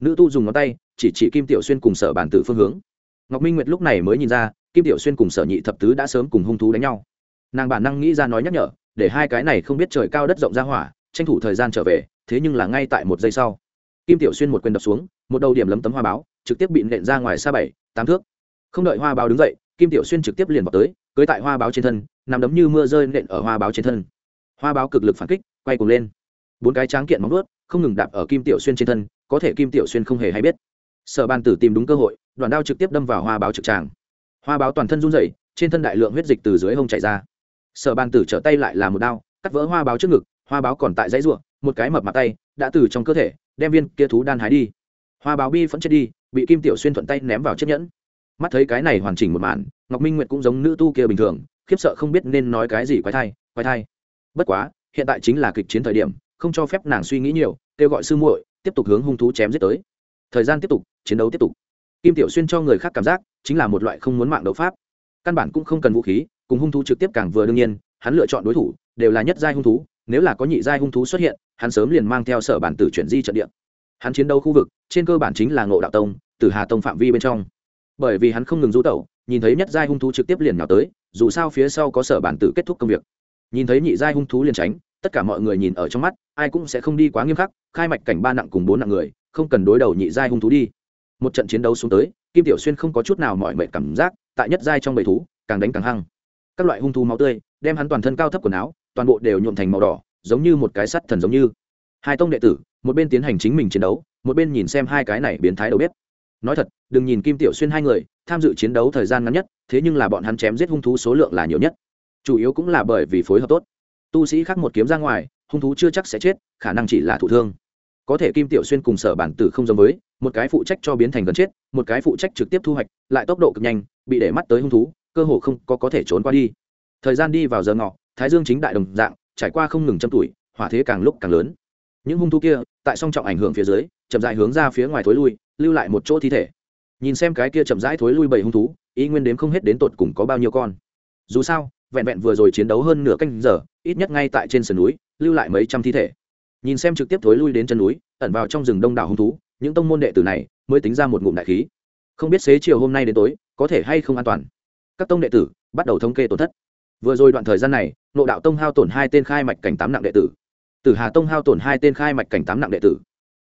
Nữ tu dùng ngón tay chỉ chỉ kim tiểu xuyên cùng sở bản tử phương hướng. Ngọc minh nguyệt lúc này mới nhìn ra kim tiểu xuyên cùng sở nhị thập tứ đã sớm cùng hung thú đánh nhau. Nàng bản năng nghĩ ra nói nhắc nhở, để hai cái này không biết trời cao đất rộng ra hỏa, tranh thủ thời gian trở về, thế nhưng là ngay tại một giây sau, kim tiểu xuyên một quyền đập xuống, một đầu điểm lấm tấm hoa báo, trực tiếp bị nện ra ngoài xa bảy, tám thước. Không đợi hoa báo đứng dậy, kim tiểu xuyên trực tiếp liền vào tới, cưới tại hoa báo trên thân, nằm đấm như mưa rơi nện ở hoa báo trên thân. Hoa báo cực lực phản kích, quay cùng lên. Bốn cái tráng kiện móng ướt không ngừng đạp ở kim tiểu xuyên trên thân, có thể kim tiểu xuyên không hề hay biết. Sở ban tử tìm đúng cơ hội đoàn đao trực tiếp đâm vào hoa báo trực tràng hoa báo toàn thân run rẩy, trên thân đại lượng huyết dịch từ dưới hông chảy ra. Sở ban tử trở tay lại là một đao, cắt vỡ hoa báo trước ngực, hoa báo còn tại dãy ruộng một cái mập mặt tay đã từ trong cơ thể đem viên kia thú đan hái đi. Hoa báo bi vẫn chết đi, bị kim tiểu xuyên thuận tay ném vào chiếc nhẫn. Mắt thấy cái này hoàn chỉnh một màn, ngọc minh nguyệt cũng giống nữ tu kia bình thường, khiếp sợ không biết nên nói cái gì quái thai quái thai. Bất quá, hiện tại chính là kịch chiến thời điểm, không cho phép nàng suy nghĩ nhiều, kêu gọi sư muội tiếp tục hướng hung thú chém giết tới. Thời gian tiếp tục, chiến đấu tiếp tục kim tiểu xuyên cho người khác cảm giác chính là một loại không muốn mạng đấu pháp. Căn bản cũng không cần vũ khí, cùng hung thú trực tiếp càng vừa đương nhiên, hắn lựa chọn đối thủ đều là nhất giai hung thú, nếu là có nhị giai hung thú xuất hiện, hắn sớm liền mang theo sở bản tử chuyển di trận địa. Hắn chiến đấu khu vực, trên cơ bản chính là ngộ đạo tông từ hà tông phạm vi bên trong. Bởi vì hắn không ngừng rú tẩu, nhìn thấy nhất giai hung thú trực tiếp liền nhào tới, dù sao phía sau có sở bản tử kết thúc công việc. Nhìn thấy nhị giai hung thú liền tránh, tất cả mọi người nhìn ở trong mắt, ai cũng sẽ không đi quá nghiêm khắc, khai mạch cảnh ba nặng cùng bốn nặng người, không cần đối đầu nhị giai hung thú đi một trận chiến đấu xuống tới, kim tiểu xuyên không có chút nào mọi mệnh cảm giác, tại nhất giai trong bầy thú, càng đánh càng hăng. Các loại hung thú máu tươi, đem hắn toàn thân cao thấp quần áo, toàn bộ đều nhuộm thành màu đỏ, giống như một cái sắt thần giống như. Hai tông đệ tử, một bên tiến hành chính mình chiến đấu, một bên nhìn xem hai cái này biến thái đầu bếp. Nói thật, đừng nhìn kim tiểu xuyên hai người, tham dự chiến đấu thời gian ngắn nhất, thế nhưng là bọn hắn chém giết hung thú số lượng là nhiều nhất. Chủ yếu cũng là bởi vì phối hợp tốt. Tu sĩ khác một kiếm ra ngoài, hung thú chưa chắc sẽ chết, khả năng chỉ là thụ thương có thể kim tiểu xuyên cùng sở bản tử không giống với, một cái phụ trách cho biến thành gần chết, một cái phụ trách trực tiếp thu hoạch, lại tốc độ cực nhanh, bị để mắt tới hung thú, cơ hồ không có có thể trốn qua đi. Thời gian đi vào giờ ngọ, thái dương chính đại đồng dạng, trải qua không ngừng trăm tuổi, hỏa thế càng lúc càng lớn. Những hung thú kia, tại song trọng ảnh hưởng phía dưới, chậm rãi hướng ra phía ngoài thối lui, lưu lại một chỗ thi thể. Nhìn xem cái kia chậm rãi thối lui bảy hung thú, ý nguyên đếm không hết đến tột cùng có bao nhiêu con. Dù sao, vẹn vẹn vừa rồi chiến đấu hơn nửa canh giờ, ít nhất ngay tại trên sườn núi, lưu lại mấy trăm thi thể nhìn xem trực tiếp thối lui đến chân núi, ẩn vào trong rừng đông đảo hung thú, những tông môn đệ tử này mới tính ra một ngụm đại khí. Không biết xế chiều hôm nay đến tối, có thể hay không an toàn? Các tông đệ tử bắt đầu thống kê tổn thất. Vừa rồi đoạn thời gian này nộ đạo tông hao tổn hai tên khai mạch cảnh tám nặng đệ tử. Tử hà tông hao tổn hai tên khai mạch cảnh tám nặng đệ tử.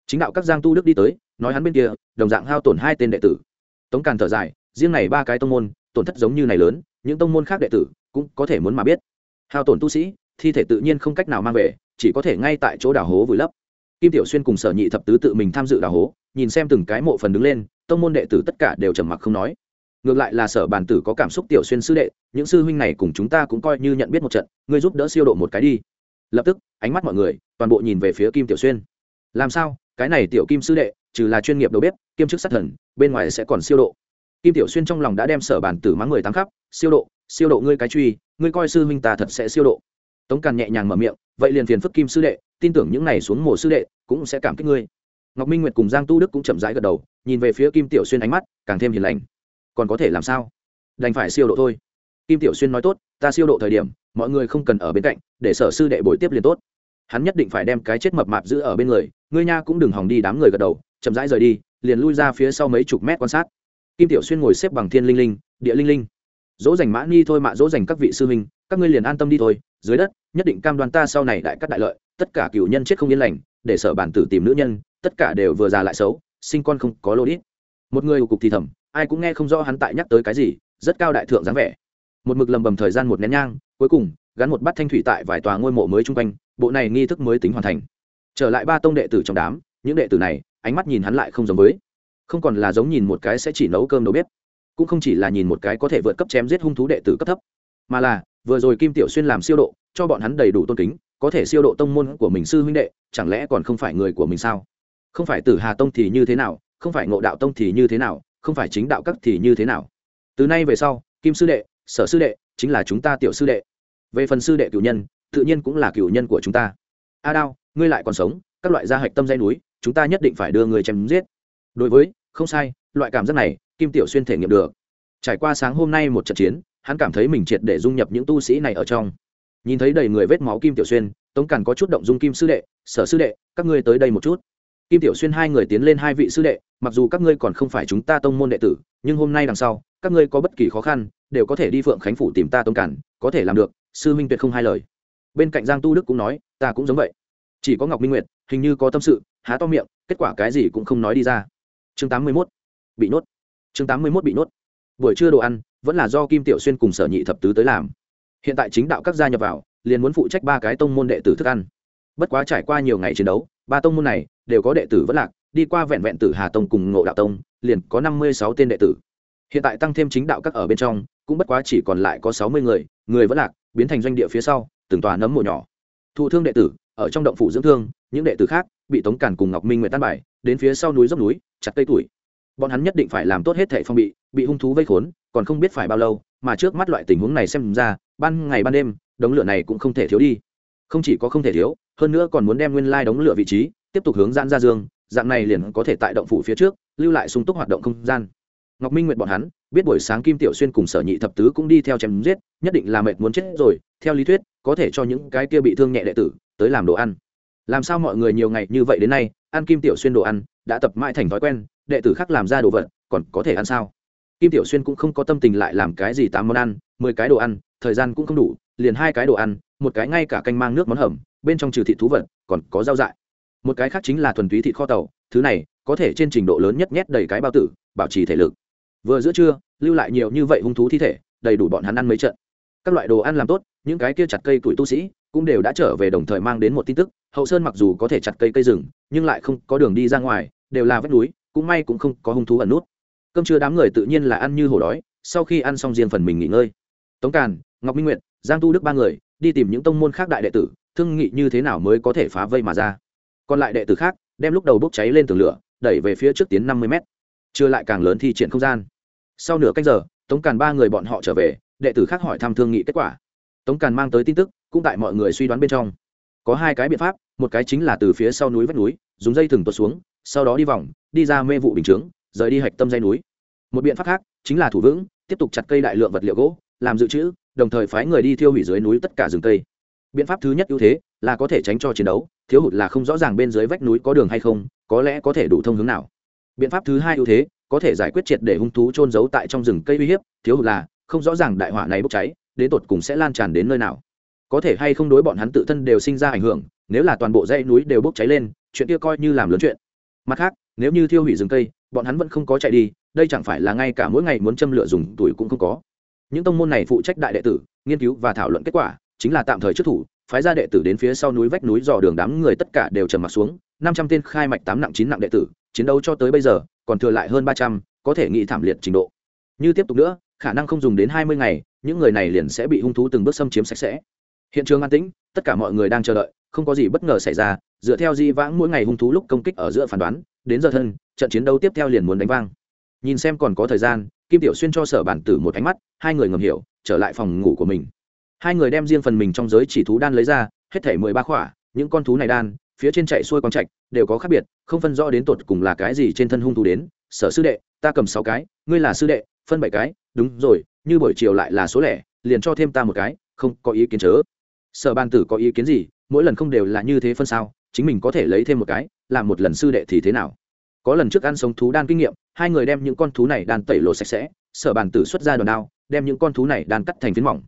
Chính đạo các giang tu đức đi tới, nói hắn bên kia, đồng dạng hao tổn hai tên đệ tử. Tống càn thở dài, riêng này ba cái tông môn, tổn thất giống như này lớn, những tông môn khác đệ tử cũng có thể muốn mà biết. Hao tổn tu sĩ, thi thể tự nhiên không cách nào mang về chỉ có thể ngay tại chỗ đào hố vùi lấp. Kim tiểu xuyên cùng sở nhị thập tứ tự mình tham dự đào hố, nhìn xem từng cái mộ phần đứng lên, tông môn đệ tử tất cả đều trầm mặc không nói. Ngược lại là sở bàn tử có cảm xúc tiểu xuyên sư đệ, những sư huynh này cùng chúng ta cũng coi như nhận biết một trận, ngươi giúp đỡ siêu độ một cái đi. Lập tức, ánh mắt mọi người, toàn bộ nhìn về phía kim tiểu xuyên. Làm sao? Cái này tiểu kim sư đệ, trừ là chuyên nghiệp đầu bếp, kiêm chức sát thần, bên ngoài sẽ còn siêu độ. Kim tiểu xuyên trong lòng đã đem sở bàn tử mắng người tám khắp, siêu độ siêu độ ngươi cái truy, ngươi coi sư huynh ta thật sẽ siêu độ tống càn nhẹ nhàng mở miệng, vậy liền phiền phức kim sư đệ, tin tưởng những n à y xuống mồ sư đệ cũng sẽ cảm kích ngươi. Ngọc minh nguyệt cùng giang tu đức cũng chậm rãi gật đầu, nhìn về phía kim tiểu xuyên ánh mắt càng thêm hiền lành. Còn có thể làm sao? Đành phải siêu độ thôi. Kim tiểu xuyên nói, tốt, ta siêu độ thời điểm, mọi người không cần ở bên cạnh, để sở sư đệ bồi tiếp liền tốt. Hắn nhất định phải đem cái chết mập mạp giữ ở bên người, ngươi nha cũng đừng hòng đi đám người gật đầu, chậm rãi rời đi, liền lui ra phía sau mấy chục mét quan sát. Kim tiểu xuyên ngồi xếp bằng thiên linh linh, địa linh linh. Dỗ dành mã ni thôi mạ, dỗ dành các vị sư huynh các ngươi liền an tâm đi thôi, dưới đất, nhất định cam đoan ta sau này đại cắt đại lợi, tất cả cựu nhân chết không yên lành, để sở bản tử tìm nữ nhân, tất cả đều vừa già lại xấu, sinh con không có lô đít. Một người cục thì thầm, ai cũng nghe không rõ hắn tại nhắc tới cái gì, rất cao đại thượng dáng vẻ. Một mực lầm bầm thời gian một nén nhang, cuối cùng, gắn một bát thanh thủy tại vài tòa ngôi mộ mới chung quanh, bộ này nghi thức mới tính hoàn thành. Trở lại ba tông đệ tử trong đám, những đệ tử này, ánh mắt nhìn hắn lại không giống với. Không còn là giống nhìn một cái sẽ chỉ nấu cơm đâu biết cũng không chỉ là nhìn một cái có thể vượt cấp chém giết hung thú đệ tử cấp thấp, mà là vừa rồi kim tiểu xuyên làm siêu độ, cho bọn hắn đầy đủ tôn kính, có thể siêu độ tông môn của mình sư huynh đệ, chẳng lẽ còn không phải người của mình sao? Không phải tử hà tông thì như thế nào, không phải ngộ đạo tông thì như thế nào, không phải chính đạo các thì như thế nào? Từ nay về sau, kim sư đệ, sở sư đệ, chính là chúng ta tiểu sư đệ. Về phần sư đệ cựu nhân, tự nhiên cũng là cựu nhân của chúng ta. A đao, ngươi lại còn sống, các loại gia hạch tâm dây núi, chúng ta nhất định phải đưa người chém giết. Đối với, không sai, loại cảm giác này, kim tiểu xuyên thể nghiệm được. Trải qua sáng hôm nay một trận chiến hắn cảm thấy mình triệt để dung nhập những tu sĩ này ở trong. Nhìn thấy đầy người vết máu kim tiểu xuyên, tống càn có chút động dung kim sư đệ, sở sư đệ, các ngươi tới đây một chút. Kim tiểu xuyên hai người tiến lên hai vị sư đệ, mặc dù các ngươi còn không phải chúng ta tông môn đệ tử, nhưng hôm nay đằng sau, các ngươi có bất kỳ khó khăn, đều có thể đi phượng khánh phủ tìm ta tông cản có thể làm được. Sư minh tuyệt không hai lời. Bên cạnh giang tu đức cũng nói, ta cũng giống vậy. Chỉ có ngọc minh nguyệt, hình như có tâm sự, há to miệng, kết quả cái gì cũng không nói đi ra. Chương tám mươi mốt, bị nốt chương tám mươi mốt bị nốt buổi trưa đồ ăn vẫn là do kim tiểu xuyên cùng sở nhị thập tứ tới làm. Hiện tại chính đạo các gia nhập vào, liền muốn phụ trách ba cái tông môn đệ tử thức ăn. Bất quá trải qua nhiều ngày chiến đấu, ba tông môn này đều có đệ tử vẫn lạc, đi qua vẹn vẹn tử hà tông cùng ngộ đạo tông, liền có năm mươi sáu tên đệ tử. Hiện tại tăng thêm chính đạo các ở bên trong, cũng bất quá chỉ còn lại có sáu mươi người người vẫn lạc, biến thành doanh địa phía sau, từng tòa nấm mộ nhỏ. Thụ thương đệ tử, ở trong động phủ dưỡng thương, những đệ tử khác bị tống cản cùng ngọc minh nguyện tan bài, đến phía sau núi dốc núi, chặt cây tuổi bọn hắn nhất định phải làm tốt hết thệ phong bị bị hung thú vây khốn còn không biết phải bao lâu, mà trước mắt loại tình huống này xem ra, ban ngày ban đêm, đống lửa này cũng không thể thiếu đi. Không chỉ có không thể thiếu, hơn nữa còn muốn đem nguyên lai đống lửa vị trí, tiếp tục hướng giãn ra dương, dạng này liền có thể tại động phủ phía trước, lưu lại sung túc hoạt động không gian. Ngọc minh nguyện bọn hắn, biết buổi sáng kim tiểu xuyên cùng sở nhị thập tứ cũng đi theo chém giết, nhất định là mệt muốn chết rồi, theo lý thuyết, có thể cho những cái kia bị thương nhẹ đệ tử, tới làm đồ ăn. Làm sao mọi người nhiều ngày như vậy đến nay, ăn kim tiểu xuyên đồ ăn, đã tập mãi thành thói quen, đệ tử khác làm ra đồ vật, còn có thể ăn sao? Kim tiểu xuyên cũng không có tâm tình lại làm cái gì tám món ăn, mười cái đồ ăn, thời gian cũng không đủ, liền hai cái đồ ăn, một cái ngay cả canh mang nước món hầm, bên trong trừ thịt thú vật, còn có rau dại. Một cái khác chính là thuần túy thịt kho tàu, thứ này, có thể trên trình độ lớn nhất nhét đầy cái bao tử, bảo trì thể lực. Vừa giữa trưa, lưu lại nhiều như vậy hung thú thi thể, đầy đủ bọn hắn ăn mấy trận. Các loại đồ ăn làm tốt, những cái kia chặt cây tuổi tu sĩ, cũng đều đã trở về đồng thời mang đến một tin tức, hậu sơn mặc dù có thể chặt cây cây rừng, nhưng lại không có đường đi ra ngoài, đều là vách núi, cũng may cũng không có hung thú ẩn nút cơm trưa đám người tự nhiên là ăn như hổ đói, sau khi ăn xong riêng phần mình nghỉ ngơi. Tống càn, ngọc minh nguyệt, giang tu đức ba người, đi tìm những tông môn khác đại đệ tử, thương nghị như thế nào mới có thể phá vây mà ra. Còn lại đệ tử khác, đem lúc đầu bốc cháy lên tường lửa, đẩy về phía trước tiến năm mươi mét. Chưa lại càng lớn thi triển không gian. Sau nửa cách giờ, tống càn ba người bọn họ trở về, đệ tử khác hỏi thăm thương nghị kết quả. Tống càn mang tới tin tức, cũng tại mọi người suy đoán bên trong. Có hai cái biện pháp, một cái chính là từ phía sau núi vách núi, dùng dây thừng tuột xuống, sau đó đi vòng, đi ra mê vụ bình chướng rời đi hạch tâm dây núi. Một biện pháp khác chính là thủ vững, tiếp tục chặt cây đại lượng vật liệu gỗ, làm dự trữ, đồng thời phái người đi thiêu hủy dưới núi tất cả rừng cây. Biện pháp thứ nhất ưu thế là có thể tránh cho chiến đấu, thiếu hụt là không rõ ràng bên dưới vách núi có đường hay không, có lẽ có thể đủ thông hướng nào. Biện pháp thứ hai ưu thế có thể giải quyết triệt để hung thú trôn giấu tại trong rừng cây uy hiếp, thiếu hụt là không rõ ràng đại họa này bốc cháy, đến tột cùng sẽ lan tràn đến nơi nào. Có thể hay không đối bọn hắn tự thân đều sinh ra ảnh hưởng, nếu là toàn bộ dãy núi đều bốc cháy lên, chuyện kia coi như làm lớn chuyện. Mặt khác, nếu như thiêu hủy rừng cây bọn hắn vẫn không có chạy đi, đây chẳng phải là ngay cả mỗi ngày muốn châm lửa dùng tuổi cũng không có. Những tông môn này phụ trách đại đệ tử, nghiên cứu và thảo luận kết quả, chính là tạm thời trước thủ, phái ra đệ tử đến phía sau núi vách núi dò đường đám người tất cả đều trầm mặt xuống, năm trăm tên khai mạch tám nặng chín nặng đệ tử, chiến đấu cho tới bây giờ, còn thừa lại hơn ba trăm, có thể nghĩ thảm liệt trình độ. Như tiếp tục nữa, khả năng không dùng đến hai mươi ngày, những người này liền sẽ bị hung thú từng bước xâm chiếm sạch sẽ. Hiện trường an tĩnh, tất cả mọi người đang chờ đợi không có gì bất ngờ xảy ra, dựa theo di vãng mỗi ngày hung thú lúc công kích ở giữa phán đoán, đến giờ thân, trận chiến đấu tiếp theo liền muốn đánh vang. Nhìn xem còn có thời gian, kim tiểu xuyên cho sở bản tử một ánh mắt, hai người ngầm hiểu, trở lại phòng ngủ của mình. Hai người đem riêng phần mình trong giới chỉ thú đan lấy ra, hết thể mười ba khỏa, những con thú này đan, phía trên chạy xuôi quang trạch, đều có khác biệt, không phân rõ đến tột cùng là cái gì trên thân hung thú đến. Sở sư đệ, ta cầm sáu cái, ngươi là sư đệ, phân bảy cái, đúng rồi, như buổi chiều lại là số lẻ, liền cho thêm ta một cái, không có ý kiến chớ. Sở bàn tử có ý kiến gì? Mỗi lần không đều là như thế phân sao, chính mình có thể lấy thêm một cái, làm một lần sư đệ thì thế nào? Có lần trước ăn sống thú đan kinh nghiệm, hai người đem những con thú này đan tẩy lột sạch sẽ, sở bàn tử xuất ra đòn đao, đem những con thú này đan cắt thành phiến mỏng.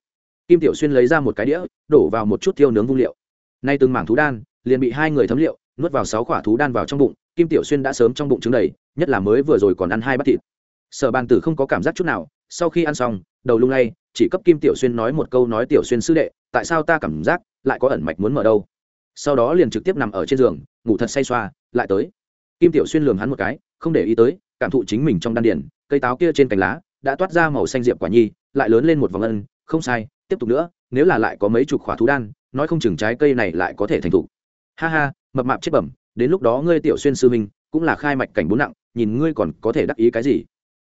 Kim tiểu xuyên lấy ra một cái đĩa, đổ vào một chút tiêu nướng vung liệu. Nay từng mảng thú đan, liền bị hai người thấm liệu, nuốt vào sáu quả thú đan vào trong bụng, kim tiểu xuyên đã sớm trong bụng trứng đầy, nhất là mới vừa rồi còn ăn hai bát thịt. Sở bàn tử không có cảm giác chút nào, sau khi ăn xong, đầu lung lay, chỉ cấp kim tiểu xuyên nói một câu nói tiểu xuyên sư đệ, tại sao ta cảm giác lại có ẩn mạch muốn mở đâu. Sau đó liền trực tiếp nằm ở trên giường, ngủ thật say xoa, lại tới. Kim tiểu xuyên lường hắn một cái, không để ý tới, cảm thụ chính mình trong đan điển cây táo kia trên cành lá đã toát ra màu xanh diệp quả nhi, lại lớn lên một vòng ân, không sai, tiếp tục nữa, nếu là lại có mấy chục khỏa thú đan, nói không chừng trái cây này lại có thể thành thụ. Ha ha, mập mạp chết bẩm, đến lúc đó ngươi tiểu xuyên sư minh cũng là khai mạch cảnh bốn nặng, nhìn ngươi còn có thể đắc ý cái gì?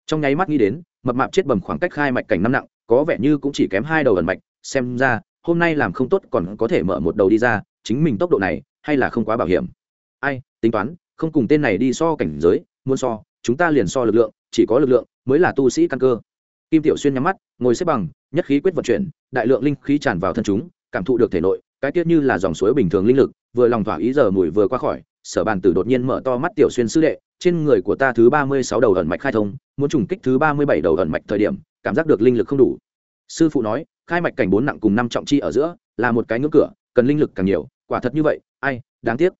Trong nháy mắt nghĩ đến, mập mạp chết bẩm khoảng cách khai mạch cảnh năm nặng, có vẻ như cũng chỉ kém hai đầu ẩn mạch, xem ra hôm nay làm không tốt còn có thể mở một đầu đi ra, chính mình tốc độ này hay là không quá bảo hiểm. Ai, tính toán, không cùng tên này đi so cảnh giới, muốn so, chúng ta liền so lực lượng, chỉ có lực lượng mới là tu sĩ căn cơ. Kim tiểu xuyên nhắm mắt, ngồi xếp bằng, nhất khí quyết vận chuyển, đại lượng linh khí tràn vào thân chúng, cảm thụ được thể nội, cái tiết như là dòng suối bình thường linh lực, vừa lòng thỏa ý giờ mùi vừa qua khỏi, sở bàn tử đột nhiên mở to mắt tiểu xuyên sư đệ, trên người của ta thứ ba mươi sáu đầu ẩn mạch khai thông, muốn trùng kích thứ ba mươi bảy đầu ẩn mạch thời điểm, cảm giác được linh lực không đủ. Sư phụ nói khai mạch cảnh bốn nặng cùng năm trọng chi ở giữa, là một cái ngưỡng cửa, cần linh lực càng nhiều, quả thật như vậy, ai, đáng tiếc.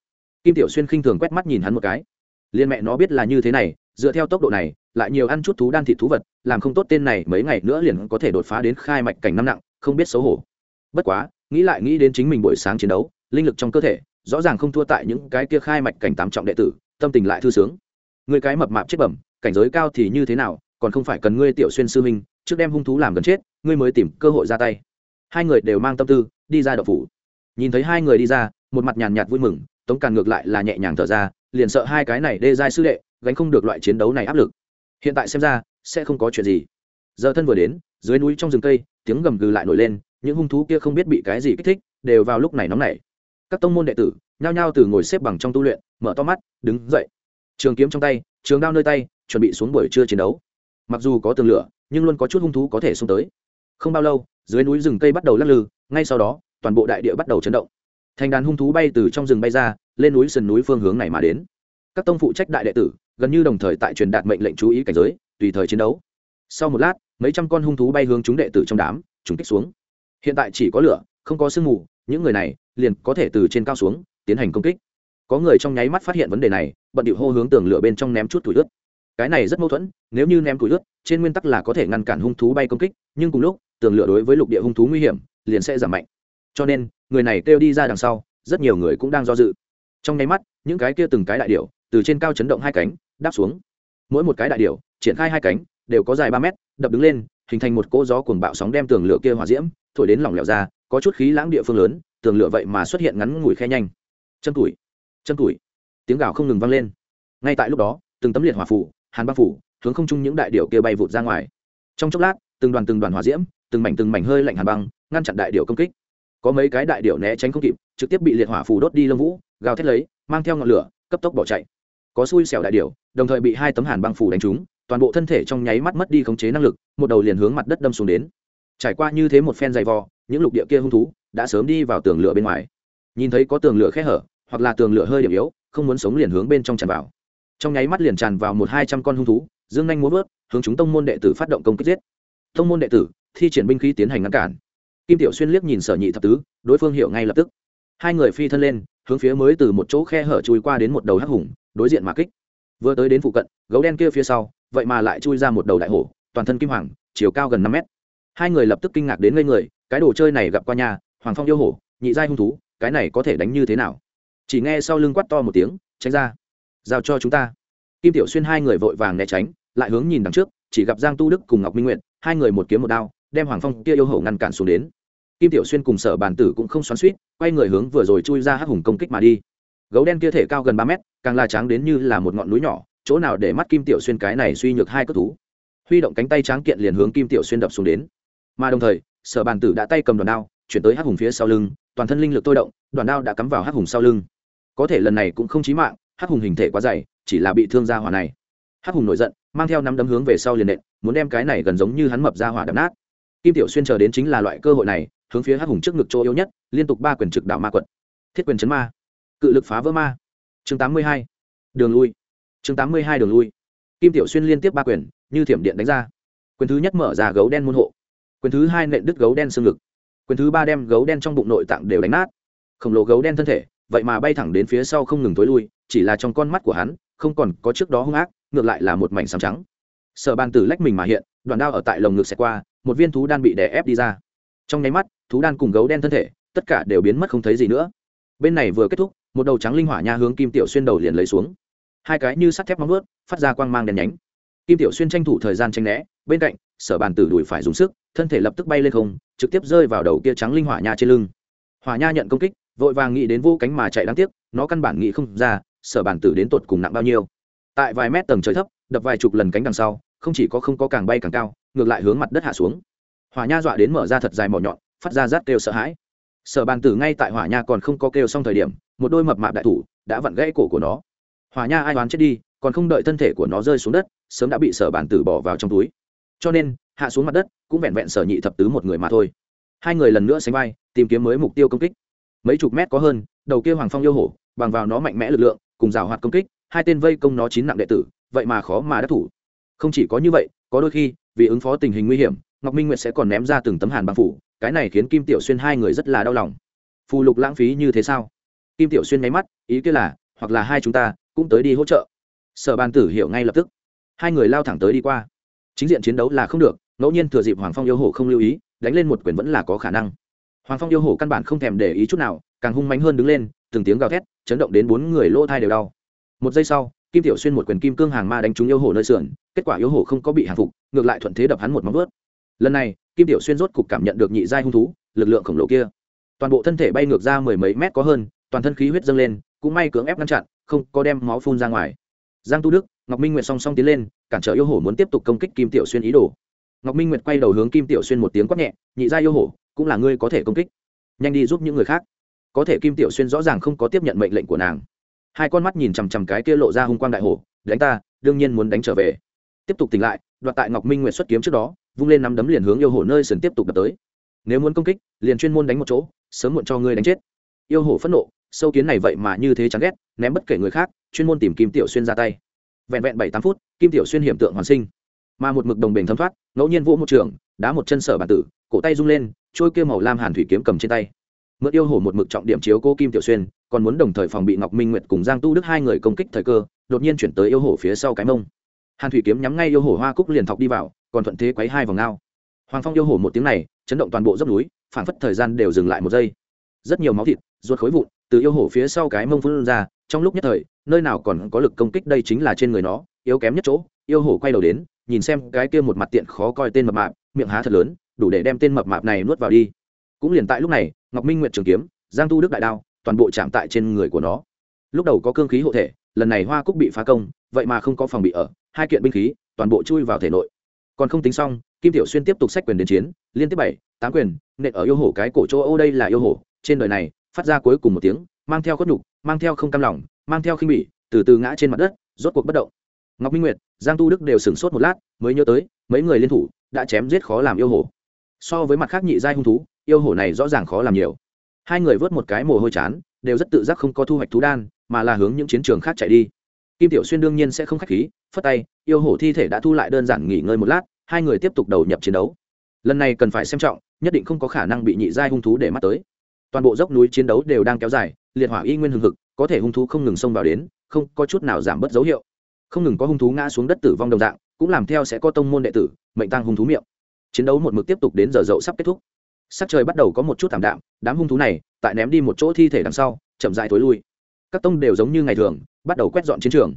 Kim tiểu xuyên khinh thường quét mắt nhìn hắn một cái. Liên mẹ nó biết là như thế này, dựa theo tốc độ này, lại nhiều ăn chút thú đan thịt thú vật, làm không tốt tên này mấy ngày nữa liền có thể đột phá đến khai mạch cảnh năm nặng, không biết xấu hổ. Bất quá, nghĩ lại nghĩ đến chính mình buổi sáng chiến đấu, linh lực trong cơ thể, rõ ràng không thua tại những cái kia khai mạch cảnh tám trọng đệ tử, tâm tình lại thư sướng. Người cái mập mạp chết bẩm, cảnh giới cao thì như thế nào, còn không phải cần ngươi tiểu xuyên sư minh trước đem hung thú làm gần chết ngươi mới tìm cơ hội ra tay. Hai người đều mang tâm tư, đi ra đậu phủ. Nhìn thấy hai người đi ra, một mặt nhàn nhạt vui mừng, tống càn ngược lại là nhẹ nhàng thở ra, liền sợ hai cái này đê giai sư đệ, gánh không được loại chiến đấu này áp lực. Hiện tại xem ra, sẽ không có chuyện gì. Giờ thân vừa đến, dưới núi trong rừng cây, tiếng gầm gừ lại nổi lên, những hung thú kia không biết bị cái gì kích thích, đều vào lúc này nóng nảy. Các tông môn đệ tử, nhao nhao từ ngồi xếp bằng trong tu luyện, mở to mắt, đứng dậy. Trường kiếm trong tay, trường đao nơi tay, chuẩn bị xuống buổi trưa chiến đấu. Mặc dù có tường lửa, nhưng luôn có chút hung thú có thể xông tới không bao lâu, dưới núi rừng cây bắt đầu lắc lư, ngay sau đó, toàn bộ đại địa bắt đầu chấn động. Thành đàn hung thú bay từ trong rừng bay ra, lên núi sườn núi phương hướng này mà đến. Các tông phụ trách đại đệ tử, gần như đồng thời tại truyền đạt mệnh lệnh chú ý cảnh giới, tùy thời chiến đấu. Sau một lát, mấy trăm con hung thú bay hướng chúng đệ tử trong đám chúng kích xuống. Hiện tại chỉ có lửa, không có sương mù, những người này liền có thể từ trên cao xuống, tiến hành công kích. Có người trong nháy mắt phát hiện vấn đề này, bận điệu hô hướng tường lửa bên trong ném chút tuổi ướt. Cái này rất mâu thuẫn, nếu như ném tuổi ướt, trên nguyên tắc là có thể ngăn cản hung thú bay công kích, nhưng cùng lúc tường lửa đối với lục địa hung thú nguy hiểm liền sẽ giảm mạnh. Cho nên, người này kêu đi ra đằng sau, rất nhiều người cũng đang do dự. Trong nháy mắt, những cái kia từng cái đại điệu từ trên cao chấn động hai cánh, đáp xuống. Mỗi một cái đại điệu triển khai hai cánh, đều có dài ba mét, đập đứng lên, hình thành một cỗ gió cuồng bạo sóng đem tường lửa kia hòa diễm thổi đến lỏng lẻo ra, có chút khí lãng địa phương lớn, tường lửa vậy mà xuất hiện ngắn ngủi khe nhanh. Chân tuổi chân tuổi tiếng gào không ngừng vang lên. Ngay tại lúc đó, từng tấm liệt hỏa phủ, hàn băng phủ, hướng không chung những đại điệu kia bay vụt ra ngoài. Trong chốc lát, từng đoàn từng đoàn hòa diễm từng mảnh từng mảnh hơi lạnh hàn băng, ngăn chặn đại điệu công kích. Có mấy cái đại điệu né tránh không kịp, trực tiếp bị liệt hỏa phủ đốt đi lông vũ, gào thét lấy, mang theo ngọn lửa, cấp tốc bỏ chạy. Có xui xẻo đại điệu đồng thời bị hai tấm hàn băng phủ đánh trúng, toàn bộ thân thể trong nháy mắt mất đi khống chế năng lực, một đầu liền hướng mặt đất đâm xuống đến. Trải qua như thế một phen dày vò, những lục địa kia hung thú đã sớm đi vào tường lửa bên ngoài. Nhìn thấy có tường lửa khe hở, hoặc là tường lửa hơi điểm yếu, không muốn sống liền hướng bên trong tràn vào. Trong nháy mắt liền tràn vào một hai trăm con hung thú, dương nhanh muốn vớt, hướng chúng tông môn đệ tử phát động công kích giết. Tông môn đệ tử thi triển binh khí tiến hành ngăn cản. Kim tiểu xuyên liếc nhìn sở nhị thập tứ, đối phương hiểu ngay lập tức. Hai người phi thân lên, hướng phía mới từ một chỗ khe hở chui qua đến một đầu hắc hùng, đối diện mà kích. Vừa tới đến phụ cận, gấu đen kia phía sau, vậy mà lại chui ra một đầu đại hổ, toàn thân kim hoàng, chiều cao gần năm mét. Hai người lập tức kinh ngạc đến ngây người, cái đồ chơi này gặp qua nhà, hoàng phong yêu hổ, nhị giai hung thú, cái này có thể đánh như thế nào? Chỉ nghe sau lưng quát to một tiếng, tránh ra, giao cho chúng ta. Kim tiểu xuyên hai người vội vàng né tránh, lại hướng nhìn đằng trước, chỉ gặp giang tu đức cùng ngọc minh nguyện hai người một kiếm một đao đem hoàng phong kia yêu hổ ngăn cản xuống đến. Kim tiểu xuyên cùng sở bàn tử cũng không xoắn suýt, quay người hướng vừa rồi chui ra hắc hùng công kích mà đi. Gấu đen kia thể cao gần ba mét, càng la tráng đến như là một ngọn núi nhỏ, chỗ nào để mắt kim tiểu xuyên cái này suy nhược hai cất thú. Huy động cánh tay tráng kiện liền hướng kim tiểu xuyên đập xuống đến. Mà đồng thời, sở bàn tử đã tay cầm đòn đao, chuyển tới hắc hùng phía sau lưng, toàn thân linh lực tôi động, đoàn đao đã cắm vào hắc hùng sau lưng. Có thể lần này cũng không chí mạng, hắc hùng hình thể quá dày, chỉ là bị thương ra hỏa này. Hắc hùng nổi giận, mang theo năm đấm hướng về sau liền nện, muốn đem cái này gần giống như hắn mập ra hỏa đập nát kim tiểu xuyên chờ đến chính là loại cơ hội này, hướng phía hắc hùng trước ngực chỗ yếu nhất, liên tục ba quyền trực đạo ma quật. Thiết quyền chấn ma. Cự lực phá vỡ ma. Chương tám mươi hai. Đường lui. Chương tám mươi hai đường lui. Kim tiểu xuyên liên tiếp ba quyền, như thiểm điện đánh ra. Quyền thứ nhất mở ra gấu đen môn hộ. Quyền thứ hai nện đứt gấu đen xương ngực. Quyền thứ ba đem gấu đen trong bụng nội tạng đều đánh nát. Khổng lồ gấu đen thân thể, vậy mà bay thẳng đến phía sau không ngừng tối lui, chỉ là trong con mắt của hắn, không còn có trước đó hung ác, ngược lại là một mảnh sàm trắng. Sở bàn tử lách mình mà hiện đoàn đao ở tại lồng ngực xẹt qua một viên thú đan bị đè ép đi ra. Trong nháy mắt, thú đan cùng gấu đen thân thể, tất cả đều biến mất không thấy gì nữa. Bên này vừa kết thúc, một đầu trắng linh hỏa nha hướng kim tiểu xuyên đầu liền lấy xuống. Hai cái như sắt thép móng ướt phát ra quang mang đèn nhánh. Kim tiểu xuyên tranh thủ thời gian tranh né, bên cạnh, sở bàn tử đùi phải dùng sức, thân thể lập tức bay lên không, trực tiếp rơi vào đầu kia trắng linh hỏa nha trên lưng. Hỏa nha nhận công kích, vội vàng nghĩ đến vô cánh mà chạy đáng tiếc, nó căn bản nghĩ không ra, sở bàn tử đến tột cùng nặng bao nhiêu. Tại vài mét tầng trời thấp, đập vài chục lần cánh đằng sau, không chỉ có không có càng bay càng cao ngược lại hướng mặt đất hạ xuống. Hỏa nha dọa đến mở ra thật dài mỏ nhọn, phát ra rát kêu sợ hãi. Sở bàn tử ngay tại hỏa nha còn không có kêu xong thời điểm, một đôi mập mạp đại thủ đã vặn gãy cổ của nó. Hỏa nha ai đoán chết đi, còn không đợi thân thể của nó rơi xuống đất, sớm đã bị sở bàn tử bỏ vào trong túi. Cho nên, hạ xuống mặt đất cũng vẹn vẹn sở nhị thập tứ một người mà thôi. Hai người lần nữa sánh vai, tìm kiếm mới mục tiêu công kích. Mấy chục mét có hơn, đầu kia hoàng phong yêu hổ, bằng vào nó mạnh mẽ lực lượng, cùng rào hoạt công kích, hai tên vây công nó chín nặng đệ tử, vậy mà khó mà đắc thủ. Không chỉ có như vậy, có đôi khi vì ứng phó tình hình nguy hiểm, ngọc minh nguyệt sẽ còn ném ra từng tấm hàn băng phủ, cái này khiến kim tiểu xuyên hai người rất là đau lòng. Phù lục lãng phí như thế sao? Kim tiểu xuyên nháy mắt, ý kia là, hoặc là hai chúng ta cũng tới đi hỗ trợ. Sở bàn tử hiểu ngay lập tức. Hai người lao thẳng tới đi qua. Chính diện chiến đấu là không được, ngẫu nhiên thừa dịp hoàng phong yêu hổ không lưu ý, đánh lên một quyền vẫn là có khả năng. Hoàng phong yêu hổ căn bản không thèm để ý chút nào, càng hung mánh hơn đứng lên, từng tiếng gào thét, chấn động đến bốn người lỗ thai đều đau. Một giây sau kim tiểu xuyên một quyền kim cương hàng ma đánh trúng yêu hổ nơi sườn, kết quả yêu hổ không có bị hàng phục, ngược lại thuận thế đập hắn một móng vớt lần này, kim tiểu xuyên rốt cục cảm nhận được nhị giai hung thú, lực lượng khổng lồ kia. Toàn bộ thân thể bay ngược ra mười mấy mét có hơn, toàn thân khí huyết dâng lên, cũng may cưỡng ép ngăn chặn, không có đem máu phun ra ngoài. Giang tu đức, ngọc minh nguyệt song song tiến lên, cản trở yêu hổ muốn tiếp tục công kích kim tiểu xuyên ý đồ. Ngọc minh nguyệt quay đầu hướng kim tiểu xuyên một tiếng quát nhẹ, nhị giai yêu hổ cũng là ngươi có thể công kích. Nhanh đi giúp những người khác. Có thể kim tiểu xuyên rõ ràng không có tiếp nhận mệnh lệnh của nàng hai con mắt nhìn chằm chằm cái kia lộ ra hung quang đại hổ, đánh ta, đương nhiên muốn đánh trở về. Tiếp tục tỉnh lại, đoạt tại ngọc minh nguyện xuất kiếm trước đó, vung lên nắm đấm liền hướng yêu hổ nơi sườn tiếp tục đập tới. Nếu muốn công kích, liền chuyên môn đánh một chỗ, sớm muộn cho ngươi đánh chết. Yêu hổ phẫn nộ, sâu kiến này vậy mà như thế chán ghét, ném bất kể người khác, chuyên môn tìm kim tiểu xuyên ra tay. Vẹn vẹn bảy tám phút, kim tiểu xuyên hiểm tượng hoàn sinh. Mà một mực đồng bình thấm thoát, ngẫu nhiên vỗ một trường, đá một chân sở bản tử, cổ tay rung lên, trôi kia màu lam hàn thủy kiếm cầm trên tay. Mượn yêu hổ một mực trọng điểm chiếu cô kim tiểu xuyên còn muốn đồng thời phòng bị ngọc minh nguyệt cùng giang tu đức hai người công kích thời cơ, đột nhiên chuyển tới yêu hổ phía sau cái mông. Hàn thủy kiếm nhắm ngay yêu hổ hoa cúc liền thọc đi vào, còn thuận thế quấy hai vòng ngao hoàng phong yêu hổ một tiếng này, chấn động toàn bộ dốc núi phản phất thời gian đều dừng lại một giây. Rất nhiều máu thịt, ruột khối vụn, từ yêu hổ phía sau cái mông phun ra, trong lúc nhất thời, nơi nào còn có lực công kích đây chính là trên người nó, yếu kém nhất chỗ, yêu hổ quay đầu đến, nhìn xem cái kia một mặt tiện khó coi tên mập mạp, miệng há thật lớn, đủ để đem tên mập mạp này nuốt vào đi. Cũng liền tại lúc này, ngọc minh nguyệt trường kiếm, giang tu đức đại đao toàn bộ chạm tại trên người của nó. Lúc đầu có cương khí hộ thể, lần này hoa cúc bị phá công, vậy mà không có phòng bị ở, hai kiện binh khí, toàn bộ chui vào thể nội. Còn không tính xong, kim tiểu xuyên tiếp tục sách quyền đến chiến, liên tiếp bảy, tám quyền, nện ở yêu hổ cái cổ chỗ, ô, đây là yêu hổ. Trên đời này, phát ra cuối cùng một tiếng, mang theo khuất nhục, mang theo không cam lòng, mang theo khinh bỉ, từ từ ngã trên mặt đất, rốt cuộc bất động. Ngọc minh nguyệt, giang tu đức đều sửng sốt một lát, mới nhớ tới, mấy người liên thủ đã chém giết khó làm yêu hổ. So với mặt khác nhị giai hung thú, yêu hổ này rõ ràng khó làm nhiều hai người vớt một cái mồ hôi chán, đều rất tự giác không có thu hoạch thú đan, mà là hướng những chiến trường khác chạy đi. Kim tiểu xuyên đương nhiên sẽ không k h á c h khí, phất tay, yêu hổ thi thể đã thu lại đơn giản nghỉ ngơi một lát, hai người tiếp tục đầu nhập chiến đấu. Lần này cần phải xem trọng, nhất định không có khả năng bị nhị giai hung thú để mắt tới. Toàn bộ dốc núi chiến đấu đều đang kéo dài, liệt hỏa y nguyên hừng hực, có thể hung thú không ngừng xông vào đến, không có chút nào giảm bớt dấu hiệu. Không ngừng có hung thú ngã xuống đất tử vong đồng dạng, cũng làm theo sẽ có tông môn đệ tử, mệnh tăng hung thú miệng. Chiến đấu một mực tiếp tục đến giờ dậu sắp kết thúc sắc trời bắt đầu có một chút thảm đạm, đám hung thú này, tại ném đi một chỗ thi thể đằng sau, chậm dại thối lui. Các tông đều giống như ngày thường, bắt đầu quét dọn chiến trường.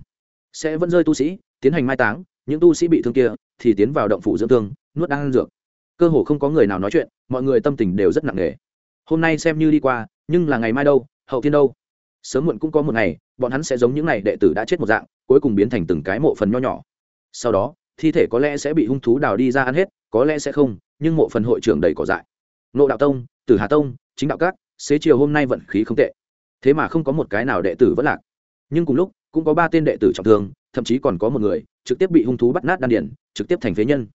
Sẽ vẫn rơi tu sĩ, tiến hành mai táng, những tu sĩ bị thương kia thì tiến vào động phủ dưỡng thương, nuốt đang ăn dược. Cơ hồ không có người nào nói chuyện, mọi người tâm tình đều rất nặng nề. Hôm nay xem như đi qua, nhưng là ngày mai đâu, hậu thiên đâu? Sớm muộn cũng có một ngày, bọn hắn sẽ giống những n à y đệ tử đã chết một dạng, cuối cùng biến thành từng cái mộ phần nho nhỏ. Sau đó, thi thể có lẽ sẽ bị hung thú đào đi ra ăn hết, có lẽ sẽ không, nhưng mộ phần hội trưởng đầy cỏ dại nộ đạo tông, tử hà tông, chính đạo các, xế chiều hôm nay vận khí không tệ. Thế mà không có một cái nào đệ tử vẫn lạc. Nhưng cùng lúc, cũng có ba tên đệ tử trọng thương, thậm chí còn có một người trực tiếp bị hung thú bắt nát đan điển, trực tiếp thành phế nhân.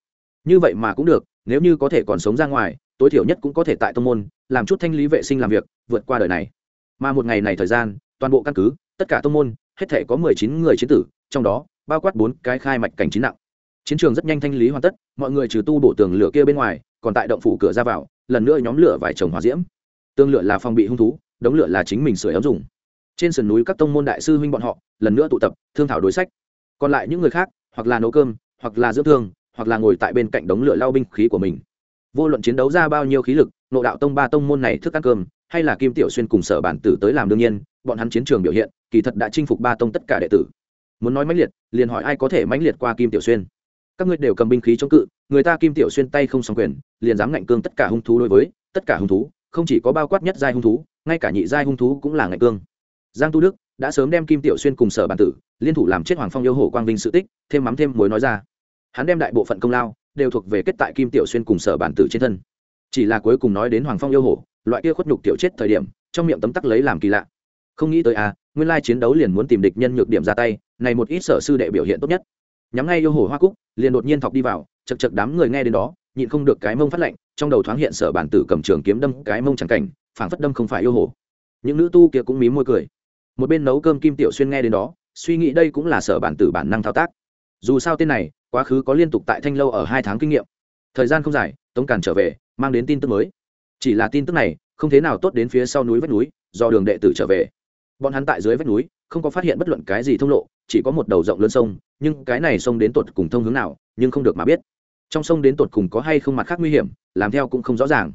Như vậy mà cũng được, nếu như có thể còn sống ra ngoài, tối thiểu nhất cũng có thể tại tông môn, làm chút thanh lý vệ sinh làm việc, vượt qua đời này. Mà một ngày này thời gian, toàn bộ căn cứ, tất cả tông môn, hết thể có mười chín người chiến tử, trong đó, bao quát bốn cái khai mạch cảnh chín nặng. Chiến trường rất nhanh thanh lý hoàn tất, mọi người trừ tu bổ tường lửa kia bên ngoài còn tại động phủ cửa ra vào, lần nữa nhóm lửa vài chồng hòa diễm. Tương lửa là phòng bị hung thú, đống lửa là chính mình sửa ấm dùng. Trên sườn núi các tông môn đại sư huynh bọn họ, lần nữa tụ tập, thương thảo đối sách. Còn lại những người khác, hoặc là nấu cơm, hoặc là dưỡng thương, hoặc là ngồi tại bên cạnh đống lửa lao binh khí của mình. Vô luận chiến đấu ra bao nhiêu khí lực, nộ đạo tông ba tông môn này thức ăn cơm, hay là kim tiểu xuyên cùng sở bản tử tới làm đương nhiên, bọn hắn chiến trường biểu hiện, kỳ thật đã chinh phục ba tông tất cả đệ tử. Muốn nói mãnh liệt, liền hỏi ai có thể mãnh liệt qua kim tiểu xuyên? Các ngươi đều cầm binh khí chống cự, người ta kim tiểu xuyên tay không xong quyền, liền dám ngạnh cương tất cả hung thú đối với, tất cả hung thú, không chỉ có bao quát nhất giai hung thú, ngay cả nhị giai hung thú cũng là ngạnh cương. Giang tu đức đã sớm đem kim tiểu xuyên cùng sở bản tử, liên thủ làm chết hoàng phong yêu hổ quang vinh sự tích, thêm mắm thêm mối nói ra. Hắn đem đại bộ phận công lao, đều thuộc về kết tại kim tiểu xuyên cùng sở bản tử trên thân. Chỉ là cuối cùng nói đến hoàng phong yêu hổ, loại kia khuất nhục tiểu chết thời điểm, trong miệng tấm tắc lấy làm kỳ lạ. Không nghĩ tới à nguyên lai chiến đấu liền muốn tìm địch nhân nhược điểm ra tay, này một ít sở sư đệ biểu hiện tốt nhất nhắm ngay yêu hồ hoa cúc, liền đột nhiên thọc đi vào, chật chật đám người nghe đến đó, nhịn không được cái mông phát lạnh, trong đầu thoáng hiện sở bản tử cầm trường kiếm đâm cái mông chẳng cảnh, phảng phất đâm không phải yêu hồ. Những nữ tu kia cũng mí môi cười. Một bên nấu cơm kim tiểu xuyên nghe đến đó, suy nghĩ đây cũng là sở bản tử bản năng thao tác. Dù sao tên này, quá khứ có liên tục tại thanh lâu ở hai tháng kinh nghiệm. Thời gian không dài, tống càn trở về, mang đến tin tức mới. Chỉ là tin tức này, không thế nào tốt đến phía sau núi vách núi, do đường đệ tử trở về bọn hắn tại dưới vách núi, không có phát hiện bất luận cái gì thông lộ, chỉ có một đầu rộng lớn sông, nhưng cái này sông đến tột cùng thông hướng nào, nhưng không được mà biết. Trong sông đến tột cùng có hay không mặt khác nguy hiểm, làm theo cũng không rõ ràng.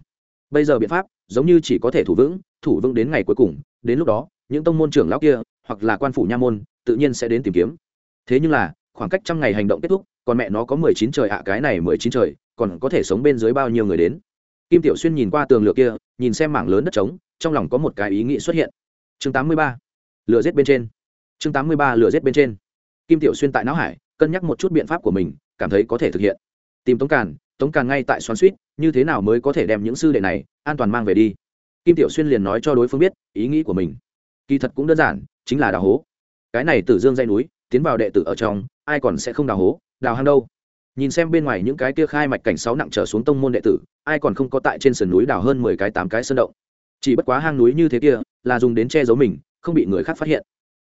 Bây giờ biện pháp, giống như chỉ có thể thủ vững thủ vững đến ngày cuối cùng, đến lúc đó, những tông môn trưởng lão kia, hoặc là quan phủ nha môn, tự nhiên sẽ đến tìm kiếm. Thế nhưng là, khoảng cách trăm ngày hành động kết thúc, còn mẹ nó có mười chín trời ạ à, cái này mười chín trời, còn có thể sống bên dưới bao nhiêu người đến? Kim tiểu xuyên nhìn qua tường lửa kia, nhìn xem mảng lớn đất trống, trong lòng có một cái ý nghĩ xuất hiện chương tám mươi ba lửa giết bên trên. Chương tám mươi ba lửa giết bên trên. Kim tiểu xuyên tại não hải, cân nhắc một chút biện pháp của mình, cảm thấy có thể thực hiện. Tìm tống càn tống càn ngay tại xoắn suýt, như thế nào mới có thể đem những sư đệ này an toàn mang về đi? Kim tiểu xuyên liền nói cho đối phương biết ý nghĩ của mình. Kỳ thật cũng đơn giản, chính là đào hố. Cái này từ dương dây núi, tiến vào đệ tử ở trong, ai còn sẽ không đào hố, đào hang đâu. Nhìn xem bên ngoài những cái kia khai mạch cảnh sáu nặng trở xuống tông môn đệ tử, ai còn không có tại trên sườn núi đào hơn mười cái tám cái sơn động. Chỉ bất quá hang núi như thế kia là dùng đến che giấu mình, không bị người khác phát hiện.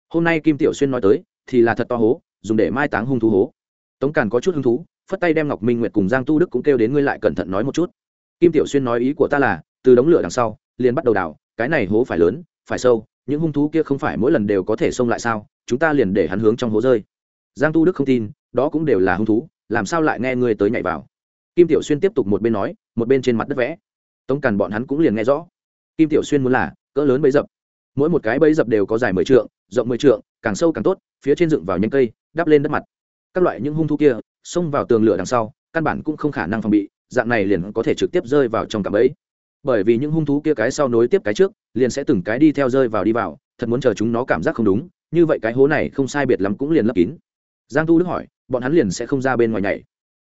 Hôm nay kim tiểu xuyên nói tới, thì là thật to hố, dùng để mai táng hung thú hố. Tống càn có chút hứng thú, phất tay đem ngọc minh nguyệt cùng giang tu đức cũng kêu đến ngươi lại cẩn thận nói một chút. Kim tiểu xuyên nói ý của ta là, từ đống lửa đằng sau, liền bắt đầu đào, cái này hố phải lớn, phải sâu, những hung thú kia không phải mỗi lần đều có thể xông lại sao, chúng ta liền để hắn hướng trong hố rơi. Giang tu đức không tin, đó cũng đều là hung thú, làm sao lại nghe ngươi tới nhảy vào? Kim tiểu xuyên tiếp tục một bên nói, một bên trên mặt đất vẽ. Tống càn bọn hắn cũng liền nghe rõ. Kim tiểu xuyên muốn là cỡ lớn bẫy dập. Mỗi một cái bẫy dập đều có dài mười trượng, rộng mười trượng, càng sâu càng tốt, phía trên dựng vào nhánh cây, đắp lên đất mặt. Các loại những hung thú kia, xông vào tường lửa đằng sau, căn bản cũng không khả năng phòng bị, dạng này liền có thể trực tiếp rơi vào trong cạm bẫy. Bởi vì những hung thú kia cái sau nối tiếp cái trước, liền sẽ từng cái đi theo rơi vào đi vào, thật muốn chờ chúng nó cảm giác không đúng, như vậy cái hố này không sai biệt lắm cũng liền lấp kín. Giang tu đức hỏi, bọn hắn liền sẽ không ra bên ngoài nhảy.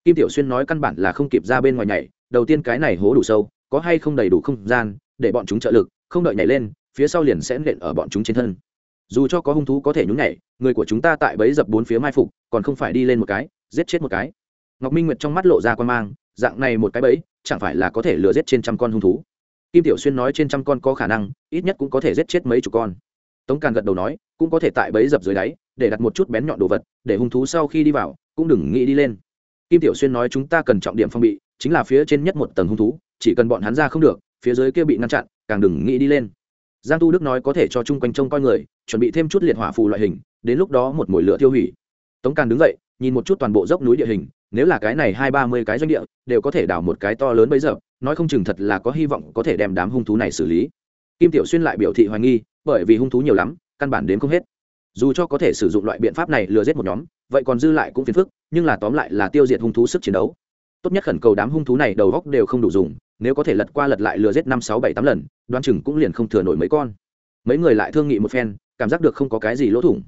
Kim tiểu xuyên nói căn bản là không kịp ra bên ngoài nhảy, đầu tiên cái này hố đủ sâu, có hay không đầy đủ không gian, để bọn chúng trợ lực không đợi nhảy lên, phía sau liền sẽ nện ở bọn chúng trên thân. Dù cho có hung thú có thể nhún nhảy, người của chúng ta tại bẫy dập bốn phía mai phục, còn không phải đi lên một cái, giết chết một cái. Ngọc minh nguyệt trong mắt lộ ra quan mang, dạng này một cái bẫy, chẳng phải là có thể lừa giết trên trăm con hung thú. Kim tiểu xuyên nói trên trăm con có khả năng, ít nhất cũng có thể giết chết mấy chục con. Tống càn gật đầu nói, cũng có thể tại bẫy dập dưới đáy, để đặt một chút bén nhọn đồ vật, để hung thú sau khi đi vào, cũng đừng nghĩ đi lên. Kim tiểu xuyên nói chúng ta cần trọng điểm phong bị, chính là phía trên nhất một tầng hung thú, chỉ cần bọn hắn ra không được phía dưới kia bị ngăn chặn, càng đừng nghĩ đi lên. Giang tu đức nói có thể cho chung quanh trông coi người, chuẩn bị thêm chút liệt hỏa phù loại hình, đến lúc đó một mồi lửa tiêu hủy. Tống càn đứng dậy, nhìn một chút toàn bộ dốc núi địa hình, nếu là cái này hai ba mươi cái doanh địa, đều có thể đào một cái to lớn bây giờ, nói không chừng thật là có hy vọng có thể đem đám hung thú này xử lý. Kim tiểu xuyên lại biểu thị hoài nghi, bởi vì hung thú nhiều lắm, căn bản đến không hết. Dù cho có thể sử dụng loại biện pháp này lừa giết một nhóm, vậy còn dư lại cũng phiền phức, nhưng là tóm lại là tiêu diệt hung thú sức chiến đấu. Tốt nhất khẩn cầu đám hung thú này đầu góc đều không đủ dùng nếu có thể lật qua lật lại lừa giết năm sáu bảy tám lần đoan chừng cũng liền không thừa nổi mấy con. Mấy người lại thương nghị một phen, cảm giác được không có cái gì lỗ thủng.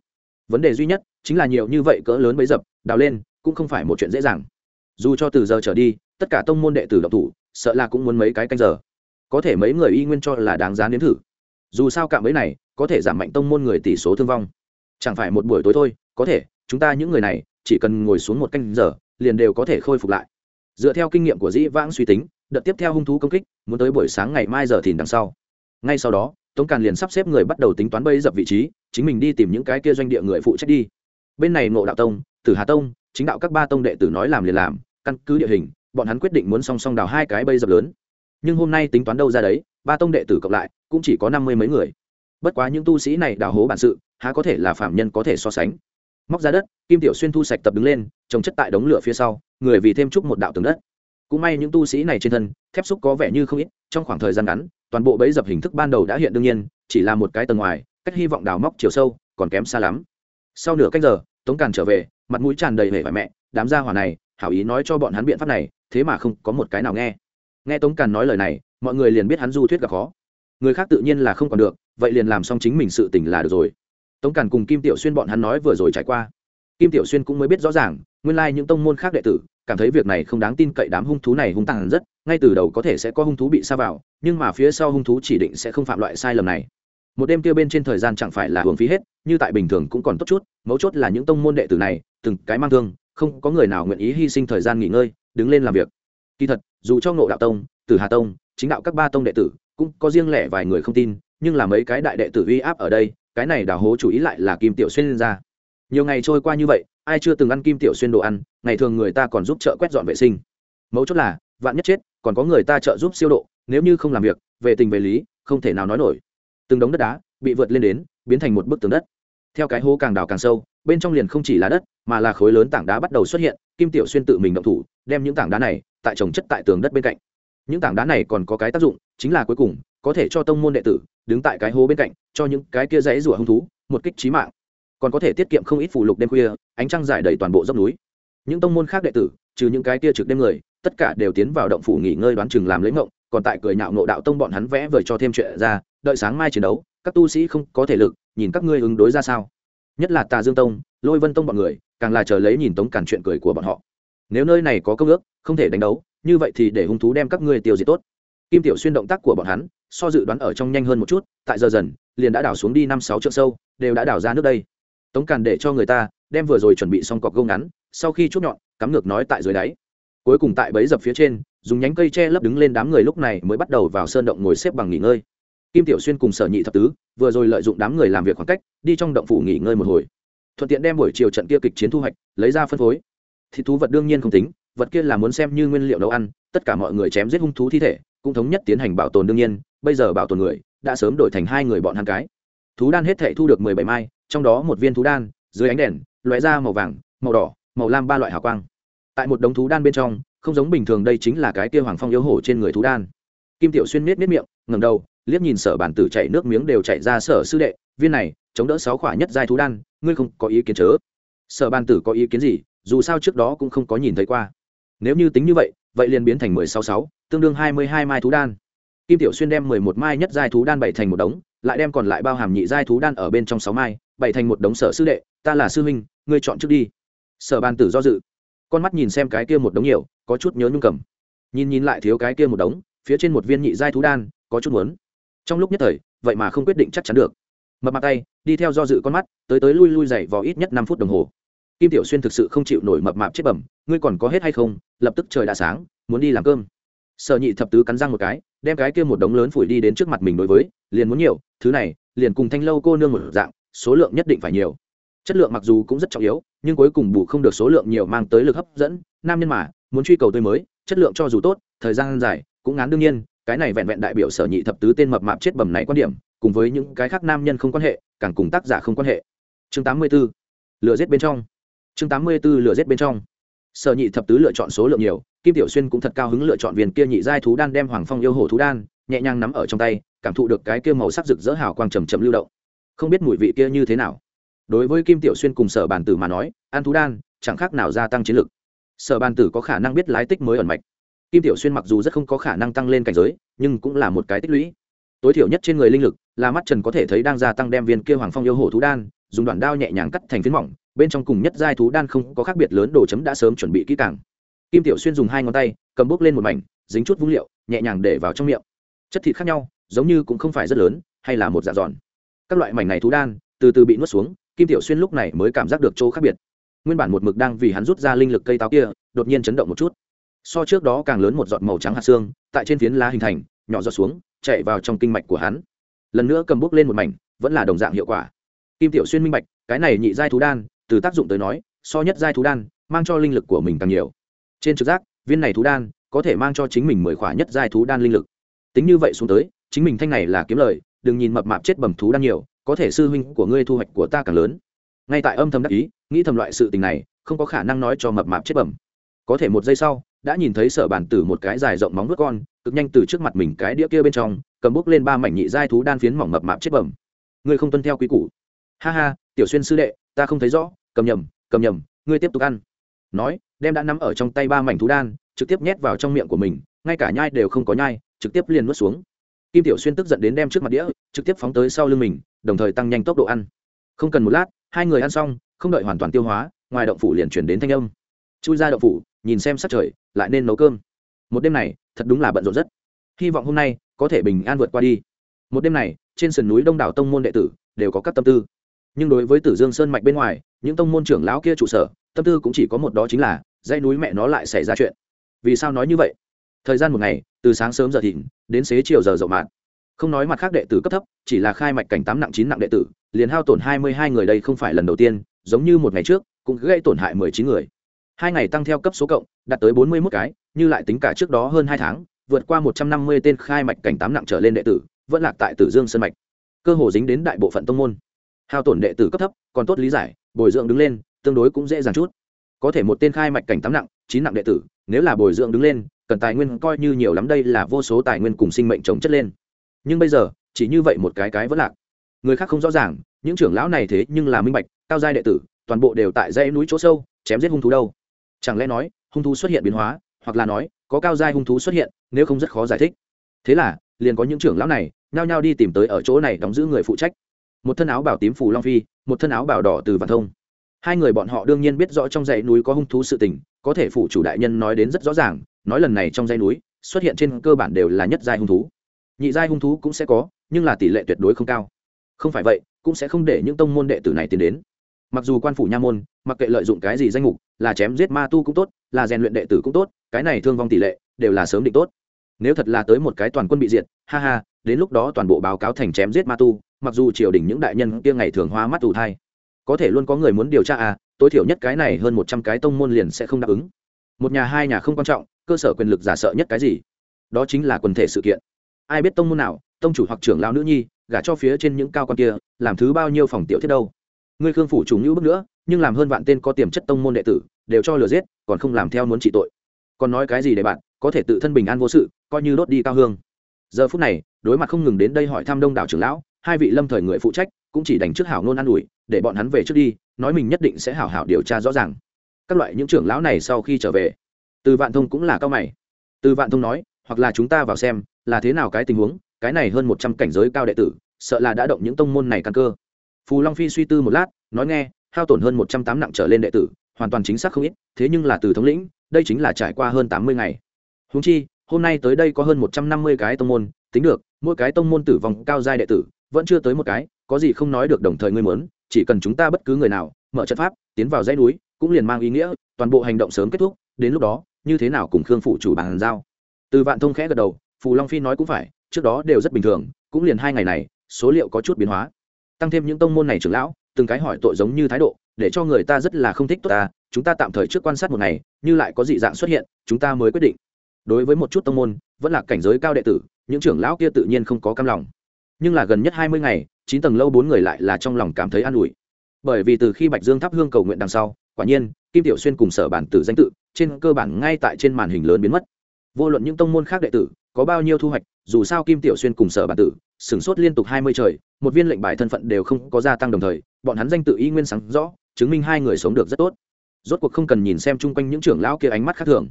Vấn đề duy nhất chính là nhiều như vậy cỡ lớn bấy dập, đào lên, cũng không phải một chuyện dễ dàng. Dù cho từ giờ trở đi, tất cả tông môn đệ tử độc thủ, sợ là cũng muốn mấy cái canh giờ. Có thể mấy người y nguyên cho là đáng giá nếm thử. Dù sao cạm bẫy này có thể giảm mạnh tông môn người tỷ số thương vong. Chẳng phải một buổi tối thôi, có thể, chúng ta những người này chỉ cần ngồi xuống một canh giờ, liền đều có thể khôi phục lại. Dựa theo kinh nghiệm của dĩ vãng suy tính đợt tiếp theo hung thú công kích, muốn tới buổi sáng ngày mai giờ thìn đằng sau. Ngay sau đó, tống càn liền sắp xếp người bắt đầu tính toán bây dập vị trí, chính mình đi tìm những cái kia doanh địa người phụ trách đi. Bên này ngộ đạo tông, tử hà tông, chính đạo các ba tông đệ tử nói làm liền làm, căn cứ địa hình, bọn hắn quyết định muốn song song đào hai cái bây dập lớn. Nhưng hôm nay tính toán đâu ra đấy, ba tông đệ tử cộng lại, cũng chỉ có năm mươi mấy người. Bất quá những tu sĩ này đào hố bản sự, há có thể là phạm nhân có thể so sánh. Móc ra đất, kim tiểu xuyên thu sạch tập đứng lên, trồng chất tại đống lửa phía sau, người vì thêm chúc một đạo tường đất cũng may những tu sĩ này trên thân, thép xúc có vẻ như không ít, trong khoảng thời gian ngắn, toàn bộ bẫy dập hình thức ban đầu đã hiện đương nhiên, chỉ là một cái tầng ngoài, cách hy vọng đào móc chiều sâu, còn kém xa lắm. Sau nửa cách giờ, tống càn trở về, mặt mũi tràn đầy vẻ vải mẹ, đám gia hỏa này, hảo ý nói cho bọn hắn biện pháp này, thế mà không có một cái nào nghe. Nghe tống càn nói lời này, mọi người liền biết hắn du thuyết gặp khó. Người khác tự nhiên là không còn được, vậy liền làm xong chính mình sự tình là được rồi. Tống càn cùng kim tiểu xuyên bọn hắn nói vừa rồi trải qua. Kim tiểu xuyên cũng mới biết rõ ràng nguyên lai những tông môn khác đệ tử, cảm thấy việc này không đáng tin cậy đám hung thú này hung tàn rất, ngay từ đầu có thể sẽ có hung thú bị xa vào, nhưng mà phía sau hung thú chỉ định sẽ không phạm loại sai lầm này. Một đêm kia bên trên thời gian chẳng phải là hưởng phí hết, như tại bình thường cũng còn tốt chút, mấu chốt là những tông môn đệ tử này, từng cái mang thương, không có người nào nguyện ý hy sinh thời gian nghỉ ngơi, đứng lên làm việc. Kỳ thật, dù cho ngộ đạo tông từ hà tông, chính đạo các ba tông đệ tử, cũng có riêng lẻ vài người không tin, nhưng là mấy cái đại đệ tử uy áp ở đây, cái này đào hố chủ ý lại là kim tiểu xuyên ra nhiều ngày trôi qua như vậy, ai chưa từng ăn kim tiểu xuyên đồ ăn, ngày thường người ta còn giúp chợ quét dọn vệ sinh. Mấu chốt là, vạn nhất chết, còn có người ta trợ giúp siêu độ, nếu như không làm việc, về tình về lý, không thể nào nói nổi. Từng đống đất đá bị vượt lên đến, biến thành một bức tường đất. Theo cái hố càng đào càng sâu, bên trong liền không chỉ là đất, mà là khối lớn tảng đá bắt đầu xuất hiện, kim tiểu xuyên tự mình động thủ, đem những tảng đá này tại trồng chất tại tường đất bên cạnh. Những tảng đá này còn có cái tác dụng, chính là cuối cùng, có thể cho tông môn đệ tử đứng tại cái hố bên cạnh, cho những cái kia dãy rủa hung thú, một kích trí mạng còn có thể tiết kiệm không ít phụ lục đêm khuya, ánh trăng rải đầy toàn bộ dốc núi. Những tông môn khác đệ tử, trừ những cái kia trực đêm người, tất cả đều tiến vào động phủ nghỉ ngơi đoán chừng làm lấy ngộng còn tại cười nhạo ngộ đạo tông bọn hắn vẽ vời cho thêm chuyện ra, đợi sáng mai chiến đấu, các tu sĩ không có thể lực, nhìn các ngươi ứng đối ra sao. Nhất là tà dương tông, lôi vân tông bọn người, càng là chờ lấy nhìn tống cản chuyện cười của bọn họ. Nếu nơi này có công ước, không thể đánh đấu, như vậy thì để hung thú đem các ngươi tiêu diệt tốt. Kim tiểu xuyên động tác của bọn hắn, so dự đoán ở trong nhanh hơn một chút, tại giờ dần, liền đã đào xuống đi năm sáu trượng sâu, đều đã đào ra nước đây tống càn để cho người ta, đem vừa rồi chuẩn bị xong cọc gông ngắn, sau khi chốt nhọn, cắm ngược nói tại dưới đáy. Cuối cùng tại bẫy dập phía trên, dùng nhánh cây tre lấp đứng lên đám người lúc này mới bắt đầu vào sơn động ngồi xếp bằng nghỉ ngơi. Kim tiểu xuyên cùng sở nhị thập tứ, vừa rồi lợi dụng đám người làm việc khoảng cách, đi trong động phủ nghỉ ngơi một hồi. Thuận tiện đem buổi chiều trận kia kịch chiến thu hoạch, lấy ra phân phối. Thì thú vật đương nhiên không tính, vật kia là muốn xem như nguyên liệu nấu ăn, tất cả mọi người chém giết hung thú thi thể, cũng thống nhất tiến hành bảo tồn đương nhiên, bây giờ bảo tồn người, đã sớm đổi thành hai người bọn hàng cái. Thú đan hết thể thu được mười bảy mai trong đó một viên thú đan, dưới ánh đèn, lóe ra màu vàng, màu đỏ, màu lam ba loại hào quang. Tại một đống thú đan bên trong, không giống bình thường đây chính là cái kia hoàng phong yếu hổ trên người thú đan. Kim tiểu xuyên miết miết miệng ngầm đầu, liếc nhìn sở bản tử chạy nước miếng đều chạy ra sở sư đệ, viên này, chống đỡ sáu khỏa nhất giai thú đan, ngươi không có ý kiến chớ? Sở bản tử có ý kiến gì, dù sao trước đó cũng không có nhìn thấy qua. Nếu như tính như vậy vậy liền biến thành mười sáu sáu, tương đương hai mươi hai mai thú đan. Kim tiểu xuyên đem mười một mai nhất giai thú đan bảy thành một đống, lại đem còn lại bao hàm nhị giai thú đan ở bên trong sáu mai bày thành một đống sở sư đệ, ta là sư huynh, ngươi chọn trước đi. Sở bàn tử do dự, con mắt nhìn xem cái kia một đống nhiều, có chút nhớ nhung cầm. Nhìn nhìn lại thiếu cái kia một đống, phía trên một viên nhị giai thú đan, có chút muốn. Trong lúc nhất thời, vậy mà không quyết định chắc chắn được. Mập mặt tay, đi theo do dự con mắt, tới tới lui lui dày vò ít nhất năm phút đồng hồ. Kim tiểu xuyên thực sự không chịu nổi mập mạp chết bẩm, ngươi còn có hết hay không? Lập tức trời đã sáng, muốn đi làm cơm. Sở nhị thập tứ cắn răng một cái, đem cái kia một đống lớn phủi đi đến trước mặt mình đối với, liền muốn nhiều, thứ này, liền cùng thanh lâu cô nương một dạng số lượng nhất định phải nhiều. Chất lượng mặc dù cũng rất trọng yếu, nhưng cuối cùng bù không được số lượng nhiều mang tới lực hấp dẫn. Nam nhân mà, muốn truy cầu tươi mới, chất lượng cho dù tốt, thời gian dài, cũng ngán đương nhiên. Cái này vẹn vẹn đại biểu sở nhị thập tứ tên mập mạp chết bầm này quan điểm, cùng với những cái khác nam nhân không quan hệ, càng cùng tác giả không quan hệ. Chương 84. lửa giết bên trong. Chương 84 lửa giết bên trong. Sở nhị thập tứ lựa chọn số lượng nhiều, kim tiểu xuyên cũng thật cao hứng lựa chọn viên kia nhị giai thú đan đem hoàng phong yêu hồ thú đan, nhẹ nhàng nắm ở trong tay, cảm thụ được cái kia màu sắc rực rỡ hào quang trầm trầm lưu động không biết mùi vị kia như thế nào. Đối với kim tiểu xuyên cùng sở bàn tử mà nói ăn thú đan chẳng khác nào gia tăng chiến lực. Sở bàn tử có khả năng biết lái tích mới ẩn mạch. Kim tiểu xuyên mặc dù rất không có khả năng tăng lên cảnh giới, nhưng cũng là một cái tích lũy. Tối thiểu nhất trên người linh lực là mắt trần có thể thấy đang gia tăng đem viên kia hoàng phong yêu hổ thú đan, dùng đoạn đao nhẹ nhàng cắt thành phiến mỏng, bên trong cùng nhất giai thú đan không có khác biệt lớn đồ chấm đã sớm chuẩn bị kỹ càng. Kim tiểu xuyên dùng hai ngón tay, cầm bốc lên một mảnh, dính chút vung liệu, nhẹ nhàng để vào trong miệng. Chất thịt khác nhau, giống như cũng không phải rất lớn, hay là một dạ giòn các loại mảnh này thú đan, từ từ bị nuốt xuống, kim tiểu xuyên lúc này mới cảm giác được chỗ khác biệt. Nguyên bản một mực đang vì hắn rút ra linh lực cây táo kia, đột nhiên chấn động một chút. So trước đó càng lớn một giọt màu trắng hạt xương, tại trên phiến lá hình thành, nhỏ giọt xuống, chạy vào trong kinh mạch của hắn. Lần nữa cầm bút lên một mảnh, vẫn là đồng dạng hiệu quả. Kim tiểu xuyên minh bạch, cái này nhị giai thú đan, từ tác dụng tới nói, so nhất giai thú đan, mang cho linh lực của mình càng nhiều. Trên trực giác, viên này thú đan có thể mang cho chính mình mười khỏa nhất giai thú đan linh lực. Tính như vậy xuống tới, chính mình thanh này là kiếm lời đừng nhìn mập mạp chết bầm thú đan nhiều, có thể sư huynh của ngươi thu hoạch của ta càng lớn. Ngay tại âm thầm đắc ý, nghĩ thầm loại sự tình này, không có khả năng nói cho mập mạp chết bẩm. Có thể một giây sau, đã nhìn thấy sở bản tử một cái dài rộng móng vuốt con, cực nhanh từ trước mặt mình cái đĩa kia bên trong, cầm bước lên ba mảnh nhị giai thú đan phiến mỏng mập mạp chết bẩm. Ngươi không tuân theo quý củ. Ha ha, tiểu xuyên sư đệ, ta không thấy rõ, cầm nhầm cầm nhầm, ngươi tiếp tục ăn. Nói, đem đã nắm ở trong tay ba mảnh thú đan, trực tiếp nhét vào trong miệng của mình, ngay cả nhai đều không có nhai, trực tiếp liền nuốt xuống kim tiểu xuyên tức giận đến đem trước mặt đĩa, trực tiếp phóng tới sau lưng mình, đồng thời tăng nhanh tốc độ ăn. Không cần một lát, hai người ăn xong, không đợi hoàn toàn tiêu hóa, ngoài động phủ liền chuyển đến thanh âm. Chui ra động phủ, nhìn xem sắc trời, lại nên nấu cơm. Một đêm này, thật đúng là bận rộn rất. Hy vọng hôm nay, có thể bình an vượt qua đi. Một đêm này, trên sườn núi đông đảo tông môn đệ tử, đều có các tâm tư. Nhưng đối với tử dương sơn mạch bên ngoài, những tông môn trưởng lão kia trụ sở, tâm tư cũng chỉ có một đó chính là, dãy núi mẹ nó lại xảy ra chuyện. Vì sao nói như vậy? Thời gian một ngày, từ sáng sớm giờ thịnh, đến xế chiều giờ dậu mạn không nói mặt khác đệ tử cấp thấp, chỉ là khai mạch cảnh tám nặng chín nặng đệ tử, liền hao tổn hai mươi hai người đây không phải lần đầu tiên, giống như một ngày trước, cũng gây tổn hại mười chín người. Hai ngày tăng theo cấp số cộng, đạt tới bốn mươi mốt cái, như lại tính cả trước đó hơn hai tháng, vượt qua một trăm năm mươi tên khai mạch cảnh tám nặng trở lên đệ tử, vẫn lạc tại tử dương sân mạch. Cơ hồ dính đến đại bộ phận tông môn. Hao tổn đệ tử cấp thấp, còn tốt lý giải, bồi dưỡng đứng lên, tương đối cũng dễ dàng chút. Có thể một tên khai mạch cảnh tám nặng, chín nặng đệ tử, nếu là bồi dưỡng đứng lên cần tài nguyên coi như nhiều lắm đây là vô số tài nguyên cùng sinh mệnh chống chất lên. Nhưng bây giờ, chỉ như vậy một cái cái vẫn lạc. Người khác không rõ ràng, những trưởng lão này thế nhưng là minh bạch, cao giai đệ tử, toàn bộ đều tại dãy núi chỗ sâu, chém giết hung thú đâu. Chẳng lẽ nói, hung thú xuất hiện biến hóa, hoặc là nói, có cao giai hung thú xuất hiện, nếu không rất khó giải thích. Thế là, liền có những trưởng lão này, nhao nhao đi tìm tới ở chỗ này đóng giữ người phụ trách. Một thân áo bảo tím phù long phi, một thân áo bảo đỏ từ vạn thông. Hai người bọn họ đương nhiên biết rõ trong dãy núi có hung thú sự tình, có thể phủ chủ đại nhân nói đến rất rõ ràng nói lần này trong dãy núi, xuất hiện trên cơ bản đều là nhất giai hung thú. Nhị giai hung thú cũng sẽ có, nhưng là tỷ lệ tuyệt đối không cao. Không phải vậy, cũng sẽ không để những tông môn đệ tử này tiến đến. Mặc dù quan phủ nha môn, mặc kệ lợi dụng cái gì danh mục, là chém giết ma tu cũng tốt, là rèn luyện đệ tử cũng tốt, cái này thương vong tỷ lệ đều là sớm định tốt. Nếu thật là tới một cái toàn quân bị diệt, ha ha, đến lúc đó toàn bộ báo cáo thành chém giết ma tu, mặc dù triều đình những đại nhân kia ngày thường hoa mắt ủ thai, có thể luôn có người muốn điều tra à tối thiểu nhất cái này hơn một trăm cái tông môn liền sẽ không đáp ứng. Một nhà hai nhà không quan trọng cơ sở quyền lực giả sợ nhất cái gì? Đó chính là quần thể sự kiện. Ai biết tông môn nào, tông chủ hoặc trưởng lao nữ nhi, gả cho phía trên những cao con kia, làm thứ bao nhiêu phòng tiểu thiết đâu? Ngươi khương phủ chủ ngữ bước nữa, nhưng làm hơn vạn tên có tiềm chất tông môn đệ tử, đều cho lừa giết, còn không làm theo muốn trị tội. Còn nói cái gì để bạn, có thể tự thân bình an vô sự, coi như đốt đi cao hương. Giờ phút này, đối mặt không ngừng đến đây hỏi thăm đông đảo trưởng lão, hai vị lâm thời người phụ trách, cũng chỉ đánh trước hảo nôn an ủi, để bọn hắn về trước đi, nói mình nhất định sẽ hảo hảo điều tra rõ ràng. Các loại những trưởng lão này sau khi trở về từ vạn thông cũng là cao mày. Từ vạn thông nói, hoặc là chúng ta vào xem, là thế nào cái tình huống, cái này hơn một trăm cảnh giới cao đệ tử, sợ là đã động những tông môn này căn cơ. Phù long phi suy tư một lát, nói nghe, hao tổn hơn một trăm tám nặng trở lên đệ tử, hoàn toàn chính xác không ít, thế nhưng là từ thống lĩnh, đây chính là trải qua hơn tám mươi ngày. Húng chi, hôm nay tới đây có hơn một trăm năm mươi cái tông môn, tính được, mỗi cái tông môn tử vong cao giai đệ tử, vẫn chưa tới một cái, có gì không nói được đồng thời ngươi muốn, chỉ cần chúng ta bất cứ người nào, mở trận pháp, tiến vào dãy núi, cũng liền mang ý nghĩa, toàn bộ hành động sớm kết thúc, đến lúc đó như thế nào cùng khương phụ chủ bàn giao? Từ vạn thông khẽ gật đầu, phù long phi nói cũng phải, trước đó đều rất bình thường, cũng liền hai ngày này, số liệu có chút biến hóa. Tăng thêm những tông môn này trưởng lão, từng cái hỏi tội giống như thái độ, để cho người ta rất là không thích tốt ta, chúng ta tạm thời trước quan sát một ngày, như lại có dị dạng xuất hiện, chúng ta mới quyết định. Đối với một chút tông môn, vẫn là cảnh giới cao đệ tử, những trưởng lão kia tự nhiên không có cam lòng. Nhưng là gần nhất hai mươi ngày, chín tầng lâu bốn người lại là trong lòng cảm thấy an ủi. Bởi vì từ khi bạch dương thắp hương cầu nguyện đằng sau quả nhiên, kim tiểu xuyên cùng sở bản tử danh tự, trên cơ bản ngay tại trên màn hình lớn biến mất. Vô luận những tông môn khác đệ tử, có bao nhiêu thu hoạch, dù sao kim tiểu xuyên cùng sở bản tử, sửng sốt liên tục hai mươi trời, một viên lệnh bài thân phận đều không có gia tăng đồng thời, bọn hắn danh tự y nguyên sáng rõ, chứng minh hai người sống được rất tốt. Rốt cuộc không cần nhìn xem chung quanh những trưởng lão kia ánh mắt khác thường.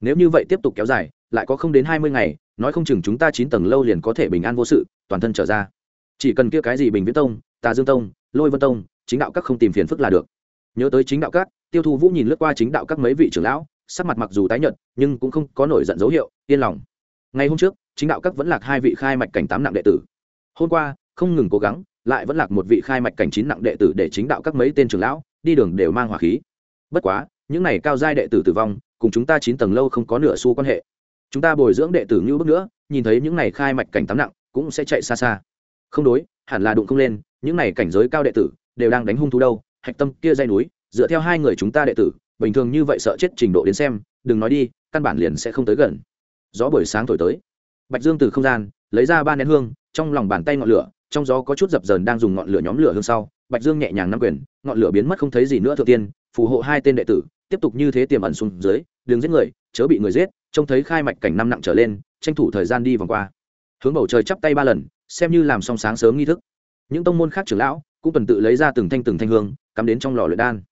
Nếu như vậy tiếp tục kéo dài, lại có không đến hai mươi ngày, nói không chừng chúng ta chín tầng lâu liền có thể bình an vô sự, toàn thân trở ra. Chỉ cần kia cái gì bình viễn tông, tà dương tông, lôi vân tông, chính đạo các không tìm phiền phức là được nhớ tới chính đạo các, tiêu thu vũ nhìn lướt qua chính đạo các mấy vị trưởng lão, sắc mặt mặc dù tái nhợt, nhưng cũng không có nổi giận dấu hiệu, yên lòng. Ngày hôm trước, chính đạo các vẫn lạc hai vị khai mạch cảnh tám nặng đệ tử. Hôm qua, không ngừng cố gắng, lại vẫn lạc một vị khai mạch cảnh chín nặng đệ tử để chính đạo các mấy tên trưởng lão đi đường đều mang hỏa khí. Bất quá, những này cao giai đệ tử tử vong, cùng chúng ta chín tầng lâu không có nửa xu quan hệ. Chúng ta bồi dưỡng đệ tử như bước nữa, nhìn thấy những này khai mạch cảnh tám nặng, cũng sẽ chạy xa xa. Không đối, hẳn là đụng không lên, những này cảnh giới cao đệ tử đều đang đánh hung thú đâu hạch tâm kia dây núi, dựa theo hai người chúng ta đệ tử, bình thường như vậy sợ chết trình độ đến xem, đừng nói đi, căn bản liền sẽ không tới gần. Gió buổi sáng thổi tới. Bạch dương từ không gian, lấy ra ba nén hương, trong lòng bàn tay ngọn lửa, trong gió có chút dập dờn đang dùng ngọn lửa nhóm lửa hương sau, bạch dương nhẹ nhàng nắm quyền, ngọn lửa biến mất không thấy gì nữa thượng tiên, phù hộ hai tên đệ tử, tiếp tục như thế tiềm ẩn xuống dưới đường giết người, chớ bị người giết, trông thấy khai mạch cảnh năm nặng trở lên, tranh thủ thời gian đi vòng qua. Hướng bầu trời chắp tay ba lần, xem như làm xong sáng sớm nghi thức. Những tông môn khác trưởng lão cũng tuần tự lấy ra từng thanh từng thanh hương cắm đến trong lò luyện đan.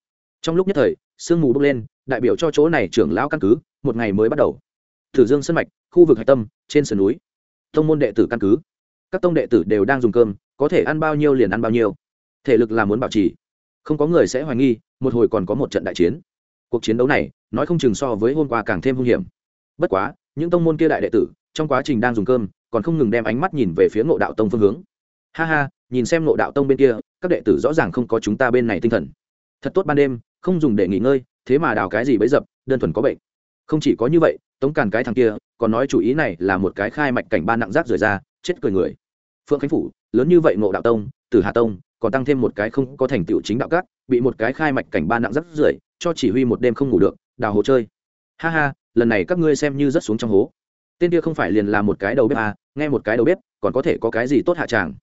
Trong lúc nhất thời, sương mù bốc lên, đại biểu cho chỗ này trưởng lão căn cứ, một ngày mới bắt đầu. Thử dương sân mạch, khu vực hạch tâm, trên sườn núi. Tông môn đệ tử căn cứ. Các tông đệ tử đều đang dùng cơm, có thể ăn bao nhiêu liền ăn bao nhiêu. Thể lực là muốn bảo trì. Không có người sẽ hoài nghi, một hồi còn có một trận đại chiến. Cuộc chiến đấu này, nói không chừng so với hôm qua càng thêm hung hiểm. Bất quá, những tông môn kia đại đệ tử, trong quá trình đang dùng cơm, còn không ngừng đem ánh mắt nhìn về phía ngộ đạo tông phương hướng. Ha ha, nhìn xem ngộ đạo tông bên kia các đệ tử rõ ràng không có chúng ta bên này tinh thần. Thật tốt ban đêm không dùng để nghỉ ngơi thế mà đào cái gì bấy dập đơn thuần có bệnh. Không chỉ có như vậy tống càn cái thằng kia còn nói chủ ý này là một cái khai mạch cảnh ba nặng rác rời ra chết cười người. Phượng khánh phủ lớn như vậy ngộ đạo tông từ hà tông còn tăng thêm một cái không có thành tựu chính đạo cát bị một cái khai mạch cảnh ba nặng rác rưởi cho chỉ huy một đêm không ngủ được đào hồ chơi. Ha ha lần này các ngươi xem như rất xuống trong hố. Tên kia không phải liền là một cái đầu bếp à, nghe một cái đầu bếp còn có thể có cái gì tốt hạ tràng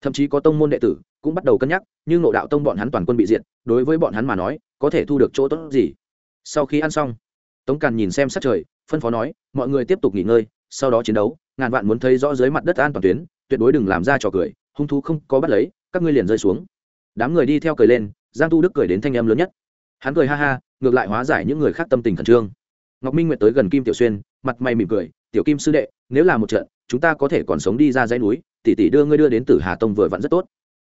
thậm chí có tông môn đệ tử cũng bắt đầu cân nhắc nhưng nội đạo tông bọn hắn toàn quân bị diệt, đối với bọn hắn mà nói, có thể thu được chỗ tốt gì? Sau khi ăn xong, tống càn nhìn xem sát trời, phân phó nói, mọi người tiếp tục nghỉ ngơi, sau đó chiến đấu, ngàn vạn muốn thấy rõ dưới mặt đất an toàn tuyến, tuyệt đối đừng làm ra trò cười, hung thú không có bắt lấy, các ngươi liền rơi xuống. Đám người đi theo cười lên, giang tu đức cười đến thanh âm lớn nhất. Hắn cười ha ha, ngược lại hóa giải những người khác tâm tình khẩn trương ngọc minh nguyện tới gần kim tiểu xuyên, mặt mày mỉm cười, tiểu kim sư đệ, nếu là một trận, chúng ta có thể còn sống đi ra dãy núi, tỷ tỷ đưa ngươi đưa đến tử hà tông vừa vặn rất tốt.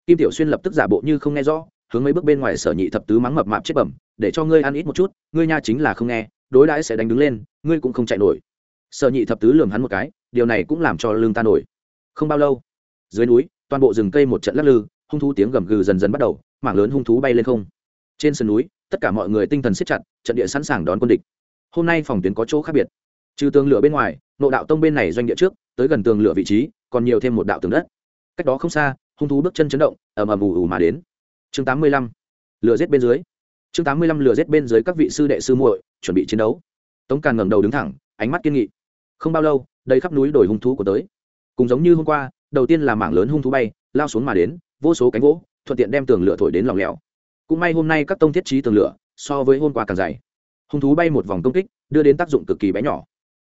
Kim tiểu xuyên lập tức giả bộ như không nghe rõ, hướng mấy bước bên ngoài sở nhị thập tứ mắng mập mạp chết bẩm, để cho ngươi ăn ít một chút, ngươi nha chính là không nghe, đối đãi sẽ đánh đứng lên, ngươi cũng không chạy nổi. Sở nhị thập tứ lườm hắn một cái, điều này cũng làm cho lương ta nổi. Không bao lâu, dưới núi, toàn bộ rừng cây một trận lắc lư, hung thú tiếng gầm gừ dần dần bắt đầu, mảng lớn hung thú bay lên không. Trên sườn núi, tất cả mọi người tinh thần siết chặt, trận địa sẵn sàng đón quân địch hôm nay phòng tuyến có chỗ khác biệt. Trừ tường lửa bên ngoài, nộ đạo tông bên này doanh địa trước, tới gần tường lửa vị trí, còn nhiều thêm một đạo tường đất. Cách đó không xa, hung thú bước chân chấn động, ầm ầm ù ù mà đến. Chương tám mươi lăm, lửa giết bên dưới. Chương tám mươi lăm, lửa giết bên dưới các vị sư đệ sư muội, chuẩn bị chiến đấu. Tống càn ngẩng đầu đứng thẳng, ánh mắt kiên nghị. Không bao lâu, đầy khắp núi đồi hung thú của tới. Cùng giống như hôm qua, đầu tiên là mảng lớn hung thú bay, lao xuống mà đến, vô số cánh gỗ, thuận tiện đem tường lửa thổi đến lòng lẻo. Cũng may hôm nay các tông thiết trí tường lửa, so với hôm qua càng dày hung thú bay một vòng công kích, đưa đến tác dụng cực kỳ bé nhỏ.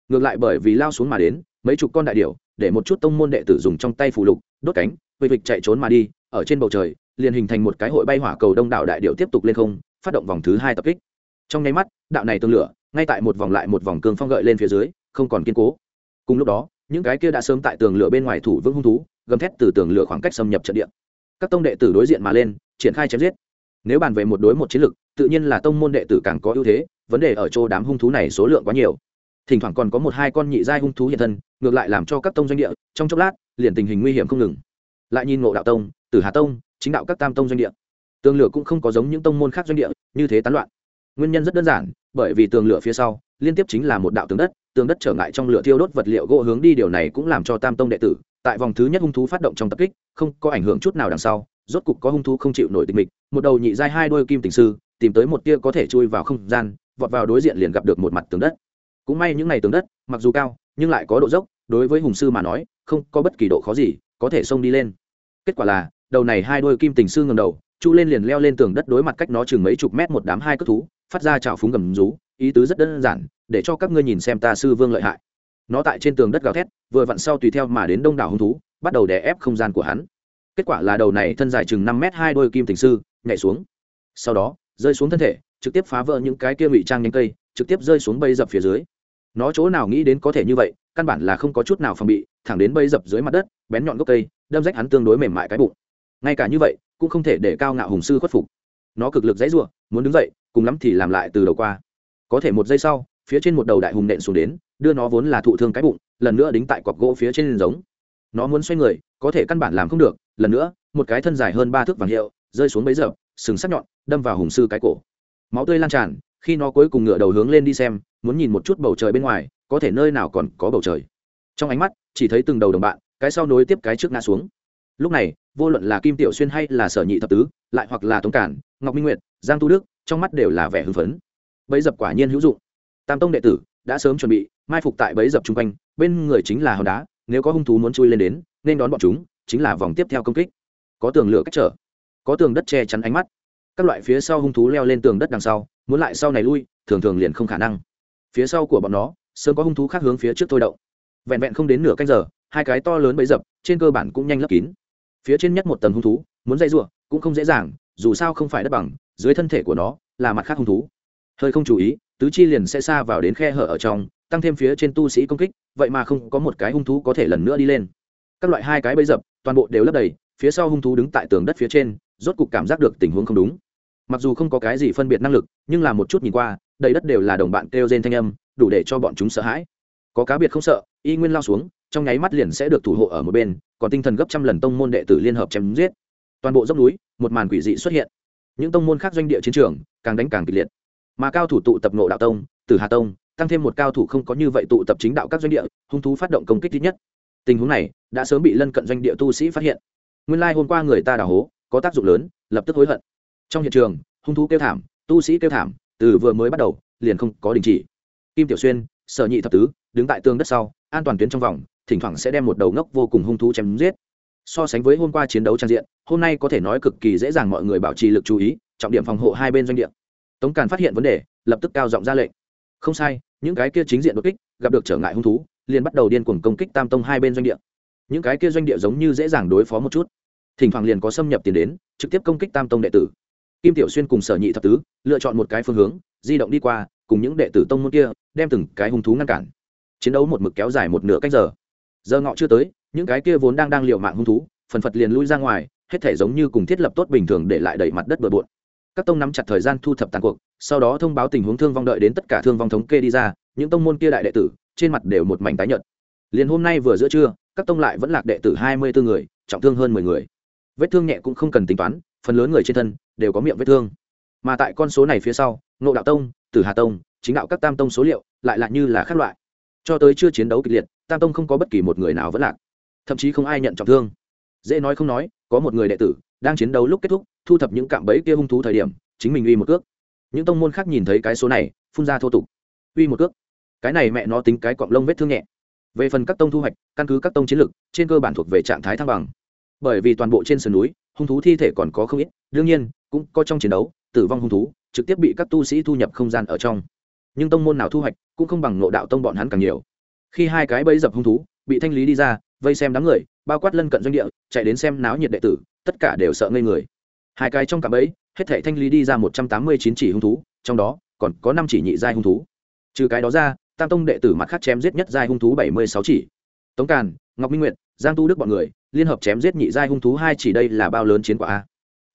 Ngược lại bởi vì lao xuống mà đến, mấy chục con đại điểu, để một chút tông môn đệ tử dùng trong tay phù lục, đốt cánh vây vịch chạy trốn mà đi, ở trên bầu trời, liền hình thành một cái hội bay hỏa cầu đông đảo đại điệu tiếp tục lên không, phát động vòng thứ hai tập kích. Trong nháy mắt, đạo này tương lửa, ngay tại một vòng lại một vòng cường phong gợi lên phía dưới, không còn kiên cố. Cùng lúc đó, những cái kia đã sớm tại tường lửa bên ngoài thủ vững hung thú, gầm thét từ tường lửa khoảng cách xâm nhập trận địa. Các tông đệ tử đối diện mà lên, triển khai chém giết. Nếu bàn về một đối một chiến lực tự nhiên là tông môn đệ tử càng có ưu thế vấn đề ở chỗ đám hung thú này số lượng quá nhiều. Thỉnh thoảng còn có một hai con nhị giai hung thú hiện thân, ngược lại làm cho các tông doanh địa, trong chốc lát, liền tình hình nguy hiểm không ngừng. Lại nhìn ngộ đạo tông, tử hà tông, chính đạo các tam tông doanh địa. Tường lửa cũng không có giống những tông môn khác doanh địa, như thế tán loạn. Nguyên nhân rất đơn giản, bởi vì tường lửa phía sau, liên tiếp chính là một đạo tường đất tường đất trở ngại trong lửa thiêu đốt vật liệu gỗ hướng đi, điều này cũng làm cho tam tông đệ tử, tại vòng thứ nhất hung thú phát động trong tập kích, không có ảnh hưởng chút nào đằng sau, rốt cục có hung thú không chịu nổi tình mịch một đầu nhị giai hai đôi kim tình sư, tìm tới một tia có thể chui vào không gian vọt vào đối diện liền gặp được một mặt tường đất. Cũng may những ngày tường đất, mặc dù cao, nhưng lại có độ dốc, đối với hùng sư mà nói, không có bất kỳ độ khó gì, có thể xông đi lên. Kết quả là, đầu này hai đôi kim tình sư ngầm đầu, chu lên liền leo lên tường đất đối mặt cách nó chừng mấy chục mét một đám hai cất thú, phát ra trào phúng gầm rú, ý tứ rất đơn giản, để cho các ngươi nhìn xem ta sư vương lợi hại. Nó tại trên tường đất gào thét, vừa vặn sau tùy theo mà đến đông đảo hung thú, bắt đầu đè ép không gian của hắn. Kết quả là đầu này thân dài chừng năm mét hai đôi kim tình sư nhảy xuống. Sau đó, rơi xuống thân thể trực tiếp phá vỡ những cái kia ngụy trang nhanh cây, trực tiếp rơi xuống bây dập phía dưới. Nó chỗ nào nghĩ đến có thể như vậy, căn bản là không có chút nào phòng bị, thẳng đến bây dập dưới mặt đất, bén nhọn gốc cây, đâm rách hắn tương đối mềm mại cái bụng. Ngay cả như vậy, cũng không thể để cao ngạo hùng sư khuất phục. Nó cực lực dãy ruộng muốn đứng dậy, cùng lắm thì làm lại từ đầu qua. Có thể một giây sau, phía trên một đầu đại hùng nện xuống đến, đưa nó vốn là thụ thương cái bụng, lần nữa đính tại cọc gỗ phía trên giống. Nó muốn xoay người, có thể căn bản làm không được, lần nữa, một cái thân dài hơn ba thước vàng hiệu, rơi xuống bấy giờ sừng sắc nhọn, đâm vào hùng sư cái cổ máu tươi lan tràn, khi nó cuối cùng ngựa đầu hướng lên đi xem, muốn nhìn một chút bầu trời bên ngoài, có thể nơi nào còn có bầu trời. Trong ánh mắt, chỉ thấy từng đầu đồng bạn, cái sau nối tiếp cái trước ngã xuống. Lúc này, vô luận là kim tiểu xuyên hay là sở nhị thập tứ, lại hoặc là tống cản, ngọc minh nguyệt, giang tu đức, trong mắt đều là vẻ hưng phấn. Bấy dập quả nhiên hữu dụng. Tam tông đệ tử đã sớm chuẩn bị, mai phục tại bấy dập chung quanh, bên người chính là hòn đá, nếu có hung thú muốn chui lên đến, nên đón bọn chúng, chính là vòng tiếp theo công kích. Có tường lửa cách trở, có tường đất che chắn ánh mắt các loại phía sau hung thú leo lên tường đất đằng sau, muốn lại sau này lui, thường thường liền không khả năng. Phía sau của bọn nó, sớm có hung thú khác hướng phía trước thôi động. Vẹn vẹn không đến nửa canh giờ, hai cái to lớn bấy dập, trên cơ bản cũng nhanh lấp kín. Phía trên nhất một tầng hung thú, muốn dây ruộng cũng không dễ dàng, dù sao không phải đất bằng, dưới thân thể của nó, là mặt khác hung thú. Hơi không chú ý, tứ chi liền sẽ xa vào đến khe hở ở trong, tăng thêm phía trên tu sĩ công kích, vậy mà không có một cái hung thú có thể lần nữa đi lên. Các loại hai cái bấy dập, toàn bộ đều lấp đầy, phía sau hung thú đứng tại tường đất phía trên, rốt cục cảm giác được tình huống không đúng mặc dù không có cái gì phân biệt năng lực, nhưng là một chút nhìn qua, đầy đất đều là đồng bạn kêu trên thanh âm, đủ để cho bọn chúng sợ hãi. Có cá biệt không sợ, y nguyên lao xuống, trong nháy mắt liền sẽ được thủ hộ ở một bên, còn tinh thần gấp trăm lần tông môn đệ tử liên hợp chém giết. Toàn bộ dốc núi, một màn quỷ dị xuất hiện. Những tông môn khác doanh địa chiến trường, càng đánh càng kịch liệt. Mà cao thủ tụ tập nộ đạo tông từ hà tông, tăng thêm một cao thủ không có như vậy tụ tập chính đạo các doanh địa, hung thú phát động công kích thứ nhất. Tình huống này, đã sớm bị lân cận doanh địa tu sĩ phát hiện. Nguyên lai hôm qua người ta đào hố, có tác dụng lớn, lập tức hối hận trong hiện trường, hung thú kêu thảm, tu sĩ kêu thảm, từ vừa mới bắt đầu, liền không có đình chỉ. Kim tiểu xuyên, sở nhị thập tứ, đứng tại tường đất sau, an toàn tuyến trong vòng, thỉnh thoảng sẽ đem một đầu ngốc vô cùng hung thú chém giết. So sánh với hôm qua chiến đấu trang diện, hôm nay có thể nói cực kỳ dễ dàng mọi người bảo trì lực chú ý, trọng điểm phòng hộ hai bên doanh địa. Tống càn phát hiện vấn đề, lập tức cao giọng ra lệnh. Không sai, những cái kia chính diện đột kích, gặp được trở ngại hung thú, liền bắt đầu điên cuồng công kích tam tông hai bên doanh địa. Những cái kia doanh địa giống như dễ dàng đối phó một chút. Thỉnh thoảng liền có xâm nhập tiền đến, trực tiếp công kích tam tông đệ tử kim tiểu xuyên cùng sở nhị thập tứ lựa chọn một cái phương hướng, di động đi qua, cùng những đệ tử tông môn kia, đem từng cái hung thú ngăn cản. Chiến đấu một mực kéo dài một nửa cách giờ. Giờ ngọ chưa tới, những cái kia vốn đang đang liều mạng hung thú, phần phật liền lui ra ngoài, hết thể giống như cùng thiết lập tốt bình thường để lại đẩy mặt đất bừa bộn. Các tông nắm chặt thời gian thu thập tàn cuộc, sau đó thông báo tình huống thương vong đợi đến tất cả thương vong thống kê đi ra, những tông môn kia đại đệ tử, trên mặt đều một mảnh tái nhợt. Liền hôm nay vừa giữa trưa, các tông lại vẫn lạc đệ tử hai mươi bốn người, trọng thương hơn mười người. Vết thương nhẹ cũng không cần tính toán phần lớn người trên thân đều có miệng vết thương. Mà tại con số này phía sau, ngộ đạo tông, tử hà tông, chính đạo các tam tông số liệu lại là như là khác loại. Cho tới chưa chiến đấu kịch liệt, tam tông không có bất kỳ một người nào vẫn lạc. Thậm chí không ai nhận trọng thương. Dễ nói không nói, có một người đệ tử đang chiến đấu lúc kết thúc, thu thập những cạm bẫy kia hung thú thời điểm, chính mình uy một cước. Những tông môn khác nhìn thấy cái số này, phun ra thô tục. Uy một cước. Cái này mẹ nó tính cái cọng lông vết thương nhẹ. Về phần các tông thu hoạch, căn cứ các tông chiến lược trên cơ bản thuộc về trạng thái thăng bằng. Bởi vì toàn bộ trên sườn núi hung thú thi thể còn có không ít, đương nhiên, cũng có trong chiến đấu, tử vong hung thú, trực tiếp bị các tu sĩ thu nhập không gian ở trong. Nhưng tông môn nào thu hoạch, cũng không bằng nộ đạo tông bọn hắn càng nhiều. Khi hai cái bẫy dập hung thú, bị thanh lý đi ra, vây xem đám người, bao quát lân cận doanh địa, chạy đến xem náo nhiệt đệ tử, tất cả đều sợ ngây người. Hai cái trong cả bẫy, hết thể thanh lý đi ra một trăm tám mươi chín chỉ hung thú, trong đó, còn có năm chỉ nhị giai hung thú. Trừ cái đó ra, tam tông đệ tử mặt khác chém giết nhất giai hung thú bảy mươi sáu chỉ. Tống càn, ngọc minh nguyệt giang tu đức bọn người, liên hợp chém giết nhị giai hung thú hai chỉ đây là bao lớn chiến quả a.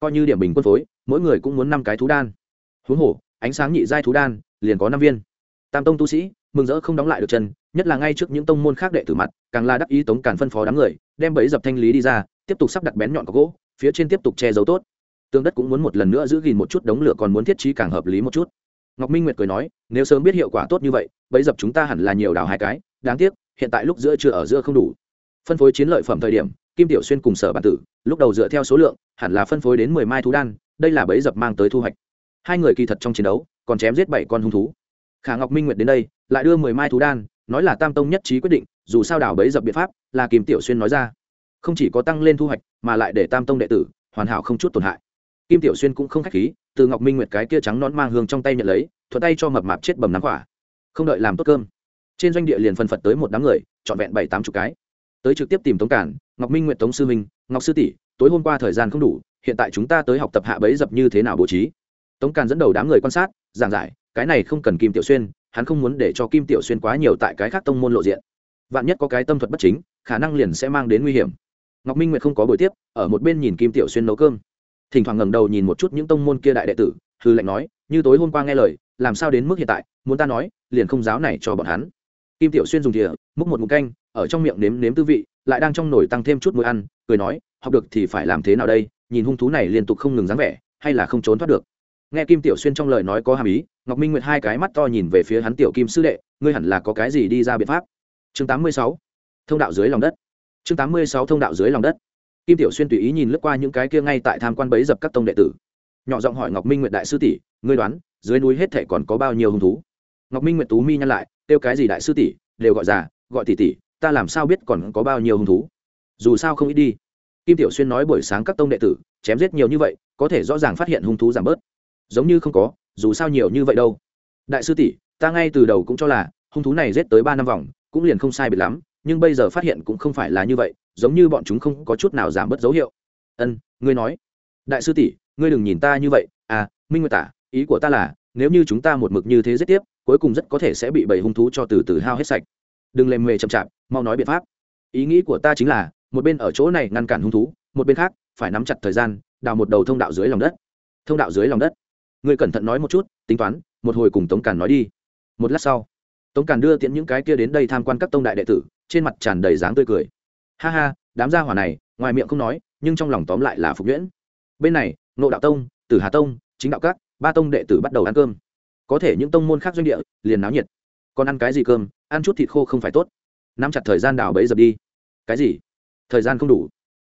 Coi như điểm bình quân phối, mỗi người cũng muốn năm cái thú đan. Huống hồ, ánh sáng nhị giai thú đan, liền có năm viên. Tam tông tu sĩ, mừng rỡ không đóng lại được chân, nhất là ngay trước những tông môn khác đệ tử mặt, càng là đắc ý tống càn phân phó đám người, đem bẫy dập thanh lý đi ra, tiếp tục sắp đặt bén nhọn có gỗ, phía trên tiếp tục che giấu tốt. Tương đất cũng muốn một lần nữa giữ gìn một chút đống lửa còn muốn thiết trí càng hợp lý một chút. Ngọc minh nguyệt cười nói, nếu sớm biết hiệu quả tốt như vậy, bẫy dập chúng ta hẳn là nhiều đào hai cái, đáng tiếc, hiện tại lúc giữa chưa ở giữa không đủ phân phối chiến lợi phẩm thời điểm, kim tiểu xuyên cùng sở bản tử, lúc đầu dựa theo số lượng, hẳn là phân phối đến mười mai thú đan, đây là bẫy dập mang tới thu hoạch. Hai người kỳ thật trong chiến đấu, còn chém giết bảy con hung thú. Khả ngọc minh nguyệt đến đây, lại đưa mười mai thú đan, nói là tam tông nhất trí quyết định, dù sao đảo bẫy dập biện pháp, là kim tiểu xuyên nói ra. Không chỉ có tăng lên thu hoạch, mà lại để tam tông đệ tử, hoàn hảo không chút tổn hại. Kim tiểu xuyên cũng không k h á c h khí, từ ngọc minh nguyệt cái kia trắng nón mang hương trong tay nhận lấy, thuận tay cho mập mạp chết bầm nắm quả. Không đợi làm tốt cơm, trên doanh địa liền phân phật tới một đám người, trọn vẹn bảy tám chục cái tới trực tiếp tìm tống cản, ngọc minh nguyện tống sư minh, ngọc sư tỷ, tối hôm qua thời gian không đủ, hiện tại chúng ta tới học tập hạ bấy dập như thế nào bố trí. Tống càn dẫn đầu đám người quan sát, giảng giải, cái này không cần kim tiểu xuyên, hắn không muốn để cho kim tiểu xuyên quá nhiều tại cái khác tông môn lộ diện. Vạn nhất có cái tâm thuật bất chính, khả năng liền sẽ mang đến nguy hiểm. Ngọc minh nguyệt không có buổi tiếp, ở một bên nhìn kim tiểu xuyên nấu cơm. Thỉnh thoảng ngẩng đầu nhìn một chút những tông môn kia đại đệ tử, hư lệnh nói, như tối hôm qua nghe lời, làm sao đến mức hiện tại, muốn ta nói, liền không giáo này cho bọn hắn. Kim tiểu xuyên dùng thìa, múc một mục canh ở trong miệng nếm nếm tư vị, lại đang trong nồi tăng thêm chút muối ăn, cười nói, học được thì phải làm thế nào đây? Nhìn hung thú này liên tục không ngừng dáng vẻ, hay là không trốn thoát được? Nghe kim tiểu xuyên trong lời nói có hàm ý, ngọc minh nguyệt hai cái mắt to nhìn về phía hắn tiểu kim sư đệ, ngươi hẳn là có cái gì đi ra biện pháp? Chương 86. thông đạo dưới lòng đất. Chương 86 thông đạo dưới lòng đất. Kim tiểu xuyên tùy ý nhìn lướt qua những cái kia ngay tại tham quan bấy dập các tông đệ tử. Nhỏ giọng hỏi ngọc minh nguyệt đại sư tỷ, ngươi đoán, dưới núi hết thể còn có bao nhiêu hung thú? Ngọc minh nguyệt tú mi nhăn lại, kêu cái gì đại sư tỷ, đều gọi già, gọi tỷ tỷ ta làm sao biết còn có bao nhiêu hung thú? Dù sao không ít đi. Kim tiểu xuyên nói buổi sáng các tông đệ tử, chém giết nhiều như vậy, có thể rõ ràng phát hiện hung thú giảm bớt. Giống như không có, dù sao nhiều như vậy đâu. Đại sư tỷ, ta ngay từ đầu cũng cho là, hung thú này giết tới ba năm vòng, cũng liền không sai biệt lắm, nhưng bây giờ phát hiện cũng không phải là như vậy, giống như bọn chúng không có chút nào giảm bớt dấu hiệu. Ân, ngươi nói. Đại sư tỷ, ngươi đừng nhìn ta như vậy. À minh nguyệt tả, ý của ta là, nếu như chúng ta một mực như thế giết tiếp, cuối cùng rất có thể sẽ bị bầy hung thú cho từ từ hao hết sạch đừng lề mề chậm chạp, mau nói biện pháp. Ý nghĩ của ta chính là, một bên ở chỗ này ngăn cản hung thú, một bên khác, phải nắm chặt thời gian, đào một đầu thông đạo dưới lòng đất. Thông đạo dưới lòng đất. Người cẩn thận nói một chút, tính toán, một hồi cùng tống càn nói đi. Một lát sau, tống càn đưa tiễn những cái kia đến đây tham quan các tông đại đệ tử, trên mặt tràn đầy dáng tươi cười. Ha ha, đám gia hỏa này, ngoài miệng không nói, nhưng trong lòng tóm lại là phục nhuyễn. Bên này nộ đạo tông, tử hà tông, chính đạo các, ba tông đệ tử bắt đầu ăn cơm. Có thể những tông môn khác doanh địa liền náo nhiệt. Còn ăn cái gì cơm ăn chút thịt khô không phải tốt. Nắm chặt thời gian đào bẫy dập đi. Cái gì? Thời gian không đủ.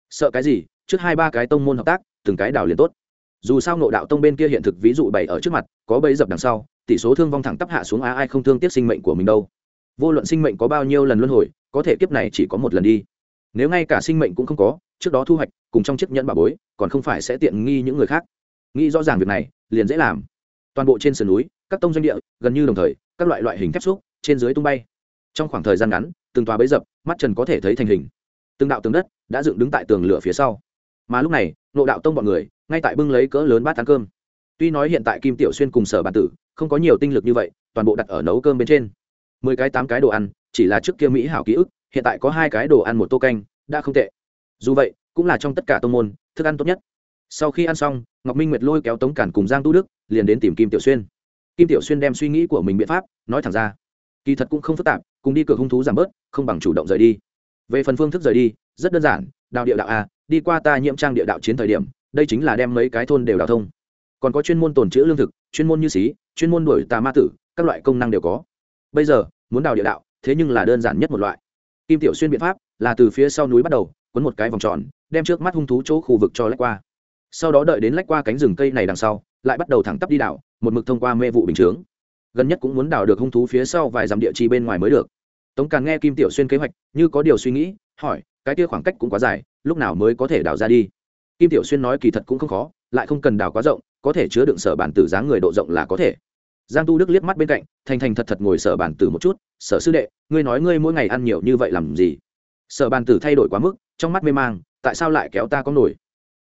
Sợ cái gì? Trước hai ba cái tông môn hợp tác, từng cái đào liền tốt. Dù sao nộ đạo tông bên kia hiện thực ví dụ bày ở trước mặt, có bẫy dập đằng sau, tỷ số thương vong thẳng tắp hạ xuống á ai không thương tiếc sinh mệnh của mình đâu. Vô luận sinh mệnh có bao nhiêu lần luân hồi, có thể kiếp này chỉ có một lần đi. Nếu ngay cả sinh mệnh cũng không có, trước đó thu hoạch, cùng trong chiếc nhẫn bà bối, còn không phải sẽ tiện nghi những người khác. Nghĩ rõ ràng việc này, liền dễ làm. Toàn bộ trên sườn núi, các tông doanh địa, gần như đồng thời, các loại loại hình thép xúc, trên dưới tung bay trong khoảng thời gian ngắn, từng tòa bấy dập, mắt trần có thể thấy thành hình. Từng đạo tường đất đã dựng đứng tại tường lửa phía sau. Mà lúc này nộ đạo tông bọn người, ngay tại bưng lấy cỡ lớn bát ăn cơm. Tuy nói hiện tại kim tiểu xuyên cùng sở bản tử không có nhiều tinh lực như vậy, toàn bộ đặt ở nấu cơm bên trên. Mười cái tám cái đồ ăn, chỉ là trước kia mỹ hảo ký ức, hiện tại có hai cái đồ ăn một tô canh, đã không tệ. Dù vậy, cũng là trong tất cả tô môn, thức ăn tốt nhất. Sau khi ăn xong, ngọc minh nguyệt lôi kéo tống cản cùng giang tu đức, liền đến tìm kim tiểu xuyên. Kim tiểu xuyên đem suy nghĩ của mình biện pháp nói thẳng ra. Kỳ thật cũng không phức tạp cùng đi cược hung thú giảm bớt, không bằng chủ động rời đi. Về phần phương thức rời đi, rất đơn giản, đào địa đạo a, đi qua ta nhiễm trang địa đạo chiến thời điểm, đây chính là đem mấy cái thôn đều đào thông. Còn có chuyên môn tồn chữ lương thực, chuyên môn như xí, chuyên môn đuổi tà ma tử, các loại công năng đều có. Bây giờ, muốn đào địa đạo, thế nhưng là đơn giản nhất một loại. Kim tiểu xuyên biện pháp là từ phía sau núi bắt đầu, quấn một cái vòng tròn, đem trước mắt hung thú chỗ khu vực cho lách qua. Sau đó đợi đến lách qua cánh rừng cây này đằng sau, lại bắt đầu thẳng tắp đi đảo, một mực thông qua mê vụ bình chướng gần nhất cũng muốn đào được hung thú phía sau vài dặm địa chi bên ngoài mới được. Tống càn nghe kim tiểu xuyên kế hoạch, như có điều suy nghĩ, hỏi, cái kia khoảng cách cũng quá dài, lúc nào mới có thể đào ra đi? Kim tiểu xuyên nói kỳ thật cũng không khó, lại không cần đào quá rộng, có thể chứa đựng sở bản tử dáng người độ rộng là có thể. Giang tu đức liếc mắt bên cạnh, thành thành thật thật ngồi sở bản tử một chút, sở sư đệ, ngươi nói ngươi mỗi ngày ăn nhiều như vậy làm gì? Sở bản tử thay đổi quá mức, trong mắt mê mang, tại sao lại kéo ta có nổi?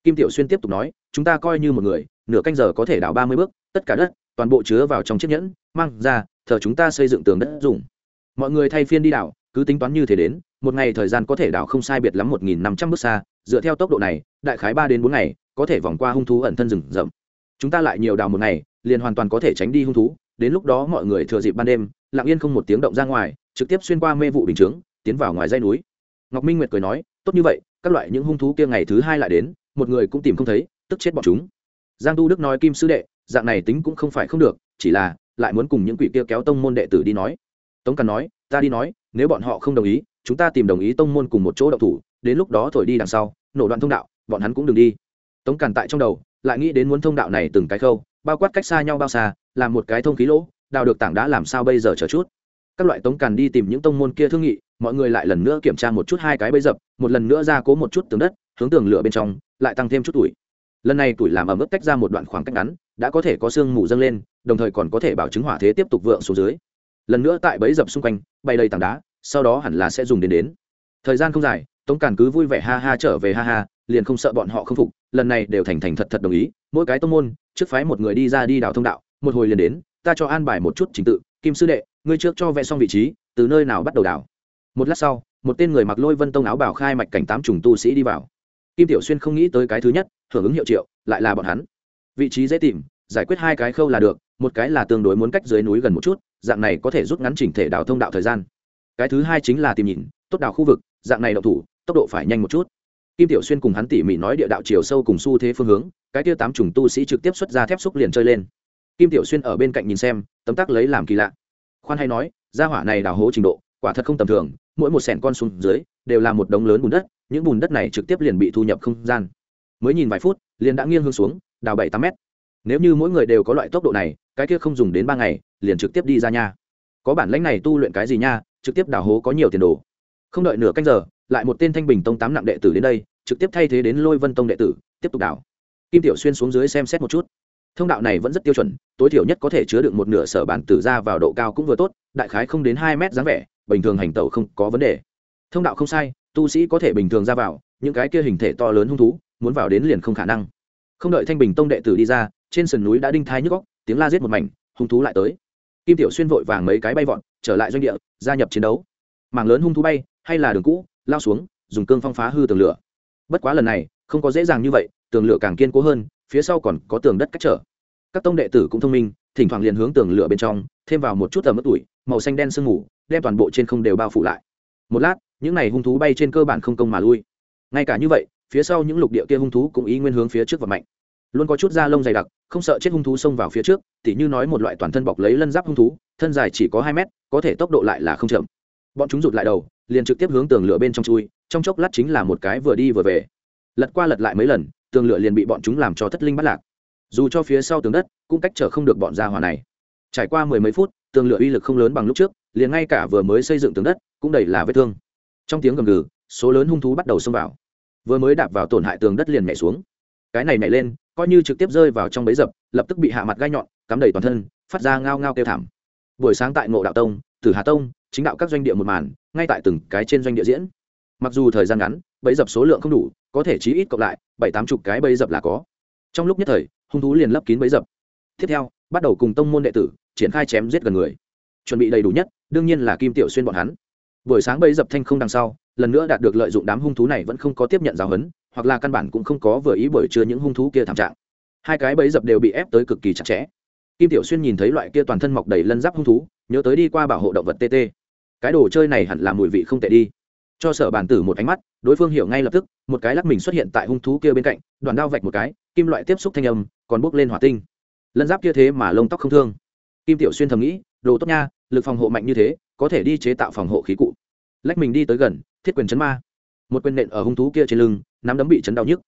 Kim tiểu xuyên tiếp tục nói, chúng ta coi như một người, nửa canh giờ có thể đào ba mươi bước, tất cả đất toàn bộ chứa vào trong chiếc nhẫn mang ra, thờ chúng ta xây dựng tường đất dùng. Mọi người thay phiên đi đảo, cứ tính toán như thế đến, một ngày thời gian có thể đảo không sai biệt lắm một nghìn năm trăm bước xa, dựa theo tốc độ này, đại khái ba đến bốn ngày, có thể vòng qua hung thú ẩn thân rừng rậm. Chúng ta lại nhiều đảo một ngày, liền hoàn toàn có thể tránh đi hung thú, đến lúc đó mọi người thừa dịp ban đêm, lặng yên không một tiếng động ra ngoài, trực tiếp xuyên qua mê vụ bình chướng, tiến vào ngoài dây núi. Ngọc minh nguyệt cười nói, tốt như vậy, các loại những hung thú kia ngày thứ hai lại đến, một người cũng tìm không thấy, tức chết bọn chúng. Giang tu đức nói, kim sư đệ, dạng này tính cũng không phải không được, chỉ là lại muốn cùng những quỷ kia kéo tông môn đệ tử đi nói. Tống càn nói, ta đi nói, nếu bọn họ không đồng ý, chúng ta tìm đồng ý tông môn cùng một chỗ đậu thủ, đến lúc đó thổi đi đằng sau, nổ đoạn thông đạo, bọn hắn cũng đừng đi. Tống càn tại trong đầu, lại nghĩ đến muốn thông đạo này từng cái khâu, bao quát cách xa nhau bao xa, làm một cái thông khí lỗ, đào được tảng đã làm sao bây giờ chờ chút. Các loại tống càn đi tìm những tông môn kia thương nghị, mọi người lại lần nữa kiểm tra một chút hai cái bấy dập, một lần nữa ra cố một chút tường đất, hướng tường lửa bên trong, lại tăng thêm chút tuổi lần này tuổi làm ở mức tách ra một đoạn khoảng cách ngắn, đã có thể có sương mù dâng lên, đồng thời còn có thể bảo chứng hỏa thế tiếp tục vượng xuống dưới. Lần nữa tại bẫy dập xung quanh, bay đầy tảng đá, sau đó hẳn là sẽ dùng đến đến. Thời gian không dài, tống càn cứ vui vẻ ha ha trở về ha ha, liền không sợ bọn họ không phục, lần này đều thành thành thật thật đồng ý, mỗi cái tông môn, trước phái một người đi ra đi đào thông đạo, một hồi liền đến, ta cho an bài một chút trình tự, kim sư đệ, ngươi trước cho vẽ xong vị trí, từ nơi nào bắt đầu đào một lát sau, một tên người mặc lôi vân tông áo bảo khai mạch cảnh tám trùng tu sĩ đi vào kim tiểu xuyên không nghĩ tới cái thứ nhất, hưởng ứng hiệu triệu, lại là bọn hắn. Vị trí dễ tìm, giải quyết hai cái khâu là được, một cái là tương đối muốn cách dưới núi gần một chút, dạng này có thể rút ngắn chỉnh thể đào thông đạo thời gian. Cái thứ hai chính là tìm nhìn, tốt đào khu vực, dạng này đậu thủ, tốc độ phải nhanh một chút. Kim tiểu xuyên cùng hắn tỉ mỉ nói địa đạo chiều sâu cùng xu thế phương hướng, cái tiêu tám trùng tu sĩ trực tiếp xuất ra thép xúc liền chơi lên. Kim tiểu xuyên ở bên cạnh nhìn xem, tấm tắc lấy làm kỳ lạ. Khoan hay nói ra hỏa này đào hố trình độ, quả thật không tầm thường, mỗi một sẻn con xuống dưới, đều là một đống lớn bùn đất những bùn đất này trực tiếp liền bị thu nhập không gian. Mới nhìn vài phút, liền đã nghiêng hướng xuống, đào bảy tám mét. Nếu như mỗi người đều có loại tốc độ này, cái kia không dùng đến ba ngày, liền trực tiếp đi ra nha. Có bản lãnh này tu luyện cái gì nha, trực tiếp đào hố có nhiều tiền đồ. Không đợi nửa canh giờ, lại một tên thanh bình tông tám nặng đệ tử đến đây, trực tiếp thay thế đến lôi vân tông đệ tử, tiếp tục đào. Kim tiểu xuyên xuống dưới xem xét một chút. Thông đạo này vẫn rất tiêu chuẩn, tối thiểu nhất có thể chứa được một nửa sở bản tử ra vào độ cao cũng vừa tốt, đại khái không đến hai mét dáng vẻ, bình thường hành tẩu không có vấn đề. Thông đạo không sai tu sĩ có thể bình thường ra vào, những cái kia hình thể to lớn hung thú, muốn vào đến liền không khả năng. Không đợi thanh bình tông đệ tử đi ra, trên sườn núi đã đinh thai nhức góc tiếng la giết một mảnh, hung thú lại tới. Kim tiểu xuyên vội vàng mấy cái bay vọt, trở lại doanh địa, gia nhập chiến đấu. Mảng lớn hung thú bay, hay là đường cũ, lao xuống, dùng cương phong phá hư tường lửa. Bất quá lần này, không có dễ dàng như vậy, tường lửa càng kiên cố hơn, phía sau còn có tường đất cách trở. Các tông đệ tử cũng thông minh, thỉnh thoảng liền hướng tường lửa bên trong, thêm vào một chút tầm mất tuổi, màu xanh đen sương mù, đem toàn bộ trên không đều bao phủ lại. Một lát những này hung thú bay trên cơ bản không công mà lui. Ngay cả như vậy, phía sau những lục địa kia hung thú cũng ý nguyên hướng phía trước và mạnh. Luôn có chút da lông dày đặc, không sợ chết hung thú xông vào phía trước, tỉ như nói một loại toàn thân bọc lấy lân giáp hung thú, thân dài chỉ có hai mét, có thể tốc độ lại là không chậm. Bọn chúng rụt lại đầu, liền trực tiếp hướng tường lửa bên trong chui, trong chốc lát chính là một cái vừa đi vừa về. Lật qua lật lại mấy lần, tường lửa liền bị bọn chúng làm cho thất linh bắt lạc. Dù cho phía sau tường đất, cũng cách trở không được bọn gia hỏa này. Trải qua mười mấy phút, tường lửa uy lực không lớn bằng lúc trước, liền ngay cả vừa mới xây dựng tường đất, cũng đầy là vết thương trong tiếng gầm gừ, số lớn hung thú bắt đầu xông vào. Vừa mới đạp vào tổn hại tường đất liền nhảy xuống. Cái này nhảy lên, coi như trực tiếp rơi vào trong bẫy dập, lập tức bị hạ mặt gai nhọn, cắm đầy toàn thân, phát ra ngao ngao kêu thảm. Buổi sáng tại ngộ đạo tông, tử hà tông, chính đạo các doanh địa một màn, ngay tại từng cái trên doanh địa diễn. Mặc dù thời gian ngắn, bẫy dập số lượng không đủ, có thể chí ít cộng lại bảy tám chục cái bẫy dập là có. Trong lúc nhất thời, hung thú liền lấp kín bẫy dập. Tiếp theo, bắt đầu cùng tông môn đệ tử triển khai chém giết gần người. Chuẩn bị đầy đủ nhất, đương nhiên là kim tiểu xuyên bọn hắn buổi sáng bấy dập thanh không đằng sau, lần nữa đạt được lợi dụng đám hung thú này vẫn không có tiếp nhận giáo huấn, hoặc là căn bản cũng không có vừa ý bởi chưa những hung thú kia thảm trạng. Hai cái bấy dập đều bị ép tới cực kỳ chặt chẽ. Kim tiểu xuyên nhìn thấy loại kia toàn thân mọc đầy lân giáp hung thú, nhớ tới đi qua bảo hộ động vật tt cái đồ chơi này hẳn là mùi vị không tệ đi. Cho sở bản tử một ánh mắt, đối phương hiểu ngay lập tức, một cái lắc mình xuất hiện tại hung thú kia bên cạnh, đoàn đao vạch một cái, kim loại tiếp xúc thanh âm, còn bốc lên hỏa tinh. Lân giáp kia thế mà lông tóc không thương kim tiểu xuyên thầm nghĩ, đồ tốt nha, lực phòng hộ mạnh như thế, có thể đi chế tạo phòng hộ khí cụ. Lách mình đi tới gần, thiết quyền chấn ma. Một quyền nện ở hung thú kia trên lưng, nắm đấm bị chấn đau nhức.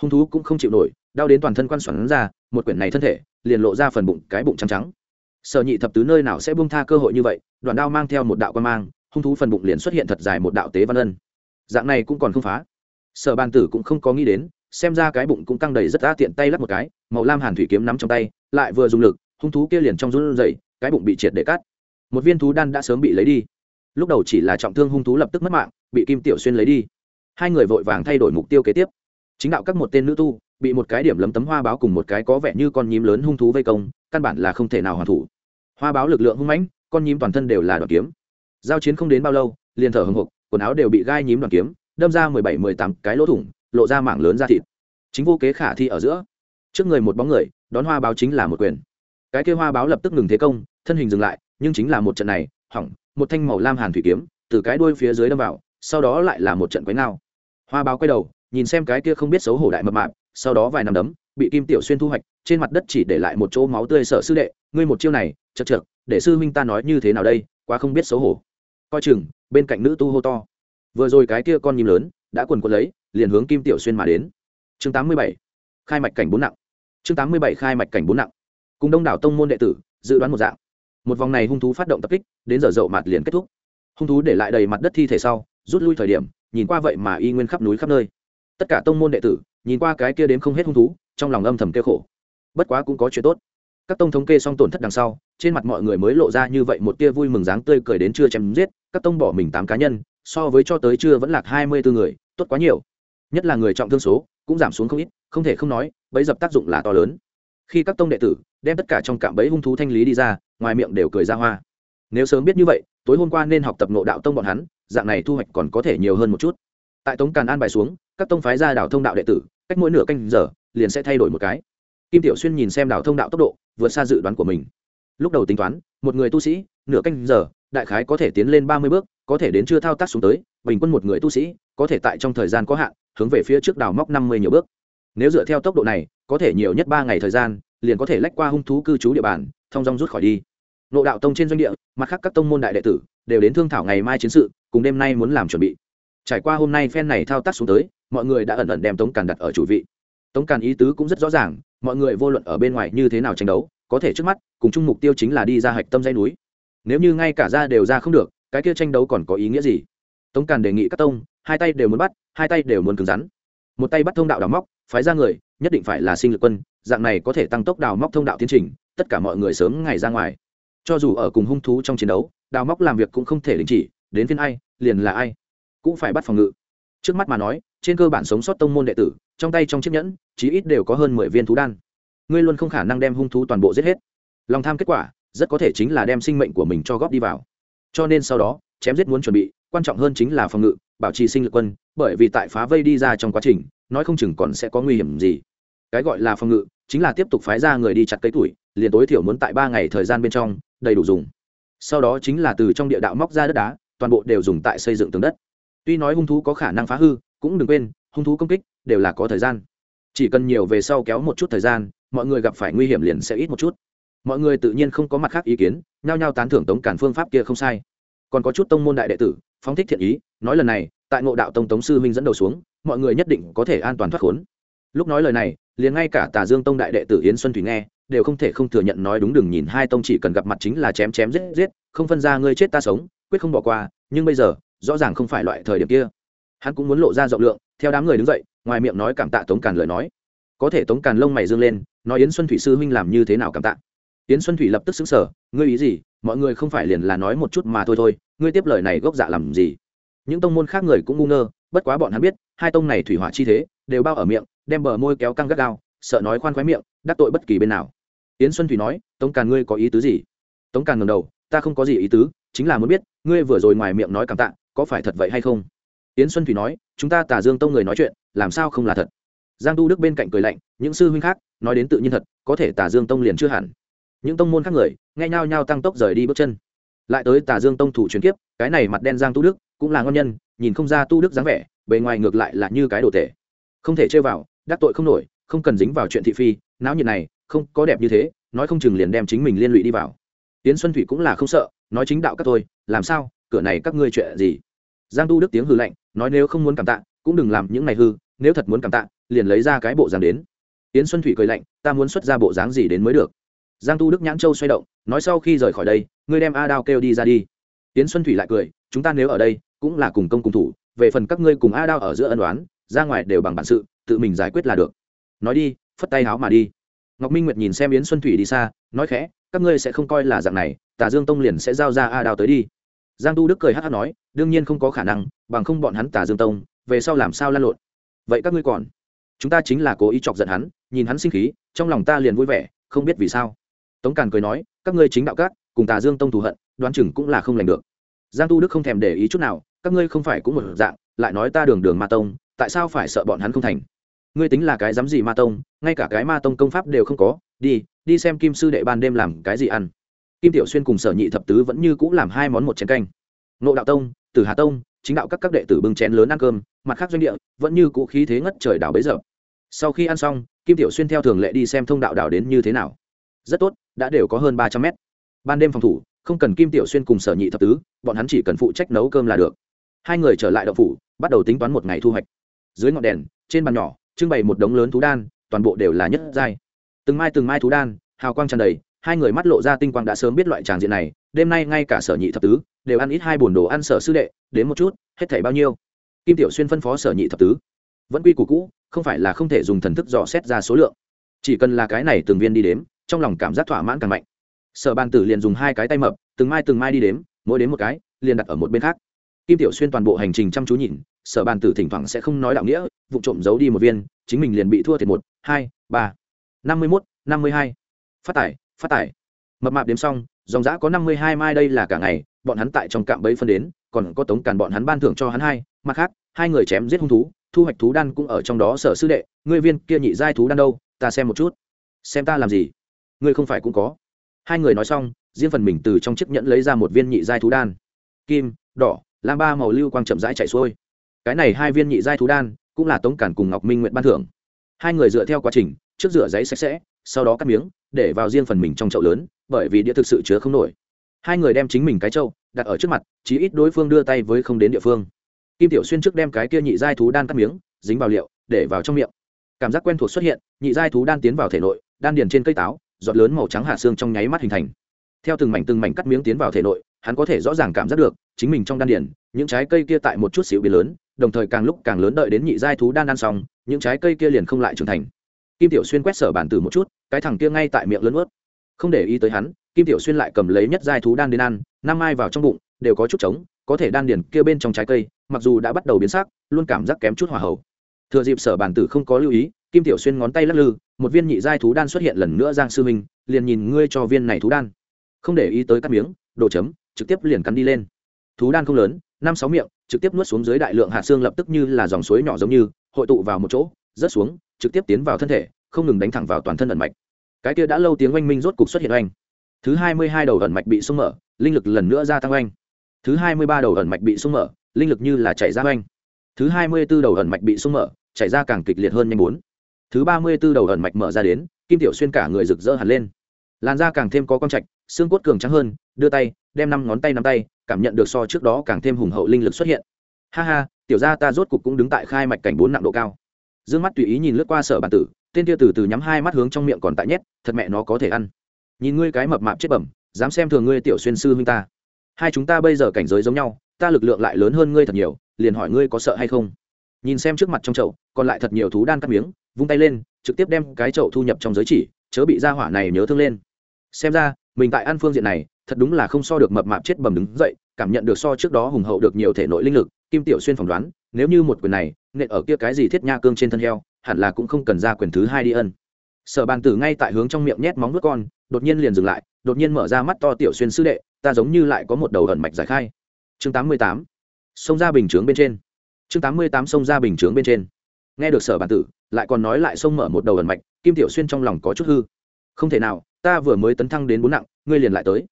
Hung thú cũng không chịu nổi, đau đến toàn thân quan xoắn ra, một quyển này thân thể, liền lộ ra phần bụng cái bụng trắng trắng. Sở nhị thập tứ nơi nào sẽ buông tha cơ hội như vậy, đoạn đao mang theo một đạo quan mang, hung thú phần bụng liền xuất hiện thật dài một đạo tế văn ân. Dạng này cũng còn không phá. Sở ban tử cũng không có nghĩ đến, xem ra cái bụng cũng căng đầy rất đã tiện tay lắp một cái, màu lam hàn thủy kiếm nắm trong tay, lại vừa dùng lực hung thú kia liền trong run rẩy, cái bụng bị triệt để cắt. Một viên thú đan đã sớm bị lấy đi. Lúc đầu chỉ là trọng thương hung thú lập tức mất mạng bị kim tiểu xuyên lấy đi. Hai người vội vàng thay đổi mục tiêu kế tiếp. Chính đạo các một tên nữ tu bị một cái điểm lấm tấm hoa báo cùng một cái có vẻ như con nhím lớn hung thú vây công căn bản là không thể nào hoàn thủ. Hoa báo lực lượng hung mãnh con nhím toàn thân đều là đoạn kiếm. Giao chiến không đến bao lâu liền thở hổn hộc quần áo đều bị gai nhím đoạn kiếm đâm ra mười bảy mười tám cái lỗ thủng lộ ra mảng lớn da thịt. Chính vô kế khả thi ở giữa. Trước người một bóng người đón hoa báo chính là một quyền cái kia hoa báo lập tức ngừng thế công, thân hình dừng lại, nhưng chính là một trận này, hỏng, một thanh màu lam hàn thủy kiếm, từ cái đuôi phía dưới đâm vào, sau đó lại là một trận quấy nao hoa báo quay đầu, nhìn xem cái kia không biết xấu hổ đại mập mạp, sau đó vài năm đấm, bị kim tiểu xuyên thu hoạch, trên mặt đất chỉ để lại một chỗ máu tươi sợ sư đệ, ngươi một chiêu này, chật chật để sư huynh ta nói như thế nào đây, quá không biết xấu hổ. Coi chừng, bên cạnh nữ tu hô to. Vừa rồi cái kia con nhím lớn, đã quần quần lấy, liền hướng kim tiểu xuyên mà đến. Chương tám mươi bảy, khai mạch cảnh bốn nặng. Chương tám mươi bảy, khai mạch cảnh bốn nặng cùng đông đảo tông môn đệ tử dự đoán một dạng. Một vòng này hung thú phát động tập kích, đến giờ dậu mặt liền kết thúc. Hung thú để lại đầy mặt đất thi thể sau, rút lui thời điểm, nhìn qua vậy mà y nguyên khắp núi khắp nơi. Tất cả tông môn đệ tử, nhìn qua cái kia đến không hết hung thú, trong lòng âm thầm kêu khổ. Bất quá cũng có chuyện tốt. Các tông thống kê xong tổn thất đằng sau, trên mặt mọi người mới lộ ra như vậy một tia vui mừng dáng tươi cười đến chưa chém giết, các tông bỏ mình tám cá nhân, so với cho tới chưa vẫn lạc hai mươi bốn người, tốt quá nhiều. Nhất là người trọng thương số, cũng giảm xuống không ít, không thể không nói, bấy dập tác dụng là to lớn khi các tông đệ tử đem tất cả trong cạm bẫy hung thú thanh lý đi ra, ngoài miệng đều cười ra hoa. Nếu sớm biết như vậy, tối hôm qua nên học tập nộ đạo tông bọn hắn, dạng này thu hoạch còn có thể nhiều hơn một chút. Tại tống càn an bài xuống, các tông phái ra đảo thông đạo đệ tử, cách mỗi nửa canh giờ, liền sẽ thay đổi một cái. Kim tiểu xuyên nhìn xem đảo thông đạo tốc độ, vượt xa dự đoán của mình. Lúc đầu tính toán, một người tu sĩ, nửa canh giờ, đại khái có thể tiến lên ba mươi bước, có thể đến chưa thao tác xuống tới, bình quân một người tu sĩ, có thể tại trong thời gian có hạn, hướng về phía trước đào móc năm mươi nhiều bước. Nếu dựa theo tốc độ này có thể nhiều nhất ba ngày thời gian, liền có thể lách qua hung thú cư trú địa bàn thông dong rút khỏi đi. Nộ đạo tông trên doanh địa, mặt khác các tông môn đại đệ tử, đều đến thương thảo ngày mai chiến sự, cùng đêm nay muốn làm chuẩn bị. Trải qua hôm nay phen này thao tác xuống tới, mọi người đã ẩn ẩn đem tống càn đặt ở chủ vị. Tống càn ý tứ cũng rất rõ ràng, mọi người vô luận ở bên ngoài như thế nào tranh đấu, có thể trước mắt, cùng chung mục tiêu chính là đi ra hạch tâm dây núi. Nếu như ngay cả ra đều ra không được, cái kia tranh đấu còn có ý nghĩa gì? Tống càn đề nghị các tông, hai tay đều muốn bắt, hai tay đều muốn cứng rắn. Một tay bắt thông đạo đào móc, phái ra người nhất định phải là sinh lực quân, dạng này có thể tăng tốc đào móc thông đạo tiến trình, tất cả mọi người sớm ngày ra ngoài. Cho dù ở cùng hung thú trong chiến đấu, đào móc làm việc cũng không thể đình chỉ, đến phiên ai, liền là ai, cũng phải bắt phòng ngự. Trước mắt mà nói, trên cơ bản sống sót tông môn đệ tử, trong tay trong chiếc nhẫn, chí ít đều có hơn mười viên thú đan. Ngươi luôn không khả năng đem hung thú toàn bộ giết hết. Lòng tham kết quả, rất có thể chính là đem sinh mệnh của mình cho góp đi vào. Cho nên sau đó, chém giết muốn chuẩn bị, quan trọng hơn chính là phòng ngự, bảo trì sinh lực quân, bởi vì tại phá vây đi ra trong quá trình, nói không chừng còn sẽ có nguy hiểm gì cái gọi là phòng ngự chính là tiếp tục phái ra người đi chặt cây tuổi, liền tối thiểu muốn tại ba ngày thời gian bên trong, đầy đủ dùng. Sau đó chính là từ trong địa đạo móc ra đất đá, toàn bộ đều dùng tại xây dựng tường đất. Tuy nói hung thú có khả năng phá hư, cũng đừng quên, hung thú công kích đều là có thời gian. Chỉ cần nhiều về sau kéo một chút thời gian, mọi người gặp phải nguy hiểm liền sẽ ít một chút. Mọi người tự nhiên không có mặt khác ý kiến, nhao nhao tán thưởng tống cản phương pháp kia không sai. Còn có chút tông môn đại đệ tử, phóng thích thiện ý, nói lần này, tại ngộ đạo tông tống sư minh dẫn đầu xuống, mọi người nhất định có thể an toàn thoát khốn lúc nói lời này, liền ngay cả tà dương tông đại đệ tử yến xuân thủy nghe, đều không thể không thừa nhận nói đúng đừng nhìn hai tông chỉ cần gặp mặt chính là chém chém giết giết, không phân ra ngươi chết ta sống, quyết không bỏ qua, nhưng bây giờ, rõ ràng không phải loại thời điểm kia. Hắn cũng muốn lộ ra rộng lượng, theo đám người đứng dậy, ngoài miệng nói cảm tạ tống càn lời nói. Có thể tống càn lông mày dương lên, nói yến xuân thủy sư huynh làm như thế nào cảm tạ. Yến xuân thủy lập tức xứng sở ngươi ý gì? Mọi người không phải liền là nói một chút mà thôi thôi, ngươi tiếp lời này gốc dạ làm gì? Những tông môn khác người cũng ngu ngơ, bất quá bọn hắn biết, hai tông này thủy hỏa chi thế đều bao ở miệng, đem bờ môi kéo căng gắt gao, sợ nói khoan khoái miệng, đắc tội bất kỳ bên nào. Yến xuân thủy nói, tống càn ngươi có ý tứ gì? Tống càn ngầm đầu, ta không có gì ý tứ, chính là muốn biết, ngươi vừa rồi ngoài miệng nói cảm tạ, có phải thật vậy hay không? Yến xuân thủy nói, chúng ta tả dương tông người nói chuyện, làm sao không là thật? Giang tu đức bên cạnh cười lạnh, những sư huynh khác, nói đến tự nhiên thật, có thể tả dương tông liền chưa hẳn. Những tông môn khác người, nghe nhau nhau tăng tốc rời đi bước chân. Lại tới tả dương tông thủ truyền kiếp, cái này mặt đen giang tu đức, cũng là ngon nhân, nhìn không ra tu đức dáng vẻ, bề ngoài ngược lại là như cái đồ tể không thể chơi vào, đắc tội không nổi, không cần dính vào chuyện thị phi, náo nhiệt này, không có đẹp như thế, nói không chừng liền đem chính mình liên lụy đi vào. Tiến xuân thủy cũng là không sợ, nói chính đạo các tôi làm sao, cửa này các ngươi chuyện gì? Giang tu đức tiếng hư lạnh, nói nếu không muốn cảm tạ, cũng đừng làm những này hư, nếu thật muốn cảm tạ, liền lấy ra cái bộ dáng đến. Tiến xuân thủy cười lạnh, ta muốn xuất ra bộ dáng gì đến mới được? Giang tu đức nhãn châu xoay động, nói sau khi rời khỏi đây, ngươi đem a đao kêu đi ra đi. Tiến xuân thủy lại cười, chúng ta nếu ở đây, cũng là cùng công cùng thủ, về phần các ngươi cùng a đao ở giữa ân đoán ra ngoài đều bằng bản sự, tự mình giải quyết là được. Nói đi, phất tay háo mà đi. Ngọc minh nguyệt nhìn xem yến xuân thủy đi xa, nói khẽ, các ngươi sẽ không coi là dạng này, tà dương tông liền sẽ giao ra a Đào tới đi. Giang tu đức cười hát hát nói, đương nhiên không có khả năng, bằng không bọn hắn tà dương tông, về sau làm sao lan lộn. Vậy các ngươi còn? Chúng ta chính là cố ý chọc giận hắn, nhìn hắn sinh khí, trong lòng ta liền vui vẻ, không biết vì sao. Tống càn cười nói, các ngươi chính đạo các, cùng tà dương tông thù hận, đoán chừng cũng là không lành được. Giang tu đức không thèm để ý chút nào, các ngươi không phải cũng một dạng, lại nói ta đường đường ma tông tại sao phải sợ bọn hắn không thành? Ngươi tính là cái dám gì ma tông, ngay cả cái ma tông công pháp đều không có, đi đi xem kim sư đệ ban đêm làm cái gì ăn. Kim tiểu xuyên cùng sở nhị thập tứ vẫn như c ũ làm hai món một chén canh. Nộ đạo tông, tử hà tông, chính đạo các các đệ tử bưng chén lớn ăn cơm, mặt khác doanh địa, vẫn như cũ khí thế ngất trời đảo bấy giờ. Sau khi ăn xong, kim tiểu xuyên theo thường lệ đi xem thông đạo đảo đến như thế nào. Rất tốt, đã đều có hơn ba trăm mét. Ban đêm phòng thủ, không cần kim tiểu xuyên cùng sở nhị thập tứ, bọn hắn chỉ cần phụ trách nấu cơm là được. Hai người trở lại đậu phủ, bắt đầu tính toán một ngày thu hoạch dưới ngọn đèn, trên bàn nhỏ, trưng bày một đống lớn thú đan, toàn bộ đều là nhất giai. Từng mai từng mai thú đan, hào quang tràn đầy, hai người mắt lộ ra tinh quang đã sớm biết loại tràng diện này, đêm nay ngay cả sở nhị thập tứ, đều ăn ít hai bồn đồ ăn sở sư đệ, đến một chút, hết thảy bao nhiêu. Kim tiểu xuyên phân phó sở nhị thập tứ. Vẫn quy củ cũ, không phải là không thể dùng thần thức dò xét ra số lượng. Chỉ cần là cái này từng viên đi đếm, trong lòng cảm giác thỏa mãn càng mạnh. Sở bàn tử liền dùng hai cái tay mập, từng mai từng mai đi đếm, mỗi đến một cái, liền đặt ở một bên khác. Kim tiểu xuyên toàn bộ hành trình chăm chú nhìn sở bàn tử thỉnh thoảng sẽ không nói đạo nghĩa, vụ trộm giấu đi một viên, chính mình liền bị thua thiệt một, hai, ba, năm mươi mốt, năm mươi hai. Phát tải phát tải. Mập mạp đếm xong, dòng giã có năm mươi hai mai đây là cả ngày, bọn hắn tại trong cạm bẫy phân đến, còn có tống càn bọn hắn ban thưởng cho hắn hai, mặt khác, hai người chém giết hung thú, thu hoạch thú đan cũng ở trong đó sở sư đệ, ngươi viên kia nhị giai thú đan đâu, ta xem một chút. Xem ta làm gì? Ngươi không phải cũng có. Hai người nói xong, riêng phần mình từ trong chiếc nhẫn lấy ra một viên nhị giai thú đan. Kim, đỏ, lam ba màu lưu quang chậm rãi chạy xuôi cái này hai viên nhị giai thú đan, cũng là tống cản cùng ngọc minh nguyện ban thưởng. Hai người dựa theo quá trình, trước rửa giấy sạch sẽ, sau đó cắt miếng, để vào riêng phần mình trong chậu lớn, bởi vì đĩa thực sự chứa không nổi. Hai người đem chính mình cái chậu, đặt ở trước mặt, chí ít đối phương đưa tay với không đến địa phương. Kim tiểu xuyên trước đem cái kia nhị giai thú đan cắt miếng, dính vào liệu, để vào trong miệng. Cảm giác quen thuộc xuất hiện, nhị giai thú đan tiến vào thể nội, đan điền trên cây táo, giọt lớn màu trắng hạ xương trong nháy mắt hình thành. Theo từng mảnh từng mảnh cắt miếng tiến vào thể nội, hắn có thể rõ ràng cảm giác được, chính mình trong đan điền, những trái cây kia tại một chút xíu biến lớn đồng thời càng lúc càng lớn đợi đến nhị giai thú đan ăn xong, những trái cây kia liền không lại trưởng thành. Kim tiểu xuyên quét sở bản tử một chút, cái thằng kia ngay tại miệng lớn ướt không để ý tới hắn, kim tiểu xuyên lại cầm lấy nhất giai thú đan đến ăn, năm ai vào trong bụng, đều có chút trống, có thể đan điền kia bên trong trái cây, mặc dù đã bắt đầu biến sắc, luôn cảm giác kém chút hỏa hậu thừa dịp sở bản tử không có lưu ý, kim tiểu xuyên ngón tay lắc lư, một viên nhị giai thú đan xuất hiện lần nữa giang sư minh, liền nhìn ngươi cho viên này thú đan. Không để ý tới cắt miếng, đồ chấm, trực tiếp liền cắn đi lên. Thú đan không lớn năm sáu miệng, trực tiếp nuốt xuống dưới đại lượng hạt xương lập tức như là dòng suối nhỏ giống như, hội tụ vào một chỗ, rớt xuống, trực tiếp tiến vào thân thể, không ngừng đánh thẳng vào toàn thân ẩn mạch. Cái kia đã lâu tiếng oanh minh rốt cục xuất hiện oanh. Thứ hai mươi hai đầu ẩn mạch bị sung mở, linh lực lần nữa gia tăng oanh. Thứ hai mươi ba đầu ẩn mạch bị sung mở, linh lực như là chảy ra oanh. Thứ hai mươi b ố đầu ẩn mạch bị sung mở, chảy ra càng kịch liệt hơn nhanh bốn. Thứ ba mươi b ố đầu ẩn mạch mở ra đến, kim tiểu xuyên cả người rực rỡ hẳn lên làn da càng thêm có con trạch, xương cốt cường trắng hơn, đưa tay, đem năm ngón tay nắm tay, cảm nhận được so trước đó càng thêm hùng hậu linh lực xuất hiện. Ha ha, tiểu ra ta rốt cục cũng đứng tại khai mạch cảnh bốn nặng độ cao. D ư ơ n g mắt tùy ý nhìn lướt qua sở bản tử, tên kia từ từ nhắm hai mắt hướng trong miệng còn tại nhét, thật mẹ nó có thể ăn. Nhìn ngươi cái mập mạp chết bẩm, dám xem thường ngươi tiểu xuyên sư huynh ta. Hai chúng ta bây giờ cảnh giới giống nhau, ta lực lượng lại lớn hơn ngươi thật nhiều, liền hỏi ngươi có sợ hay không? Nhìn xem trước mặt trong chậu, còn lại thật nhiều thú đan cắt miếng, vung tay lên, trực tiếp đem cái chậu thu nhập trong giới chỉ, chớ bị ra hỏa này nhớ thương lên xem ra, mình tại ăn phương diện này, thật đúng là không so được mập mạp chết bầm đứng dậy, cảm nhận được so trước đó hùng hậu được nhiều thể nội linh lực, kim tiểu xuyên phỏng đoán, nếu như một quyền này, nện ở kia cái gì thiết nha cương trên thân heo, hẳn là cũng không cần ra quyền thứ hai đi ân. Sở bàn tử ngay tại hướng trong miệng nhét móng nuốt con, đột nhiên liền dừng lại, đột nhiên mở ra mắt to tiểu xuyên sư đệ, ta giống như lại có một đầu ẩn mạch giải khai. Chương tám mươi tám xông ra bình chướng bên trên. Chương tám mươi tám xông ra bình chướng bên trên. Nghe được sở bàn tử, lại còn nói lại xông mở một đầu ẩn mạch, kim tiểu xuyên trong lòng có chút hư không thể nào, ta vừa mới tấn thăng đến bốn nặng, ngươi liền lại tới.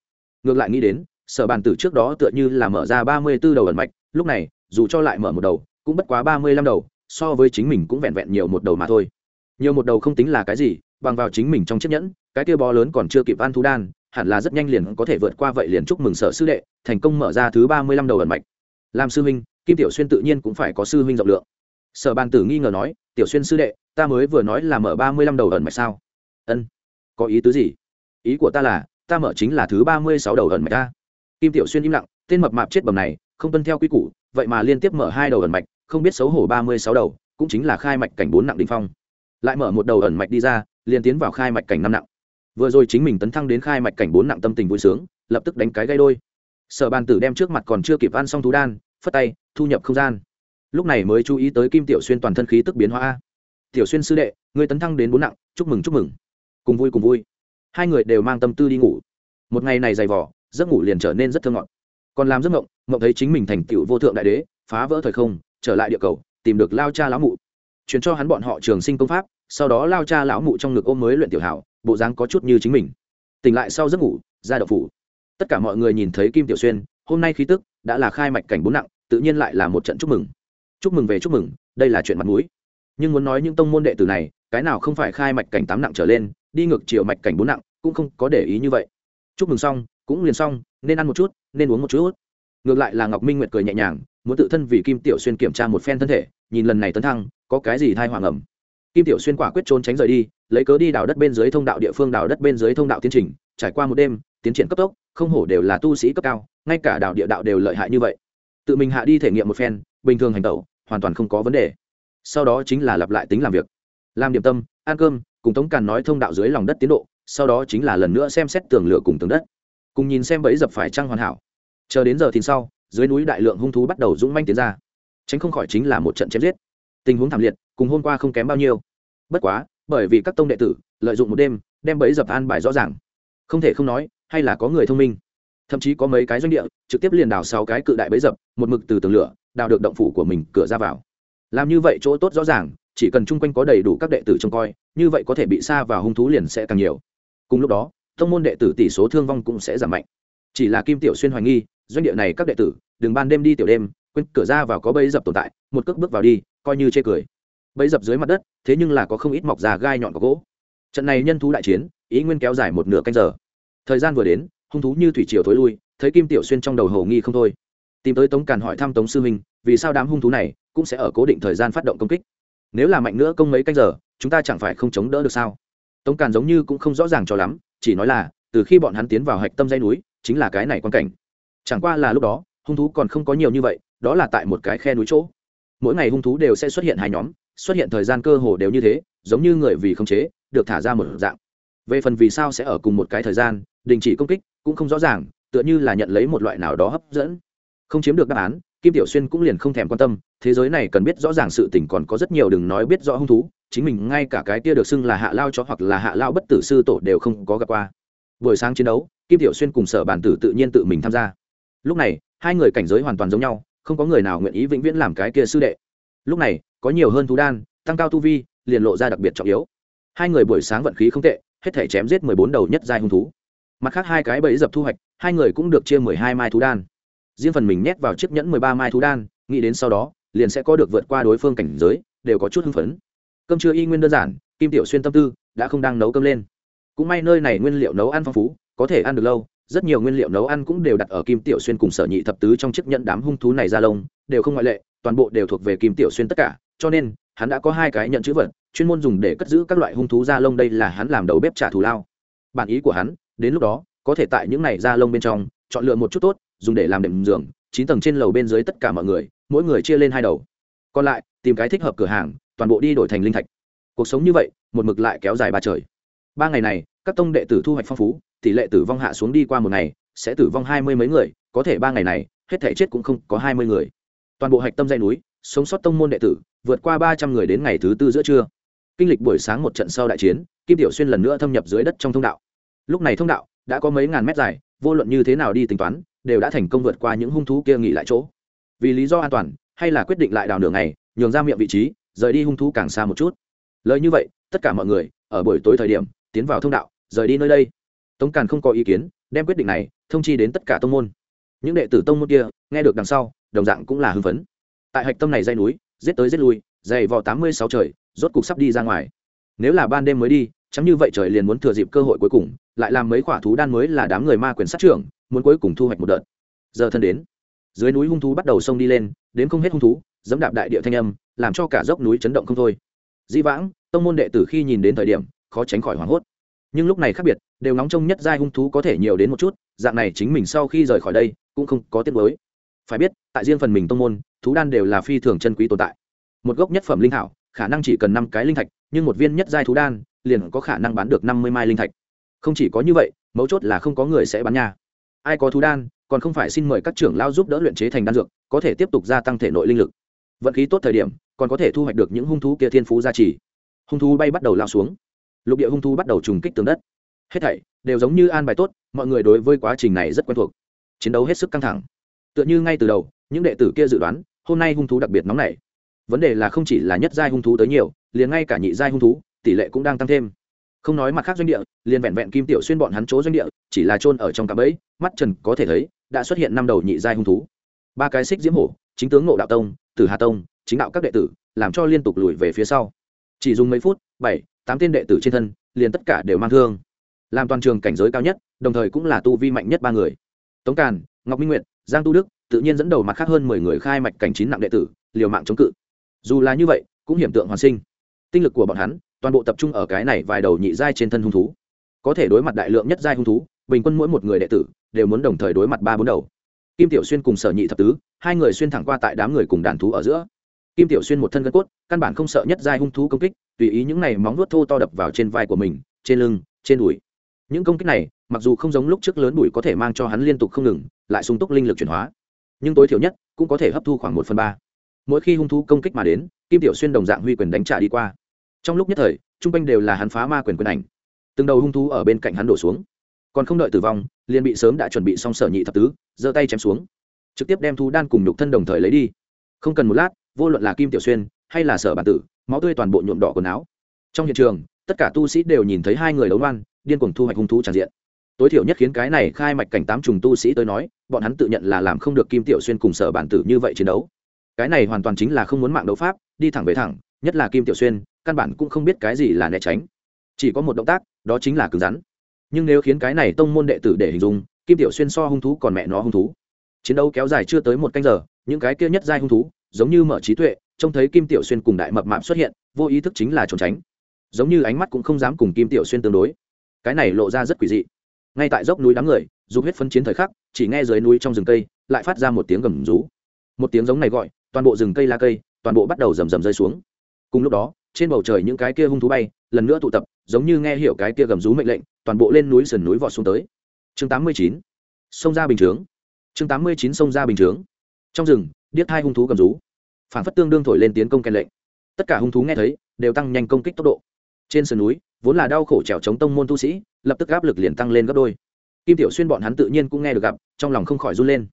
Ngược lại nghĩ đến, sở bàn tử trước đó tựa như là mở ra ba mươi b ố đầu ẩn mạch, lúc này, dù cho lại mở một đầu, cũng bất quá ba mươi lăm đầu, so với chính mình cũng vẹn vẹn nhiều một đầu mà thôi. Nhiều một đầu không tính là cái gì, bằng vào chính mình trong chiếc nhẫn, cái kia bó lớn còn chưa kịp ăn thú đan, hẳn là rất nhanh liền có thể vượt qua vậy liền chúc mừng sở sư đệ, thành công mở ra thứ ba mươi lăm đầu ẩn mạch. Làm sư huynh, kim tiểu xuyên tự nhiên cũng phải có sư huynh rộng lượng. Sở bàn tử nghi ngờ nói, tiểu xuyên sư đệ, ta mới vừa nói là mở ba mươi lăm đầu ẩn mạch sao? Ân có ý tứ gì? Ý của ta là, ta mở chính là thứ ba mươi sáu đầu ẩn mạch ta kim tiểu xuyên im lặng, tên mập mạp chết bầm này, không tuân theo quy củ, vậy mà liên tiếp mở hai đầu ẩn mạch, không biết xấu hổ ba mươi sáu đầu, cũng chính là khai mạch cảnh bốn nặng đ ỉ n h phong. Lại mở một đầu ẩn mạch đi ra, liền tiến vào khai mạch cảnh năm nặng. Vừa rồi chính mình tấn thăng đến khai mạch cảnh bốn nặng tâm tình vui sướng, lập tức đánh cái gây đôi. Sở bàn tử đem trước mặt còn chưa kịp ăn xong thú đan, phất tay, thu nhập không gian. Lúc này mới chú ý tới kim tiểu xuyên toàn thân khí tức biến hóa tiểu xuyên sư đệ người tấn thăng đến bốn nặng, chúc mừng chúc mừng cùng vui cùng vui. Hai người đều mang tâm tư đi ngủ. Một ngày này dày vỏ giấc ngủ liền trở nên rất thơ ngọt. Còn làm giấc ngộng ngộng thấy chính mình thành tựu vô thượng đại đế, phá vỡ thời không, trở lại địa cầu, tìm được lao cha lão mụ. Chuyển cho hắn bọn họ trường sinh công pháp, sau đó lao cha lão mụ trong ngực ôm mới luyện tiểu hảo, bộ dáng có chút như chính mình. Tỉnh lại sau giấc ngủ, ra đậu phủ. Tất cả mọi người nhìn thấy kim tiểu xuyên, hôm nay khí tức đã là khai mạch cảnh bốn nặng, tự nhiên lại là một trận chúc mừng. Chúc mừng về chúc mừng, đây là chuyện mặt mũi. Nhưng muốn nói những tông môn đệ tử này, cái nào không phải khai mạch cảnh tám nặng trở lên đi ngược chiều mạch cảnh bốn nặng, cũng không có để ý như vậy. Chúc mừng xong, cũng liền xong, nên ăn một chút, nên uống một chút. Ngược lại là ngọc minh nguyệt cười nhẹ nhàng, muốn tự thân vì kim tiểu xuyên kiểm tra một phen thân thể, nhìn lần này tấn thăng, có cái gì thai hoàng ẩm. Kim tiểu xuyên quả quyết trốn tránh rời đi, lấy cớ đi đào đất bên dưới thông đạo địa phương đào đất bên dưới thông đạo tiến trình, trải qua một đêm, tiến triển cấp tốc, không hổ đều là tu sĩ cấp cao, ngay cả đào địa đạo đều lợi hại như vậy. Tự mình hạ đi thể nghiệm một phen, bình thường hành tẩu, hoàn toàn không có vấn đề. Sau đó chính là lặp lại tính làm việc. Làm điểm tâm, ăn cơm cùng tống càn nói thông đạo dưới lòng đất tiến độ, sau đó chính là lần nữa xem xét tường lửa cùng tường đất. Cùng nhìn xem bẫy dập phải trăng hoàn hảo. Chờ đến giờ thì sau, dưới núi đại lượng hung thú bắt đầu dũng manh tiến ra. Tránh không khỏi chính là một trận chém giết. Tình huống thảm liệt, cùng hôm qua không kém bao nhiêu. Bất quá, bởi vì các tông đệ tử lợi dụng một đêm, đem bẫy dập an bài rõ ràng. Không thể không nói, hay là có người thông minh. Thậm chí có mấy cái doanh địa, trực tiếp liền đào sáu cái cự đại bẫy dập, một mực từ tường lửa, đào được động phủ của mình cửa ra vào. Làm như vậy chỗ tốt rõ ràng chỉ cần chung quanh có đầy đủ các đệ tử trông coi, như vậy có thể bị xa vào hung thú liền sẽ càng nhiều. Cùng lúc đó thông môn đệ tử tỷ số thương vong cũng sẽ giảm mạnh. Chỉ là kim tiểu xuyên hoài nghi, doanh địa này các đệ tử, đừng ban đêm đi tiểu đêm, quên cửa ra vào có bẫy dập tồn tại, một cước bước vào đi, coi như chê cười. Bẫy dập dưới mặt đất, thế nhưng là có không ít mọc già gai nhọn có gỗ. Trận này nhân thú đại chiến, ý nguyên kéo dài một nửa canh giờ. Thời gian vừa đến, hung thú như thủy triều thối lui, thấy kim tiểu xuyên trong đầu hầu nghi không thôi. Tìm tới tống càn hỏi thăm tống sư huynh vì sao đám hung thú này cũng sẽ ở cố định thời gian phát động công kích nếu là mạnh nữa công mấy canh giờ, chúng ta chẳng phải không chống đỡ được sao? Tống càn giống như cũng không rõ ràng cho lắm, chỉ nói là, từ khi bọn hắn tiến vào hạch tâm dây núi, chính là cái này quan cảnh. Chẳng qua là lúc đó, hung thú còn không có nhiều như vậy, đó là tại một cái khe núi chỗ. Mỗi ngày hung thú đều sẽ xuất hiện hai nhóm, xuất hiện thời gian cơ hồ đều như thế, giống như người vì khống chế, được thả ra một dạng. Về phần vì sao sẽ ở cùng một cái thời gian, đình chỉ công kích, cũng không rõ ràng, tựa như là nhận lấy một loại nào đó hấp dẫn. Không chiếm được đáp án kim tiểu xuyên cũng liền không thèm quan tâm, thế giới này cần biết rõ ràng sự tình còn có rất nhiều đừng nói biết rõ hung thú, chính mình ngay cả cái kia được xưng là hạ lao cho hoặc là hạ lao bất tử sư tổ đều không có gặp qua. Buổi sáng chiến đấu, kim tiểu xuyên cùng sở bản tử tự nhiên tự mình tham gia. Lúc này, hai người cảnh giới hoàn toàn giống nhau, không có người nào nguyện ý vĩnh viễn làm cái kia sư đệ. Lúc này, có nhiều hơn thú đan, tăng cao tu vi, liền lộ ra đặc biệt trọng yếu. Hai người buổi sáng vận khí không tệ, hết thể chém giết mười bốn đầu nhất giai hung thú. Mặt khác hai cái bẫy dập thu hoạch, hai người cũng được chia mười hai mai thú đan riêng phần mình nhét vào chiếc nhẫn mười ba mai thú đan, nghĩ đến sau đó, liền sẽ có được vượt qua đối phương cảnh giới, đều có chút hưng phấn. Cơm trưa y nguyên đơn giản, kim tiểu xuyên tâm tư đã không đang nấu cơm lên. Cũng may nơi này nguyên liệu nấu ăn phong phú, có thể ăn được lâu, rất nhiều nguyên liệu nấu ăn cũng đều đặt ở kim tiểu xuyên cùng sở nhị thập tứ trong chiếc nhẫn đám hung thú này ra lông, đều không ngoại lệ, toàn bộ đều thuộc về kim tiểu xuyên tất cả, cho nên, hắn đã có hai cái nhận chữ vật, chuyên môn dùng để cất giữ các loại hung thú da lông đây là hắn làm đầu bếp trả thù lao. Bản ý của hắn, đến lúc đó, có thể tại những này da lông bên trong, chọn lựa một chút tốt dùng để làm đệm giường, chín tầng trên lầu bên dưới tất cả mọi người, mỗi người chia lên hai đầu. Còn lại, tìm cái thích hợp cửa hàng, toàn bộ đi đổi thành linh thạch. Cuộc sống như vậy, một mực lại kéo dài ba trời. Ba ngày này, các tông đệ tử thu hoạch phong phú, tỷ lệ tử vong hạ xuống đi qua một ngày, sẽ tử vong hai mươi mấy người, có thể ba ngày này, hết thể chết cũng không có hai mươi người. Toàn bộ hạch tâm dây núi, sống sót tông môn đệ tử, vượt qua ba trăm người đến ngày thứ tư giữa trưa. Kinh lịch buổi sáng một trận sau đại chiến, kim tiểu xuyên lần nữa thâm nhập dưới đất trong thông đạo. Lúc này thông đạo đã có mấy ngàn mét dài, vô luận như thế nào đi tính toán đều đã thành công vượt qua những hung thú kia nghỉ lại chỗ. Vì lý do an toàn, hay là quyết định lại đào đường này nhường ra miệng vị trí, rời đi hung thú càng xa một chút. Lời như vậy, tất cả mọi người, ở buổi tối thời điểm, tiến vào thông đạo, rời đi nơi đây. Tống càn không có ý kiến, đem quyết định này thông chi đến tất cả tông môn. Những đệ tử tông môn kia, nghe được đằng sau, đồng dạng cũng là hưng phấn. Tại hạch tâm này dây núi, giết tới giết lui, dày vò tám mươi sáu trời, rốt cục sắp đi ra ngoài. Nếu là ban đêm mới đi, chẳng như vậy trời liền muốn thừa dịp cơ hội cuối cùng, lại làm mấy quả thú đan mới là đám người ma quyền sát trưởng muốn cuối cùng thu hoạch một đợt. Giờ thân đến, dưới núi hung thú bắt đầu xông đi lên, đến không hết hung thú, dẫm đạp đại địa thanh âm, làm cho cả dốc núi chấn động không thôi. Dĩ vãng, tông môn đệ tử khi nhìn đến thời điểm, khó tránh khỏi hoảng hốt. Nhưng lúc này khác biệt, đều nóng trông nhất giai hung thú có thể nhiều đến một chút, dạng này chính mình sau khi rời khỏi đây, cũng không có tiết mới phải biết, tại riêng phần mình tông môn, thú đan đều là phi thường chân quý tồn tại. Một gốc nhất phẩm linh thảo, khả năng chỉ cần năm cái linh thạch, nhưng một viên nhất giai thú đan, liền có khả năng bán được năm mươi mai linh thạch. Không chỉ có như vậy, mấu chốt là không có người sẽ bán nhà ai có thú đan, còn không phải xin mời các trưởng lao giúp đỡ luyện chế thành đan dược, có thể tiếp tục gia tăng thể nội linh lực. Vận khí tốt thời điểm, còn có thể thu hoạch được những hung thú kia thiên phú gia trì. Hung thú bay bắt đầu lao xuống. Lục địa hung thú bắt đầu trùng kích tường đất. Hết thảy đều giống như an bài tốt, mọi người đối với quá trình này rất quen thuộc. Chiến đấu hết sức căng thẳng. Tựa như ngay từ đầu, những đệ tử kia dự đoán, hôm nay hung thú đặc biệt nóng nảy. Vấn đề là không chỉ là nhất giai hung thú tới nhiều, liền ngay cả nhị giai hung thú, tỷ lệ cũng đang tăng thêm không nói mặt khác doanh địa, liền vẹn vẹn kim tiểu xuyên bọn hắn chỗ doanh địa, chỉ là trôn ở trong cạm bẫy, mắt trần có thể thấy, đã xuất hiện năm đầu nhị giai hung thú. Ba cái xích diễm hổ, chính tướng ngộ đạo tông, tử hà tông, chính đạo các đệ tử, làm cho liên tục lùi về phía sau. Chỉ dùng mấy phút, bảy, tám tên đệ tử trên thân, liền tất cả đều mang thương. Làm toàn trường cảnh giới cao nhất, đồng thời cũng là tu vi mạnh nhất ba người. Tống càn, ngọc minh nguyệt, giang tu đức, tự nhiên dẫn đầu mặt khác hơn mười người khai mạch cảnh chín nặng đệ tử, liều mạng chống cự. Dù là như vậy, cũng hiểm tượng hoàn sinh. Tinh lực của bọn hắn toàn bộ tập trung ở cái này vài đầu nhị giai trên thân hung thú. Có thể đối mặt đại lượng nhất giai hung thú, bình quân mỗi một người đệ tử đều muốn đồng thời đối mặt ba bốn đầu. Kim tiểu xuyên cùng sở nhị thập tứ, hai người xuyên thẳng qua tại đám người cùng đàn thú ở giữa. Kim tiểu xuyên một thân gân cốt, căn bản không sợ nhất giai hung thú công kích, tùy ý những này móng nuốt thô to đập vào trên vai của mình, trên lưng, trên đùi. Những công kích này, mặc dù không giống lúc trước lớn đùi có thể mang cho hắn liên tục không ngừng, lại sung túc linh lực chuyển hóa. Nhưng tối thiểu nhất cũng có thể hấp thu khoảng một phần ba. Mỗi khi hung thú công kích mà đến, kim tiểu xuyên đồng dạng huy quyền đánh trả đi qua trong lúc nhất thời, chung quanh đều là hắn phá ma quyền quyền ảnh. Từng đầu hung thú ở bên cạnh hắn đổ xuống. Còn không đợi tử vong, liền bị sớm đã chuẩn bị xong sở nhị thập tứ, giơ tay chém xuống. Trực tiếp đem thú đan cùng nhục thân đồng thời lấy đi. Không cần một lát, vô luận là kim tiểu xuyên hay là sở bản tử, máu tươi toàn bộ nhuộm đỏ quần áo. Trong hiện trường, tất cả tu sĩ đều nhìn thấy hai người đấu loan, điên cuồng thu hoạch hung thú tràn diện. Tối thiểu nhất khiến cái này khai mạch cảnh tám trùng tu sĩ tới nói, bọn hắn tự nhận là làm không được kim tiểu xuyên cùng sở bản tử như vậy chiến đấu. Cái này hoàn toàn chính là không muốn mạng đấu pháp, đi thẳng về thẳng, nhất là kim tiểu xuyên căn bản cũng không biết cái gì là né tránh. Chỉ có một động tác, đó chính là cứng rắn. Nhưng nếu khiến cái này tông môn đệ tử để hình dung, kim tiểu xuyên so hung thú còn mẹ nó hung thú. Chiến đấu kéo dài chưa tới một canh giờ, những cái kia nhất giai hung thú, giống như mở trí tuệ, trông thấy kim tiểu xuyên cùng đại mập mạp xuất hiện, vô ý thức chính là trốn tránh. Giống như ánh mắt cũng không dám cùng kim tiểu xuyên tương đối. Cái này lộ ra rất quỷ dị. Ngay tại dốc núi đám người dù huyết phân chiến thời khắc, chỉ nghe dưới núi trong rừng cây, lại phát ra một tiếng gầm rú. Một tiếng giống này gọi, toàn bộ rừng cây la cây, toàn bộ bắt đầu rầm rầm rơi xuống. Cùng lúc đó trên bầu trời những cái kia hung thú bay, lần nữa tụ tập, giống như nghe hiểu cái kia gầm rú mệnh lệnh, toàn bộ lên núi sườn núi vọt xuống tới. Chương tám mươi chín, sông ra bình chướng. Chương tám mươi chín, sông ra bình chướng. Trong rừng, điếc hai hung thú gầm rú. Phản phất tương đương thổi lên tiến công kèn lệnh. Tất cả hung thú nghe thấy, đều tăng nhanh công kích tốc độ. Trên sườn núi, vốn là đau khổ trèo chống tông môn tu sĩ, lập tức áp lực liền tăng lên gấp đôi. Kim tiểu xuyên bọn hắn tự nhiên cũng nghe được gặp, trong lòng không khỏi run lên.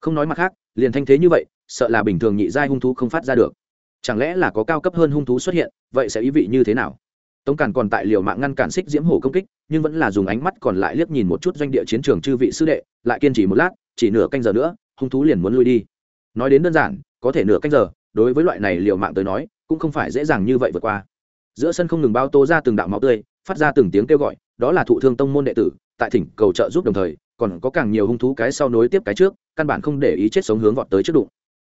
Không nói mặt khác, liền thanh thế như vậy, sợ là bình thường nhị giai hung thú không phát ra được chẳng lẽ là có cao cấp hơn hung thú xuất hiện, vậy sẽ ý vị như thế nào? Tống càn còn tại liều mạng ngăn cản xích diễm hổ công kích, nhưng vẫn là dùng ánh mắt còn lại liếc nhìn một chút doanh địa chiến trường chư vị sư đệ, lại kiên trì một lát, chỉ nửa canh giờ nữa, hung thú liền muốn lui đi. Nói đến đơn giản, có thể nửa canh giờ, đối với loại này liều mạng tới nói, cũng không phải dễ dàng như vậy vượt qua. Giữa sân không ngừng bao tô ra từng đạo máu tươi, phát ra từng tiếng kêu gọi, đó là thụ thương tông môn đệ tử, tại thỉnh cầu trợ giúp đồng thời, còn có càng nhiều hung thú cái sau nối tiếp cái trước, căn bản không để ý chết sống hướng vọt tới trước đụng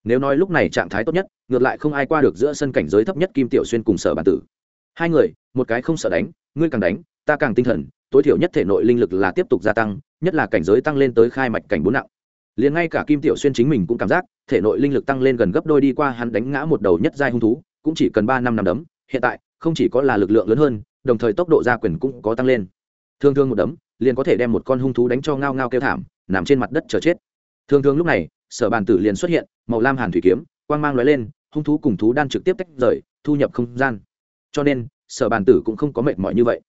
nếu nói lúc này trạng thái tốt nhất, ngược lại không ai qua được giữa sân cảnh giới thấp nhất kim tiểu xuyên cùng sở bản tử. Hai người, một cái không sợ đánh, ngươi càng đánh, ta càng tinh thần, tối thiểu nhất thể nội linh lực là tiếp tục gia tăng, nhất là cảnh giới tăng lên tới khai mạch cảnh bốn nặng. Liền ngay cả kim tiểu xuyên chính mình cũng cảm giác, thể nội linh lực tăng lên gần gấp đôi đi qua hắn đánh ngã một đầu nhất giai hung thú, cũng chỉ cần ba năm năm đấm, hiện tại, không chỉ có là lực lượng lớn hơn, đồng thời tốc độ gia quyền cũng có tăng lên. Thường thường một đấm, liền có thể đem một con hung thú đánh cho ngao ngao kêu thảm, nằm trên mặt đất chờ chết. Thường thường lúc này sở bàn tử liền xuất hiện, màu lam hàn thủy kiếm, quang mang lóe lên, hung thú cùng thú đan trực tiếp tách rời, thu nhập không gian. Cho nên, sở bàn tử cũng không có mệt mỏi như vậy.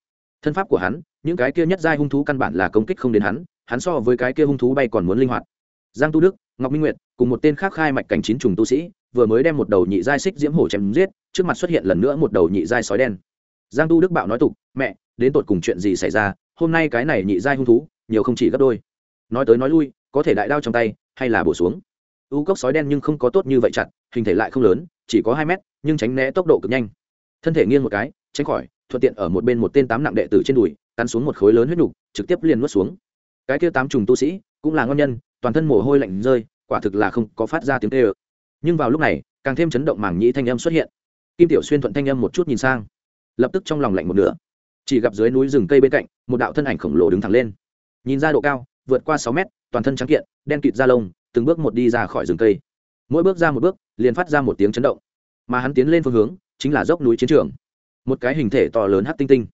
Thân pháp của hắn, những cái kia nhất giai hung thú căn bản là công kích không đến hắn hắn so với cái kia hung thú bay còn muốn linh hoạt. Giang tu đức, ngọc minh nguyệt, cùng một tên khác khai mạch cảnh chín trùng tu sĩ, vừa mới đem một đầu nhị giai xích diễm hổ chém giết, trước mặt xuất hiện lần nữa một đầu nhị giai sói đen. Giang tu đức bạo nói tục, mẹ, đến tột cùng chuyện gì xảy ra? Hôm nay cái này nhị giai hung thú, nhiều không chỉ gấp đôi. Nói tới nói lui, có thể đại đao trong tay hay là bổ xuống. U cốc sói đen nhưng không có tốt như vậy chặt, hình thể lại không lớn, chỉ có hai mét, nhưng tránh né tốc độ cực nhanh. Thân thể nghiêng một cái, tránh khỏi, thuận tiện ở một bên một tên tám nặng đệ tử trên đùi, cắn xuống một khối lớn huyết nhục trực tiếp liền nuốt xuống. Cái kia tám trùng tu sĩ, cũng là ngon nhân, toàn thân mồ hôi lạnh rơi, quả thực là không có phát ra tiếng tê ơ. Nhưng vào lúc này, càng thêm chấn động mảng nhĩ thanh âm xuất hiện. Kim tiểu xuyên thuận thanh âm một chút nhìn sang. Lập tức trong lòng lạnh một nửa. Chỉ gặp dưới núi rừng cây bên cạnh, một đạo thân ảnh khổng lồ đứng thẳng lên. Nhìn ra độ cao vượt qua sáu mét, toàn thân trắng kiện, đen kịt da lông, từng bước một đi ra khỏi rừng cây. Mỗi bước ra một bước, liền phát ra một tiếng chấn động. Mà hắn tiến lên phương hướng, chính là dốc núi chiến trường. Một cái hình thể to lớn hát tinh tinh.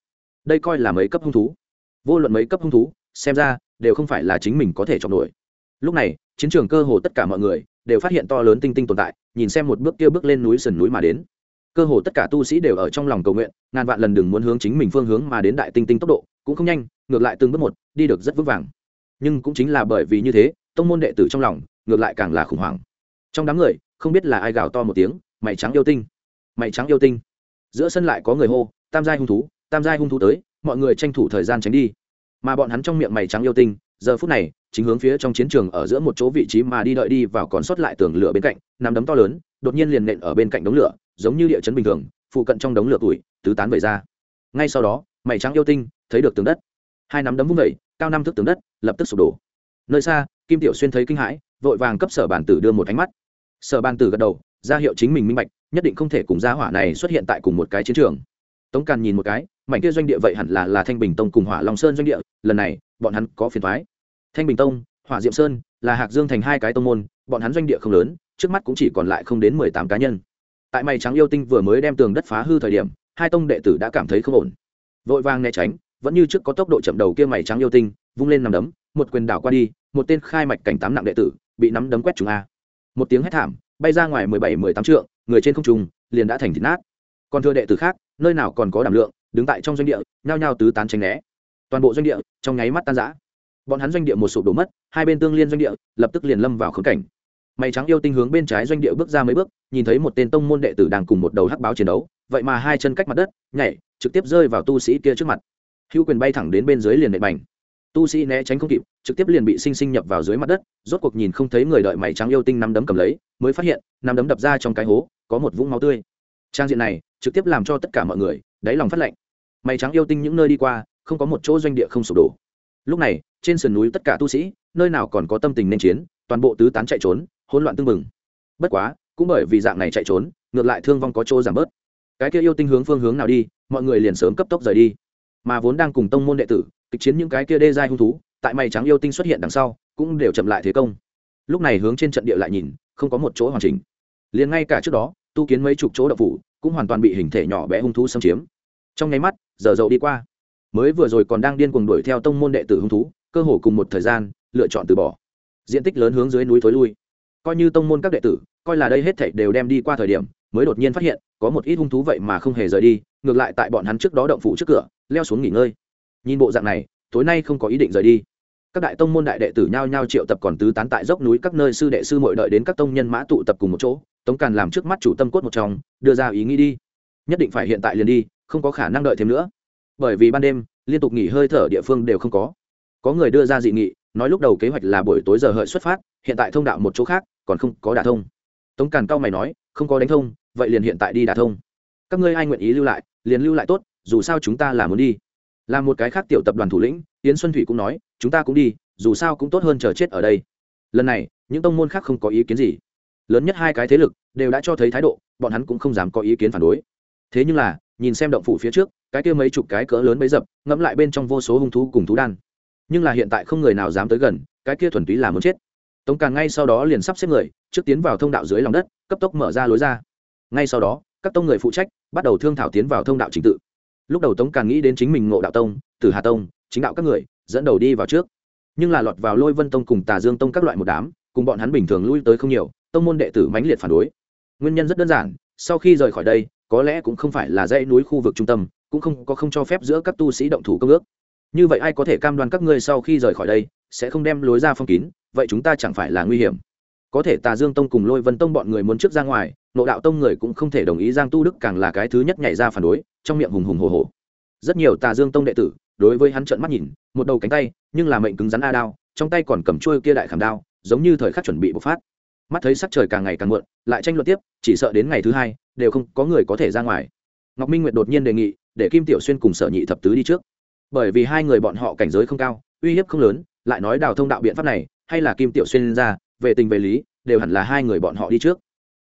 Đây coi là mấy cấp hung thú. Vô luận mấy cấp hung thú, xem ra, đều không phải là chính mình có thể chọn nổi. Lúc này, chiến trường cơ hồ tất cả mọi người đều phát hiện to lớn tinh tinh tồn tại, nhìn xem một bước kia bước lên núi sườn núi mà đến. Cơ hồ tất cả tu sĩ đều ở trong lòng cầu nguyện, ngàn vạn lần đừng muốn hướng chính mình phương hướng mà đến đại tinh tinh tốc độ, cũng không nhanh, ngược lại từng bước một, đi được rất vững vàng nhưng cũng chính là bởi vì như thế, tông môn đệ tử trong lòng ngược lại càng là khủng hoảng. Trong đám người, không biết là ai gào to một tiếng, mày trắng yêu tinh. Mày trắng yêu tinh. Giữa sân lại có người hô, tam giai hung thú, tam giai hung thú tới, mọi người tranh thủ thời gian tránh đi. Mà bọn hắn trong miệng mày trắng yêu tinh, giờ phút này, chính hướng phía trong chiến trường ở giữa một chỗ vị trí mà đi đợi đi vào còn sót lại tường lửa bên cạnh nằm đấm to lớn, đột nhiên liền nện ở bên cạnh đống lửa, giống như địa chấn bình thường, phụ cận trong đống lửa tuổi tứ tán về ra. Ngay sau đó, mày trắng yêu tinh, thấy được tường đất. Hai nắm đấm vung vẩy cao năm thước tường đất, lập tức sụp đổ. Nơi xa, kim tiểu xuyên thấy kinh hãi, vội vàng cấp sở bản tử đưa một ánh mắt. Sở bàn tử gật đầu, ra hiệu chính mình minh bạch, nhất định không thể cùng gia hỏa này xuất hiện tại cùng một cái chiến trường. Tống càn nhìn một cái, mảnh kia doanh địa vậy hẳn là là thanh bình tông cùng hỏa long sơn doanh địa, lần này, bọn hắn có phiền thoái thanh bình tông, hỏa diệm sơn, là hạc dương thành hai cái tông môn, bọn hắn doanh địa không lớn, trước mắt cũng chỉ còn lại không đến mười tám cá nhân. Tại mày trắng yêu tinh vừa mới đem tường đất phá hư thời điểm, hai tông đệ tử đã cảm thấy không ổn. Vội vàng né tránh vẫn như trước có tốc độ chậm đầu kia mày trắng yêu tinh, vung lên nằm đấm, một quyền đảo qua đi, một tên khai mạch cảnh tám nặng đệ tử bị nắm đấm quét trúng a. Một tiếng hét thảm, bay ra ngoài mười bảy, mười tám trượng, người trên không trùng liền đã thành thịt nát. Còn thưa đệ tử khác, nơi nào còn có đảm lượng, đứng tại trong doanh địa, nhao nhao tứ tán tránh né. Toàn bộ doanh địa trong nháy mắt tan rã. Bọn hắn doanh địa một sụp đổ mất, hai bên tương liên doanh địa lập tức liền lâm vào khống cảnh. Mày trắng yêu tinh hướng bên trái doanh địa bước ra mấy bước, nhìn thấy một tên tông môn đệ tử đang cùng một đầu hắc báo chiến đấu, vậy mà hai chân cách mặt đất, nhảy, trực tiếp rơi vào tu sĩ kia trước mặt hữu quyền bay thẳng đến bên dưới liền nệ bành. Tu sĩ né tránh không kịp, trực tiếp liền bị sinh sinh nhập vào dưới mặt đất, rốt cuộc nhìn không thấy người đợi mày trắng yêu tinh nắm đấm cầm lấy, mới phát hiện, nắm đấm đập ra trong cái hố, có một vũng máu tươi. Trang diện này, trực tiếp làm cho tất cả mọi người, đáy lòng phát lạnh. Mày trắng yêu tinh những nơi đi qua, không có một chỗ doanh địa không sụp đổ. Lúc này, trên sườn núi tất cả tu sĩ, nơi nào còn có tâm tình nên chiến, toàn bộ tứ tán chạy trốn, hỗn loạn tương mừng bất quá, cũng bởi vì dạng này chạy trốn, ngược lại thương vong có chỗ giảm bớt. Cái kia yêu tinh hướng phương hướng nào đi, mọi người liền sớm cấp tốc rời đi mà vốn đang cùng tông môn đệ tử, kịch chiến những cái kia đê giai hung thú, tại mày trắng yêu tinh xuất hiện đằng sau, cũng đều chậm lại thế công. Lúc này hướng trên trận địa lại nhìn, không có một chỗ hoàn chỉnh. Liền ngay cả trước đó, tu kiến mấy chục chỗ đậu phủ, cũng hoàn toàn bị hình thể nhỏ bé hung thú xâm chiếm. Trong nháy mắt, giờ dậu đi qua. Mới vừa rồi còn đang điên cuồng đuổi theo tông môn đệ tử hung thú, cơ hồ cùng một thời gian, lựa chọn từ bỏ. Diện tích lớn hướng dưới núi thối lui. Coi như tông môn các đệ tử, coi là đây hết thảy đều đem đi qua thời điểm, mới đột nhiên phát hiện có một ít hung thú vậy mà không hề rời đi, ngược lại tại bọn hắn trước đó động phủ trước cửa, leo xuống nghỉ ngơi. Nhìn bộ dạng này, tối nay không có ý định rời đi. Các đại tông môn đại đệ tử nhao nhao triệu tập còn tứ tán tại dốc núi các nơi sư đệ sư mội đợi đến các tông nhân mã tụ tập cùng một chỗ, tống càn làm trước mắt chủ tâm cốt một trong, đưa ra ý nghĩ đi. Nhất định phải hiện tại liền đi, không có khả năng đợi thêm nữa. Bởi vì ban đêm, liên tục nghỉ hơi thở địa phương đều không có. Có người đưa ra dị nghị, nói lúc đầu kế hoạch là buổi tối giờ hợi xuất phát, hiện tại thông đạo một chỗ khác, còn không có đả thông. Tống càn cao mày nói, không có đánh thông vậy liền hiện tại đi đả thông. Các ngươi ai nguyện ý lưu lại, liền lưu lại tốt, dù sao chúng ta là muốn đi. Là một cái khác tiểu tập đoàn thủ lĩnh tiến xuân thủy cũng nói, chúng ta cũng đi, dù sao cũng tốt hơn chờ chết ở đây. Lần này, những tông môn khác không có ý kiến gì. Lớn nhất hai cái thế lực đều đã cho thấy thái độ, bọn hắn cũng không dám có ý kiến phản đối. Thế nhưng là, nhìn xem động phủ phía trước, cái kia mấy chục cái cỡ lớn bấy dập, ngẫm lại bên trong vô số hung thú cùng thú đan. Nhưng là hiện tại không người nào dám tới gần, cái kia thuần túy là muốn chết. Tống càng ngay sau đó liền sắp xếp người, trước tiến vào thông đạo dưới lòng đất, cấp tốc mở ra lối ra ngay sau đó, các tông người phụ trách bắt đầu thương thảo tiến vào thông đạo trình tự. Lúc đầu tống càng nghĩ đến chính mình ngộ đạo tông từ hà tông, chính đạo các người, dẫn đầu đi vào trước. Nhưng là lọt vào lôi vân tông cùng tà dương tông các loại một đám, cùng bọn hắn bình thường lui tới không nhiều, tông môn đệ tử mãnh liệt phản đối. Nguyên nhân rất đơn giản, sau khi rời khỏi đây, có lẽ cũng không phải là dãy núi khu vực trung tâm, cũng không có không cho phép giữa các tu sĩ động thủ công ước. Như vậy ai có thể cam đoan các ngươi sau khi rời khỏi đây, sẽ không đem lối ra phong kín, vậy chúng ta chẳng phải là nguy hiểm. Có thể tà dương tông cùng lôi vân tông bọn người muốn trước ra ngoài nộ đạo tông người cũng không thể đồng ý giang tu đức càng là cái thứ nhất nhảy ra phản đối, trong miệng hùng hùng hồ hồ. Rất nhiều tà dương tông đệ tử, đối với hắn trợn mắt nhìn, một đầu cánh tay, nhưng là mệnh cứng rắn a đao, trong tay còn cầm trôi kia đại khảm đao, giống như thời khắc chuẩn bị bộc phát. Mắt thấy sắc trời càng ngày càng muộn, lại tranh luận tiếp, chỉ sợ đến ngày thứ hai, đều không có người có thể ra ngoài. Ngọc minh nguyệt đột nhiên đề nghị, để kim tiểu xuyên cùng sở nhị thập tứ đi trước. Bởi vì hai người bọn họ cảnh giới không cao, uy hiếp không lớn, lại nói đào thông đạo biện pháp này, hay là kim tiểu xuyên ra, về tình về lý, đều hẳn là hai người bọn họ đi trước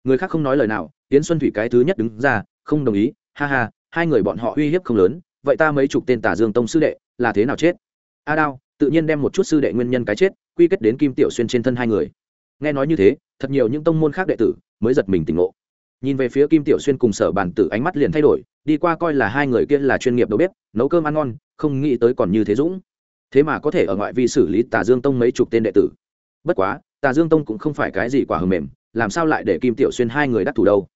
người khác không nói lời nào tiến xuân thủy cái thứ nhất đứng ra, không đồng ý, ha ha, hai người bọn họ uy hiếp không lớn, vậy ta mấy chục tên Tả dương tông sư đệ, là thế nào chết? A đao, tự nhiên đem một chút sư đệ nguyên nhân cái chết, quy kết đến kim tiểu xuyên trên thân hai người. Nghe nói như thế, thật nhiều những tông môn khác đệ tử mới giật mình tỉnh ngộ. Nhìn về phía kim tiểu xuyên cùng sở bản tử ánh mắt liền thay đổi, đi qua coi là hai người kia là chuyên nghiệp đầu bếp, nấu cơm ăn ngon, không nghĩ tới còn như thế dũng. Thế mà có thể ở ngoại vi xử lý tà dương tông mấy chục tên đệ tử. Bất quá, tà dương tông cũng không phải cái gì quả hầm mềm làm sao lại để kim tiểu xuyên hai người đắc thủ đâu?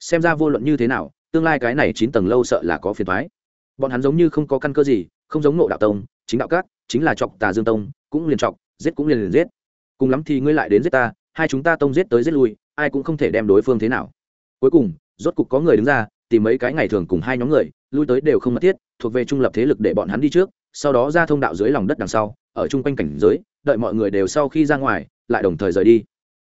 Xem ra vô luận như thế nào, tương lai cái này chín tầng lâu sợ là có phiền thoái bọn hắn giống như không có căn cơ gì, không giống nộ đạo tông, chính đạo cát chính là chọc tà dương tông, cũng liền chọc giết cũng liền liền giết. Cùng lắm thì ngươi lại đến giết ta, hai chúng ta tông giết tới giết lui, ai cũng không thể đem đối phương thế nào. Cuối cùng, rốt cục có người đứng ra, tìm mấy cái ngày thường cùng hai nhóm người, lui tới đều không mật thiết, thuộc về trung lập thế lực để bọn hắn đi trước, sau đó ra thông đạo dưới lòng đất đằng sau, ở chung quanh cảnh giới, đợi mọi người đều sau khi ra ngoài, lại đồng thời rời đi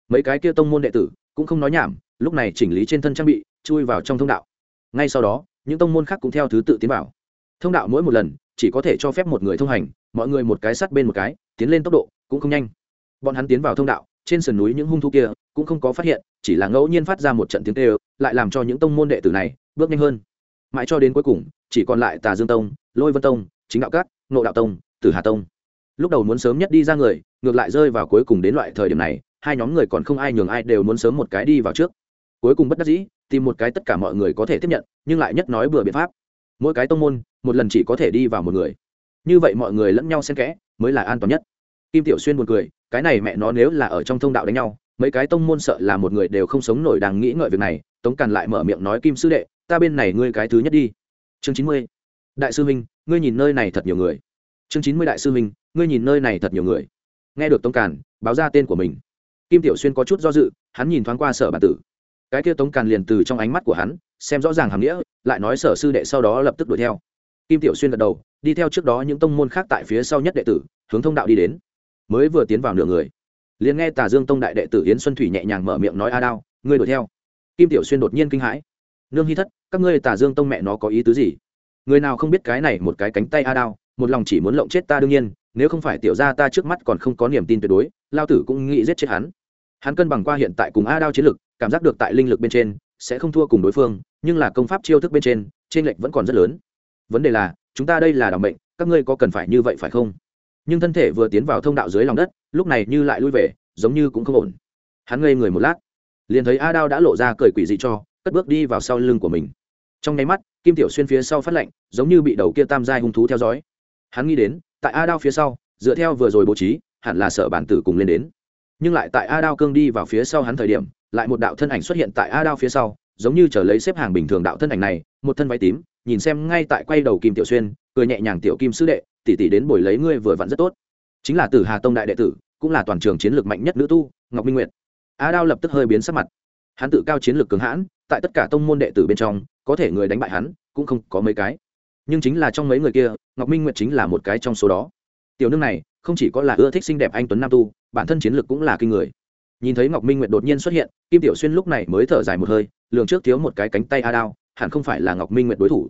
mấy cái kia tông môn đệ tử cũng không nói nhảm, lúc này chỉnh lý trên thân trang bị, chui vào trong thông đạo. Ngay sau đó, những tông môn khác cũng theo thứ tự tiến vào. Thông đạo mỗi một lần, chỉ có thể cho phép một người thông hành, mọi người một cái sắt bên một cái, tiến lên tốc độ cũng không nhanh. Bọn hắn tiến vào thông đạo, trên sườn núi những hung thu kia cũng không có phát hiện, chỉ là ngẫu nhiên phát ra một trận tiếng tê lại làm cho những tông môn đệ tử này bước nhanh hơn. Mãi cho đến cuối cùng, chỉ còn lại tà dương tông, lôi vân tông, chính đạo cát nộ đạo tông, tử hà tông. Lúc đầu muốn sớm nhất đi ra người, ngược lại rơi vào cuối cùng đến loại thời điểm này hai nhóm người còn không ai nhường ai đều muốn sớm một cái đi vào trước. Cuối cùng bất đắc dĩ, tìm một cái tất cả mọi người có thể tiếp nhận, nhưng lại nhất nói bừa biện pháp. Mỗi cái tông môn, một lần chỉ có thể đi vào một người. Như vậy mọi người lẫn nhau xen kẽ, mới là an toàn nhất. Kim tiểu xuyên buồn cười, cái này mẹ nó nếu là ở trong thông đạo đánh nhau, mấy cái tông môn sợ là một người đều không sống nổi đang nghĩ ngợi việc này, tống càn lại mở miệng nói, kim sư đệ, ta bên này ngươi cái thứ nhất đi. Chương chín mươi. Đại sư minh ngươi nhìn nơi này thật nhiều người. Chương chín mươi đại sư minh ngươi nhìn nơi này thật nhiều người. Nghe được tống càn, báo ra tên của mình kim tiểu xuyên có chút do dự, hắn nhìn thoáng qua sở bản tử. Cái kia tống càn liền từ trong ánh mắt của hắn, xem rõ ràng hàm nghĩa, lại nói sở sư đệ sau đó lập tức đuổi theo. Kim tiểu xuyên gật đầu, đi theo trước đó những tông môn khác tại phía sau nhất đệ tử, hướng thông đạo đi đến. Mới vừa tiến vào nửa người, liền nghe tà dương tông đại đệ tử yến xuân thủy nhẹ nhàng mở miệng nói a đao, ngươi đuổi theo. Kim tiểu xuyên đột nhiên kinh hãi. Nương hy thất, các ngươi tà dương tông mẹ nó có ý tứ gì? Người nào không biết cái này một cái cánh tay a đao, một lòng chỉ muốn lộng chết ta đương nhiên, nếu không phải tiểu ra ta trước mắt còn không có niềm tin tuyệt đối, lao tử cũng nghĩ giết chết hắn hắn cân bằng qua hiện tại cùng a đao chiến lực cảm giác được tại linh lực bên trên sẽ không thua cùng đối phương nhưng là công pháp chiêu thức bên trên trên lệch vẫn còn rất lớn. Vấn đề là chúng ta đây là đảm bệnh các ngươi có cần phải như vậy phải không? Nhưng thân thể vừa tiến vào thông đạo dưới lòng đất lúc này như lại lui về giống như cũng không ổn. Hắn ngây người một lát liền thấy a đao đã lộ ra cười quỷ dị cho cất bước đi vào sau lưng của mình. Trong nháy mắt kim tiểu xuyên phía sau phát lệnh, giống như bị đầu kia tam giai hung thú theo dõi. Hắn nghĩ đến tại a đao phía sau dựa theo vừa rồi bố trí hẳn là sợ bản tử cùng lên đến nhưng lại tại a đao cương đi vào phía sau hắn thời điểm, lại một đạo thân ảnh xuất hiện tại a đao phía sau, giống như trở lấy xếp hàng bình thường đạo thân ảnh này, một thân váy tím, nhìn xem ngay tại quay đầu kim tiểu xuyên, cười nhẹ nhàng tiểu kim sư đệ, tỷ tỷ đến buổi lấy ngươi vừa vặn rất tốt. Chính là tử hà tông đại đệ tử, cũng là toàn trường chiến lược mạnh nhất nữ tu, ngọc minh nguyệt. A đao lập tức hơi biến sắc mặt. Hắn tự cao chiến lược cường hãn, tại tất cả tông môn đệ tử bên trong, có thể người đánh bại hắn, cũng không có mấy cái. Nhưng chính là trong mấy người kia, ngọc minh nguyệt chính là một cái trong số đó. Tiểu nương này, không chỉ có là ưa thích xinh đẹp anh tuấn nam tu bản thân chiến lược cũng là kinh người. Nhìn thấy ngọc minh nguyệt đột nhiên xuất hiện, kim tiểu xuyên lúc này mới thở dài một hơi, lường trước thiếu một cái cánh tay a đao, hẳn không phải là ngọc minh nguyệt đối thủ.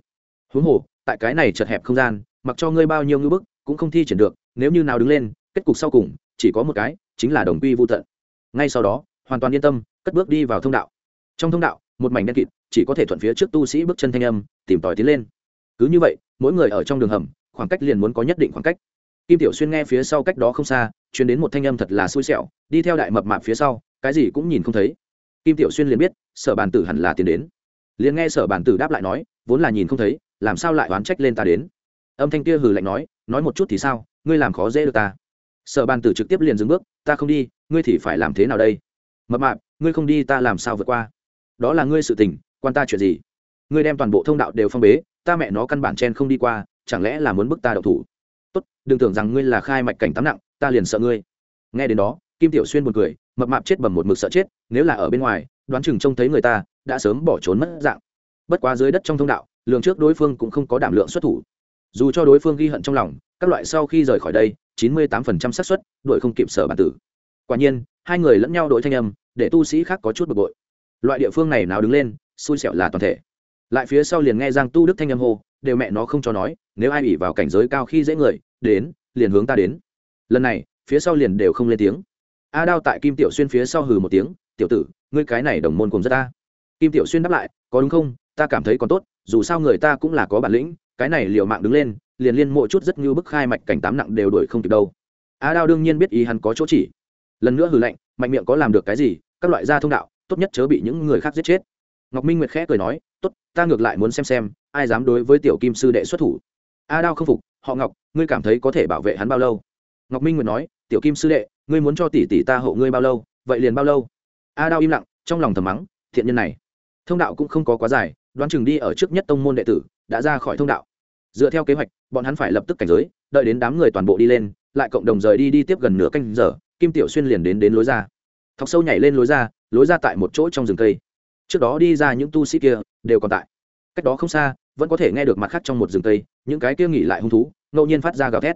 Huống hồ, tại cái này chật hẹp không gian, mặc cho ngươi bao nhiêu ngưỡng bức, cũng không thi triển được, nếu như nào đứng lên, kết cục sau cùng, chỉ có một cái, chính là đồng quy vô tận. Ngay sau đó, hoàn toàn yên tâm, cất bước đi vào thông đạo. Trong thông đạo, một mảnh đen kịt, chỉ có thể thuận phía trước tu sĩ bước chân thanh âm, tìm tòi tiến lên. Cứ như vậy, mỗi người ở trong đường hầm, khoảng cách liền muốn có nhất định khoảng cách. Kim tiểu xuyên nghe phía sau cách đó không xa chuyến đến một thanh âm thật là xui xẻo, đi theo đại mập mạp phía sau, cái gì cũng nhìn không thấy. Kim tiểu xuyên liền biết, sở bàn tử hẳn là tiến đến. Liền nghe sở bàn tử đáp lại nói, vốn là nhìn không thấy, làm sao lại oán trách lên ta đến? Âm thanh kia hừ lạnh nói nói một chút thì sao, ngươi làm khó dễ được ta. Sở bàn tử trực tiếp liền dừng bước, ta không đi, ngươi thì phải làm thế nào đây? Mập mạp, ngươi không đi ta làm sao vượt qua? Đó là ngươi sự tình, quan ta chuyện gì? Ngươi đem toàn bộ thông đạo đều phong bế, ta mẹ nó căn bản chen không đi qua, chẳng lẽ là muốn bức ta đậu thủ? Tốt, đừng tưởng rằng ngươi là khai mạch cảnh tắm nặng, ta liền sợ ngươi. Nghe đến đó, kim tiểu xuyên buồn cười, mập mạp chết bầm một mực sợ chết, nếu là ở bên ngoài, đoán chừng trông thấy người ta, đã sớm bỏ trốn mất dạng. Bất quá dưới đất trong thông đạo, lường trước đối phương cũng không có đảm lượng xuất thủ. Dù cho đối phương ghi hận trong lòng, các loại sau khi rời khỏi đây, chín mươi tám phần trăm xác suất đội không kịp sở bản tử. Quả nhiên, hai người lẫn nhau đội thanh âm, để tu sĩ khác có chút bực bội. Loại địa phương này nào đứng lên, xui xẻo là toàn thể. Lại phía sau liền nghe giang tu đức thanh âm hô đều mẹ nó không cho nói, nếu ai ủy vào cảnh giới cao khi dễ người, đến, liền hướng ta đến. Lần này, phía sau liền đều không lên tiếng. A đao tại kim tiểu xuyên phía sau hừ một tiếng, tiểu tử, ngươi cái này đồng môn cùng rất ta. Kim tiểu xuyên đáp lại, có đúng không? Ta cảm thấy còn tốt, dù sao người ta cũng là có bản lĩnh, cái này liều mạng đứng lên, liền liên mộ chút rất như bức khai mạch cảnh tám nặng đều đuổi không kịp đâu. A đao đương nhiên biết ý hắn có chỗ chỉ. Lần nữa hừ lạnh, mạnh miệng có làm được cái gì, các loại gia thông đạo, tốt nhất chớ bị những người khác giết chết. Ngọc minh nguyệt khẽ cười nói, tốt, ta ngược lại muốn xem xem ai dám đối với tiểu kim sư đệ xuất thủ? A đao không phục, họ ngọc, ngươi cảm thấy có thể bảo vệ hắn bao lâu? Ngọc minh nguyệt nói, tiểu kim sư đệ, ngươi muốn cho tỷ tỷ ta hộ ngươi bao lâu? Vậy liền bao lâu? A đao im lặng, trong lòng thầm mắng, thiện nhân này. Thông đạo cũng không có quá dài, đoán chừng đi ở trước nhất tông môn đệ tử, đã ra khỏi thông đạo. Dựa theo kế hoạch, bọn hắn phải lập tức cảnh giới, đợi đến đám người toàn bộ đi lên, lại cộng đồng rời đi đi tiếp gần nửa canh giờ, kim tiểu xuyên liền đến đến lối ra. Thọc sâu nhảy lên lối ra lối ra tại một chỗ trong rừng cây. Trước đó đi ra những tu sĩ kia, đều còn tại cách đó không xa vẫn có thể nghe được mặt khác trong một rừng tây, những cái kia nghỉ lại hung thú ngẫu nhiên phát ra gào thét.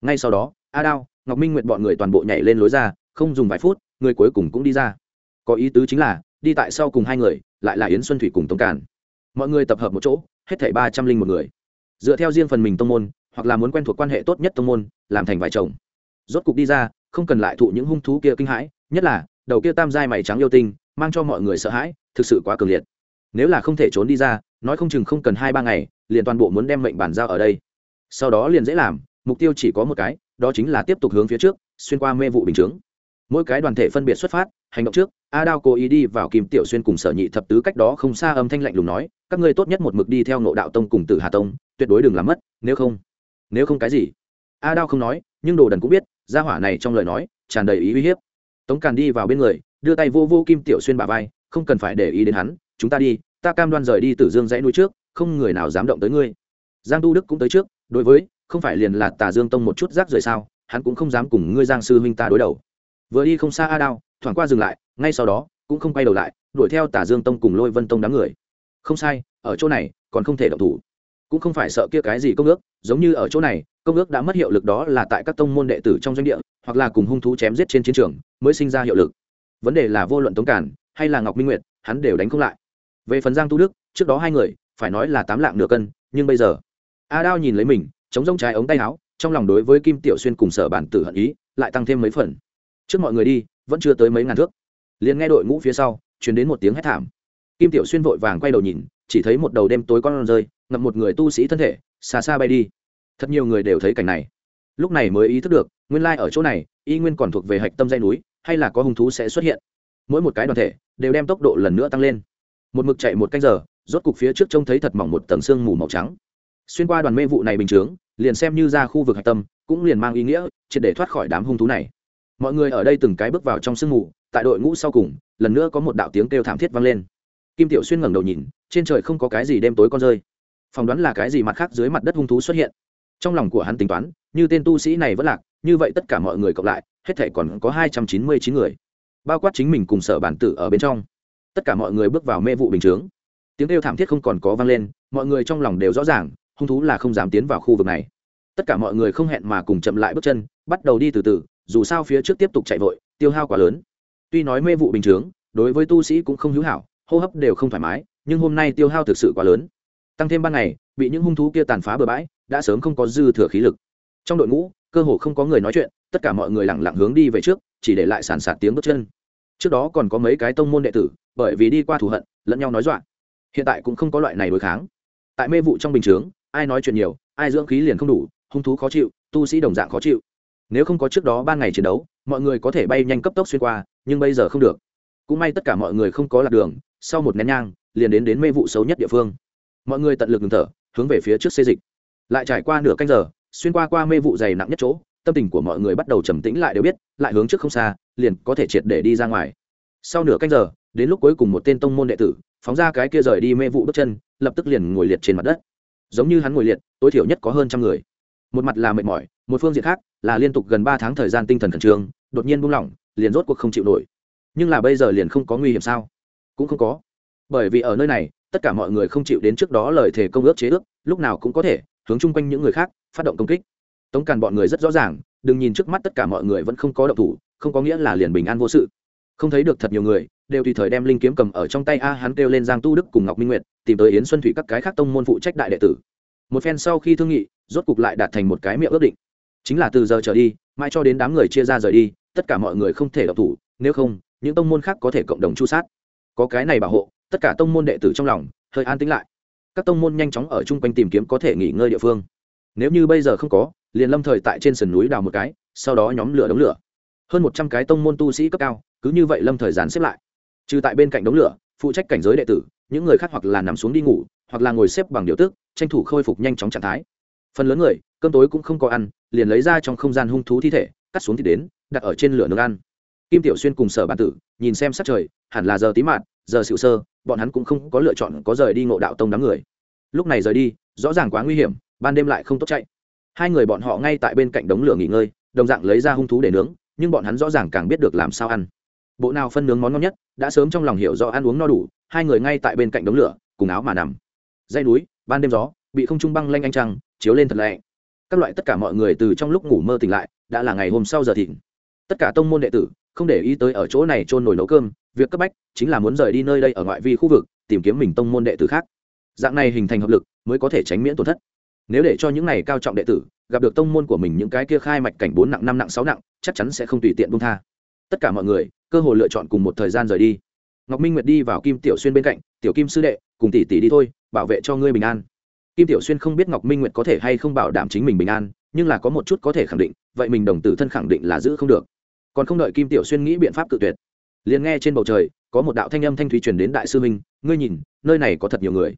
Ngay sau đó a đao ngọc minh nguyện bọn người toàn bộ nhảy lên lối ra không dùng vài phút người cuối cùng cũng đi ra. Có ý tứ chính là đi tại sau cùng hai người lại là yến xuân thủy cùng tống càn. Mọi người tập hợp một chỗ hết thảy ba trăm linh một người. Dựa theo riêng phần mình tông môn hoặc là muốn quen thuộc quan hệ tốt nhất tông môn làm thành vài chồng. Rốt cục đi ra không cần lại thụ những hung thú kia kinh hãi nhất là đầu kia tam giai mày trắng yêu tinh mang cho mọi người sợ hãi thực sự quá cường liệt. Nếu là không thể trốn đi ra nói không chừng không cần hai ba ngày, liền toàn bộ muốn đem mệnh bản giao ở đây. Sau đó liền dễ làm, mục tiêu chỉ có một cái, đó chính là tiếp tục hướng phía trước, xuyên qua mê vụ bình chướng. Mỗi cái đoàn thể phân biệt xuất phát, hành động trước a đao cố ý đi vào kim tiểu xuyên cùng sở nhị thập tứ cách đó không xa âm thanh lạnh lùng nói, các ngươi tốt nhất một mực đi theo nộ đạo tông cùng tử hà tông, tuyệt đối đừng làm mất, nếu không nếu không cái gì? A đao không nói, nhưng đồ đần cũng biết, gia hỏa này trong lời nói, tràn đầy ý uy hiếp. Tống càn đi vào bên người, đưa tay vô vô kim tiểu xuyên bà vai, không cần phải để ý đến hắn, chúng ta đi ta cam đoan rời đi từ dương dãy núi trước, không người nào dám động tới ngươi. Giang tu đức cũng tới trước, đối với, không phải liền là tà dương tông một chút rác rời sao, hắn cũng không dám cùng ngươi giang sư huynh ta đối đầu. Vừa đi không xa a đao, thoảng qua dừng lại, ngay sau đó, cũng không quay đầu lại, đuổi theo tả dương tông cùng lôi vân tông đám người. Không sai, ở chỗ này, còn không thể động thủ. Cũng không phải sợ kia cái gì công ước, giống như ở chỗ này, công ước đã mất hiệu lực đó là tại các tông môn đệ tử trong doanh địa, hoặc là cùng hung thú chém giết trên chiến trường, mới sinh ra hiệu lực. Vấn đề là vô luận tống cản hay là ngọc minh nguyệt, hắn đều đánh không lại về phần giang tu đức, trước đó hai người, phải nói là tám lạng nửa cân, nhưng bây giờ, a đao nhìn lấy mình, chống rông trái ống tay áo, trong lòng đối với kim tiểu xuyên cùng sở bản tử hận ý, lại tăng thêm mấy phần. Trước mọi người đi, vẫn chưa tới mấy ngàn thước. Liền nghe đội ngũ phía sau chuyển đến một tiếng hét thảm. Kim tiểu xuyên vội vàng quay đầu nhìn, chỉ thấy một đầu đêm tối con rơi ngập một người tu sĩ thân thể, xa xa bay đi. Thật nhiều người đều thấy cảnh này. Lúc này mới ý thức được, nguyên lai ở chỗ này, y nguyên còn thuộc về hạch tâm dây núi, hay là có hung thú sẽ xuất hiện. Mỗi một cái đoàn thể, đều đem tốc độ lần nữa tăng lên một mực chạy một canh giờ, rốt cục phía trước trông thấy thật mỏng một tầng sương mù màu trắng. Xuyên qua đoàn mê vụ này bình chướng, liền xem như ra khu vực hạch tâm, cũng liền mang ý nghĩa, triệt để thoát khỏi đám hung thú này. Mọi người ở đây từng cái bước vào trong sương mù, tại đội ngũ sau cùng, lần nữa có một đạo tiếng kêu thảm thiết vang lên. Kim tiểu xuyên ngẩng đầu nhìn, trên trời không có cái gì đêm tối con rơi. Phỏng đoán là cái gì mặt khác dưới mặt đất hung thú xuất hiện. Trong lòng của hắn tính toán, như tên tu sĩ này vẫn lạc, như vậy tất cả mọi người cộng lại, hết thể còn có hai trăm chín mươi chín người. Bao quát chính mình cùng sở bản tử ở bên trong tất cả mọi người bước vào mê vụ bình chướng. Tiếng kêu thảm thiết không còn có vang lên, mọi người trong lòng đều rõ ràng, hung thú là không dám tiến vào khu vực này. Tất cả mọi người không hẹn mà cùng chậm lại bước chân, bắt đầu đi từ từ, dù sao phía trước tiếp tục chạy vội, tiêu hao quá lớn. Tuy nói mê vụ bình chướng, đối với tu sĩ cũng không hữu hảo, hô hấp đều không thoải mái, nhưng hôm nay tiêu hao thực sự quá lớn. Tăng thêm ban ngày, bị những hung thú kia tàn phá bừa bãi, đã sớm không có dư thừa khí lực. Trong đội ngũ, cơ hồ không có người nói chuyện, tất cả mọi người lẳng lặng hướng đi về trước, chỉ để lại sàn sạt tiếng bước chân trước đó còn có mấy cái tông môn đệ tử, bởi vì đi qua thù hận, lẫn nhau nói dọa. Hiện tại cũng không có loại này đối kháng. Tại mê vụ trong bình chướng, ai nói chuyện nhiều, ai dưỡng khí liền không đủ, hung thú khó chịu, tu sĩ đồng dạng khó chịu. Nếu không có trước đó ban ngày chiến đấu, mọi người có thể bay nhanh cấp tốc xuyên qua, nhưng bây giờ không được. Cũng may tất cả mọi người không có lạc đường, sau một nén nhang, liền đến đến mê vụ xấu nhất địa phương. Mọi người tận lực ngừng thở, hướng về phía trước xê dịch. Lại trải qua nửa canh giờ, xuyên qua qua mê vụ dày nặng nhất chỗ tâm tình của mọi người bắt đầu trầm tĩnh lại đều biết, lại hướng trước không xa, liền có thể triệt để đi ra ngoài. Sau nửa canh giờ, đến lúc cuối cùng một tên tông môn đệ tử, phóng ra cái kia rời đi mê vụ bước chân, lập tức liền ngồi liệt trên mặt đất. Giống như hắn ngồi liệt, tối thiểu nhất có hơn trăm người. Một mặt là mệt mỏi, một phương diện khác là liên tục gần ba tháng thời gian tinh thần khẩn trương, đột nhiên buông lỏng, liền rốt cuộc không chịu nổi. Nhưng là bây giờ liền không có nguy hiểm sao? Cũng không có. Bởi vì ở nơi này, tất cả mọi người không chịu đến trước đó lời thề công ước chế ước, lúc nào cũng có thể hướng chung quanh những người khác phát động công kích tống càn bọn người rất rõ ràng, đừng nhìn trước mắt tất cả mọi người vẫn không có động thủ, không có nghĩa là liền bình an vô sự. Không thấy được thật nhiều người, đều tùy thời đem linh kiếm cầm ở trong tay a hắn kêu lên giang tu đức cùng ngọc minh nguyệt, tìm tới yến xuân thủy các cái khác tông môn phụ trách đại đệ tử. Một phen sau khi thương nghị, rốt cục lại đạt thành một cái miệng ước định. Chính là từ giờ trở đi, mãi cho đến đám người chia ra rời đi, tất cả mọi người không thể độc thủ, nếu không, những tông môn khác có thể cộng đồng chu sát. Có cái này bảo hộ, tất cả tông môn đệ tử trong lòng, hơi an tĩnh lại. Các tông môn nhanh chóng ở chung quanh tìm kiếm có thể nghỉ ngơi địa phương. Nếu như bây giờ không có liền lâm thời tại trên sườn núi đào một cái sau đó nhóm lửa đống lửa. Hơn một trăm cái tông môn tu sĩ cấp cao cứ như vậy lâm thời dàn xếp lại. Trừ tại bên cạnh đống lửa phụ trách cảnh giới đệ tử những người khác hoặc là nằm xuống đi ngủ hoặc là ngồi xếp bằng điều tức, tranh thủ khôi phục nhanh chóng trạng thái. Phần lớn người cơm tối cũng không có ăn liền lấy ra trong không gian hung thú thi thể cắt xuống thì đến đặt ở trên lửa nướng ăn. Kim tiểu xuyên cùng sở bản tử nhìn xem sát trời hẳn là giờ tí mạt giờ xịu sơ bọn hắn cũng không có lựa chọn có rời đi ngộ đạo tông đám người. Lúc này rời đi rõ ràng quá nguy hiểm ban đêm lại không tốt chạy hai người bọn họ ngay tại bên cạnh đống lửa nghỉ ngơi, đồng dạng lấy ra hung thú để nướng, nhưng bọn hắn rõ ràng càng biết được làm sao ăn. Bộ nào phân nướng món ngon nhất, đã sớm trong lòng hiểu rõ ăn uống no đủ, hai người ngay tại bên cạnh đống lửa, cùng áo mà nằm. Dây núi, ban đêm gió, bị không trung băng lanh anh trăng, chiếu lên thật lẹ các loại tất cả mọi người từ trong lúc ngủ mơ tỉnh lại, đã là ngày hôm sau giờ thịnh. Tất cả tông môn đệ tử, không để ý tới ở chỗ này trôn nổi nấu cơm, việc cấp bách chính là muốn rời đi nơi đây ở ngoại vi khu vực, tìm kiếm mình tông môn đệ tử khác. Dạng này hình thành hợp lực, mới có thể tránh miễn tổn thất nếu để cho những này cao trọng đệ tử gặp được tông môn của mình những cái kia khai mạch cảnh bốn nặng, năm nặng, sáu nặng, chắc chắn sẽ không tùy tiện buông tha. Tất cả mọi người, cơ hội lựa chọn cùng một thời gian rời đi. Ngọc minh nguyệt đi vào kim tiểu xuyên bên cạnh, tiểu kim sư đệ, cùng tỷ tỷ đi thôi, bảo vệ cho ngươi bình an. Kim tiểu xuyên không biết ngọc minh nguyệt có thể hay không bảo đảm chính mình bình an, nhưng là có một chút có thể khẳng định, vậy mình đồng tử thân khẳng định là giữ không được. Còn không đợi kim tiểu xuyên nghĩ biện pháp cự tuyệt, liền nghe trên bầu trời có một đạo thanh âm thanh thúy truyền đến đại sư minh ngươi nhìn, nơi này có thật nhiều người.